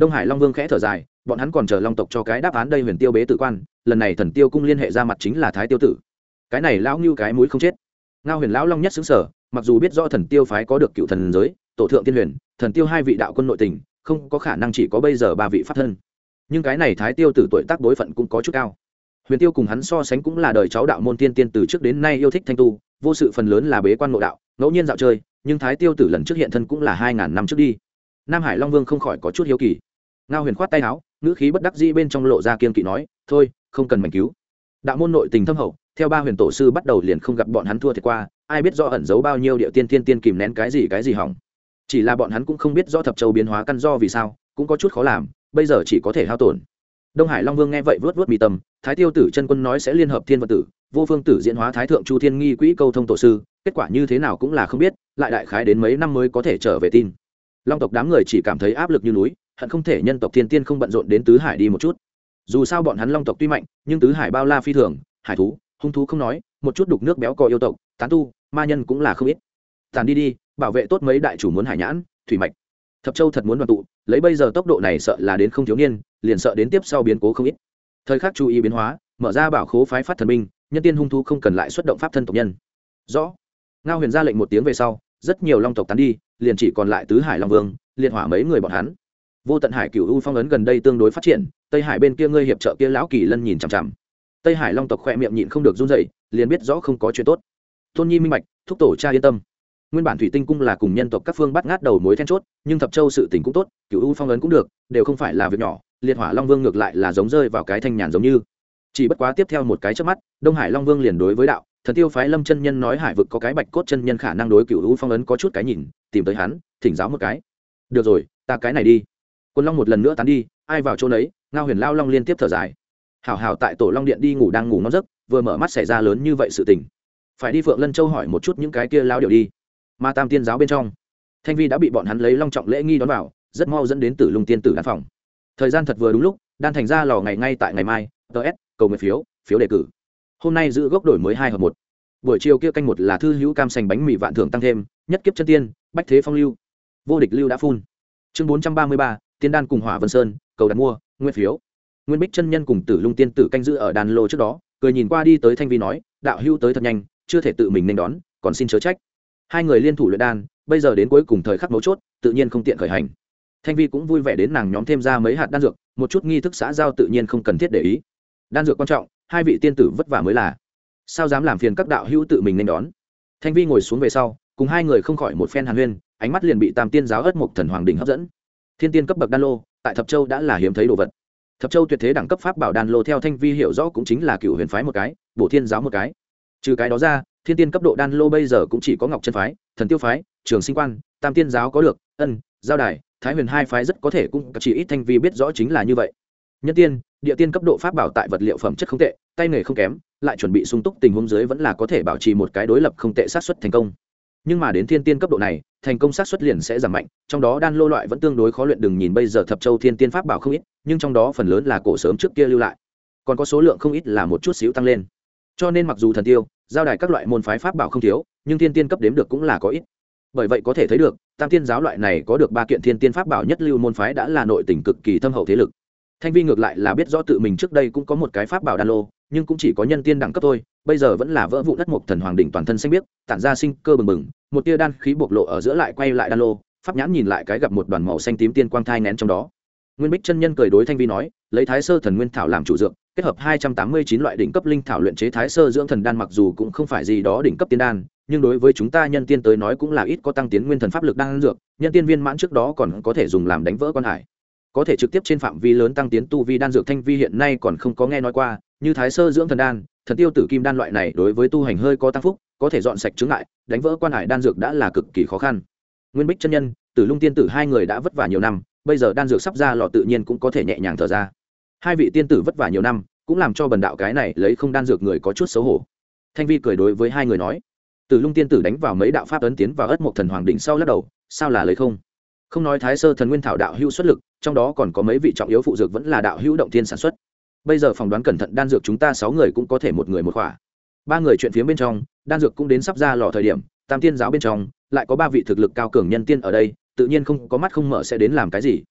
Đông hải long vương khẽ thở dài, bọn hắn còn chờ long tộc cho cái đáp án đây huyền tiêu bế tử quan, lần này thần tiêu cung liên hệ ra mặt chính là thái tiêu tử. Cái này lão ngưu cái mũi không chết. Ngao huyền lão long nhất xứng sở mặc dù biết rõ thần tiêu phái có được cựu thần giới, tổ thượng tiên huyền, thần tiêu hai vị đạo quân nội tình, không có khả năng chỉ có bây giờ ba vị pháp thân. Nhưng cái này thái tiêu tử tuổi tác đối phận cũng có chút cao. Huyền tiêu cùng hắn so sánh cũng là đời cháu đạo môn tiên tiên từ trước đến nay yêu thích thanh tu, vô sự phần lớn là bế quan nội đạo, ngẫu nhiên dạo chơi, nhưng thái tiêu tử lần trước hiện thân cũng là hai ngàn năm trước đi. Nam hải long vương không khỏi có chút hiếu kỳ ngao huyền khoát tay áo, ngữ khí bất đắc dĩ bên trong lộ ra kiên kỵ nói, thôi, không cần mảnh cứu. Đạo môn nội tình thâm hậu, theo ba huyền tổ sư bắt đầu liền không gặp bọn hắn thua thiệt qua, ai biết do ẩn giấu bao nhiêu địa tiên tiên tiên kìm nén cái gì cái gì hỏng. Chỉ là bọn hắn cũng không biết do thập châu biến hóa căn do vì sao, cũng có chút khó làm, bây giờ chỉ có thể hao tổn. Đông hải long vương nghe vậy vớt vớt mi tâm thái tiêu tử chân quân nói sẽ liên hợp thiên vật tử, vô phương tử diễn hóa thái thượng chu thiên nghi quỹ câu thông tổ sư, kết quả như thế nào cũng là không biết, lại đại khái đến mấy năm mới có thể trở về tin. Long tộc đám người chỉ cảm thấy áp lực như núi hận không thể nhân tộc thiên tiên không bận rộn đến tứ hải đi một chút. Dù sao bọn hắn long tộc tuy mạnh, nhưng tứ hải bao la phi thường, hải thú, hung thú không nói, một chút đục nước béo cò yêu tộc, tán tu, ma nhân cũng là không ít. Tàn đi đi, bảo vệ tốt mấy đại chủ muốn hải nhãn, thủy mạch. Thập châu thật muốn đoàn tụ, lấy bây giờ tốc độ này sợ là đến không thiếu niên, liền sợ đến tiếp sau biến cố không ít. Thời khắc chú ý biến hóa, mở ra bảo khố phái phát thần minh nhân tiên hung thú không cần lại xuất động pháp thân tộc nhân. Rõ. Ngao huyền ra lệnh một tiếng về sau, rất nhiều long tộc tán đi, liền chỉ còn lại tứ hải long vương, liệt hỏa mấy người bọn hắn vô tận hải cựu u phong ấn gần đây tương đối phát triển, tây hải bên kia ngươi hiệp trợ kia lão kỳ lân nhìn chằm chằm. Tây hải long tộc khoe miệng nhịn không được run dậy liền biết rõ không có chuyện tốt. Tôn nhi minh bạch, thúc tổ cha yên tâm. Nguyên bản thủy tinh cung là cùng nhân tộc các phương bắt ngát đầu mối then chốt, nhưng thập châu sự tình cũng tốt cựu u phong ấn cũng được, đều không phải là việc nhỏ, liệt hỏa long vương ngược lại là giống rơi vào cái thanh nhàn giống như. Chỉ bất quá tiếp theo một cái trước mắt, đông hải long vương liền đối với đạo, thần tiêu phái lâm chân nhân nói hải vực có cái bạch cốt chân nhân khả năng đối cựu u phong ấn có chút cái nhìn, tìm tới hắn, thỉnh giáo một cái. Được rồi, ta cái này đi quân long một lần nữa tán đi, ai vào chỗ nấy, ngao huyền lao long liên tiếp thở dài. Hảo hảo tại tổ long điện đi ngủ đang ngủ ngon giấc, vừa mở mắt xảy ra lớn như vậy sự tình. Phải đi phượng lân châu hỏi một chút những cái kia lao điệu đi. Mà tam tiên giáo bên trong, thanh vi đã bị bọn hắn lấy long trọng lễ nghi đón vào, rất mau dẫn đến tử lùng tiên tử đan phòng. Thời gian thật vừa đúng lúc, đan thành ra lò ngày ngay tại ngày mai ts cầu nguyện phiếu phiếu đề cử. Hôm nay giữ gốc đổi mới hai hợp một. Buổi chiều kia canh một là thư hữu cam sành bánh mì vạn thưởng tăng thêm, nhất kiếp chân tiên, bách thế phong lưu. Vô địch lưu đã phun. Chương bốn trăm ba mươi ba tiên đan cùng hỏa vân sơn, cầu đặt mua, nguyên phiếu. Nguyên bích chân nhân cùng tử lung tiên tử canh giữ ở đàn lô trước đó, cười nhìn qua đi tới thanh vi nói, đạo hữu tới thật nhanh, chưa thể tự mình nên đón, còn xin chớ trách. Hai người liên thủ luyện đan, bây giờ đến cuối cùng thời khắc mấu chốt, tự nhiên không tiện khởi hành. Thanh vi cũng vui vẻ đến nàng nhóm thêm ra mấy hạt đan dược, một chút nghi thức xã giao tự nhiên không cần thiết để ý. Đan dược quan trọng, hai vị tiên tử vất vả mới là. Sao dám làm phiền các đạo hữu tự mình nên đón? Thanh vi ngồi xuống về sau, cùng hai người không khỏi một phen hàn huyên, ánh mắt liền bị tam tiên giáo ất mộc thần hoàng đình hấp dẫn thiên tiên cấp bậc đan lô, tại thập châu đã là hiếm thấy đồ vật. Thập châu tuyệt thế đẳng cấp pháp bảo đan lô theo thanh vi hiểu rõ cũng chính là cựu huyền phái một cái, bổ thiên giáo một cái. Trừ cái đó ra, thiên tiên cấp độ đan lô bây giờ cũng chỉ có ngọc chân phái, thần tiêu phái, trường sinh quan, tam tiên giáo có được, ân, giao đài, thái huyền hai phái rất có thể cũng chỉ ít thanh vi biết rõ chính là như vậy. Nhân tiên, địa tiên cấp độ pháp bảo tại vật liệu phẩm chất không tệ, tay nghề không kém, lại chuẩn bị sung túc tình huống dưới vẫn là có thể bảo trì một cái đối lập không tệ sát xuất thành công nhưng mà đến thiên tiên cấp độ này, thành công sát xuất liền sẽ giảm mạnh, trong đó đan lô loại vẫn tương đối khó luyện đừng nhìn bây giờ thập châu thiên tiên pháp bảo không ít, nhưng trong đó phần lớn là cổ sớm trước kia lưu lại. Còn có số lượng không ít là một chút xíu tăng lên. Cho nên mặc dù thần tiêu, giao đài các loại môn phái pháp bảo không thiếu, nhưng thiên tiên cấp đếm được cũng là có ít. Bởi vậy có thể thấy được, tam tiên giáo loại này có được ba kiện thiên tiên pháp bảo nhất lưu môn phái đã là nội tình cực kỳ thâm hậu thế lực. Thanh vi ngược lại là biết rõ tự mình trước đây cũng có một cái pháp bảo đan lô nhưng cũng chỉ có nhân tiên đẳng cấp thôi, bây giờ vẫn là vỡ vụ đất mộc thần hoàng đỉnh toàn thân xanh biếc, tản ra sinh cơ bừng bừng, một tia đan khí bộc lộ ở giữa lại quay lại đan lô, pháp nhãn nhìn lại cái gặp một đoàn màu xanh tím tiên quang thai nén trong đó. Nguyên bích chân nhân cười đối thanh vi nói, lấy thái sơ thần nguyên thảo làm chủ dược, kết hợp hai trăm tám mươi chín loại đỉnh cấp linh thảo luyện chế thái sơ dưỡng thần đan mặc dù cũng không phải gì đó đỉnh cấp tiên đan, nhưng đối với chúng ta nhân tiên tới nói cũng là ít có tăng tiến nguyên thần pháp lực đan dược, nhân tiên viên mãn trước đó còn có thể dùng làm đánh vỡ con hải. Có thể trực tiếp trên phạm vi lớn tăng tiến tu vi đan dược thanh vi hiện nay còn không có nghe nói qua như thái sơ dưỡng thần đan, thần tiêu tử kim đan loại này đối với tu hành hơi có tăng phúc, có thể dọn sạch chứng lại đánh vỡ quan hải đan dược đã là cực kỳ khó khăn. Nguyên bích chân nhân, tử lung tiên tử hai người đã vất vả nhiều năm, bây giờ đan dược sắp ra lò tự nhiên cũng có thể nhẹ nhàng thở ra. Hai vị tiên tử vất vả nhiều năm, cũng làm cho bần đạo cái này lấy không đan dược người có chút xấu hổ. Thanh vi cười đối với hai người nói, Tử lung tiên tử đánh vào mấy đạo pháp ấn tiến vào ất mộc thần hoàng đỉnh sau lắc đầu, sao là lấy không? Không nói thái sơ thần nguyên thảo đạo hữu xuất lực, trong đó còn có mấy vị trọng yếu phụ dược vẫn là đạo hữu động tiên sản xuất bây giờ phỏng đoán cẩn thận đan dược chúng ta sáu người cũng có thể một người một khỏa. Ba người chuyện phía bên trong, đan dược cũng đến sắp ra lò thời điểm, tam tiên giáo bên trong, lại có ba vị thực lực cao cường nhân tiên ở đây, tự nhiên không có mắt không mở sẽ đến làm cái gì.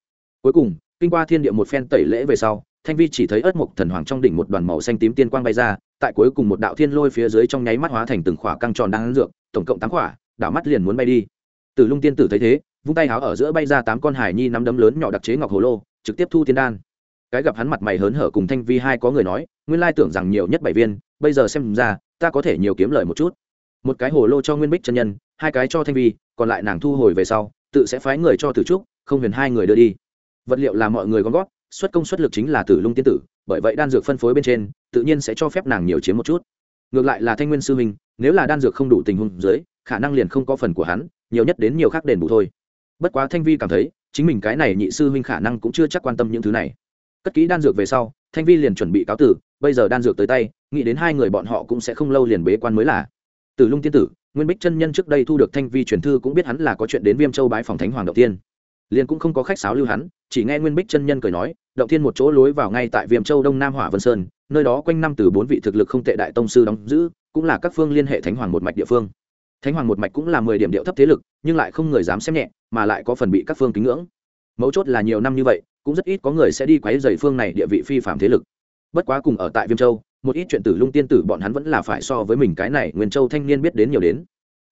Cuối cùng, kinh qua thiên địa một phen tẩy lễ về sau, thanh vi chỉ thấy ớt mộc thần hoàng trong đỉnh một đoàn màu xanh tím tiên quang bay ra, tại cuối cùng một đạo thiên lôi phía dưới trong nháy mắt hóa thành từng khỏa căng tròn đang dược, tổng cộng tám khỏa, đảo mắt liền muốn bay đi. Từ lung tiên tử thấy thế, vung tay háo ở giữa bay ra tám con hải nhi nắm đấm lớn nhỏ đặc chế ngọc hồ lô, trực tiếp thu tiên đan cái gặp hắn mặt mày hớn hở cùng thanh vi hai có người nói, nguyên lai tưởng rằng nhiều nhất bảy viên, bây giờ xem ra, ta có thể nhiều kiếm lời một chút. Một cái hồ lô cho nguyên bích chân nhân, hai cái cho thanh vi, còn lại nàng thu hồi về sau, tự sẽ phái người cho tử trúc, không huyền hai người đưa đi. Vật liệu là mọi người gom góp, xuất công xuất lực chính là tử lung tiên tử, bởi vậy đan dược phân phối bên trên, tự nhiên sẽ cho phép nàng nhiều chiếm một chút. Ngược lại là thanh nguyên sư minh nếu là đan dược không đủ tình huống dưới, khả năng liền không có phần của hắn, nhiều nhất đến nhiều khác đền bù thôi. Bất quá thanh vi cảm thấy, chính mình cái này nhị sư huynh khả năng cũng chưa chắc quan tâm những thứ này cất kỹ đan dược về sau, thanh vi liền chuẩn bị cáo tử, bây giờ đan dược tới tay, nghĩ đến hai người bọn họ cũng sẽ không lâu liền bế quan mới là. Từ lung tiên tử, nguyên bích chân nhân trước đây thu được thanh vi truyền thư cũng biết hắn là có chuyện đến viêm châu bái phòng thánh hoàng đầu tiên liền cũng không có khách sáo lưu hắn, chỉ nghe nguyên bích chân nhân cười nói, động thiên một chỗ lối vào ngay tại viêm châu đông nam hỏa vân sơn, nơi đó quanh năm từ bốn vị thực lực không tệ đại tông sư đóng giữ, cũng là các phương liên hệ thánh hoàng một mạch địa phương. Thánh hoàng một mạch cũng là mười điểm điệu thấp thế lực, nhưng lại không người dám xem nhẹ, mà lại có phần bị các phương kính ngưỡng. Mấu chốt là nhiều năm như vậy cũng rất ít có người sẽ đi quấy rầy phương này địa vị phi phạm thế lực. Bất quá cùng ở tại viêm châu, một ít chuyện tử lung tiên tử bọn hắn vẫn là phải so với mình cái này nguyên châu thanh niên biết đến nhiều đến.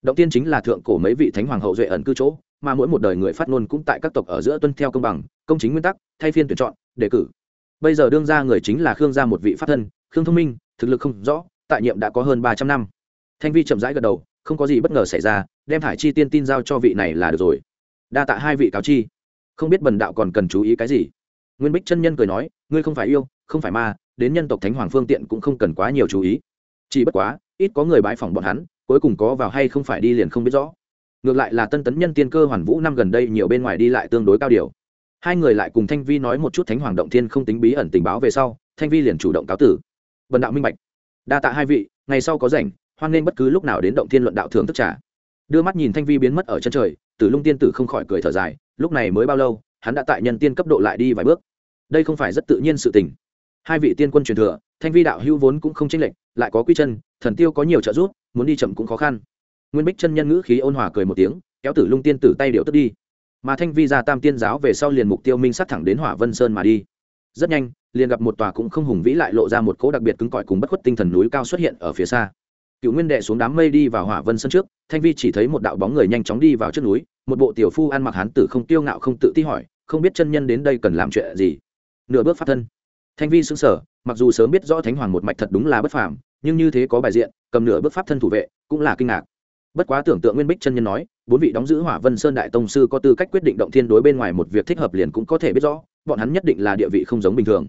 Động tiên chính là thượng cổ mấy vị thánh hoàng hậu duệ ẩn cư chỗ, mà mỗi một đời người phát ngôn cũng tại các tộc ở giữa tuân theo công bằng, công chính nguyên tắc, thay phiên tuyển chọn, đề cử. Bây giờ đương ra người chính là khương gia một vị pháp thân, khương thông minh, thực lực không rõ, tại nhiệm đã có hơn ba trăm năm. Thanh vi chậm rãi gật đầu, không có gì bất ngờ xảy ra, đem thải chi tiên tin giao cho vị này là được rồi. Đa tạ hai vị cáo chi không biết bần đạo còn cần chú ý cái gì. Nguyên bích chân nhân cười nói, ngươi không phải yêu, không phải ma, đến nhân tộc thánh hoàng phương tiện cũng không cần quá nhiều chú ý. Chỉ bất quá, ít có người bãi phỏng bọn hắn, cuối cùng có vào hay không phải đi liền không biết rõ. Ngược lại là tân tấn nhân tiên cơ hoàn vũ năm gần đây nhiều bên ngoài đi lại tương đối cao điều. Hai người lại cùng thanh vi nói một chút thánh hoàng động thiên không tính bí ẩn tình báo về sau, thanh vi liền chủ động cáo tử. Bần đạo minh bạch. Đa tạ hai vị, ngày sau có rảnh, hoan nên bất cứ lúc nào đến động thiên luận đạo thường tức trả đưa mắt nhìn thanh vi biến mất ở chân trời, tử lung tiên tử không khỏi cười thở dài lúc này mới bao lâu, hắn đã tại nhân tiên cấp độ lại đi vài bước. Đây không phải rất tự nhiên sự tình. Hai vị tiên quân truyền thừa, thanh vi đạo hữu vốn cũng không tranh lệch, lại có quy chân, thần tiêu có nhiều trợ giúp, muốn đi chậm cũng khó khăn. Nguyên bích chân nhân ngữ khí ôn hòa cười một tiếng, kéo tử lung tiên tử tay điệu tức đi. Mà thanh vi ra tam tiên giáo về sau liền mục tiêu minh sát thẳng đến hỏa vân sơn mà đi. Rất nhanh, liền gặp một tòa cũng không hùng vĩ lại lộ ra một cỗ đặc biệt cứng cỏi cùng bất khuất tinh thần núi cao xuất hiện ở phía xa. Cựu nguyên đệ xuống đám mây đi vào hỏa vân sơn trước, thanh vi chỉ thấy một đạo bóng người nhanh chóng đi vào trước núi một bộ tiểu phu ăn mặc hán tử không tiêu ngạo không tự ti hỏi, không biết chân nhân đến đây cần làm chuyện gì. Nửa bước phát thân. Thanh vi xứng sở mặc dù sớm biết rõ thánh hoàng một mạch thật đúng là bất phàm, nhưng như thế có bài diện, cầm nửa bước pháp thân thủ vệ, cũng là kinh ngạc. Bất quá tưởng tượng nguyên bích chân nhân nói, bốn vị đóng giữ hỏa vân sơn đại tông sư có tư cách quyết định động thiên đối bên ngoài một việc thích hợp liền cũng có thể biết rõ, bọn hắn nhất định là địa vị không giống bình thường.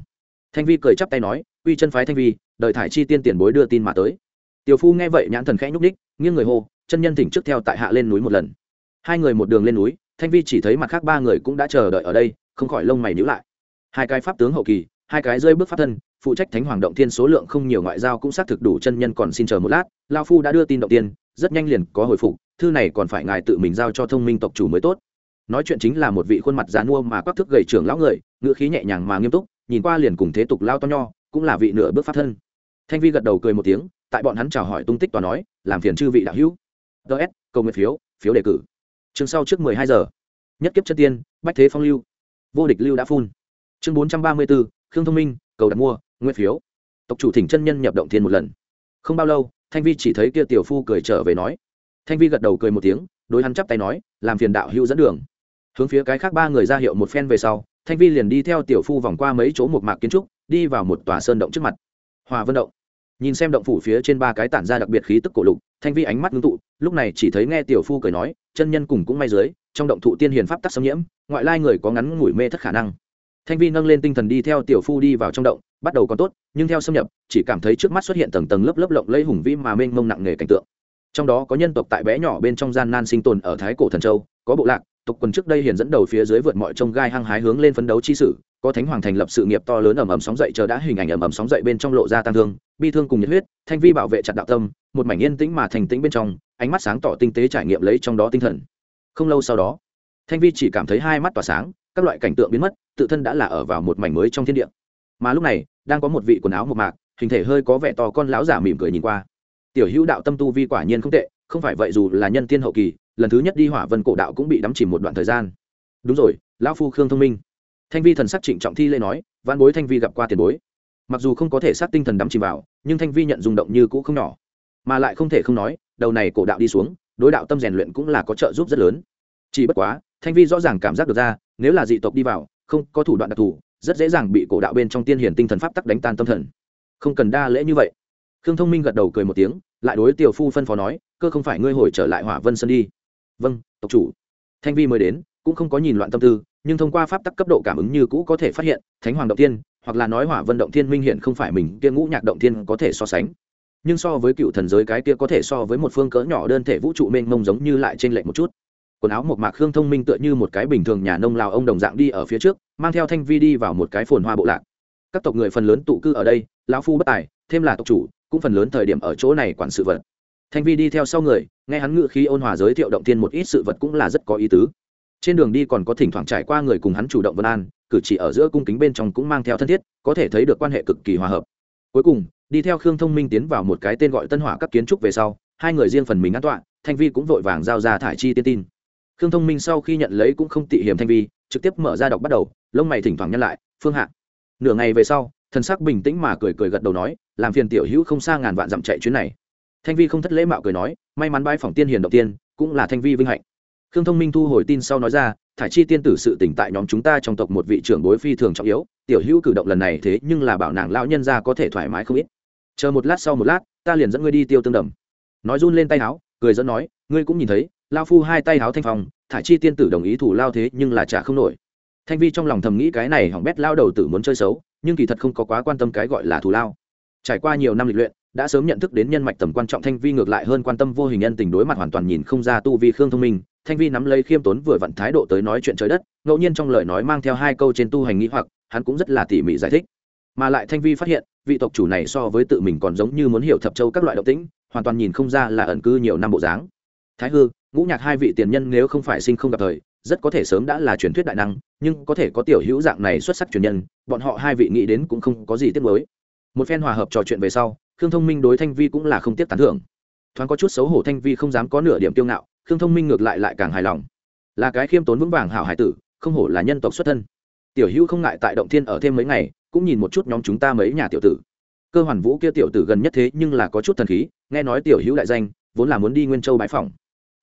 Thanh vi cười chắp tay nói, uy chân phái thanh vi, đợi thải chi tiên tiền bối đưa tin mà tới. Tiểu phu nghe vậy nhãn thần khẽ nhúc ních nghiêng người hô, chân nhân thỉnh trước theo tại hạ lên núi một lần hai người một đường lên núi, thanh vi chỉ thấy mặt khác ba người cũng đã chờ đợi ở đây, không khỏi lông mày nhíu lại. Hai cái pháp tướng hậu kỳ, hai cái rơi bước pháp thân, phụ trách thánh hoàng động thiên số lượng không nhiều ngoại giao cũng xác thực đủ chân nhân còn xin chờ một lát, lao phu đã đưa tin động tiên, rất nhanh liền có hồi phục, thư này còn phải ngài tự mình giao cho thông minh tộc chủ mới tốt. Nói chuyện chính là một vị khuôn mặt dán mua mà quắc thức gầy trưởng lão người ngựa khí nhẹ nhàng mà nghiêm túc, nhìn qua liền cùng thế tục lao to nho, cũng là vị nửa bước pháp thân. Thanh vi gật đầu cười một tiếng, tại bọn hắn chào hỏi tung tích tòa nói, làm phiền chư vị đạo hữu. Ts cầu nguyện phiếu phiếu đề cử chương sau trước mười hai giờ. Nhất kiếp chân tiên, bách thế phong lưu. Vô địch lưu đã phun. Chương bốn trăm ba mươi bốn, khương thông minh, cầu đặt mua nguyên phiếu. Tộc chủ thỉnh chân nhân nhập động thiên một lần. Không bao lâu, thanh vi chỉ thấy kia tiểu phu cười trở về nói. Thanh vi gật đầu cười một tiếng, đối hắn chắp tay nói, làm phiền đạo hữu dẫn đường. Hướng phía cái khác ba người ra hiệu một phen về sau, thanh vi liền đi theo tiểu phu vòng qua mấy chỗ một mạc kiến trúc, đi vào một tòa sơn động trước mặt. Hòa vân động. Nhìn xem động phủ phía trên ba cái tản ra đặc biệt khí tức cổ lục thanh vi ánh mắt ngưng tụ, lúc này chỉ thấy nghe tiểu phu cười nói, chân nhân cùng cũng may dưới, trong động thụ tiên hiền pháp tắc xâm nhiễm, ngoại lai người có ngắn ngủi mê thất khả năng. Thanh vi nâng lên tinh thần đi theo tiểu phu đi vào trong động, bắt đầu còn tốt, nhưng theo xâm nhập, chỉ cảm thấy trước mắt xuất hiện tầng tầng lớp lớp lộng lấy hùng vĩ mà mênh mông nặng nề cảnh tượng. Trong đó có nhân tộc tại bé nhỏ bên trong gian nan sinh tồn ở thái cổ thần châu, có bộ lạc, tộc quần trước đây hiền dẫn đầu phía dưới vượt mọi trông gai hăng hái hướng lên phấn đấu chi sử có thánh hoàng thành lập sự nghiệp to lớn ầm ầm sóng dậy chờ đã hình ảnh ầm ầm sóng dậy bên trong lộ ra tăng thương bi thương cùng nhiệt huyết, thanh vi bảo vệ chặt đạo tâm, một mảnh yên tĩnh mà thành tĩnh bên trong, ánh mắt sáng tỏ tinh tế trải nghiệm lấy trong đó tinh thần. Không lâu sau đó, thanh vi chỉ cảm thấy hai mắt tỏa sáng, các loại cảnh tượng biến mất, tự thân đã là ở vào một mảnh mới trong thiên địa. Mà lúc này, đang có một vị quần áo một mạc, hình thể hơi có vẻ to con lão giả mỉm cười nhìn qua. Tiểu hữu đạo tâm tu vi quả nhiên không tệ, không phải vậy dù là nhân tiên hậu kỳ, lần thứ nhất đi hỏa vân cổ đạo cũng bị đắm chìm một đoạn thời gian. Đúng rồi, lão phu khương thông minh. Thanh vi thần sắc trịnh trọng thi lễ nói văn bối thanh vi gặp qua tiền bối mặc dù không có thể sát tinh thần đắm chìm vào, nhưng thanh vi nhận rung động như cũ không nhỏ. Mà lại không thể không nói, đầu này cổ đạo đi xuống, đối đạo tâm rèn luyện cũng là có trợ giúp rất lớn. Chỉ bất quá, thanh vi rõ ràng cảm giác được ra, nếu là dị tộc đi vào, không có thủ đoạn đặc thù, rất dễ dàng bị cổ đạo bên trong tiên hiển tinh thần pháp tắc đánh tan tâm thần. Không cần đa lễ như vậy. Khương thông minh gật đầu cười một tiếng, lại đối tiểu phu phân phó nói, cơ không phải ngươi hồi trở lại hỏa vân sơn đi. Vâng tộc chủ. Thanh vi mới đến, cũng không có nhìn loạn tâm tư, nhưng thông qua pháp tắc cấp độ cảm ứng như cũ có thể phát hiện, thánh hoàng động tiên hoặc là nói hỏa vân động thiên minh hiện không phải mình, kia ngũ nhạc động thiên có thể so sánh. Nhưng so với cựu thần giới cái kia có thể so với một phương cỡ nhỏ đơn thể vũ trụ mênh mông giống như lại trên lệch một chút. Quần áo một mạc khương thông minh tựa như một cái bình thường nhà nông lào ông đồng dạng đi ở phía trước, mang theo thanh vi đi vào một cái phồn hoa bộ lạc. Các tộc người phần lớn tụ cư ở đây, lão phu bất tài, thêm là tộc chủ, cũng phần lớn thời điểm ở chỗ này quản sự vật. Thanh vi đi theo sau người, nghe hắn ngự khí ôn hòa giới thiệu động tiên một ít sự vật cũng là rất có ý tứ. Trên đường đi còn có thỉnh thoảng trải qua người cùng hắn chủ động vân an cử chỉ ở giữa cung kính bên trong cũng mang theo thân thiết, có thể thấy được quan hệ cực kỳ hòa hợp. Cuối cùng, đi theo khương thông minh tiến vào một cái tên gọi tân hỏa các kiến trúc về sau, hai người riêng phần mình an tọa, thanh vi cũng vội vàng giao ra thải chi tiên tin. Khương thông minh sau khi nhận lấy cũng không tị hiểm thanh vi, trực tiếp mở ra đọc bắt đầu, lông mày thỉnh thoảng nhăn lại, phương hạ. Nửa ngày về sau, thần sắc bình tĩnh mà cười cười gật đầu nói, làm phiền tiểu hữu không xa ngàn vạn dặm chạy chuyến này. Thanh vi không thất lễ mạo cười nói, may mắn bãi phòng tiên hiền đầu tiên, cũng là thanh vi vinh hạnh khương thông minh thu hồi tin sau nói ra, thải chi tiên tử sự tỉnh tại nhóm chúng ta trong tộc một vị trưởng bối phi thường trọng yếu, tiểu hữu cử động lần này thế nhưng là bảo nàng lão nhân ra có thể thoải mái không ít. Chờ một lát sau một lát, ta liền dẫn ngươi đi tiêu tương đầm. Nói run lên tay áo cười dẫn nói, ngươi cũng nhìn thấy lao phu hai tay áo thanh phòng thải chi tiên tử đồng ý thủ lao thế nhưng là trả không nổi. Thanh vi trong lòng thầm nghĩ cái này hỏng bét lao đầu tử muốn chơi xấu, nhưng kỳ thật không có quá quan tâm cái gọi là thù lao. Trải qua nhiều năm lịch luyện, đã sớm nhận thức đến nhân mạch tầm quan trọng, thanh vi ngược lại hơn quan tâm vô hình nhân tình đối mặt hoàn toàn nhìn không ra tu vi khương thông minh thanh vi nắm lấy khiêm tốn vừa vặn thái độ tới nói chuyện trời đất, ngẫu nhiên trong lời nói mang theo hai câu trên tu hành nghĩ hoặc, hắn cũng rất là tỉ mỉ giải thích. Mà lại thanh vi phát hiện, vị tộc chủ này so với tự mình còn giống như muốn hiểu thập châu các loại động tĩnh, hoàn toàn nhìn không ra là ẩn cư nhiều năm bộ dáng. Thái hư, ngũ nhạc hai vị tiền nhân nếu không phải sinh không gặp thời, rất có thể sớm đã là truyền thuyết đại năng, nhưng có thể có tiểu hữu dạng này xuất sắc truyền nhân, bọn họ hai vị nghĩ đến cũng không có gì tiếc mới một phen hòa hợp trò chuyện về sau, khương thông minh đối thanh vi cũng là không tiếc tán thưởng. Thoáng có chút xấu hổ thanh vi không dám có nửa điểm tiêu ngạo khương thông minh ngược lại lại càng hài lòng. Là cái khiêm tốn vững vàng hảo hải tử, không hổ là nhân tộc xuất thân. Tiểu hữu không ngại tại động thiên ở thêm mấy ngày, cũng nhìn một chút nhóm chúng ta mấy nhà tiểu tử. Cơ hoàn vũ kia tiểu tử gần nhất thế nhưng là có chút thần khí, nghe nói tiểu hữu đại danh, vốn là muốn đi nguyên châu bãi phòng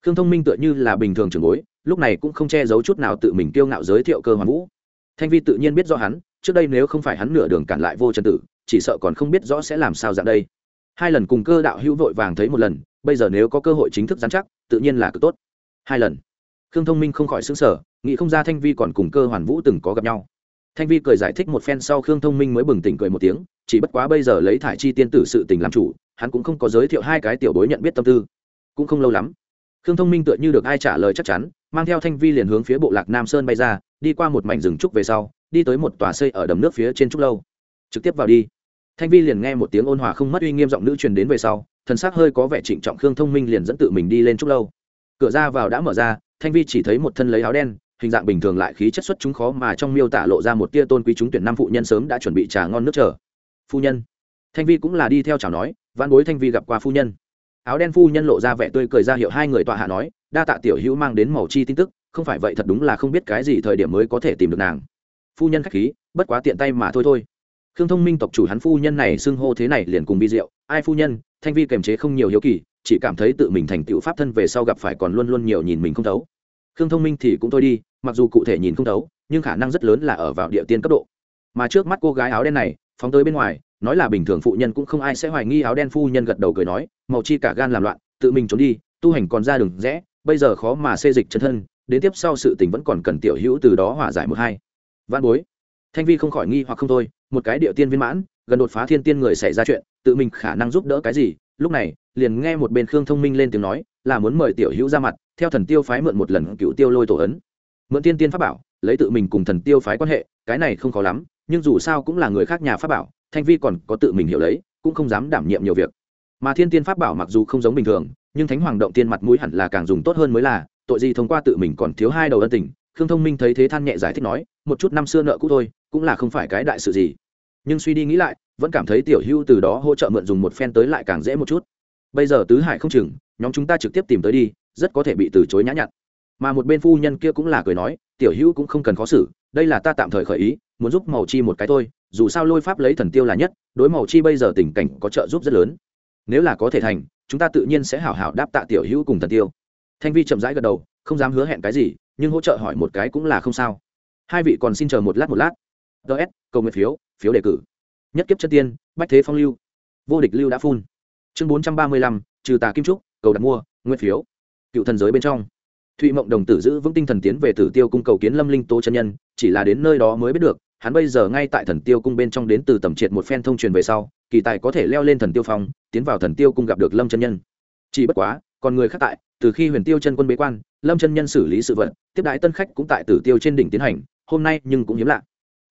khương thông minh tựa như là bình thường trường bối, lúc này cũng không che giấu chút nào tự mình kiêu ngạo giới thiệu cơ hoàn vũ. Thanh vi tự nhiên biết rõ hắn, trước đây nếu không phải hắn nửa đường cản lại vô trần tử, chỉ sợ còn không biết rõ sẽ làm sao dạng đây hai lần cùng cơ đạo hữu vội vàng thấy một lần, bây giờ nếu có cơ hội chính thức giám chắc, tự nhiên là cực tốt. Hai lần. Khương thông minh không khỏi xứng sở nghĩ không ra thanh vi còn cùng cơ hoàn vũ từng có gặp nhau. Thanh vi cười giải thích một phen sau khương thông minh mới bừng tỉnh cười một tiếng, chỉ bất quá bây giờ lấy thải chi tiên tử sự tình làm chủ, hắn cũng không có giới thiệu hai cái tiểu bối nhận biết tâm tư. Cũng không lâu lắm, khương thông minh tựa như được ai trả lời chắc chắn, mang theo thanh vi liền hướng phía bộ lạc nam sơn bay ra, đi qua một mảnh rừng trúc về sau, đi tới một tòa xây ở đầm nước phía trên trúc lâu. Trực tiếp vào đi thanh vi liền nghe một tiếng ôn hòa không mất uy nghiêm giọng nữ truyền đến về sau, thần sắc hơi có vẻ trịnh trọng khương thông minh liền dẫn tự mình đi lên trúc lâu. Cửa ra vào đã mở ra, thanh vi chỉ thấy một thân lấy áo đen, hình dạng bình thường lại khí chất xuất chúng khó mà trong miêu tả lộ ra một tia tôn quý chúng tuyển năm phụ nhân sớm đã chuẩn bị trà ngon nước chờ. Phu nhân. Thanh vi cũng là đi theo chào nói văn bối thanh vi gặp qua phu nhân. Áo đen phu nhân lộ ra vẻ tươi cười ra hiệu hai người tọa hạ nói, đa tạ tiểu hữu mang đến màu chi tin tức, không phải vậy thật đúng là không biết cái gì thời điểm mới có thể tìm được nàng. Phu nhân khách khí, bất quá tiện tay mà thôi thôi khương thông minh tộc chủ hắn phu nhân này xưng hô thế này liền cùng bi diệu, ai phu nhân, thanh vi kềm chế không nhiều hiếu kỳ, chỉ cảm thấy tự mình thành tựu pháp thân về sau gặp phải còn luôn luôn nhiều nhìn mình không thấu. Khương thông minh thì cũng thôi đi, mặc dù cụ thể nhìn không thấu, nhưng khả năng rất lớn là ở vào địa tiên cấp độ. Mà trước mắt cô gái áo đen này, phóng tới bên ngoài, nói là bình thường phụ nhân cũng không ai sẽ hoài nghi áo đen phu nhân gật đầu cười nói, màu chi cả gan làm loạn, tự mình trốn đi, tu hành còn ra đường rẽ, bây giờ khó mà xê dịch chân thân, đến tiếp sau sự tình vẫn còn cần tiểu hữu từ đó hòa giải một hai. Văn bối. Thanh vi không khỏi nghi hoặc không thôi một cái địa tiên viên mãn, gần đột phá thiên tiên người xảy ra chuyện, tự mình khả năng giúp đỡ cái gì? Lúc này, liền nghe một bên khương thông minh lên tiếng nói, là muốn mời tiểu hữu ra mặt, theo thần tiêu phái mượn một lần cựu tiêu lôi tổ ấn. Mượn tiên tiên pháp bảo, lấy tự mình cùng thần tiêu phái quan hệ, cái này không khó lắm, nhưng dù sao cũng là người khác nhà pháp bảo, thanh vi còn có tự mình hiểu lấy, cũng không dám đảm nhiệm nhiều việc. Mà thiên tiên pháp bảo mặc dù không giống bình thường, nhưng thánh hoàng động tiên mặt mũi hẳn là càng dùng tốt hơn mới là, tội gì thông qua tự mình còn thiếu hai đầu ân tình. Khương thông minh thấy thế than nhẹ giải thích nói, một chút năm xưa nợ cũ thôi cũng là không phải cái đại sự gì. Nhưng suy đi nghĩ lại, vẫn cảm thấy tiểu hưu từ đó hỗ trợ mượn dùng một phen tới lại càng dễ một chút. Bây giờ tứ hải không chừng, nhóm chúng ta trực tiếp tìm tới đi, rất có thể bị từ chối nhã nhặn. Mà một bên phu nhân kia cũng là cười nói, tiểu hữu cũng không cần khó xử, đây là ta tạm thời khởi ý, muốn giúp màu chi một cái thôi, dù sao lôi pháp lấy thần tiêu là nhất, đối màu chi bây giờ tình cảnh có trợ giúp rất lớn. Nếu là có thể thành, chúng ta tự nhiên sẽ hảo hảo đáp tạ tiểu hữu cùng thần tiêu. Thanh vi chậm rãi gật đầu, không dám hứa hẹn cái gì, nhưng hỗ trợ hỏi một cái cũng là không sao. Hai vị còn xin chờ một lát một lát ts cầu nguyện phiếu phiếu đề cử. Nhất kiếp chân tiên, bách thế phong lưu. Vô địch lưu đã phun. Chương bốn trăm ba mươi lăm, trừ tà kim trúc, cầu đặt mua, nguyện phiếu. Cựu thần giới bên trong. Thụy mộng đồng tử giữ vững tinh thần tiến về tử tiêu cung cầu kiến lâm linh tố chân nhân, chỉ là đến nơi đó mới biết được, hắn bây giờ ngay tại thần tiêu cung bên trong đến từ tầm triệt một phen thông truyền về sau, kỳ tài có thể leo lên thần tiêu phong, tiến vào thần tiêu cung gặp được lâm chân nhân. Chỉ bất quá, còn người khác tại, từ khi huyền tiêu chân quân bế quan, lâm chân nhân xử lý sự vật, tiếp đãi tân khách cũng tại tử tiêu trên đỉnh tiến hành, hôm nay nhưng cũng hiếm lạ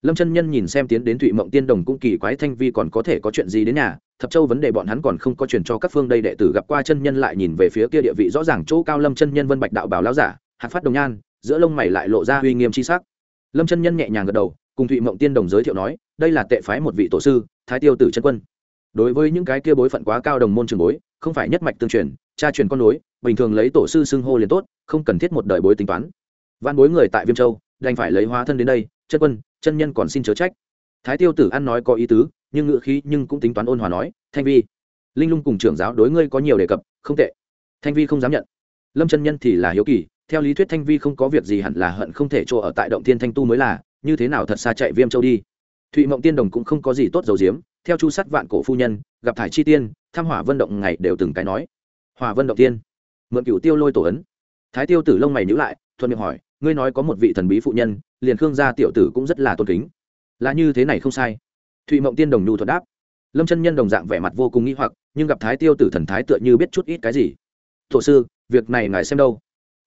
lâm chân nhân nhìn xem tiến đến thụy mộng tiên đồng cũng kỳ quái thanh vi còn có thể có chuyện gì đến nhà, thập châu vấn đề bọn hắn còn không có truyền cho các phương đây đệ tử gặp qua chân nhân lại nhìn về phía kia địa vị rõ ràng chỗ cao lâm chân nhân vân bạch đạo bảo lão giả hạt phát đồng nhan, giữa lông mày lại lộ ra uy nghiêm c h i sắc. Lâm chân nhân nhẹ nhàng gật đầu, cùng thụy mộng tiên đồng giới thiệu nói, đây là tệ phái một vị tổ sư, thái tiêu tử chân quân. Đối với những cái kia bối phận quá cao đồng môn trường bối, không phải nhất mạch tương truyền, cha truyền con nối, bình thường lấy tổ sư xưng hô liền tốt, không cần thiết một đời bối tính toán. Văn bối người tại viêm châu, đành phải lấy hóa thân đến đây, chân quân chân nhân còn xin chớ trách. Thái tiêu tử ăn nói có ý tứ, nhưng ngựa khí nhưng cũng tính toán ôn hòa nói, thanh vi, linh lung cùng trưởng giáo đối ngươi có nhiều đề cập, không tệ. Thanh vi không dám nhận. Lâm chân nhân thì là hiếu kỳ, theo lý thuyết thanh vi không có việc gì hẳn là hận không thể chỗ ở tại động thiên thanh tu mới là, như thế nào thật xa chạy viêm châu đi. Thụy mộng tiên đồng cũng không có gì tốt dầu diếm theo chu sắt vạn cổ phu nhân, gặp thải chi tiên tham hỏa vân động ngày đều từng cái nói. Hỏa vân động tiên, mượn cựu tiêu lôi tổ ấn. Thái tiêu tử lông mày nhữ lại, thuận miệng hỏi ngươi nói có một vị thần bí phụ nhân, liền khương gia tiểu tử cũng rất là tôn kính. Là như thế này không sai. Thụy mộng tiên đồng nhu thuật đáp. Lâm chân nhân đồng dạng vẻ mặt vô cùng nghi hoặc, nhưng gặp thái tiêu tử thần thái tựa như biết chút ít cái gì. Thổ sư, việc này ngài xem đâu?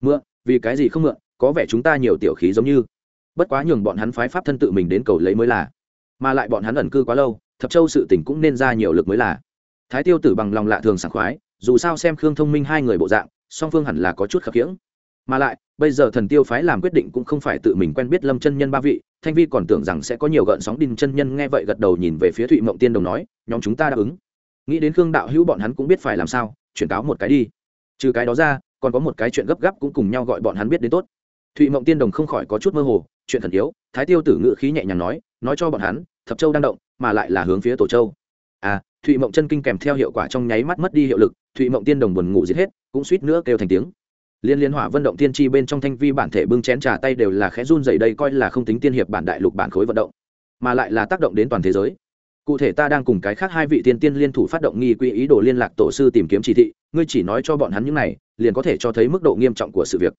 Mượn, vì cái gì không mượn, có vẻ chúng ta nhiều tiểu khí giống như. Bất quá nhường bọn hắn phái pháp thân tự mình đến cầu lấy mới là. Mà lại bọn hắn ẩn cư quá lâu, thập châu sự tỉnh cũng nên ra nhiều lực mới là. Thái tiêu tử bằng lòng lạ thường sảng khoái, dù sao xem khương thông minh hai người bộ dạng, song phương hẳn là có chút khập khiễng mà lại, bây giờ thần tiêu phái làm quyết định cũng không phải tự mình quen biết lâm chân nhân ba vị, thanh vi còn tưởng rằng sẽ có nhiều gợn sóng đinh chân nhân nghe vậy gật đầu nhìn về phía thụy mộng tiên đồng nói, nhóm chúng ta đáp ứng. Nghĩ đến khương đạo hữu bọn hắn cũng biết phải làm sao, chuyển cáo một cái đi. Trừ cái đó ra, còn có một cái chuyện gấp gáp cũng cùng nhau gọi bọn hắn biết đến tốt. Thụy mộng tiên đồng không khỏi có chút mơ hồ, chuyện thần yếu, thái tiêu tử ngự khí nhẹ nhàng nói nói cho bọn hắn, thập châu đang động, mà lại là hướng phía tổ châu. À thụy mộng chân kinh kèm theo hiệu quả trong nháy mắt mất đi hiệu lực, thụy mộng tiên đồng buồn ngủ giết hết, cũng suýt nữa kêu thành tiếng liên liên hỏa vận động tiên tri bên trong thanh vi bản thể bưng chén trà tay đều là khẽ run dày đây coi là không tính tiên hiệp bản đại lục bản khối vận động, mà lại là tác động đến toàn thế giới. Cụ thể ta đang cùng cái khác hai vị tiên tiên liên thủ phát động nghi quy ý đồ liên lạc tổ sư tìm kiếm chỉ thị, ngươi chỉ nói cho bọn hắn những này, liền có thể cho thấy mức độ nghiêm trọng của sự việc.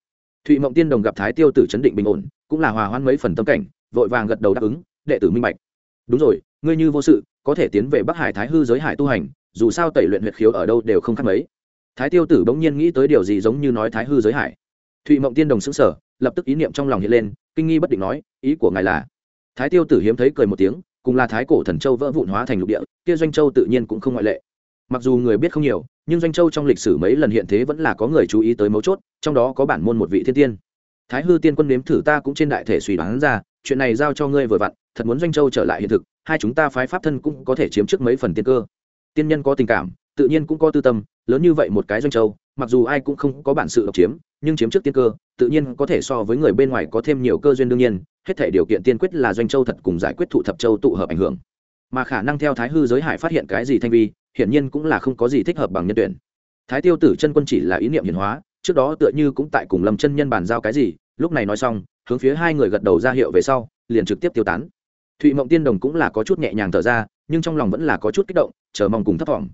Thụy mộng tiên đồng gặp thái tiêu tử chấn định bình ổn, cũng là hòa hoãn mấy phần tâm cảnh, vội vàng gật đầu đáp ứng, đệ tử minh bạch. Đúng rồi, ngươi như vô sự, có thể tiến về bắc hải thái hư giới hải tu hành, dù sao tẩy luyện huyệt khiếu ở đâu đều không khác mấy thái tiêu tử bỗng nhiên nghĩ tới điều gì giống như nói thái hư giới hải. Thụy mộng tiên đồng xứng sở lập tức ý niệm trong lòng hiện lên, kinh nghi bất định nói, ý của ngài là? Thái tiêu tử hiếm thấy cười một tiếng, cùng là thái cổ thần châu vỡ vụn hóa thành lục địa, kia doanh châu tự nhiên cũng không ngoại lệ. Mặc dù người biết không nhiều, nhưng doanh châu trong lịch sử mấy lần hiện thế vẫn là có người chú ý tới mấu chốt, trong đó có bản môn một vị thiên tiên. Thái hư tiên quân nếm thử ta cũng trên đại thể suy đoán ra, chuyện này giao cho ngươi vừa vặn, thật muốn doanh châu trở lại hiện thực, hai chúng ta phái pháp thân cũng có thể chiếm trước mấy phần tiên cơ. Tiên nhân có tình cảm tự nhiên cũng có tư tâm, lớn như vậy một cái doanh châu, mặc dù ai cũng không có bản sự độc chiếm, nhưng chiếm trước tiên cơ, tự nhiên có thể so với người bên ngoài có thêm nhiều cơ duyên đương nhiên, hết thể điều kiện tiên quyết là doanh châu thật cùng giải quyết thụ thập châu tụ hợp ảnh hưởng. Mà khả năng theo thái hư giới hải phát hiện cái gì thanh vi, hiển nhiên cũng là không có gì thích hợp bằng nhân tuyển. Thái tiêu tử chân quân chỉ là ý niệm hiển hóa, trước đó tựa như cũng tại cùng lâm chân nhân bàn giao cái gì, lúc này nói xong, hướng phía hai người gật đầu ra hiệu về sau, liền trực tiếp tiêu tán. Thụy mộng tiên đồng cũng là có chút nhẹ nhàng thở ra, nhưng trong lòng vẫn là có chút kích động, chờ mong cùng thấp thỏm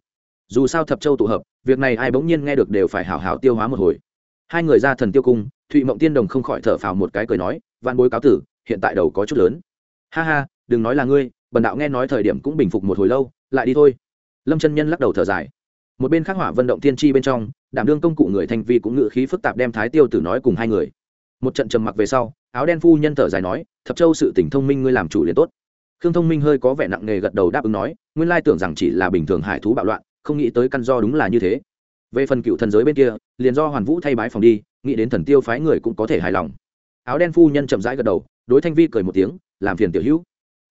dù sao thập châu tụ hợp, việc này ai bỗng nhiên nghe được đều phải hảo hảo tiêu hóa một hồi. Hai người ra thần tiêu cung, thụy mộng tiên đồng không khỏi thở phào một cái cười nói van bối cáo tử, hiện tại đầu có chút lớn. Ha ha, đừng nói là ngươi, bần đạo nghe nói thời điểm cũng bình phục một hồi lâu, lại đi thôi. Lâm chân nhân lắc đầu thở dài. Một bên khắc hỏa vận động tiên tri bên trong, đảm đương công cụ người thanh vi cũng ngự khí phức tạp đem thái tiêu tử nói cùng hai người. Một trận trầm mặc về sau, áo đen phu nhân thở dài nói, thập châu sự tỉnh thông minh ngươi làm chủ liền tốt. Khương thông minh hơi có vẻ nặng nề gật đầu đáp ứng nói, nguyên lai tưởng rằng chỉ là bình thường hải thú bạo loạn không nghĩ tới căn do đúng là như thế. Về phần cựu thần giới bên kia, liền do hoàn vũ thay bái phòng đi, nghĩ đến thần tiêu phái người cũng có thể hài lòng. Áo đen phu nhân chậm rãi gật đầu, đối thanh vi cười một tiếng, làm phiền tiểu hữu.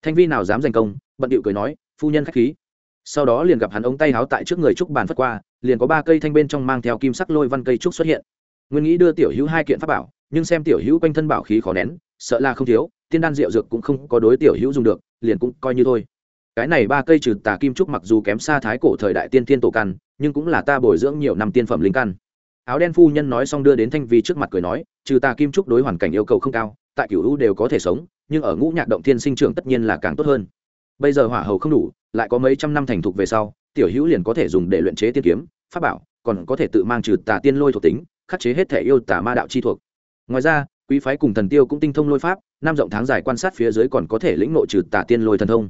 Thanh vi nào dám giành công, bận điệu cười nói, phu nhân khách khí. Sau đó liền gặp hắn ống tay háo tại trước người trúc bàn phất qua, liền có ba cây thanh bên trong mang theo kim sắc lôi văn cây trúc xuất hiện. Nguyên nghĩ đưa tiểu hữu hai kiện pháp bảo, nhưng xem tiểu hữu quanh thân bảo khí khó nén, sợ là không thiếu, tiên đan rượu dược cũng không có đối tiểu hữu dùng được, liền cũng coi như thôi cái này ba cây trừ tà kim trúc mặc dù kém xa thái cổ thời đại tiên tiên tổ căn, nhưng cũng là ta bồi dưỡng nhiều năm tiên phẩm linh căn. Áo đen phu nhân nói xong đưa đến thanh vi trước mặt cười nói, trừ tà kim trúc đối hoàn cảnh yêu cầu không cao, tại cửu u đều có thể sống, nhưng ở ngũ nhạc động thiên sinh trưởng tất nhiên là càng tốt hơn. Bây giờ hỏa hầu không đủ, lại có mấy trăm năm thành thục về sau, tiểu hữu liền có thể dùng để luyện chế tiên kiếm, pháp bảo, còn có thể tự mang trừ tà tiên lôi thuộc tính, khắc chế hết thể yêu tà ma đạo chi thuộc. Ngoài ra, quý phái cùng thần tiêu cũng tinh thông lôi pháp, năm rộng tháng dài quan sát phía dưới còn có thể lĩnh nội trừ tà tiên lôi thần thông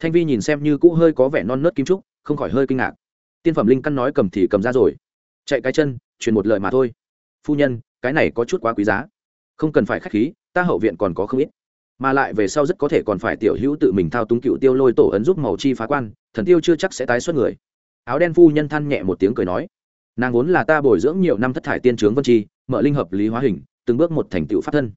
thanh vi nhìn xem như cũ hơi có vẻ non nớt kim trúc, không khỏi hơi kinh ngạc. Tiên phẩm linh căn nói cầm thì cầm ra rồi. Chạy cái chân, truyền một lời mà thôi. Phu nhân, cái này có chút quá quý giá. Không cần phải k h á c h khí, ta hậu viện còn có không ít. Mà lại về sau rất có thể còn phải tiểu hữu tự mình thao túng cựu tiêu lôi tổ ấn giúp màu chi phá quan, thần tiêu chưa chắc sẽ tái xuất người. Áo đen phu nhân than nhẹ một tiếng cười nói, nàng vốn là ta bồi dưỡng nhiều năm thất thải tiên trướng vân chi, mở linh hợp lý hóa hình, từng bước một thành tựu pháp thân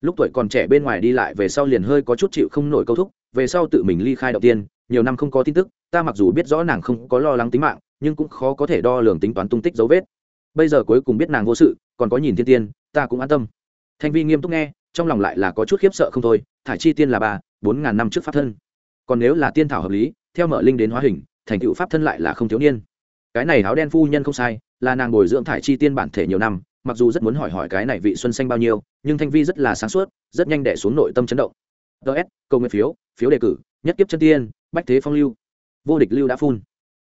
lúc tuổi còn trẻ bên ngoài đi lại về sau liền hơi có chút chịu không nổi câu thúc, về sau tự mình ly khai đầu tiên, nhiều năm không có tin tức, ta mặc dù biết rõ nàng không có lo lắng tính mạng, nhưng cũng khó có thể đo lường tính toán tung tích dấu vết. Bây giờ cuối cùng biết nàng vô sự, còn có nhìn thiên tiên, ta cũng an tâm. Thanh vi nghiêm túc nghe, trong lòng lại là có chút khiếp sợ không thôi, thải chi tiên là ba bốn ngàn năm trước pháp thân. Còn nếu là tiên thảo hợp lý, theo mở linh đến hóa hình, thành tựu pháp thân lại là không thiếu niên. Cái này áo đen phu nhân không sai, là nàng bồi dưỡng thải chi tiên bản thể nhiều năm mặc dù rất muốn hỏi hỏi cái này vị xuân xanh bao nhiêu, nhưng thanh vi rất là sáng suốt, rất nhanh đẻ xuống nội tâm chấn động. Ts câu nguyện phiếu phiếu đề cử, nhất kiếp chân tiên, bách thế phong lưu. Vô địch lưu đã phun.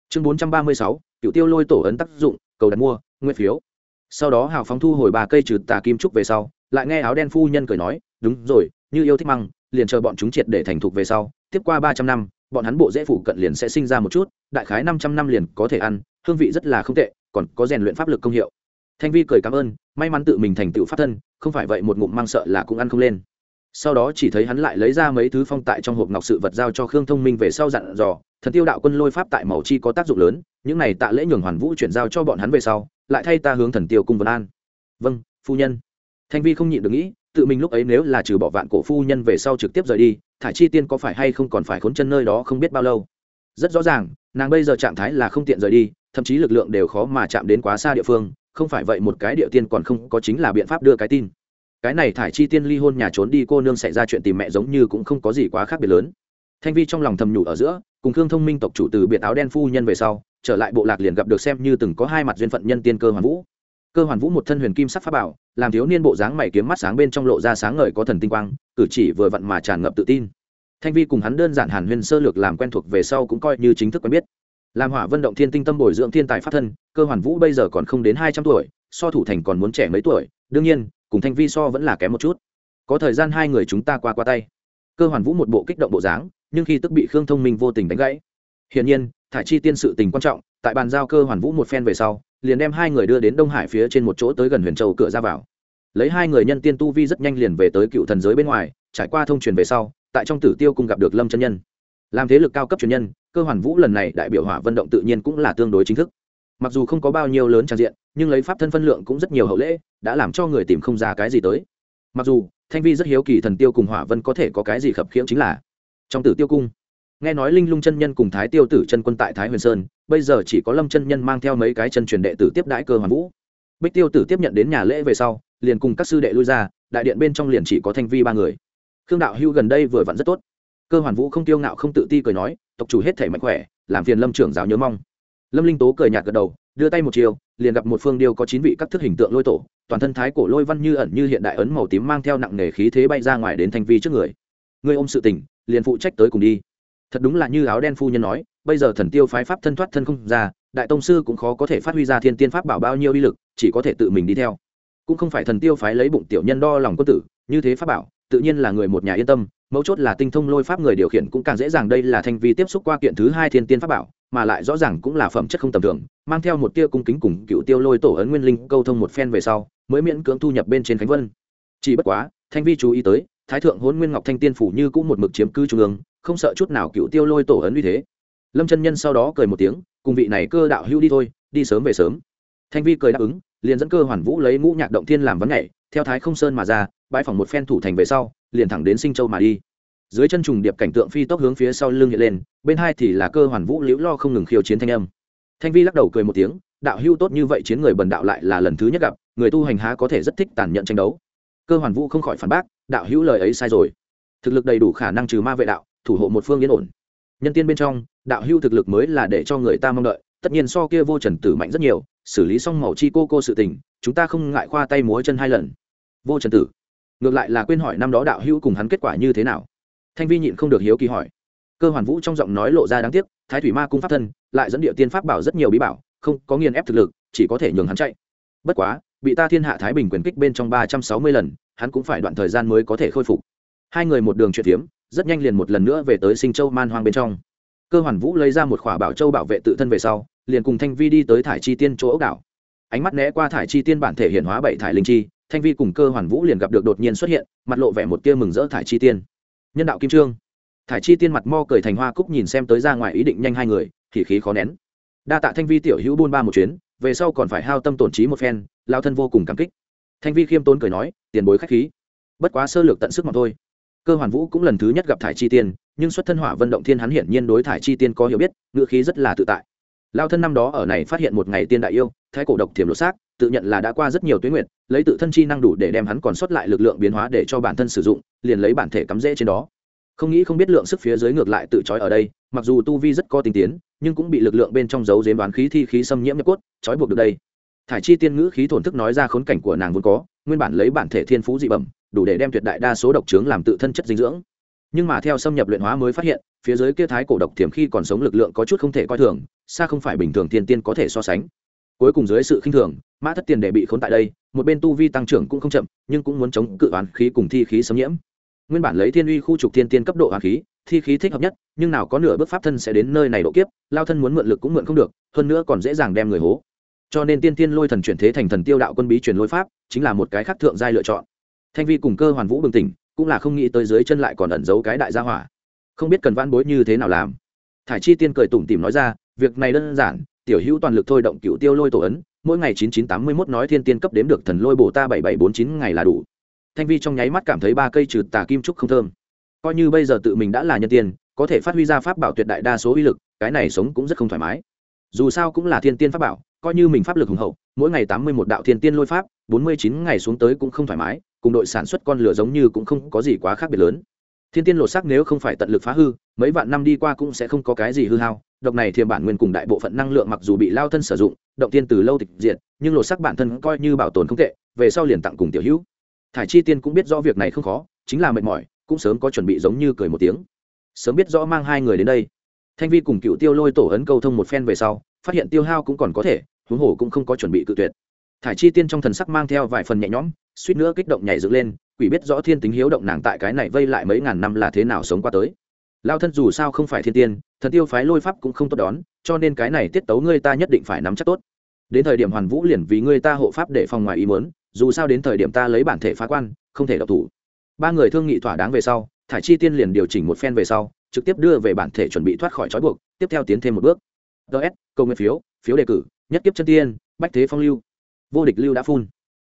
Chương bốn trăm ba mươi sáu, cựu tiêu lôi tổ ấn tác dụng, cầu đặt mua nguyện phiếu. Sau đó hào phóng thu hồi bà cây trừ tà kim trúc về sau, lại nghe áo đen phu nhân cười nói, đúng rồi, như yêu thích măng, liền chờ bọn chúng triệt để thành thục về sau, tiếp qua ba trăm năm, bọn hắn bộ dễ phủ cận liền sẽ sinh ra một chút, đại khái năm trăm năm liền có thể ăn, hương vị rất là không tệ, còn có rèn luyện pháp lực công hiệu thanh vi cười cảm ơn, may mắn tự mình thành tựu pháp thân, không phải vậy một ngụm mang sợ là cũng ăn không lên. Sau đó chỉ thấy hắn lại lấy ra mấy thứ phong tại trong hộp ngọc sự vật giao cho khương thông minh về sau dặn dò, thần tiêu đạo quân lôi pháp tại màu chi có tác dụng lớn, những này tạ lễ nhường hoàn vũ chuyển giao cho bọn hắn về sau, lại thay ta hướng thần tiêu cung vân an. Vâng phu nhân. Thanh vi không nhịn được nghĩ, tự mình lúc ấy nếu là trừ bỏ vạn cổ phu nhân về sau trực tiếp rời đi, thải chi tiên có phải hay không còn phải khốn chân nơi đó không biết bao lâu. Rất rõ ràng, nàng bây giờ trạng thái là không tiện rời đi, thậm chí lực lượng đều khó mà chạm đến quá xa địa phương không phải vậy một cái địa tiên còn không có chính là biện pháp đưa cái tin. Cái này thải chi tiên ly hôn nhà trốn đi cô nương xảy ra chuyện tìm mẹ giống như cũng không có gì quá khác biệt lớn. Thanh vi trong lòng thầm nhủ ở giữa, cùng khương thông minh tộc chủ từ biệt áo đen phu nhân về sau, trở lại bộ lạc liền gặp được xem như từng có hai mặt duyên phận nhân tiên cơ hoàn vũ. Cơ hoàn vũ một thân huyền kim sắc pháp bảo, làm thiếu niên bộ dáng mày kiếm mắt sáng bên trong lộ ra sáng ngời có thần tinh quang, cử chỉ vừa vặn mà tràn ngập tự tin. Thanh vi cùng hắn đơn giản hàn huyền sơ lược làm quen thuộc về sau cũng coi như chính thức quen biết làm hỏa vận động thiên tinh tâm bồi dưỡng thiên tài pháp thân, cơ hoàn vũ bây giờ còn không đến hai trăm tuổi, so thủ thành còn muốn trẻ mấy tuổi, đương nhiên, cùng thanh vi so vẫn là kém một chút. Có thời gian hai người chúng ta qua qua tay. Cơ hoàn vũ một bộ kích động bộ dáng, nhưng khi tức bị khương thông minh vô tình đánh gãy. Hiển nhiên, thải chi tiên sự tình quan trọng, tại bàn giao cơ hoàn vũ một phen về sau, liền đem hai người đưa đến đông hải phía trên một chỗ tới gần huyền châu cửa ra vào. Lấy hai người nhân tiên tu vi rất nhanh liền về tới cựu thần giới bên ngoài, trải qua thông truyền về sau, tại trong tử tiêu cùng gặp được lâm chân nhân. Làm thế lực cao cấp truyền nhân cơ hoàn vũ lần này đại biểu hỏa vận động tự nhiên cũng là tương đối chính thức. Mặc dù không có bao nhiêu lớn trang diện, nhưng lấy pháp thân phân lượng cũng rất nhiều hậu lễ, đã làm cho người tìm không ra cái gì tới. Mặc dù, thanh vi rất hiếu kỳ thần tiêu cùng hỏa vân có thể có cái gì khập khiễng chính là trong tử tiêu cung. Nghe nói linh lung chân nhân cùng thái tiêu tử chân quân tại thái huyền sơn, bây giờ chỉ có lâm chân nhân mang theo mấy cái chân truyền đệ tử tiếp đãi cơ hoàn vũ. Bích tiêu tử tiếp nhận đến nhà lễ về sau, liền cùng các sư đệ lui ra, đại điện bên trong liền chỉ có thanh vi ba người. Khương đạo hưu gần đây vừa vặn rất tốt. Cơ hoàn vũ không tiêu ngạo không tự ti cười nói tộc chủ hết thể mạnh khỏe, làm phiền lâm trưởng giáo nhớ mong. Lâm linh tố cười nhạt gật đầu, đưa tay một chiều, liền gặp một phương điêu có chín vị các thức hình tượng lôi tổ, toàn thân thái cổ lôi văn như ẩn như hiện đại ấn màu tím mang theo nặng nề khí thế bay ra ngoài đến thanh vi trước người. Ngươi ôm sự tình, liền phụ trách tới cùng đi. Thật đúng là như áo đen phu nhân nói, bây giờ thần tiêu phái pháp thân thoát thân không ra, đại tông sư cũng khó có thể phát huy ra thiên tiên pháp bảo bao nhiêu uy lực, chỉ có thể tự mình đi theo. Cũng không phải thần tiêu phái lấy bụng tiểu nhân đo lòng quân tử, như thế pháp bảo, tự nhiên là người một nhà yên tâm mấu chốt là tinh thông lôi pháp người điều khiển cũng càng dễ dàng đây là thanh vi tiếp xúc qua kiện thứ hai thiên tiên pháp bảo, mà lại rõ ràng cũng là phẩm chất không tầm thường, mang theo một tia cung kính cùng cựu tiêu lôi tổ ấn nguyên linh câu thông một phen về sau, mới miễn cưỡng thu nhập bên trên khánh vân. Chỉ bất quá, thanh vi chú ý tới, thái thượng hôn nguyên ngọc thanh tiên phủ như cũng một mực chiếm cư trung ương, không sợ chút nào cựu tiêu lôi tổ ấn uy thế. Lâm chân nhân sau đó cười một tiếng, cùng vị này cơ đạo hữu đi thôi, đi sớm về sớm. Thanh vi cười đáp ứng, liền dẫn cơ hoàn vũ lấy ngũ nhạc động thiên làm vấn nhảy, theo thái không sơn mà ra bãi phòng một phen thủ thành về sau liền thẳng đến sinh châu mà đi. Dưới chân trùng điệp cảnh tượng phi tốc hướng phía sau lưng hiện lên, bên hai thì là cơ hoàn vũ liễu lo không ngừng khiêu chiến thanh âm. Thanh vi lắc đầu cười một tiếng, đạo hưu tốt như vậy chiến người bần đạo lại là lần thứ nhất gặp, người tu hành há có thể rất thích tàn nhẫn tranh đấu. Cơ hoàn vũ không khỏi phản bác, đạo hữu lời ấy sai rồi. Thực lực đầy đủ khả năng trừ ma vệ đạo, thủ hộ một phương yên ổn. Nhân tiên bên trong, đạo hưu thực lực mới là để cho người ta mong đợi, tất nhiên so kia vô trần tử mạnh rất nhiều, xử lý xong màu chi cô cô sự tình, chúng ta không ngại khoa tay múa chân hai lần. Vô trần tử ngược lại là quên hỏi năm đó đạo hưu cùng hắn kết quả như thế nào. Thanh vi nhịn không được hiếu kỳ hỏi. Cơ hoàn vũ trong giọng nói lộ ra đáng tiếc, thái thủy ma cung pháp thân, lại dẫn địa tiên pháp bảo rất nhiều bí bảo, không có nghiền ép thực lực, chỉ có thể nhường hắn chạy. Bất quá, bị ta thiên hạ thái bình quyền kích bên trong ba trăm sáu mươi lần, hắn cũng phải đoạn thời gian mới có thể khôi phục. Hai người một đường chuyện phiếm rất nhanh liền một lần nữa về tới sinh châu man hoang bên trong. Cơ hoàn vũ lấy ra một khỏa bảo châu bảo vệ tự thân về sau, liền cùng thanh vi đi tới thải chi tiên chỗ ốc đảo. Ánh mắt né qua thải chi tiên bản thể hiện hóa bảy thải linh chi thanh vi cùng cơ hoàn vũ liền gặp được đột nhiên xuất hiện, mặt lộ vẻ một tia mừng rỡ thải chi tiên. Nhân đạo kim trương. Thải chi tiên mặt mo cười thành hoa cúc nhìn xem tới ra ngoài ý định nhanh hai người, thì khí khó nén. Đa tạ thanh vi tiểu hữu buôn ba một chuyến, về sau còn phải hao tâm tổn trí một phen, lao thân vô cùng cảm kích. Thanh vi khiêm tốn cười nói, tiền bối khách khí. Bất quá sơ lược tận sức mà thôi. Cơ hoàn vũ cũng lần thứ nhất gặp thải chi tiên, nhưng xuất thân hỏa vận động thiên hắn hiển nhiên đối thải chi tiên có hiểu biết, ngữ khí rất là tự tại lao thân năm đó ở này phát hiện một ngày tiên đại yêu, thái cổ độc thiểm lột xác, tự nhận là đã qua rất nhiều tuyến nguyện lấy tự thân chi năng đủ để đem hắn còn sót lại lực lượng biến hóa để cho bản thân sử dụng, liền lấy bản thể cắm rễ trên đó. Không nghĩ không biết lượng sức phía dưới ngược lại tự trói ở đây, mặc dù tu vi rất có tinh tiến, nhưng cũng bị lực lượng bên trong dấu dếm đoán khí thi khí xâm nhiễm nhập cốt, trói buộc được đây. Thải chi tiên ngữ khí thổn thức nói ra khốn cảnh của nàng vốn có, nguyên bản lấy bản thể thiên phú dị bẩm, đủ để đem tuyệt đại đa số độc trướng làm tự thân chất dinh dưỡng nhưng mà theo xâm nhập luyện hóa mới phát hiện, phía dưới kia thái cổ độc thiểm khi còn sống lực lượng có chút không thể coi thường, xa không phải bình thường thiên tiên có thể so sánh. Cuối cùng dưới sự khinh thường, mã thất tiền để bị khốn tại đây, một bên tu vi tăng trưởng cũng không chậm, nhưng cũng muốn chống cự oán khí cùng thi khí xâm nhiễm. Nguyên bản lấy thiên uy khu trục thiên tiên cấp độ oán khí, thi khí thích hợp nhất, nhưng nào có nửa bước pháp thân sẽ đến nơi này độ kiếp, lao thân muốn mượn lực cũng mượn không được, hơn nữa còn dễ dàng đem người hố. Cho nên tiên tiên lôi thần chuyển thế thành thần tiêu đạo quân bí truyền lôi pháp, chính là một cái khác thượng giai lựa chọn. Thanh vi cùng cơ hoàn vũ bừng tỉnh cũng là không nghĩ tới dưới chân lại còn ẩn giấu cái đại gia hỏa. Không biết cần van bối như thế nào làm. Thải chi tiên cười tủm tỉm nói ra, việc này đơn giản, tiểu hữu toàn lực thôi động cựu tiêu lôi tổ ấn, mỗi ngày chín chín tám mươi mốt nói thiên tiên cấp đếm được thần lôi bổ ta bảy bảy bốn chín ngày là đủ. Thanh vi trong nháy mắt cảm thấy ba cây trừ tà kim trúc không thơm. Coi như bây giờ tự mình đã là nhân tiên, có thể phát huy ra pháp bảo tuyệt đại đa số uy lực, cái này sống cũng rất không thoải mái. Dù sao cũng là thiên tiên pháp bảo, coi như mình pháp lực hùng hậu, mỗi ngày tám mươi một đạo thiên tiên lôi pháp, bốn mươi chín ngày xuống tới cũng không thoải mái cùng đội sản xuất con lửa giống như cũng không có gì quá khác biệt lớn. Thiên tiên lột xác nếu không phải tận lực phá hư, mấy vạn năm đi qua cũng sẽ không có cái gì hư hao. Độc này thiềm bản nguyên cùng đại bộ phận năng lượng mặc dù bị lao thân sử dụng, động tiên từ lâu tịch diệt, nhưng lột xác bản thân coi như bảo tồn không tệ, về sau liền tặng cùng tiểu hữu. Thải chi tiên cũng biết rõ việc này không khó, chính là mệt mỏi, cũng sớm có chuẩn bị giống như cười một tiếng. Sớm biết rõ mang hai người đến đây. Thanh vi cùng cựu tiêu lôi tổ ấn câu thông một phen về sau, phát hiện tiêu hao cũng còn có thể, huống hồ cũng không có chuẩn bị cự tuyệt. Thải chi tiên trong thần sắc mang theo vài phần nhẹ nhõm suýt nữa kích động nhảy dựng lên, quỷ biết rõ thiên tính hiếu động nàng tại cái này vây lại mấy ngàn năm là thế nào sống qua tới. Lao thân dù sao không phải thiên tiên, thần tiêu phái lôi pháp cũng không tốt đón, cho nên cái này tiết tấu ngươi ta nhất định phải nắm chắc tốt. Đến thời điểm hoàn vũ liền vì ngươi ta hộ pháp để phòng ngoài ý muốn, dù sao đến thời điểm ta lấy bản thể phá quan, không thể độc thủ. Ba người thương nghị thỏa đáng về sau, thải chi tiên liền điều chỉnh một phen về sau, trực tiếp đưa về bản thể chuẩn bị thoát khỏi trói buộc, tiếp theo tiến thêm một bước. Ts câu nguyện phiếu phiếu đề cử, nhất kiếp chân tiên, bách thế phong lưu. Vô địch lưu đã phun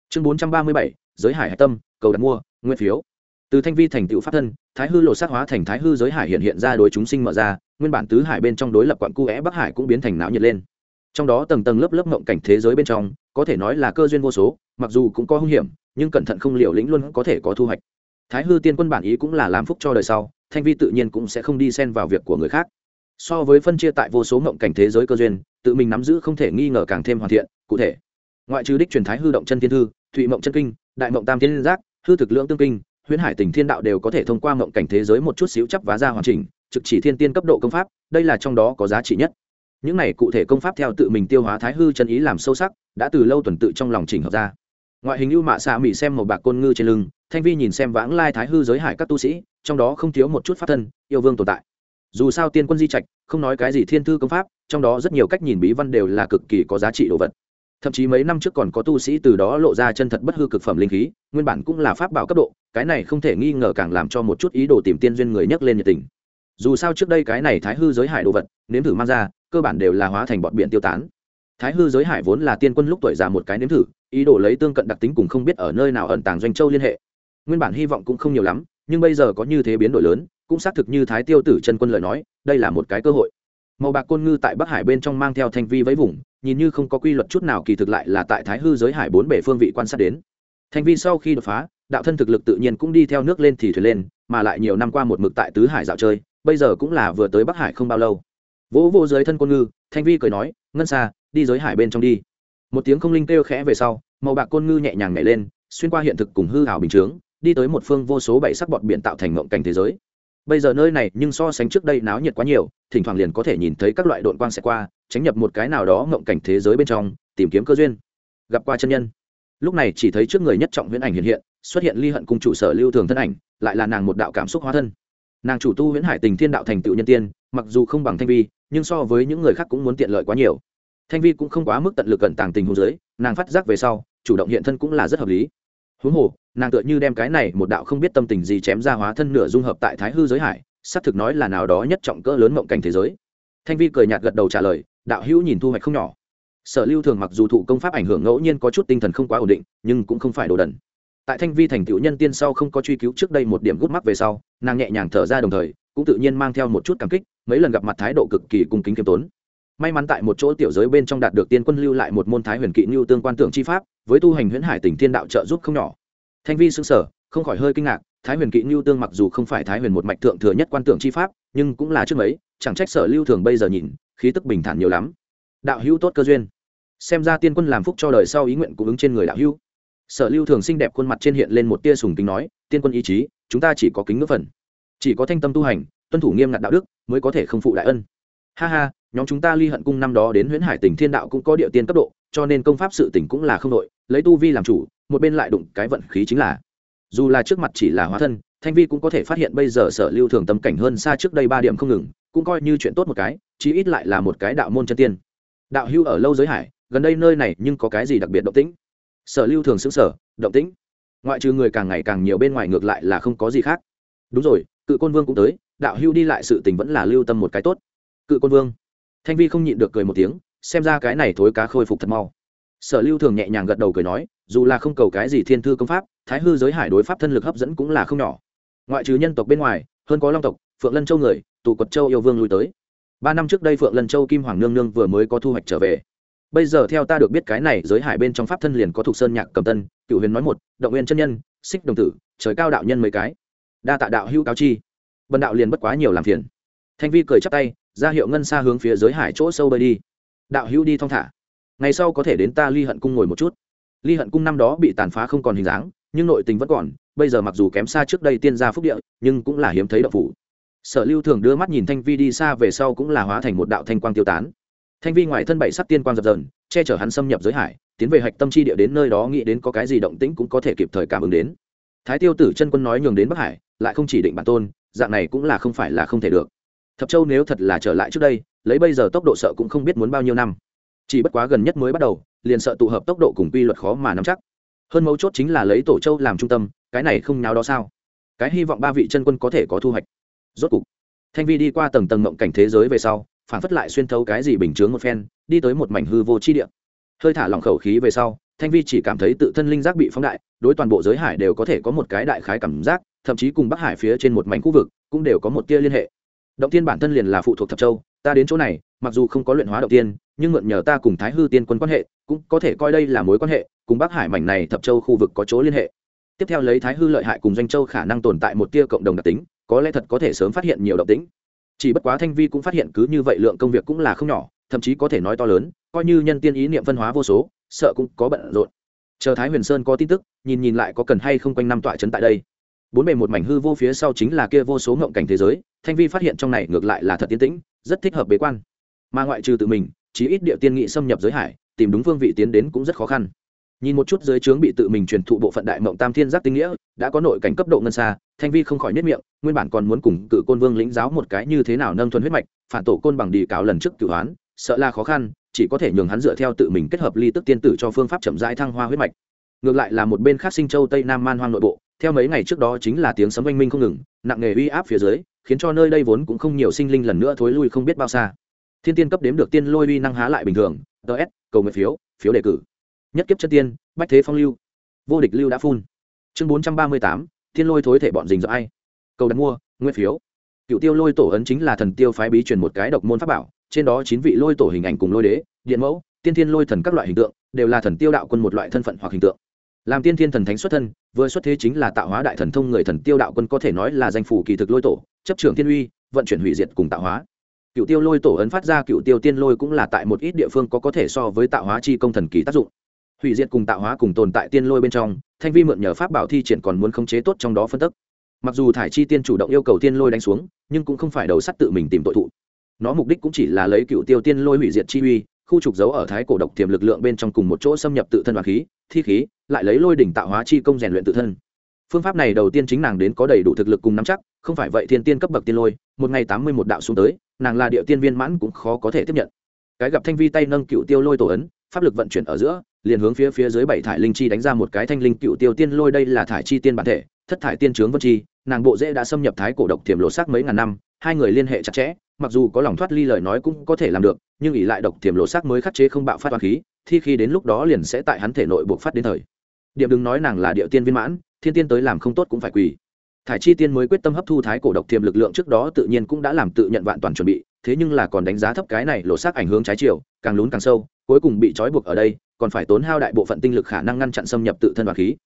chương bốn trăm ba mươi bảy, giới hải hạch tâm, cầu đặt mua, nguyên phiếu. Từ thanh vi thành tựu pháp thân, thái hư lộ sát hóa thành thái hư giới hải hiện hiện ra đối chúng sinh mở ra, nguyên bản tứ hải bên trong đối lập quặn cu é bắc hải cũng biến thành não nhiệt lên. Trong đó tầng tầng lớp lớp mộng cảnh thế giới bên trong, có thể nói là cơ duyên vô số, mặc dù cũng có hung hiểm, nhưng cẩn thận không liều lĩnh luôn có thể có thu hoạch. Thái hư tiên quân bản ý cũng là làm phúc cho đời sau, thanh vi tự nhiên cũng sẽ không đi xen vào việc của người khác. So với phân chia tại vô số mộng cảnh thế giới cơ duyên, tự mình nắm giữ không thể nghi ngờ càng thêm hoàn thiện, cụ thể ngoại trừ đích truyền thái hư động chân thiên thư, thụy mộng chân kinh, đại mộng tam thiên giác, hư thực lượng tương kinh, huyễn hải tình thiên đạo đều có thể thông qua mộng cảnh thế giới một chút xíu chấp vá ra hoàn chỉnh, trực chỉ thiên tiên cấp độ công pháp, đây là trong đó có giá trị nhất. Những này cụ thể công pháp theo tự mình tiêu hóa thái hư chân ý làm sâu sắc, đã từ lâu tuần tự trong lòng chỉnh hợp ra. Ngoại hình ưu mạ xạ mỹ xem một bạc côn ngư trên lưng, thanh vi nhìn xem vãng lai thái hư giới hải các tu sĩ, trong đó không thiếu một chút pháp thân, yêu vương tồn tại. Dù sao tiên quân di trạch, không nói cái gì thiên thư công pháp, trong đó rất nhiều cách nhìn bí văn đều là cực kỳ có giá trị đồ vật thậm chí mấy năm trước còn có tu sĩ từ đó lộ ra chân thật bất hư cực phẩm linh khí, nguyên bản cũng là pháp bảo cấp độ, cái này không thể nghi ngờ càng làm cho một chút ý đồ tìm tiên duyên người nhấc lên nhiệt tình. Dù sao trước đây cái này thái hư giới hải đồ vật, nếm thử mang ra, cơ bản đều là hóa thành bọn biện tiêu tán. Thái hư giới hải vốn là tiên quân lúc tuổi già một cái nếm thử, ý đồ lấy tương cận đặc tính cùng không biết ở nơi nào ẩn tàng doanh châu liên hệ. Nguyên bản hy vọng cũng không nhiều lắm, nhưng bây giờ có như thế biến đổi lớn, cũng xác thực như thái tiêu tử chân quân lời nói, đây là một cái cơ hội. Màu bạc côn ngư tại bắc hải bên trong mang theo thanh vi với vùng nhìn như không có quy luật chút nào kỳ thực lại là tại thái hư giới hải bốn bể phương vị quan sát đến. Thanh vi sau khi đột phá, đạo thân thực lực tự nhiên cũng đi theo nước lên thì thuyền lên, mà lại nhiều năm qua một mực tại tứ hải dạo chơi, bây giờ cũng là vừa tới bắc hải không bao lâu. Vỗ vô giới thân côn ngư, thanh vi cười nói, ngân xa đi giới hải bên trong đi. Một tiếng không linh kêu khẽ về sau, màu bạc côn ngư nhẹ nhàng nhảy lên, xuyên qua hiện thực cùng hư hảo bình chướng, đi tới một phương vô số bảy sắc bọt biển tạo thành ngộng cảnh thế giới. Bây giờ nơi này nhưng so sánh trước đây náo nhiệt quá nhiều, thỉnh thoảng liền có thể nhìn thấy các loại đội quang sẽ qua tránh nhập một cái nào đó ngộng cảnh thế giới bên trong, tìm kiếm cơ duyên. Gặp qua chân nhân. Lúc này chỉ thấy trước người nhất trọng huyễn ảnh hiện hiện, xuất hiện ly hận cùng chủ sở lưu thường thân ảnh, lại là nàng một đạo cảm xúc hóa thân. Nàng chủ tu huyễn hải tình thiên đạo thành tựu nhân tiên, mặc dù không bằng thanh vi, nhưng so với những người khác cũng muốn tiện lợi quá nhiều. Thanh vi cũng không quá mức tận lực cẩn tàng tình hồ giới nàng phát giác về sau, chủ động hiện thân cũng là rất hợp lý. Huống hồ, nàng tựa như đem cái này một đạo không biết tâm tình gì chém ra hóa thân nửa dung hợp tại thái hư giới hải, xác thực nói là nào đó nhất trọng cỡ lớn mộng cảnh thế giới. Thanh vi cười nhạt gật đầu trả lời đạo hữu nhìn thu hoạch không nhỏ. Sở lưu thường mặc dù thụ công pháp ảnh hưởng ngẫu nhiên có chút tinh thần không quá ổn định, nhưng cũng không phải đồ đần. Tại thanh vi thành tựu nhân tiên sau không có truy cứu trước đây một điểm gút mắc về sau, nàng nhẹ nhàng thở ra đồng thời, cũng tự nhiên mang theo một chút cảm kích, mấy lần gặp mặt thái độ cực kỳ cung kính kiêm tốn. May mắn tại một chỗ tiểu giới bên trong đạt được tiên quân lưu lại một môn thái huyền kỵ như tương quan tưởng chi pháp, với tu hành huyễn hải tỉnh thiên đạo trợ giúp không nhỏ. Thanh vi xứng sở không khỏi hơi kinh ngạc, thái huyền kỵ như tương mặc dù không phải thái huyền một mạch thượng thừa nhất quan tưởng chi pháp, nhưng cũng là trước mấy chẳng trách sở lưu thường bây giờ nhìn, khí tức bình thản nhiều lắm. Đạo hữu tốt cơ duyên. Xem ra tiên quân làm phúc cho đời sau ý nguyện cung ứng trên người đạo hữu. Sở lưu thường xinh đẹp khuôn mặt trên hiện lên một tia sùng kính nói, tiên quân ý chí, chúng ta chỉ có kính ngưỡng phần. Chỉ có thanh tâm tu hành, tuân thủ nghiêm ngặt đạo đức, mới có thể không phụ đại ân. Ha ha, nhóm chúng ta ly hận cung năm đó đến huyễn hải tỉnh thiên đạo cũng có địa tiên cấp độ, cho nên công pháp sự tỉnh cũng là không đội lấy tu vi làm chủ, một bên lại đụng cái vận khí chính là. Dù là trước mặt chỉ là hóa thân, thanh vi cũng có thể phát hiện bây giờ sở lưu thường tâm cảnh hơn xa trước đây ba điểm không ngừng cũng coi như chuyện tốt một cái, chí ít lại là một cái đạo môn chân tiên. Đạo hưu ở lâu giới hải, gần đây nơi này nhưng có cái gì đặc biệt động tĩnh? Sở lưu thường xứng sở động tĩnh? Ngoại trừ người càng ngày càng nhiều bên ngoài ngược lại là không có gì khác. Đúng rồi, cự côn vương cũng tới, đạo hưu đi lại sự tình vẫn là lưu tâm một cái tốt. Cự côn vương. Thanh vi không nhịn được cười một tiếng, xem ra cái này thối cá khôi phục thật mau. Sở lưu thường nhẹ nhàng gật đầu cười nói, dù là không cầu cái gì thiên thư công pháp, thái hư giới hải đối pháp thân lực hấp dẫn cũng là không nhỏ. Ngoại trừ nhân tộc bên ngoài, hơn có long tộc, phượng lân châu người tụ quật châu yêu vương lui tới. Ba năm trước đây phượng lân châu kim hoàng nương nương vừa mới có thu hoạch trở về. Bây giờ theo ta được biết cái này giới hải bên trong pháp thân liền có thuộc sơn nhạc cầm tân, cựu huyền nói một, động viên chân nhân, xích đồng tử, trời cao đạo nhân mấy cái. Đa tạ đạo hữu cáo chi. Bần đạo liền bất quá nhiều làm phiền. Thanh vi cười chắp tay, ra hiệu ngân xa hướng phía giới hải chỗ sâu bơi đi. Đạo hữu đi thong thả. Ngày sau có thể đến ta ly hận cung ngồi một chút. Ly hận cung năm đó bị tàn phá không còn hình dáng, nhưng nội tình vẫn còn, bây giờ mặc dù kém xa trước đây tiên gia phúc địa, nhưng cũng là hiếm thấy đậu phủ sở lưu thường đưa mắt nhìn thanh vi đi xa về sau cũng là hóa thành một đạo thanh quang tiêu tán. Thanh vi ngoài thân bảy sắc tiên quang dập dờn, che chở hắn xâm nhập giới hải, tiến về hạch tâm chi địa đến nơi đó nghĩ đến có cái gì động tĩnh cũng có thể kịp thời cảm ứng đến. Thái tiêu tử chân quân nói nhường đến bắc hải, lại không chỉ định bản tôn, dạng này cũng là không phải là không thể được. Thập châu nếu thật là trở lại trước đây, lấy bây giờ tốc độ sợ cũng không biết muốn bao nhiêu năm. Chỉ bất quá gần nhất mới bắt đầu, liền sợ tụ hợp tốc độ cùng quy luật khó mà nắm chắc. Hơn mấu chốt chính là lấy tổ châu làm trung tâm, cái này không nháo đó sao? Cái hy vọng ba vị chân quân có thể có thu hoạch rốt cục, thanh vi đi qua tầng tầng mộng cảnh thế giới về sau, phản phất lại xuyên thấu cái gì bình chướng một phen, đi tới một mảnh hư vô chi địa. Hơi thả lỏng khẩu khí về sau, thanh vi chỉ cảm thấy tự thân linh giác bị phóng đại, đối toàn bộ giới hải đều có thể có một cái đại khái cảm giác, thậm chí cùng bắc hải phía trên một mảnh khu vực cũng đều có một tia liên hệ. Động tiên bản thân liền là phụ thuộc thập châu, ta đến chỗ này, mặc dù không có luyện hóa động tiên, nhưng mượn nhờ ta cùng thái hư tiên quân quan hệ, cũng có thể coi đây là mối quan hệ, cùng bắc hải mảnh này thập châu khu vực có chỗ liên hệ. Tiếp theo lấy thái hư lợi hại cùng doanh châu khả năng tồn tại một tia cộng đồng đặc tính có lẽ thật có thể sớm phát hiện nhiều động tĩnh. Chỉ bất quá thanh vi cũng phát hiện cứ như vậy lượng công việc cũng là không nhỏ, thậm chí có thể nói to lớn, coi như nhân tiên ý niệm phân hóa vô số, sợ cũng có bận rộn. Chờ thái huyền sơn có tin tức, nhìn nhìn lại có cần hay không quanh năm tọa trấn tại đây. Bốn bề một mảnh hư vô phía sau chính là kia vô số ngộng cảnh thế giới, thanh vi phát hiện trong này ngược lại là thật tiến tĩnh, rất thích hợp bế quan. Mà ngoại trừ tự mình, chí ít địa tiên nghị xâm nhập giới hải, tìm đúng phương vị tiến đến cũng rất khó khăn nhìn một chút dưới trướng bị tự mình truyền thụ bộ phận đại mộng tam thiên giác tinh nghĩa, đã có nội cảnh cấp độ ngân xa, thanh vi không khỏi nết miệng, nguyên bản còn muốn cùng cự côn vương lĩnh giáo một cái như thế nào nâng thuần huyết mạch, phản tổ côn bằng đi cáo lần trước cửu hoán, sợ là khó khăn, chỉ có thể nhường hắn dựa theo tự mình kết hợp ly tức tiên tử cho phương pháp chậm rãi thăng hoa huyết mạch. Ngược lại là một bên khác sinh châu tây nam man hoang nội bộ, theo mấy ngày trước đó chính là tiếng sấm oanh minh không ngừng, nặng nghề uy áp phía dưới, khiến cho nơi đây vốn cũng không nhiều sinh linh lần nữa thối lui không biết bao xa. Thiên tiên cấp đếm được tiên lôi uy năng há lại bình thường ts cầu nguyện phiếu phiếu đề cử nhất kiếp chân tiên, bách thế phong lưu. Vô địch lưu đã phun. Chương bốn trăm ba mươi tám, thiên lôi thối thể bọn dình do ai? Cầu đặt mua nguyên phiếu. Cựu tiêu lôi tổ ấn chính là thần tiêu phái bí truyền một cái độc môn pháp bảo, trên đó chín vị lôi tổ hình ảnh cùng lôi đế, điện mẫu, tiên thiên lôi thần các loại hình tượng, đều là thần tiêu đạo quân một loại thân phận hoặc hình tượng. Làm tiên thiên thần thánh xuất thân, vừa xuất thế chính là tạo hóa đại thần thông người thần tiêu đạo quân có thể nói là danh phủ kỳ thực lôi tổ, chấp trưởng thiên uy, vận chuyển hủy diệt cùng tạo hóa. Cựu tiêu lôi tổ ấn phát ra cựu tiêu tiên lôi cũng là tại một ít địa phương có có thể so với tạo hóa chi công thần kỳ tác dụng hủy diệt cùng tạo hóa cùng tồn tại tiên lôi bên trong, thanh vi mượn nhờ pháp bảo thi triển còn muốn khống chế tốt trong đó phân tức. Mặc dù thải chi tiên chủ động yêu cầu tiên lôi đánh xuống, nhưng cũng không phải đầu sắt tự mình tìm tội thụ. Nó mục đích cũng chỉ là lấy cựu tiêu tiên lôi hủy diệt chi uy, khu trục giấu ở thái cổ độc tiềm lực lượng bên trong cùng một chỗ xâm nhập tự thân và khí, thi khí, lại lấy lôi đỉnh tạo hóa chi công rèn luyện tự thân. Phương pháp này đầu tiên chính nàng đến có đầy đủ thực lực cùng nắm chắc, không phải vậy thiên tiên cấp bậc tiên lôi, một ngày tám mươi một đạo xuống tới, nàng là địa tiên viên mãn cũng khó có thể tiếp nhận. Cái gặp thanh vi tay nâng cựu tiêu lôi tổ ấn, pháp lực vận chuyển ở giữa liền hướng phía phía dưới bảy thải linh chi đánh ra một cái thanh linh cựu tiêu tiên lôi, đây là thải chi tiên bản thể, thất thải tiên trướng vân chi, nàng bộ dễ đã xâm nhập thái cổ độc thiểm lộ sắc mấy ngàn năm, hai người liên hệ chặt chẽ, mặc dù có lòng thoát ly lời nói cũng có thể làm được, nhưng ỷ lại độc thiểm lộ sắc mới khắc chế không bạo phát toàn khí thì khi đến lúc đó liền sẽ tại hắn thể nội buộc phát đến thời. Điệp đừng nói nàng là địa tiên viên mãn, thiên tiên tới làm không tốt cũng phải quỳ. Thải chi tiên mới quyết tâm hấp thu thái cổ độc thiềm lực lượng trước đó tự nhiên cũng đã làm tự nhận vạn toàn chuẩn bị, thế nhưng là còn đánh giá thấp cái này lộ sắc ảnh hướng trái chiều, càng lún càng sâu, cuối cùng bị trói buộc ở đây còn phải tốn hao đại bộ phận tinh lực khả năng ngăn chặn xâm nhập tự thân và khí.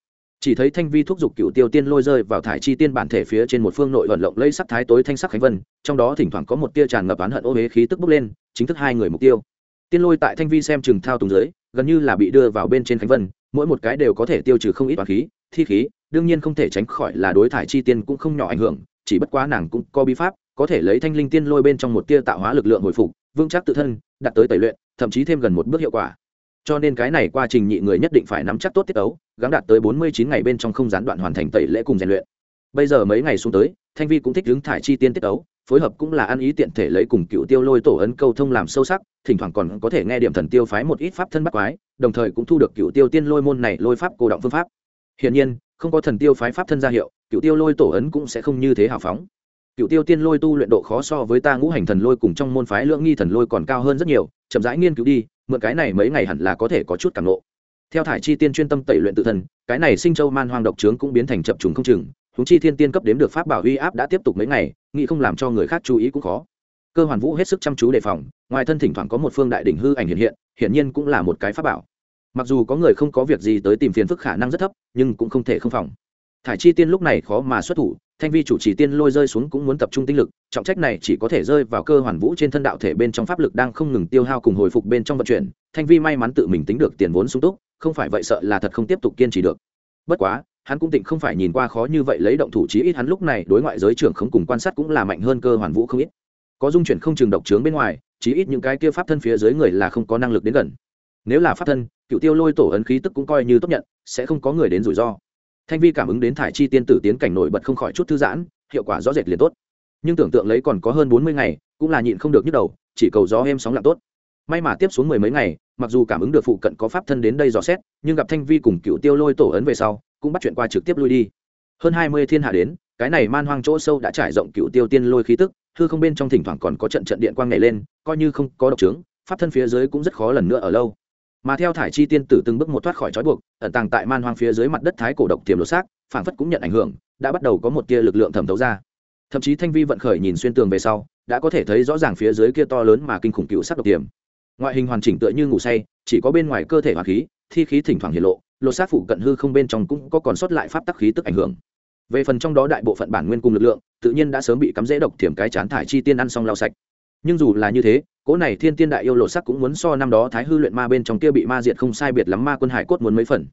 Chỉ thấy thanh vi thúc giục cựu tiêu tiên lôi rơi vào thải chi tiên bản thể phía trên một phương nội vận lộng lây sắc thái tối thanh sắc khánh vân, trong đó thỉnh thoảng có một tia tràn ngập oán hận ô huế khí tức bốc lên, chính thức hai người mục tiêu. Tiên lôi tại thanh vi xem chừng thao tùng dưới, gần như là bị đưa vào bên trên khánh vân, mỗi một cái đều có thể tiêu trừ không ít toán khí, thi khí, đương nhiên không thể tránh khỏi là đối thải chi tiên cũng không nhỏ ảnh hưởng, chỉ bất quá nàng cũng có bí pháp, có thể lấy thanh linh tiên lôi bên trong một tia tạo hóa lực lượng hồi phục, vững chắc tự thân, đạt tới tẩy luyện, thậm chí thêm gần một bước hiệu quả cho nên cái này quá trình nhị người nhất định phải nắm chắc tốt tiết ấu gắn đạt tới bốn mươi chín ngày bên trong không gián đoạn hoàn thành tẩy lễ cùng rèn luyện. Bây giờ mấy ngày xuống tới, thanh vi cũng thích hứng thải chi tiên tiết ấu phối hợp cũng là ăn ý tiện thể lấy cùng cựu tiêu lôi tổ ấn câu thông làm sâu sắc, thỉnh thoảng còn có thể nghe điểm thần tiêu phái một ít pháp thân bắt quái, đồng thời cũng thu được cựu tiêu tiên lôi môn này lôi pháp cô động phương pháp. Hiển nhiên, không có thần tiêu phái pháp thân gia hiệu, cựu tiêu lôi tổ ấn cũng sẽ không như thế hào phóng. Cựu tiêu tiên lôi tu luyện độ khó so với ta ngũ hành thần lôi cùng trong môn phái lưỡng nghi thần lôi còn cao hơn rất nhiều, chậm rãi nghiên cứu đi mượn cái này mấy ngày hẳn là có thể có chút cảm lộ theo thải chi tiên chuyên tâm tẩy luyện tự thân, cái này sinh châu man hoang độc trướng cũng biến thành chập trùng không chừng húng chi thiên tiên cấp đếm được pháp bảo uy áp đã tiếp tục mấy ngày, nghĩ không làm cho người khác chú ý cũng khó. Cơ hoàn vũ hết sức chăm chú đề phòng, ngoài thân thỉnh thoảng có một phương đại đỉnh hư ảnh hiện hiện, hiển nhiên cũng là một cái pháp bảo. Mặc dù có người không có việc gì tới tìm phiền phức khả năng rất thấp, nhưng cũng không thể không phòng. Thải chi tiên lúc này khó mà xuất thủ thanh vi chủ trì tiên lôi rơi xuống cũng muốn tập trung tinh lực, trọng trách này chỉ có thể rơi vào cơ hoàn vũ trên thân đạo thể bên trong pháp lực đang không ngừng tiêu hao cùng hồi phục bên trong vận chuyển. Thanh vi may mắn tự mình tính được tiền vốn sung túc, không phải vậy sợ là thật không tiếp tục kiên trì được. Bất quá, hắn cũng tịnh không phải nhìn qua khó như vậy lấy động thủ chí ít hắn lúc này đối ngoại giới trưởng không cùng quan sát cũng là mạnh hơn cơ hoàn vũ không ít. Có dung chuyển không chừng độc trướng bên ngoài, chí ít những cái kia pháp thân phía dưới người là không có năng lực đến gần. Nếu là pháp thân, cựu tiêu lôi tổ ấn khí tức cũng coi như tốt nhận, sẽ không có người đến rủi ro thanh vi cảm ứng đến thải chi tiên tử tiến cảnh nổi bật không khỏi chút thư giãn, hiệu quả rõ rệt liền tốt. Nhưng tưởng tượng lấy còn có hơn bốn mươi ngày, cũng là nhịn không được nhức đầu, chỉ cầu gió êm sóng lặng tốt. May mà tiếp xuống mười mấy ngày, mặc dù cảm ứng được phụ cận có pháp thân đến đây dò xét, nhưng gặp thanh vi cùng cựu tiêu lôi tổ ấn về sau, cũng bắt chuyện qua trực tiếp lui đi. Hơn hai mươi thiên hạ đến, cái này man hoang chỗ sâu đã trải rộng cựu tiêu tiên lôi khí tức, hư không bên trong thỉnh thoảng còn có trận trận điện quang nhảy lên, coi như không có độc trướng, pháp thân phía dưới cũng rất khó lần nữa ở lâu mà theo thải chi tiên tử từng bước một thoát khỏi trói buộc, ẩn tàng tại man hoang phía dưới mặt đất thái cổ độc tiềm lột xác, phảng phất cũng nhận ảnh hưởng, đã bắt đầu có một tia lực lượng thẩm thấu ra. Thậm chí thanh vi vận khởi nhìn xuyên tường về sau, đã có thể thấy rõ ràng phía dưới kia to lớn mà kinh khủng cựu sắc độc tiềm. Ngoại hình hoàn chỉnh tựa như ngủ say, chỉ có bên ngoài cơ thể hỏa khí, thi khí thỉnh thoảng hiện lộ, lột xác phụ cận hư không bên trong cũng có còn sót lại pháp tắc khí tức ảnh hưởng. Về phần trong đó đại bộ phận bản nguyên cung lực lượng, tự nhiên đã sớm bị cắm dễ độc thiểm cái chán thải chi tiên ăn xong lau sạch. Nhưng dù là như thế cỗ này thiên tiên đại yêu lộ sắc cũng muốn so năm đó thái hư luyện ma bên trong kia bị ma diệt không sai biệt lắm ma quân hải cốt muốn mấy phần.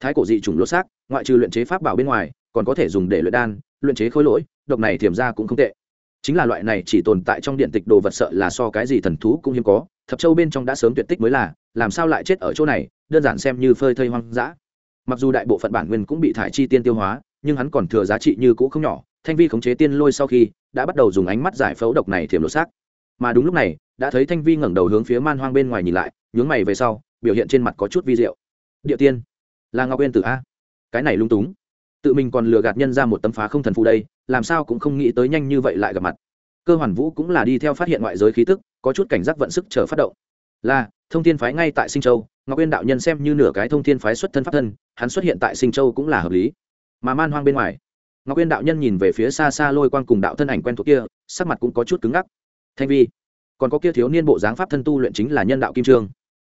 Thái cổ dị chủng lộ sắc, ngoại trừ luyện chế pháp bảo bên ngoài, còn có thể dùng để luyện đan, luyện chế khối lỗi, độc này thiểm ra cũng không tệ. Chính là loại này chỉ tồn tại trong điện tịch đồ vật sợ là so cái gì thần thú cũng hiếm có, thập châu bên trong đã sớm tuyệt tích mới là, làm sao lại chết ở chỗ này, đơn giản xem như phơi thây hoang dã. Mặc dù đại bộ phận bản nguyên cũng bị thải chi tiên tiêu hóa, nhưng hắn còn thừa giá trị như cũ không nhỏ, thanh vi khống chế tiên lôi sau khi, đã bắt đầu dùng ánh mắt giải phẫu độc này thiểm lột xác. Mà đúng lúc này đã thấy thanh vi ngẩng đầu hướng phía man hoang bên ngoài nhìn lại, nhướng mày về sau, biểu hiện trên mặt có chút vi diệu. Địa tiên, là ngọc uyên tử a? Cái này lung túng. Tự mình còn lừa gạt nhân ra một tấm phá không thần phù đây, làm sao cũng không nghĩ tới nhanh như vậy lại gặp mặt. Cơ hoàn vũ cũng là đi theo phát hiện ngoại giới khí tức, có chút cảnh giác vận sức chờ phát động. Là, thông thiên phái ngay tại sinh châu, ngọc uyên đạo nhân xem như nửa cái thông thiên phái xuất thân pháp thân, hắn xuất hiện tại sinh châu cũng là hợp lý. Mà man hoang bên ngoài, ngọc uyên đạo nhân nhìn về phía xa xa lôi quang cùng đạo thân ảnh quen thuộc kia, sắc mặt cũng có chút cứng ngắc. Thanh vi còn có kia thiếu niên bộ dáng pháp thân tu luyện chính là nhân đạo kim trương.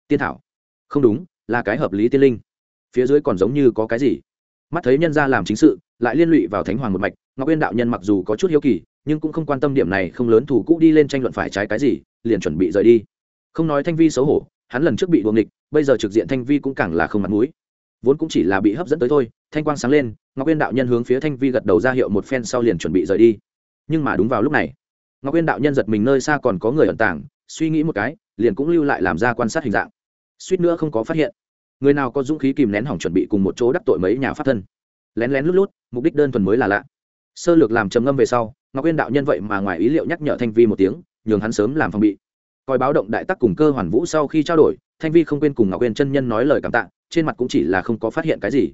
Tiên thảo. Không đúng, là cái hợp lý tiên linh. Phía dưới còn giống như có cái gì? Mắt thấy nhân ra làm chính sự, lại liên lụy vào thánh hoàng một mạch, ngọc uyên đạo nhân mặc dù có chút hiếu kỳ, nhưng cũng không quan tâm điểm này, không lớn thủ cũ đi lên tranh luận phải trái cái gì, liền chuẩn bị rời đi. Không nói thanh vi xấu hổ, hắn lần trước bị buồng địch bây giờ trực diện thanh vi cũng càng là không mặt mũi. Vốn cũng chỉ là bị hấp dẫn tới thôi, thanh quang sáng lên, ngọc uyên đạo nhân hướng phía thanh vi gật đầu ra hiệu một phen sau liền chuẩn bị rời đi. Nhưng mà đúng vào lúc này ngọc uyên đạo nhân giật mình nơi xa còn có người ẩn tàng, suy nghĩ một cái, liền cũng lưu lại làm ra quan sát hình dạng. Suýt nữa không có phát hiện. Người nào có dũng khí kìm nén hỏng chuẩn bị cùng một chỗ đắc tội mấy nhà pháp thân. Lén lén lút lút, mục đích đơn thuần mới là lạ. Sơ lược làm trầm ngâm về sau, ngọc uyên đạo nhân vậy mà ngoài ý liệu nhắc nhở thanh vi một tiếng, nhường hắn sớm làm phòng bị. Coi báo động đại tắc cùng cơ hoàn vũ sau khi trao đổi, thanh vi không quên cùng ngọc uyên chân nhân nói lời cảm tạ, trên mặt cũng chỉ là không có phát hiện cái gì.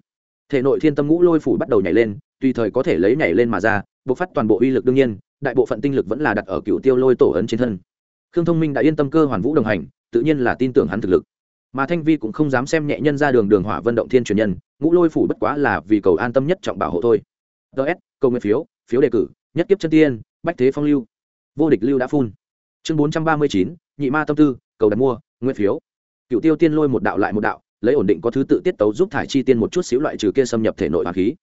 Thể nội thiên tâm ngũ lôi phủ bắt đầu nhảy lên, tùy thời có thể lấy nhảy lên mà ra, bộc phát toàn bộ uy lực đương nhiên đại bộ phận tinh lực vẫn là đặt ở cựu tiêu lôi tổ ấn trên thân. Khương thông minh đã yên tâm cơ hoàn vũ đồng hành, tự nhiên là tin tưởng hắn thực lực. Mà thanh vi cũng không dám xem nhẹ nhân ra đường đường hỏa vận động thiên truyền nhân, ngũ lôi phủ bất quá là vì cầu an tâm nhất trọng bảo hộ thôi. Ts cầu nguyện phiếu phiếu đề cử, nhất kiếp chân tiên, bách thế phong lưu. Vô địch lưu đã phun. Chương bốn trăm ba mươi chín, nhị ma tâm tư, cầu đặt mua nguyên phiếu. Cựu tiêu tiên lôi một đạo lại một đạo, lấy ổn định có thứ tự tiết tấu giúp thải chi tiên một chút xíu loại trừ kia xâm nhập thể nội hoàng khí.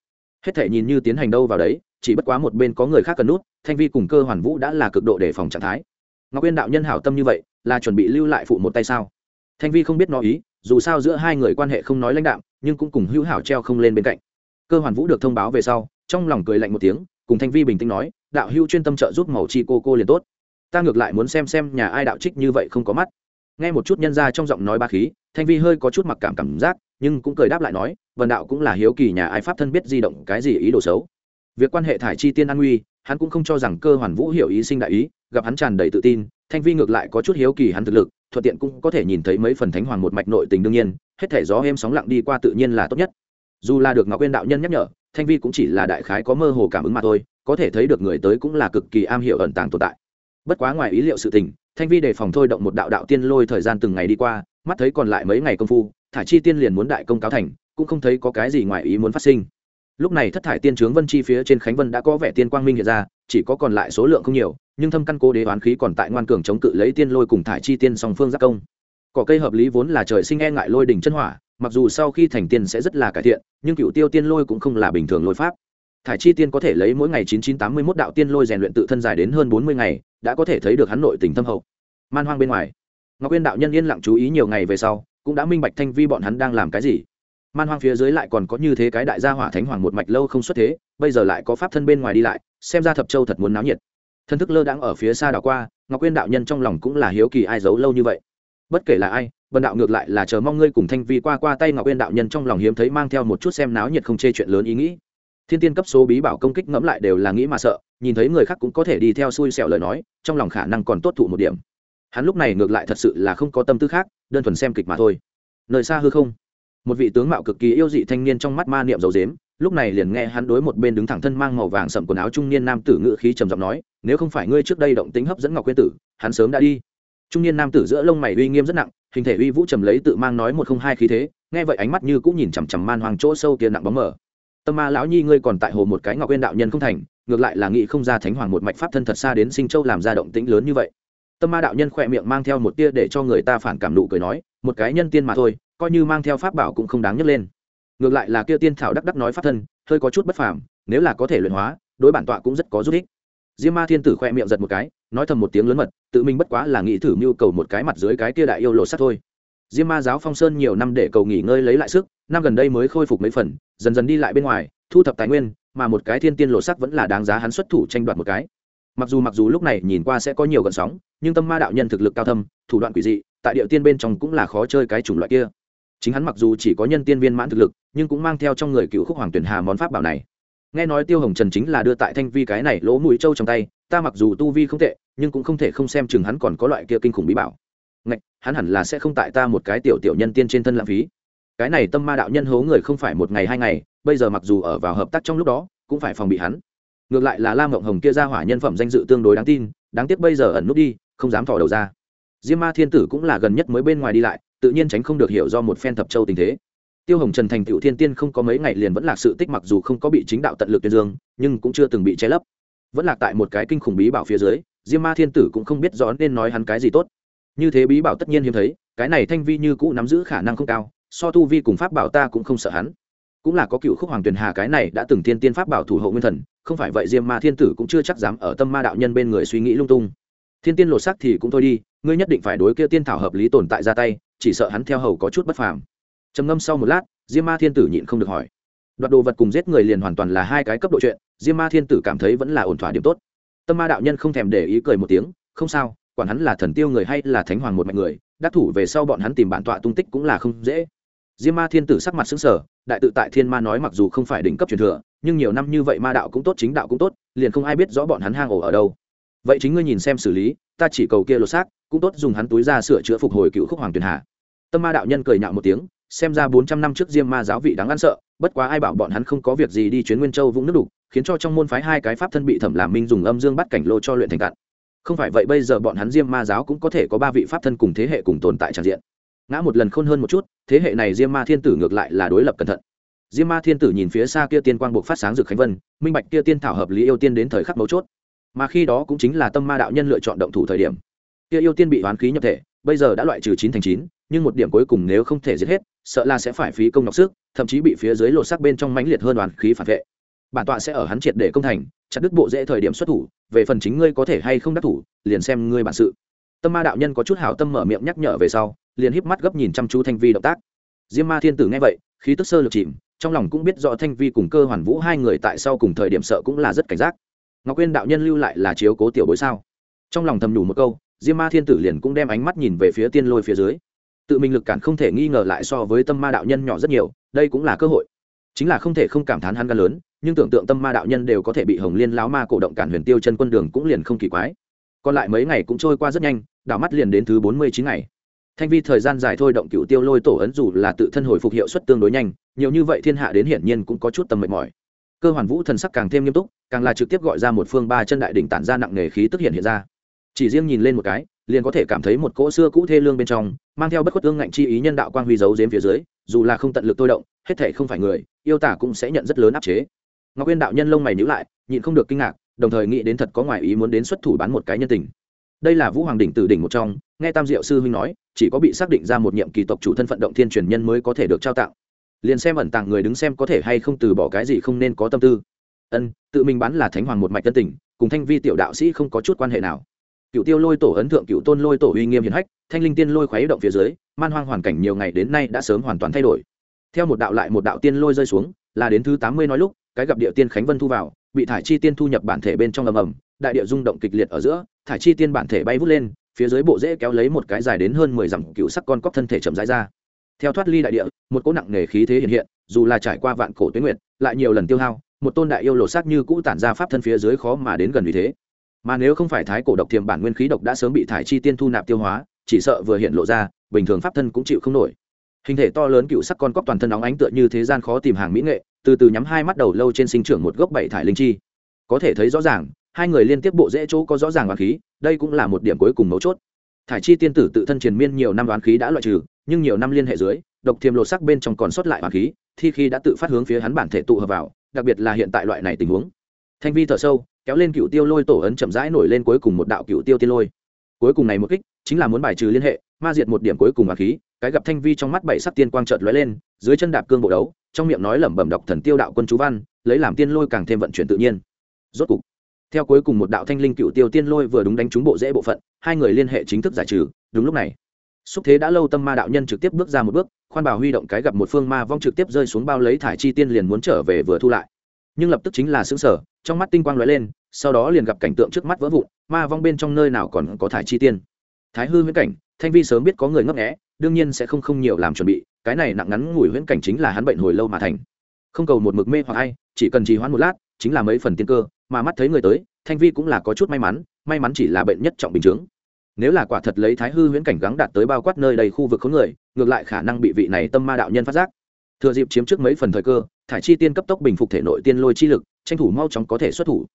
Hết thể nhìn như tiến hành đâu vào đấy chỉ bất quá một bên có người khác cần nút, thanh vi cùng cơ hoàn vũ đã là cực độ đề phòng trạng thái. Ngọc uyên đạo nhân hảo tâm như vậy, là chuẩn bị lưu lại phụ một tay sao? Thanh vi không biết nói ý, dù sao giữa hai người quan hệ không nói lãnh đạm, nhưng cũng cùng hữu hảo treo không lên bên cạnh. Cơ hoàn vũ được thông báo về sau, trong lòng cười lạnh một tiếng, cùng thanh vi bình tĩnh nói, đạo hữu chuyên tâm trợ giúp màu chi cô cô liền tốt. Ta ngược lại muốn xem xem nhà ai đạo trích như vậy không có mắt. Nghe một chút nhân ra trong giọng nói ba khí, thanh vi hơi có chút mặc cảm cảm giác, nhưng cũng cười đáp lại nói vần đạo cũng là hiếu kỳ nhà ai pháp thân biết di động cái gì ý đồ xấu việc quan hệ thải chi tiên an nguy hắn cũng không cho rằng cơ hoàn vũ hiểu ý sinh đại ý, gặp hắn tràn đầy tự tin, thanh vi ngược lại có chút hiếu kỳ hắn thực lực, thuận tiện cũng có thể nhìn thấy mấy phần thánh hoàng một mạch nội tình đương nhiên, hết thể gió êm sóng lặng đi qua tự nhiên là tốt nhất. Dù là được ngọc quyên đạo nhân nhắc nhở, thanh vi cũng chỉ là đại khái có mơ hồ cảm ứng mà thôi, có thể thấy được người tới cũng là cực kỳ am hiểu ẩn tàng tồn tại. Bất quá ngoài ý liệu sự tình, thanh vi đề phòng thôi động một đạo đạo tiên lôi thời gian từng ngày đi qua, mắt thấy còn lại mấy ngày công phu, thải chi tiên liền muốn đại công cáo thành, cũng không thấy có cái gì ngoài ý muốn phát sinh lúc này thất thải tiên trướng vân chi phía trên khánh vân đã có vẻ tiên quang minh hiện ra, chỉ có còn lại số lượng không nhiều, nhưng thâm căn cố đế oán khí còn tại ngoan cường chống cự lấy tiên lôi cùng thải chi tiên song phương giác công. Cỏ cây hợp lý vốn là trời sinh e ngại lôi đỉnh chân hỏa, mặc dù sau khi thành tiên sẽ rất là cải thiện, nhưng cựu tiêu tiên lôi cũng không là bình thường lôi pháp. Thải chi tiên có thể lấy mỗi ngày chín chín tám mươi mốt đạo tiên lôi rèn luyện tự thân dài đến hơn bốn mươi ngày, đã có thể thấy được hắn nội tình thâm hậu. Man hoang bên ngoài, ngọc quyên đạo nhân yên lặng chú ý nhiều ngày về sau, cũng đã minh bạch thanh vi bọn hắn đang làm cái gì man hoang phía dưới lại còn có như thế cái đại gia hỏa thánh hoàng một mạch lâu không xuất thế, bây giờ lại có pháp thân bên ngoài đi lại, xem ra thập châu thật muốn náo nhiệt. Thân thức lơ đãng ở phía xa đảo qua, ngọc quyên đạo nhân trong lòng cũng là hiếu kỳ ai giấu lâu như vậy. Bất kể là ai, bần đạo ngược lại là chờ mong ngươi cùng thanh vi qua qua tay ngọc quyên đạo nhân trong lòng hiếm thấy mang theo một chút xem náo nhiệt không chê chuyện lớn ý nghĩ. Thiên tiên cấp số bí bảo công kích ngẫm lại đều là nghĩ mà sợ, nhìn thấy người khác cũng có thể đi theo xui xẻo lời nói, trong lòng khả năng còn tốt thụ một điểm. Hắn lúc này ngược lại thật sự là không có tâm tư khác, đơn thuần xem kịch mà thôi. Nơi xa hư không một vị tướng mạo cực kỳ yêu dị thanh niên trong mắt ma niệm dầu dếm, lúc này liền nghe hắn đối một bên đứng thẳng thân mang màu vàng sậm quần áo trung niên nam tử ngự khí trầm giọng nói, nếu không phải ngươi trước đây động tính hấp dẫn ngọc quyên tử, hắn sớm đã đi. Trung niên nam tử giữa lông mày uy nghiêm rất nặng, hình thể uy vũ trầm lấy tự mang nói một không hai khí thế, nghe vậy ánh mắt như cũng nhìn chằm chằm man hoàng chỗ sâu kia nặng bóng mở tâm ma lão nhi ngươi còn tại hồ một cái ngọc quyên đạo nhân không thành, ngược lại là nghĩ không ra thánh hoàng một mạch pháp thân thật xa đến sinh châu làm ra động tĩnh lớn như vậy. Tâm ma đạo nhân khỏe miệng mang theo một tia để cho người ta phản cảm nụ cười nói, một cái nhân tiên mà thôi coi như mang theo pháp bảo cũng không đáng nhấc lên. Ngược lại là kia tiên thảo đắc đắc nói pháp thân, hơi có chút bất phàm, nếu là có thể luyện hóa, đối bản tọa cũng rất có giúp ích. Diêm ma thiên tử khoe miệng giật một cái, nói thầm một tiếng lớn mật, tự mình bất quá là nghĩ thử mưu cầu một cái mặt dưới cái kia đại yêu lộ sắt thôi. Diêm ma giáo phong sơn nhiều năm để cầu nghỉ ngơi lấy lại sức, năm gần đây mới khôi phục mấy phần, dần dần đi lại bên ngoài, thu thập tài nguyên, mà một cái thiên tiên lộ sắc vẫn là đáng giá hắn xuất thủ tranh đoạt một cái. Mặc dù mặc dù lúc này nhìn qua sẽ có nhiều gợn sóng, nhưng tâm ma đạo nhân thực lực cao thâm, thủ đoạn quỷ dị, tại địa tiên bên trong cũng là khó chơi cái chủng loại kia chính hắn mặc dù chỉ có nhân tiên viên mãn thực lực, nhưng cũng mang theo trong người cựu khúc hoàng tuyển hà món pháp bảo này. Nghe nói tiêu hồng trần chính là đưa tại thanh vi cái này lỗ mũi trâu trong tay, ta mặc dù tu vi không tệ, nhưng cũng không thể không xem chừng hắn còn có loại kia kinh khủng bí bảo. Ngạch, hắn hẳn là sẽ không tại ta một cái tiểu tiểu nhân tiên trên thân lãng phí. Cái này tâm ma đạo nhân hố người không phải một ngày hai ngày, bây giờ mặc dù ở vào hợp tác trong lúc đó, cũng phải phòng bị hắn. Ngược lại là lam ngộng hồng kia ra hỏa nhân phẩm danh dự tương đối đáng tin, đáng tiếc bây giờ ẩn nút đi, không dám thò đầu ra. Diêm ma thiên tử cũng là gần nhất mới bên ngoài đi lại tự nhiên tránh không được hiểu do một phen thập châu tình thế. Tiêu hồng trần thành tựu thiên tiên không có mấy ngày liền vẫn là sự tích mặc dù không có bị chính đạo tận lực tuyên dương, nhưng cũng chưa từng bị che lấp. Vẫn lạc tại một cái kinh khủng bí bảo phía dưới, diêm ma thiên tử cũng không biết rõ nên nói hắn cái gì tốt. Như thế bí bảo tất nhiên hiếm thấy, cái này thanh vi như cũ nắm giữ khả năng không cao, so tu vi cùng pháp bảo ta cũng không sợ hắn. Cũng là có cựu khúc hoàng tuyền hà cái này đã từng tiên tiên pháp bảo thủ hộ nguyên thần, không phải vậy diêm ma thiên tử cũng chưa chắc dám ở tâm ma đạo nhân bên người suy nghĩ lung tung. Thiên tiên lột sắc thì cũng thôi đi, ngươi nhất định phải đối kia tiên thảo hợp lý tồn tại ra tay chỉ sợ hắn theo hầu có chút bất phàm. Trầm ngâm sau một lát, diêm ma thiên tử nhịn không được hỏi. Đoạt đồ vật cùng giết người liền hoàn toàn là hai cái cấp độ chuyện, diêm ma thiên tử cảm thấy vẫn là ổn thỏa điểm tốt. Tâm ma đạo nhân không thèm để ý cười một tiếng, không sao, quản hắn là thần tiêu người hay là thánh hoàng một mạnh người, đắc thủ về sau bọn hắn tìm bản tọa tung tích cũng là không dễ. Diêm ma thiên tử sắc mặt xứng sở đại tự tại thiên ma nói mặc dù không phải đỉnh cấp truyền thừa, nhưng nhiều năm như vậy ma đạo cũng tốt, chính đạo cũng tốt, liền không ai biết rõ bọn hắn hang ổ ở đâu. Vậy chính ngươi nhìn xem xử lý, ta chỉ cầu kia lột xác, cũng tốt dùng hắn túi ra sửa chữa phục hồi cựu khúc hoàng tuyền hà tâm ma đạo nhân cười nhạo một tiếng, xem ra bốn trăm năm trước diêm ma giáo vị đáng ăn sợ, bất quá ai bảo bọn hắn không có việc gì đi chuyến nguyên châu vũng nước đục, khiến cho trong môn phái hai cái pháp thân bị thẩm làm minh dùng âm dương bắt cảnh lô cho luyện thành cạn không phải vậy bây giờ bọn hắn diêm ma giáo cũng có thể có ba vị pháp thân cùng thế hệ cùng tồn tại tràn diện. Ngã một lần khôn hơn một chút, thế hệ này diêm ma thiên tử ngược lại là đối lập cẩn thận. Diêm ma thiên tử nhìn phía xa kia tiên quang buộc phát sáng rực khánh vân, minh bạch kia tiên thảo hợp lý yêu tiên đến thời khắc mấu chốt. Mà khi đó cũng chính là tâm ma đạo nhân lựa chọn động thủ thời điểm. Kia yêu tiên bị hoán khí nhập thể, bây giờ đã loại trừ chín thành chín nhưng một điểm cuối cùng nếu không thể giết hết, sợ là sẽ phải phí công nhọc sức, thậm chí bị phía dưới lột xác bên trong mãnh liệt hơn đoàn khí phản vệ. Bản tọa sẽ ở hắn triệt để công thành, chặt đứt bộ dễ thời điểm xuất thủ, về phần chính ngươi có thể hay không đắc thủ, liền xem ngươi bản sự. Tâm ma đạo nhân có chút hảo tâm mở miệng nhắc nhở về sau, liền híp mắt gấp nhìn chăm chú thanh vi động tác. Diêm ma thiên tử nghe vậy, khí tức sơ lược chìm, trong lòng cũng biết rõ thanh vi cùng cơ hoàn vũ hai người tại sau cùng thời điểm sợ cũng là rất cảnh giác. Ngọc quyên đạo nhân lưu lại là chiếu cố tiểu bối sao? Trong lòng thầm đủ một câu, diêm ma thiên tử liền cũng đem ánh mắt nhìn về phía tiên lôi phía dưới tự mình lực cản không thể nghi ngờ lại so với tâm ma đạo nhân nhỏ rất nhiều, đây cũng là cơ hội. Chính là không thể không cảm thán hắn gan lớn, nhưng tưởng tượng tâm ma đạo nhân đều có thể bị hồng liên láo ma cổ động cản huyền tiêu chân quân đường cũng liền không kỳ quái. Còn lại mấy ngày cũng trôi qua rất nhanh, đảo mắt liền đến thứ bốn mươi chín ngày. Thanh vi thời gian dài thôi động cựu tiêu lôi tổ ấn dù là tự thân hồi phục hiệu suất tương đối nhanh, nhiều như vậy thiên hạ đến hiển nhiên cũng có chút tầm mệt mỏi. Cơ hoàn vũ thần sắc càng thêm nghiêm túc, càng là trực tiếp gọi ra một phương ba chân đại đỉnh tản ra nặng nề khí tức hiện hiện ra chỉ riêng nhìn lên một cái, liền có thể cảm thấy một cỗ xưa cũ thê lương bên trong, mang theo bất khuất ương ngạnh chi ý nhân đạo quang huy giấu giếm phía dưới, dù là không tận lực tôi động, hết thể không phải người, yêu tả cũng sẽ nhận rất lớn áp chế. Ngọc uyên đạo nhân lông mày nhíu lại, nhịn không được kinh ngạc, đồng thời nghĩ đến thật có ngoài ý muốn đến xuất thủ bán một cái nhân tình. Đây là vũ hoàng đỉnh từ đỉnh một trong, nghe tam diệu sư huynh nói, chỉ có bị xác định ra một nhiệm kỳ tộc chủ thân phận động thiên truyền nhân mới có thể được trao tặng. Liền xem ẩn tàng người đứng xem có thể hay không từ bỏ cái gì không nên có tâm tư. Ân, tự mình bán là thánh hoàng một mạch tân tình, cùng thanh vi tiểu đạo sĩ không có chút quan hệ nào cựu tiêu lôi tổ ấn thượng cựu tôn lôi tổ uy nghiêm hiền hách, thanh linh tiên lôi khuấy động phía dưới, man hoang hoàn cảnh nhiều ngày đến nay đã sớm hoàn toàn thay đổi. Theo một đạo lại một đạo tiên lôi rơi xuống, là đến thứ tám mươi nói lúc, cái gặp địa tiên khánh vân thu vào, bị thải chi tiên thu nhập bản thể bên trong ầm ầm, đại địa rung động kịch liệt ở giữa, thải chi tiên bản thể bay vút lên, phía dưới bộ rễ kéo lấy một cái dài đến hơn mười dặm cựu sắc con cóc thân thể chậm rãi ra. Theo thoát ly đại địa, một cỗ nặng nề khí thế hiện hiện, dù là trải qua vạn cổ tuyến nguyệt, lại nhiều lần tiêu hao, một tôn đại yêu lộ xác như cũ tản ra pháp thân phía dưới khó mà đến gần vì thế mà nếu không phải thái cổ độc thiềm bản nguyên khí độc đã sớm bị thải chi tiên thu nạp tiêu hóa, chỉ sợ vừa hiện lộ ra, bình thường pháp thân cũng chịu không nổi. Hình thể to lớn cựu sắc con cóc toàn thân óng ánh tựa như thế gian khó tìm hàng mỹ nghệ, từ từ nhắm hai mắt đầu lâu trên sinh trưởng một gốc bảy thải linh chi. Có thể thấy rõ ràng, hai người liên tiếp bộ dễ chỗ có rõ ràng đoán khí, đây cũng là một điểm cuối cùng mấu chốt. Thải chi tiên tử tự thân triền miên nhiều năm đoán khí đã loại trừ, nhưng nhiều năm liên hệ dưới, độc thiềm lột sắc bên trong còn sót lại đoán khí, thi khi đã tự phát hướng phía hắn bản thể tụ hợp vào, đặc biệt là hiện tại loại này tình huống thanh vi thở sâu, kéo lên cựu tiêu lôi tổ ấn chậm rãi nổi lên cuối cùng một đạo cựu tiêu tiên lôi. Cuối cùng này một kích, chính là muốn bài trừ liên hệ, ma diệt một điểm cuối cùng mà khí, cái gặp thanh vi trong mắt bảy sắc tiên quang trợt lóe lên, dưới chân đạp cương bộ đấu, trong miệng nói lẩm bẩm đọc thần tiêu đạo quân chú văn, lấy làm tiên lôi càng thêm vận chuyển tự nhiên. Rốt cục, theo cuối cùng một đạo thanh linh cựu tiêu tiên lôi vừa đúng đánh trúng bộ dễ bộ phận, hai người liên hệ chính thức giải trừ, đúng lúc này, xúc thế đã lâu tâm ma đạo nhân trực tiếp bước ra một bước, khoan bảo huy động cái gặp một phương ma vong trực tiếp rơi xuống bao lấy thải chi tiên liền muốn trở về vừa thu lại nhưng lập tức chính là xứng sở trong mắt tinh quang lóe lên, sau đó liền gặp cảnh tượng trước mắt vỡ vụn, ma vong bên trong nơi nào còn có thải chi tiên. Thái hư huyễn cảnh, thanh vi sớm biết có người ngấp nghẽ đương nhiên sẽ không không nhiều làm chuẩn bị, cái này nặng ngắn ngủi huyễn cảnh chính là hắn bệnh hồi lâu mà thành. Không cầu một mực mê hoặc ai, chỉ cần trì hoãn một lát, chính là mấy phần tiên cơ, mà mắt thấy người tới, thanh vi cũng là có chút may mắn may mắn chỉ là bệnh nhất trọng bình chứng. Nếu là quả thật lấy thái hư huyễn cảnh gắng đạt tới bao quát nơi đầy khu vực khốn người, ngược lại khả năng bị vị này tâm ma đạo nhân phát giác. Thừa dịp chiếm trước mấy phần thời cơ thải chi tiên cấp tốc bình phục thể nội tiên lôi chi lực, tranh thủ mau chóng có thể xuất thủ.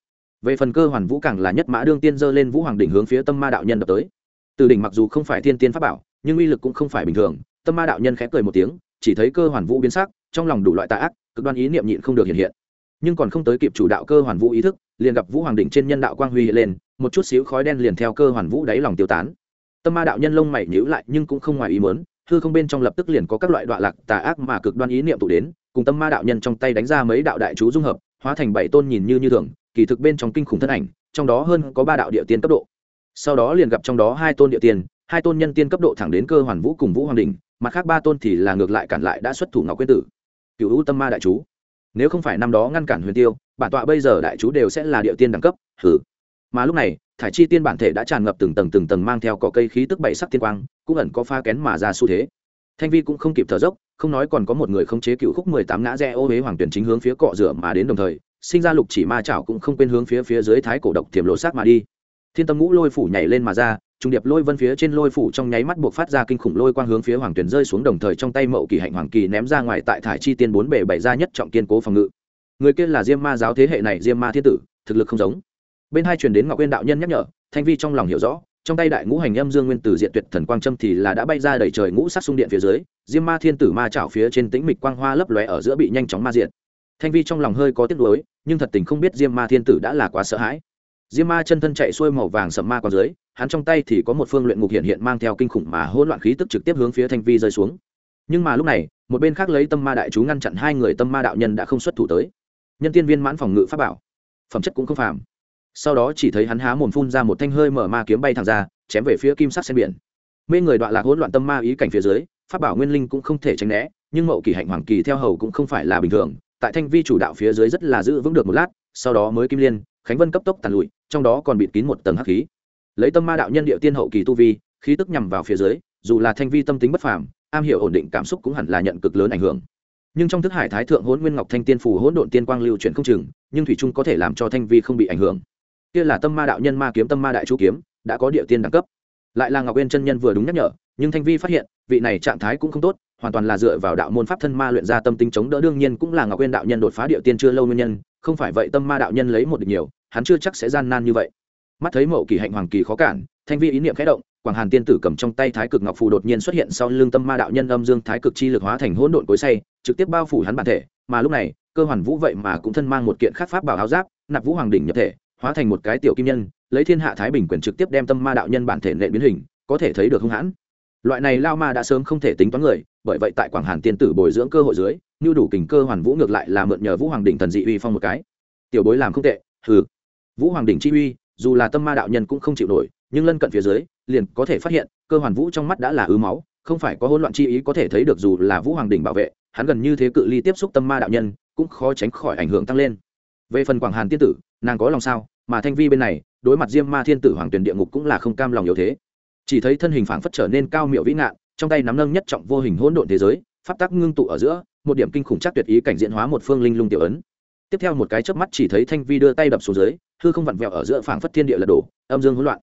Về phần cơ hoàn vũ càng là nhất mã đương tiên dơ lên vũ hoàng đỉnh hướng phía tâm ma đạo nhân đập tới. Từ đỉnh mặc dù không phải thiên tiên pháp bảo, nhưng uy lực cũng không phải bình thường, tâm ma đạo nhân khẽ cười một tiếng, chỉ thấy cơ hoàn vũ biến sắc, trong lòng đủ loại tạ ác, cực đoan ý niệm nhịn không được hiện hiện. Nhưng còn không tới kịp chủ đạo cơ hoàn vũ ý thức, liền gặp vũ hoàng đỉnh trên nhân đạo quang huy hiện lên, một chút xíu khói đen liền theo cơ hoàn vũ đáy lòng tiêu tán. Tâm ma đạo nhân lông mày nhíu lại nhưng cũng không ngoài ý mớn hư không bên trong lập tức liền có các loại đoạn lạc tà ác mà cực đoan ý niệm tụ đến cùng tâm ma đạo nhân trong tay đánh ra mấy đạo đại chú dung hợp, hóa thành bảy tôn nhìn như như thường, kỳ thực bên trong kinh khủng thân ảnh, trong đó hơn có ba đạo địa tiên cấp độ. Sau đó liền gặp trong đó hai tôn địa tiên, hai tôn nhân tiên cấp độ thẳng đến cơ hoàn vũ cùng vũ hoàng đình mặt khác ba tôn thì là ngược lại cản lại đã xuất thủ ngọc quyết tử. Cựu u tâm ma đại chú. Nếu không phải năm đó ngăn cản huyền tiêu, bản tọa bây giờ đại chú đều sẽ là địa tiên đẳng cấp hử mà lúc này, thải chi tiên bản thể đã tràn ngập từng tầng từng tầng mang theo cỏ cây khí tức bảy sắc tiên quang, cũng ẩn có pha kén mà ra xu thế thanh vi cũng không kịp thở dốc, không nói còn có một người không chế cựu khúc mười tám ngã rẽ ô huế hoàng tuyển chính hướng phía cọ rửa mà đến đồng thời, sinh ra lục chỉ ma chảo cũng không quên hướng phía phía dưới thái cổ độc thiểm lộ sát mà đi. Thiên tâm ngũ lôi phủ nhảy lên mà ra, trung điệp lôi vân phía trên lôi phủ trong nháy mắt buộc phát ra kinh khủng lôi quang hướng phía hoàng tuyển rơi xuống đồng thời trong tay mậu kỳ hạnh hoàng kỳ ném ra ngoài tại thải chi tiên bốn bể bảy ra nhất trọng kiên cố phòng ngự. Người kia là diêm ma giáo thế hệ này, diêm ma thiên tử, thực lực không giống. Bên hai truyền đến ngọc quyên đạo nhân nhắc nhở, thanh vi trong lòng hiểu rõ trong tay đại ngũ hành âm dương nguyên tử diện tuyệt thần quang trâm thì là đã bay ra đầy trời ngũ sắc xung điện phía dưới, diêm ma thiên tử ma chảo phía trên tĩnh mịch quang hoa lấp lóe ở giữa bị nhanh chóng ma diện thanh vi trong lòng hơi có tiếc nuối, nhưng thật tình không biết diêm ma thiên tử đã là quá sợ hãi. Diêm ma chân thân chạy xuôi màu vàng sầm ma còn dưới, hắn trong tay thì có một phương luyện ngục hiện hiện mang theo kinh khủng mà hỗn loạn khí tức trực tiếp hướng phía thanh vi rơi xuống. Nhưng mà lúc này, một bên khác lấy tâm ma đại chú ngăn chặn hai người tâm ma đạo nhân đã không xuất thủ tới. Nhân tiên viên mãn phòng ngự pháp bảo. Phẩm chất cũng không phàm sau đó chỉ thấy hắn há mồm phun ra một thanh hơi mở ma kiếm bay thẳng ra, chém về phía kim sắc sen biển. Mê người đoạn lạc hỗn loạn tâm ma ý cảnh phía dưới, pháp bảo nguyên linh cũng không thể tránh né, nhưng mậu kỳ hạnh hoàng kỳ theo hầu cũng không phải là bình thường. Tại thanh vi chủ đạo phía dưới rất là giữ vững được một lát, sau đó mới kim liên, khánh vân cấp tốc tàn lụi, trong đó còn bịt kín một tầng hắc khí. Lấy tâm ma đạo nhân địa tiên hậu kỳ tu vi, khí tức nhằm vào phía dưới, dù là thanh vi tâm tính bất phàm, am hiểu ổn định cảm xúc cũng hẳn là nhận cực lớn ảnh hưởng. Nhưng trong thức hải thái thượng hỗn nguyên ngọc thanh tiên phù hỗn độn tiên quang lưu chuyển không chừng, nhưng thủy trung có thể làm cho thanh vi không bị ảnh hưởng kia là tâm ma đạo nhân ma kiếm tâm ma đại chú kiếm, đã có địa tiên đẳng cấp. Lại là ngọc uyên chân nhân vừa đúng nhắc nhở, nhưng thanh vi phát hiện, vị này trạng thái cũng không tốt, hoàn toàn là dựa vào đạo môn pháp thân ma luyện ra tâm tinh chống đỡ, đương nhiên cũng là ngọc uyên đạo nhân đột phá địa tiên chưa lâu nguyên nhân, không phải vậy tâm ma đạo nhân lấy một địch nhiều, hắn chưa chắc sẽ gian nan như vậy. Mắt thấy mậu kỳ hạnh hoàng kỳ khó cản, thanh vi ý niệm khẽ động, quảng hàn tiên tử cầm trong tay thái cực ngọc phù đột nhiên xuất hiện sau lưng tâm ma đạo nhân âm dương thái cực chi lực hóa thành hỗn độn cối say trực tiếp bao phủ hắn bản thể, mà lúc này, cơ hoàn vũ vậy mà cũng thân mang một kiện khắc pháp bảo áo giáp, nạp vũ hoàng đỉnh nhập thể hóa thành một cái tiểu kim nhân, lấy thiên hạ thái bình quyền trực tiếp đem tâm ma đạo nhân bản thể nện biến hình, có thể thấy được hung hãn. Loại này lao ma đã sớm không thể tính toán người, bởi vậy tại quảng hàn tiên tử bồi dưỡng cơ hội dưới, như đủ kình cơ hoàn vũ ngược lại là mượn nhờ vũ hoàng đỉnh thần dị uy phong một cái. Tiểu bối làm không tệ, hừ. Vũ hoàng đỉnh chi uy, dù là tâm ma đạo nhân cũng không chịu nổi, nhưng lân cận phía dưới, liền có thể phát hiện, cơ hoàn vũ trong mắt đã là ứ máu, không phải có hỗn loạn chi ý có thể thấy được dù là vũ hoàng đỉnh bảo vệ, hắn gần như thế cự ly tiếp xúc tâm ma đạo nhân, cũng khó tránh khỏi ảnh hưởng tăng lên. Về phần quảng hàn tiên tử nàng có lòng sao? Mà thanh vi bên này, đối mặt diêm ma thiên tử hoàng tuyển địa ngục cũng là không cam lòng yếu thế. Chỉ thấy thân hình phảng phất trở nên cao miệu vĩ ngạn, trong tay nắm nâng nhất trọng vô hình hỗn độn thế giới, pháp tắc ngưng tụ ở giữa, một điểm kinh khủng chắc tuyệt ý cảnh diễn hóa một phương linh lung tiểu ấn. Tiếp theo một cái chớp mắt chỉ thấy thanh vi đưa tay đập xuống dưới, hư không vặn vẹo ở giữa phảng phất thiên địa lật đổ, âm dương hỗn loạn.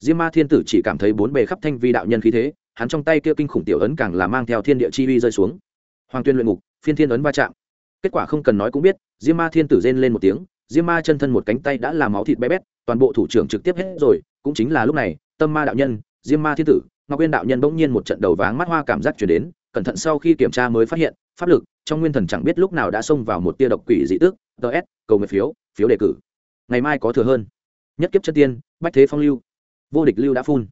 Diêm ma thiên tử chỉ cảm thấy bốn bề khắp thanh vi đạo nhân khí thế, hắn trong tay kia kinh khủng tiểu ấn càng là mang theo thiên địa chi uy rơi xuống. Hoàng tuyên luyện ngục, phiên thiên ấn va chạm. Kết quả không cần nói cũng biết, diêm ma thiên tử rên lên một tiếng diêm ma chân thân một cánh tay đã làm máu thịt bé bét, toàn bộ thủ trưởng trực tiếp hết rồi, cũng chính là lúc này, tâm ma đạo nhân, diêm ma thiên tử, ngọc uyên đạo nhân bỗng nhiên một trận đầu váng mắt hoa cảm giác chuyển đến, cẩn thận sau khi kiểm tra mới phát hiện, pháp lực, trong nguyên thần chẳng biết lúc nào đã xông vào một tia độc quỷ dị tức. Ts cầu nguyện phiếu phiếu đề cử. Ngày mai có thừa hơn. Nhất kiếp chân tiên, bách thế phong lưu. Vô địch lưu đã phun.